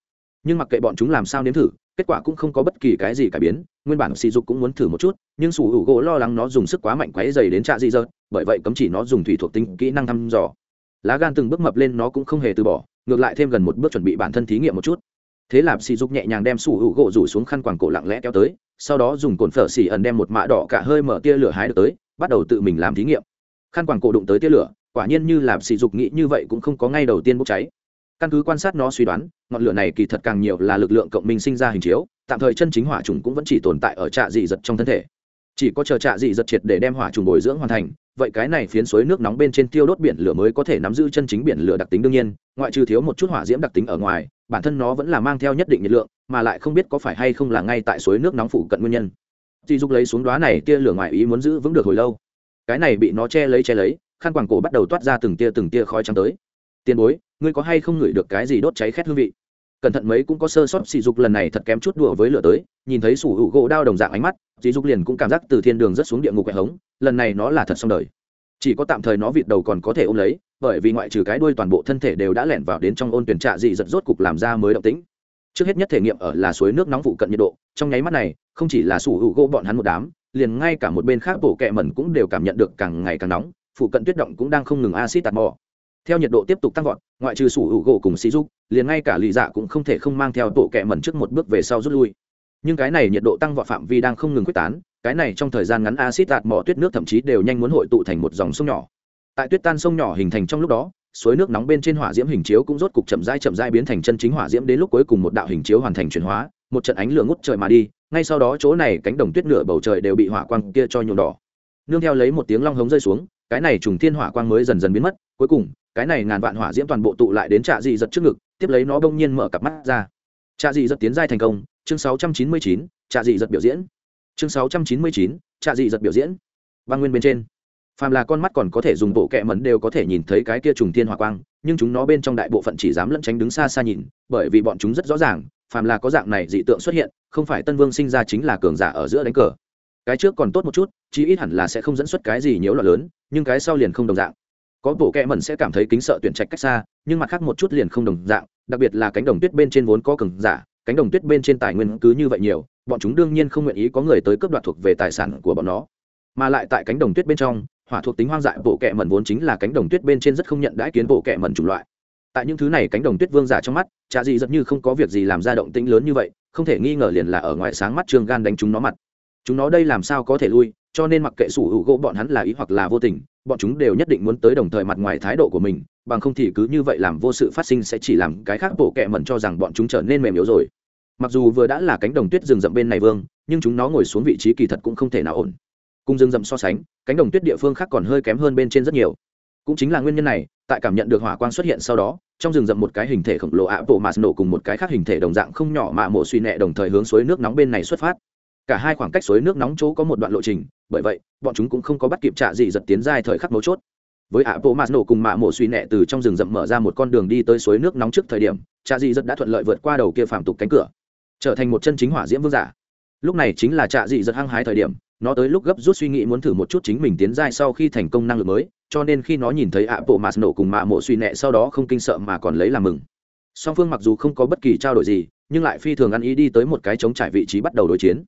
Nhưng mặc kệ bọn chúng làm sao nếm thử kết quả cũng không có bất kỳ cái gì cải biến, nguyên bản sỉ dục cũng muốn thử một chút, nhưng sủ hữu gỗ lo lắng nó dùng sức quá mạnh quáy dày đến trạ dị dợt, bởi vậy cấm chỉ nó dùng thủy thuộc tính kỹ năng thăm dò. Lá gan từng bước mập lên nó cũng không hề từ bỏ, ngược lại thêm gần một bước chuẩn bị bản thân thí nghiệm một chút. Thế là sỉ dục nhẹ nhàng đem sủ hữu gỗ rủ xuống khăn quàng cổ lặng lẽ kéo tới, sau đó dùng cồn phở xỉ ẩn đem một mạ đỏ cả hơi mở tia lửa hái được tới, bắt đầu tự mình làm thí nghiệm. Khăn quàng cổ đụng tới tia lửa, quả nhiên như làm sỉ dục nghĩ như vậy cũng không có ngay đầu tiên bốc cháy căn cứ quan sát nó suy đoán, ngọn lửa này kỳ thật càng nhiều là lực lượng cộng minh sinh ra hình chiếu, tạm thời chân chính hỏa trùng cũng vẫn chỉ tồn tại ở trạ dị giật trong thân thể. Chỉ có chờ trạ dị giật triệt để đem hỏa trùng bồi dưỡng hoàn thành, vậy cái này phiến suối nước nóng bên trên tiêu đốt biển lửa mới có thể nắm giữ chân chính biển lửa đặc tính đương nhiên, ngoại trừ thiếu một chút hỏa diễm đặc tính ở ngoài, bản thân nó vẫn là mang theo nhất định nhiệt lượng, mà lại không biết có phải hay không là ngay tại suối nước nóng phụ cận nguyên nhân. Dì dục lấy xuống đoá này tia lửa ngoài ý muốn giữ vững được hồi lâu. Cái này bị nó che lấy che lấy, khăn quàng cổ bắt đầu toát ra từng tia từng tia khói trắng tới tiền bối, ngươi có hay không ngửi được cái gì đốt cháy khét hương vị? Cẩn thận mấy cũng có sơ sót, sỉ dục lần này thật kém chút đùa với lửa tới, nhìn thấy sủ hữu gỗ đao đồng dạng ánh mắt, sỉ dục liền cũng cảm giác từ thiên đường rất xuống địa ngục quẹt hống, lần này nó là thật xong đời. Chỉ có tạm thời nó vịt đầu còn có thể ôm lấy, bởi vì ngoại trừ cái đuôi toàn bộ thân thể đều đã lẻn vào đến trong ôn tuyển trạ dị giật rốt cục làm ra mới động tĩnh. Trước hết nhất thể nghiệm ở là suối nước nóng phụ cận nhiệt độ, trong nháy mắt này, không chỉ là sủ hữu gỗ bọn hắn một đám, liền ngay cả một bên khác bổ kẹ mẩn cũng đều cảm nhận được càng ngày càng nóng, phụ cận tuyết động cũng đang không ngừng acid tạt mò theo nhiệt độ tiếp tục tăng vọt, ngoại trừ sủ hữu gỗ cùng sĩ giúp liền ngay cả lì dạ cũng không thể không mang theo tổ kẹ mẩn trước một bước về sau rút lui. Nhưng cái này nhiệt độ tăng vọt phạm vi đang không ngừng quyết tán, cái này trong thời gian ngắn acid tạt mỏ tuyết nước thậm chí đều nhanh muốn hội tụ thành một dòng sông nhỏ. Tại tuyết tan sông nhỏ hình thành trong lúc đó, suối nước nóng bên trên hỏa diễm hình chiếu cũng rốt cục chậm rãi chậm rãi biến thành chân chính hỏa diễm đến lúc cuối cùng một đạo hình chiếu hoàn thành chuyển hóa, một trận ánh lửa ngút trời mà đi, ngay sau đó chỗ này cánh đồng tuyết nửa bầu trời đều bị hỏa quang kia cho nhuộm đỏ. Nương theo lấy một tiếng long hống rơi xuống, cái này trùng thiên hỏa quang mới dần dần biến mất, cuối cùng cái này ngàn vạn hỏa diễm toàn bộ tụ lại đến trạ dị giật trước ngực tiếp lấy nó bỗng nhiên mở cặp mắt ra. Trạ dị giật tiến giai thành công chương 699, trạ dị giật biểu diễn. Chương 699, trạ dị giật biểu diễn. Băng nguyên bên trên. Phàm là con mắt còn có thể dùng bộ kẹ mẫn đều có thể nhìn thấy cái kia trùng thiên hỏa quang nhưng chúng nó bên trong đại bộ phận chỉ dám lẫn tránh đứng xa xa nhìn bởi vì bọn chúng rất rõ ràng phàm là có dạng này dị tượng xuất hiện không phải tân vương sinh ra chính là cường giả ở giữa đánh cờ. Cái trước còn tốt một chút chí ít hẳn là sẽ không dẫn xuất cái gì nhiễu loạn lớn nhưng cái sau liền không đồng dạng có bộ kẹ mẩn sẽ cảm thấy kính sợ tuyển trạch cách xa, nhưng mặt khác một chút liền không đồng dạng, đặc biệt là cánh đồng tuyết bên trên vốn có cường giả, cánh đồng tuyết bên trên tài nguyên cứ như vậy nhiều, bọn chúng đương nhiên không nguyện ý có người tới cướp đoạt thuộc về tài sản của bọn nó. Mà lại tại cánh đồng tuyết bên trong, hỏa thuộc tính hoang dại bộ kẹ mẩn vốn chính là cánh đồng tuyết bên trên rất không nhận đãi kiến bộ kẹ mẩn chủng loại. Tại những thứ này cánh đồng tuyết vương giả trong mắt trà dị rất như không có việc gì làm ra động tĩnh lớn như vậy, không thể nghi ngờ liền là ở ngoài sáng mắt trương gan đánh chúng nó mặt. Chúng nó đây làm sao có thể lui, cho nên mặc kệ sủ hữu gỗ bọn hắn là ý hoặc là vô tình bọn chúng đều nhất định muốn tới đồng thời mặt ngoài thái độ của mình, bằng không thì cứ như vậy làm vô sự phát sinh sẽ chỉ làm cái khác bộ kẹ mẩn cho rằng bọn chúng trở nên mềm yếu rồi. Mặc dù vừa đã là cánh đồng tuyết rừng rậm bên này vương, nhưng chúng nó ngồi xuống vị trí kỳ thật cũng không thể nào ổn. Cùng rừng rậm so sánh, cánh đồng tuyết địa phương khác còn hơi kém hơn bên trên rất nhiều. Cũng chính là nguyên nhân này, tại cảm nhận được hỏa quang xuất hiện sau đó, trong rừng rậm một cái hình thể khổng lồ ạ bộ mạt nổ cùng một cái khác hình thể đồng dạng không nhỏ mà mộ suy nẹ đồng thời hướng suối nước nóng bên này xuất phát cả hai khoảng cách suối nước nóng chỗ có một đoạn lộ trình, bởi vậy, bọn chúng cũng không có bắt kịp trạ gì giật tiến dài thời khắc mấu chốt. Với ạ, bộ mạt nổ cùng mạ mộ suy nẹ từ trong rừng rậm mở ra một con đường đi tới suối nước nóng trước thời điểm, trạ dị giật đã thuận lợi vượt qua đầu kia phản tục cánh cửa, trở thành một chân chính hỏa diễm vương giả. Lúc này chính là trạ dị giật hăng hái thời điểm, nó tới lúc gấp rút suy nghĩ muốn thử một chút chính mình tiến giai sau khi thành công năng lực mới, cho nên khi nó nhìn thấy ạ, bộ mạt nổ cùng mạ mộ suy nẹ sau đó không kinh sợ mà còn lấy làm mừng. Song phương mặc dù không có bất kỳ trao đổi gì, nhưng lại phi thường ăn ý đi tới một cái chống trải vị trí bắt đầu đối chiến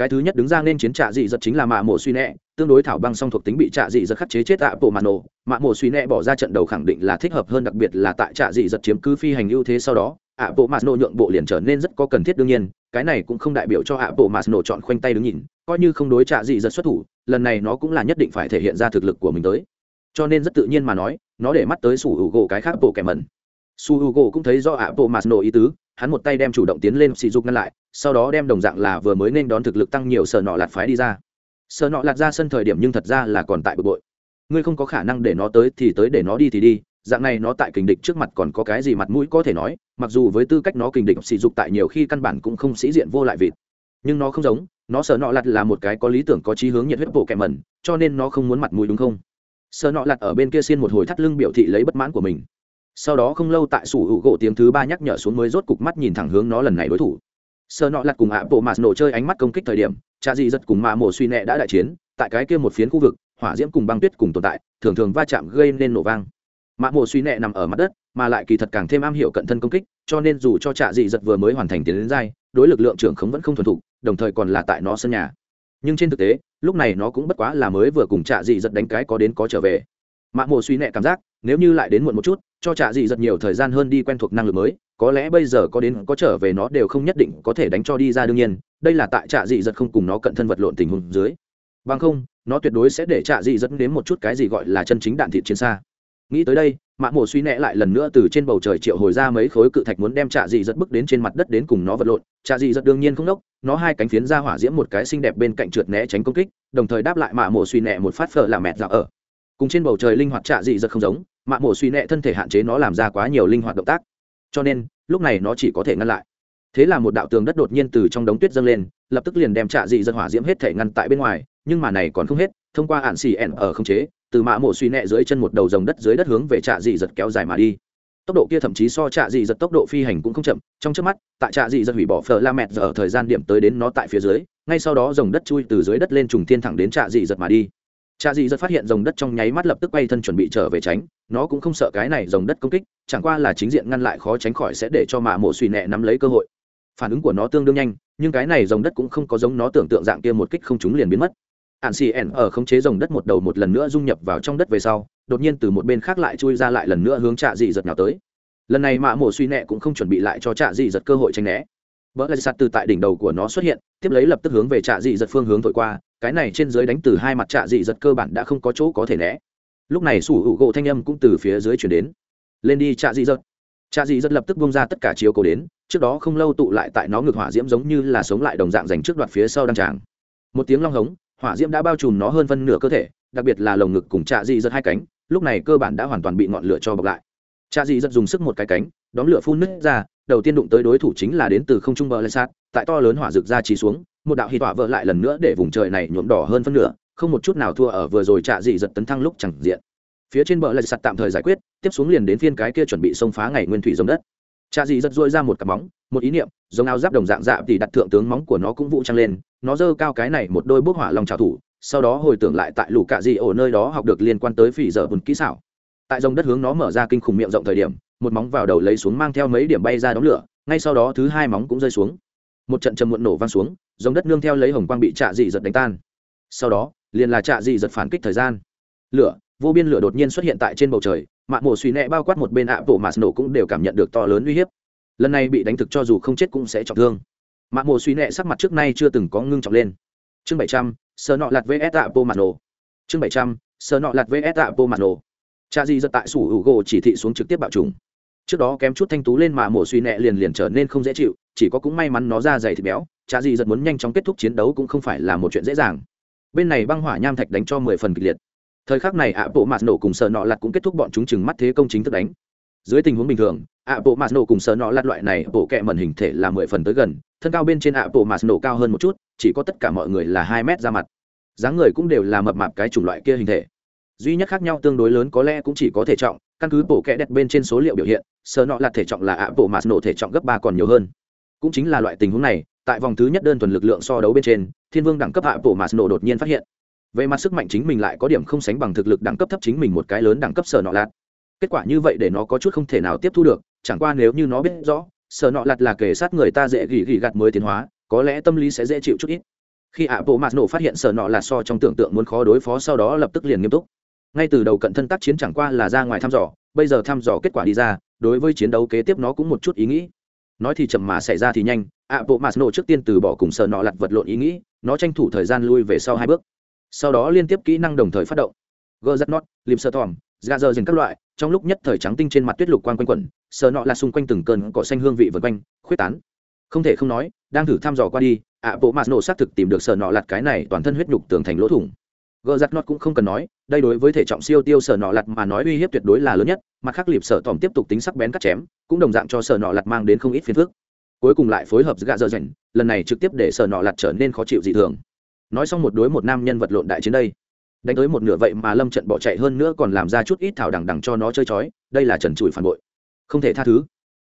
cái thứ nhất đứng ra nên chiến trạ dị giật chính là mạ mộ suy nẹ, tương đối thảo băng song thuộc tính bị trạ dị giật khắc chế chết ạ bộ mạ nổ. Mạ mộ suy nẹ bỏ ra trận đầu khẳng định là thích hợp hơn đặc biệt là tại trạ dị giật chiếm cứ phi hành ưu thế sau đó, ạ bộ mạ nổ nhượng bộ liền trở nên rất có cần thiết đương nhiên, cái này cũng không đại biểu cho ạ bộ mạ nổ chọn khoanh tay đứng nhìn, coi như không đối trạ dị giật xuất thủ, lần này nó cũng là nhất định phải thể hiện ra thực lực của mình tới. Cho nên rất tự nhiên mà nói, nó để mắt tới sủ hữu gỗ cái khác bộ kẻ mẩn. Su hữu u gỗ cũng thấy do ạ bộ mạ nổ ý tứ hắn một tay đem chủ động tiến lên sỉ dục ngăn lại, sau đó đem đồng dạng là vừa mới nên đón thực lực tăng nhiều sợ nọ lạt phái đi ra. Sợ nọ lạt ra sân thời điểm nhưng thật ra là còn tại bực bội. Ngươi không có khả năng để nó tới thì tới để nó đi thì đi, dạng này nó tại kình địch trước mặt còn có cái gì mặt mũi có thể nói, mặc dù với tư cách nó kình địch sỉ dục tại nhiều khi căn bản cũng không sĩ diện vô lại vịt. Nhưng nó không giống, nó sợ nọ lạt là một cái có lý tưởng có chí hướng nhiệt huyết bộ kẻ mẩn, cho nên nó không muốn mặt mũi đúng không? Sợ nọ lạt ở bên kia xiên một hồi thắt lưng biểu thị lấy bất mãn của mình sau đó không lâu tại sủ hữu gỗ tiếng thứ ba nhắc nhở xuống mới rốt cục mắt nhìn thẳng hướng nó lần này đối thủ. Sơ nọ lặt cùng ạ bộ mạt nổ chơi ánh mắt công kích thời điểm cha dị giật cùng mạ mổ suy nẹ đã đại chiến, tại cái kia một phiến khu vực, hỏa diễm cùng băng tuyết cùng tồn tại, thường thường va chạm gây nên nổ vang. Mạ mổ suy nẹ nằm ở mặt đất, mà lại kỳ thật càng thêm am hiểu cận thân công kích, cho nên dù cho trạ dị giật vừa mới hoàn thành tiến đến dai đối lực lượng trưởng khống vẫn không thuần thục, đồng thời còn là tại nó sân nhà. Nhưng trên thực tế, lúc này nó cũng bất quá là mới vừa cùng trạ dị giật đánh cái có đến có trở về. Mạ mổ suy nẹ cảm giác nếu như lại đến muộn một chút, cho trạ dị giật nhiều thời gian hơn đi quen thuộc năng lực mới, có lẽ bây giờ có đến có trở về nó đều không nhất định có thể đánh cho đi ra đương nhiên, đây là tại trạ dị giật không cùng nó cận thân vật lộn tình huống dưới. Bằng không, nó tuyệt đối sẽ để trạ dị dẫn đến một chút cái gì gọi là chân chính đạn thịt chiến xa. Nghĩ tới đây mạ mổ suy nẹ lại lần nữa từ trên bầu trời triệu hồi ra mấy khối cự thạch muốn đem trạ dị giật bước đến trên mặt đất đến cùng nó vật lộn. Trạ dị giật đương nhiên không đốc, nó hai cánh phiến ra hỏa diễm một cái xinh đẹp bên cạnh trượt né tránh công kích, đồng thời đáp lại mạ mổ suy nẹ một phát phở là mẹt dạo ở cùng trên bầu trời linh hoạt trạ dị giật không giống, mạ mổ suy nẹ thân thể hạn chế nó làm ra quá nhiều linh hoạt động tác. Cho nên, lúc này nó chỉ có thể ngăn lại. Thế là một đạo tường đất đột nhiên từ trong đống tuyết dâng lên, lập tức liền đem trạ dị giật hỏa diễm hết thể ngăn tại bên ngoài, nhưng mà này còn không hết, thông qua hạn xì ẻn ở không chế, từ mạ mổ suy nẹ dưới chân một đầu dòng đất dưới đất hướng về trạ dị giật kéo dài mà đi. Tốc độ kia thậm chí so trạ dị giật tốc độ phi hành cũng không chậm, trong trước mắt, tại trạ dị giật hủy bỏ phờ la mẹt giờ thời gian điểm tới đến nó tại phía dưới, ngay sau đó dòng đất chui từ dưới đất lên trùng thiên thẳng đến trạ dị giật mà đi cha dị giật phát hiện dòng đất trong nháy mắt lập tức quay thân chuẩn bị trở về tránh. Nó cũng không sợ cái này dòng đất công kích, chẳng qua là chính diện ngăn lại khó tránh khỏi sẽ để cho mạ mổ suy nẹ nắm lấy cơ hội. Phản ứng của nó tương đương nhanh, nhưng cái này dòng đất cũng không có giống nó tưởng tượng dạng kia một kích không chúng liền biến mất. Ạn xì ẻn ở khống chế dòng đất một đầu một lần nữa dung nhập vào trong đất về sau, đột nhiên từ một bên khác lại chui ra lại lần nữa hướng trạ dị giật nào tới. Lần này mạ mổ suy nẹ cũng không chuẩn bị lại cho trạ dị giật cơ hội tranh né vỡ lại sạt từ tại đỉnh đầu của nó xuất hiện, tiếp lấy lập tức hướng về trạ dị giật phương hướng thổi qua, cái này trên dưới đánh từ hai mặt trạ dị giật cơ bản đã không có chỗ có thể né. Lúc này sủ hữu gỗ thanh âm cũng từ phía dưới chuyển đến. Lên đi, trạ dị giật. Trạ dị giật lập tức bung ra tất cả chiếu cầu đến, trước đó không lâu tụ lại tại nó ngược hỏa diễm giống như là sống lại đồng dạng dành trước đoạt phía sau đăng tràng. Một tiếng long hống, hỏa diễm đã bao trùm nó hơn phân nửa cơ thể, đặc biệt là lồng ngực cùng trạ dị giật hai cánh, lúc này cơ bản đã hoàn toàn bị ngọn lửa cho bọc lại. Cha dị giật dùng sức một cái cánh đón lửa phun nứt ra, đầu tiên đụng tới đối thủ chính là đến từ không trung bờ lê sát tại to lớn hỏa rực ra trí xuống, một đạo hít tỏa vỡ lại lần nữa để vùng trời này nhuộm đỏ hơn phân nửa, không một chút nào thua ở vừa rồi trạ dị giật tấn thăng lúc chẳng diện. Phía trên bờ lại sạt tạm thời giải quyết, tiếp xuống liền đến phiên cái kia chuẩn bị xông phá ngày nguyên thủy giống đất. Cha dị giật duỗi ra một cặp móng, một ý niệm, giống áo giáp đồng dạng dạ thì đặt thượng tướng móng của nó cũng vụ trăng lên, nó giơ cao cái này một đôi bước hỏa lòng trào thủ, sau đó hồi tưởng lại tại lũ cạ dị ổ nơi đó học được liên quan tới phỉ dở bùn kỹ xảo tại dòng đất hướng nó mở ra kinh khủng miệng rộng thời điểm, một móng vào đầu lấy xuống mang theo mấy điểm bay ra đóng lửa, ngay sau đó thứ hai móng cũng rơi xuống. Một trận trầm muộn nổ vang xuống, dòng đất nương theo lấy hồng quang bị trạ dị giật đánh tan. Sau đó, liền là trạ dị giật phản kích thời gian. Lửa, vô biên lửa đột nhiên xuất hiện tại trên bầu trời mạng mổ suy nẹ bao quát một bên ạ bộ mạt nổ cũng đều cảm nhận được to lớn uy hiếp. Lần này bị đánh thực cho dù không chết cũng sẽ trọng thương. Mạng mổ suy nẹ sắc mặt trước nay chưa từng có ngưng trọng lên. Chương bảy trăm, sờ nọ lạt vs ạ bộ mạt nổ. Chương bảy trăm, sờ nọ lạt vs ạ bộ mạt nổ cha di giật tại sủ hữu gỗ chỉ thị xuống trực tiếp bạo trùng. Trước đó kém chút thanh tú lên mà mổ suy nẹ liền liền trở nên không dễ chịu, chỉ có cũng may mắn nó ra dày thịt béo. Cha di giật muốn nhanh chóng kết thúc chiến đấu cũng không phải là một chuyện dễ dàng. Bên này băng hỏa nham thạch đánh cho mười phần kịch liệt. Thời khắc này ạ bộ mạt nổ cùng sợ nọ lặt cũng kết thúc bọn chúng chừng mắt thế công chính thức đánh. Dưới tình huống bình thường, ạ bộ mạt nổ cùng sợ nọ lặt loại này bộ kẹ mẩn hình thể là mười phần tới gần, thân cao bên trên ạ bộ mạt nổ cao hơn một chút, chỉ có tất cả mọi người là hai mét ra mặt. Dáng người cũng đều là mập mạp cái chủng loại kia hình thể duy nhất khác nhau tương đối lớn có lẽ cũng chỉ có thể trọng, căn cứ bộ kẽ đẹp bên trên số liệu biểu hiện sợ nọ là thể trọng là ạ, bộ mạt nổ thể trọng gấp ba còn nhiều hơn. Cũng chính là loại tình huống này, tại vòng thứ nhất đơn thuần lực lượng so đấu bên trên, thiên vương đẳng cấp ạ, bộ mạt nổ đột nhiên phát hiện. Về mặt sức mạnh chính mình lại có điểm không sánh bằng thực lực đẳng cấp thấp chính mình một cái lớn đẳng cấp sở nọ lạt. Kết quả như vậy để nó có chút không thể nào tiếp thu được, chẳng qua nếu như nó biết rõ sở nọ lạt là kể sát người ta dễ gỉ gỉ gạt mới tiến hóa, có lẽ tâm lý sẽ dễ chịu chút ít. Khi ạ, bộ mạt nổ phát hiện sở nọ lạt so trong tưởng tượng muốn khó đối phó sau đó lập tức liền nghiêm túc ngay từ đầu cận thân tác chiến chẳng qua là ra ngoài thăm dò, bây giờ thăm dò kết quả đi ra, đối với chiến đấu kế tiếp nó cũng một chút ý nghĩ. Nói thì chậm mà xảy ra thì nhanh, ạ, bộ mạt nổ trước tiên từ bỏ cùng sợ nọ lạt vật lộn ý nghĩ, nó tranh thủ thời gian lui về sau hai bước. Sau đó liên tiếp kỹ năng đồng thời phát động. Gơ rắt nót lim sơ tòm gà dạ dơ dần các loại, trong lúc nhất thời trắng tinh trên mặt tuyết lục quang quanh quẩn sờ nọ là xung quanh từng cơn cỏ xanh hương vị vượt quanh, khuyết tán. Không thể không nói, đang thử thăm dò qua đi, ạ, bộ mạt nổ xác thực tìm được sờ nọ lặt cái này toàn thân huyết nhục tường thành lỗ thủng gờ giặt nọt cũng không cần nói, đây đối với thể trọng siêu tiêu sở nọ lặt mà nói uy hiếp tuyệt đối là lớn nhất mặt khác liệp sở tòm tiếp tục tính sắc bén cắt chém, cũng đồng dạng cho sở nọ lặt mang đến không ít phiền phức. Cuối cùng lại phối hợp gạ dơ dành, lần này trực tiếp để sở nọ lặt trở nên khó chịu dị thường. Nói xong một đối một nam nhân vật lộn đại chiến đây. Đánh tới một nửa vậy mà lâm trận bỏ chạy hơn nữa còn làm ra chút ít thảo đằng đằng cho nó chơi chói, đây là trần trụi phản bội. Không thể tha thứ.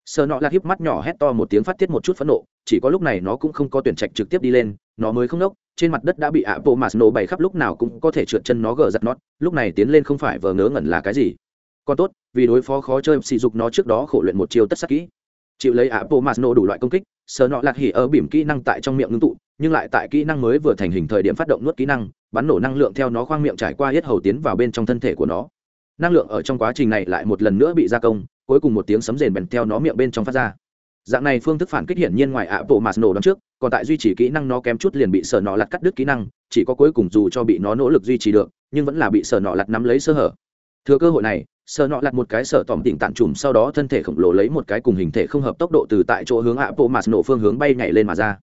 Sợ nọ là hiếp mắt nhỏ hét to một tiếng phát tiết một chút phẫn nộ, chỉ có lúc này nó cũng không có tuyển trạch trực tiếp đi lên, nó mới không nốc trên mặt đất đã bị ạ bộ mạt nổ bày khắp lúc nào cũng có thể trượt chân nó gờ giặt nót lúc này tiến lên không phải vờ ngớ ngẩn là cái gì. Còn tốt, vì đối phó khó chơi sỉ dục nó trước đó khổ luyện một chiêu tất sắc kỹ. Chịu lấy ạ bộ mạt nổ đủ loại công kích sờ nọ lạc hỉ ở bìm kỹ năng tại trong miệng ngưng tụ, nhưng lại tại kỹ năng mới vừa thành hình thời điểm phát động nuốt kỹ năng, bắn nổ năng lượng theo nó khoang miệng trải qua hết hầu tiến vào bên trong thân thể của nó. Năng lượng ở trong quá trình này lại một lần nữa bị gia công, cuối cùng một tiếng sấm rền bèn theo nó miệng bên trong phát ra dạng này phương thức phản kích hiển nhiên ngoài ạ bộ mạt nổ đón trước, còn tại duy trì kỹ năng nó kém chút liền bị sở nọ lặt cắt đứt kỹ năng, chỉ có cuối cùng dù cho bị nó nỗ lực duy trì được, nhưng vẫn là bị sở nọ lặt nắm lấy sơ hở. Thừa cơ hội này, sở nọ lặt một cái sở tỏm tỉnh tản trùm, sau đó thân thể khổng lồ lấy một cái cùng hình thể không hợp tốc độ từ tại chỗ hướng ạ bộ mạt nổ phương hướng bay nhảy lên mà ra.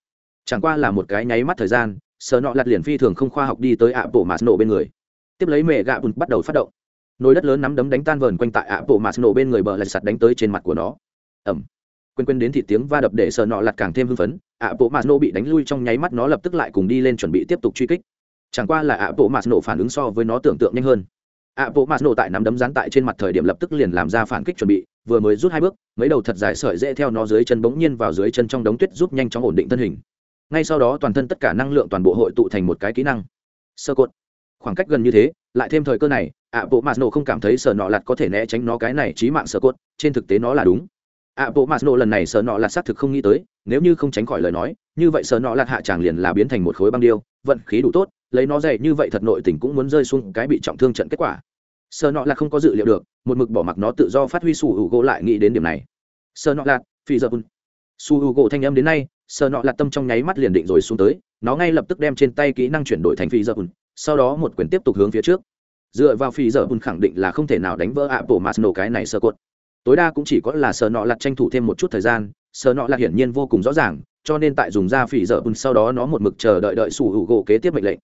Chẳng qua là một cái nháy mắt thời gian, sở nọ lặt liền phi thường không khoa học đi tới ạ bộ mạt nổ bên người. Tiếp lấy mẹ gạ bùn bắt đầu phát động. Nồi đất lớn nắm đấm đánh tan vờn quanh tại ạ bộ mạt nổ bên người bờ lại sạt đánh tới trên mặt của nó. Ẩm quên quên đến thì tiếng va đập để sợ nọ lặt càng thêm hưng phấn, ạ bộ mạt nổ bị đánh lui trong nháy mắt nó lập tức lại cùng đi lên chuẩn bị tiếp tục truy kích. Chẳng qua là ạ bộ mạt nổ phản ứng so với nó tưởng tượng nhanh hơn. Ạ bộ mạt nổ tại nắm đấm rán tại trên mặt thời điểm lập tức liền làm ra phản kích chuẩn bị, vừa mới rút hai bước, mấy đầu thật dài sợi dễ theo nó dưới chân bỗng nhiên vào dưới chân trong đống tuyết giúp nhanh chóng ổn định thân hình. Ngay sau đó toàn thân tất cả năng lượng toàn bộ hội tụ thành một cái kỹ năng. Sơ cột. Khoảng cách gần như thế, lại thêm thời cơ này, ạ bộ mạt nổ không cảm thấy sờ nọ lặt có thể né tránh nó cái này trí mạng sơ cột, trên thực tế nó là đúng ạ bộ mạt nộ lần này sợ nọ lạt xác thực không nghĩ tới, nếu như không tránh khỏi lời nói, như vậy sợ nọ lạt hạ tràng liền là biến thành một khối băng điêu, vận khí đủ tốt, lấy nó dày như vậy thật nội tình cũng muốn rơi xuống cái bị trọng thương trận kết quả. Sợ nọ là không có dự liệu được, một mực bỏ mặc nó tự do phát huy su hữu gỗ lại nghĩ đến điểm này. Sợ nọ là phi giờ bun su hữu gỗ thanh âm đến nay sợ nọ là tâm trong nháy mắt liền định rồi xuống tới, nó ngay lập tức đem trên tay kỹ năng chuyển đổi thành phi giờ bun sau đó một quyền tiếp tục hướng phía trước. Dựa vào phi giờ bun khẳng định là không thể nào đánh vỡ ạ bộ mạt nộ cái này sơ cột tối đa cũng chỉ có là sơ nọ lặt tranh thủ thêm một chút thời gian sơ nọ lặt hiển nhiên vô cùng rõ ràng, cho nên tại dùng ra phỉ dở bùn sau đó nó một mực chờ đợi đợi sủ hữu gỗ kế tiếp mệnh lệnh.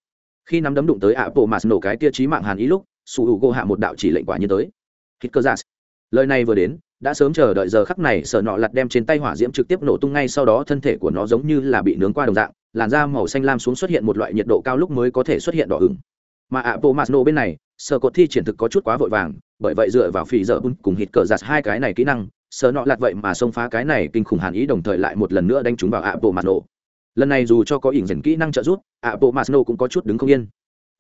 Khi nắm đấm đụng tới ạ bộ mạt nổ cái tia trí mạng hàn ý lúc, sủ hữu gỗ hạ một đạo chỉ lệnh quả như tới. Hít cơ giả lời này vừa đến, đã sớm chờ đợi giờ khắc này sợ nọ lặt đem trên tay hỏa diễm trực tiếp nổ tung ngay sau đó thân thể của nó giống như là bị nướng qua đồng dạng, làn da màu xanh lam xuống xuất hiện một loại nhiệt độ cao lúc mới có thể xuất hiện đỏ hừng mà ạ bộ mạt nổ bên này sở cột thi triển thực có chút quá vội vàng, bởi vậy dựa vào phì dở bun cùng hít cờ giặt hai cái này kỹ năng, sở nọ lạt vậy mà xông phá cái này kinh khủng hàn ý đồng thời lại một lần nữa đánh chúng vào ạ bộ mặt nổ lần này dù cho có ỉn dần kỹ năng trợ giúp ạ bộ mặt nổ cũng có chút đứng không yên.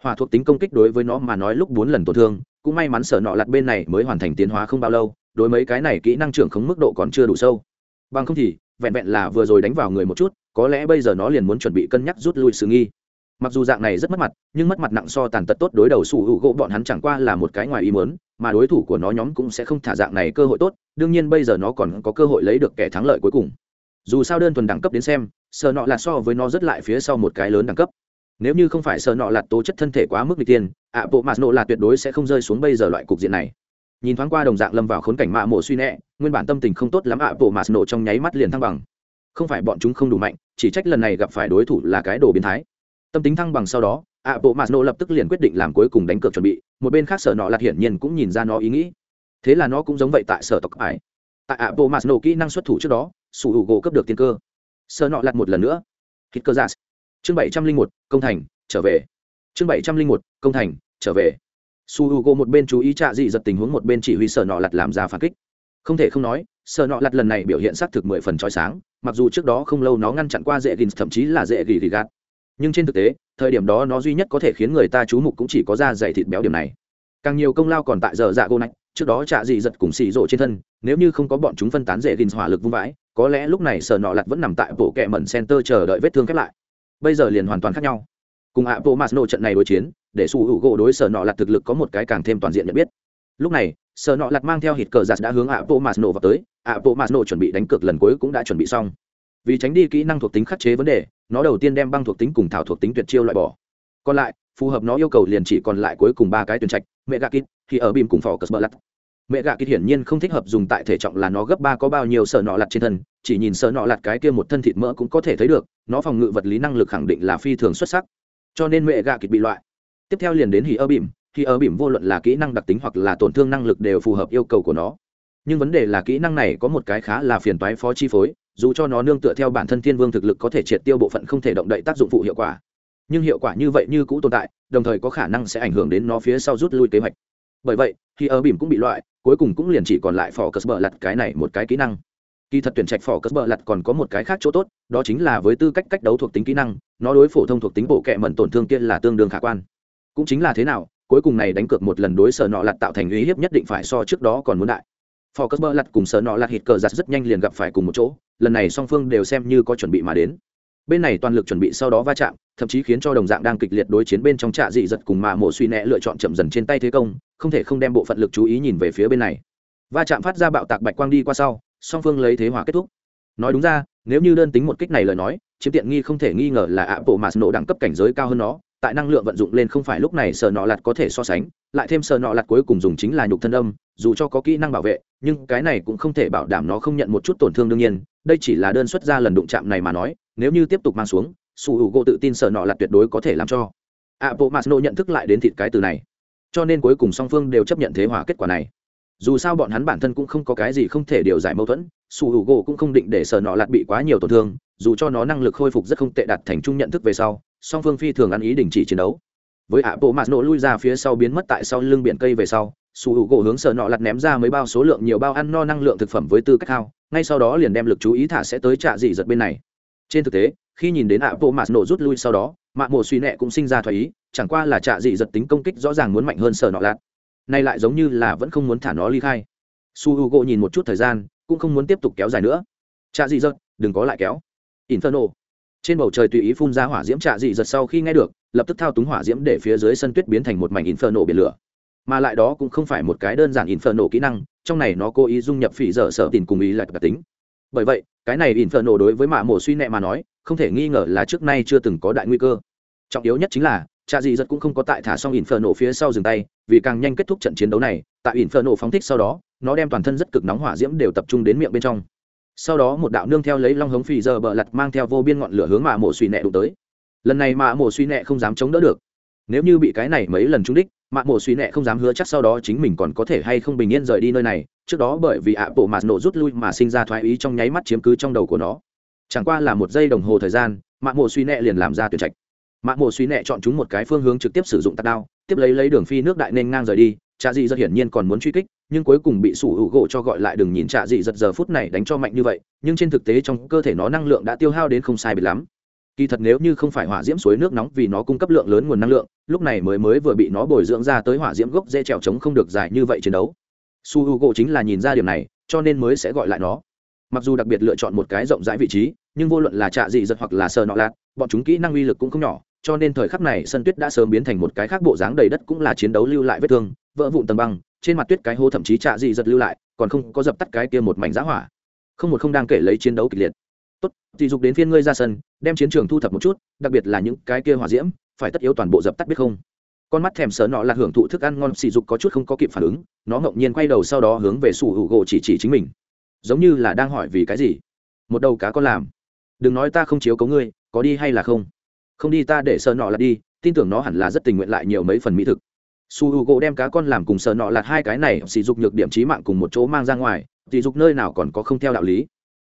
Hòa thuộc tính công kích đối với nó mà nói lúc bốn lần tổn thương, cũng may mắn sở nọ lặt bên này mới hoàn thành tiến hóa không bao lâu, đối mấy cái này kỹ năng trưởng khống mức độ còn chưa đủ sâu. Bằng không thì, vẹn vẹn là vừa rồi đánh vào người một chút, có lẽ bây giờ nó liền muốn chuẩn bị cân nhắc rút lui sự nghi mặc dù dạng này rất mất mặt, nhưng mất mặt nặng so tàn tật tốt đối đầu sủ hữu gỗ bọn hắn chẳng qua là một cái ngoài ý mớn mà đối thủ của nó nhóm cũng sẽ không thả dạng này cơ hội tốt, đương nhiên bây giờ nó còn có cơ hội lấy được kẻ thắng lợi cuối cùng. Dù sao đơn thuần đẳng cấp đến xem, sợ nọ là so với nó rất lại phía sau một cái lớn đẳng cấp. Nếu như không phải sợ nọ lạt tố chất thân thể quá mức n tiên ạ, bộ mạt nộ là tuyệt đối sẽ không rơi xuống bây giờ loại cục diện này. Nhìn thoáng qua đồng dạng lâm vào khốn cảnh mạ mộ suy nẹ, nguyên bản tâm tình không tốt lắm ạ, bộ mạt nộ trong nháy mắt liền thăng bằng. Không phải bọn chúng không đủ mạnh, chỉ trách lần này gặp phải đối thủ là cái đồ biến thái tâm tính thăng bằng sau đó ạ bộ mạt nộ lập tức liền quyết định làm cuối cùng đánh cược chuẩn bị, một bên khác sở nọ lạt hiển nhiên cũng nhìn ra nó ý nghĩ. Thế là nó cũng giống vậy tại sở tộc ải. Tại ạ bộ mạt nộ kỹ năng xuất thủ trước đó, sủ hữu gỗ cấp được tiên cơ. Sở nọ lạt một lần nữa. Hít cơ giả chương bảy trăm linh một, công thành, trở về. Chương bảy trăm linh một, công thành, trở về. Su h u g o một bên chú ý trạ dị giật tình huống, một bên chỉ huy sở nọ lặt làm ra phản kích. Không thể không nói, sở nọ lặt lần này biểu hiện xác thực mười phần trói sáng, mặc dù trước đó không lâu nó ngăn chặn qua dễ gìn, thậm chí là dễ gỉ gạt nhưng trên thực tế, thời điểm đó nó duy nhất có thể khiến người ta chú mục cũng chỉ có da dày thịt béo điểm này. Càng nhiều công lao còn tại giờ dạ gô nạch trước đó trạ dị giật cùng xì rộ trên thân, nếu như không có bọn chúng phân tán dễ gìn hỏa lực vung vãi, có lẽ lúc này sợ nọ lặt vẫn nằm tại bộ kẹ mẩn center chờ đợi vết thương khép lại. Bây giờ liền hoàn toàn khác nhau. Cùng ạ, bộ masno trận này đối chiến, để su hữu gỗ đối sở nọ lặt thực lực có một cái càng thêm toàn diện nhận biết. Lúc này, sở nọ lặt mang theo hít cờ giặt đã hướng ạ, bộ masno vào tới. ạ, bộ masno chuẩn bị đánh cược lần cuối cũng đã chuẩn bị xong vì tránh đi kỹ năng thuộc tính khắc chế vấn đề, nó đầu tiên đem băng thuộc tính cùng thảo thuộc tính tuyệt chiêu loại bỏ. Còn lại, phù hợp nó yêu cầu liền chỉ còn lại cuối cùng ba cái tuyển trạch mẹ gà kít thì ở bìm cùng phò cờ bờ lặt mẹ gà kít hiển nhiên không thích hợp dùng tại thể trọng là nó gấp ba có bao nhiêu sở nọ lặt trên thân, chỉ nhìn sở nọ lặt cái kia một thân thịt mỡ cũng có thể thấy được, nó phòng ngự vật lý năng lực khẳng định là phi thường xuất sắc. Cho nên mẹ gạ kít bị loại. Tiếp theo liền đến hì ơ bìm thì ở bìm vô luận là kỹ năng đặc tính hoặc là tổn thương năng lực đều phù hợp yêu cầu của nó nhưng vấn đề là kỹ năng này có một cái khá là phiền toái phó chi phối, dù cho nó nương tựa theo bản thân thiên vương thực lực có thể triệt tiêu bộ phận không thể động đậy tác dụng phụ hiệu quả. Nhưng hiệu quả như vậy như cũ tồn tại, đồng thời có khả năng sẽ ảnh hưởng đến nó phía sau rút lui kế hoạch. Bởi vậy, khi ở bìm cũng bị loại, cuối cùng cũng liền chỉ còn lại phò cờ bờ lặt cái này một cái kỹ năng. Kỳ thật tuyển trạch phỏ cất bờ lặt còn có một cái khác chỗ tốt, đó chính là với tư cách cách đấu thuộc tính kỹ năng, nó đối phổ thông thuộc tính bộ kệ mẩn tổn thương kia là tương đương khả quan. Cũng chính là thế nào, cuối cùng này đánh cược một lần đối sở nọ lặt tạo thành uy hiếp nhất định phải so trước đó còn muốn đại phò cất bơ lặt cùng sợ nọ lặt hít cờ giặt rất nhanh liền gặp phải cùng một chỗ, lần này song phương đều xem như có chuẩn bị mà đến. Bên này toàn lực chuẩn bị sau đó va chạm, thậm chí khiến cho đồng dạng đang kịch liệt đối chiến bên trong trạ dị giật cùng mạ mộ suy nẹ lựa chọn chậm dần trên tay thế công, không thể không đem bộ phận lực chú ý nhìn về phía bên này. Va chạm phát ra bạo tạc bạch quang đi qua sau, song phương lấy thế hòa kết thúc. Nói đúng ra, nếu như đơn tính một kích này lời nói, chiếm tiện nghi không thể nghi ngờ là ạ bộ mà nổ đẳng cấp cảnh giới cao hơn nó tại năng lượng vận dụng lên không phải lúc này sờ nọ lặt có thể so sánh, lại thêm sờ nọ lặt cuối cùng dùng chính là nhục thân âm, dù cho có kỹ năng bảo vệ, nhưng cái này cũng không thể bảo đảm nó không nhận một chút tổn thương đương nhiên, đây chỉ là đơn xuất ra lần đụng chạm này mà nói, nếu như tiếp tục mang xuống, su U gỗ tự tin sờ nọ lặt tuyệt đối có thể làm cho. Ạ bộ n o nhận thức lại đến thịt cái từ này. Cho nên cuối cùng song phương đều chấp nhận thế hòa kết quả này. Dù sao bọn hắn bản thân cũng không có cái gì không thể điều giải mâu thuẫn, su h u gỗ cũng không định để sờ nọ lạt bị quá nhiều tổn thương, dù cho nó năng lực khôi phục rất không tệ đạt thành chung nhận thức về sau song phương phi thường ăn ý đình chỉ chiến đấu. Với hạ bộ mạt nổ lui ra phía sau biến mất tại sau lưng biển cây về sau, su hữu gỗ hướng sợ nọ lặt ném ra mấy bao số lượng nhiều bao ăn no năng lượng thực phẩm với tư cách hao, ngay sau đó liền đem lực chú ý thả sẽ tới trạ dị giật bên này. Trên thực tế, khi nhìn đến hạ bộ mạt nổ rút lui sau đó, mạ mổ suy nẹ cũng sinh ra thoái ý, chẳng qua là trạ dị giật tính công kích rõ ràng muốn mạnh hơn sợ nọ lạt. Nay lại giống như là vẫn không muốn thả nó ly khai. Su hữu gỗ nhìn một chút thời gian, cũng không muốn tiếp tục kéo dài nữa. Trạ dị giật, đừng có lại kéo. Inferno trên bầu trời tùy ý phun ra hỏa diễm trạ dị giật sau khi nghe được, lập tức thao túng hỏa diễm để phía dưới sân tuyết biến thành một mảnh inferno biển lửa. Mà lại đó cũng không phải một cái đơn giản inferno kỹ năng, trong này nó cố ý dung nhập phỉ dở sở tìm cùng ý lạch đặc tính. Bởi vậy, cái này inferno đối với mạ mổ suy nẹ mà nói, không thể nghi ngờ là trước nay chưa từng có đại nguy cơ. Trọng yếu nhất chính là, trạ dị giật cũng không có tại thả xong inferno phía sau dừng tay, vì càng nhanh kết thúc trận chiến đấu này, tại inferno phóng thích sau đó, nó đem toàn thân rất cực nóng hỏa diễm đều tập trung đến miệng bên trong sau đó một đạo nương theo lấy long hống phì giờ bờ lặt mang theo vô biên ngọn lửa hướng mạ mổ suy nẹ đụng tới. Lần này mạ mổ suy nẹ không dám chống đỡ được. Nếu như bị cái này mấy lần trúng đích mạ mổ suy nẹ không dám hứa chắc sau đó chính mình còn có thể hay không bình yên rời đi nơi này. Trước đó bởi vì ạ bộ mạt nổ rút lui mà sinh ra thoái ý trong nháy mắt chiếm cứ trong đầu của nó. Chẳng qua là một giây đồng hồ thời gian mạ mổ suy nẹ liền làm ra tuyển trạch. Mạ mổ suy nẹ chọn chúng một cái phương hướng trực tiếp sử dụng tạt đao, tiếp lấy lấy đường phi nước đại nên ngang rời đi, trạ dị rất hiển nhiên còn muốn truy kích nhưng cuối cùng bị sủ hữu gỗ cho gọi lại đừng nhìn trạ dị giật giờ phút này đánh cho mạnh như vậy, nhưng trên thực tế trong cơ thể nó năng lượng đã tiêu hao đến không sai biệt lắm. Kỳ thật nếu như không phải hỏa diễm suối nước nóng vì nó cung cấp lượng lớn nguồn năng lượng, lúc này mới mới vừa bị nó bồi dưỡng ra tới hỏa diễm gốc dễ trèo trống không được dài như vậy chiến đấu. Su h u gỗ chính là nhìn ra điểm này, cho nên mới sẽ gọi lại nó. Mặc dù đặc biệt lựa chọn một cái rộng rãi vị trí, nhưng vô luận là trạ dị giật hoặc là sờ nọ lạt, bọn chúng kỹ năng uy lực cũng không nhỏ, cho nên thời khắc này sân tuyết đã sớm biến thành một cái khác bộ dáng đầy đất cũng là chiến đấu lưu lại vết thương, vỡ vụn tầng băng trên mặt tuyết cái hố thậm chí trạ dị giật lưu lại, còn không có dập tắt cái kia một mảnh giá hỏa. Không một không đang kể lấy chiến đấu kịch liệt. Tốt thì dục đến phiên ngươi ra sân, đem chiến trường thu thập một chút, đặc biệt là những cái kia hỏa diễm, phải tất yếu toàn bộ dập tắt biết không? Con mắt thèm sớ nọ là hưởng thụ thức ăn ngon, sỉ dục có chút không có kịp phản ứng, nó ngẫu nhiên quay đầu sau đó hướng về sủ hữu gỗ chỉ chỉ chính mình. Giống như là đang hỏi vì cái gì? Một đầu cá con làm. Đừng nói ta không chiếu cấu ngươi, có đi hay là không? Không đi ta để sờ nọ là đi, tin tưởng nó hẳn là rất tình nguyện lại nhiều mấy phần mỹ thực su h u gỗ đem cá con làm cùng sợ nọ lạt hai cái này sỉ dục nhược điểm trí mạng cùng một chỗ mang ra ngoài, sỉ dục nơi nào còn có không theo đạo lý.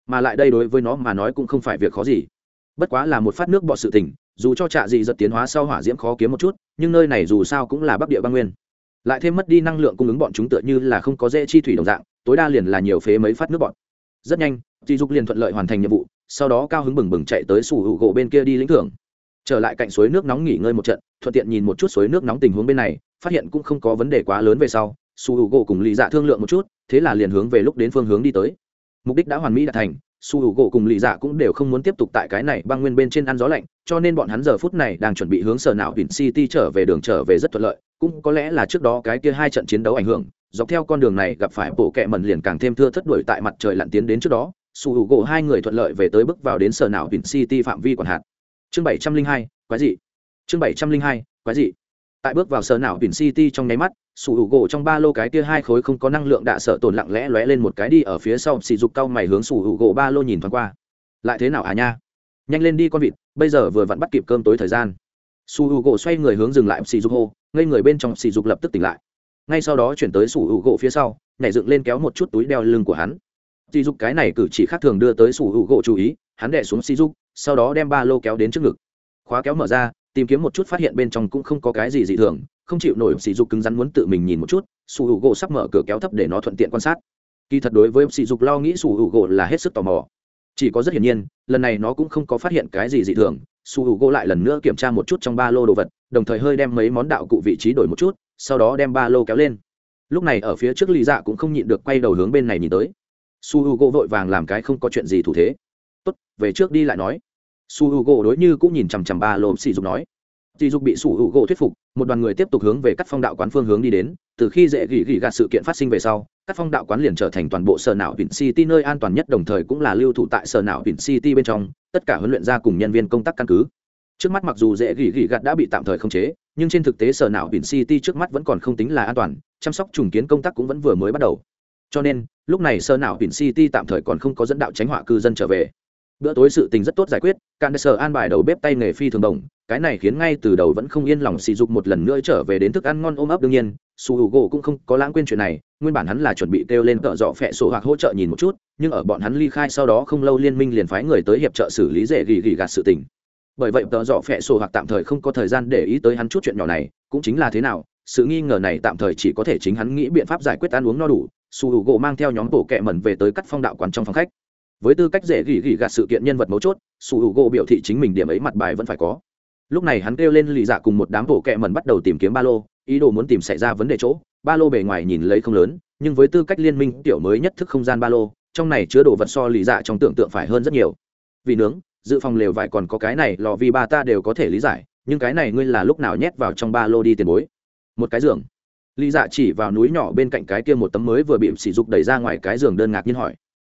Mà lại đây đối với nó mà nói cũng không phải việc khó gì. Bất quá là một phát nước bọt sự tình, dù cho trạ dị giật tiến hóa sau hỏa diễm khó kiếm một chút, nhưng nơi này dù sao cũng là bắc địa băng nguyên. Lại thêm mất đi năng lượng cung ứng bọn chúng tựa như là không có dễ chi thủy đồng dạng, tối đa liền là nhiều phế mấy phát nước bọt. Rất nhanh dị dục liền thuận lợi hoàn thành nhiệm vụ, sau đó cao hứng bừng bừng chạy tới sủ hữu gỗ bên kia đi lĩnh thưởng trở lại cạnh suối nước nóng nghỉ ngơi một trận, thuận tiện nhìn một chút suối nước nóng tình huống bên này, phát hiện cũng không có vấn đề quá lớn về sau, su hữu gỗ cùng lì dạ thương lượng một chút, thế là liền hướng về lúc đến phương hướng đi tới. Mục đích đã hoàn mỹ đạt thành, su hữu gỗ cùng lì dạ cũng đều không muốn tiếp tục tại cái này băng nguyên bên trên ăn gió lạnh, cho nên bọn hắn giờ phút này đang chuẩn bị hướng sở não vịn city trở về đường trở về rất thuận lợi, cũng có lẽ là trước đó cái kia hai trận chiến đấu ảnh hưởng, dọc theo con đường này gặp phải bộ kẹ mần liền càng thêm thưa thất đuổi tại mặt trời lặn tiến đến trước đó, su hữu gỗ hai người thuận lợi về tới bước vào đến sở não vịn city phạm vi quản hạt chương bảy trăm linh hai, quái dị. Chương bảy trăm linh hai, quái dị. Tại bước vào sở não biển city trong nháy mắt, sủ hữu gỗ trong ba lô cái kia hai khối không có năng lượng đạ sợ tồn lặng lẽ lóe lên một cái đi ở phía sau xì dục cau mày hướng sủ hữu gỗ ba lô nhìn thoáng qua. Lại thế nào à nha? Nhanh lên đi con vịt, bây giờ vừa vặn bắt kịp cơm tối thời gian. Sủi hữu gỗ xoay người hướng dừng lại xì dục hô, ngây người bên trong xì dục lập tức tỉnh lại. Ngay sau đó chuyển tới sủ hữu gỗ phía sau, nhảy dựng lên kéo một chút túi đeo lưng của hắn. Xì dục cái này cử chỉ khác thường đưa tới sủ hữu gỗ chú ý, hắn đẻ xuống xì dục sau đó đem ba lô kéo đến trước ngực. Khóa kéo mở ra, tìm kiếm một chút phát hiện bên trong cũng không có cái gì dị thường, không chịu nổi sỉ dục cứng rắn muốn tự mình nhìn một chút, sủ hữu gỗ sắp mở cửa kéo thấp để nó thuận tiện quan sát. Kỳ thật đối với sỉ dục lo nghĩ, sủ hữu gỗ là hết sức tò mò. Chỉ có rất hiển nhiên, lần này nó cũng không có phát hiện cái gì dị thường, sủ hữu gỗ lại lần nữa kiểm tra một chút trong ba lô đồ vật, đồng thời hơi đem mấy món đạo cụ vị trí đổi một chút, sau đó đem ba lô kéo lên. Lúc này ở phía trước lý dạ cũng không nhịn được quay đầu hướng bên này nhìn tới. Su h u gỗ vội vàng làm cái không có chuyện gì thủ thế tốt về trước đi lại nói su h u gỗ đối như cũng nhìn chằm chằm ba lộm sỉ dục nói Tỷ dục bị su h u gỗ thuyết phục, một đoàn người tiếp tục hướng về các phong đạo quán phương hướng đi đến. Từ khi dễ gỉ gỉ gạt sự kiện phát sinh về sau, các phong đạo quán liền trở thành toàn bộ sở não vịn City nơi an toàn nhất đồng thời cũng là lưu thủ tại sở não vịn City bên trong, tất cả huấn luyện gia cùng nhân viên công tác căn cứ. Trước mắt mặc dù dễ gỉ gỉ gạt đã bị tạm thời khống chế, nhưng trên thực tế sở não vịn City trước mắt vẫn còn không tính là an toàn, chăm sóc trùng kiến công tác cũng vẫn vừa mới bắt đầu. Cho nên, lúc này sở não vịn City tạm thời còn không có dẫn đạo tránh họa cư dân trở về bữa tối sự tình rất tốt giải quyết can sở an bài đầu bếp tay nghề phi thường đồng, cái này khiến ngay từ đầu vẫn không yên lòng sỉ dục một lần nữa trở về đến thức ăn ngon ôm ấp đương nhiên, su hữu gỗ cũng không có lãng quên chuyện này, nguyên bản hắn là chuẩn bị kêu lên cỡ dọ phẹ sổ hoặc hỗ trợ nhìn một chút, nhưng ở bọn hắn ly khai sau đó không lâu liên minh liền phái người tới hiệp trợ xử lý dễ gỉ gỉ gạt sự tình. Bởi vậy tợ dọ phẹ sổ hoặc tạm thời không có thời gian để ý tới hắn chút chuyện nhỏ này, cũng chính là thế nào, sự nghi ngờ này tạm thời chỉ có thể chính hắn nghĩ biện pháp giải quyết ăn uống no đủ, su hữu gỗ mang theo nhóm bộ kẹ mẩn về tới cắt phong đạo quán trong phòng khách với tư cách dễ gỉ gỉ gạt sự kiện nhân vật mấu chốt, sủ hữu gỗ biểu thị chính mình điểm ấy mặt bài vẫn phải có. Lúc này hắn kêu lên lì dạ cùng một đám bộ kẹ mẩn bắt đầu tìm kiếm ba lô, ý đồ muốn tìm xảy ra vấn đề chỗ. Ba lô bề ngoài nhìn lấy không lớn, nhưng với tư cách liên minh tiểu mới nhất thức không gian ba lô, trong này chứa đồ vật so lì dạ trong tưởng tượng phải hơn rất nhiều. Vì nướng, dự phòng lều vải còn có cái này, lò vi ba ta đều có thể lý giải, nhưng cái này ngươi là lúc nào nhét vào trong ba lô đi tiền bối? Một cái giường. Lý dạ chỉ vào núi nhỏ bên cạnh cái kia một tấm mới vừa bị sỉ dục đẩy ra ngoài cái giường đơn ngạc nhiên hỏi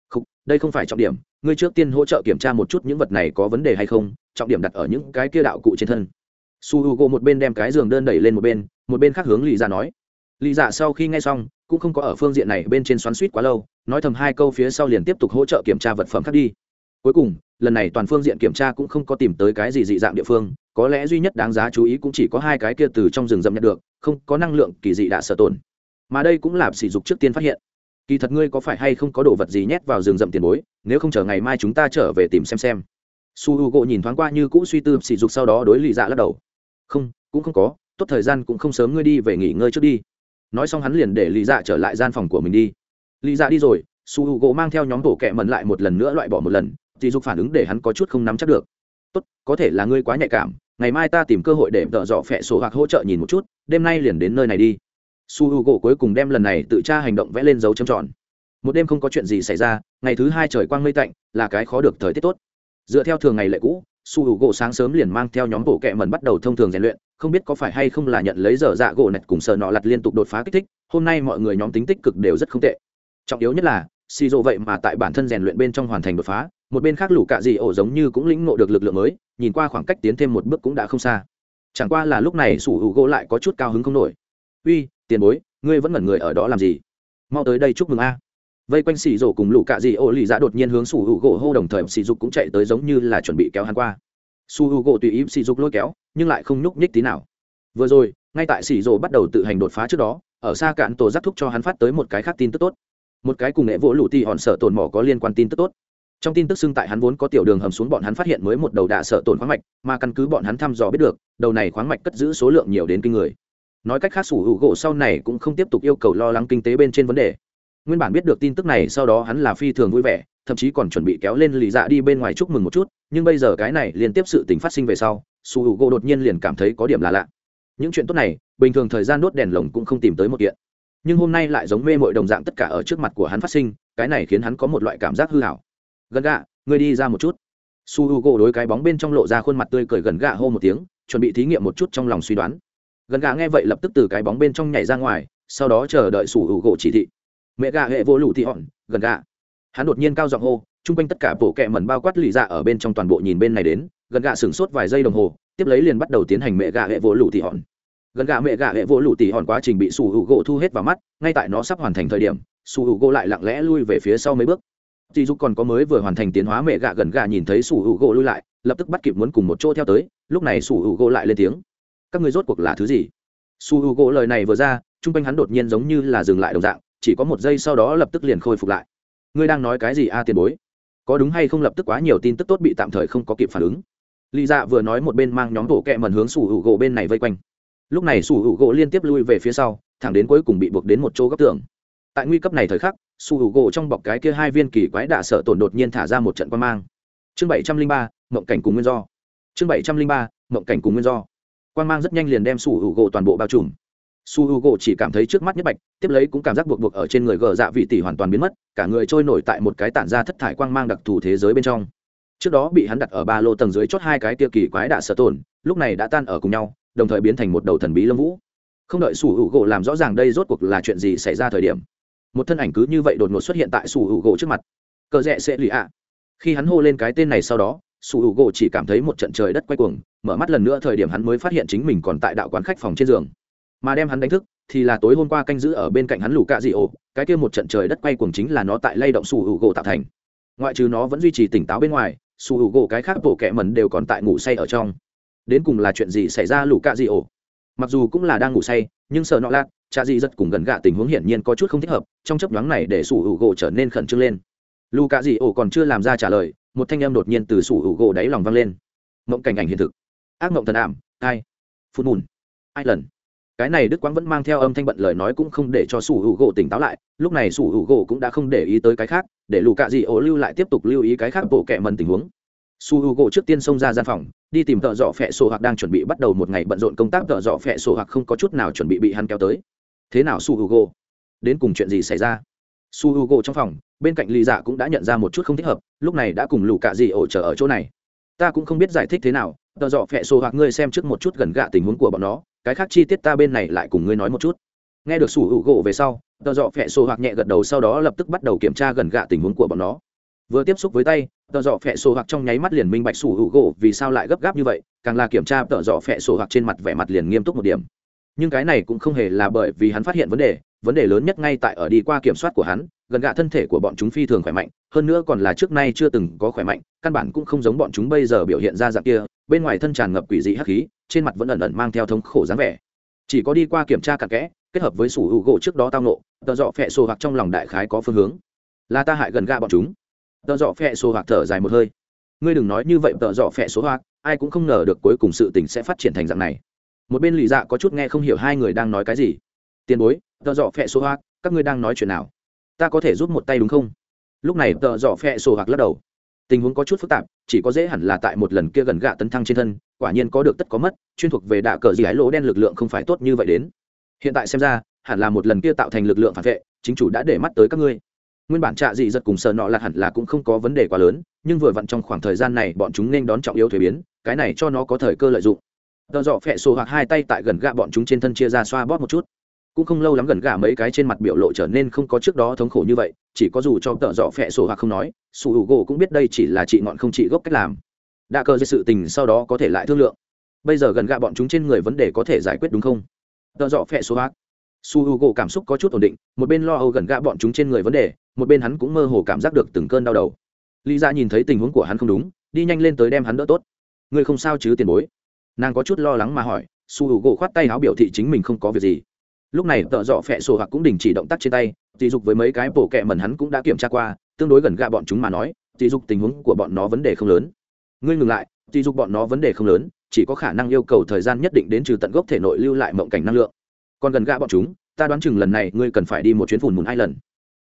không đây không phải trọng điểm, ngươi trước tiên hỗ trợ kiểm tra một chút những vật này có vấn đề hay không, trọng điểm đặt ở những cái kia đạo cụ trên thân. Su h u g o một bên đem cái giường đơn đẩy lên một bên một bên khác hướng lì dạ nói. Lì dạ sau khi nghe xong, cũng không có ở phương diện này bên trên xoắn suýt quá lâu, nói thầm hai câu phía sau liền tiếp tục hỗ trợ kiểm tra vật phẩm khác đi. Cuối cùng, lần này toàn phương diện kiểm tra cũng không có tìm tới cái gì dị dạng địa phương, có lẽ duy nhất đáng giá chú ý cũng chỉ có hai cái kia từ trong rừng rậm nhận được, không có năng lượng kỳ dị đã sợ tồn. Mà đây cũng là sỉ dục trước tiên phát hiện kỳ thật ngươi có phải hay không có đồ vật gì nhét vào rừng rậm tiền bối, nếu không chờ ngày mai chúng ta trở về tìm xem xem. Su h u gỗ nhìn thoáng qua như cũ suy tư, sỉ dục sau đó đối lì dạ lắc đầu. Không, cũng không có, tốt thời gian cũng không sớm, ngươi đi về nghỉ ngơi trước đi. Nói xong hắn liền để lý dạ trở lại gian phòng của mình đi. Lý dạ đi rồi, su h u gỗ mang theo nhóm tổ kẹ mần lại một lần nữa loại bỏ một lần, sỉ dục phản ứng để hắn có chút không nắm chắc được. Tốt, có thể là ngươi quá nhạy cảm, ngày mai ta tìm cơ hội để vợ dọ phẹ sổ hoặc hỗ trợ nhìn một chút, đêm nay liền đến nơi này đi su h u gỗ cuối cùng đem lần này tự tra hành động vẽ lên dấu trầm tròn. Một đêm không có chuyện gì xảy ra, ngày thứ hai trời quang mây tạnh, là cái khó được thời tiết tốt. Dựa theo thường ngày lệ cũ, su h u gỗ sáng sớm liền mang theo nhóm bộ kẹ mần bắt đầu thông thường rèn luyện, không biết có phải hay không là nhận lấy giờ dạ gỗ nạch cùng sợ nọ lặt liên tục đột phá kích thích, hôm nay mọi người nhóm tính tích cực đều rất không tệ. Trọng yếu nhất là xì rộ vậy mà tại bản thân rèn luyện bên trong hoàn thành đột phá, một bên khác lũ cạ dị ổ giống như cũng lĩnh ngộ được lực lượng mới, nhìn qua khoảng cách tiến thêm một bước cũng đã không xa. Chẳng qua là lúc này sủ hữu gỗ lại có chút cao hứng không nổi. Uy tiền bối, ngươi vẫn ngẩn người ở đó làm gì? Mau tới đây chúc mừng a. Vây quanh xì rổ cùng lũ cạ dị ô lì ra đột nhiên hướng sủ hữu gỗ hô đồng thời Sỉ dục cũng chạy tới giống như là chuẩn bị kéo hắn qua. Su hữu gỗ tùy ý Sỉ dục lôi kéo, nhưng lại không nhúc nhích tí nào. Vừa rồi, ngay tại Sỉ rổ bắt đầu tự hành đột phá trước đó, ở xa cạn tổ giác thúc cho hắn phát tới một cái khác tin tức tốt. Một cái cùng nghệ vỗ Lũ tì hòn sợ tồn mỏ có liên quan tin tức tốt. Trong tin tức xưng tại hắn vốn có tiểu đường hầm xuống bọn hắn phát hiện mới một đầu đạ sợ tồn khoáng mạch, mà căn cứ bọn hắn thăm dò biết được, đầu này khoáng mạch cất giữ số lượng nhiều đến kinh người nói cách khác sủ hữu gỗ sau này cũng không tiếp tục yêu cầu lo lắng kinh tế bên trên vấn đề. Nguyên bản biết được tin tức này sau đó hắn là phi thường vui vẻ, thậm chí còn chuẩn bị kéo lên lì dạ đi bên ngoài chúc mừng một chút, nhưng bây giờ cái này liên tiếp sự tình phát sinh về sau, sủ hữu gỗ đột nhiên liền cảm thấy có điểm là lạ. Những chuyện tốt này, bình thường thời gian đốt đèn lồng cũng không tìm tới một kiện. Nhưng hôm nay lại giống mê mội đồng dạng tất cả ở trước mặt của hắn phát sinh, cái này khiến hắn có một loại cảm giác hư hảo. Gần gạ, ngươi đi ra một chút. Su h u gỗ đối cái bóng bên trong lộ ra khuôn mặt tươi cười gần gạ hô một tiếng, chuẩn bị thí nghiệm một chút trong lòng suy đoán gần gà nghe vậy lập tức từ cái bóng bên trong nhảy ra ngoài, sau đó chờ đợi sủ hữu gỗ chỉ thị. Mẹ gà hệ vô lụ thị hòn gần gà. Hắn đột nhiên cao giọng hô, chung quanh tất cả bộ kẹ mẩn bao quát lì dạ ở bên trong toàn bộ nhìn bên này đến, gần gà sửng sốt vài giây đồng hồ, tiếp lấy liền bắt đầu tiến hành mẹ gà hệ vô lụ thị hòn gần gà mẹ gà hệ vỗ lụ tỉ hòn quá trình bị sủ hữu gỗ thu hết vào mắt, ngay tại nó sắp hoàn thành thời điểm, sủ hữu gỗ lại lặng lẽ lui về phía sau mấy bước. Dì dục còn có mới vừa hoàn thành tiến hóa mẹ gà gần gà nhìn thấy sủ hữu gỗ lui lại, lập tức bắt kịp muốn cùng một chỗ theo tới, lúc này sủ hữu gỗ lại lên tiếng các người rốt cuộc là thứ gì? Su hữu gỗ lời này vừa ra chung quanh hắn đột nhiên giống như là dừng lại đồng dạng, chỉ có một giây sau đó lập tức liền khôi phục lại. Ngươi đang nói cái gì a, tiền bối? Có đúng hay không lập tức quá nhiều tin tức tốt bị tạm thời không có kịp phản ứng? Lý dạ vừa nói một bên mang nhóm bộ kẹ mần hướng sủ hữu gỗ bên này vây quanh. Lúc này sủ hữu gỗ liên tiếp lui về phía sau, thẳng đến cuối cùng bị buộc đến một chỗ góc tường. Tại nguy cấp này thời khắc sủ hữu gỗ trong bọc cái kia hai viên kỳ quái đạ sợ tổn đột nhiên thả ra một trận quan mang. Chương bảy trăm linh ba, mộng cảnh cùng nguyên do. Chương bảy trăm linh ba, mộng cảnh cùng nguyên do quan mang rất nhanh liền đem su h u gỗ toàn bộ bao trùm. su h u gỗ chỉ cảm thấy trước mắt nhất bạch, tiếp lấy cũng cảm giác buộc buộc ở trên người gờ dạ vị tỷ hoàn toàn biến mất, cả người trôi nổi tại một cái tản ra thất thải quang mang đặc thù thế giới bên trong. trước đó bị hắn đặt ở ba lô tầng dưới chót hai cái tia kỳ quái đạ sợ tổn lúc này đã tan ở cùng nhau, đồng thời biến thành một đầu thần bí lâm vũ. không đợi su h u gỗ làm rõ ràng đây rốt cuộc là chuyện gì xảy ra thời điểm, một thân ảnh cứ như vậy đột ngột xuất hiện tại su h u gỗ trước mặt. cờ rẽ sẽ lì ạ. khi hắn hô lên cái tên này sau đó sủ hữu gỗ chỉ cảm thấy một trận trời đất quay cuồng, mở mắt lần nữa thời điểm hắn mới phát hiện chính mình còn tại đạo quán khách phòng trên giường. Mà đem hắn đánh thức, thì là tối hôm qua canh giữ ở bên cạnh hắn lù cạ dị ổ, cái kia một trận trời đất quay cuồng chính là nó tại lay động sủ hữu gỗ tạo thành. Ngoại trừ nó vẫn duy trì tỉnh táo bên ngoài, sủ hữu gỗ cái khác bộ kẹ mần đều còn tại ngủ say ở trong. Đến cùng là chuyện gì xảy ra lũ cạ dị ổ? Mặc dù cũng là đang ngủ say, nhưng sợ nọ lạc cha dị rất cùng gần gạ tình huống hiển nhiên có chút không thích hợp, trong chấp nhoáng này để sủ hữu gỗ trở nên khẩn trương lên. Lũ cạ dị ổ còn chưa làm ra trả lời một thanh âm đột nhiên từ sủ hữu gỗ đáy lòng vang lên. Mộng cảnh ảnh hiện thực. Ác mộng thần ảm, ai? Phun mùn. Ai lần? Cái này đức quang vẫn mang theo âm thanh bận lời nói cũng không để cho sủ hữu gỗ tỉnh táo lại, lúc này sủ hữu gỗ cũng đã không để ý tới cái khác, để lù cạ dị ổ lưu lại tiếp tục lưu ý cái khác bộ kệ mần tình huống. Su h u gỗ trước tiên xông ra gian phòng, đi tìm tợ dọ phẹ sổ hoặc đang chuẩn bị bắt đầu một ngày bận rộn công tác tợ dọ phẹ sổ hoặc không có chút nào chuẩn bị bị hắn kéo tới. Thế nào su h u gỗ? Đến cùng chuyện gì xảy ra? Su h u gỗ trong phòng, bên cạnh lì dạ cũng đã nhận ra một chút không thích hợp, lúc này đã cùng lù cạ gì ổ trở ở chỗ này. Ta cũng không biết giải thích thế nào, tờ dọ phẹ sổ hoặc ngươi xem trước một chút gần gạ tình huống của bọn nó, cái khác chi tiết ta bên này lại cùng ngươi nói một chút. Nghe được su h u gỗ về sau, tờ dọ phẹ sổ hoặc nhẹ gật đầu sau đó lập tức bắt đầu kiểm tra gần gạ tình huống của bọn nó. Vừa tiếp xúc với tay, tờ dọ phẹ sổ hoặc trong nháy mắt liền minh bạch sủ hữu gỗ vì sao lại gấp gáp như vậy, càng là kiểm tra tờ dọ phẹ sổ hoặc trên mặt vẻ mặt liền nghiêm túc một điểm. Nhưng cái này cũng không hề là bởi vì hắn phát hiện vấn đề vấn đề lớn nhất ngay tại ở đi qua kiểm soát của hắn, gần gạ thân thể của bọn chúng phi thường khỏe mạnh, hơn nữa còn là trước nay chưa từng có khỏe mạnh, căn bản cũng không giống bọn chúng bây giờ biểu hiện ra dạng kia, bên ngoài thân tràn ngập quỷ dị hắc khí, trên mặt vẫn ẩn ẩn mang theo thống khổ dáng vẻ. Chỉ có đi qua kiểm tra cặn kẽ, kết hợp với sủ hữu gỗ trước đó tao nộ tợ dọ phẹ sổ hoặc trong lòng đại khái có phương hướng. Là ta hại gần gạ bọn chúng. Tợ dọ phẹ số hoặc thở dài một hơi. Ngươi đừng nói như vậy, tợ dọ phẹ số hoặc, ai cũng không ngờ được cuối cùng sự tình sẽ phát triển thành dạng này. Một bên lì dạ có chút nghe không hiểu hai người đang nói cái gì. Tiền bối tợ dọ phẹ số hoặc các ngươi đang nói chuyện nào? Ta có thể giúp một tay đúng không? Lúc này tợ dọ phẹ sổ hoặc lắc đầu. Tình huống có chút phức tạp, chỉ có dễ hẳn là tại một lần kia gần gạ tấn thăng trên thân, quả nhiên có được tất có mất, chuyên thuộc về đạ cờ gì ái lỗ đen lực lượng không phải tốt như vậy đến. Hiện tại xem ra, hẳn là một lần kia tạo thành lực lượng phản vệ, chính chủ đã để mắt tới các ngươi. Nguyên bản trạ dị giật cùng sợ nọ là hẳn là cũng không có vấn đề quá lớn, nhưng vừa vặn trong khoảng thời gian này bọn chúng nên đón trọng yếu thuế biến, cái này cho nó có thời cơ lợi dụng. Tợ dọ phẹ sổ hoặc hai tay tại gần gạ bọn chúng trên thân chia ra xoa bóp một chút cũng không lâu lắm gần gạ mấy cái trên mặt biểu lộ trở nên không có trước đó thống khổ như vậy, chỉ có dù cho tợ dọ phẹ sổ hoặc không nói, sủ hữu gỗ cũng biết đây chỉ là chị ngọn không chị gốc cách làm. Đã cờ sự tình sau đó có thể lại thương lượng. Bây giờ gần gạ bọn chúng trên người vấn đề có thể giải quyết đúng không? Tợ dọ phẹ sổ hoặc. Su h u gỗ cảm xúc có chút ổn định, một bên lo âu gần gạ bọn chúng trên người vấn đề, một bên hắn cũng mơ hồ cảm giác được từng cơn đau đầu. Lý ra nhìn thấy tình huống của hắn không đúng, đi nhanh lên tới đem hắn đỡ tốt. Ngươi không sao chứ tiền bối? Nàng có chút lo lắng mà hỏi su h u gỗ khoát tay áo biểu thị chính mình không có việc gì lúc này tợ dọ phẹ sổ hoặc cũng đình chỉ động tác trên tay dì dục với mấy cái bổ kẹ mần hắn cũng đã kiểm tra qua, tương đối gần gạ bọn chúng mà nói dì dục tình huống của bọn nó vấn đề không lớn. Ngươi ngừng lại dì dục bọn nó vấn đề không lớn, chỉ có khả năng yêu cầu thời gian nhất định đến trừ tận gốc thể nội lưu lại mộng cảnh năng lượng. Còn gần gạ bọn chúng, ta đoán chừng lần này ngươi cần phải đi một chuyến phùn mùn hai lần.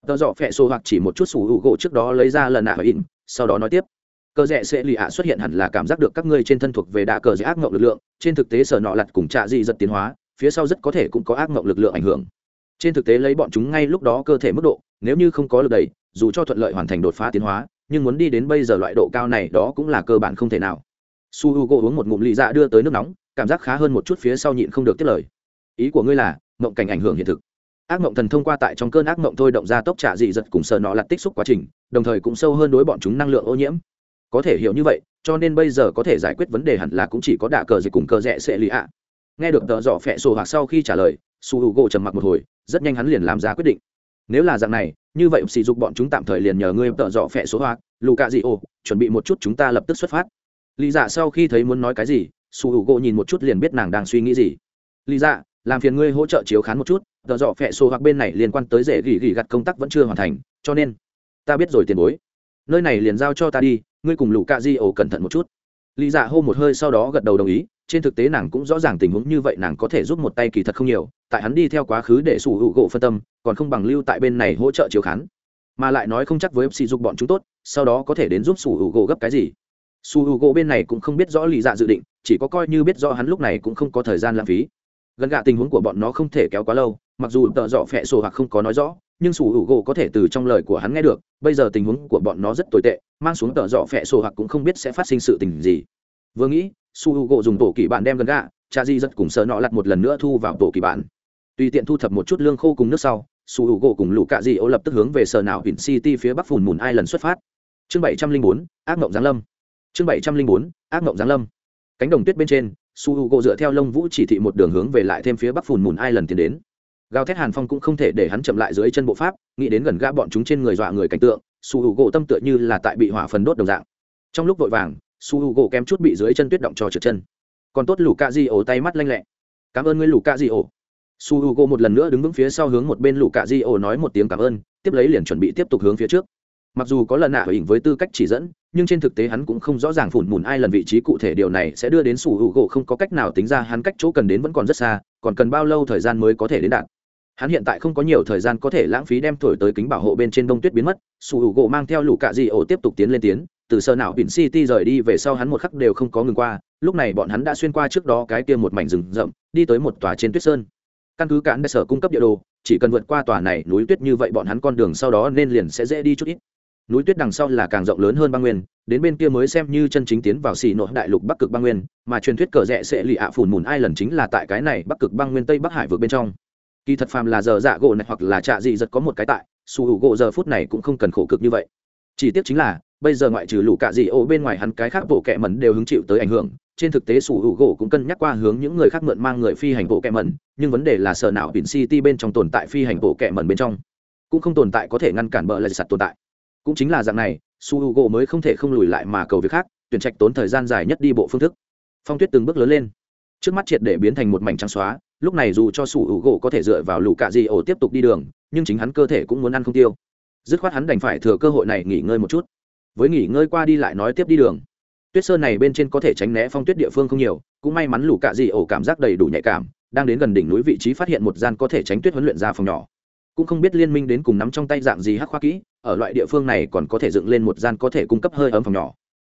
Tợ dọ phẹ sổ hoặc chỉ một chút sủ hữu gỗ trước đó lấy ra lần nạ và in sau đó nói tiếp. Cơ rẽ sẽ lì ạ xuất hiện hẳn là cảm giác được các ngươi trên thân thuộc về đạ cờ dễ ác mộng lực lượng, trên thực tế sở nọ lặt cùng trạ dị giật tiến hóa phía sau rất có thể cũng có ác mộng lực lượng ảnh hưởng. Trên thực tế lấy bọn chúng ngay lúc đó cơ thể mức độ, nếu như không có lực đầy dù cho thuận lợi hoàn thành đột phá tiến hóa, nhưng muốn đi đến bây giờ loại độ cao này đó cũng là cơ bản không thể nào. Su h u g uống một ngụm lì dạ đưa tới nước nóng, cảm giác khá hơn một chút phía sau nhịn không được tiết lời. Ý của ngươi là, mộng cảnh ảnh hưởng hiện thực. Ác mộng thần thông qua tại trong cơn ác mộng thôi động ra tốc trả dị giật cùng sờ nó lặt tích xúc quá trình, đồng thời cũng sâu hơn đối bọn chúng năng lượng ô nhiễm. Có thể hiểu như vậy, cho nên bây giờ có thể giải quyết vấn đề hẳn là cũng chỉ có đạ cờ dịch cùng cờ rẽ sẽ lì ạ nghe được tợ dọ phẹ sổ hoặc sau khi trả lời, su h u gỗ trầm mặc một hồi, rất nhanh hắn liền làm ra quyết định. Nếu là dạng này, như vậy sỉ dục bọn chúng tạm thời liền nhờ ngươi tợ dọ phẹ số hoặc lù cạ dị ô chuẩn bị một chút chúng ta lập tức xuất phát. Lý dạ sau khi thấy muốn nói cái gì, su h u gỗ nhìn một chút liền biết nàng đang suy nghĩ gì. Lý dạ làm phiền ngươi hỗ trợ chiếu khán một chút, tợ dọ phẹ số hoặc bên này liên quan tới dễ gỉ gỉ gặt công tác vẫn chưa hoàn thành, cho nên, ta biết rồi tiền bối. Nơi này liền giao cho ta đi, ngươi cùng lũ cạ dị ồ cẩn thận một chút. Lý dạ hô một hơi sau đó gật đầu đồng ý trên thực tế nàng cũng rõ ràng tình huống như vậy, nàng có thể giúp một tay kỳ thật không nhiều, tại hắn đi theo quá khứ để sủ hữu gỗ phân tâm, còn không bằng lưu tại bên này hỗ trợ chiếu khán. Mà lại nói không chắc với sỉ dục bọn chúng tốt, sau đó có thể đến giúp sủ hữu gỗ gấp cái gì. Sủ hữu gỗ bên này cũng không biết rõ lý dạ dự định, chỉ có coi như biết rõ hắn lúc này cũng không có thời gian lãng phí. Gần gạ tình huống của bọn nó không thể kéo quá lâu, mặc dù tợ dọ phẹ sổ hoặc không có nói rõ, nhưng sủ hữu gỗ có thể từ trong lời của hắn nghe được, bây giờ tình huống của bọn nó rất tồi tệ, mang xuống tợ dọ phẹ sổ hoặc cũng không biết sẽ phát sinh sự tình gì vừa nghĩ su h u gộ dùng tổ kỳ bạn đem gần gạ cha di rất cùng sợ nọ lặt một lần nữa thu vào tổ kỳ bạn, tùy tiện thu thập một chút lương khô cùng nước sau su h u gộ cùng lũ cạ di ô lập tức hướng về sở nào vịnh city phía bắc phùn mùn ai lần xuất phát. Chương bảy trăm linh bốn ác mộng giáng lâm. Chương bảy trăm linh bốn ác mộng giáng lâm. Cánh đồng tuyết bên trên su h u gộ dựa theo lông vũ chỉ thị một đường hướng về lại thêm phía bắc phùn mùn ai lần tiến đến. Gào thét hàn phong cũng không thể để hắn chậm lại dưới chân bộ pháp nghĩ đến gần gã bọn chúng trên người dọa người cảnh tượng su h u gỗ tâm tựa như là tại bị hỏa phần đốt đồng dạng. Trong lúc vội vàng su h u gỗ kém chút bị dưới chân tuyết động cho trượt chân. Còn tốt lù cạ di ổ tay mắt lanh lẹ. Cảm ơn ngươi lù cạ di ổ su h u gỗ một lần nữa đứng vững phía sau hướng một bên lù cạ di ổ nói một tiếng cảm ơn, tiếp lấy liền chuẩn bị tiếp tục hướng phía trước. Mặc dù có lần nạ hình với tư cách chỉ dẫn, nhưng trên thực tế hắn cũng không rõ ràng phủn mùn ai lần vị trí cụ thể điều này sẽ đưa đến sủ hữu gỗ không có cách nào tính ra hắn cách chỗ cần đến vẫn còn rất xa, còn cần bao lâu thời gian mới có thể đến đạt. Hắn hiện tại không có nhiều thời gian có thể lãng phí đem thổi tới kính bảo hộ bên trên đông tuyết biến mất sủ hữu gỗ mang theo lũ cạ di ổ tiếp tục tiến lên tiến từ sơ nào biển city rời đi về sau hắn một khắc đều không có ngừng qua, lúc này bọn hắn đã xuyên qua trước đó cái kia một mảnh rừng rậm, đi tới một tòa trên tuyết sơn. Căn cứ cản đại sở cung cấp địa đồ, chỉ cần vượt qua tòa này núi tuyết như vậy bọn hắn con đường sau đó nên liền sẽ dễ đi chút ít. Núi tuyết đằng sau là càng rộng lớn hơn băng nguyên, đến bên kia mới xem như chân chính tiến vào xì nội đại lục bắc cực băng nguyên, mà truyền thuyết cờ rẽ sẽ lì ạ à phủn mùn ai lần chính là tại cái này bắc cực băng nguyên tây bắc hải vượt bên trong. Kỳ thật phàm là giờ dạ gỗ này hoặc là trạ dị giật có một cái tại su hữu gỗ giờ phút này cũng không cần khổ cực như vậy. Chỉ tiếc chính là bây giờ ngoại trừ lũ cạ dị ô bên ngoài hắn cái khác bộ kẹ mẩn đều hứng chịu tới ảnh hưởng. Trên thực tế sủ hữu gỗ cũng cân nhắc qua hướng những người khác mượn mang người phi hành bộ kẹ mẩn, nhưng vấn đề là sợ nào biển city bên trong tồn tại phi hành bộ kẹ mẩn bên trong cũng không tồn tại có thể ngăn cản bờ lại sạt tồn tại. Cũng chính là dạng này su h u mới không thể không lùi lại mà cầu việc khác, tuyển trạch tốn thời gian dài nhất đi bộ phương thức. Phong tuyết từng bước lớn lên. Trước mắt triệt để biến thành một mảnh trắng xóa, lúc này dù cho su h u có thể dựa vào lũ cạ di ổ tiếp tục đi đường, nhưng chính hắn cơ thể cũng muốn ăn không tiêu. Dứt khoát hắn đành phải thừa cơ hội này nghỉ ngơi một chút với nghỉ ngơi qua đi lại nói tiếp đi đường. Tuyết sơn này bên trên có thể tránh né phong tuyết địa phương không nhiều, cũng may mắn lũ cạ dị ổ cảm giác đầy đủ nhạy cảm, đang đến gần đỉnh núi vị trí phát hiện một gian có thể tránh tuyết huấn luyện ra phòng nhỏ. Cũng không biết liên minh đến cùng nắm trong tay dạng gì hắc khoa kỹ, ở loại địa phương này còn có thể dựng lên một gian có thể cung cấp hơi ấm phòng nhỏ.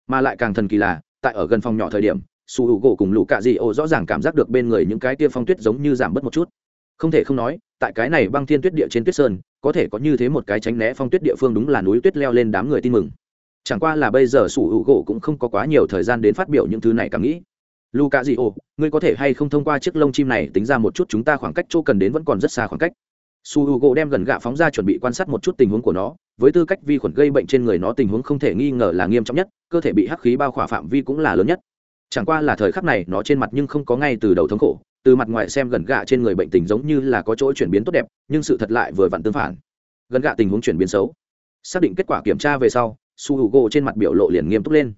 Mà lại càng thần kỳ là, tại ở gần phòng nhỏ thời điểm, su hữu gỗ cùng lũ cạ dị ổ rõ ràng cảm giác được bên người những cái tia phong tuyết giống như giảm bớt một chút. Không thể không nói, tại cái này băng thiên tuyết địa trên tuyết sơn, có thể có như thế một cái tránh né phong tuyết địa phương đúng là núi tuyết leo lên đám người tin mừng chẳng qua là bây giờ sủ hữu gỗ cũng không có quá nhiều thời gian đến phát biểu những thứ này cảm nghĩ. Luca di ô ngươi có thể hay không thông qua chiếc lông chim này tính ra một chút chúng ta khoảng cách chỗ cần đến vẫn còn rất xa khoảng cách. Su h u gỗ đem gần gạ phóng ra chuẩn bị quan sát một chút tình huống của nó. Với tư cách vi khuẩn gây bệnh trên người nó tình huống không thể nghi ngờ là nghiêm trọng nhất, cơ thể bị hắc khí bao khỏa phạm vi cũng là lớn nhất. Chẳng qua là thời khắc này nó trên mặt nhưng không có ngay từ đầu thống khổ. Từ mặt ngoài xem gần gạ trên người bệnh tình giống như là có chỗ chuyển biến tốt đẹp, nhưng sự thật lại vừa vặn tương phản. Gần gạ tình huống chuyển biến xấu. Xác định kết quả kiểm tra về sau su h u gỗ trên mặt biểu lộ liền nghiêm túc lên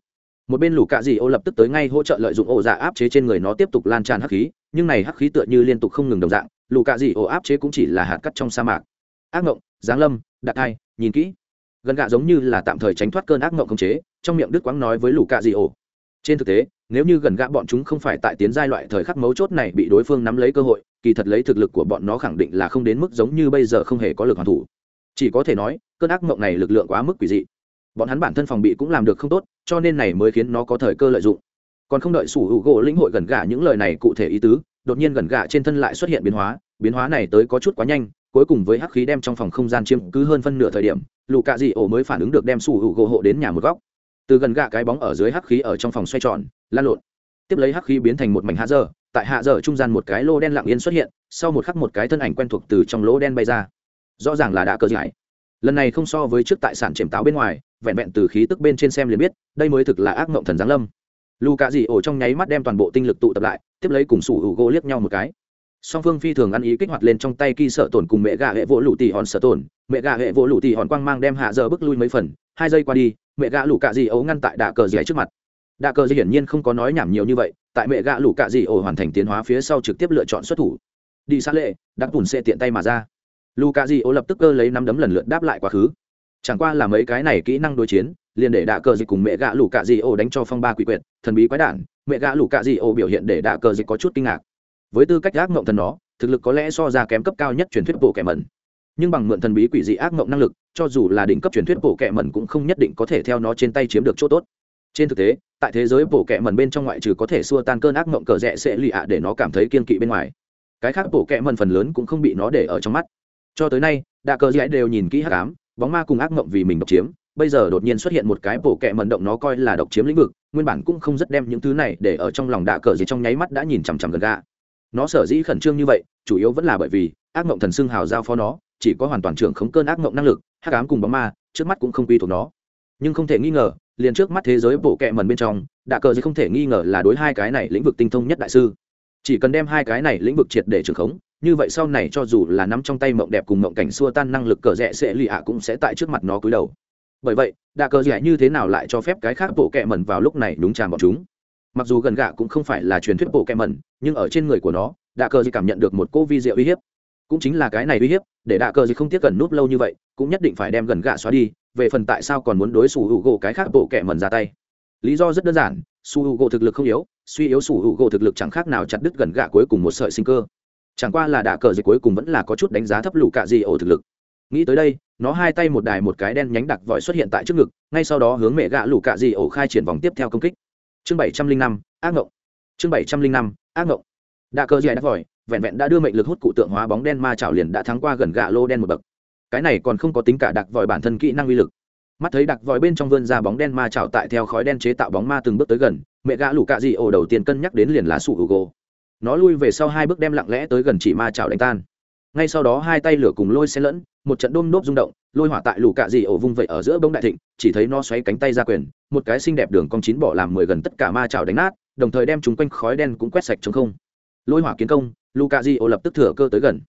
một bên lũ cạ dị ô lập tức tới ngay hỗ trợ lợi dụng ổ dạ áp chế trên người nó tiếp tục lan tràn hắc khí nhưng này hắc khí tựa như liên tục không ngừng đồng dạng lũ cạ dị ô áp chế cũng chỉ là hạt cắt trong sa mạc ác mộng giáng lâm đặc thai nhìn kỹ gần gạ giống như là tạm thời tránh thoát cơn ác mộng khống chế trong miệng đức quáng nói với lũ cạ dị ô trên thực tế nếu như gần gạ bọn chúng không phải tại tiến giai loại thời khắc mấu chốt này bị đối phương nắm lấy cơ hội kỳ thật lấy thực lực của bọn nó khẳng định là không đến mức giống như bây giờ không hề có lực hoàn thủ chỉ có thể nói cơn ác mộng này lực lượng quá mức quỷ dị bọn hắn bản thân phòng bị cũng làm được không tốt, cho nên này mới khiến nó có thời cơ lợi dụng. Còn không đợi sủ hữu gỗ lĩnh hội gần gà những lời này cụ thể ý tứ, đột nhiên gần gà trên thân lại xuất hiện biến hóa biến hóa này tới có chút quá nhanh, cuối cùng với hắc khí đem trong phòng không gian chiếm cứ hơn phân nửa thời điểm lù cạ dị ổ mới phản ứng được đem sủ hữu gỗ hộ đến nhà một góc. Từ gần gà cái bóng ở dưới hắc khí ở trong phòng xoay tròn, lan lộn. Tiếp lấy hắc khí biến thành một mảnh hạ dơ tại hạ dơ trung gian một cái lô đen lặng yên xuất hiện, sau một khắc một cái thân ảnh quen thuộc từ trong lỗ đen bay ra. Rõ ràng là đã cơ giải. Lần này không so với trước tại sản chềm táo bên ngoài vẹn vẹn từ khí tức bên trên xem liền biết, đây mới thực là ác mộng thần giáng lâm. Lù cạ dị ổ trong nháy mắt đem toàn bộ tinh lực tụ tập lại, tiếp lấy cùng sủ hữu gỗ liếc nhau một cái. Song phương phi thường ăn ý kích hoạt lên trong tay kỳ sợ tổn cùng mẹ gà hệ vỗ lụ tỉ hòn sợ tổn. Mẹ gà hệ vỗ lụ tỉ hòn quang mang đem hạ giờ bước lui mấy phần, hai giây qua đi, mẹ gà lù cạ dị ổ ngăn tại đạ cờ dị trước mặt. Đạ cờ dị hiển nhiên không có nói nhảm nhiều như vậy, tại mẹ gà lù cạ dị ổ hoàn thành tiến hóa phía sau trực tiếp lựa chọn xuất thủ. Đi xa lệ đặc tùn xe tiện tay mà ra. Lù cạ dị ổ lập tức cơ lấy năm đấm lần lượt đáp lại quá khứ chẳng qua là mấy cái này kỹ năng đối chiến, liền để đạ cờ dịch cùng mẹ gạ lũ cạ dị ô đánh cho phong ba quỷ quyệt, thần bí quái đản. Mẹ gạ lũ cạ dị ô biểu hiện để đạ cờ dịch có chút kinh ngạc. Với tư cách ác mộng thần nó, thực lực có lẽ so ra kém cấp cao nhất truyền thuyết bộ kẻ mẩn. Nhưng bằng mượn thần bí quỷ dị ác mộng năng lực, cho dù là đỉnh cấp truyền thuyết bộ kẻ mẩn cũng không nhất định có thể theo nó trên tay chiếm được chỗ tốt. Trên thực tế, tại thế giới bộ kẻ mẩn bên trong ngoại trừ có thể xua tan cơn ác mộng cờ rẽ sẽ lì ạ để nó cảm thấy kiên kỵ bên ngoài. Cái khác bộ kẻ mẩn phần lớn cũng không bị nó để ở trong mắt. Cho tới nay, đạ cờ Dị đều nhìn kỹ hắc ám bóng ma cùng ác mộng vì mình độc chiếm, bây giờ đột nhiên xuất hiện một cái bổ kẹ mận động nó coi là độc chiếm lĩnh vực, nguyên bản cũng không rất đem những thứ này để ở trong lòng đạ cờ gì trong nháy mắt đã nhìn chằm chằm gần gà nó sở dĩ khẩn trương như vậy, chủ yếu vẫn là bởi vì ác mộng thần xưng hào giao phó nó, chỉ có hoàn toàn trưởng khống cơn ác mộng năng lực, hắc ám cùng bóng ma, trước mắt cũng không quy thuộc nó. Nhưng không thể nghi ngờ, liền trước mắt thế giới bộ kệ mần bên trong, đạ cờ gì không thể nghi ngờ là đối hai cái này lĩnh vực tinh thông nhất đại sư. Chỉ cần đem hai cái này lĩnh vực triệt để trưởng khống như vậy sau này cho dù là nắm trong tay mộng đẹp cùng mộng cảnh xua tan năng lực cờ rẽ sẽ lì ạ cũng sẽ tại trước mặt nó cúi đầu. Bởi vậy, đạ cờ rẽ như thế nào lại cho phép cái khác bộ kẹ mẩn vào lúc này đúng tràn bọn chúng? Mặc dù gần gạ cũng không phải là truyền thuyết bộ kẹ mẩn, nhưng ở trên người của nó, đạ cờ gì cảm nhận được một cô vi diệu uy hiếp. Cũng chính là cái này uy hiếp, để đạ cờ gì không tiếc cần núp lâu như vậy, cũng nhất định phải đem gần gạ xóa đi, về phần tại sao còn muốn đối xử hữu gỗ cái khác bộ kẹ mẩn ra tay. Lý do rất đơn giản su hữu gỗ thực lực không yếu, suy yếu su hữu gỗ thực lực chẳng khác nào chặt đứt gần gạ cuối cùng một sợi sinh cơ chẳng qua là đạ cờ dịch cuối cùng vẫn là có chút đánh giá thấp lũ cạ dị ổ thực lực. Nghĩ tới đây, nó hai tay một đài một cái đen nhánh đặc vòi xuất hiện tại trước ngực, ngay sau đó hướng mẹ gạ lũ cạ dị ổ khai triển vòng tiếp theo công kích. Chương bảy trăm linh năm, ác ngộng. Chương bảy trăm linh năm, ác ngộng. Đạ cờ gì đặc vòi, vẹn vẹn đã đưa mệnh lực hút cụ tượng hóa bóng đen ma chảo liền đã thắng qua gần gạ lô đen một bậc. Cái này còn không có tính cả đặc vòi bản thân kỹ năng uy lực. Mắt thấy đặc vòi bên trong vươn ra bóng đen ma chảo tại theo khói đen chế tạo bóng ma từng bước tới gần, mẹ gã lũ cạ dị ổ đầu tiên cân nhắc đến liền lá sủ hữu gỗ nó lui về sau hai bước đem lặng lẽ tới gần chỉ ma chảo đánh tan. Ngay sau đó hai tay lửa cùng lôi xen lẫn, một trận đôm nốt rung động, lôi hỏa tại lũ cạ dị ổ vung vậy ở giữa bông đại thịnh, chỉ thấy nó xoáy cánh tay ra quyền, một cái xinh đẹp đường cong chín bỏ làm mười gần tất cả ma chảo đánh nát, đồng thời đem chúng quanh khói đen cũng quét sạch chống không. Lôi hỏa kiến công, lũ cạ dị ổ lập tức thừa cơ tới gần.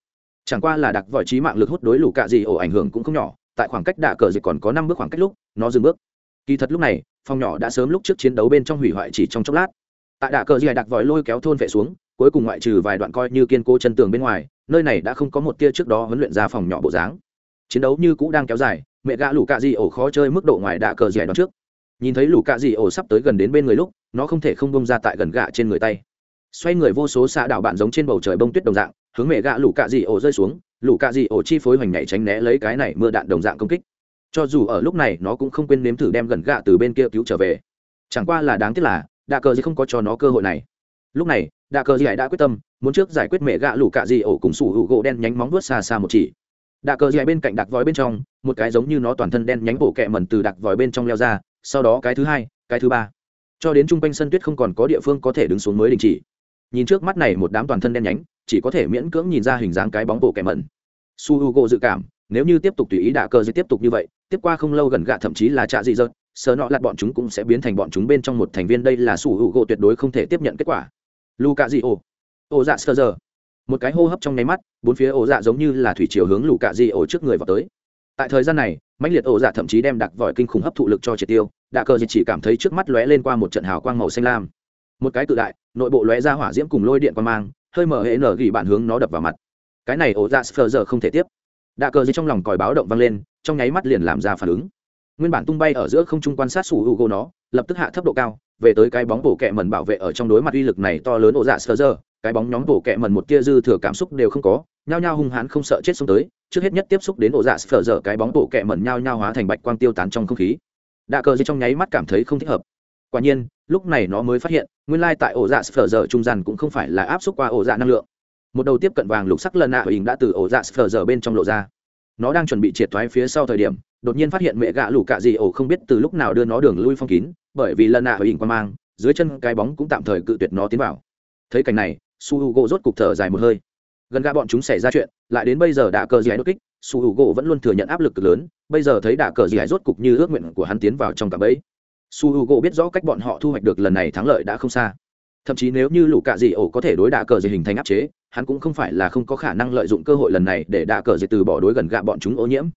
Chẳng qua là đặc vòi trí mạng lực hút đối lũ cạ dị ổ ảnh hưởng cũng không nhỏ, tại khoảng cách đạ cờ dịch còn có năm bước khoảng cách lúc, nó dừng bước. Kỳ thật lúc này phong nhỏ đã sớm lúc trước chiến đấu bên trong hủy hoại chỉ trong chốc lát. Tại đạ cờ dịch, đặc vòi lôi kéo thôn vệ xuống cuối cùng ngoại trừ vài đoạn coi như kiên cố chân tường bên ngoài, nơi này đã không có một tia trước đó huấn luyện ra phòng nhỏ bộ dáng. Chiến đấu như cũ đang kéo dài, mẹ gã lũ cạ dị ổ khó chơi mức độ ngoài đạ cờ dẻ đoạn trước. Nhìn thấy lũ cạ dị ổ sắp tới gần đến bên người lúc, nó không thể không bông ra tại gần gạ trên người tay. Xoay người vô số xạ đạo bạn giống trên bầu trời bông tuyết đồng dạng, hướng mẹ gạ lũ cạ dị ổ rơi xuống, lũ cạ dị ổ chi phối hoành nhảy tránh né lấy cái này mưa đạn đồng dạng công kích. Cho dù ở lúc này, nó cũng không quên nếm thử đem gần gạ từ bên kia cứu trở về. Chẳng qua là đáng tiếc là, đạ cờ gì không có cho nó cơ hội này. Lúc này đạ cờ gì đã quyết tâm, muốn trước giải quyết mẹ gạ lũ cạ dị ổ cùng sủ hữu gỗ đen nhánh móng vuốt xa xa một chỉ. Đạ cờ gì bên cạnh đặc vòi bên trong, một cái giống như nó toàn thân đen nhánh bộ kẹ mẩn từ đặc vòi bên trong leo ra, sau đó cái thứ hai, cái thứ ba. Cho đến trung quanh sân tuyết không còn có địa phương có thể đứng xuống mới đình chỉ. Nhìn trước mắt này một đám toàn thân đen nhánh, chỉ có thể miễn cưỡng nhìn ra hình dáng cái bóng bộ kẹ mẩn. Su h u gỗ dự cảm, nếu như tiếp tục tùy ý đạ cờ dây tiếp tục như vậy, tiếp qua không lâu gần gạ thậm chí là trạ dị dợt sờ nọ lặt bọn chúng cũng sẽ biến thành bọn chúng bên trong một thành viên. Đây là su h u gỗ tuyệt đối không thể tiếp nhận kết quả lu cạ dị ổ ổ dạ sơ giờ. Một cái hô hấp trong nháy mắt, bốn phía ổ dạ giống như là thủy chiều hướng lù cạ dị ổ trước người vào tới. Tại thời gian này, mãnh liệt ổ dạ thậm chí đem đặc vòi kinh khủng hấp thụ lực cho triệt tiêu đạ cờ chỉ cảm thấy trước mắt lóe lên qua một trận hào quang màu xanh lam. Một cái cự đại, nội bộ lóe ra hỏa diễm cùng lôi điện qua mang, hơi mở hệ nở gỉ bạn hướng nó đập vào mặt. Cái này ổ dạ sờ giờ không thể tiếp. Đạ cờ trong lòng còi báo động vang lên, trong nháy mắt liền làm ra phản ứng. Nguyên bản tung bay ở giữa không trung quan sát sủ hữu gỗ nó, lập tức hạ thấp độ cao về tới cái bóng bổ kẹ mần bảo vệ ở trong đối mặt uy lực này to lớn ổ dạ sờ giờ, cái bóng nhóm bổ kẹ mần một tia dư thừa cảm xúc đều không có, nhao nhao hung hãn không sợ chết xuống tới, trước hết nhất tiếp xúc đến ổ dạ sờ giờ cái bóng bổ kẹ mần nhao nhao hóa thành bạch quang tiêu tán trong không khí. Đạ cờ trong nháy mắt cảm thấy không thích hợp. Quả nhiên, lúc này nó mới phát hiện, nguyên lai tại ổ dạ sờ giờ trung gian cũng không phải là áp xúc qua ổ dạ năng lượng. Một đầu tiếp cận vàng lục sắc lần nạ hình đã từ ổ dạ sờ giờ bên trong lộ ra nó đang chuẩn bị triệt thoái phía sau thời điểm, đột nhiên phát hiện mẹ gạ lũ cạ dị ổ không biết từ lúc nào đưa nó đường lui phong kín, bởi vì lần nạ hình qua mang, dưới chân cái bóng cũng tạm thời cự tuyệt nó tiến vào. Thấy cảnh này, su h u gỗ rốt cục thở dài một hơi. Gần gạ bọn chúng xảy ra chuyện, lại đến bây giờ đã cờ gì đột kích, su h u gỗ vẫn luôn thừa nhận áp lực cực lớn, bây giờ thấy đả cờ gì rốt cục như ước nguyện của hắn tiến vào trong cả ấy su h u gỗ biết rõ cách bọn họ thu hoạch được lần này thắng lợi đã không xa. Thậm chí nếu như lũ cạ dị ổ có thể đối đả cờ dị hình thành áp chế hắn cũng không phải là không có khả năng lợi dụng cơ hội lần này để đạ cờ gì từ bỏ đối gần gạ bọn chúng ô nhiễm.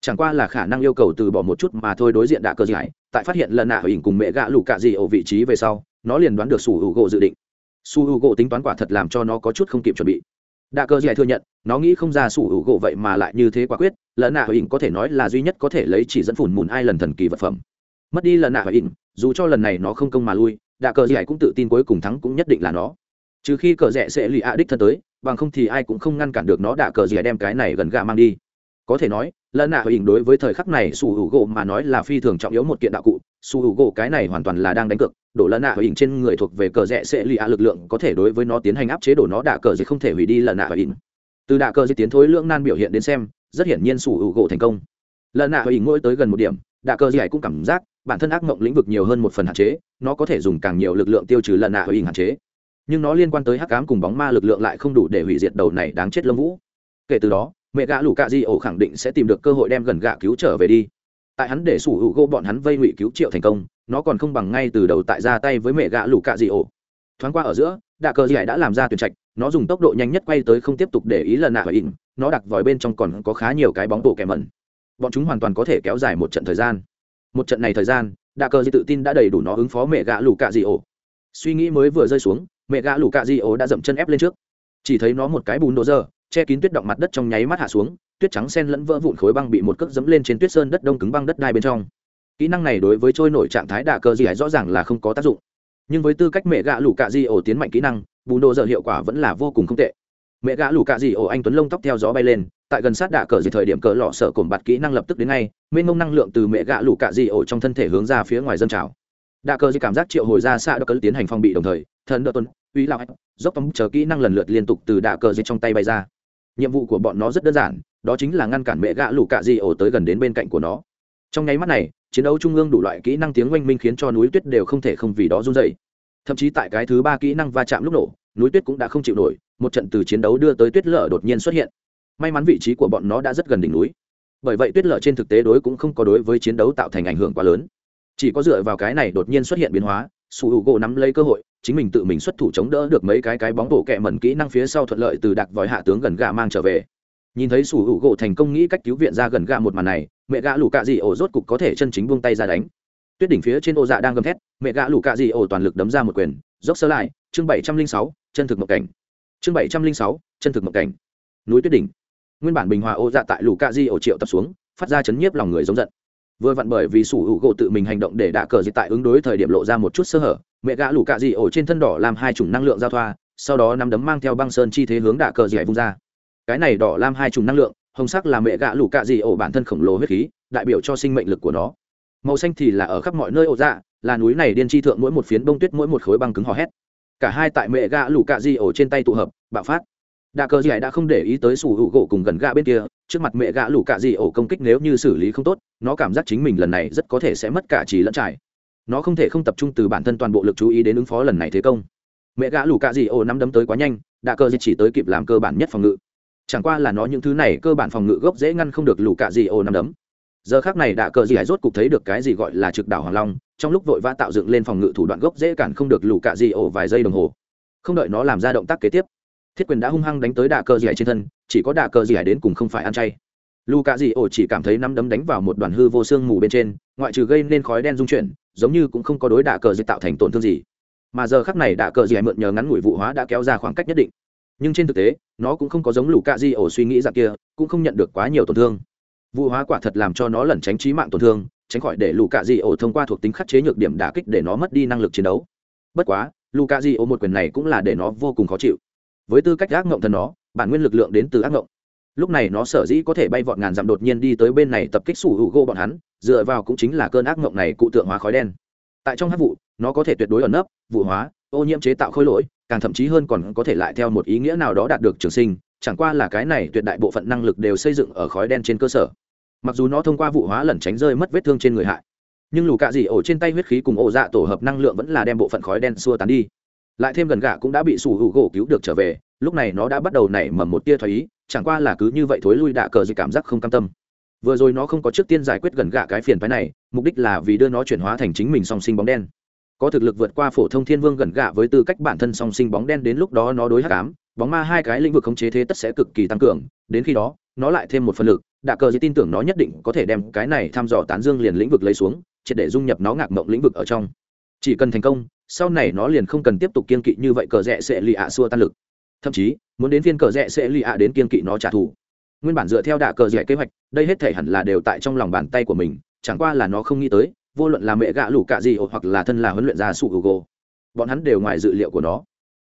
Chẳng qua là khả năng yêu cầu từ bỏ một chút mà thôi đối diện đạ cờ gì tại phát hiện lần nạ hình cùng mẹ gạ lù cạ dị ở vị trí về sau, nó liền đoán được su hữu u gỗ dự định. Su hữu u gỗ tính toán quả thật làm cho nó có chút không kịp chuẩn bị. Đạ cờ dạy thừa nhận, nó nghĩ không ra su hữu u gỗ vậy mà lại như thế quả quyết, lần nạ hình có thể nói là duy nhất có thể lấy chỉ dẫn phủn mùn ai lần thần kỳ vật phẩm. Mất đi lần nạ hình, dù cho lần này nó không công mà lui, đạ cờ dạy cũng tự tin cuối cùng thắng cũng nhất định là nó trừ khi cờ rẽ sẽ lì ạ đích thân tới, bằng không thì ai cũng không ngăn cản được nó đạ cờ rẽ đem cái này gần gà mang đi. Có thể nói, lần nạ hình đối với thời khắc này su hữu gỗ mà nói là phi thường trọng yếu một kiện đạo cụ. Su hữu gỗ cái này hoàn toàn là đang đánh cược, đổ lần nạ hình trên người thuộc về cờ rẽ sẽ lì ạ lực lượng có thể đối với nó tiến hành áp chế đổ nó đạ cờ gì không thể hủy đi lần nạ hình. Từ đạ cờ gì tiến thối lưỡng nan biểu hiện đến xem, rất hiển nhiên su hữu gỗ thành công. Lần nạ hình ngôi tới gần một điểm đạ cờ gì cũng cảm giác bản thân ác mộng lĩnh vực nhiều hơn một phần hạn chế, nó có thể dùng càng nhiều lực lượng tiêu trừ lần nạ hình hạn chế nhưng nó liên quan tới hắc ám cùng bóng ma lực lượng lại không đủ để hủy diệt đầu này đáng chết lông vũ. Kể từ đó, mẹ gã lũ cạ di ổ khẳng định sẽ tìm được cơ hội đem gần gạ cứu trở về đi. Tại hắn để sủ hữu gỗ bọn hắn vây ngụy cứu triệu thành công, nó còn không bằng ngay từ đầu tại ra tay với mẹ gã lũ cạ di ổ. Thoáng qua ở giữa, đạ cờ dì đã làm ra tuyển trạch, nó dùng tốc độ nhanh nhất quay tới không tiếp tục để ý lần nạ và in nó đặt vòi bên trong còn có khá nhiều cái bóng bộ kẻ mẩn. Bọn chúng hoàn toàn có thể kéo dài một trận thời gian. Một trận này thời gian, đạ cờ dì tự tin đã đầy đủ nó ứng phó mẹ gã lũ cạ di ổ. Suy nghĩ mới vừa rơi xuống mẹ gã lũ cạ di ố đã dậm chân ép lên trước. Chỉ thấy nó một cái bùn đồ dơ, che kín tuyết động mặt đất trong nháy mắt hạ xuống, tuyết trắng sen lẫn vỡ vụn khối băng bị một cước dẫm lên trên tuyết sơn đất đông cứng băng đất đai bên trong. Kỹ năng này đối với trôi nổi trạng thái đạ cơ gì rõ ràng là không có tác dụng. Nhưng với tư cách mẹ gạ lũ cạ di ổ tiến mạnh kỹ năng, bùn đồ dở hiệu quả vẫn là vô cùng không tệ. Mẹ gã lũ cạ di ổ anh tuấn lông tóc theo gió bay lên, tại gần sát đạ cờ gì thời điểm cờ lọ sợ cồn bạt kỹ năng lập tức đến ngay, mênh mông năng lượng từ mẹ gã lũ cạ di ổ trong thân thể hướng ra phía ngoài dân trào đạ cờ gì cảm giác triệu hồi ra xa đa cớ tiến hành phong bị đồng thời, thần đỡ tuần uy lạc dốc tấm chờ kỹ năng lần lượt liên tục từ đạ cờ gì trong tay bay ra. Nhiệm vụ của bọn nó rất đơn giản, đó chính là ngăn cản mẹ gã lũ cạ di ổ tới gần đến bên cạnh của nó. Trong nháy mắt này, chiến đấu trung ương đủ loại kỹ năng tiếng oanh minh khiến cho núi tuyết đều không thể không vì đó run dày thậm chí tại cái thứ ba kỹ năng va chạm lúc nổ, núi tuyết cũng đã không chịu nổi, một trận từ chiến đấu đưa tới tuyết lở đột nhiên xuất hiện. May mắn vị trí của bọn nó đã rất gần đỉnh núi. Bởi vậy tuyết lở trên thực tế đối cũng không có đối với chiến đấu tạo thành ảnh hưởng quá lớn chỉ có dựa vào cái này đột nhiên xuất hiện biến hóa, su h gỗ nắm lấy cơ hội, chính mình tự mình xuất thủ chống đỡ được mấy cái cái bóng bổ kẹ mẩn kỹ năng phía sau thuận lợi từ đặc vòi hạ tướng gần gà mang trở về. Nhìn thấy sủ hữu gỗ thành công nghĩ cách cứu viện ra gần gà một màn này, mẹ gã lù cạ dị ổ rốt cục có thể chân chính buông tay ra đánh. Tuyết đỉnh phía trên ô dạ đang gầm thét, mẹ gã lù cạ dị ổ toàn lực đấm ra một quyền, dốc sơ lại, chương bảy trăm linh sáu, chân thực mộng cảnh. Chương bảy trăm linh sáu, chân thực mộng cảnh. Núi tuyết đỉnh. Nguyên bản bình hòa ô dạ tại lù cạ dị ổ triệu tập xuống, phát ra chấn nhiếp lòng người giống giận vừa vặn bởi vì sủ hữu gỗ tự mình hành động để đạ cờ dịch tại ứng đối thời điểm lộ ra một chút sơ hở, mẹ gã lũ cạ dị ổ trên thân đỏ làm hai chủng năng lượng giao thoa, sau đó nắm đấm mang theo băng sơn chi thế hướng đạ cờ dẻ vung ra. Cái này đỏ làm hai chủng năng lượng, hồng sắc là mẹ gã lũ cạ dị ổ bản thân khổng lồ huyết khí, đại biểu cho sinh mệnh lực của nó. Màu xanh thì là ở khắp mọi nơi ổ dạ là núi này điên chi thượng mỗi một phiến bông tuyết mỗi một khối băng cứng hò hét. Cả hai tại mẹ gã lũ cạ dị ổ trên tay tụ hợp, bạo phát đạ cơ dẻ đã không để ý tới sủ hữu gỗ cùng gần gạ bên kia, trước mặt mẹ gã lũ cạ dì ổ công kích nếu như xử lý không tốt, nó cảm giác chính mình lần này rất có thể sẽ mất cả trí lẫn trải. Nó không thể không tập trung từ bản thân toàn bộ lực chú ý đến ứng phó lần này thế công. Mẹ gã lũ cạ dị ổ năm đấm tới quá nhanh, đạ cờ chỉ tới kịp làm cơ bản nhất phòng ngự. Chẳng qua là nó những thứ này cơ bản phòng ngự gốc dễ ngăn không được lũ cạ dị ổ năm đấm. Giờ khác này đạ cơ gì hải rốt cục thấy được cái gì gọi là trực đảo hoàng long, trong lúc vội vã tạo dựng lên phòng ngự thủ đoạn gốc dễ cản không được lũ cạ dị ổ vài giây đồng hồ. Không đợi nó làm ra động tác kế tiếp thiết quyền đã hung hăng đánh tới đạ cờ dì trên thân, chỉ có đạ cờ dì đến cùng không phải ăn chay. Lũ cạ dì ổ chỉ cảm thấy năm đấm đánh vào một đoàn hư vô xương mù bên trên, ngoại trừ gây nên khói đen dung chuyển, giống như cũng không có đối đạ cờ dì tạo thành tổn thương gì. Mà giờ khắc này đạ cờ gì mượn nhờ ngắn ngủi vụ hóa đã kéo ra khoảng cách nhất định. Nhưng trên thực tế, nó cũng không có giống lũ cạ di ổ suy nghĩ dạng kia, cũng không nhận được quá nhiều tổn thương. Vụ hóa quả thật làm cho nó lẩn tránh trí mạng tổn thương, tránh khỏi để lũ cạ di ổ thông qua thuộc tính khắc chế nhược điểm đả kích để nó mất đi năng lực chiến đấu. Bất quá lũ cạ di ổ một quyền này cũng là để nó vô cùng khó chịu với tư cách ác ngộng thần nó, bản nguyên lực lượng đến từ ác ngộng. lúc này nó sở dĩ có thể bay vọt ngàn dặm đột nhiên đi tới bên này tập kích sủ hữu gỗ bọn hắn, dựa vào cũng chính là cơn ác ngộng này cụ tượng hóa khói đen. Tại trong hát vụ, nó có thể tuyệt đối ẩn nấp, vụ hóa, ô nhiễm chế tạo khối lỗi, càng thậm chí hơn còn có thể lại theo một ý nghĩa nào đó đạt được trường sinh, chẳng qua là cái này tuyệt đại bộ phận năng lực đều xây dựng ở khói đen trên cơ sở. Mặc dù nó thông qua vụ hóa lẩn tránh rơi mất vết thương trên người hại, nhưng lù cạ dị ổ trên tay huyết khí cùng ổ dạ tổ hợp năng lượng vẫn là đem bộ phận khói đen xua tán đi lại thêm gần gạ cũng đã bị sủ hữu gỗ cứu được trở về, lúc này nó đã bắt đầu nảy mầm một tia thoái ý, chẳng qua là cứ như vậy thối lui đạ cờ gì cảm giác không cam tâm. Vừa rồi nó không có trước tiên giải quyết gần gạ cái phiền phái này, mục đích là vì đưa nó chuyển hóa thành chính mình song sinh bóng đen. Có thực lực vượt qua phổ thông thiên vương gần gạ với tư cách bản thân song sinh bóng đen đến lúc đó nó đối hắc ám, bóng ma hai cái lĩnh vực khống chế thế tất sẽ cực kỳ tăng cường, đến khi đó, nó lại thêm một phần lực đạ cờ gì tin tưởng nó nhất định có thể đem cái này thăm dò tán dương liền lĩnh vực lấy xuống, triệt để dung nhập nó ngạc mộng lĩnh vực ở trong. Chỉ cần thành công sau này nó liền không cần tiếp tục kiên kỵ như vậy cờ rẽ sẽ lì ạ xua tan lực. Thậm chí, muốn đến phiên cờ rẽ sẽ lì ạ đến kiên kỵ nó trả thù. Nguyên bản dựa theo đạ cờ rẽ kế hoạch, đây hết thể hẳn là đều tại trong lòng bàn tay của mình, chẳng qua là nó không nghĩ tới, vô luận là mẹ gạ lủ cạ gì hoặc là thân là huấn luyện gia sụ gồ bọn hắn đều ngoài dự liệu của nó.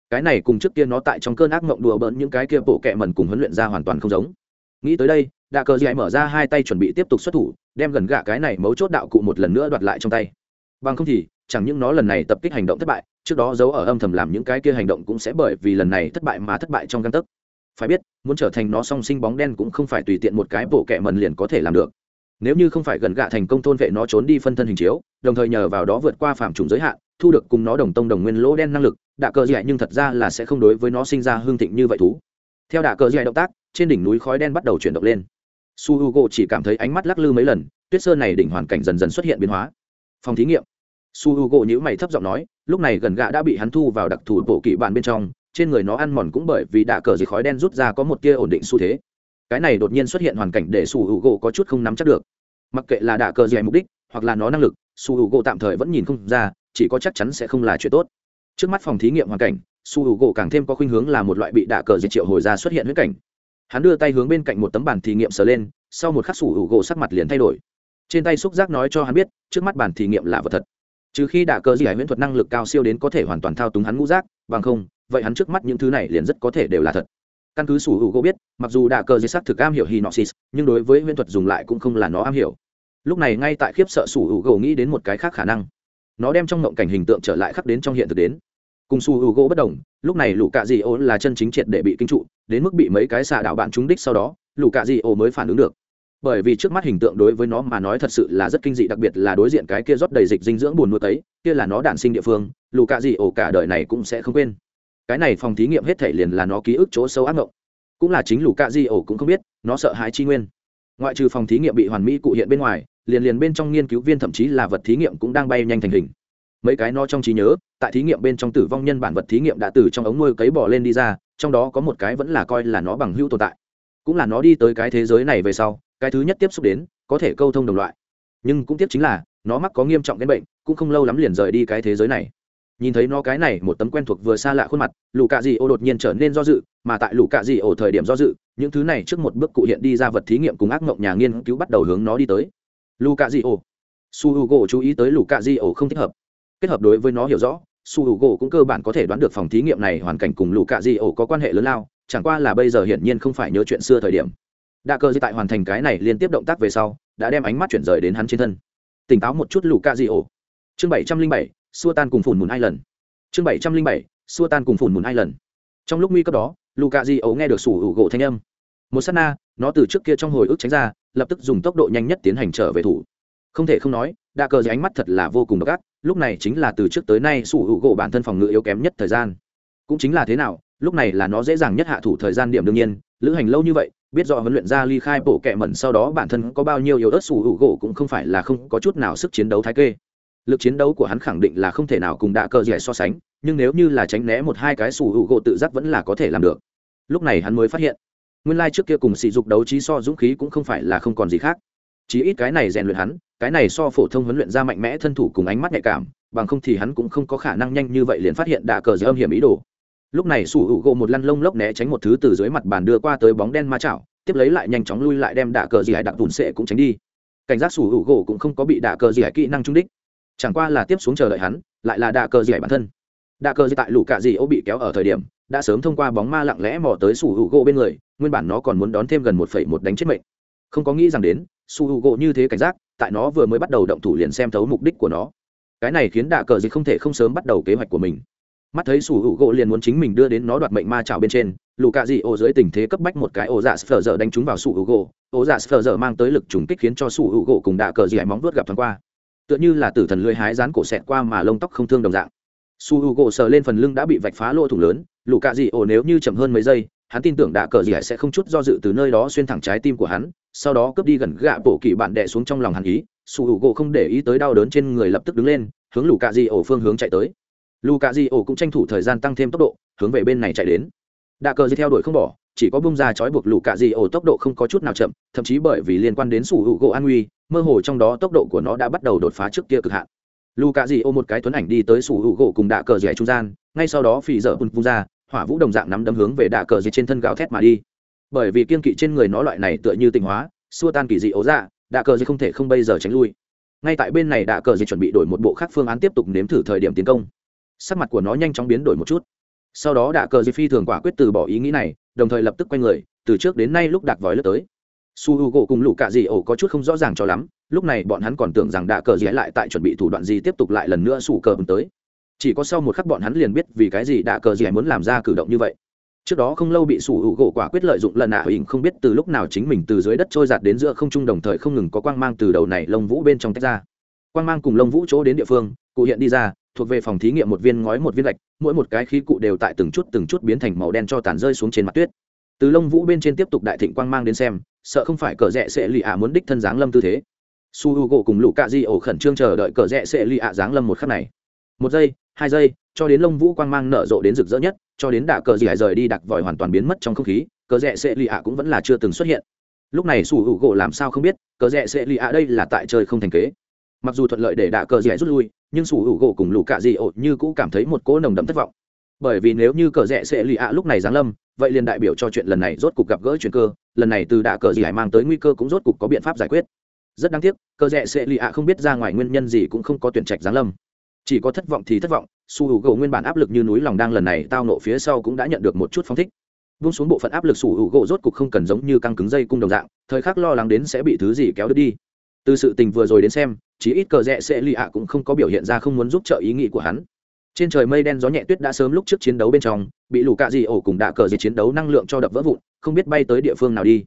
Cái này cùng trước kia nó tại trong cơn ác mộng đùa bỡn những cái kia bộ kẹ mẩn cùng huấn luyện ra hoàn toàn không giống. Nghĩ tới đây, đạ cờ dì mở ra hai tay chuẩn bị tiếp tục xuất thủ, đem gần gạ cái này mấu chốt đạo cụ một lần nữa đoạt lại trong tay bằng không thì, chẳng những nó lần này tập kích hành động thất bại, trước đó giấu ở âm thầm làm những cái kia hành động cũng sẽ bởi vì lần này thất bại mà thất bại trong căn tấc. Phải biết, muốn trở thành nó song sinh bóng đen cũng không phải tùy tiện một cái bộ kẹ mần liền có thể làm được. Nếu như không phải gần gạ thành công thôn vệ nó trốn đi phân thân hình chiếu, đồng thời nhờ vào đó vượt qua phạm trùng giới hạn, thu được cùng nó đồng tông đồng nguyên lỗ đen năng lực, đạ cờ dạy nhưng thật ra là sẽ không đối với nó sinh ra hương thịnh như vậy thú. Theo đạ cờ dạy động tác, trên đỉnh núi khói đen bắt đầu chuyển động lên. Su h u g o chỉ cảm thấy ánh mắt lắc lư mấy lần, tuyết sơn này đỉnh hoàn cảnh dần dần xuất hiện biến hóa. Phòng thí nghiệm su h u gỗ nhữ mày thấp giọng nói, lúc này gần gạ đã bị hắn thu vào đặc thù bộ kỵ bạn bên trong, trên người nó ăn mòn cũng bởi vì đạ cờ gì khói đen rút ra có một tia ổn định xu thế. Cái này đột nhiên xuất hiện hoàn cảnh để su h u gỗ có chút không nắm chắc được. Mặc kệ là đạ cờ gì mục đích, hoặc là nó năng lực, su h u gỗ tạm thời vẫn nhìn không ra, chỉ có chắc chắn sẽ không là chuyện tốt. Trước mắt phòng thí nghiệm hoàn cảnh, su h u gỗ càng thêm có khuynh hướng là một loại bị đạ cờ diệt triệu hồi ra xuất hiện huyết cảnh. Hắn đưa tay hướng bên cạnh một tấm bản thí nghiệm sờ lên, sau một khắc su h u gỗ sắc mặt liền thay đổi. Trên tay xúc giác nói cho hắn biết, trước mắt bản thí nghiệm là vật thật trừ khi đạ cờ gì hải huyễn thuật năng lực cao siêu đến có thể hoàn toàn thao túng hắn ngũ giác, bằng không, vậy hắn trước mắt những thứ này liền rất có thể đều là thật. Căn cứ sủ hữu u gỗ biết, mặc dù đạ cờ di sắc thực am hiểu hinoxis nhưng đối với huyễn thuật dùng lại cũng không là nó am hiểu. Lúc này ngay tại khiếp sợ sủ hữu u gỗ nghĩ đến một cái khác khả năng. Nó đem trong ngộng cảnh hình tượng trở lại khắc đến trong hiện thực đến. Cùng su hữu gỗ bất đồng, lúc này lũ cạ dị ô là chân chính triệt để bị kinh trụ, đến mức bị mấy cái xạ đạo bạn trúng đích sau đó, lũ cạ dị ô mới phản ứng được bởi vì trước mắt hình tượng đối với nó mà nói thật sự là rất kinh dị, đặc biệt là đối diện cái kia rót đầy dịch dinh dưỡng buồn nuôi tấy kia là nó đản sinh địa phương, lù cạ gì ổ cả đời này cũng sẽ không quên. Cái này phòng thí nghiệm hết thể liền là nó ký ức chỗ sâu ác mộng cũng là chính lù cạ gì ổ cũng không biết, nó sợ hãi chi nguyên. Ngoại trừ phòng thí nghiệm bị hoàn mỹ cụ hiện bên ngoài, liền liền bên trong nghiên cứu viên thậm chí là vật thí nghiệm cũng đang bay nhanh thành hình. Mấy cái nó trong trí nhớ, tại thí nghiệm bên trong tử vong nhân bản vật thí nghiệm đã từ trong ống nuôi cấy bỏ lên đi ra, trong đó có một cái vẫn là coi là nó bằng hữu tồn tại. Cũng là nó đi tới cái thế giới này về sau cái thứ nhất tiếp xúc đến có thể câu thông đồng loại. Nhưng cũng tiếc chính là nó mắc có nghiêm trọng cái bệnh cũng không lâu lắm liền rời đi cái thế giới này. Nhìn thấy nó cái này một tấm quen thuộc vừa xa lạ khuôn mặt lũ cạ dị ô đột nhiên trở nên do dự mà tại lũ cạ dị ô thời điểm do dự những thứ này trước một bước cụ hiện đi ra vật thí nghiệm cùng ác mộng nhà nghiên cứu bắt đầu hướng nó đi tới. Lũ cạ Dị Ô, su h u gỗ chú ý tới lũ cạ dị ô không thích hợp. Kết hợp đối với nó hiểu rõ su h u gỗ cũng cơ bản có thể đoán được phòng thí nghiệm này hoàn cảnh cùng lũ cạ dị ô có quan hệ lớn lao chẳng qua là bây giờ hiển nhiên không phải nhớ chuyện xưa thời điểm đạ cờ di tại hoàn thành cái này liên tiếp động tác về sau, đã đem ánh mắt chuyển rời đến hắn trên thân. Tỉnh táo một chút lù ca di ổ chương bảy trăm linh bảy, xua tan cùng phủn mùn hai lần chương bảy trăm linh bảy, xua tan cùng phủn mùn hai lần trong lúc nguy cấp đó lù ca di ổ nghe được sủ hữu gỗ thanh âm. Một s á t na nó từ trước kia trong hồi ức tránh ra, lập tức dùng tốc độ nhanh nhất tiến hành trở về thủ. Không thể không nói đa cờ di ánh mắt thật là vô cùng độc ác, lúc này chính là từ trước tới nay sủ hữu gỗ bản thân phòng ngự yếu kém nhất thời gian. Cũng chính là thế nào, lúc này là nó dễ dàng nhất hạ thủ thời gian điểm đương nhiên lữ hành lâu như vậy, biết rõ huấn luyện ra ly khai bộ kệ mẩn sau đó bản thân có bao nhiêu yếu ớt sủ hữu gỗ cũng không phải là không có chút nào sức chiến đấu thái kê. Lực chiến đấu của hắn khẳng định là không thể nào cùng đạ cờ rẻ so sánh, nhưng nếu như là tránh né một hai cái sủ hữu gỗ tự giác vẫn là có thể làm được. Lúc này hắn mới phát hiện, nguyên lai trước kia cùng sỉ dục đấu trí so dũng khí cũng không phải là không còn gì khác. Chỉ ít cái này rèn luyện hắn, cái này so phổ thông huấn luyện ra mạnh mẽ thân thủ cùng ánh mắt nhạy cảm, bằng không thì hắn cũng không có khả năng nhanh như vậy liền phát hiện đạ cờ rẻ âm hiểm ý đồ lúc này sủ hữu gỗ một lăn lông lốc né tránh một thứ từ dưới mặt bàn đưa qua tới bóng đen ma chảo, tiếp lấy lại nhanh chóng lui lại đem đạ cờ gì hải đặc tùn sệ cũng tránh đi. Cảnh giác sủ hữu gỗ cũng không có bị đạ cờ gì hải kỹ năng trung đích. Chẳng qua là tiếp xuống chờ đợi hắn, lại là đạ cờ gì hải bản thân. Đạ cờ gì tại lũ cạ gì ô bị kéo ở thời điểm, đã sớm thông qua bóng ma lặng lẽ mò tới sủ hữu gỗ bên người, nguyên bản nó còn muốn đón thêm gần một phẩy một đánh chết mệnh. Không có nghĩ rằng đến, sủ hữu gỗ như thế cảnh giác, tại nó vừa mới bắt đầu động thủ liền xem thấu mục đích của nó. Cái này khiến đạ cờ gì không thể không sớm bắt đầu kế hoạch của mình mắt thấy sủ hữu gỗ liền muốn chính mình đưa đến nó đoạt mệnh ma trào bên trên, lù cạ dị ô dưới tình thế cấp bách một cái ô dạ sờ dở đánh trúng vào sủ hữu gỗ. Ô dạ sờ dở mang tới lực trùng kích khiến cho sủ hữu gỗ cùng đạ cờ dị móng vuốt gặp thoáng qua. Tựa như là tử thần lưới hái rán cổ xẹt qua mà lông tóc không thương đồng dạng. Su hữu gỗ sờ lên phần lưng đã bị vạch phá lỗ thủng lớn Lũ cạ dị ô nếu như chậm hơn mấy giây, hắn tin tưởng đạ cờ dị sẽ không chút do dự từ nơi đó xuyên thẳng trái tim của hắn, sau đó cướp đi gần gạ bổ kỳ bạn đẻ xuống trong lòng hắn ý. Su hữu gỗ không để ý tới đau đớn trên người lập tức đứng lên, hướng lũ cạ dị ồ phương hướng chạy tới. Luka cạ cũng tranh thủ thời gian tăng thêm tốc độ, hướng về bên này chạy đến. Đạ cờ di theo đuổi không bỏ, chỉ có bung ra chói buộc Luka cạ tốc độ không có chút nào chậm, thậm chí bởi vì liên quan đến sủ hữu gỗ an nguy, mơ hồ trong đó tốc độ của nó đã bắt đầu đột phá trước kia cực hạn. Luka cạ một cái tuấn ảnh đi tới sủ hữu gỗ cùng đạ cờ di trung gian, ngay sau đó phì dở bùn vung ra, hỏa vũ đồng dạng nắm đấm hướng về đạ cờ di trên thân gáo thét mà đi. Bởi vì kiên kỵ trên người nó loại này tựa như tình hóa, xua tan kỳ dị ố dạ đạ cờ di không thể không bây giờ tránh lui. Ngay tại bên này đạ cờ di chuẩn bị đổi một bộ khác phương án tiếp tục nếm thử thời điểm tiến công sắc mặt của nó nhanh chóng biến đổi một chút. Sau đó đạ cờ di phi thường quả quyết từ bỏ ý nghĩ này, đồng thời lập tức quay người, từ trước đến nay lúc đạc vói lướt tới. Su h u gỗ cùng lũ cạ dị ổ có chút không rõ ràng cho lắm, lúc này bọn hắn còn tưởng rằng đạ cờ dị lại tại chuẩn bị thủ đoạn gì tiếp tục lại lần nữa sủ cờ tới. Chỉ có sau một khắc bọn hắn liền biết vì cái gì đạ cờ dị muốn làm ra cử động như vậy. Trước đó không lâu bị sủ hữu gỗ quả quyết lợi dụng lần nạ hình không biết từ lúc nào chính mình từ dưới đất trôi giạt đến giữa không trung đồng thời không ngừng có quang mang từ đầu này lông vũ bên trong tách ra. Quang mang cùng lông vũ chỗ đến địa phương, cụ hiện đi ra thuộc về phòng thí nghiệm một viên ngói một viên gạch, mỗi một cái khí cụ đều tại từng chút từng chút biến thành màu đen cho tàn rơi xuống trên mặt tuyết. Từ lông vũ bên trên tiếp tục đại thịnh quang mang đến xem, sợ không phải cờ rẽ sẽ lì ạ muốn đích thân giáng lâm tư thế. Su h u gỗ cùng lũ cạ di ổ khẩn trương chờ đợi cờ rẽ sẽ lì ạ giáng lâm một khắc này. Một giây, hai giây, cho đến lông vũ quang mang nở rộ đến rực rỡ nhất, cho đến đạ cờ gì hải rời đi đặc vòi hoàn toàn biến mất trong không khí, cờ rẽ sẽ lì ạ cũng vẫn là chưa từng xuất hiện. Lúc này su h u gỗ làm sao không biết, cờ rẽ sẽ lì ạ đây là tại chơi không thành kế. Mặc dù thuận lợi để đạ cờ gì hải rút lui nhưng sủ hữu gỗ cùng lũ cạ dị ổ như cũ cảm thấy một cỗ nồng đậm thất vọng. Bởi vì nếu như cờ rẽ sẽ lì ạ lúc này giáng lâm, vậy liền đại biểu cho chuyện lần này rốt cục gặp gỡ chuyện cơ, lần này từ đạ cờ gì hải mang tới nguy cơ cũng rốt cục có biện pháp giải quyết. Rất đáng tiếc, cờ rẽ sẽ lì ạ không biết ra ngoài nguyên nhân gì cũng không có tuyển trạch giáng lâm. Chỉ có thất vọng thì thất vọng su hữu gỗ nguyên bản áp lực như núi lòng đang lần này tao nộ phía sau cũng đã nhận được một chút phong thích. Vung xuống bộ phận áp lực su hữu gỗ rốt cục không cần giống như căng cứng dây cung đồng dạng, thời khắc lo lắng đến sẽ bị thứ gì kéo đứt đi từ sự tình vừa rồi đến xem, chí ít cờ rẽ sẽ lì ạ cũng không có biểu hiện ra không muốn giúp trợ ý nghĩ của hắn. Trên trời mây đen gió nhẹ tuyết đã sớm lúc trước chiến đấu bên trong, bị lù cạ dị ổ cùng đạ cờ dị chiến đấu năng lượng cho đập vỡ vụn, không biết bay tới địa phương nào đi.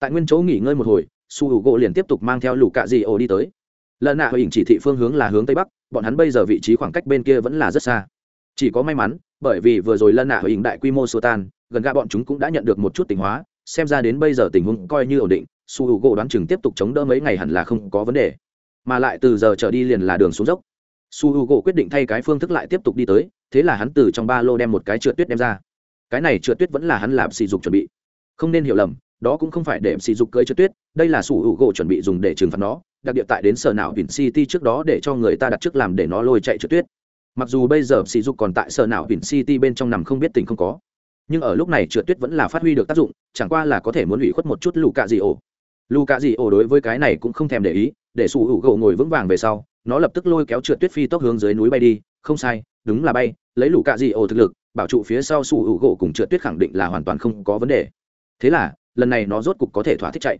Tại nguyên chỗ nghỉ ngơi một hồi, su h u gỗ liền tiếp tục mang theo lù cạ dị ổ đi tới. Lần nạ hình chỉ thị phương hướng là hướng tây bắc, bọn hắn bây giờ vị trí khoảng cách bên kia vẫn là rất xa. Chỉ có may mắn, bởi vì vừa rồi lần nạ hình đại quy mô sô tan, gần ga bọn chúng cũng đã nhận được một chút tình hóa, xem ra đến bây giờ tình huống coi như ổn định su h u gỗ đoán chừng tiếp tục chống đỡ mấy ngày hẳn là không có vấn đề. Mà lại từ giờ trở đi liền là đường xuống dốc. Su h u gỗ quyết định thay cái phương thức lại tiếp tục đi tới, thế là hắn từ trong ba lô đem một cái trượt tuyết đem ra. Cái này trượt tuyết vẫn là hắn làm sỉ dục chuẩn bị. Không nên hiểu lầm, đó cũng không phải để sỉ dục cưới trượt tuyết, đây là su h u gỗ chuẩn bị dùng để trừng phạt nó, đặc địa tại đến sở nào vin city trước đó để cho người ta đặt trước làm để nó lôi chạy trượt tuyết. Mặc dù bây giờ sỉ dục còn tại sở nào vin city bên trong nằm không biết tình không có, nhưng ở lúc này trượt tuyết vẫn là phát huy được tác dụng, chẳng qua là có thể muốn ủy khuất một chút lù cạ gì ổ lù cạ dị ổ đối với cái này cũng không thèm để ý, để sủ hữu gỗ ngồi vững vàng về sau, nó lập tức lôi kéo trượt tuyết phi tốc hướng dưới núi bay đi. Không sai, đúng là bay, lấy lũ cạ dị ổ thực lực, bảo trụ phía sau sủ hữu gỗ cùng trượt tuyết khẳng định là hoàn toàn không có vấn đề. Thế là, lần này nó rốt cục có thể thỏa thích chạy.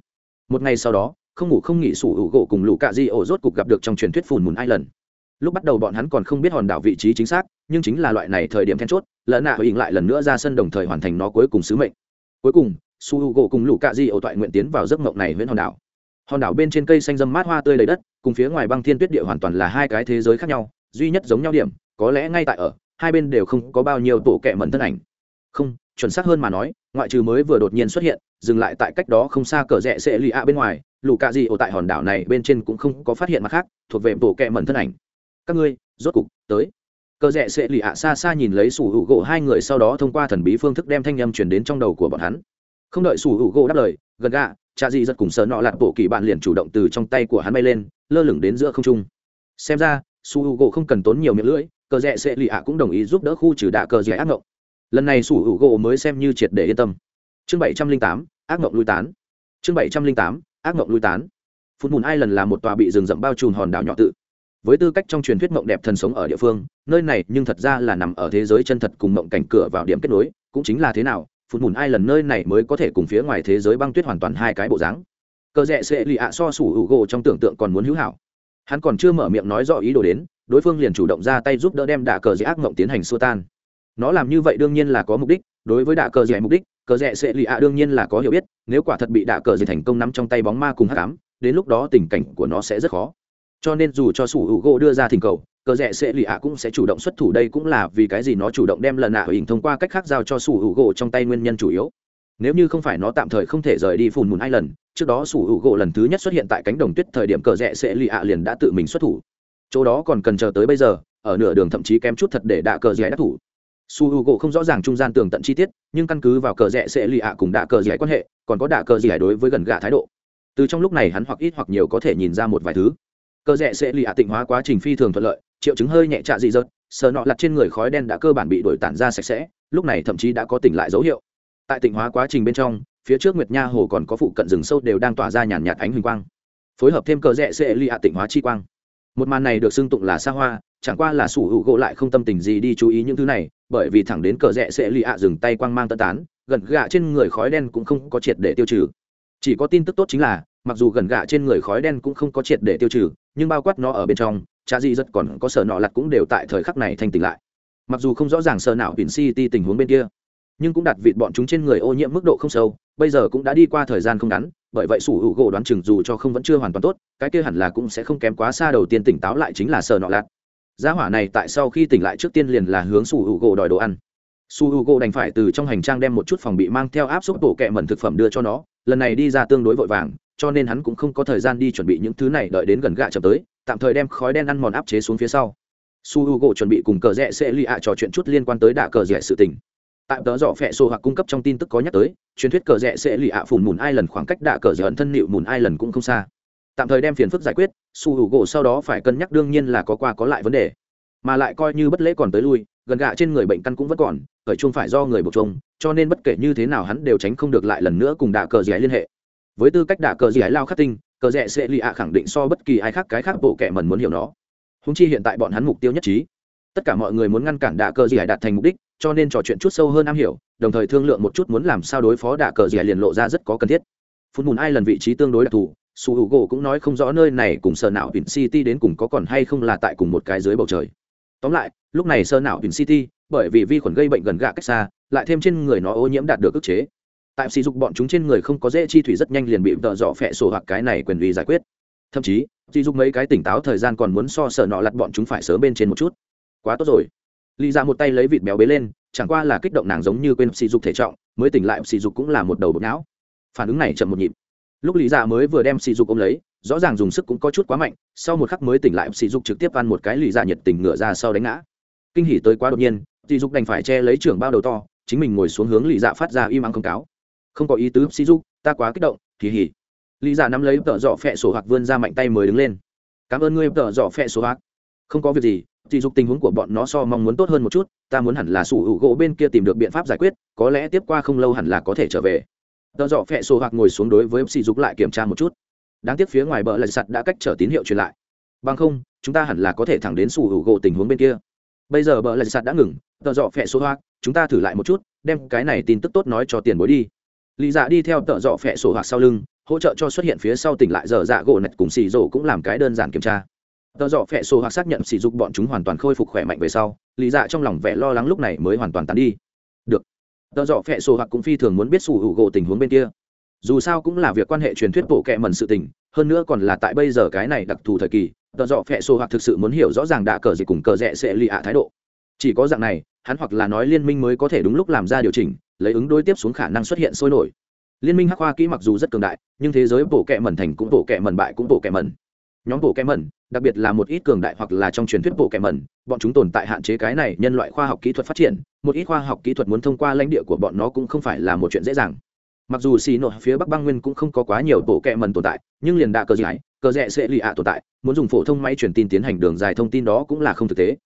Một ngày sau đó, không ngủ không nghỉ sủ hữu gỗ cùng lũ cạ dị ổ rốt cục gặp được trong truyền thuyết phùn mùn ai lần lúc bắt đầu bọn hắn còn không biết hòn đảo vị trí chính xác, nhưng chính là loại này thời điểm then chốt lỡ nạ hình lại lần nữa ra sân đồng thời hoàn thành nó cuối cùng sứ mệnh. Cuối cùng su h u gỗ cùng lũ cạ di ổ toại nguyện tiến vào giấc mộng này huyện hòn đảo. Hòn đảo bên trên cây xanh dâm mát hoa tươi lấy đất, cùng phía ngoài băng thiên tuyết địa hoàn toàn là hai cái thế giới khác nhau, duy nhất giống nhau điểm, có lẽ ngay tại ở, hai bên đều không có bao nhiêu tổ kẹ mẩn thân ảnh. Không, chuẩn xác hơn mà nói, ngoại trừ mới vừa đột nhiên xuất hiện, dừng lại tại cách đó không xa cờ rẽ sẽ lì ạ bên ngoài, lũ cạ di ổ tại hòn đảo này bên trên cũng không có phát hiện mặt khác, thuộc về tổ kẹ mẩn thân ảnh. Các ngươi, rốt cục, tới. Cờ rẽ sẽ lì ạ xa xa nhìn lấy sủ hữu gỗ hai người sau đó thông qua thần bí phương thức đem thanh â m chuyển đến trong đầu của bọn hắn không đợi sủ hữu gỗ đáp lời, gần gà cha Di giật cùng sờ nọ lạt bộ kỳ bạn liền chủ động từ trong tay của hắn bay lên, lơ lửng đến giữa không trung. Xem ra su hữu gỗ không cần tốn nhiều miệng lưỡi, cờ rẽ sẽ lì ạ cũng đồng ý giúp đỡ khu trừ đạ cờ rẽ ác ngộng. Lần này su hữu gỗ mới xem như triệt để yên tâm. Chương bảy trăm linh tám, ác ngộng lui tán. Chương bảy trăm linh tám, ác ngộng lui tán. Phút mùn ai lần là một tòa bị rừng rậm bao trùm hòn đảo nhỏ tự. Với tư cách trong truyền thuyết mộng đẹp thần sống ở địa phương, nơi này nhưng thật ra là nằm ở thế giới chân thật cùng mộng cảnh cửa vào điểm kết nối, cũng chính là thế nào phụt mùn ai lần nơi này mới có thể cùng phía ngoài thế giới băng tuyết hoàn toàn hai cái bộ dáng. Cờ rẽ sẽ lì ạ so sủ hữu gỗ trong tưởng tượng còn muốn hữu hảo. Hắn còn chưa mở miệng nói rõ ý đồ đến, đối phương liền chủ động ra tay giúp đỡ đem đạ cờ dễ ác mộng tiến hành xua tan. Nó làm như vậy đương nhiên là có mục đích, đối với đạ cờ dễ mục đích, cờ rẽ sẽ lì ạ đương nhiên là có hiểu biết, nếu quả thật bị đạ cờ dễ thành công nắm trong tay bóng ma cùng hắc ám, đến lúc đó tình cảnh của nó sẽ rất khó. Cho nên dù cho sủ hữu gỗ đưa ra thỉnh cầu cờ rẽ sẽ lì ạ cũng sẽ chủ động xuất thủ đây cũng là vì cái gì nó chủ động đem lần ạ hình thông qua cách khác giao cho sủ hữu gỗ trong tay nguyên nhân chủ yếu. Nếu như không phải nó tạm thời không thể rời đi phùn mùn hai lần trước đó sủ hữu gỗ lần thứ nhất xuất hiện tại cánh đồng tuyết thời điểm cờ rẽ sẽ lì ạ liền đã tự mình xuất thủ. Chỗ đó còn cần chờ tới bây giờ, ở nửa đường thậm chí kém chút thật để đạ cờ rẽ đắc thủ. Su h u gỗ không rõ ràng trung gian tường tận chi tiết, nhưng căn cứ vào cờ rẽ sẽ lì ạ cùng đạ cờ rẽ quan hệ, còn có đạ cờ rẽ đối với gần gạ thái độ. Từ trong lúc này hắn hoặc ít hoặc nhiều có thể nhìn ra một vài thứ. Cờ rẽ sẽ lì ạ tịnh hóa quá trình phi thường thuận lợi triệu chứng hơi nhẹ trạ dị dợt sờ nọ lặt trên người khói đen đã cơ bản bị đổi tản ra sạch sẽ, lúc này thậm chí đã có tỉnh lại dấu hiệu. Tại tỉnh hóa quá trình bên trong, phía trước nguyệt nha hồ còn có phụ cận rừng sâu đều đang tỏa ra nhàn nhạt ánh huỳnh quang. Phối hợp thêm cờ rẽ sẽ ly hạ tỉnh hóa chi quang. Một màn này được xưng tụng là xa hoa, chẳng qua là sủ hữu gỗ lại không tâm tình gì đi chú ý những thứ này, bởi vì thẳng đến cờ rẽ sẽ lì ạ dừng tay quang mang tân tán, gần gạ trên người khói đen cũng không có triệt để tiêu trừ. Chỉ có tin tức tốt chính là mặc dù gần gạ trên người khói đen cũng không có triệt để tiêu trừ, nhưng bao quát nó ở bên trong cha di rất còn có sở nọ lặt cũng đều tại thời khắc này thanh tỉnh lại. Mặc dù không rõ ràng sở nào pin city tình huống bên kia, nhưng cũng đặt vịt bọn chúng trên người ô nhiễm mức độ không sâu, bây giờ cũng đã đi qua thời gian không ngắn, bởi vậy sủ hữu gỗ đoán chừng dù cho không vẫn chưa hoàn toàn tốt, cái kia hẳn là cũng sẽ không kém quá xa đầu tiên tỉnh táo lại chính là sở nọ lặt gia hỏa này tại sau khi tỉnh lại trước tiên liền là hướng sủ hữu gỗ đòi đồ ăn. Su h u gỗ đành phải từ trong hành trang đem một chút phòng bị mang theo áp suất bổ kẹ mẩn thực phẩm đưa cho nó, lần này đi ra tương đối vội vàng cho nên hắn cũng không có thời gian đi chuẩn bị những thứ này đợi đến gần gạ chậm tới, tạm thời đem khói đen ăn mòn áp chế xuống phía sau. Su h u gỗ chuẩn bị cùng cờ rẽ sẽ lì ạ trò chuyện chút liên quan tới đạ cờ rẽ sự tình. Tại tớ dọ phẹ sổ hoặc cung cấp trong tin tức có nhắc tới, truyền thuyết cờ rẽ sẽ lì ạ phủn mùn ai lần khoảng cách đạ cờ rẽ ẩn thân nịu mùn ai lần cũng không xa. Tạm thời đem phiền phức giải quyết, su hữu gỗ sau đó phải cân nhắc đương nhiên là có qua có lại vấn đề. Mà lại coi như bất lễ còn tới lui, gần gạ trên người bệnh căn cũng vẫn còn, khởi chung phải do người buộc chung cho nên bất kể như thế nào hắn đều tránh không được lại lần nữa cùng đạ cờ rẽ liên hệ với tư cách đạ cờ rẽ lao khắc tinh, cờ rẽ sẽ lì ạ khẳng định so bất kỳ ai khác cái khác bộ kệ mần muốn hiểu nó. Húng chi hiện tại bọn hắn mục tiêu nhất trí. Tất cả mọi người muốn ngăn cản đạ cờ rẽ đạt thành mục đích, cho nên trò chuyện chút sâu hơn am hiểu, đồng thời thương lượng một chút muốn làm sao đối phó đạ cờ rẻ liền lộ ra rất có cần thiết. Phun mùn ai lần vị trí tương đối đặc thù, su hữu gỗ cũng nói không rõ nơi này cùng sơ não vin city đến cùng có còn hay không là tại cùng một cái dưới bầu trời. Tóm lại, lúc này sơ não vin city, bởi vì vi khuẩn gây bệnh gần gạ cách xa, lại thêm trên người nó ô nhiễm đạt được ức chế tại sử dụng bọn chúng trên người không có dễ chi thủy rất nhanh liền bị tợ dọ phẹ sổ hoặc cái này quyền uy giải quyết. Thậm chí sử dụng mấy cái tỉnh táo thời gian còn muốn so sở nọ lặt bọn chúng phải sớm bên trên một chút. Quá tốt rồi. Lý ra dạ một tay lấy vịt béo bế lên, chẳng qua là kích động nàng giống như quên sỉ dục thể trọng, mới tỉnh lại sỉ dục cũng là một đầu bột não. Phản ứng này chậm một nhịp. Lúc lý ra dạ mới vừa đem sỉ dục ôm lấy, rõ ràng dùng sức cũng có chút quá mạnh, sau một khắc mới tỉnh lại sỉ dục trực tiếp ăn một cái lý ra dạ nhiệt tình ngựa ra sau đánh ngã. Kinh hỉ tới quá đột nhiên, sỉ dục đành phải che lấy trưởng bao đầu to, chính mình ngồi xuống hướng lý dạ phát ra im ắng không cáo không có ý tứ sỉ dục ta quá kích động, kỳ hỉ. Lý giả nắm lấy tợ dọ phẹ sổ hoặc vươn ra mạnh tay mới đứng lên. Cảm ơn ngươi tợ dọ phẹ sổ hoặc. Không có việc gì chỉ dục tình huống của bọn nó so mong muốn tốt hơn một chút, ta muốn hẳn là sủ hữu gỗ bên kia tìm được biện pháp giải quyết, có lẽ tiếp qua không lâu hẳn là có thể trở về. Tợ dọ phẹ sổ hoặc ngồi xuống đối với sỉ dục lại kiểm tra một chút. Đáng tiếc phía ngoài bờ lạch sạt đã cách trở tín hiệu truyền lại. Bằng không, chúng ta hẳn là có thể thẳng đến sủ hữu gỗ tình huống bên kia. Bây giờ bờ lạch sạt đã ngừng tợ dọ phẹ sổ hoặc, chúng ta thử lại một chút, đem cái này tin tức tốt nói cho tiền bối đi lý dạ đi theo tợ dọ phẹ sổ hoặc sau lưng, hỗ trợ cho xuất hiện phía sau tỉnh lại giờ dạ gỗ nạch cùng xì rổ cũng làm cái đơn giản kiểm tra. Tợ dọ phẹ sổ hoặc xác nhận sỉ dục bọn chúng hoàn toàn khôi phục khỏe mạnh về sau, lý dạ trong lòng vẻ lo lắng lúc này mới hoàn toàn tán đi. Được. Tợ dọ phẹ sổ hoặc cũng phi thường muốn biết sủ hữu gỗ tình huống bên kia. Dù sao cũng là việc quan hệ truyền thuyết bộ kệ mần sự tình, hơn nữa còn là tại bây giờ cái này đặc thù thời kỳ, tợ dọ phẹ sổ hoặc thực sự muốn hiểu rõ ràng đã cờ gì cùng cờ rẽ sẽ lì ạ thái độ. Chỉ có dạng này, hắn hoặc là nói liên minh mới có thể đúng lúc làm ra điều chỉnh lấy ứng đối tiếp xuống khả năng xuất hiện sôi nổi. Liên minh hắc hoa kỹ mặc dù rất cường đại, nhưng thế giới bộ kẹ mẩn thành cũng bộ kẹ mẩn bại cũng bộ kẹ mẩn. Nhóm bộ kẹ mẩn, đặc biệt là một ít cường đại hoặc là trong truyền thuyết bộ kẹ mẩn, bọn chúng tồn tại hạn chế cái này nhân loại khoa học kỹ thuật phát triển, một ít khoa học kỹ thuật muốn thông qua lãnh địa của bọn nó cũng không phải là một chuyện dễ dàng. Mặc dù xì nội phía bắc băng nguyên cũng không có quá nhiều bộ kẹ mẩn tồn tại, nhưng liền đạ cờ giải cờ rẽ sẽ lì ạ tồn tại, muốn dùng phổ thông máy truyền tin tiến hành đường dài thông tin đó cũng là không thực tế.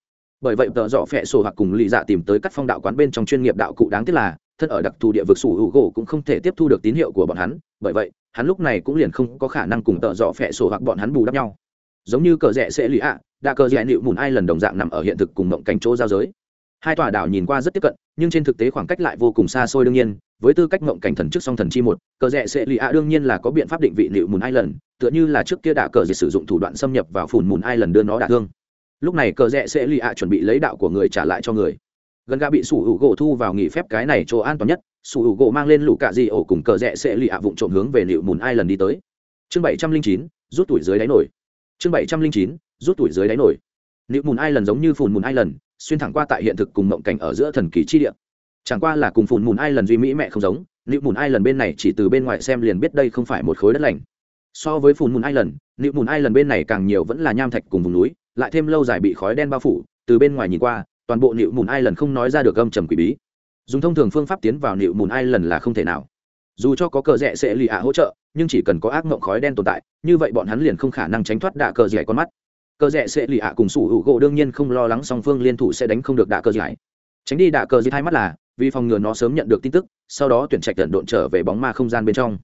Bởi vậy tợ dọ phẹ sổ hoặc cùng lì dạ tìm tới các phong đạo quán bên trong chuyên nghiệp đạo cụ đáng tiếc là thân ở đặc thù địa vực sủ hữu gỗ cũng không thể tiếp thu được tín hiệu của bọn hắn, bởi vậy, hắn lúc này cũng liền không có khả năng cùng tợ dọ phẹ sổ hoặc bọn hắn bù đắp nhau. Giống như cờ rẽ sẽ lì ạ đã cờ rẽ nịu mùn ai lần đồng dạng nằm ở hiện thực cùng mộng cảnh chỗ giao giới. Hai tòa đảo nhìn qua rất tiếp cận, nhưng trên thực tế khoảng cách lại vô cùng xa xôi đương nhiên, với tư cách mộng cảnh thần trước song thần chi một, cờ rẽ sẽ lì ạ đương nhiên là có biện pháp định vị nịu mùn ai lần, tựa như là trước kia đã cờ rẽ sử dụng thủ đoạn xâm nhập vào phùn mùn ai lần đưa nó đả thương. Lúc này cờ rẽ sẽ lì ạ chuẩn bị lấy đạo của người trả lại cho người gần gà bị sủ hữu gỗ thu vào nghỉ phép cái này chỗ an toàn nhất, sủ hữu gỗ mang lên lũ cạ di ổ cùng cờ rẽ sẽ lì ạ vụng trộm hướng về liệu mùn ai lần đi tới. Chương bảy trăm linh chín, rút tuổi dưới đáy nổi. Chương bảy trăm linh chín, rút tuổi dưới đáy nổi. Liệu mùn ai lần giống như phùn mùn ai lần xuyên thẳng qua tại hiện thực cùng mộng cảnh ở giữa thần kỳ chi địa. Chẳng qua là cùng phùn mùn ai lần duy mỹ mẹ không giống, liệu mùn ai lần bên này chỉ từ bên ngoài xem liền biết đây không phải một khối đất lành. So với phùn mùn ai lần liệu mùn ai lần bên này càng nhiều vẫn là nham thạch cùng vùng núi, lại thêm lâu dài bị khói đen bao phủ, từ bên ngoài nhìn qua toàn bộ nịu mùn ai lần không nói ra được âm trầm quỷ bí. Dùng thông thường phương pháp tiến vào nịu mùn ai lần là không thể nào. Dù cho có cờ rẽ sẽ lì ạ hỗ trợ, nhưng chỉ cần có ác mộng khói đen tồn tại, như vậy bọn hắn liền không khả năng tránh thoát đạ cờ dẻ con mắt. Cờ rẽ sẽ lì ạ cùng sủ hữu gỗ đương nhiên không lo lắng song phương liên thủ sẽ đánh không được đạ cờ dẻ tránh đi đạ cờ dẻ hai mắt là, vì phòng ngừa nó sớm nhận được tin tức, sau đó tuyển trạch tận độn trở về bóng ma không gian bên trong.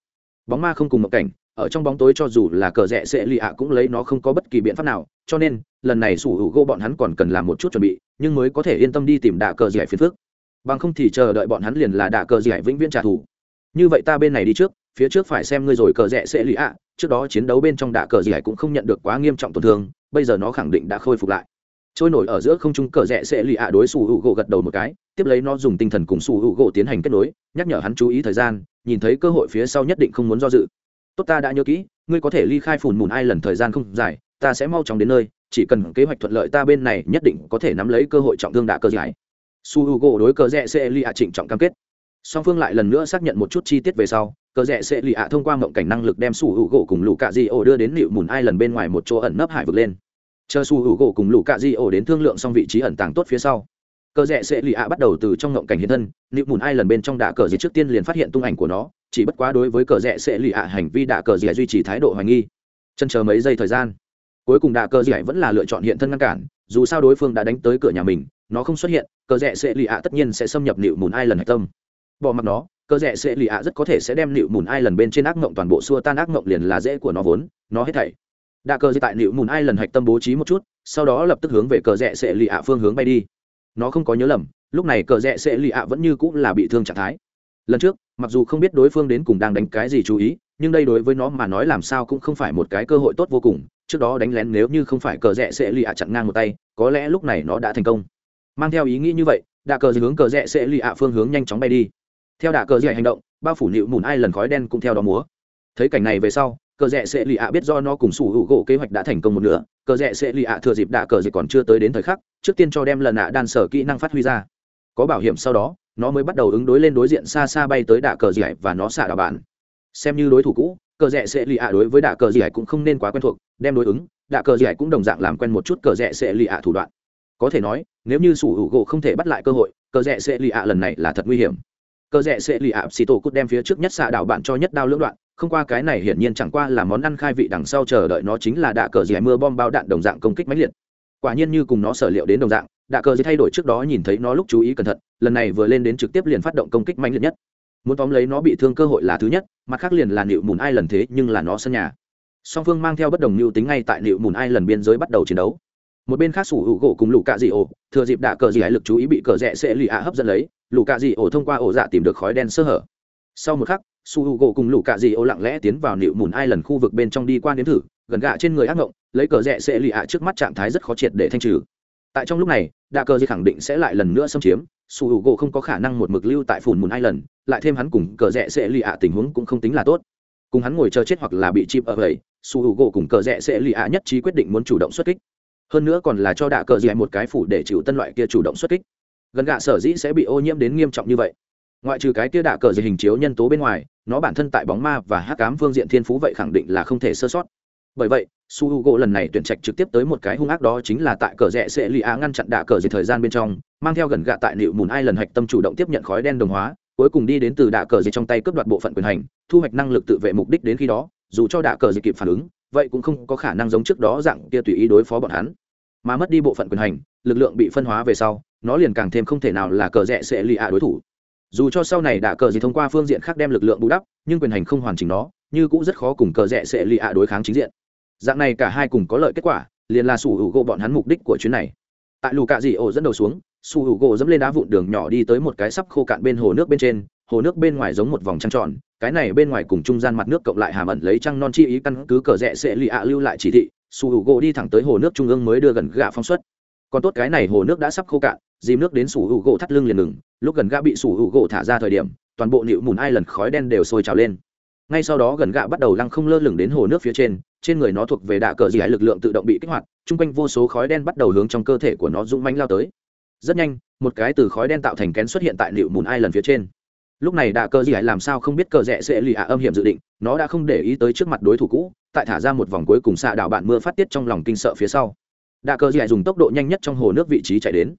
Bóng ma không cùng một cảnh ở trong bóng tối cho dù là cờ rẽ sẽ lì ạ cũng lấy nó không có bất kỳ biện pháp nào, cho nên, lần này sủ hữu gỗ bọn hắn còn cần làm một chút chuẩn bị, nhưng mới có thể yên tâm đi tìm đạ cờ giải phiền phước bằng không thì chờ đợi bọn hắn liền là đạ cờ giải vĩnh viễn trả thù. Như vậy ta bên này đi trước, phía trước phải xem ngươi rồi cờ rẽ sẽ lì ạ, trước đó chiến đấu bên trong đạ cờ giải cũng không nhận được quá nghiêm trọng tổn thương, bây giờ nó khẳng định đã khôi phục lại. Trôi nổi ở giữa không trung cờ rẽ sẽ lì ạ đối sủ hữu gỗ gật đầu một cái, tiếp lấy nó dùng tinh thần cùng sủ hữu gỗ tiến hành kết nối, nhắc nhở hắn chú ý thời gian, nhìn thấy cơ hội phía sau nhất định không muốn do dự tốt ta đã nhớ kỹ, ngươi có thể ly khai phủn mùn ai lần thời gian không dài, ta sẽ mau chóng đến nơi, chỉ cần kế hoạch thuận lợi ta bên này nhất định có thể nắm lấy cơ hội trọng thương đạ cơ giải. Su h u gỗ đối cờ rẽ sẽ lì ạ trịnh trọng cam kết. Song phương lại lần nữa xác nhận một chút chi tiết về sau, cờ rẽ sẽ lì ạ thông qua mộng cảnh năng lực đem su h u gỗ cùng lũ cạ di ổ đưa đến liệu mùn ai lần bên ngoài một chỗ ẩn nấp hải vực lên. Chờ su h u gỗ cùng lũ cạ di ổ đến thương lượng xong vị trí ẩn tàng tốt phía sau cờ rẽ sẽ lì ạ bắt đầu từ trong ngộng cảnh hiện thân liệu mùn ai lần bên trong đạ cờ gì trước tiên liền phát hiện tung ảnh của nó, chỉ bất quá đối với cờ rẽ sẽ lì ạ hành vi đạ cờ gì duy trì thái độ hoài nghi. Chân chờ mấy giây thời gian, cuối cùng đạ cờ gì vẫn là lựa chọn hiện thân ngăn cản, dù sao đối phương đã đánh tới cửa nhà mình, nó không xuất hiện, cờ rẽ sẽ lì ạ tất nhiên sẽ xâm nhập nịu mùn ai lần hạch tâm. Bỏ mặc nó, cờ rẽ sẽ lì ạ rất có thể sẽ đem nịu mùn ai lần bên trên ác ngộng toàn bộ xua tan ác ngộng liền là dễ của nó vốn, nó hết thảy. Đạ cờ gì tại nịu mùn ai lần hạch tâm bố trí một chút, sau đó lập tức hướng về cờ rẽ sẽ lì ạ phương hướng bay đi nó không có nhớ lầm, lúc này cờ rẽ sẽ lì ạ vẫn như cũng là bị thương trạng thái. Lần trước, mặc dù không biết đối phương đến cùng đang đánh cái gì chú ý, nhưng đây đối với nó mà nói làm sao cũng không phải một cái cơ hội tốt vô cùng. Trước đó đánh lén nếu như không phải cờ rẽ sẽ lì ạ chặn ngang một tay, có lẽ lúc này nó đã thành công. Mang theo ý nghĩ như vậy, đạ cờ hướng cờ rẽ sẽ lì ạ phương hướng nhanh chóng bay đi. Theo đạ cờ dạy hành động, bao phủ nịu mùn ai lần khói đen cũng theo đó múa. Thấy cảnh này về sau cờ rẽ sẽ lì ạ biết do nó cùng sủ hữu gỗ kế hoạch đã thành công một nửa, cờ rẽ sẽ lì ạ thừa dịp đạ cờ dịch còn chưa tới đến thời khắc, trước tiên cho đem lần ạ đan sở kỹ năng phát huy ra. Có bảo hiểm sau đó, nó mới bắt đầu ứng đối lên đối diện xa xa bay tới đạ cờ dạy và nó xả đảo bạn. Xem như đối thủ cũ, cờ rẽ sẽ lì ạ đối với đạ cờ dạy cũng không nên quá quen thuộc, đem đối ứng, đạ cờ dạy cũng đồng dạng làm quen một chút cờ rẽ sẽ lì ạ thủ đoạn. Có thể nói, nếu như sủ hữu gỗ không thể bắt lại cơ hội, cờ rẽ sẽ lì ạ lần này là thật nguy hiểm cờ rẽ sẽ lì ạp xì tổ cút đem phía trước nhất xạ đảo bạn cho nhất đao lưỡng đoạn. Không qua cái này hiển nhiên chẳng qua là món ăn khai vị đằng sau chờ đợi nó chính là đạ cờ dì mưa bom bao đạn đồng dạng công kích mãnh liệt. Quả nhiên như cùng nó sở liệu đến đồng dạng, đạ cờ dì thay đổi trước đó nhìn thấy nó lúc chú ý cẩn thận, lần này vừa lên đến trực tiếp liền phát động công kích mãnh liệt nhất. Muốn tóm lấy nó bị thương cơ hội là thứ nhất, mặt khác liền là nịu mùn ai lần thế nhưng là nó sân nhà. Song phương mang theo bất đồng mưu tính ngay tại liệu mùn ai lần biên giới bắt đầu chiến đấu một bên khác sủ hữu gỗ cùng lũ cạ dị ổ, thừa dịp đạ cờ dị hải lực chú ý bị cờ rẽ sẽ lì ạ hấp dẫn lấy, lũ cạ dị ổ thông qua ổ dạ tìm được khói đen sơ hở. Sau một khắc su hữu gỗ cùng lũ cạ dị ổ lặng lẽ tiến vào nịu mùn ai lần khu vực bên trong đi qua đến thử, gần gạ trên người ác ngộng, lấy cờ rẽ sẽ lì ạ trước mắt trạng thái rất khó triệt để thanh trừ. Tại trong lúc này, đạ cờ dị khẳng định sẽ lại lần nữa xâm chiếm su hữu gỗ không có khả năng một mực lưu tại phủn mùn ai lần lại thêm hắn cùng cờ rẽ sẽ lì ạ tình huống cũng không tính là tốt. Cùng hắn ngồi chờ chết hoặc là bị chìm ở vậy su hữu gỗ cùng cờ rẽ sẽ lì ạ nhất trí quyết định muốn chủ động xuất kích hơn nữa còn là cho đạ cờ dạy một cái phủ để chịu tân loại kia chủ động xuất kích. Gần gạ sở dĩ sẽ bị ô nhiễm đến nghiêm trọng như vậy. Ngoại trừ cái kia đạ cờ dạy hình chiếu nhân tố bên ngoài, nó bản thân tại bóng ma và hắc cám phương diện thiên phú vậy khẳng định là không thể sơ sót. Bởi vậy, su h u gỗ lần này tuyển trạch trực tiếp tới một cái hung ác đó chính là tại cờ rẽ sẽ lì á ngăn chặn đạ cờ dạy thời gian bên trong, mang theo gần gạ tại liệu mùn ai lần hạch tâm chủ động tiếp nhận khói đen đồng hóa, cuối cùng đi đến từ đạ cờ dạy trong tay cướp đoạt bộ phận quyền hành, thu hoạch năng lực tự vệ mục đích đến khi đó, dù cho đạ cờ dạy kịp phản ứng, vậy cũng không có khả năng giống trước đó dạng kia tùy ý đối phó bọn hắn mà mất đi bộ phận quyền hành, lực lượng bị phân hóa về sau, nó liền càng thêm không thể nào là cờ rẽ sẽ lì ạ đối thủ. Dù cho sau này đã cờ gì thông qua phương diện khác đem lực lượng bù đắp, nhưng quyền hành không hoàn chỉnh nó, như cũng rất khó cùng cờ rẽ sẽ lì ạ đối kháng chính diện. Dạng này cả hai cùng có lợi kết quả, liền là sủ hữu gỗ bọn hắn mục đích của chuyến này. Tại lù cạ dị ổ dẫn đầu xuống, sủ hữu gỗ dẫm lên đá vụn đường nhỏ đi tới một cái sắp khô cạn bên hồ nước bên trên, hồ nước bên ngoài giống một vòng trăng tròn, cái này bên ngoài cùng trung gian mặt nước cộng lại hàm ẩn lấy trăng non chi ý căn cứ cờ rẽ sẽ lì ạ lưu lại chỉ thị su h u gỗ đi thẳng tới hồ nước trung ương mới đưa gần gạ phong suất còn tốt cái này hồ nước đã sắp khô cạn, dìm nước đến su h u gỗ thắt lưng liền ngừng. Lúc gần gạ bị su h u gỗ thả ra thời điểm, toàn bộ nịu mùn ai lần khói đen đều sôi trào lên. Ngay sau đó gần gạ bắt đầu lăng không lơ lửng đến hồ nước phía trên trên người nó thuộc về đạ cờ gì hải lực lượng tự động bị kích hoạt, chung quanh vô số khói đen bắt đầu hướng trong cơ thể của nó dũng mánh lao tới. Rất nhanh, một cái từ khói đen tạo thành kén xuất hiện tại nịu mùn ai lần phía trên lúc này đạ cờ gì hải làm sao không biết cờ rẽ sẽ lì ạ âm hiểm dự định, nó đã không để ý tới trước mặt đối thủ cũ, tại thả ra một vòng cuối cùng xạ đảo bạn mưa phát tiết trong lòng kinh sợ phía sau. Đạ cờ gì hải dùng tốc độ nhanh nhất trong hồ nước vị trí chạy đến.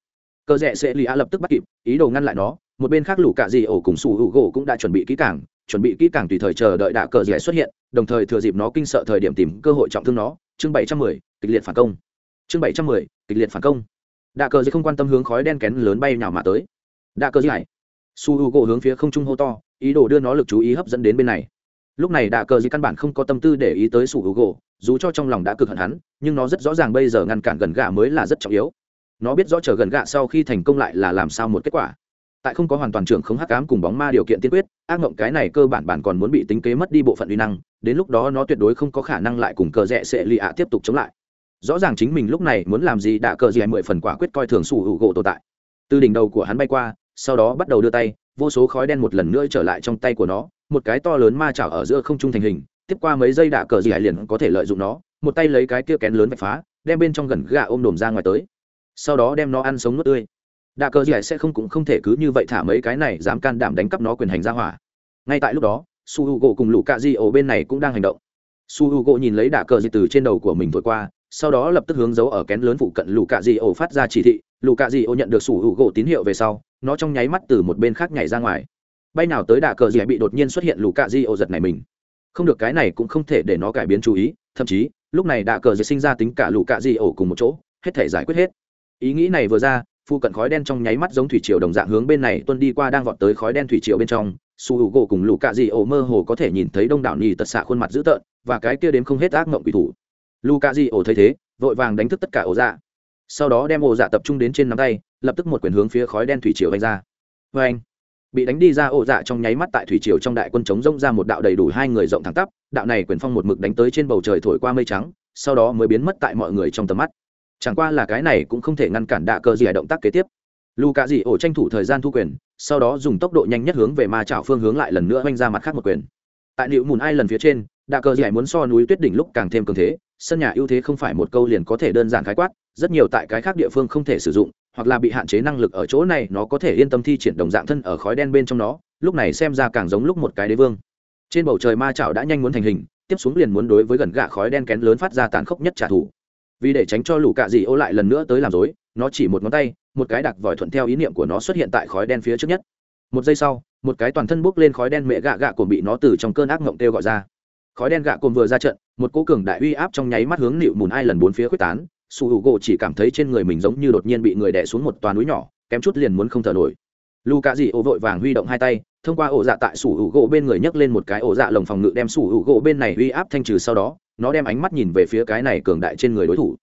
Cờ rẽ sẽ lì ạ lập tức bắt kịp, ý đồ ngăn lại nó, một bên khác lũ cạ dì ổ cùng sủ hữu gỗ cũng đã chuẩn bị kỹ càng, chuẩn bị kỹ càng tùy thời chờ đợi đạ cờ dị xuất hiện, đồng thời thừa dịp nó kinh sợ thời điểm tìm cơ hội trọng thương nó. Chương bảy trăm mười, kịch liệt phản công. Chương bảy trăm mười, kịch liệt phản công. Đạ cờ dị không quan tâm hướng khói đen kén lớn bay nào mà tới. Đạ cờ dị hải su h u gỗ hướng phía không trung hô to, ý đồ đưa nó lực chú ý hấp dẫn đến bên này. Lúc này đạ cờ gì căn bản không có tâm tư để ý tới su h u gỗ dù cho trong lòng đã cực hận hắn, nhưng nó rất rõ ràng bây giờ ngăn cản gần gạ mới là rất trọng yếu. Nó biết rõ chờ gần gạ sau khi thành công lại là làm sao một kết quả. Tại không có hoàn toàn trưởng không hắc ám cùng bóng ma điều kiện tiên quyết, ác mộng cái này cơ bản bản còn muốn bị tính kế mất đi bộ phận uy năng, đến lúc đó nó tuyệt đối không có khả năng lại cùng cờ rẽ sẽ lì ạ tiếp tục chống lại. Rõ ràng chính mình lúc này muốn làm gì đã cờ gì mười phần quả quyết coi thường sủ hữu gỗ tồn tại. Từ đỉnh đầu của hắn bay qua sau đó bắt đầu đưa tay, vô số khói đen một lần nữa trở lại trong tay của nó, một cái to lớn ma chảo ở giữa không trung thành hình, tiếp qua mấy giây đạ cờ gì hải liền có thể lợi dụng nó, một tay lấy cái kia kén lớn vạch phá, đem bên trong gần gà ôm đồm ra ngoài tới. Sau đó đem nó ăn sống nuốt tươi. Đạ cờ gì hải sẽ không cũng không thể cứ như vậy thả mấy cái này dám can đảm đánh cắp nó quyền hành ra hỏa. Ngay tại lúc đó, su h u gỗ cùng lũ cạ di ổ bên này cũng đang hành động. Su h u gỗ nhìn lấy đạ cờ gì từ trên đầu của mình thổi qua, sau đó lập tức hướng dấu ở kén lớn phụ cận lũ cạ di ổ phát ra chỉ thị. Lũ cạ di ổ nhận được su h u gỗ tín hiệu về sau nó trong nháy mắt từ một bên khác nhảy ra ngoài. Bay nào tới đạ cờ gì bị đột nhiên xuất hiện lũ cạ di ổ giật này mình. Không được, cái này cũng không thể để nó cải biến chú ý, thậm chí, lúc này đạ cờ gì sinh ra tính cả lũ cạ di ổ cùng một chỗ, hết thể giải quyết hết. Ý nghĩ này vừa ra phu cận khói đen trong nháy mắt giống thủy triều đồng dạng hướng bên này tuân đi qua đang vọt tới khói đen thủy triều bên trong. Su hữu gỗ cùng lũ cạ di ổ mơ hồ có thể nhìn thấy đông đảo nhì tật xạ khuôn mặt dữ tợn và cái kia đếm không hết ác mộng quỷ thủ. Lũ cạ di ổ thấy thế, vội vàng đánh thức tất cả ổ dạ sau đó đem ổ dạ tập trung đến trên nắm tay, lập tức một quyền hướng phía khói đen thủy triều đánh ra. Vê anh. Bị đánh đi ra ổ dạ trong nháy mắt tại thủy triều trong đại quân chống rông ra một đạo đầy đủ hai người rộng thẳng tắp, đạo này quyền phong một mực đánh tới trên bầu trời thổi qua mây trắng, sau đó mới biến mất tại mọi người trong tầm mắt. Chẳng qua là cái này cũng không thể ngăn cản đạ cơ gì động tác kế tiếp. Lù cạ dị ổ tranh thủ thời gian thu quyền, sau đó dùng tốc độ nhanh nhất hướng về ma trảo phương hướng lại lần nữa oanh ra mặt khác một quyền. Tại liệu mùn ai lần phía trên, đạ cơ dị muốn so núi tuyết đỉnh lúc càng thêm cường thế, sân nhà ưu thế không phải một câu liền có thể đơn giản khái quát rất nhiều tại cái khác địa phương không thể sử dụng, hoặc là bị hạn chế năng lực ở chỗ này, nó có thể yên tâm thi triển đồng dạng thân ở khói đen bên trong nó, lúc này xem ra càng giống lúc một cái đế vương. Trên bầu trời ma chảo đã nhanh muốn thành hình, tiếp xuống liền muốn đối với gần gạ khói đen kén lớn phát ra tàn khốc nhất trả thù. Vì để tránh cho lũ cạ dị ô lại lần nữa tới làm dối nó chỉ một ngón tay, một cái đặc vòi thuận theo ý niệm của nó xuất hiện tại khói đen phía trước nhất. Một giây sau, một cái toàn thân bốc lên khói đen mẹ gạ gạ cồn bị nó từ trong cơn ác mộng kêu gọi ra. Khói đen gạ cồn vừa ra trận, một cô cường đại uy áp trong nháy mắt hướng nịu mùn ai lần bốn phía quyết tán su h u gỗ chỉ cảm thấy trên người mình giống như đột nhiên bị người đè xuống một toà núi nhỏ, kém chút liền muốn không thở nổi. Lu cạ dị ô vội vàng huy động hai tay, thông qua ổ dạ tại sủ hữu gỗ bên người nhấc lên một cái ổ dạ lồng phòng ngự đem sủ hữu gỗ bên này uy áp thanh trừ sau đó, nó đem ánh mắt nhìn về phía cái này cường đại trên người đối thủ.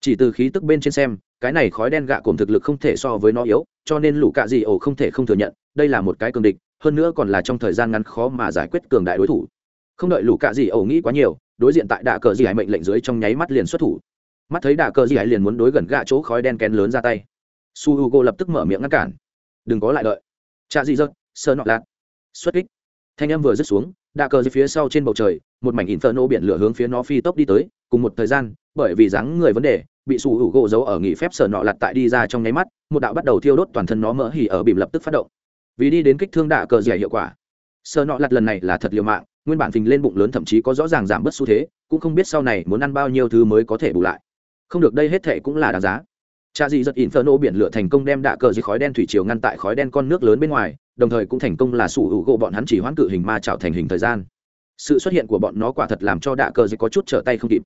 Chỉ từ khí tức bên trên xem, cái này khói đen gạ cồn thực lực không thể so với nó yếu, cho nên lũ cạ dị ổ không thể không thừa nhận, đây là một cái cường địch, hơn nữa còn là trong thời gian ngắn khó mà giải quyết cường đại đối thủ. Không đợi lũ cạ dị ổ nghĩ quá nhiều, đối diện tại đạ cờ dị hải mệnh lệnh dưới trong nháy mắt liền xuất thủ mắt thấy đạ cờ gì ấy liền muốn đối gần gạ chỗ khói đen kén lớn ra tay. Su h u g o lập tức mở miệng ngăn cản. Đừng có lại đợi. Cha dị dật sơ nọ lạt. Xuất kích. Thanh em vừa dứt xuống, đạ cờ dưới phía sau trên bầu trời, một mảnh in nô biển lửa hướng phía nó phi tốc đi tới, cùng một thời gian, bởi vì dáng người vấn đề, bị sủ hữu gỗ giấu ở nghỉ phép sở nọ lặt tại đi ra trong nháy mắt, một đạo bắt đầu thiêu đốt toàn thân nó mỡ hỉ ở bìm lập tức phát động. Vì đi đến kích thương đạ cờ dẻ hiệu quả. Sở nọ lặt lần này là thật liều mạng, nguyên bản phình lên bụng lớn thậm chí có rõ ràng giảm bớt xu thế, cũng không biết sau này muốn ăn bao nhiêu thứ mới có thể bù lại không được, đây hết thệ cũng là đáng giá. Cha dị giật inferno biển lửa thành công đem đạ cờ dưới khói đen thủy chiều ngăn tại khói đen con nước lớn bên ngoài, đồng thời cũng thành công là sủ hữu gỗ bọn hắn chỉ hoãn cự hình ma trào thành hình thời gian. Sự xuất hiện của bọn nó quả thật làm cho đạ cờ dưới có chút trở tay không kịp.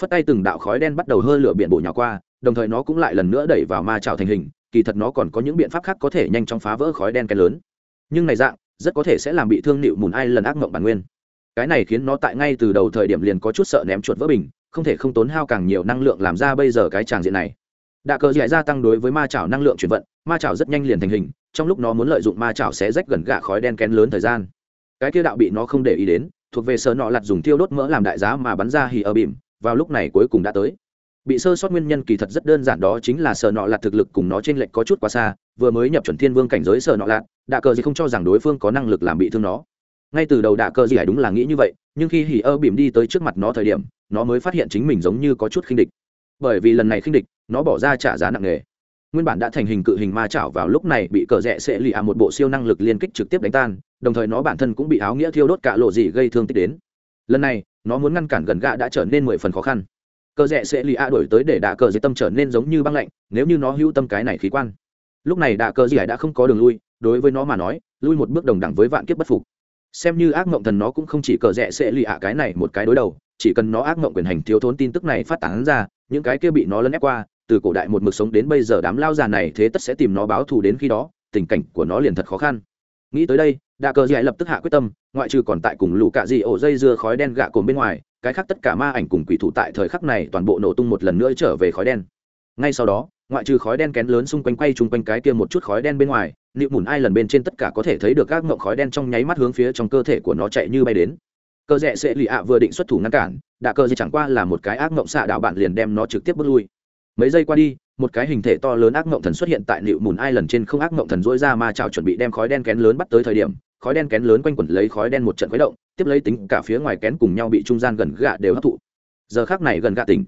Phất tay từng đạo khói đen bắt đầu hơi lửa biển bộ nhỏ qua, đồng thời nó cũng lại lần nữa đẩy vào ma trào thành hình, kỳ thật nó còn có những biện pháp khác có thể nhanh chóng phá vỡ khói đen cái lớn. Nhưng này dạng, rất có thể sẽ làm bị thương nịu mùn ai lần ác mộng bản nguyên. Cái này khiến nó tại ngay từ đầu thời điểm liền có chút sợ ném chuột vỡ bình không thể không tốn hao càng nhiều năng lượng làm ra bây giờ cái tràng diện này. Đạ cờ dạy gia tăng đối với ma chảo năng lượng chuyển vận, ma chảo rất nhanh liền thành hình, trong lúc nó muốn lợi dụng ma chảo sẽ rách gần gạ khói đen kén lớn thời gian. Cái kia đạo bị nó không để ý đến, thuộc về sờ nọ lặt dùng tiêu đốt mỡ làm đại giá mà bắn ra hì ở bìm, vào lúc này cuối cùng đã tới. Bị sơ sót nguyên nhân kỳ thật rất đơn giản đó chính là sờ nọ lặt thực lực cùng nó trên lệch có chút quá xa, vừa mới nhập chuẩn thiên vương cảnh giới sờ nọ lặt đạ cờ gì không cho rằng đối phương có năng lực làm bị thương nó. Ngay từ đầu đạ cờ gì đúng là nghĩ như vậy, nhưng khi hỉ ơ bìm đi tới trước mặt nó thời điểm nó mới phát hiện chính mình giống như có chút khinh địch. Bởi vì lần này khinh địch, nó bỏ ra trả giá nặng nề. Nguyên bản đã thành hình cự hình ma chảo vào lúc này bị cờ rẽ sẽ lì à một bộ siêu năng lực liên kích trực tiếp đánh tan, đồng thời nó bản thân cũng bị áo nghĩa thiêu đốt cả lộ gì gây thương tích đến. Lần này, nó muốn ngăn cản gần gạ đã trở nên mười phần khó khăn. Cờ rẽ sẽ lì a đổi tới để đạ cờ dây tâm trở nên giống như băng lạnh, nếu như nó hữu tâm cái này khí quan. Lúc này đạ cờ dì đã không có đường lui, đối với nó mà nói, lui một bước đồng đẳng với vạn kiếp bất phục. Xem như ác mộng thần nó cũng không chỉ cờ rẽ sẽ lì ạ cái này một cái đối đầu chỉ cần nó ác mộng quyền hành thiếu thốn tin tức này phát tán ra, những cái kia bị nó lấn ép qua, từ cổ đại một mực sống đến bây giờ đám lao già này thế tất sẽ tìm nó báo thù đến khi đó, tình cảnh của nó liền thật khó khăn. Nghĩ tới đây, đạ cờ dạy lập tức hạ quyết tâm, ngoại trừ còn tại cùng lũ cạ dị ổ dây dưa khói đen gạ cồn bên ngoài, cái khác tất cả ma ảnh cùng quỷ thủ tại thời khắc này toàn bộ nổ tung một lần nữa trở về khói đen. Ngay sau đó, ngoại trừ khói đen kén lớn xung quanh quay chung quanh cái kia một chút khói đen bên ngoài nịu mùn ai lần bên trên tất cả có thể thấy được các ngộng khói đen trong nháy mắt hướng phía trong cơ thể của nó chạy như bay đến cơ rẽ sẽ lì ạ vừa định xuất thủ ngăn cản, đã cơ gì chẳng qua là một cái ác mộng xạ đạo bạn liền đem nó trực tiếp bước lui. Mấy giây qua đi, một cái hình thể to lớn ác mộng thần xuất hiện tại nịu mùn ai lần trên không ác mộng thần dỗi ra ma trào chuẩn bị đem khói đen kén lớn bắt tới thời điểm, khói đen kén lớn quanh quẩn lấy khói đen một trận khuấy động, tiếp lấy tính cả phía ngoài kén cùng nhau bị trung gian gần gạ đều hấp thụ. Giờ khác này gần gạ tỉnh.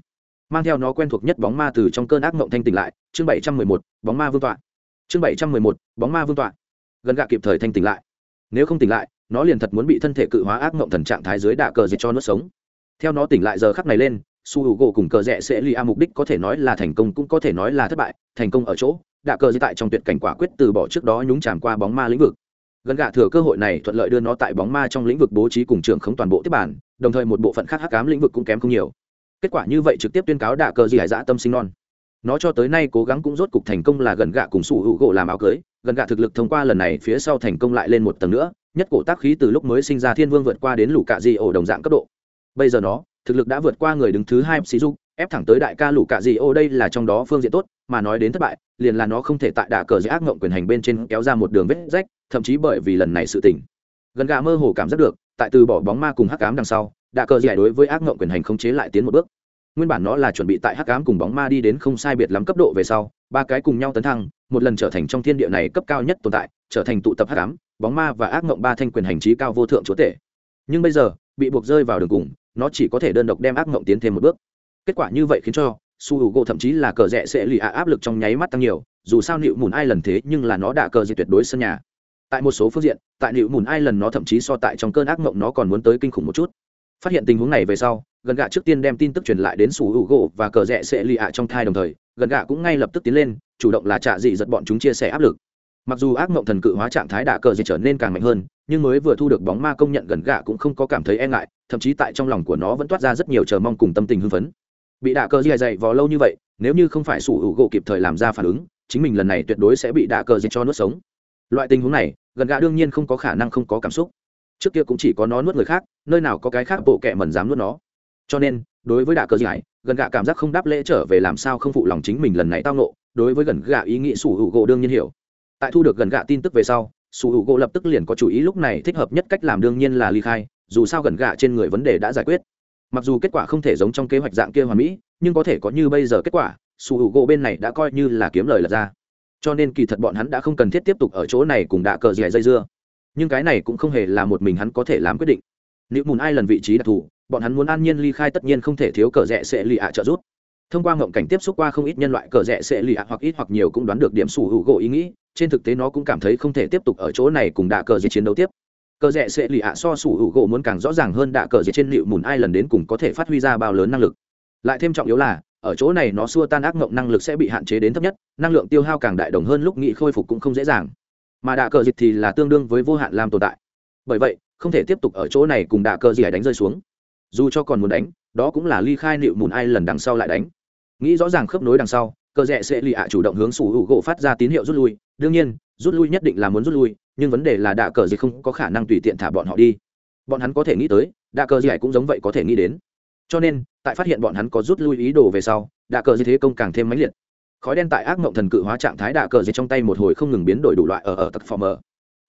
Mang theo nó quen thuộc nhất bóng ma từ trong cơn ác mộng thanh tỉnh lại, chương bảy trăm mười một, bóng ma vương tọa. Chương bảy trăm mười một, bóng ma vương tọa. Gần gạ kịp thời thanh tỉnh lại. Nếu không tỉnh lại nó liền thật muốn bị thân thể cự hóa ác mộng thần trạng thái dưới đạ cờ dệt cho nuốt sống. Theo nó tỉnh lại giờ khắc này lên, su h u gỗ cùng cờ rẽ sẽ li a mục đích có thể nói là thành công cũng có thể nói là thất bại, thành công ở chỗ, đạ cờ dệt tại trong tuyệt cảnh quả quyết từ bỏ trước đó nhúng tràn qua bóng ma lĩnh vực. Gần gạ thừa cơ hội này thuận lợi đưa nó tại bóng ma trong lĩnh vực bố trí cùng trường khống toàn bộ tiếp bản, đồng thời một bộ phận khác hắc cám lĩnh vực cũng kém không nhiều. Kết quả như vậy trực tiếp tuyên cáo đạ cờ dị hải dã tâm sinh non. Nó cho tới nay cố gắng cũng rốt cục thành công là gần gạ cùng sủ hữu gỗ làm áo cưới, gần gạ thực lực thông qua lần này phía sau thành công lại lên một tầng nữa nhất cổ tác khí từ lúc mới sinh ra thiên vương vượt qua đến lũ cạ di ổ đồng dạng cấp độ. Bây giờ nó, thực lực đã vượt qua người đứng thứ hai sĩ dục, ép thẳng tới đại ca lũ cạ di ổ đây là trong đó phương diện tốt, mà nói đến thất bại, liền là nó không thể tại đả cờ dưới ác ngộng quyền hành bên trên kéo ra một đường vết rách, thậm chí bởi vì lần này sự tỉnh gần gà mơ hồ cảm giác được, tại từ bỏ bóng ma cùng hắc cám đằng sau đạ cờ giải đối với ác ngộng quyền hành không chế lại tiến một bước. Nguyên bản nó là chuẩn bị tại hắc cám cùng bóng ma đi đến không sai biệt lắm cấp độ về sau, ba cái cùng nhau tấn thăng, một lần trở thành trong thiên địa này cấp cao nhất tồn tại, trở thành tụ tập hắc cám bóng ma và ác ngộng ba thanh quyền hành trí cao vô thượng chúa tể. Nhưng bây giờ, bị buộc rơi vào đường cùng, nó chỉ có thể đơn độc đem ác ngộng tiến thêm một bước. Kết quả như vậy khiến cho, su hữu gỗ thậm chí là cờ rẽ sẽ lì ạ áp lực trong nháy mắt tăng nhiều, dù sao nịu mùn ai lần thế nhưng là nó đã cờ gì tuyệt đối sân nhà. Tại một số phương diện, tại nịu mùn ai lần nó thậm chí so tại trong cơn ác mộng nó còn muốn tới kinh khủng một chút. Phát hiện tình huống này về sau, gần gạ trước tiên đem tin tức truyền lại đến su hữu gỗ và cờ rẽ sẽ lì ạ trong thai đồng thời, gần gạ cũng ngay lập tức tiến lên, chủ động là trả dị giật bọn chúng chia sẻ áp lực mặc dù ác mộng thần cự hóa trạng thái đạ cờ gì trở nên càng mạnh hơn, nhưng mới vừa thu được bóng ma công nhận gần gạ cũng không có cảm thấy e ngại, thậm chí tại trong lòng của nó vẫn toát ra rất nhiều chờ mong cùng tâm tình hưng phấn. Bị đạ cờ dì dày vò lâu như vậy, nếu như không phải sủ hữu gỗ kịp thời làm ra phản ứng, chính mình lần này tuyệt đối sẽ bị đạ cờ dì cho nuốt sống. Loại tình huống này, gần gạ đương nhiên không có khả năng không có cảm xúc. Trước kia cũng chỉ có nó nuốt người khác, nơi nào có cái khác bộ kệ mẩn dám nuốt nó. Cho nên, đối với đạ cờ giải gần gạ cảm giác không đáp lễ trở về làm sao không phụ lòng chính mình lần này tao nộ đối với gần gạ ý nghĩ sủ hữu gỗ đương nhiên hiểu tại thu được gần gạ tin tức về sau, sủ hữu gỗ lập tức liền có chủ ý lúc này thích hợp nhất cách làm đương nhiên là ly khai, dù sao gần gạ trên người vấn đề đã giải quyết. Mặc dù kết quả không thể giống trong kế hoạch dạng kia hoàn mỹ, nhưng có thể có như bây giờ kết quả, sủ hữu gỗ bên này đã coi như là kiếm lời lật ra. Cho nên kỳ thật bọn hắn đã không cần thiết tiếp tục ở chỗ này cùng đạ cờ dẻ dây dưa. Nhưng cái này cũng không hề là một mình hắn có thể làm quyết định. Nếu mùn ai lần vị trí đặc thù, bọn hắn muốn an nhiên ly khai tất nhiên không thể thiếu cờ rẽ sẽ lì ạ trợ giúp. Thông qua ngộng cảnh tiếp xúc qua không ít nhân loại, cờ rẽ sẽ lì ạ hoặc ít hoặc nhiều cũng đoán được điểm sủ hữu gỗ ý nghĩ trên thực tế nó cũng cảm thấy không thể tiếp tục ở chỗ này cùng đạ cờ dệt chiến đấu tiếp. Cờ rẽ sẽ lì ạ so sủ hữu gỗ muốn càng rõ ràng hơn đạ cờ dệt trên liệu mùn ai lần đến cùng có thể phát huy ra bao lớn năng lực. Lại thêm trọng yếu là, ở chỗ này nó xua tan ác mộng năng lực sẽ bị hạn chế đến thấp nhất, năng lượng tiêu hao càng đại đồng hơn lúc nghị khôi phục cũng không dễ dàng. Mà đạ cờ dịch thì là tương đương với vô hạn làm tồn tại. Bởi vậy, không thể tiếp tục ở chỗ này cùng đạ cờ gì đánh rơi xuống. Dù cho còn muốn đánh, đó cũng là ly khai liệu mùn ai lần đằng sau lại đánh. Nghĩ rõ ràng khớp nối đằng sau cờ rẽ sẽ lì ạ chủ động hướng sủ hữu gỗ phát ra tín hiệu rút lui. Đương nhiên, rút lui nhất định là muốn rút lui, nhưng vấn đề là đạ cờ gì không có khả năng tùy tiện thả bọn họ đi. Bọn hắn có thể nghĩ tới, đạ cờ gì cũng giống vậy có thể nghĩ đến. Cho nên, tại phát hiện bọn hắn có rút lui ý đồ về sau, đạ cờ gì thế công càng thêm mãnh liệt. Khói đen tại ác mộng thần cự hóa trạng thái đạ cờ gì trong tay một hồi không ngừng biến đổi đủ loại ở ở tặc phò mờ.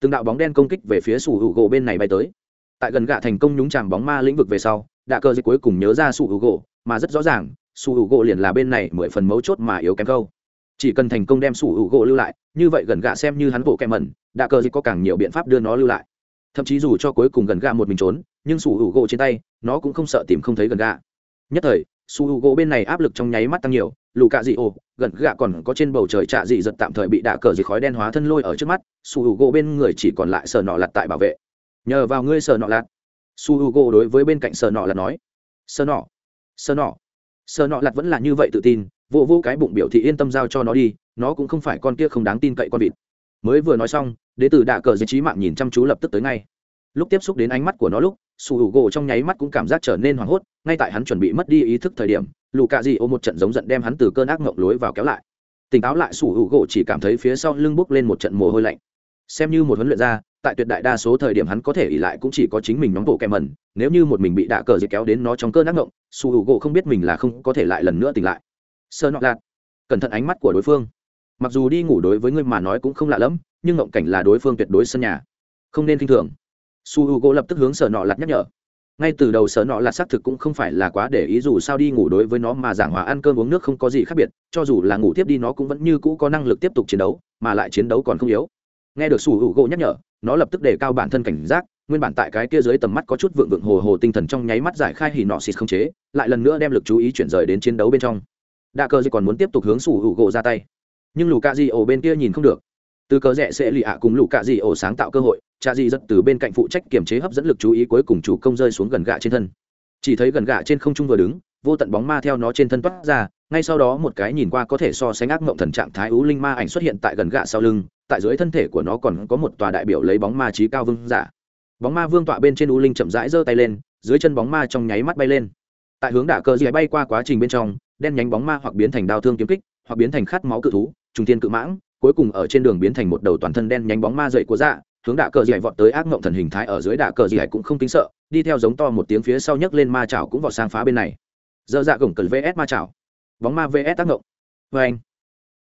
Từng đạo bóng đen công kích về phía sủ hữu gỗ bên này bay tới. Tại gần gạ thành công nhúng chàm bóng ma lĩnh vực về sau, đạ cờ gì cuối cùng nhớ ra sủ hữu gỗ, mà rất rõ ràng sủ hữu gỗ liền là bên này mười phần mấu chốt mà yếu kém câu. Chỉ cần thành công đem sủ hữu gỗ lưu lại, như vậy gần gạ xem như hắn bộ kẹm mẩn, đã cờ gì có càng nhiều biện pháp đưa nó lưu lại. Thậm chí dù cho cuối cùng gần gạ một mình trốn, nhưng sủ hữu gỗ trên tay, nó cũng không sợ tìm không thấy gần gạ. Nhất thời su h u gỗ bên này áp lực trong nháy mắt tăng nhiều, lù cạ dị ồ, gần gạ còn có trên bầu trời trạ dị giật tạm thời bị đạ cờ dị khói đen hóa thân lôi ở trước mắt su h u gỗ bên người chỉ còn lại sờ nọ lặt tại bảo vệ. Nhờ vào ngươi sờ nọ lặt su h u gỗ đối với bên cạnh sờ nọ lặt nói. Sờ nọ. Sờ nọ sợ nọ lặt vẫn là như vậy tự tin, vô vô cái bụng biểu thị yên tâm giao cho nó đi, nó cũng không phải con kia không đáng tin cậy con vịt. Mới vừa nói xong, đế tử đạ cờ giới trí mạng nhìn chăm chú lập tức tới ngay. Lúc tiếp xúc đến ánh mắt của nó lúc su hữu gỗ trong nháy mắt cũng cảm giác trở nên hoảng hốt, ngay tại hắn chuẩn bị mất đi ý thức thời điểm, lù cạ dị ô một trận giống giận đem hắn từ cơn ác mộng lối vào kéo lại. Tỉnh táo lại su hữu gỗ chỉ cảm thấy phía sau lưng bốc lên một trận mồ hôi lạnh. Xem như một huấn luyện ra tại tuyệt đại đa số thời điểm hắn có thể ỉ lại cũng chỉ có chính mình nóng bộ kèm mẩn, nếu như một mình bị đạ cờ dịch kéo đến nó trong cơn ác ngộng su hữu gỗ không biết mình là không có thể lại lần nữa tỉnh lại. Sơ nọ lạt. Cẩn thận ánh mắt của đối phương. Mặc dù đi ngủ đối với ngươi mà nói cũng không lạ lẫm, nhưng ngộng cảnh là đối phương tuyệt đối sân nhà. Không nên k i n h thường. Su h u gỗ lập tức hướng sở nọ lạt nhắc nhở. Ngay từ đầu sở nọ lạt xác thực cũng không phải là quá để ý dù sao đi ngủ đối với nó mà giảng hòa ăn cơm uống nước không có gì khác biệt, cho dù là ngủ tiếp đi nó cũng vẫn như cũ có năng lực tiếp tục chiến đấu, mà lại chiến đấu còn không yếu nghe được sủ hữu gỗ nhắc nhở, nó lập tức đề cao bản thân cảnh giác, nguyên bản tại cái kia dưới tầm mắt có chút vượng vượng hồ hồ tinh thần trong nháy mắt giải khai hì nọ xịt không chế, lại lần nữa đem lực chú ý chuyển rời đến chiến đấu bên trong. Đa cơ gì còn muốn tiếp tục hướng sủ hữu gỗ ra tay, nhưng lù cạ di ổ bên kia nhìn không được. Từ cờ rẽ sẽ lì ạ cùng lù cạ di ổ sáng tạo cơ hội, cha di rất từ bên cạnh phụ trách kiểm chế hấp dẫn lực chú ý cuối cùng chủ công rơi xuống gần gạ trên thân. Chỉ thấy gần gạ trên không trung vừa đứng, vô tận bóng ma theo nó trên thân toát ra, ngay sau đó một cái nhìn qua có thể so sánh ác mộng thần trạng thái ú linh ma ảnh xuất hiện tại gần gạ sau lưng tại dưới thân thể của nó còn có một tòa đại biểu lấy bóng ma trí cao vương giả. Bóng ma vương tọa bên trên u linh chậm rãi giơ tay lên, dưới chân bóng ma trong nháy mắt bay lên. Tại hướng đả cờ dì bay qua quá trình bên trong, đen nhánh bóng ma hoặc biến thành đao thương kiếm kích, hoặc biến thành khát máu cự thú trung tiên cự mãng, cuối cùng ở trên đường biến thành một đầu toàn thân đen nhánh bóng ma dậy của dạ hướng đạ cờ dì vọt tới ác mộng thần hình thái ở dưới đạ cờ dì cũng không tính sợ, đi theo giống to một tiếng phía sau nhấc lên ma chảo cũng vọt sang phá bên này. Dơ dạ gồng cần vs ma chảo. Bóng ma vs tác ngộng. Vê anh